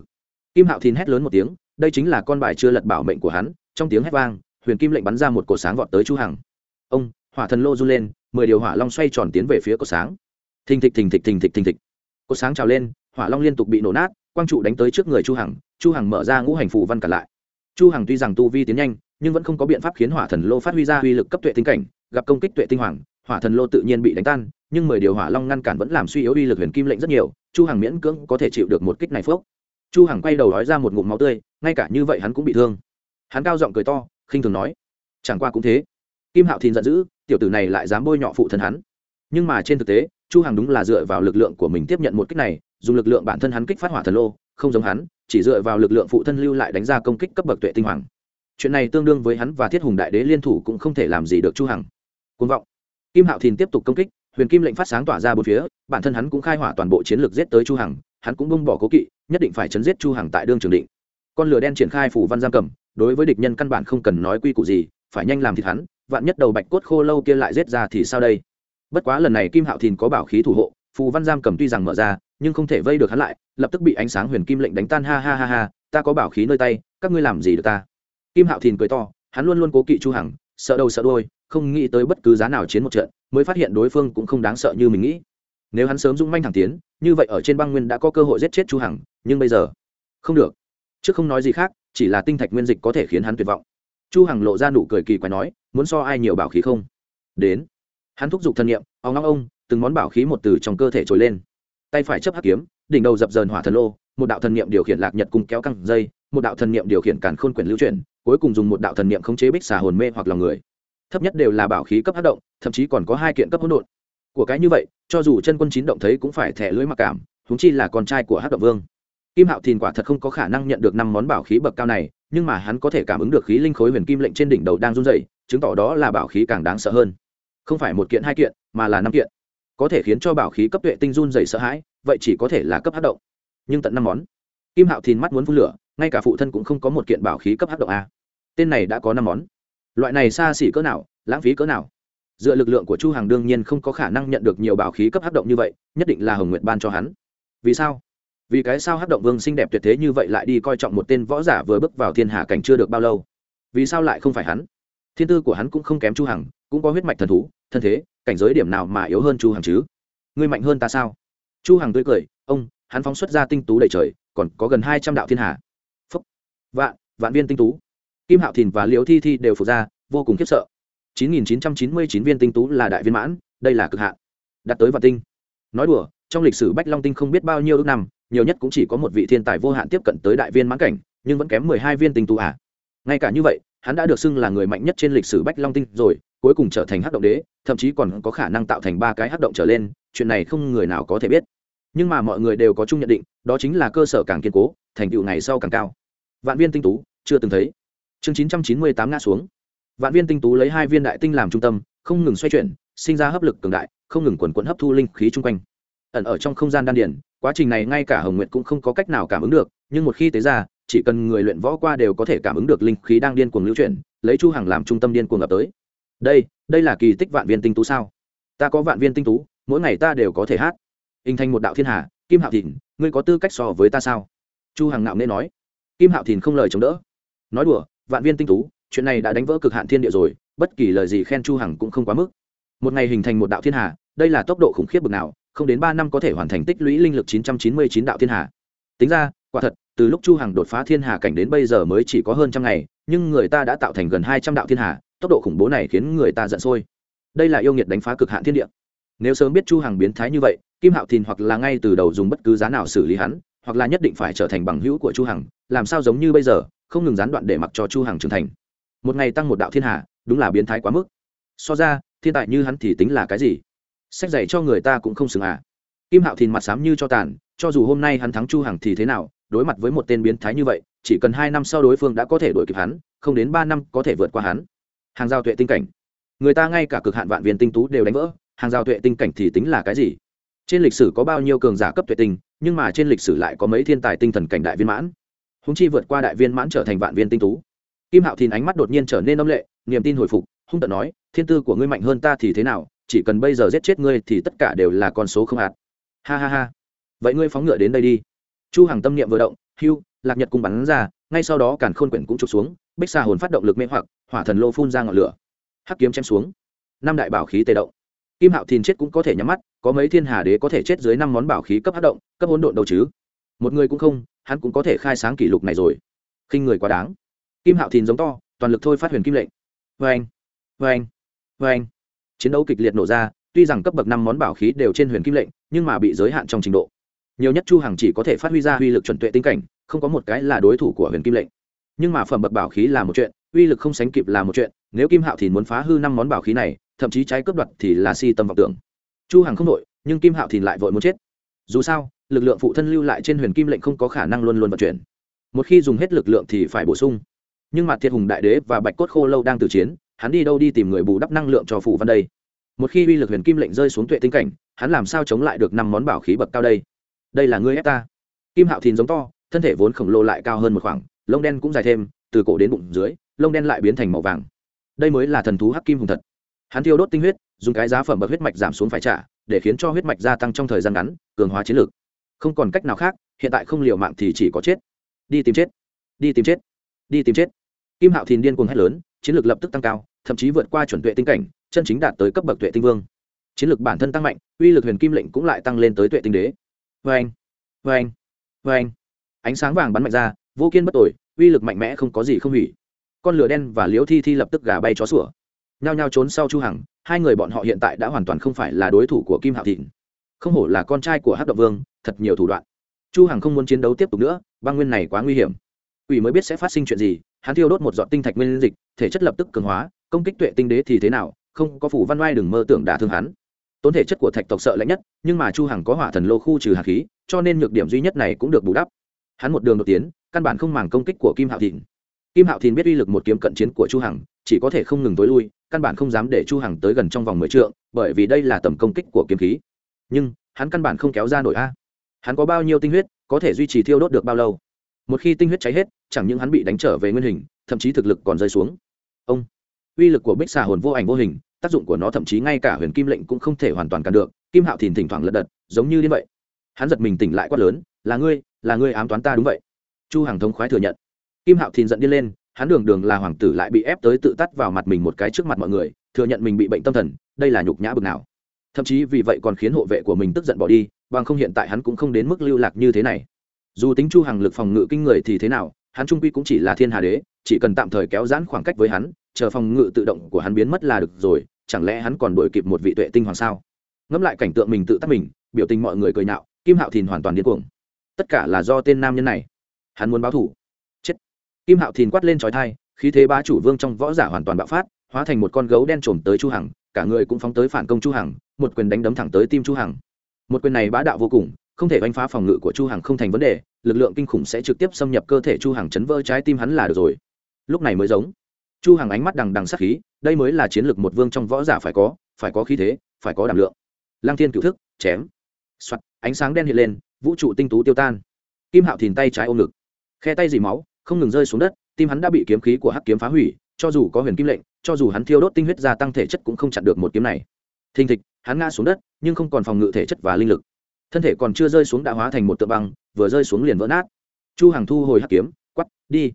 Kim hạo thìn hét lớn một tiếng, đây chính là con bài chưa lật bảo mệnh của hắn, trong tiếng hét vang, huyền kim lệnh bắn ra một cổ sáng vọt tới chu hằng. Ông, hỏa thần lô run lên, mười điều hỏa long xoay tròn tiến về phía cổ sáng. Thình thịch thình thịch thình thịch thình thịch cột sáng trào lên, hỏa long liên tục bị nổ nát, quang trụ đánh tới trước người chu hằng chu hằng mở ra ngũ hành phù văn cả lại. Chu hằng tuy rằng tu vi tiến nhanh, nhưng vẫn không có biện pháp khiến hỏa thần lô phát huy ra uy lực cấp tuệ tinh cảnh, gặp công kích tuệ tinh hoàng, hỏa thần lô tự nhiên bị đánh tan, nhưng mười điều hỏa long ngăn cản vẫn làm suy yếu uy lực huyền kim lệnh rất nhiều, chu hằng miễn cưỡng có thể chịu được một kích này phước chu hằng quay đầu nói ra một ngụm máu tươi, ngay cả như vậy hắn cũng bị thương. Hắn cao giọng cười to, khinh thường nói, chẳng qua cũng thế. Kim hạo thìn giận dữ, tiểu tử này lại dám bôi nhọ phụ thân hắn. Nhưng mà trên thực tế chu hằng đúng là dựa vào lực lượng của mình tiếp nhận một kích này, dùng lực lượng bản thân hắn kích phát hỏa thần lô, không giống hắn, chỉ dựa vào lực lượng phụ thân lưu lại đánh ra công kích cấp bậc tuệ tinh hoàng. Chuyện này tương đương với hắn và thiết hùng đại đế liên thủ cũng không thể làm gì được chu hằng. Cuồng vọng. Kim hạo thìn tiếp tục công kích, huyền kim lệnh phát sáng tỏa ra bốn phía, bản thân hắn cũng khai hỏa toàn bộ chiến lược giết tới chu hằng, hắn cũng bung bỏ cố kỵ, nhất định phải chấn giết chu hằng tại đương trường định. Con lửa đen triển khai phủ văn giam cầm, đối với địch nhân căn bản không cần nói quy củ gì, phải nhanh làm thịt hắn, vạn nhất đầu bạch cốt khô lâu kia lại giết ra thì sao đây? Bất quá lần này kim hạo thìn có bảo khí thủ hộ phù văn giam cầm tuy rằng mở ra nhưng không thể vây được hắn lại lập tức bị ánh sáng huyền kim lệnh đánh tan ha ha ha ha ta có bảo khí nơi tay các ngươi làm gì được ta? Kim hạo thìn cười to hắn luôn luôn cố kỵ chu hằng sợ đầu sợ đuôi, không nghĩ tới bất cứ giá nào chiến một trận mới phát hiện đối phương cũng không đáng sợ như mình nghĩ. Nếu hắn sớm dũng manh thẳng tiến như vậy ở trên băng nguyên đã có cơ hội giết chết chu hằng nhưng bây giờ không được. Trước không nói gì khác chỉ là tinh thạch nguyên dịch có thể khiến hắn tuyệt vọng. Chu hằng lộ ra nụ cười kỳ quái nói muốn so ai nhiều bảo khí không? Đến hắn thúc giục thân niệm ông ngóng ông từng món bảo khí một từ trong cơ thể trồi lên. Tay phải chấp hắc kiếm, đỉnh đầu dập dờn hỏa thần lô, một đạo thần niệm điều khiển lạc nhật cung kéo căng dây, một đạo thần niệm điều khiển càn khôn quyển lưu chuyển, cuối cùng dùng một đạo thần niệm khống chế bích xà hồn mê hoặc lòng người. Thấp nhất đều là bảo khí cấp hắc động, thậm chí còn có hai kiện cấp hỗn độn. Của cái như vậy, cho dù chân quân chín động thấy cũng phải thẻ lưỡi mặc cảm húng chi là con trai của hắc động vương. Kim hạo thìn quả thật không có khả năng nhận được năm món bảo khí bậc cao này, nhưng mà hắn có thể cảm ứng được khí linh khối huyền kim lệnh trên đỉnh đầu đang run dày chứng tỏ đó là bảo khí càng đáng sợ hơn không phải một kiện hai kiện, mà là năm kiện. Có thể khiến cho bảo khí cấp tuệ tinh run dày sợ hãi, vậy chỉ có thể là cấp hát động. Nhưng tận năm món. Kim hạo thìn mắt muốn phun lửa, ngay cả phụ thân cũng không có một kiện bảo khí cấp hát động a. Tên này đã có năm món. Loại này xa xỉ cỡ nào, lãng phí cỡ nào? Dựa lực lượng của chu hằng đương nhiên không có khả năng nhận được nhiều bảo khí cấp hát động như vậy, nhất định là hồng nguyện ban cho hắn. Vì sao? Vì cái sao hát động vương xinh đẹp tuyệt thế như vậy lại đi coi trọng một tên võ giả vừa bước vào thiên hạ cảnh chưa được bao lâu? Vì sao lại không phải hắn? Thiên tư của hắn cũng không kém chu hằng, cũng có huyết mạch thần thú thân thế, cảnh giới điểm nào mà yếu hơn chu hằng chứ? Ngươi mạnh hơn ta sao? Chu hằng tươi cười, ông, hắn phóng xuất ra tinh tú đầy trời, còn có gần hai trăm đạo thiên hạ phúc. Vạn vạn viên tinh tú. Kim hạo thìn và liễu thi thi đều phục ra, vô cùng khiếp sợ. 9.999 viên tinh tú là đại viên mãn, đây là cực hạn. Đạt tới vạn tinh. Nói đùa, trong lịch sử bách long tinh không biết bao nhiêu ước năm, nhiều nhất cũng chỉ có một vị thiên tài vô hạn tiếp cận tới đại viên mãn cảnh, nhưng vẫn kém mười hai viên tinh tú à? Ngay cả như vậy, hắn đã được xưng là người mạnh nhất trên lịch sử bách long tinh rồi cuối cùng trở thành hắc động đế, thậm chí còn có khả năng tạo thành ba cái hắc động trở lên, chuyện này không người nào có thể biết. Nhưng mà mọi người đều có chung nhận định, đó chính là cơ sở càng kiên cố, thành tựu ngày sau càng cao. Vạn viên tinh tú, chưa từng thấy. Chương chín trăm chín mươi tám ngã xuống. Vạn viên tinh tú lấy hai viên đại tinh làm trung tâm, không ngừng xoay chuyển, sinh ra hấp lực cường đại, không ngừng quần quần hấp thu linh khí chung quanh. Ẩn ở trong không gian đan điển quá trình này ngay cả hồng nguyệt cũng không có cách nào cảm ứng được, nhưng một khi tế ra, chỉ cần người luyện võ qua đều có thể cảm ứng được linh khí đang điên cuồng lưu chuyển, lấy chu hằng làm trung tâm điên cuồng ập tới đây đây là kỳ tích vạn viên tinh tú sao? Ta có vạn viên tinh tú, mỗi ngày ta đều có thể hát. Hình thành một đạo thiên hà, kim hạo thìn, ngươi có tư cách so với ta sao? Chu hằng nạo nên nói. Kim hạo thìn không lời chống đỡ. Nói đùa, vạn viên tinh tú, chuyện này đã đánh vỡ cực hạn thiên địa rồi, bất kỳ lời gì khen chu hằng cũng không quá mức. Một ngày hình thành một đạo thiên hà, đây là tốc độ khủng khiếp bực nào, không đến ba năm có thể hoàn thành tích lũy linh lực 999 đạo thiên hà. Tính ra, quả thật, từ lúc chu hằng đột phá thiên hà cảnh đến bây giờ mới chỉ có hơn trăm ngày, nhưng người ta đã tạo thành gần hai trăm đạo thiên hà tốc độ khủng bố này khiến người ta giận sôi. Đây là yêu nghiệt đánh phá cực hạn thiên địa. Nếu sớm biết chu hằng biến thái như vậy kim hạo thìn hoặc là ngay từ đầu dùng bất cứ giá nào xử lý hắn hoặc là nhất định phải trở thành bằng hữu của chu hằng làm sao giống như bây giờ không ngừng gián đoạn để mặc cho chu hằng trưởng thành. Một ngày tăng một đạo thiên hạ, đúng là biến thái quá mức. So ra thiên tài như hắn thì tính là cái gì? Sách dạy cho người ta cũng không xứng à. Kim hạo thìn mặt sám như cho tàn cho dù hôm nay hắn thắng chu hằng thì thế nào đối mặt với một tên biến thái như vậy chỉ cần hai năm sau đối phương đã có thể đuổi kịp hắn không đến ba năm có thể vượt qua hắn hàng giao tuệ tinh cảnh. Người ta ngay cả cực hạn vạn viên tinh tú đều đánh vỡ, hàng giao tuệ tinh cảnh thì tính là cái gì? Trên lịch sử có bao nhiêu cường giả cấp tuệ tinh, nhưng mà trên lịch sử lại có mấy thiên tài tinh thần cảnh đại viên mãn. Húng chi vượt qua đại viên mãn trở thành vạn viên tinh tú. Kim hạo thìn ánh mắt đột nhiên trở nên âm lệ, niềm tin hồi phục, hung tận nói, thiên tư của ngươi mạnh hơn ta thì thế nào? Chỉ cần bây giờ giết chết ngươi thì tất cả đều là con số không hạt. Ha ha ha. Vậy ngươi phóng ngựa đến đây đi. Chu hàng tâm niệm vừa động, hưu, lạc nhật cùng bắn ra, ngay sau đó càn khôn quyển cũng trục xuống bích xà hồn phát động lực mê hoặc, hỏa thần lô phun ra ngọn lửa. Hắc kiếm chém xuống. Năm đại bảo khí tê động. Kim hạo thìn chết cũng có thể nhắm mắt, có mấy thiên hà đế có thể chết dưới năm món bảo khí cấp hát động, cấp hỗn độn đâu chứ? Một người cũng không, hắn cũng có thể khai sáng kỷ lục này rồi. Khinh người quá đáng. Kim hạo thìn giống to, toàn lực thôi phát huyền kim lệnh. Vê anh vê anh vê anh chiến đấu kịch liệt nổ ra, tuy rằng cấp bậc năm món bảo khí đều trên huyền kim lệnh, nhưng mà bị giới hạn trong trình độ. Nhiều nhất chu hằng chỉ có thể phát huy ra uy lực chuẩn tuệ tinh cảnh, không có một cái là đối thủ của huyền kim lệnh nhưng mà phẩm bậc bảo khí là một chuyện, uy lực không sánh kịp là một chuyện, nếu kim hạo thì muốn phá hư năm món bảo khí này, thậm chí trái cướp đoạt thì là si tâm vọng tưởng. Chu hằng không đội, nhưng kim hạo thì lại vội muốn chết. Dù sao, lực lượng phụ thân lưu lại trên huyền kim lệnh không có khả năng luôn luôn vận chuyển. Một khi dùng hết lực lượng thì phải bổ sung. Nhưng mà thiệt hùng đại đế và bạch cốt khô lâu đang từ chiến, hắn đi đâu đi tìm người bù đắp năng lượng cho phụ văn đây. Một khi uy lực huyền kim lệnh rơi xuống tuệ tinh cảnh, hắn làm sao chống lại được năm món bảo khí bậc cao đây? Đây là ngươi ép ta. Kim hạo thìn giống to, thân thể vốn khổng lồ lại cao hơn một khoảng lông đen cũng dài thêm, từ cổ đến bụng dưới, lông đen lại biến thành màu vàng. Đây mới là thần thú hắc kim hùng thật. Hắn thiêu đốt tinh huyết, dùng cái giá phẩm bậc huyết mạch giảm xuống phải trả, để khiến cho huyết mạch gia tăng trong thời gian ngắn, cường hóa chiến lược. Không còn cách nào khác, hiện tại không liều mạng thì chỉ có chết. Đi tìm chết. Đi tìm chết. Đi tìm chết. Kim hạo thìn điên cuồng hét lớn, chiến lược lập tức tăng cao, thậm chí vượt qua chuẩn tuệ tinh cảnh, chân chính đạt tới cấp bậc tuệ tinh vương. Chiến lược bản thân tăng mạnh, uy lực huyền kim lệnh cũng lại tăng lên tới tuệ tinh đế. Vê anh vê anh vê anh ánh sáng vàng bắn mạnh ra vô kiên bất tội, uy lực mạnh mẽ không có gì không hủy. Con lửa đen và liễu thi thi lập tức gà bay chó sủa. Nhao nhao trốn sau chu hằng, hai người bọn họ hiện tại đã hoàn toàn không phải là đối thủ của kim hạo thịnh. Không hổ là con trai của Hắc động vương, thật nhiều thủ đoạn. Chu hằng không muốn chiến đấu tiếp tục nữa, băng nguyên này quá nguy hiểm. Ủy mới biết sẽ phát sinh chuyện gì, hắn thiêu đốt một giọt tinh thạch nguyên dịch, thể chất lập tức cường hóa, công kích tuệ tinh đế thì thế nào, không có phủ văn oai đừng mơ tưởng đả thương hắn. Tốn thể chất của thạch tộc sợ lạnh nhất, nhưng mà chu hằng có hỏa thần lô khu trừ hạt khí, cho nên nhược điểm duy nhất này cũng được bù đắp hắn một đường đột tiến, căn bản không màng công kích của kim hạo thìn kim hạo thìn biết uy lực một kiếm cận chiến của chu hằng, chỉ có thể không ngừng tối lui, căn bản không dám để chu hằng tới gần trong vòng mười trượng, bởi vì đây là tầm công kích của kiếm khí. Nhưng, hắn căn bản không kéo ra nổi a. Hắn có bao nhiêu tinh huyết, có thể duy trì thiêu đốt được bao lâu? Một khi tinh huyết cháy hết, chẳng những hắn bị đánh trở về nguyên hình, thậm chí thực lực còn rơi xuống. Ông, uy lực của bích xà hồn vô ảnh vô hình, tác dụng của nó thậm chí ngay cả huyền kim lệnh cũng không thể hoàn toàn cản được, kim hạo thìn thỉnh thoảng lật đật, giống như như vậy hắn giật mình tỉnh lại quát lớn, là ngươi là ngươi ám toán ta đúng vậy. Chu Hằng thống khoái thừa nhận. Kim hạo thìn giận điên lên, hắn đường đường là hoàng tử lại bị ép tới tự tắt vào mặt mình một cái trước mặt mọi người, thừa nhận mình bị bệnh tâm thần, đây là nhục nhã bực nào. Thậm chí vì vậy còn khiến hộ vệ của mình tức giận bỏ đi, bằng không hiện tại hắn cũng không đến mức lưu lạc như thế này. Dù tính chu Hằng lực phòng ngự kinh người thì thế nào, hắn trung quy cũng chỉ là thiên hà đế, chỉ cần tạm thời kéo giãn khoảng cách với hắn, chờ phòng ngự tự động của hắn biến mất là được rồi, chẳng lẽ hắn còn đuổi kịp một vị tuệ tinh hoàng sao? Ngẫm lại cảnh tượng mình tự tắt mình, biểu tình mọi người cười nhạo kim hạo thìn hoàn toàn điên cuồng. Tất cả là do tên nam nhân này. Hắn muốn báo thủ chết. Kim hạo thìn quát lên trói thai khí thế bá chủ vương trong võ giả hoàn toàn bạo phát, hóa thành một con gấu đen trồm tới chu hằng, cả người cũng phóng tới phản công chu hằng, một quyền đánh đấm thẳng tới tim chu hằng. Một quyền này bá đạo vô cùng, không thể đánh phá phòng ngự của chu hằng không thành vấn đề, lực lượng kinh khủng sẽ trực tiếp xâm nhập cơ thể chu hằng chấn vỡ trái tim hắn là được rồi. Lúc này mới giống. Chu hằng ánh mắt đằng đằng sắc khí, đây mới là chiến lược một vương trong võ giả phải có phải có khí thế, phải có đảm lượng. Lang thiên cửu thức, chém soạt ánh sáng đen hiện lên vũ trụ tinh tú tiêu tan. Kim hạo thìn tay trái ôm ngực khe tay dì máu không ngừng rơi xuống đất tim hắn đã bị kiếm khí của hắc kiếm phá hủy cho dù có huyền kim lệnh cho dù hắn thiêu đốt tinh huyết gia tăng thể chất cũng không chặn được một kiếm này. Thình thịch hắn ngã xuống đất nhưng không còn phòng ngự thể chất và linh lực. Thân thể còn chưa rơi xuống đã hóa thành một tượng băng vừa rơi xuống liền vỡ nát. Chu hằng thu hồi hắc kiếm quát, đi.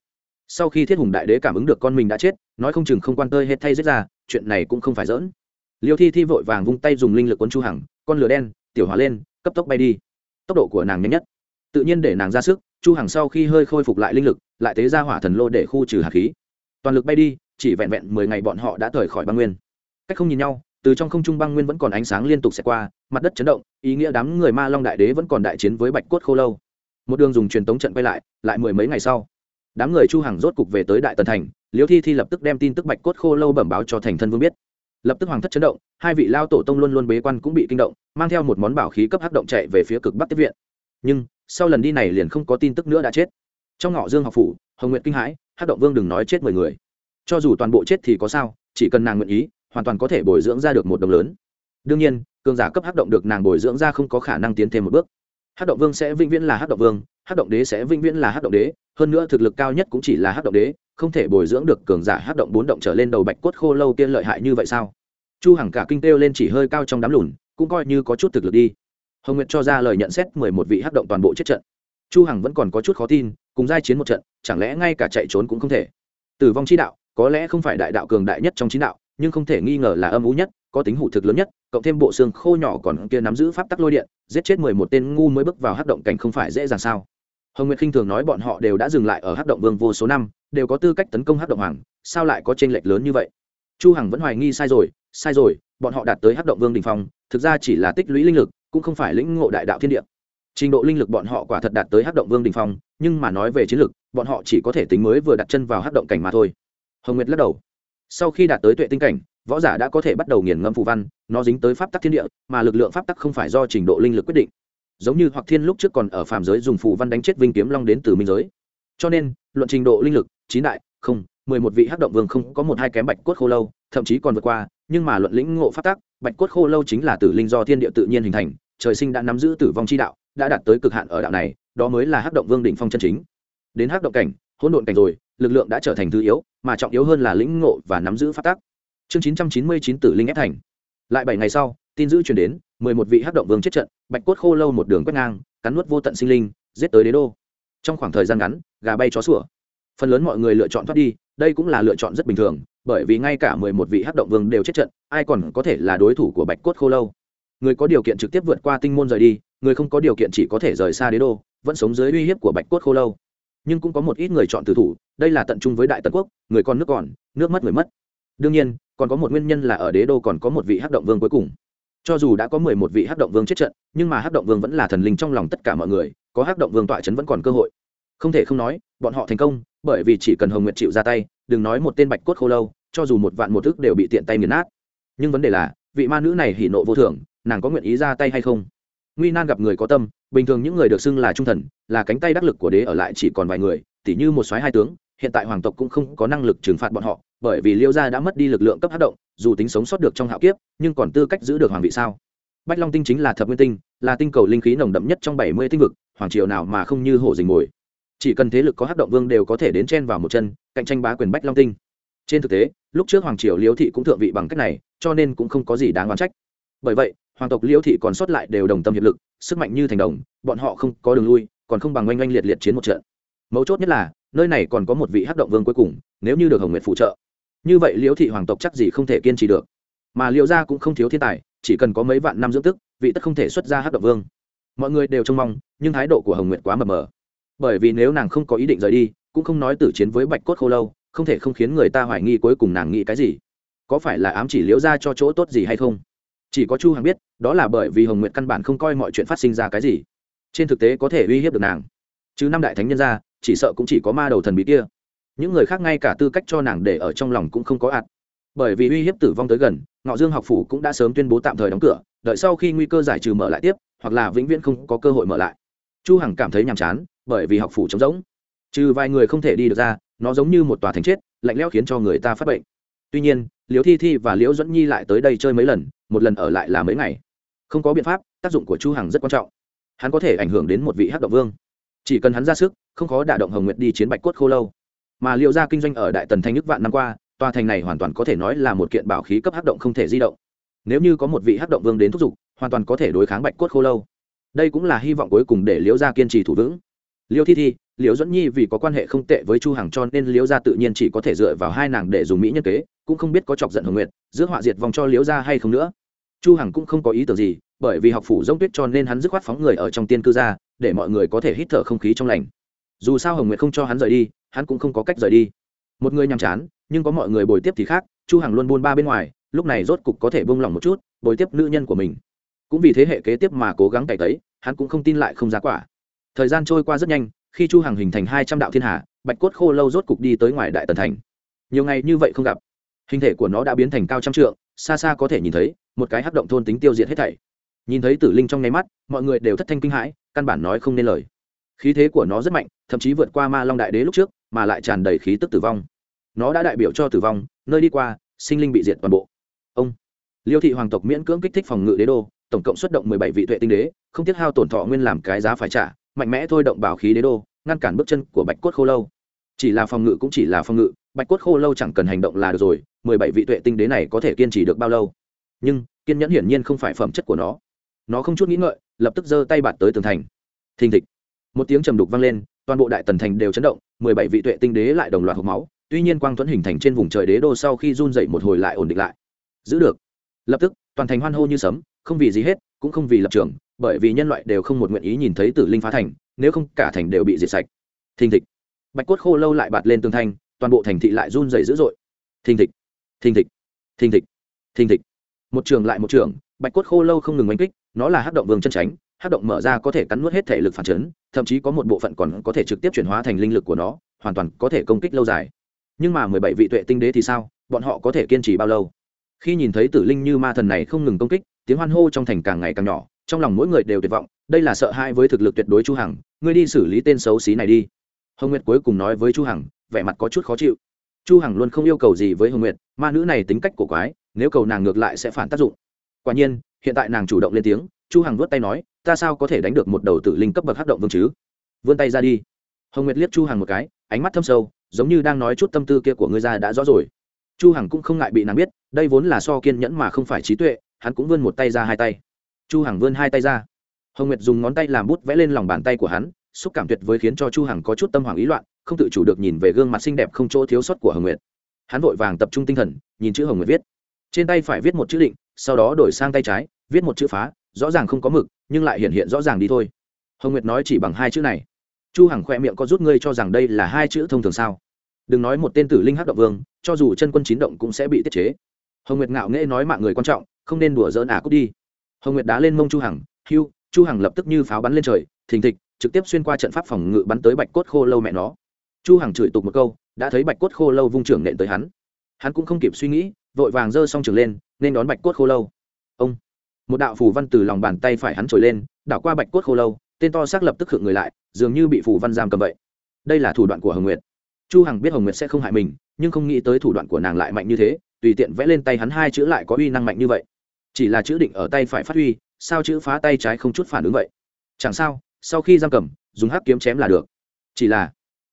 Sau khi thiết hùng đại đế cảm ứng được con mình đã chết nói không chừng không quan tơi hết thay giết ra chuyện này cũng không phải dỡn liêu thi thi vội vàng vung tay dùng linh lực cuốn chu hằng con lửa đen tiểu hóa lên cấp tốc bay đi. Tốc độ của nàng nhanh nhất. Tự nhiên để nàng ra sức, chu hằng sau khi hơi khôi phục lại linh lực, lại tế ra hỏa thần lô để khu trừ hạt khí. Toàn lực bay đi, chỉ vẹn vẹn mười ngày bọn họ đã rời khỏi băng nguyên. Cách không nhìn nhau, từ trong không trung băng nguyên vẫn còn ánh sáng liên tục xẹt qua, mặt đất chấn động, ý nghĩa đám người ma long đại đế vẫn còn đại chiến với bạch cốt khô lâu. Một đường dùng truyền tống trận quay lại lại mười mấy ngày sau, đám người chu hằng rốt cục về tới đại tần thành liễu thi thi lập tức đem tin tức bạch cốt khô lâu bẩm báo cho thành thân vương biết lập tức hoàng thất chấn động, hai vị lao tổ tông luôn luôn bế quan cũng bị kinh động, mang theo một món bảo khí cấp hắc động chạy về phía cực bắc tiếp viện. Nhưng, sau lần đi này liền không có tin tức nữa đã chết. Trong ngọ dương học phủ, hồng nguyện kinh hãi, hắc động vương đừng nói chết mười người. Cho dù toàn bộ chết thì có sao, chỉ cần nàng nguyện ý, hoàn toàn có thể bồi dưỡng ra được một đồng lớn. Đương nhiên, cường giả cấp hắc động được nàng bồi dưỡng ra không có khả năng tiến thêm một bước. Hắc động vương sẽ vĩnh viễn là hắc động vương hắc động đế sẽ vĩnh viễn là hắc động đế, hơn nữa thực lực cao nhất cũng chỉ là hắc động đế, không thể bồi dưỡng được cường giả hắc động bốn động trở lên đầu bạch cốt khô lâu tiên lợi hại như vậy sao? Chu hằng cả kinh têu lên chỉ hơi cao trong đám lùn, cũng coi như có chút thực lực đi. Hồng nguyệt cho ra lời nhận xét mười một vị hắc động toàn bộ chết trận. Chu hằng vẫn còn có chút khó tin, cùng giai chiến một trận, chẳng lẽ ngay cả chạy trốn cũng không thể? Tử vong chi đạo, có lẽ không phải đại đạo cường đại nhất trong chín đạo, nhưng không thể nghi ngờ là âm ú nhất, có tính hủ thực lớn nhất, cộng thêm bộ xương khô nhỏ còn kia nắm giữ pháp tắc lôi điện, giết chết mười một tên ngu mới bước vào hắc động cảnh không phải dễ dàng sao? Hồng nguyệt khinh thường nói bọn họ đều đã dừng lại ở hắc động vương vô số năm, đều có tư cách tấn công hắc động hoàng, sao lại có tranh lệch lớn như vậy? Chu hằng vẫn hoài nghi sai rồi sai rồi, bọn họ đạt tới hắc động vương đỉnh phong, thực ra chỉ là tích lũy linh lực, cũng không phải lĩnh ngộ đại đạo thiên địa. Trình độ linh lực bọn họ quả thật đạt tới hắc động vương đỉnh phong, nhưng mà nói về chiến lực, bọn họ chỉ có thể tính mới vừa đặt chân vào hắc động cảnh mà thôi. Hồng nguyệt lắc đầu. Sau khi đạt tới tuệ tinh cảnh, võ giả đã có thể bắt đầu nghiền ngẫm phù văn, nó dính tới pháp tắc thiên địa, mà lực lượng pháp tắc không phải do trình độ linh lực quyết định giống như hoặc thiên lúc trước còn ở phàm giới dùng phù văn đánh chết vinh kiếm long đến từ minh giới. Cho nên, luận trình độ linh lực, chín đại, không, mười một vị hắc động vương không có một hai kém bạch cốt khô lâu, thậm chí còn vượt qua, nhưng mà luận lĩnh ngộ pháp tắc, bạch cốt khô lâu chính là tử linh do thiên địa tự nhiên hình thành, trời sinh đã nắm giữ tử vong chi đạo, đã đạt tới cực hạn ở đạo này, đó mới là hắc động vương đỉnh phong chân chính. Đến hắc động cảnh, hỗn độn cảnh rồi, lực lượng đã trở thành thứ yếu, mà trọng yếu hơn là lĩnh ngộ và nắm giữ pháp tắc. Chương chín trăm chín mươi chín tử linh ép thành. Lại bảy ngày sau, tin dữ truyền đến mười một vị hắc động vương chết trận, bạch cốt khô lâu một đường quét ngang, cắn nuốt vô tận sinh linh, giết tới đế đô. Trong khoảng thời gian ngắn, gà bay chó sủa. Phần lớn mọi người lựa chọn thoát đi, đây cũng là lựa chọn rất bình thường, bởi vì ngay cả mười một vị hắc động vương đều chết trận, ai còn có thể là đối thủ của bạch cốt khô lâu? Người có điều kiện trực tiếp vượt qua tinh môn rời đi, người không có điều kiện chỉ có thể rời xa đế đô, vẫn sống dưới uy hiếp của bạch cốt khô lâu. Nhưng cũng có một ít người chọn từ thủ, đây là tận trung với đại tần quốc, người còn nước còn, nước mất người mất. Đương nhiên, còn có một nguyên nhân là ở đế đô còn có một vị hắc động vương cuối cùng cho dù đã có mười một vị hắc động vương chết trận, nhưng mà hắc động vương vẫn là thần linh trong lòng tất cả mọi người, có hắc động vương tọa chấn vẫn còn cơ hội. Không thể không nói, bọn họ thành công, bởi vì chỉ cần hồng nguyệt chịu ra tay, đừng nói một tên bạch cốt khô lâu, cho dù một vạn một thức đều bị tiện tay nghiền nát. Nhưng vấn đề là, vị ma nữ này hỉ nộ vô thường nàng có nguyện ý ra tay hay không? Nguy nan gặp người có tâm, bình thường những người được xưng là trung thần, là cánh tay đắc lực của đế ở lại chỉ còn vài người, tỉ như một soái hai tướng hiện tại hoàng tộc cũng không có năng lực trừng phạt bọn họ, bởi vì liêu gia đã mất đi lực lượng cấp hát động, dù tính sống sót được trong hạo kiếp, nhưng còn tư cách giữ được hoàng vị sao? Bách long tinh chính là thập nguyên tinh, là tinh cầu linh khí nồng đậm nhất trong bảy mươi tinh vực, hoàng triều nào mà không như hổ dình mồi. Chỉ cần thế lực có hát động vương đều có thể đến chen vào một chân, cạnh tranh bá quyền bách long tinh. Trên thực tế, lúc trước hoàng triều liêu thị cũng thượng vị bằng cách này, cho nên cũng không có gì đáng oán trách. Bởi vậy, hoàng tộc liêu thị còn sót lại đều đồng tâm hiệp lực, sức mạnh như thành đồng, bọn họ không có đường lui, còn không bằng oanh oanh liệt liệt chiến một trận. Mấu chốt nhất là nơi này còn có một vị hắc động vương cuối cùng, nếu như được hồng nguyệt phụ trợ. Như vậy liễu thị hoàng tộc chắc gì không thể kiên trì được. Mà liễu gia cũng không thiếu thiên tài, chỉ cần có mấy vạn năm dưỡng tức, vị tất không thể xuất ra hắc động vương. Mọi người đều trông mong, nhưng thái độ của hồng nguyệt quá mờ mờ. Bởi vì nếu nàng không có ý định rời đi, cũng không nói tử chiến với bạch cốt khô lâu, không thể không khiến người ta hoài nghi cuối cùng nàng nghĩ cái gì. Có phải là ám chỉ liễu gia cho chỗ tốt gì hay không? Chỉ có chu hằng biết, đó là bởi vì hồng nguyệt căn bản không coi mọi chuyện phát sinh ra cái gì. Trên thực tế có thể uy hiếp được nàng. Chứ năm đại thánh nhân ra chỉ sợ cũng chỉ có ma đầu thần bí kia. Những người khác ngay cả tư cách cho nàng để ở trong lòng cũng không có ạt. Bởi vì uy hiếp tử vong tới gần, ngọ dương học phủ cũng đã sớm tuyên bố tạm thời đóng cửa, đợi sau khi nguy cơ giải trừ mở lại tiếp, hoặc là vĩnh viễn không có cơ hội mở lại. Chu hằng cảm thấy nhàm chán, bởi vì học phủ trống rỗng. Trừ vài người không thể đi được ra, nó giống như một tòa thành chết, lạnh lẽo khiến cho người ta phát bệnh. Tuy nhiên, liễu thi thi và liễu dẫn nhi lại tới đây chơi mấy lần, một lần ở lại là mấy ngày. Không có biện pháp, tác dụng của chu hằng rất quan trọng. Hắn có thể ảnh hưởng đến một vị hắc động vương chỉ cần hắn ra sức, không khó đả động hồng nguyệt đi chiến bạch cốt khô lâu. Mà liệu ra kinh doanh ở đại tần thanh nước vạn năm qua, tòa thành này hoàn toàn có thể nói là một kiện bảo khí cấp hắc động không thể di động. Nếu như có một vị hắc động vương đến thúc giục, hoàn toàn có thể đối kháng bạch cốt khô lâu. Đây cũng là hy vọng cuối cùng để liễu gia kiên trì thủ vững. Liễu thi thi, liễu dẫn nhi vì có quan hệ không tệ với chu hằng cho nên liễu gia tự nhiên chỉ có thể dựa vào hai nàng để dùng mỹ nhân kế, cũng không biết có chọc giận hồng nguyệt giữa họa diệt vòng cho liễu gia hay không nữa. Chu hằng cũng không có ý tưởng gì, bởi vì học phủ giống tuyết cho nên hắn dứt khoát phóng người ở trong tiên cư gia để mọi người có thể hít thở không khí trong lành. Dù sao hồng nguyệt không cho hắn rời đi, hắn cũng không có cách rời đi. Một người nhàm chán, nhưng có mọi người bồi tiếp thì khác, chu hằng luôn buôn ba bên ngoài, lúc này rốt cục có thể buông lỏng một chút, bồi tiếp nữ nhân của mình. Cũng vì thế hệ kế tiếp mà cố gắng cày tấy, hắn cũng không tin lại không giá quả. Thời gian trôi qua rất nhanh, khi chu hằng hình thành hai trăm đạo thiên hà, bạch cốt khô lâu rốt cục đi tới ngoài đại tần thành. Nhiều ngày như vậy không gặp. Hình thể của nó đã biến thành cao trăm trượng, xa xa có thể nhìn thấy, một cái hắc động thôn tính tiêu diệt hết thảy. Nhìn thấy tử linh trong nháy mắt, mọi người đều thất thanh kinh hãi căn bản nói không nên lời. Khí thế của nó rất mạnh, thậm chí vượt qua ma long đại đế lúc trước, mà lại tràn đầy khí tức tử vong. Nó đã đại biểu cho tử vong, nơi đi qua, sinh linh bị diệt toàn bộ. Ông liêu thị hoàng tộc miễn cưỡng kích thích phòng ngự đế đô, tổng cộng xuất động mười bảy vị tuệ tinh đế, không tiếc hao tổn thọ nguyên làm cái giá phải trả, mạnh mẽ thôi động bảo khí đế đô, ngăn cản bước chân của bạch cốt khô lâu. Chỉ là phòng ngự cũng chỉ là phòng ngự, bạch cốt khô lâu chẳng cần hành động là được rồi, mười bảy vị tuệ tinh đế này có thể kiên trì được bao lâu? Nhưng, kiên nhẫn hiển nhiên không phải phẩm chất của nó nó không chút nghĩ ngợi, lập tức giơ tay bạt tới tường thành. Thình thịch. Một tiếng trầm đục vang lên, toàn bộ đại tần thành đều chấn động, mười bảy vị tuệ tinh đế lại đồng loạt hộp máu, tuy nhiên quang thuẫn hình thành trên vùng trời đế đô sau khi run dậy một hồi lại ổn định lại. Giữ được. Lập tức, toàn thành hoan hô như sấm, không vì gì hết, cũng không vì lập trường, bởi vì nhân loại đều không một nguyện ý nhìn thấy tử linh phá thành, nếu không cả thành đều bị diệt sạch. Thình thịch. Bạch cốt khô lâu lại bạt lên tường thành, toàn bộ thành thị lại run dày dữ dội. Thình thịch. Thình thịch. Thình thịch. Thình thịch. Một trường lại một trường, bạch cốt khô lâu không ngừng oanh kích nó là hát động vương chân tránh hát động mở ra có thể cắn nuốt hết thể lực phản chấn, thậm chí có một bộ phận còn có thể trực tiếp chuyển hóa thành linh lực của nó, hoàn toàn có thể công kích lâu dài. Nhưng mà mười bảy vị tuệ tinh đế thì sao? Bọn họ có thể kiên trì bao lâu? Khi nhìn thấy tử linh như ma thần này không ngừng công kích, tiếng hoan hô trong thành càng ngày càng nhỏ, trong lòng mỗi người đều tuyệt vọng, đây là sợ hãi với thực lực tuyệt đối chu hằng, ngươi đi xử lý tên xấu xí này đi. Hồng nguyệt cuối cùng nói với chu hằng, vẻ mặt có chút khó chịu. Chu hằng luôn không yêu cầu gì với hồng nguyệt, ma nữ này tính cách cổ quái, nếu cầu nàng ngược lại sẽ phản tác dụng. Quả nhiên hiện tại nàng chủ động lên tiếng, chu hằng vuốt tay nói, ta sao có thể đánh được một đầu tử linh cấp bậc hắc động vương chứ? Vươn tay ra đi. Hồng nguyệt liếc chu hằng một cái, ánh mắt thâm sâu, giống như đang nói chút tâm tư kia của ngươi ra đã rõ rồi. Chu hằng cũng không ngại bị nàng biết, đây vốn là so kiên nhẫn mà không phải trí tuệ, hắn cũng vươn một tay ra hai tay. Chu hằng vươn hai tay ra. Hồng nguyệt dùng ngón tay làm bút vẽ lên lòng bàn tay của hắn, xúc cảm tuyệt với khiến cho chu hằng có chút tâm hoàng ý loạn, không tự chủ được nhìn về gương mặt xinh đẹp không chỗ thiếu sót của hồng nguyệt. Hắn vội vàng tập trung tinh thần, nhìn chữ hồng nguyệt viết. Trên tay phải viết một chữ định, sau đó đổi sang tay trái viết một chữ phá, rõ ràng không có mực, nhưng lại hiện hiện rõ ràng đi thôi. Hồng nguyệt nói chỉ bằng hai chữ này. Chu hằng khoe miệng có rút ngươi cho rằng đây là hai chữ thông thường sao? Đừng nói một tên tử linh hắc động vương, cho dù chân quân chín động cũng sẽ bị tiết chế. Hồng nguyệt ngạo nghễ nói mạng người quan trọng, không nên đùa dỡn à cút đi. Hồng nguyệt đá lên mông chu hằng, hưu. Chu hằng lập tức như pháo bắn lên trời, thình thịch, trực tiếp xuyên qua trận pháp phòng ngự bắn tới bạch cốt khô lâu mẹ nó. Chu hằng chửi tục một câu, đã thấy bạch cốt khô lâu vung trưởng nện tới hắn. Hắn cũng không kịp suy nghĩ, vội vàng giơ xong trường lên, nên đón bạch cốt khô lâu. Ông! Một đạo phù văn từ lòng bàn tay phải hắn trồi lên, đảo qua bạch cốt khô lâu, tên to xác lập tức hượng người lại, dường như bị phù văn giam cầm vậy. Đây là thủ đoạn của hồng nguyệt. Chu hằng biết hồng nguyệt sẽ không hại mình, nhưng không nghĩ tới thủ đoạn của nàng lại mạnh như thế, tùy tiện vẽ lên tay hắn hai chữ lại có uy năng mạnh như vậy. Chỉ là chữ định ở tay phải phát huy, sao chữ phá tay trái không chút phản ứng vậy? Chẳng sao, sau khi giam cầm, dùng hắc kiếm chém là được. Chỉ là,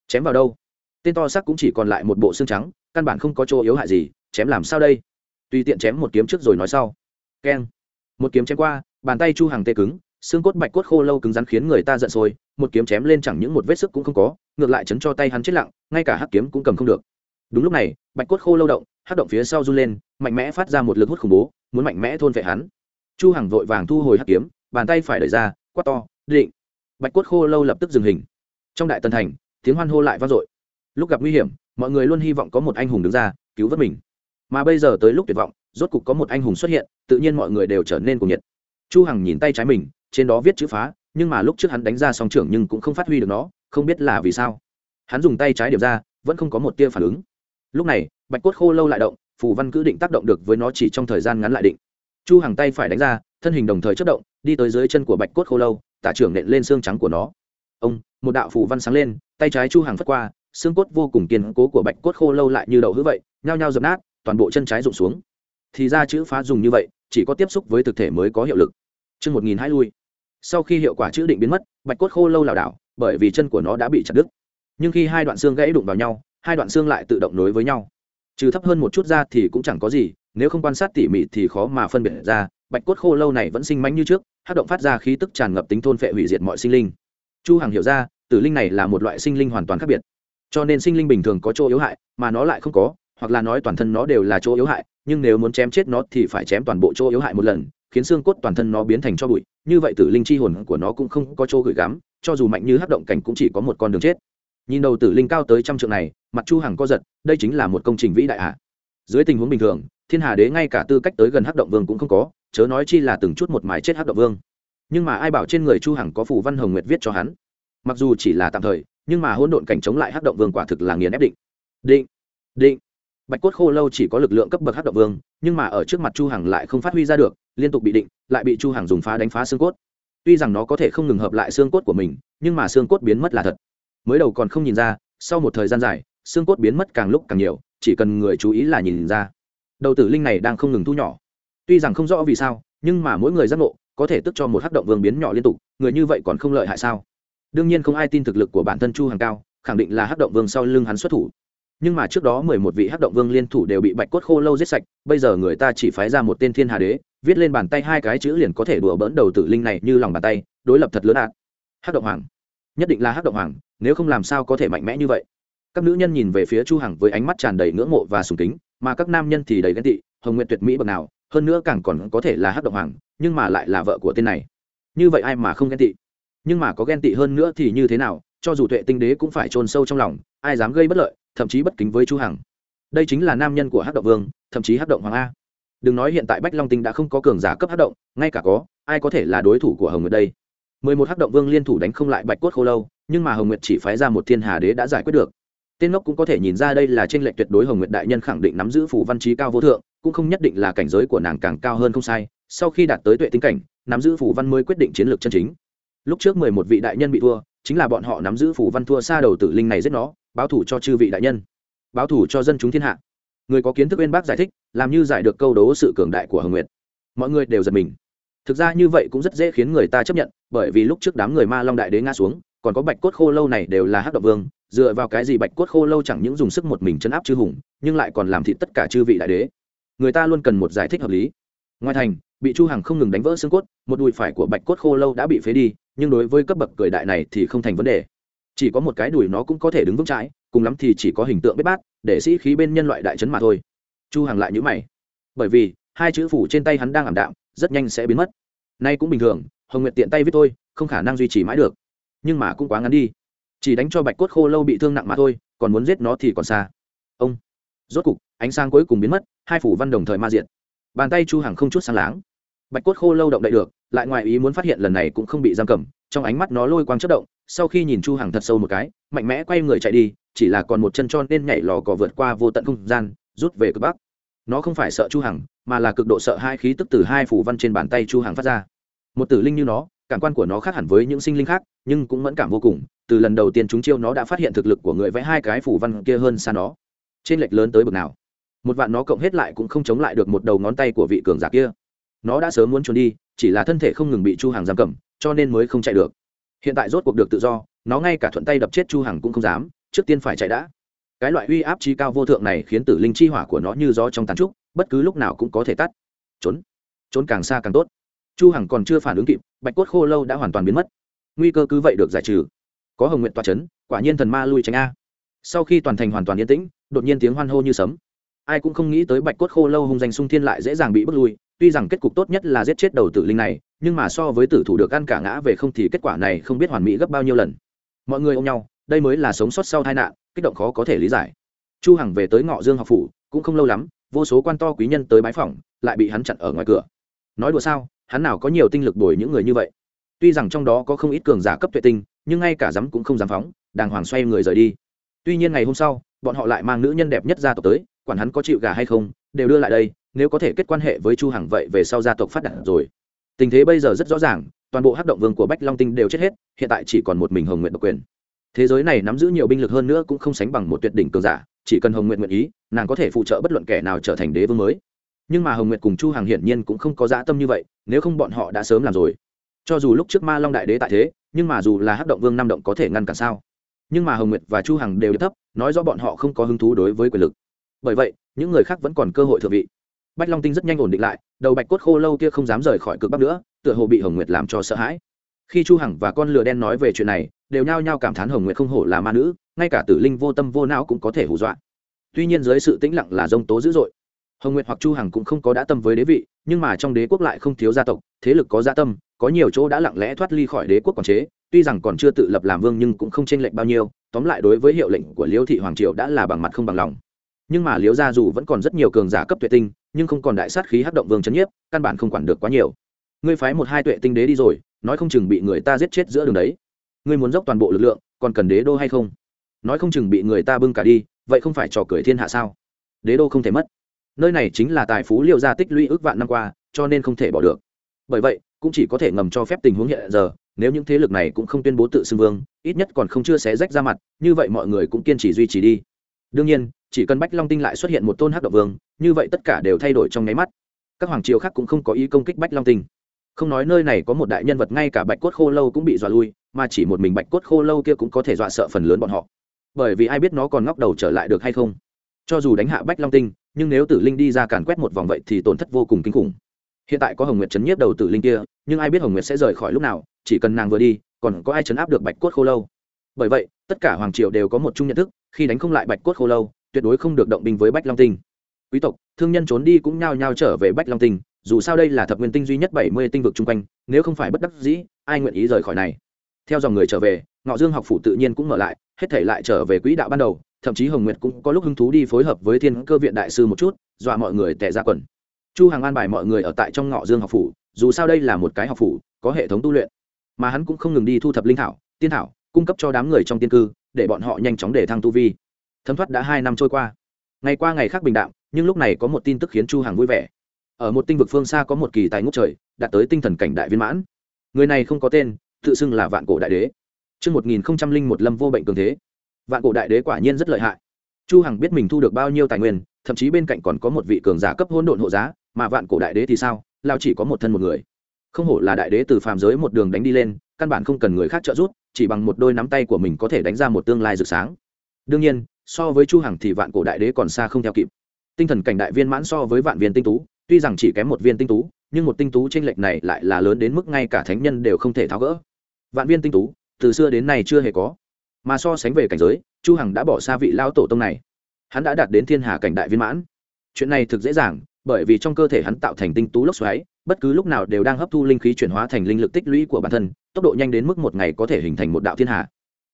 chém vào đâu? Tên to xác cũng chỉ còn lại một bộ xương trắng, căn bản không có chỗ yếu hại gì, chém làm sao đây? Tùy tiện chém một kiếm trước rồi nói sau. Keng một kiếm chém qua, bàn tay chu hàng tê cứng, xương cốt bạch cốt khô lâu cứng rắn khiến người ta giận sôi, một kiếm chém lên chẳng những một vết sức cũng không có, ngược lại chấn cho tay hắn chết lặng, ngay cả hắc kiếm cũng cầm không được. Đúng lúc này, bạch cốt khô lâu động, hắc động phía sau run lên, mạnh mẽ phát ra một lực hút khủng bố, muốn mạnh mẽ thôn vệ hắn. Chu hằng vội vàng thu hồi hắc kiếm, bàn tay phải đẩy ra, quát to, định! Bạch cốt khô lâu lập tức dừng hình. Trong đại tân thành, tiếng hoan hô lại vang dội. Lúc gặp nguy hiểm, mọi người luôn hy vọng có một anh hùng đứng ra, cứu vớt mình. Mà bây giờ tới lúc tuyệt vọng rốt cục có một anh hùng xuất hiện, tự nhiên mọi người đều trở nên cuồng nhiệt. Chu hằng nhìn tay trái mình, trên đó viết chữ phá, nhưng mà lúc trước hắn đánh ra song trưởng nhưng cũng không phát huy được nó, không biết là vì sao. Hắn dùng tay trái điểm ra, vẫn không có một tia phản ứng. Lúc này, bạch cốt khô lâu lại động, phù văn cứ định tác động được với nó chỉ trong thời gian ngắn lại định. Chu hàng tay phải đánh ra, thân hình đồng thời chất động, đi tới dưới chân của bạch cốt khô lâu, tả trưởng nện lên xương trắng của nó. Ông, một đạo phù văn sáng lên, tay trái chu hàng phất qua, xương cốt vô cùng kiên cố của bạch cốt khô lâu lại như đậu hữu vậy, nhao nhao dập nát, toàn bộ chân trái rụng xuống thì ra chữ phá dùng như vậy, chỉ có tiếp xúc với thực thể mới có hiệu lực. Chương một nghìn hai lui. Sau khi hiệu quả chữ định biến mất, bạch cốt khô lâu lảo đảo, bởi vì chân của nó đã bị chặt đứt. Nhưng khi hai đoạn xương gãy đụng vào nhau, hai đoạn xương lại tự động nối với nhau. Trừ thấp hơn một chút ra thì cũng chẳng có gì, nếu không quan sát tỉ mỉ thì khó mà phân biệt ra, bạch cốt khô lâu này vẫn sinh mánh như trước, hát động phát ra khí tức tràn ngập tính thôn phệ hủy diệt mọi sinh linh. Chu hằng hiểu ra, tử linh này là một loại sinh linh hoàn toàn khác biệt. Cho nên sinh linh bình thường có chỗ yếu hại, mà nó lại không có hoặc là nói toàn thân nó đều là chỗ yếu hại, nhưng nếu muốn chém chết nó thì phải chém toàn bộ chỗ yếu hại một lần, khiến xương cốt toàn thân nó biến thành cho bụi. Như vậy tử linh chi hồn của nó cũng không có chỗ gửi gắm, cho dù mạnh như hắc động cảnh cũng chỉ có một con đường chết. Nhìn đầu tử linh cao tới trăm trượng này, mặt chu hằng co giật, đây chính là một công trình vĩ đại hạ dưới tình huống bình thường, thiên hà đế ngay cả tư cách tới gần hắc động vương cũng không có, chớ nói chi là từng chút một mái chết hắc động vương. Nhưng mà ai bảo trên người chu hằng có phù văn hồng nguyệt viết cho hắn? Mặc dù chỉ là tạm thời, nhưng mà hỗn độn cảnh chống lại hắc động vương quả thực là nghiền ép định. Định định bạch cốt khô lâu chỉ có lực lượng cấp bậc hắc động vương, nhưng mà ở trước mặt chu hằng lại không phát huy ra được, liên tục bị định, lại bị chu hằng dùng phá đánh phá xương cốt. Tuy rằng nó có thể không ngừng hợp lại xương cốt của mình, nhưng mà xương cốt biến mất là thật. Mới đầu còn không nhìn ra, sau một thời gian dài, xương cốt biến mất càng lúc càng nhiều, chỉ cần người chú ý là nhìn ra. Đầu tử linh này đang không ngừng thu nhỏ. Tuy rằng không rõ vì sao, nhưng mà mỗi người giác ngộ, có thể tức cho một hắc động vương biến nhỏ liên tục, người như vậy còn không lợi hại sao? Đương nhiên không ai tin thực lực của bản thân chu hàng cao, khẳng định là hắc động vương sau lưng hắn xuất thủ nhưng mà trước đó mười một vị hắc động vương liên thủ đều bị bạch cốt khô lâu giết sạch, bây giờ người ta chỉ phái ra một tên thiên hà đế, viết lên bàn tay hai cái chữ liền có thể đùa bỡn đầu tử linh này như lòng bàn tay, đối lập thật lớn à hắc động hoàng. Nhất định là hắc động hoàng, nếu không làm sao có thể mạnh mẽ như vậy? Các nữ nhân nhìn về phía chu hằng với ánh mắt tràn đầy ngưỡng mộ và sùng kính, mà các nam nhân thì đầy ghen tị, hồng nguyện tuyệt mỹ bậc nào, hơn nữa càng còn có thể là hắc động hoàng, nhưng mà lại là vợ của tên này. Như vậy ai mà không ghen tị? Nhưng mà có ghen tị hơn nữa thì như thế nào? Cho dù tuệ tinh đế cũng phải chôn sâu trong lòng, ai dám gây bất lợi? Thậm chí bất kính với chu hằng. Đây chính là nam nhân của hắc động vương, thậm chí hắc động hoàng a. Đừng nói hiện tại bách long tinh đã không có cường giả cấp hắc động, ngay cả có, ai có thể là đối thủ của hồng nguyệt đây? Mười một hắc động vương liên thủ đánh không lại bạch cốt khô lâu, nhưng mà hồng nguyệt chỉ phái ra một thiên hà đế đã giải quyết được. Tên ngốc cũng có thể nhìn ra đây là trên lệch tuyệt đối hồng nguyệt đại nhân khẳng định nắm giữ phủ văn trí cao vô thượng, cũng không nhất định là cảnh giới của nàng càng cao hơn không sai, sau khi đạt tới tuệ tính cảnh, nắm giữ phủ văn mới quyết định chiến lược chân chính. Lúc trước mười một vị đại nhân bị thua, chính là bọn họ nắm giữ phủ văn thua xa đầu tử linh này giết nó báo thủ cho chư vị đại nhân, báo thủ cho dân chúng thiên hạ. Người có kiến thức bên bác giải thích, làm như giải được câu đố sự cường đại của hồng nguyệt. Mọi người đều giật mình. Thực ra như vậy cũng rất dễ khiến người ta chấp nhận, bởi vì lúc trước đám người ma long đại đế ngã xuống, còn có bạch cốt khô lâu này đều là hắc động vương, dựa vào cái gì bạch cốt khô lâu chẳng những dùng sức một mình chấn áp chư hùng, nhưng lại còn làm thịt tất cả chư vị đại đế? Người ta luôn cần một giải thích hợp lý. Ngoài thành, bị chu hằng không ngừng đánh vỡ xương cốt, một đùi phải của bạch cốt khô lâu đã bị phế đi, nhưng đối với cấp bậc cười đại này thì không thành vấn đề chỉ có một cái đùi nó cũng có thể đứng vững trái cùng lắm thì chỉ có hình tượng bếp bát, để sĩ khí bên nhân loại đại trấn mà thôi. Chu hằng lại nhíu mày. Bởi vì, hai chữ phủ trên tay hắn đang ảm đạm, rất nhanh sẽ biến mất. Nay cũng bình thường, hồng nguyệt tiện tay viết thôi, không khả năng duy trì mãi được. Nhưng mà cũng quá ngắn đi. Chỉ đánh cho bạch cốt khô lâu bị thương nặng mà thôi, còn muốn giết nó thì còn xa. Ông. Rốt cục, ánh sáng cuối cùng biến mất, hai phủ văn đồng thời ma diện bàn tay chu hằng không chút sáng láng. Bạch cốt khô lâu động đậy được, lại ngoài ý muốn phát hiện lần này cũng không bị giam cầm, trong ánh mắt nó lôi quang chất động sau khi nhìn chu hằng thật sâu một cái, mạnh mẽ quay người chạy đi, chỉ là còn một chân tròn nên nhảy lò cò vượt qua vô tận không gian, rút về cực bắc. Nó không phải sợ chu hằng, mà là cực độ sợ hai khí tức từ hai phủ văn trên bàn tay chu hằng phát ra. Một tử linh như nó, cảm quan của nó khác hẳn với những sinh linh khác, nhưng cũng mẫn cảm vô cùng, từ lần đầu tiên chúng chiêu nó đã phát hiện thực lực của người vẽ hai cái phủ văn kia hơn xa nó. Trên lệch lớn tới bực nào? Một vạn nó cộng hết lại cũng không chống lại được một đầu ngón tay của vị cường giả kia. Nó đã sớm muốn trốn đi, chỉ là thân thể không ngừng bị chu hàng giam cầm, cho nên mới không chạy được hiện tại rốt cuộc được tự do, nó ngay cả thuận tay đập chết chu hằng cũng không dám, trước tiên phải chạy đã. Cái loại uy áp chi cao vô thượng này khiến tử linh chi hỏa của nó như gió trong tàn trúc, bất cứ lúc nào cũng có thể tắt. Trốn. Trốn càng xa càng tốt. Chu hằng còn chưa phản ứng kịp, bạch cốt khô lâu đã hoàn toàn biến mất. Nguy cơ cứ vậy được giải trừ. Có hồng nguyện toa chấn, quả nhiên thần ma lui tránh a. Sau khi toàn thành hoàn toàn yên tĩnh, đột nhiên tiếng hoan hô như sấm. Ai cũng không nghĩ tới bạch cốt khô lâu hung danh sung thiên lại dễ dàng bị bước lui, tuy rằng kết cục tốt nhất là giết chết đầu tử linh này nhưng mà so với tử thủ được ăn cả ngã về không thì kết quả này không biết hoàn mỹ gấp bao nhiêu lần. Mọi người ôm nhau, đây mới là sống sót sau tai nạn, kích động khó có thể lý giải. Chu hằng về tới ngọ dương học phủ, cũng không lâu lắm, vô số quan to quý nhân tới bái phỏng, lại bị hắn chặn ở ngoài cửa. Nói đùa sao, hắn nào có nhiều tinh lực bồi những người như vậy? Tuy rằng trong đó có không ít cường giả cấp tuệ tinh, nhưng ngay cả dám cũng không dám phóng, đàng hoàng xoay người rời đi. Tuy nhiên ngày hôm sau, bọn họ lại mang nữ nhân đẹp nhất gia tộc tới, quản hắn có chịu gà hay không, đều đưa lại đây, nếu có thể kết quan hệ với chu hằng vậy về sau gia tộc phát đạt rồi tình thế bây giờ rất rõ ràng, toàn bộ hắc động vương của bách long tinh đều chết hết, hiện tại chỉ còn một mình hồng nguyện độc quyền. Thế giới này nắm giữ nhiều binh lực hơn nữa cũng không sánh bằng một tuyệt đỉnh cường giả, chỉ cần hồng nguyện nguyện ý, nàng có thể phụ trợ bất luận kẻ nào trở thành đế vương mới. Nhưng mà hồng nguyện cùng chu hằng hiển nhiên cũng không có dã tâm như vậy, nếu không bọn họ đã sớm làm rồi. Cho dù lúc trước ma long đại đế tại thế, nhưng mà dù là hắc động vương năm động có thể ngăn cản sao? Nhưng mà hồng nguyệt và chu hằng đều thấp, nói rõ bọn họ không có hứng thú đối với quyền lực. Bởi vậy, những người khác vẫn còn cơ hội thượng vị bách long tinh rất nhanh ổn định lại, đầu bạch cốt khô lâu kia không dám rời khỏi cực bắc nữa, tựa hồ bị hồng nguyệt làm cho sợ hãi. Khi chu hằng và con lừa đen nói về chuyện này, đều nhao nhao cảm thán hồng nguyệt không hổ là ma nữ, ngay cả tử linh vô tâm vô não cũng có thể hù dọa. Tuy nhiên dưới sự tĩnh lặng là dông tố dữ dội. Hồng nguyệt hoặc chu hằng cũng không có đã tâm với đế vị, nhưng mà trong đế quốc lại không thiếu gia tộc, thế lực có gia tâm, có nhiều chỗ đã lặng lẽ thoát ly khỏi đế quốc quản chế, tuy rằng còn chưa tự lập làm vương nhưng cũng không chênh lệch bao nhiêu, tóm lại đối với hiệu lệnh của liêu thị hoàng triều đã là bằng mặt không bằng lòng nhưng mà liễu gia dù vẫn còn rất nhiều cường giả cấp tuệ tinh, nhưng không còn đại sát khí hắc động vương chấn nhiếp, căn bản không quản được quá nhiều. Ngươi phái một hai tuệ tinh đế đi rồi, nói không chừng bị người ta giết chết giữa đường đấy. Ngươi muốn dốc toàn bộ lực lượng, còn cần đế đô hay không? Nói không chừng bị người ta bưng cả đi, vậy không phải trò cười thiên hạ sao? Đế đô không thể mất. Nơi này chính là tài phú liệu gia tích lũy ước vạn năm qua, cho nên không thể bỏ được. Bởi vậy, cũng chỉ có thể ngầm cho phép tình huống hiện giờ, nếu những thế lực này cũng không tuyên bố tự xưng vương, ít nhất còn không chưa xé rách ra mặt, như vậy mọi người cũng kiên trì duy trì đi. Đương nhiên chỉ cần bách long tinh lại xuất hiện một tôn hắc động vương, như vậy tất cả đều thay đổi trong nháy mắt. Các hoàng triều khác cũng không có ý công kích bách long tinh. Không nói nơi này có một đại nhân vật, ngay cả bạch cốt khô lâu cũng bị dọa lui, mà chỉ một mình bạch cốt khô lâu kia cũng có thể dọa sợ phần lớn bọn họ. Bởi vì ai biết nó còn ngóc đầu trở lại được hay không. Cho dù đánh hạ bách long tinh, nhưng nếu tử linh đi ra càn quét một vòng vậy thì tổn thất vô cùng kinh khủng. Hiện tại có hồng nguyệt chấn nhiếp đầu tử linh kia, nhưng ai biết hồng nguyệt sẽ rời khỏi lúc nào, chỉ cần nàng vừa đi, còn có ai chấn áp được bạch cốt khô lâu. Bởi vậy, tất cả hoàng triều đều có một chung nhận thức, khi đánh không lại bạch cốt khô lâu tuyệt đối không được động binh với bách long tinh. Quý tộc, thương nhân trốn đi cũng nhao nhao trở về bách long tinh, dù sao đây là thập nguyên tinh duy nhất bảy mươi tinh vực chung quanh, nếu không phải bất đắc dĩ, ai nguyện ý rời khỏi này? Theo dòng người trở về, ngọ dương học phủ tự nhiên cũng mở lại, hết thể lại trở về quỹ đạo ban đầu, thậm chí hồng nguyệt cũng có lúc hứng thú đi phối hợp với thiên cơ viện đại sư một chút, dọa mọi người tệ ra quần. Chu hàng an bài mọi người ở tại trong ngọ dương học phủ, dù sao đây là một cái học phủ, có hệ thống tu luyện. Mà hắn cũng không ngừng đi thu thập linh thảo, tiên thảo, cung cấp cho đám người trong tiên cư, để bọn họ nhanh chóng để thăng tu vi thấm thoát đã hai năm trôi qua ngày qua ngày khác bình đạm nhưng lúc này có một tin tức khiến chu Hằng vui vẻ ở một tinh vực phương xa có một kỳ tài ngút trời đạt tới tinh thần cảnh đại viên mãn người này không có tên tự xưng là vạn cổ đại đế Trước 1001 lâm vô bệnh cường thế. Vạn cổ đại đế quả nhiên rất lợi hại. Chu Hằng biết mình thu được bao nhiêu tài nguyên, thậm chí bên cạnh còn có một vị cường giả cấp hỗn độn hộ giá, mà vạn cổ đại đế thì sao? Lao chỉ có một thân một người. Không hổ là đại đế từ phàm giới một đường đánh đi lên, căn bản không cần người khác trợ giúp, chỉ bằng một đôi nắm tay của mình có thể đánh ra một tương lai rực sáng. Đương nhiên, so với Chu Hằng thì vạn cổ đại đế còn xa không theo kịp. Tinh thần cảnh đại viên mãn so với vạn viên tinh tú, tuy rằng chỉ kém một viên tinh tú, nhưng một tinh tú trên lệch này lại là lớn đến mức ngay cả thánh nhân đều không thể tháo gỡ. Vạn viên tinh tú, từ xưa đến nay chưa hề có mà so sánh về cảnh giới chu hằng đã bỏ xa vị lao tổ tông này hắn đã đạt đến thiên hà cảnh đại viên mãn chuyện này thực dễ dàng bởi vì trong cơ thể hắn tạo thành tinh tú lốc xoáy bất cứ lúc nào đều đang hấp thu linh khí chuyển hóa thành linh lực tích lũy của bản thân tốc độ nhanh đến mức một ngày có thể hình thành một đạo thiên hà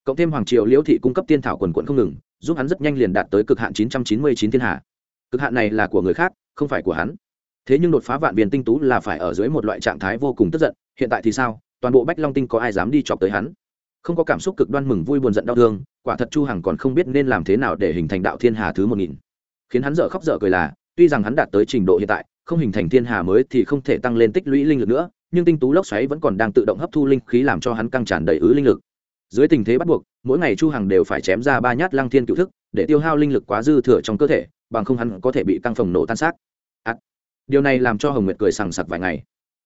cộng thêm hoàng triều liễu thị cung cấp tiên thảo quần quận không ngừng, giúp hắn rất nhanh liền đạt tới cực hạn 999 thiên hà cực hạn này là của người khác, không phải của hắn. Thế nhưng đột phá vạn viên tinh tú là phải ở dưới một loại trạng thái vô cùng tức giận, hiện tại thì sao? Toàn bộ bách long tinh có ai dám đi chọc tới hắn? Không có cảm xúc cực đoan mừng vui buồn giận đau thương, quả thật chu hằng còn không biết nên làm thế nào để hình thành đạo thiên hà thứ một nghìn. Khiến hắn dở khóc dở cười là, tuy rằng hắn đạt tới trình độ hiện tại, không hình thành thiên hà mới thì không thể tăng lên tích lũy linh lực nữa, nhưng tinh tú lốc xoáy vẫn còn đang tự động hấp thu linh khí làm cho hắn căng tràn đầy ứ linh lực dưới tình thế bắt buộc mỗi ngày chu hằng đều phải chém ra ba nhát lăng thiên cựu thức để tiêu hao linh lực quá dư thừa trong cơ thể bằng không hắn có thể bị căng phồng nổ tan xác. À, điều này làm cho hồng nguyệt cười sằng sặc vài ngày.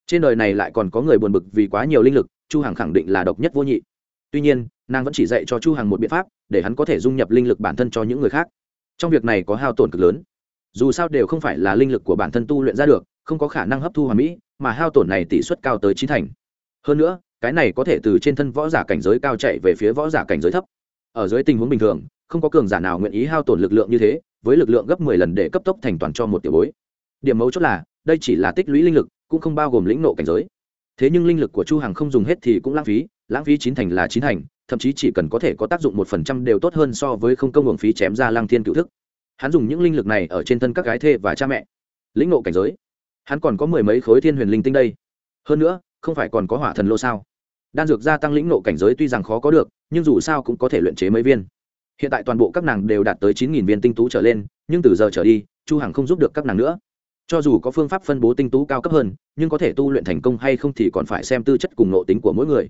Trên đời này lại còn có người buồn bực vì quá nhiều linh lực chu hằng khẳng định là độc nhất vô nhị. Tuy nhiên nàng vẫn chỉ dạy cho chu hằng một biện pháp để hắn có thể dung nhập linh lực bản thân cho những người khác. Trong việc này có hao tổn cực lớn. Dù sao đều không phải là linh lực của bản thân tu luyện ra được không có khả năng hấp thu hoàn mỹ mà hao tổn này tỷ suất cao tới chín thành. Hơn nữa cái này có thể từ trên thân võ giả cảnh giới cao chạy về phía võ giả cảnh giới thấp. Ở dưới tình huống bình thường, không có cường giả nào nguyện ý hao tổn lực lượng như thế, với lực lượng gấp 10 lần để cấp tốc thành toàn cho một tiểu bối. Điểm mấu chốt là, đây chỉ là tích lũy linh lực, cũng không bao gồm lĩnh nộ cảnh giới. Thế nhưng linh lực của chu hằng không dùng hết thì cũng lãng phí lãng phí chín thành là chín thành, thậm chí chỉ cần có thể có tác dụng một phần trăm đều tốt hơn so với không công hưởng phí chém ra lăng thiên cựu thức. Hắn dùng những linh lực này ở trên thân các gái thê và cha mẹ. Lĩnh nộ cảnh giới. Hắn còn có mười mấy khối thiên huyền linh tinh đây. Hơn nữa, không phải còn có hỏa thần lô sao? Đan dược gia tăng lĩnh nộ cảnh giới tuy rằng khó có được, nhưng dù sao cũng có thể luyện chế mấy viên. Hiện tại toàn bộ các nàng đều đạt tới chín nghìn viên tinh tú trở lên, nhưng từ giờ trở đi, chu hằng không giúp được các nàng nữa. Cho dù có phương pháp phân bố tinh tú cao cấp hơn, nhưng có thể tu luyện thành công hay không thì còn phải xem tư chất cùng nộ tính của mỗi người.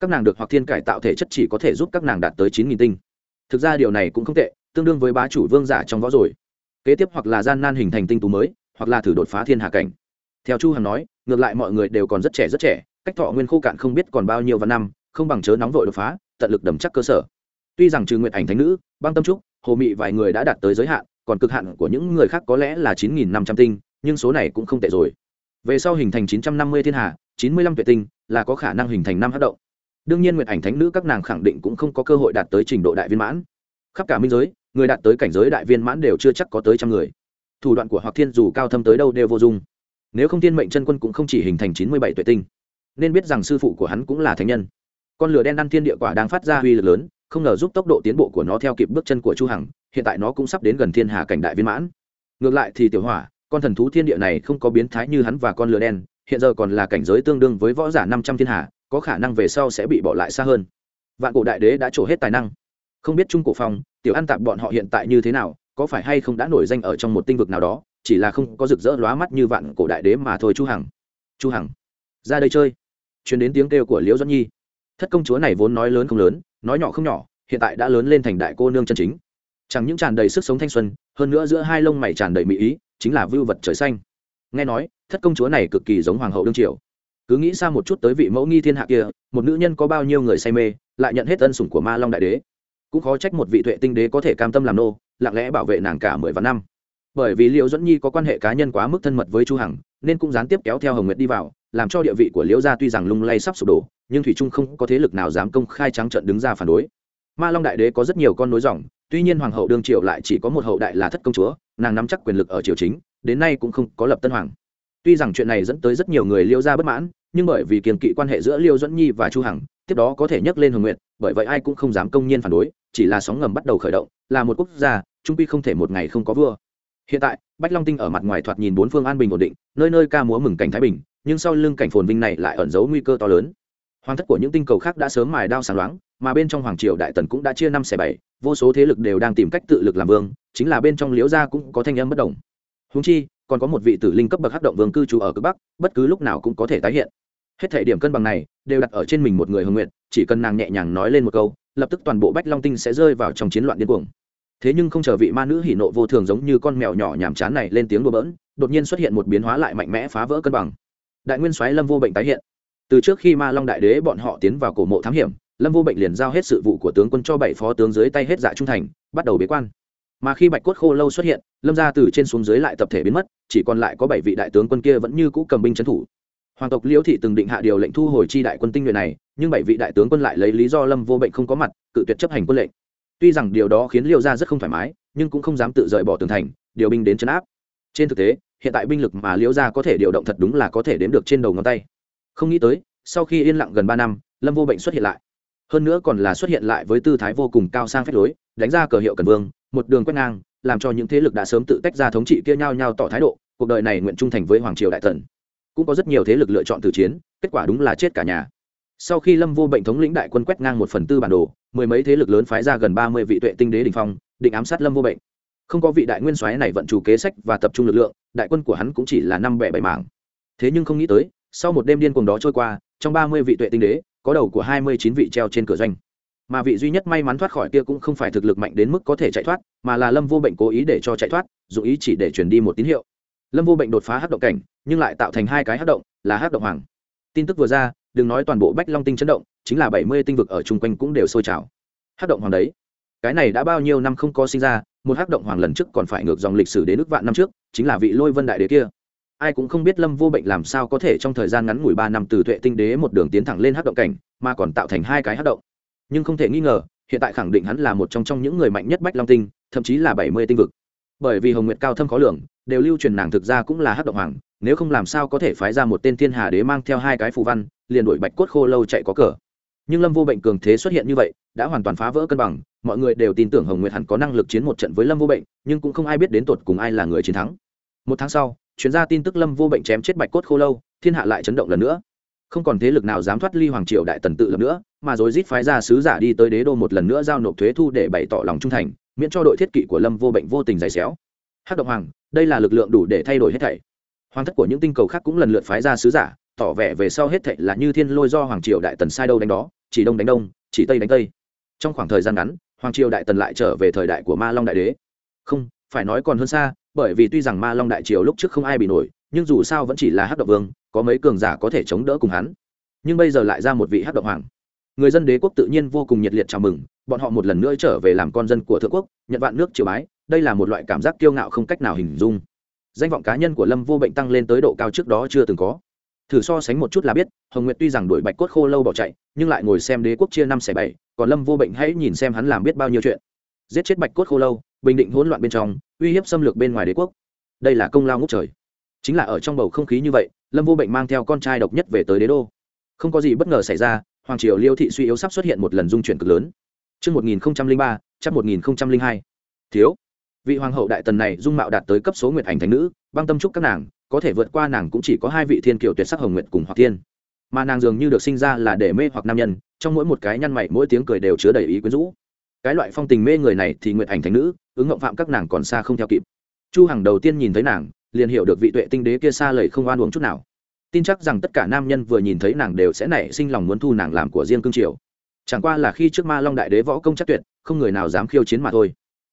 Các nàng được hoặc thiên cải tạo thể chất chỉ có thể giúp các nàng đạt tới chín nghìn tinh. Thực ra điều này cũng không tệ, tương đương với bá chủ vương giả trong võ rồi. Kế tiếp hoặc là gian nan hình thành tinh tú mới, hoặc là thử đột phá thiên hạ cảnh. Theo chu hằng nói, ngược lại mọi người đều còn rất trẻ rất trẻ cách thọ nguyên khô cạn không biết còn bao nhiêu và năm, không bằng chớ nóng vội đột phá, tận lực đầm chắc cơ sở. Tuy rằng trừ nguyện ảnh thánh nữ, băng tâm trúc, hồ mị vài người đã đạt tới giới hạn, còn cực hạn của những người khác có lẽ là chín nghìn năm trăm tinh, nhưng số này cũng không tệ rồi. Về sau hình thành chín trăm năm mươi thiên hạ chín mươi lăm tuệ tinh, là có khả năng hình thành năm hát động. Đương nhiên nguyện ảnh thánh nữ các nàng khẳng định cũng không có cơ hội đạt tới trình độ đại viên mãn. Khắp cả minh giới, người đạt tới cảnh giới đại viên mãn đều chưa chắc có tới trăm người. Thủ đoạn của hoặc thiên dù cao thâm tới đâu đều vô dụng. Nếu không thiên mệnh chân quân cũng không chỉ hình thành chín mươi bảy tuệ tinh nên biết rằng sư phụ của hắn cũng là thánh nhân. Con lửa đen ăn thiên địa quả đang phát ra uy lực lớn, không ngờ giúp tốc độ tiến bộ của nó theo kịp bước chân của chu hằng, hiện tại nó cũng sắp đến gần thiên hà cảnh đại viên mãn. Ngược lại thì tiểu hỏa, con thần thú thiên địa này không có biến thái như hắn và con lửa đen, hiện giờ còn là cảnh giới tương đương với võ giả năm trăm thiên hà, có khả năng về sau sẽ bị bỏ lại xa hơn. Vạn cổ đại đế đã trổ hết tài năng. Không biết trung cổ phong, tiểu an tạp bọn họ hiện tại như thế nào, có phải hay không đã nổi danh ở trong một tinh vực nào đó, chỉ là không có rực rỡ lóa mắt như vạn cổ đại đế mà thôi chu hằng. Chu hằng, ra đây chơi chuyến đến tiếng kêu của liễu doãn nhi. Thất công chúa này vốn nói lớn không lớn, nói nhỏ không nhỏ, hiện tại đã lớn lên thành đại cô nương chân chính. Chẳng những tràn đầy sức sống thanh xuân, hơn nữa giữa hai lông mày tràn đầy mỹ ý, chính là vưu vật trời xanh. Nghe nói, thất công chúa này cực kỳ giống hoàng hậu đương triều. Cứ nghĩ xa một chút tới vị mẫu nghi thiên hạ kia, một nữ nhân có bao nhiêu người say mê, lại nhận hết ân sủng của ma long đại đế. Cũng khó trách một vị tuệ tinh đế có thể cam tâm làm nô, lặng lẽ bảo vệ nàng cả mười vạn năm. Bởi vì liễu dẫn nhi có quan hệ cá nhân quá mức thân mật với chu hằng, nên cũng gián tiếp kéo theo hồng nguyệt đi vào làm cho địa vị của liễu gia tuy rằng lung lay sắp sụp đổ, nhưng thủy trung không có thế lực nào dám công khai trắng trợn đứng ra phản đối. Ma long đại đế có rất nhiều con nối dòng, tuy nhiên hoàng hậu đương triều lại chỉ có một hậu đại là thất công chúa, nàng nắm chắc quyền lực ở triều chính, đến nay cũng không có lập tân hoàng. Tuy rằng chuyện này dẫn tới rất nhiều người liễu gia bất mãn, nhưng bởi vì kiềm kỵ quan hệ giữa liêu dẫn nhi và chu hằng, tiếp đó có thể nhắc lên hồng nguyện, bởi vậy ai cũng không dám công nhiên phản đối, chỉ là sóng ngầm bắt đầu khởi động, là một quốc gia, trung quy không thể một ngày không có vua hiện tại, bách long tinh ở mặt ngoài thoạt nhìn bốn phương an bình ổn định, nơi nơi ca múa mừng cảnh thái bình, nhưng sau lưng cảnh phồn vinh này lại ẩn giấu nguy cơ to lớn. Hoàng thất của những tinh cầu khác đã sớm mài đao sáng loáng, mà bên trong hoàng triều đại tần cũng đã chia năm xẻ bảy, vô số thế lực đều đang tìm cách tự lực làm vương, chính là bên trong liễu gia cũng có thanh âm bất đồng húng chi, còn có một vị tử linh cấp bậc hắc động vương cư trú ở cực bắc, bất cứ lúc nào cũng có thể tái hiện. Hết thể điểm cân bằng này, đều đặt ở trên mình một người hưng nguyện chỉ cần nàng nhẹ nhàng nói lên một câu, lập tức toàn bộ bách long tinh sẽ rơi vào trong chiến loạn điên cuồng thế nhưng không chờ vị ma nữ hỉ nộ vô thường giống như con mèo nhỏ nhàm chán này lên tiếng đùa bỡn, đột nhiên xuất hiện một biến hóa lại mạnh mẽ phá vỡ cân bằng. Đại nguyên soái lâm vô bệnh tái hiện. Từ trước khi ma long đại đế bọn họ tiến vào cổ mộ thám hiểm, lâm vô bệnh liền giao hết sự vụ của tướng quân cho bảy phó tướng dưới tay hết dạ trung thành, bắt đầu bế quan. Mà khi bạch cốt khô lâu xuất hiện, lâm ra từ trên xuống dưới lại tập thể biến mất, chỉ còn lại có bảy vị đại tướng quân kia vẫn như cũ cầm binh trấn thủ. Hoàng tộc liễu thị từng định hạ điều lệnh thu hồi chi đại quân tinh nhuệ này, nhưng bảy vị đại tướng quân lại lấy lý do lâm vô bệnh không có mặt, cự tuyệt chấp hành quân lệnh tuy rằng điều đó khiến liêu gia rất không thoải mái, nhưng cũng không dám tự rời bỏ tường thành, điều binh đến chấn áp. Trên thực tế, hiện tại binh lực mà liêu gia có thể điều động thật đúng là có thể đếm được trên đầu ngón tay. Không nghĩ tới, sau khi yên lặng gần ba năm, lâm vô bệnh xuất hiện lại. Hơn nữa còn là xuất hiện lại với tư thái vô cùng cao sang phép lối, đánh ra cờ hiệu cần vương, một đường quét ngang, làm cho những thế lực đã sớm tự tách ra thống trị kia nhau nhau tỏ thái độ, cuộc đời này nguyện trung thành với hoàng triều đại tần cũng có rất nhiều thế lực lựa chọn từ chiến, kết quả đúng là chết cả nhà. Sau khi lâm vô bệnh thống lĩnh đại quân quét ngang một phần tư bản đồ mười mấy thế lực lớn phái ra gần ba mươi vị tuệ tinh đế đình phong, định ám sát lâm vô bệnh. Không có vị đại nguyên soái này vận chủ kế sách và tập trung lực lượng, đại quân của hắn cũng chỉ là năm bẻ bảy mảng. Thế nhưng không nghĩ tới, sau một đêm điên cuồng đó trôi qua, trong ba mươi vị tuệ tinh đế, có đầu của hai mươi chín vị treo trên cửa doanh. Mà vị duy nhất may mắn thoát khỏi kia cũng không phải thực lực mạnh đến mức có thể chạy thoát, mà là lâm vô bệnh cố ý để cho chạy thoát dù ý chỉ để truyền đi một tín hiệu. Lâm vô bệnh đột phá hát động cảnh, nhưng lại tạo thành hai cái hát động, là hát động hoàng. Tin tức vừa ra, đừng nói toàn bộ bách long tinh chấn động chính là bảy mươi tinh vực ở chung quanh cũng đều sôi trào. Hát động hoàng đấy. Cái này đã bao nhiêu năm không có sinh ra, một hát động hoàng lần trước còn phải ngược dòng lịch sử đến nước vạn năm trước, chính là vị lôi vân đại đế kia. Ai cũng không biết lâm vô bệnh làm sao có thể trong thời gian ngắn ngủi ba năm từ tuệ tinh đế một đường tiến thẳng lên hát động cảnh, mà còn tạo thành hai cái hát động. Nhưng không thể nghi ngờ, hiện tại khẳng định hắn là một trong trong những người mạnh nhất bách long tinh, thậm chí là bảy mươi tinh vực. Bởi vì hồng nguyệt cao thâm khó lường, đều lưu truyền nàng thực ra cũng là hát động hoàng, nếu không làm sao có thể phái ra một tên thiên hà đế mang theo hai cái phù văn, liền đổi bạch cốt khô lâu chạy có cờ nhưng lâm vô bệnh cường thế xuất hiện như vậy, đã hoàn toàn phá vỡ cân bằng, mọi người đều tin tưởng hồng nguyệt hẳn có năng lực chiến một trận với lâm vô bệnh, nhưng cũng không ai biết đến tột cùng ai là người chiến thắng. Một tháng sau, chuyên gia tin tức lâm vô bệnh chém chết bạch cốt khô lâu, thiên hạ lại chấn động lần nữa. Không còn thế lực nào dám thoát ly hoàng triều đại tần tự lập nữa, mà rồi rít phái ra sứ giả đi tới đế đô một lần nữa giao nộp thuế thu để bày tỏ lòng trung thành, miễn cho đội thiết kỵ của lâm vô bệnh vô tình giày xéo. Hát động hoàng, đây là lực lượng đủ để thay đổi hết thảy. Hoàng thất của những tinh cầu khác cũng lần lượt phái ra sứ giả, tỏ vẻ về sau hết thảy là như thiên lôi do hoàng triều đại tần sai đâu đánh đó chỉ đông đánh đông, chỉ tây đánh tây. Trong khoảng thời gian ngắn, hoàng triều đại tần lại trở về thời đại của ma long đại đế. Không, phải nói còn hơn xa, bởi vì tuy rằng ma long đại triều lúc trước không ai bị nổi, nhưng dù sao vẫn chỉ là hát động vương, có mấy cường giả có thể chống đỡ cùng hắn. Nhưng bây giờ lại ra một vị hát động hoàng. Người dân đế quốc tự nhiên vô cùng nhiệt liệt chào mừng, bọn họ một lần nữa trở về làm con dân của thượng quốc, nhận vạn nước triều bái, đây là một loại cảm giác kiêu ngạo không cách nào hình dung. Danh vọng cá nhân của lâm vô bệnh tăng lên tới độ cao trước đó chưa từng có thử so sánh một chút là biết hồng nguyệt tuy rằng đuổi bạch cốt khô lâu bỏ chạy nhưng lại ngồi xem đế quốc chia năm xẻ bảy còn lâm vô bệnh hãy nhìn xem hắn làm biết bao nhiêu chuyện giết chết bạch cốt khô lâu bình định hỗn loạn bên trong uy hiếp xâm lược bên ngoài đế quốc đây là công lao ngút trời chính là ở trong bầu không khí như vậy lâm vô bệnh mang theo con trai độc nhất về tới đế đô không có gì bất ngờ xảy ra hoàng triều liêu thị suy yếu sắp xuất hiện một lần dung chuyển cực lớn Trước 1003, chắc 1002. Thiếu. Vị hoàng hậu đại tần này dung mạo đạt tới cấp số nguyệt ảnh thánh nữ, băng tâm trúc các nàng, có thể vượt qua nàng cũng chỉ có hai vị thiên kiều tuyệt sắc hồng nguyệt cùng hoặc thiên. Mà nàng dường như được sinh ra là để mê hoặc nam nhân, trong mỗi một cái nhăn mày mỗi tiếng cười đều chứa đầy ý quyến rũ. Cái loại phong tình mê người này thì nguyệt ảnh thánh nữ, ứng ngộng phạm các nàng còn xa không theo kịp. Chu Hằng đầu tiên nhìn thấy nàng, liền hiểu được vị tuệ tinh đế kia xa lầy không oan uổng chút nào tin chắc rằng tất cả nam nhân vừa nhìn thấy nàng đều sẽ nảy sinh lòng muốn thu nàng làm của riêng cương triều chẳng qua là khi trước ma long đại đế võ công chắc tuyệt không người nào dám khiêu chiến mà thôi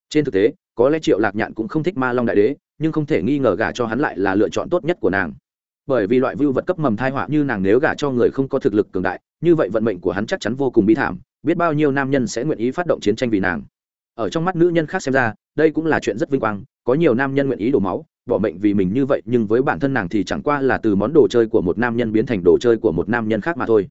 trên thực tế có lẽ triệu lạc nhạn cũng không thích ma long đại đế nhưng không thể nghi ngờ gả cho hắn lại là lựa chọn tốt nhất của nàng. Bởi vì loại vưu vật cấp mầm thai họa như nàng nếu gả cho người không có thực lực cường đại, như vậy vận mệnh của hắn chắc chắn vô cùng bi thảm, biết bao nhiêu nam nhân sẽ nguyện ý phát động chiến tranh vì nàng. Ở trong mắt nữ nhân khác xem ra, đây cũng là chuyện rất vinh quang, có nhiều nam nhân nguyện ý đổ máu, bỏ mệnh vì mình như vậy, nhưng với bản thân nàng thì chẳng qua là từ món đồ chơi của một nam nhân biến thành đồ chơi của một nam nhân khác mà thôi.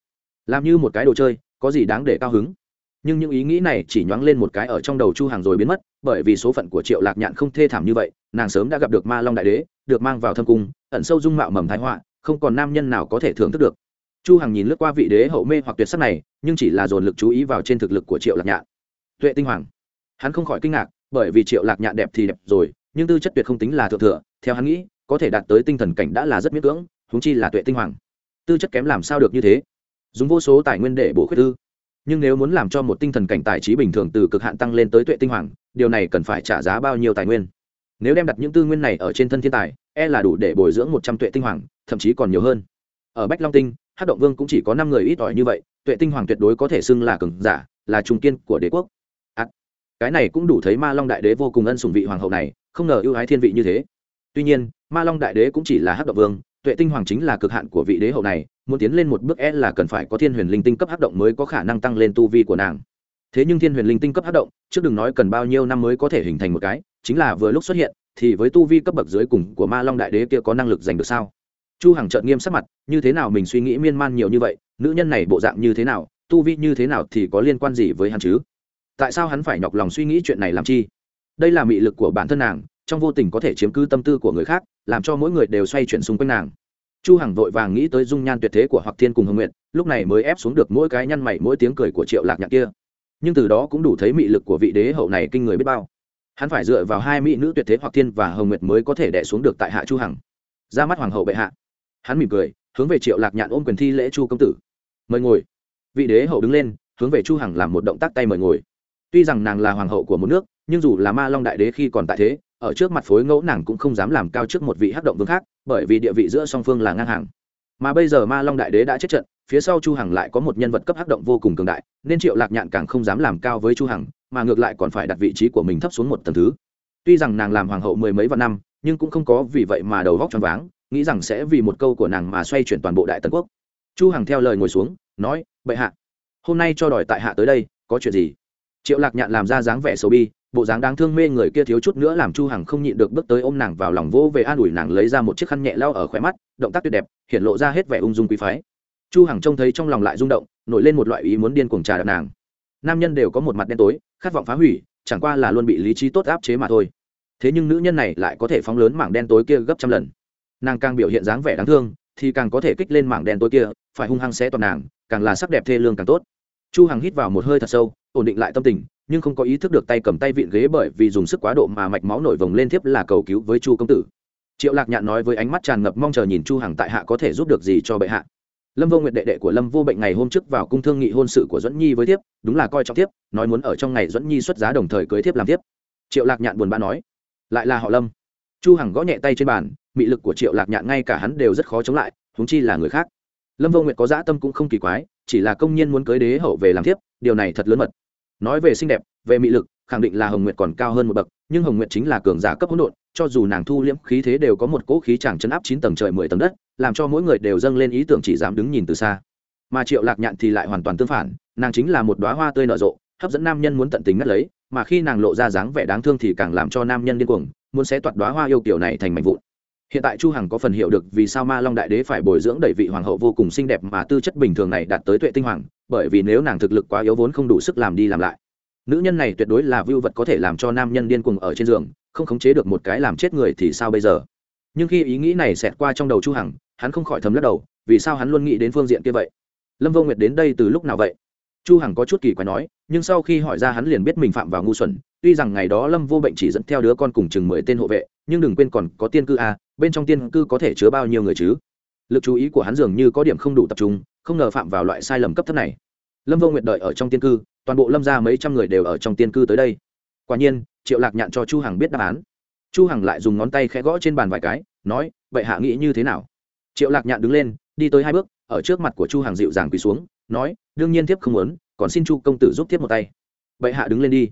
Làm như một cái đồ chơi, có gì đáng để cao hứng? Nhưng những ý nghĩ này chỉ nhoáng lên một cái ở trong đầu chu hàng rồi biến mất, bởi vì số phận của triệu lạc nhạn không thê thảm như vậy, nàng sớm đã gặp được ma long đại đế, được mang vào thâm cung, ẩn sâu dung mạo mầm thái họa, không còn nam nhân nào có thể thưởng thức được. Chu hằng nhìn lướt qua vị đế hậu mê hoặc tuyệt sắc này, nhưng chỉ là dồn lực chú ý vào trên thực lực của triệu lạc nhạn. Tuệ tinh hoàng. Hắn không khỏi kinh ngạc, bởi vì triệu lạc nhạn đẹp thì đẹp rồi, nhưng tư chất tuyệt không tính là thượng thừa, theo hắn nghĩ, có thể đạt tới tinh thần cảnh đã là rất miễn cưỡng húng chi là tuệ tinh hoàng. Tư chất kém làm sao được như thế? Dùng vô số tài nguyên để bổ khuyết tư nhưng nếu muốn làm cho một tinh thần cảnh tài trí bình thường từ cực hạn tăng lên tới tuệ tinh hoàng điều này cần phải trả giá bao nhiêu tài nguyên? Nếu đem đặt những tư nguyên này ở trên thân thiên tài e là đủ để bồi dưỡng một trăm tuệ tinh hoàng thậm chí còn nhiều hơn. Ở bách long tinh hát động vương cũng chỉ có năm người ít ỏi như vậy tuệ tinh hoàng tuyệt đối có thể xưng là cường giả là trung kiên của đế quốc. À, cái này cũng đủ thấy ma long đại đế vô cùng ân sủng vị hoàng hậu này không ngờ ưu ái thiên vị như thế. Tuy nhiên ma long đại đế cũng chỉ là hắc động vương tuệ tinh hoàng chính là cực hạn của vị đế hậu này muốn tiến lên một bước e là cần phải có thiên huyền linh tinh cấp hắc động mới có khả năng tăng lên tu vi của nàng. Thế nhưng thiên huyền linh tinh cấp hắc động, trước đừng nói cần bao nhiêu năm mới có thể hình thành một cái, chính là vừa lúc xuất hiện, thì với tu vi cấp bậc dưới cùng của ma long đại đế kia có năng lực giành được sao? Chu hằng trợn nghiêm sắc mặt, như thế nào mình suy nghĩ miên man nhiều như vậy, nữ nhân này bộ dạng như thế nào, tu vi như thế nào thì có liên quan gì với hắn chứ? Tại sao hắn phải nhọc lòng suy nghĩ chuyện này làm chi? Đây là mị lực của bản thân nàng, trong vô tình có thể chiếm cứ tâm tư của người khác, làm cho mỗi người đều xoay chuyển xung quanh nàng chu hằng vội vàng nghĩ tới dung nhan tuyệt thế của hoặc thiên cùng hồng nguyện lúc này mới ép xuống được mỗi cái nhăn mày mỗi tiếng cười của triệu lạc nhạc kia. Nhưng từ đó cũng đủ thấy mị lực của vị đế hậu này kinh người biết bao. Hắn phải dựa vào hai mỹ nữ tuyệt thế hoặc thiên và hồng nguyệt mới có thể đẻ xuống được tại hạ chu hằng. Ra mắt hoàng hậu bệ hạ. Hắn mỉm cười, hướng về triệu lạc nhạn ôm quyền thi lễ chu công tử. Mời ngồi. Vị đế hậu đứng lên, hướng về chu hằng làm một động tác tay mời ngồi. Tuy rằng nàng là hoàng hậu của một nước, nhưng dù là ma long đại đế khi còn tại thế ở trước mặt phối ngẫu nàng cũng không dám làm cao trước một vị hắc động vương khác, bởi vì địa vị giữa song phương là ngang hàng. Mà bây giờ ma long đại đế đã chết trận, phía sau chu hằng lại có một nhân vật cấp hắc động vô cùng cường đại, nên triệu lạc nhạn càng không dám làm cao với chu hằng, mà ngược lại còn phải đặt vị trí của mình thấp xuống một tầng thứ. Tuy rằng nàng làm hoàng hậu mười mấy vạn năm, nhưng cũng không có vì vậy mà đầu góc choáng váng, nghĩ rằng sẽ vì một câu của nàng mà xoay chuyển toàn bộ đại tần quốc. Chu hằng theo lời ngồi xuống, nói, bệ hạ, hôm nay cho đòi tại hạ tới đây, có chuyện gì? Triệu lạc nhạn làm ra dáng vẻ xấu bi bộ dáng đáng thương mê người kia thiếu chút nữa làm chu hằng không nhịn được bước tới ôm nàng vào lòng vỗ về an ủi nàng lấy ra một chiếc khăn nhẹ lau ở khóe mắt, động tác tuyệt đẹp, hiện lộ ra hết vẻ ung dung quý phái. Chu hằng trông thấy trong lòng lại rung động, nổi lên một loại ý muốn điên cuồng trà đạp nàng. Nam nhân đều có một mặt đen tối, khát vọng phá hủy, chẳng qua là luôn bị lý trí tốt áp chế mà thôi. Thế nhưng nữ nhân này lại có thể phóng lớn mảng đen tối kia gấp trăm lần. Nàng càng biểu hiện dáng vẻ đáng thương, thì càng có thể kích lên mảng đen tối kia, phải hung hăng xé toàn nàng, càng là sắc đẹp thê lương càng tốt. Chu hằng hít vào một hơi thật sâu, ổn định lại tâm tình nhưng không có ý thức được tay cầm tay vịn ghế bởi vì dùng sức quá độ mà mạch máu nổi vồng lên tiếp là cầu cứu với chu công tử. Triệu lạc nhạn nói với ánh mắt tràn ngập mong chờ nhìn chu hằng tại hạ có thể giúp được gì cho bệ hạ. Lâm vô nguyệt đệ đệ của lâm vô bệnh ngày hôm trước vào cung thương nghị hôn sự của duẫn nhi với thiếp, đúng là coi trọng thiếp, nói muốn ở trong ngày duẫn nhi xuất giá đồng thời cưới thiếp làm thiếp. Triệu lạc nhạn buồn bã nói, lại là họ lâm. Chu hằng gõ nhẹ tay trên bàn, mị lực của triệu lạc nhạn ngay cả hắn đều rất khó chống lại, huống chi là người khác. Lâm vô nguyệt có dã tâm cũng không kỳ quái, chỉ là công nhân muốn cưới đế hậu về làm thiếp, điều này thật lớn mật nói về xinh đẹp, về mị lực, khẳng định là hồng nguyệt còn cao hơn một bậc, nhưng hồng nguyệt chính là cường giả cấp hỗn độn, cho dù nàng thu liễm khí thế đều có một cỗ khí chẳng chấn áp chín tầng trời, mười tầng đất, làm cho mỗi người đều dâng lên ý tưởng chỉ dám đứng nhìn từ xa. Mà triệu lạc nhạn thì lại hoàn toàn tương phản, nàng chính là một đoá hoa tươi nở rộ, hấp dẫn nam nhân muốn tận tình ngắt lấy, mà khi nàng lộ ra dáng vẻ đáng thương thì càng làm cho nam nhân điên cuồng, muốn xé toạt đoá hoa yêu kiểu này thành mảnh vụn hiện tại chu hằng có phần hiểu được vì sao ma long đại đế phải bồi dưỡng đẩy vị hoàng hậu vô cùng xinh đẹp mà tư chất bình thường này đạt tới tuệ tinh hoàng, bởi vì nếu nàng thực lực quá yếu vốn không đủ sức làm đi làm lại. Nữ nhân này tuyệt đối là vưu vật có thể làm cho nam nhân điên cuồng ở trên giường, không khống chế được một cái làm chết người thì sao bây giờ? Nhưng khi ý nghĩ này xẹt qua trong đầu chu hằng, hắn không khỏi thầm lắc đầu, vì sao hắn luôn nghĩ đến phương diện kia vậy? Lâm vô nguyệt đến đây từ lúc nào vậy? Chu hằng có chút kỳ quái nói, nhưng sau khi hỏi ra hắn liền biết mình phạm vào ngu xuẩn, tuy rằng ngày đó lâm vô bệnh chỉ dẫn theo đứa con cùng chừng mười tên hộ vệ, nhưng đừng quên còn có tiên cư a bên trong tiên cư có thể chứa bao nhiêu người chứ? Lực chú ý của hắn dường như có điểm không đủ tập trung, không ngờ phạm vào loại sai lầm cấp thấp này. Lâm vô nguyệt đợi ở trong tiên cư, toàn bộ lâm ra mấy trăm người đều ở trong tiên cư tới đây. Quả nhiên, triệu lạc nhạn cho chu hằng biết đáp án. Chu hằng lại dùng ngón tay khẽ gõ trên bàn vài cái, nói, vậy hạ nghĩ như thế nào? Triệu lạc nhạn đứng lên, đi tới hai bước, ở trước mặt của chu hằng dịu dàng quỳ xuống, nói, đương nhiên thiếp không muốn, còn xin chu công tử giúp thiếp một tay. Vậy hạ đứng lên đi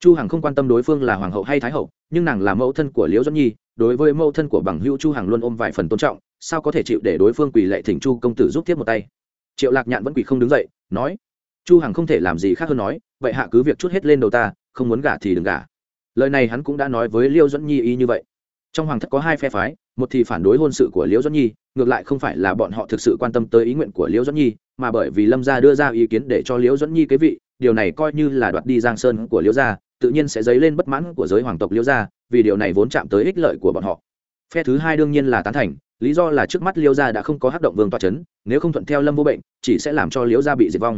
chu hằng không quan tâm đối phương là hoàng hậu hay thái hậu, nhưng nàng là mẫu thân của liễu doãn nhi, đối với mẫu thân của bằng hữu chu hằng luôn ôm vài phần tôn trọng, sao có thể chịu để đối phương quỳ lệ thỉnh chu công tử giúp tiếp một tay? Triệu lạc nhạn vẫn quỳ không đứng dậy, nói, chu hằng không thể làm gì khác hơn nói, vậy hạ cứ việc chút hết lên đầu ta, không muốn gả thì đừng gả. Lời này hắn cũng đã nói với Liễu Doãn nhi y như vậy. Trong hoàng thất có hai phe phái, một thì phản đối hôn sự của liễu Doãn nhi, ngược lại không phải là bọn họ thực sự quan tâm tới ý nguyện của liễu Doãn nhi, mà bởi vì lâm gia đưa ra ý kiến để cho liễu Doãn nhi kế vị điều này coi như là đoạt đi giang sơn của liễu gia, tự nhiên sẽ dấy lên bất mãn của giới hoàng tộc liễu gia, vì điều này vốn chạm tới ích lợi của bọn họ. Phe thứ hai đương nhiên là tán thành, lý do là trước mắt liễu gia đã không có hắc động vương toa c h ấ n nếu không thuận theo lâm vô bệnh, chỉ sẽ làm cho liễu gia bị diệt vong.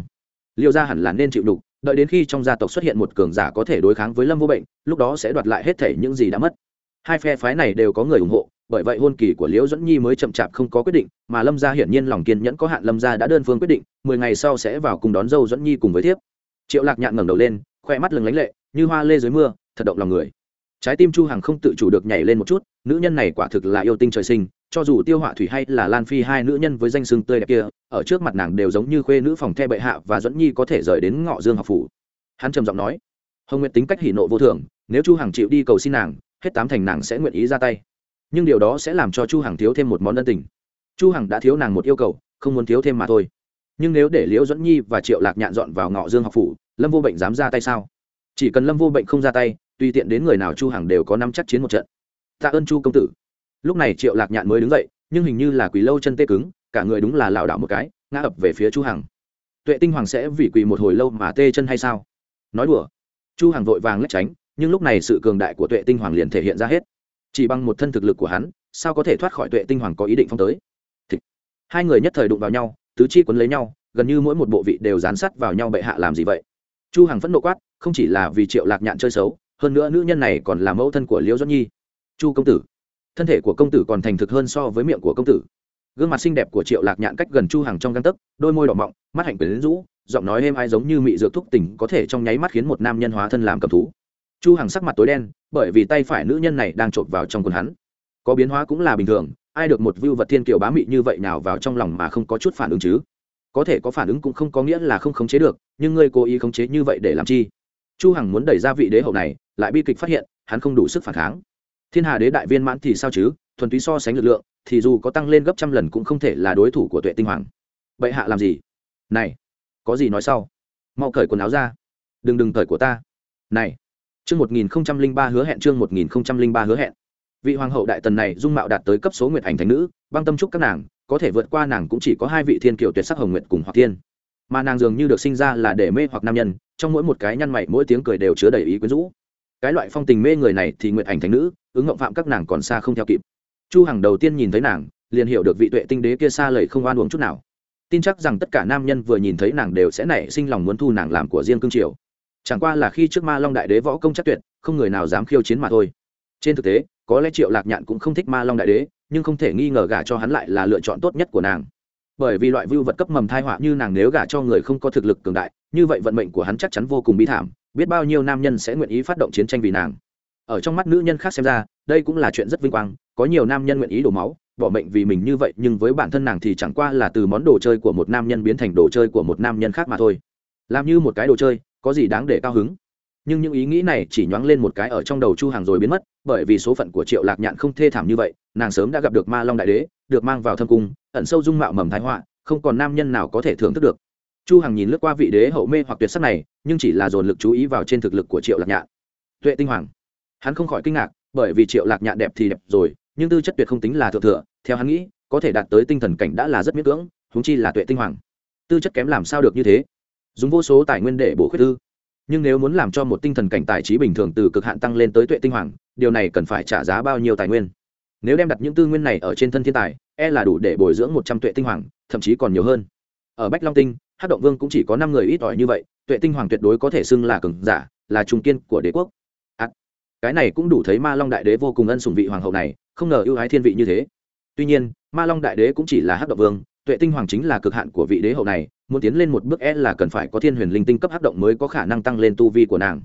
Liễu gia hẳn là nên chịu đục, đợi đến khi trong gia tộc xuất hiện một cường giả có thể đối kháng với lâm vô bệnh, lúc đó sẽ đoạt lại hết thể những gì đã mất. Hai phe phái này đều có người ủng hộ, bởi vậy hôn kỳ của liễu dẫn nhi mới chậm chạp không có quyết định, mà lâm gia hiển nhiên lòng kiên nhẫn có hạn lâm gia đã đơn phương quyết định, mười ngày sau sẽ vào cùng đón dâu dẫn nhi cùng với thiếp triệu lạc nhạn ngẩng đầu lên, khoe mắt lừng lánh lệ, như hoa lê dưới mưa, thật động lòng người. Trái tim chu hằng không tự chủ được nhảy lên một chút, nữ nhân này quả thực là yêu tinh trời sinh, cho dù tiêu họa thủy hay là lan phi hai nữ nhân với danh sương tươi đẹp kia, ở trước mặt nàng đều giống như khuê nữ phòng the bệ hạ và dẫn nhi có thể rời đến ngọ dương học phủ. Hắn trầm giọng nói, hồng nguyệt tính cách hỉ nộ vô thường, nếu chu hằng chịu đi cầu xin nàng, hết tám thành nàng sẽ nguyện ý ra tay. Nhưng điều đó sẽ làm cho chu hằng thiếu thêm một món ân tình. Chu hằng đã thiếu nàng một yêu cầu, không muốn thiếu thêm mà thôi nhưng nếu để liễu dẫn nhi và triệu lạc nhạn dọn vào ngọ dương học phủ, lâm vô bệnh dám ra tay sao? Chỉ cần lâm vô bệnh không ra tay, tùy tiện đến người nào chu hằng đều có năm chắc chiến một trận. Tạ ơn chu công tử. Lúc này triệu lạc nhạn mới đứng dậy, nhưng hình như là quỳ lâu chân tê cứng, cả người đúng là lảo đảo một cái, ngã ập về phía chu hằng. Tuệ tinh hoàng sẽ vì quỳ một hồi lâu mà tê chân hay sao? Nói đùa. Chu hằng vội vàng lách tránh, nhưng lúc này sự cường đại của tuệ tinh hoàng liền thể hiện ra hết. Chỉ bằng một thân thực lực của hắn, sao có thể thoát khỏi tuệ tinh hoàng có ý định phong tới? Hai người nhất thời đụng vào nhau tứ chi quấn lấy nhau, gần như mỗi một bộ vị đều dán sắt vào nhau bệ hạ làm gì vậy? Chu hằng phẫn nộ quát, không chỉ là vì triệu lạc nhạn chơi xấu, hơn nữa nữ nhân này còn là mẫu thân của liễu doãn nhi. Chu công tử. Thân thể của công tử còn thành thực hơn so với miệng của công tử. Gương mặt xinh đẹp của triệu lạc nhạn cách gần chu hằng trong găng tấc, đôi môi đỏ mọng, mắt hạnh quyến rũ, giọng nói êm ai giống như mị dược thúc tình có thể trong nháy mắt khiến một nam nhân hóa thân làm cầm thú. Chu hằng sắc mặt tối đen, bởi vì tay phải nữ nhân này đang trộn vào trong quần hắn. Có biến hóa cũng là bình thường ai được một vưu vật thiên kiều bá mị như vậy nào vào trong lòng mà không có chút phản ứng chứ? Có thể có phản ứng cũng không có nghĩa là không khống chế được, nhưng ngươi cố ý khống chế như vậy để làm chi? Chu hằng muốn đẩy ra vị đế hậu này, lại bi kịch phát hiện, hắn không đủ sức phản kháng. Thiên hà đế đại viên mãn thì sao chứ? Thuần túy so sánh lực lượng, thì dù có tăng lên gấp trăm lần cũng không thể là đối thủ của tuệ tinh hoàng. Bệ hạ làm gì? Này, có gì nói sau? Mau cởi quần áo ra. Đừng đừng cởi của ta. Này, Chương 1003 hứa hẹn, chương 1003 hứa hẹn. Vị hoàng hậu đại tần này dung mạo đạt tới cấp số nguyệt ảnh thánh nữ, băng tâm chúc các nàng, có thể vượt qua nàng cũng chỉ có hai vị thiên kiều tuyệt sắc hồng nguyệt cùng hoặc thiên. Mà nàng dường như được sinh ra là để mê hoặc nam nhân, trong mỗi một cái nhăn mày mỗi tiếng cười đều chứa đầy ý quyến rũ. Cái loại phong tình mê người này thì nguyệt ảnh thánh nữ, ứng ngộng phạm các nàng còn xa không theo kịp. Chu Hằng đầu tiên nhìn thấy nàng, liền hiểu được vị tuệ tinh đế kia xa lầy không oan uổng chút nào. Tin chắc rằng tất cả nam nhân vừa nhìn thấy nàng đều sẽ nảy sinh lòng muốn thu nàng làm của riêng cương triều chẳng qua là khi trước ma long đại đế võ công chắc tuyệt không người nào dám khiêu chiến mà thôi trên thực tế có lẽ triệu lạc nhạn cũng không thích ma long đại đế, nhưng không thể nghi ngờ gả cho hắn lại là lựa chọn tốt nhất của nàng. Bởi vì loại vưu vật cấp mầm thai họa như nàng nếu gả cho người không có thực lực cường đại, như vậy vận mệnh của hắn chắc chắn vô cùng bi thảm, biết bao nhiêu nam nhân sẽ nguyện ý phát động chiến tranh vì nàng. Ở trong mắt nữ nhân khác xem ra, đây cũng là chuyện rất vinh quang, có nhiều nam nhân nguyện ý đổ máu, bỏ mệnh vì mình như vậy, nhưng với bản thân nàng thì chẳng qua là từ món đồ chơi của một nam nhân biến thành đồ chơi của một nam nhân khác mà thôi. Làm như một cái đồ chơi, có gì đáng để cao hứng? Nhưng những ý nghĩ này chỉ nhoáng lên một cái ở trong đầu chu hàng rồi biến mất, bởi vì số phận của triệu lạc nhạn không thê thảm như vậy, nàng sớm đã gặp được ma long đại đế, được mang vào thâm cung, ẩn sâu dung mạo mầm thái họa, không còn nam nhân nào có thể thưởng thức được. Chu hằng nhìn lướt qua vị đế hậu mê hoặc tuyệt sắc này, nhưng chỉ là dồn lực chú ý vào trên thực lực của triệu lạc nhạn. Tuệ tinh hoàng. Hắn không khỏi kinh ngạc, bởi vì triệu lạc nhạn đẹp thì đẹp rồi, nhưng tư chất tuyệt không tính là thượng thừa, theo hắn nghĩ, có thể đạt tới tinh thần cảnh đã là rất miễn cưỡng húng chi là tuệ tinh hoàng. Tư chất kém làm sao được như thế? Dùng vô số tài nguyên để bổ khuyết tư nhưng nếu muốn làm cho một tinh thần cảnh tài trí bình thường từ cực hạn tăng lên tới tuệ tinh hoàng điều này cần phải trả giá bao nhiêu tài nguyên? Nếu đem đặt những tư nguyên này ở trên thân thiên tài e là đủ để bồi dưỡng một trăm tuệ tinh hoàng thậm chí còn nhiều hơn. Ở bách long tinh hát động vương cũng chỉ có năm người ít ỏi như vậy tuệ tinh hoàng tuyệt đối có thể xưng là cường giả là trung kiên của đế quốc. À, cái này cũng đủ thấy ma long đại đế vô cùng ân sủng vị hoàng hậu này không ngờ ưu ái thiên vị như thế. Tuy nhiên ma long đại đế cũng chỉ là hát động vương tuệ tinh hoàng chính là cực hạn của vị đế hậu này muốn tiến lên một bước e là cần phải có thiên huyền linh tinh cấp hát động mới có khả năng tăng lên tu vi của nàng.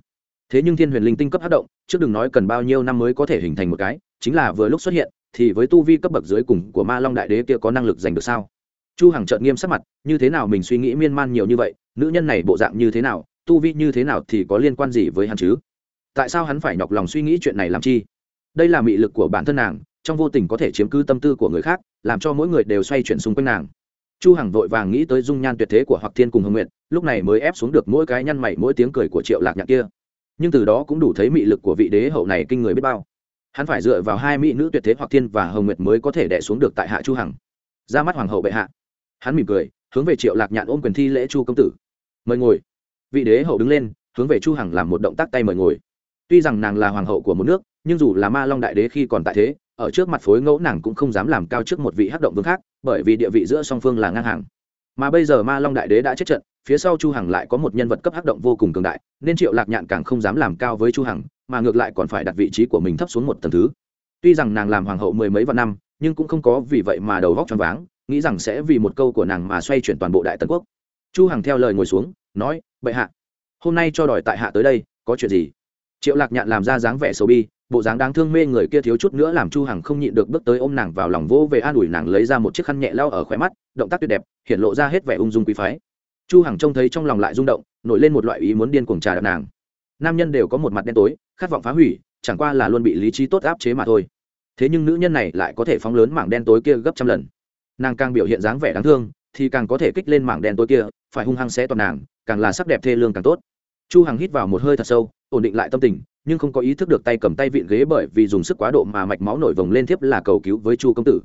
Thế nhưng thiên huyền linh tinh cấp hát động, trước đừng nói cần bao nhiêu năm mới có thể hình thành một cái, chính là vừa lúc xuất hiện, thì với tu vi cấp bậc dưới cùng của ma long đại đế kia có năng lực giành được sao? Chu hằng trợn nghiêm sắc mặt, như thế nào mình suy nghĩ miên man nhiều như vậy, nữ nhân này bộ dạng như thế nào, tu vi như thế nào thì có liên quan gì với hắn chứ? Tại sao hắn phải nhọc lòng suy nghĩ chuyện này làm chi? Đây là mị lực của bản thân nàng, trong vô tình có thể chiếm cứ tâm tư của người khác, làm cho mỗi người đều xoay chuyển xung quanh nàng chu hằng vội vàng nghĩ tới dung nhan tuyệt thế của hoặc thiên cùng hồng nguyện lúc này mới ép xuống được mỗi cái nhăn mày mỗi tiếng cười của triệu lạc nhạc kia. Nhưng từ đó cũng đủ thấy mị lực của vị đế hậu này kinh người biết bao. Hắn phải dựa vào hai mỹ nữ tuyệt thế hoặc thiên và hồng nguyệt mới có thể đẻ xuống được tại hạ chu hằng. Ra mắt hoàng hậu bệ hạ. Hắn mỉm cười, hướng về triệu lạc nhạn ôm quyền thi lễ chu công tử. Mời ngồi. Vị đế hậu đứng lên, hướng về chu hằng làm một động tác tay mời ngồi. Tuy rằng nàng là hoàng hậu của một nước, nhưng dù là ma long đại đế khi còn tại thế, ở trước mặt phối ngẫu nàng cũng không dám làm cao trước một vị hắc động vương khác bởi vì địa vị giữa song phương là ngang hàng. Mà bây giờ ma long đại đế đã chết trận, phía sau chu hằng lại có một nhân vật cấp hắc động vô cùng cường đại, nên triệu lạc nhạn càng không dám làm cao với chu hằng, mà ngược lại còn phải đặt vị trí của mình thấp xuống một tầng thứ. Tuy rằng nàng làm hoàng hậu mười mấy vạn năm, nhưng cũng không có vì vậy mà đầu góc choáng váng, nghĩ rằng sẽ vì một câu của nàng mà xoay chuyển toàn bộ đại tần quốc. Chu hằng theo lời ngồi xuống, nói, bệ hạ, hôm nay cho đòi tại hạ tới đây, có chuyện gì? Triệu lạc nhạn làm ra dáng vẻ xấu bi bộ dáng đáng thương mê người kia thiếu chút nữa làm chu hằng không nhịn được bước tới ôm nàng vào lòng vỗ về an ủi nàng lấy ra một chiếc khăn nhẹ lau ở khóe mắt, động tác tuyệt đẹp, hiện lộ ra hết vẻ ung dung quý phái. Chu hằng trông thấy trong lòng lại rung động, nổi lên một loại ý muốn điên cuồng trà đạp nàng. Nam nhân đều có một mặt đen tối, khát vọng phá hủy, chẳng qua là luôn bị lý trí tốt áp chế mà thôi. Thế nhưng nữ nhân này lại có thể phóng lớn mảng đen tối kia gấp trăm lần. Nàng càng biểu hiện dáng vẻ đáng thương, thì càng có thể kích lên mảng đen tối kia, phải hung hăng xé toàn nàng, càng là sắc đẹp thê lương càng tốt. Chu hằng hít vào một hơi thật sâu, ổn định lại tâm tình nhưng không có ý thức được tay cầm tay vịn ghế bởi vì dùng sức quá độ mà mạch máu nổi vồng lên tiếp là cầu cứu với chu công tử.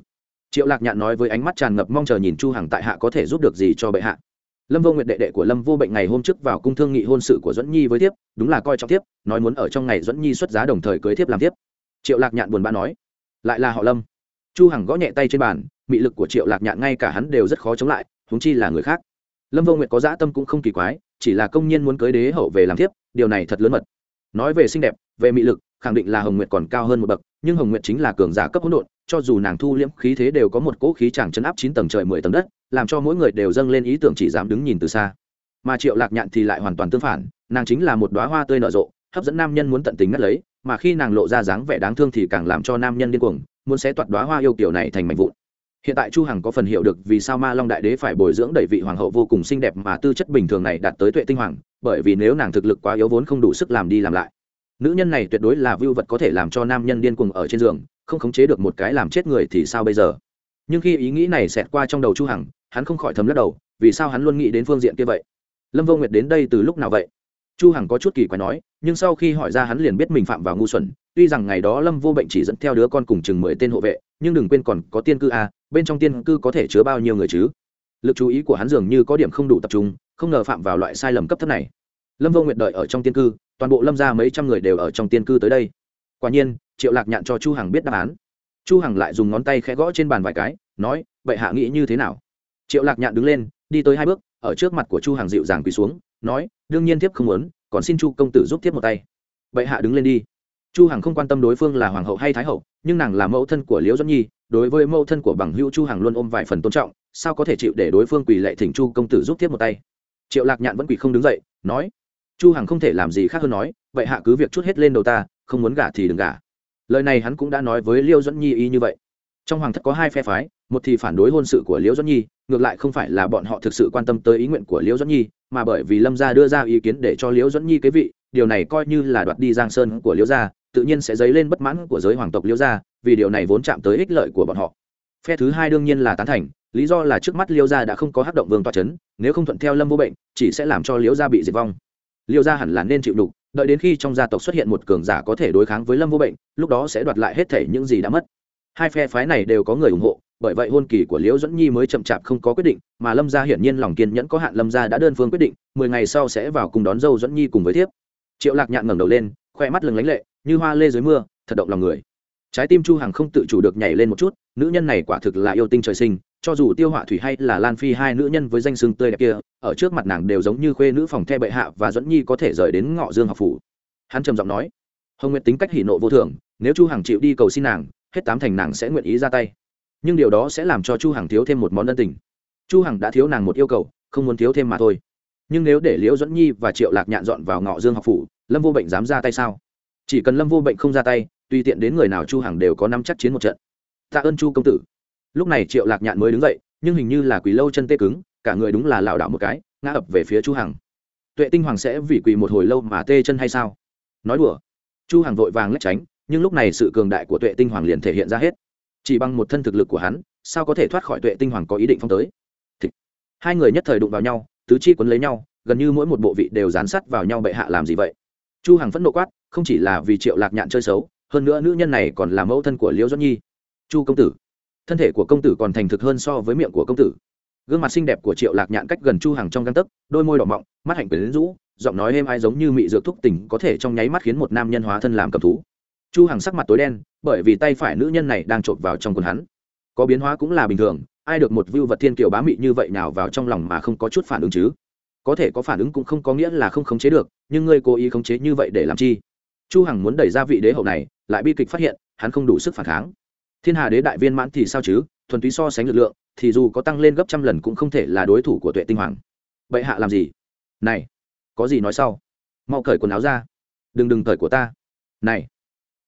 Triệu lạc nhạn nói với ánh mắt tràn ngập mong chờ nhìn chu hằng tại hạ có thể giúp được gì cho bệ hạ. Lâm vô nguyệt đệ đệ của lâm vô bệnh ngày hôm trước vào cung thương nghị hôn sự của duẫn nhi với tiếp đúng là coi trọng tiếp nói muốn ở trong ngày duẫn nhi xuất giá đồng thời cưới tiếp làm tiếp triệu lạc nhạn buồn bã nói, lại là họ lâm. Chu hằng gõ nhẹ tay trên bàn, mị lực của triệu lạc nhạn ngay cả hắn đều rất khó chống lại, huống chi là người khác. Lâm vô nguyệt có dã tâm cũng không kỳ quái, chỉ là công nhân muốn cưới đế hậu về làm tiếp điều này thật lớn mật nói về xinh đẹp, về mị lực, khẳng định là hồng nguyệt còn cao hơn một bậc, nhưng hồng nguyệt chính là cường giả cấp hỗn độn, cho dù nàng thu liễm khí thế đều có một cỗ khí chẳng chấn áp chín tầng trời, mười tầng đất, làm cho mỗi người đều dâng lên ý tưởng chỉ dám đứng nhìn từ xa. Mà triệu lạc nhạn thì lại hoàn toàn tương phản, nàng chính là một đoá hoa tươi nở rộ, hấp dẫn nam nhân muốn tận tình ngắt lấy, mà khi nàng lộ ra dáng vẻ đáng thương thì càng làm cho nam nhân điên cuồng, muốn xé toạt đoá hoa yêu kiểu này thành mảnh vụn hiện tại chu hằng có phần hiểu được vì sao ma long đại đế phải bồi dưỡng đẩy vị hoàng hậu vô cùng xinh đẹp mà tư chất bình thường này đạt tới tuệ tinh hoàng, bởi vì nếu nàng thực lực quá yếu vốn không đủ sức làm đi làm lại. Nữ nhân này tuyệt đối là vưu vật có thể làm cho nam nhân điên cuồng ở trên giường, không khống chế được một cái làm chết người thì sao bây giờ? Nhưng khi ý nghĩ này xẹt qua trong đầu chu hằng, hắn không khỏi thầm lắc đầu, vì sao hắn luôn nghĩ đến phương diện kia vậy? Lâm vô nguyệt đến đây từ lúc nào vậy? Chu hằng có chút kỳ quái nói, nhưng sau khi hỏi ra hắn liền biết mình phạm vào ngu xuẩn, tuy rằng ngày đó lâm vô bệnh chỉ dẫn theo đứa con cùng chừng mười tên hộ vệ, nhưng đừng quên còn có tiên cư a bên trong tiên cư có thể chứa bao nhiêu người chứ? Lực chú ý của hắn dường như có điểm không đủ tập trung, không ngờ phạm vào loại sai lầm cấp thấp này. Lâm vô nguyệt đợi ở trong tiên cư, toàn bộ lâm ra mấy trăm người đều ở trong tiên cư tới đây. Quả nhiên, triệu lạc nhạn cho chu hằng biết đáp án. Chu hằng lại dùng ngón tay khẽ gõ trên bàn vài cái, nói vậy hạ nghĩ như thế nào? Triệu lạc nhạn đứng lên, đi tới hai bước, ở trước mặt của chu hằng dịu dàng quỳ xuống, nói, đương nhiên thiếp không muốn, còn xin chu công tử giúp thiếp một tay. Vậy hạ đứng lên đi chu hằng không quan tâm đối phương là hoàng hậu hay thái hậu, nhưng nàng là mẫu thân của liễu doãn nhi, đối với mẫu thân của bằng hữu chu hằng luôn ôm vài phần tôn trọng, sao có thể chịu để đối phương quỳ lệ thỉnh chu công tử giúp tiếp một tay? Triệu lạc nhạn vẫn quỳ không đứng dậy, nói, chu hằng không thể làm gì khác hơn nói, vậy hạ cứ việc chút hết lên đầu ta, không muốn gả thì đừng gả. Lời này hắn cũng đã nói với Liễu Doãn nhi y như vậy. Trong hoàng thất có hai phe phái, một thì phản đối hôn sự của liễu Doãn nhi, ngược lại không phải là bọn họ thực sự quan tâm tới ý nguyện của liễu Doãn nhi, mà bởi vì lâm gia đưa ra ý kiến để cho liễu Doãn nhi kế vị điều này coi như là đoạt đi giang sơn của liễu gia, tự nhiên sẽ dấy lên bất mãn của giới hoàng tộc liễu gia, vì điều này vốn chạm tới ích lợi của bọn họ. Phe thứ hai đương nhiên là tán thành, lý do là trước mắt liễu gia đã không có hắc động vương toa c h ấ n nếu không thuận theo lâm vô bệnh, chỉ sẽ làm cho liễu gia bị diệt vong. Liễu gia hẳn là nên chịu đục, đợi đến khi trong gia tộc xuất hiện một cường giả có thể đối kháng với lâm vô bệnh, lúc đó sẽ đoạt lại hết thể những gì đã mất. Hai phe phái này đều có người ủng hộ, bởi vậy hôn kỳ của liễu dẫn nhi mới chậm chạp không có quyết định, mà lâm gia hiển nhiên lòng kiên nhẫn có hạn lâm gia đã đơn phương quyết định, mười ngày sau sẽ vào cùng đón dâu dẫn nhi cùng với thiếp triệu lạc nhạn ngẩng đầu lên, khoe mắt lừng lánh lệ, như hoa lê dưới mưa, thật động lòng người. Trái tim chu hằng không tự chủ được nhảy lên một chút, nữ nhân này quả thực là yêu tinh trời sinh, cho dù tiêu họa thủy hay là lan phi hai nữ nhân với danh xương tươi đẹp kia, ở trước mặt nàng đều giống như khuê nữ phòng the bệ hạ và dẫn nhi có thể rời đến ngọ dương học phủ. Hắn trầm giọng nói, hồng nguyệt tính cách hỉ nộ vô thường, nếu chu hằng chịu đi cầu xin nàng, hết tám thành nàng sẽ nguyện ý ra tay. Nhưng điều đó sẽ làm cho chu hằng thiếu thêm một món ân tình. Chu hằng đã thiếu nàng một yêu cầu, không muốn thiếu thêm mà thôi nhưng nếu để liễu dẫn nhi và triệu lạc nhạn dọn vào ngọ dương học phủ, lâm vô bệnh dám ra tay sao? Chỉ cần lâm vô bệnh không ra tay, tùy tiện đến người nào chu hằng đều có năm chắc chiến một trận. Tạ ơn chu công tử. Lúc này triệu lạc nhạn mới đứng dậy, nhưng hình như là quỳ lâu chân tê cứng, cả người đúng là lảo đảo một cái, ngã ập về phía chu hằng. Tuệ tinh hoàng sẽ vì quỳ một hồi lâu mà tê chân hay sao? Nói đùa. Chu hằng vội vàng lách tránh, nhưng lúc này sự cường đại của tuệ tinh hoàng liền thể hiện ra hết. Chỉ bằng một thân thực lực của hắn, sao có thể thoát khỏi tuệ tinh hoàng có ý định phong tới? Hai người nhất thời đụng vào nhau tứ chi quấn lấy nhau, gần như mỗi một bộ vị đều dán sắt vào nhau bệ hạ làm gì vậy? Chu hằng phẫn nộ quát, không chỉ là vì triệu lạc nhạn chơi xấu, hơn nữa nữ nhân này còn là mẫu thân của liễu doãn nhi. Chu công tử, thân thể của công tử còn thành thực hơn so với miệng của công tử. Gương mặt xinh đẹp của triệu lạc nhạn cách gần chu hằng trong găng tấc, đôi môi đỏ mọng, mắt hạnh quyến rũ, giọng nói êm ai giống như mị dược thúc tình có thể trong nháy mắt khiến một nam nhân hóa thân làm cầm thú. Chu hằng sắc mặt tối đen, bởi vì tay phải nữ nhân này đang trộn vào trong quần hắn. Có biến hóa cũng là bình thường ai được một vưu vật thiên kiều bá mị như vậy nào vào trong lòng mà không có chút phản ứng chứ? Có thể có phản ứng cũng không có nghĩa là không khống chế được, nhưng ngươi cố ý khống chế như vậy để làm chi? Chu hằng muốn đẩy ra vị đế hậu này, lại bi kịch phát hiện, hắn không đủ sức phản kháng. Thiên hà đế đại viên mãn thì sao chứ? Thuần túy so sánh lực lượng, thì dù có tăng lên gấp trăm lần cũng không thể là đối thủ của tuệ tinh hoàng. Bệ hạ làm gì? Này, có gì nói sau? Mau cởi quần áo ra. Đừng đừng cởi của ta. Này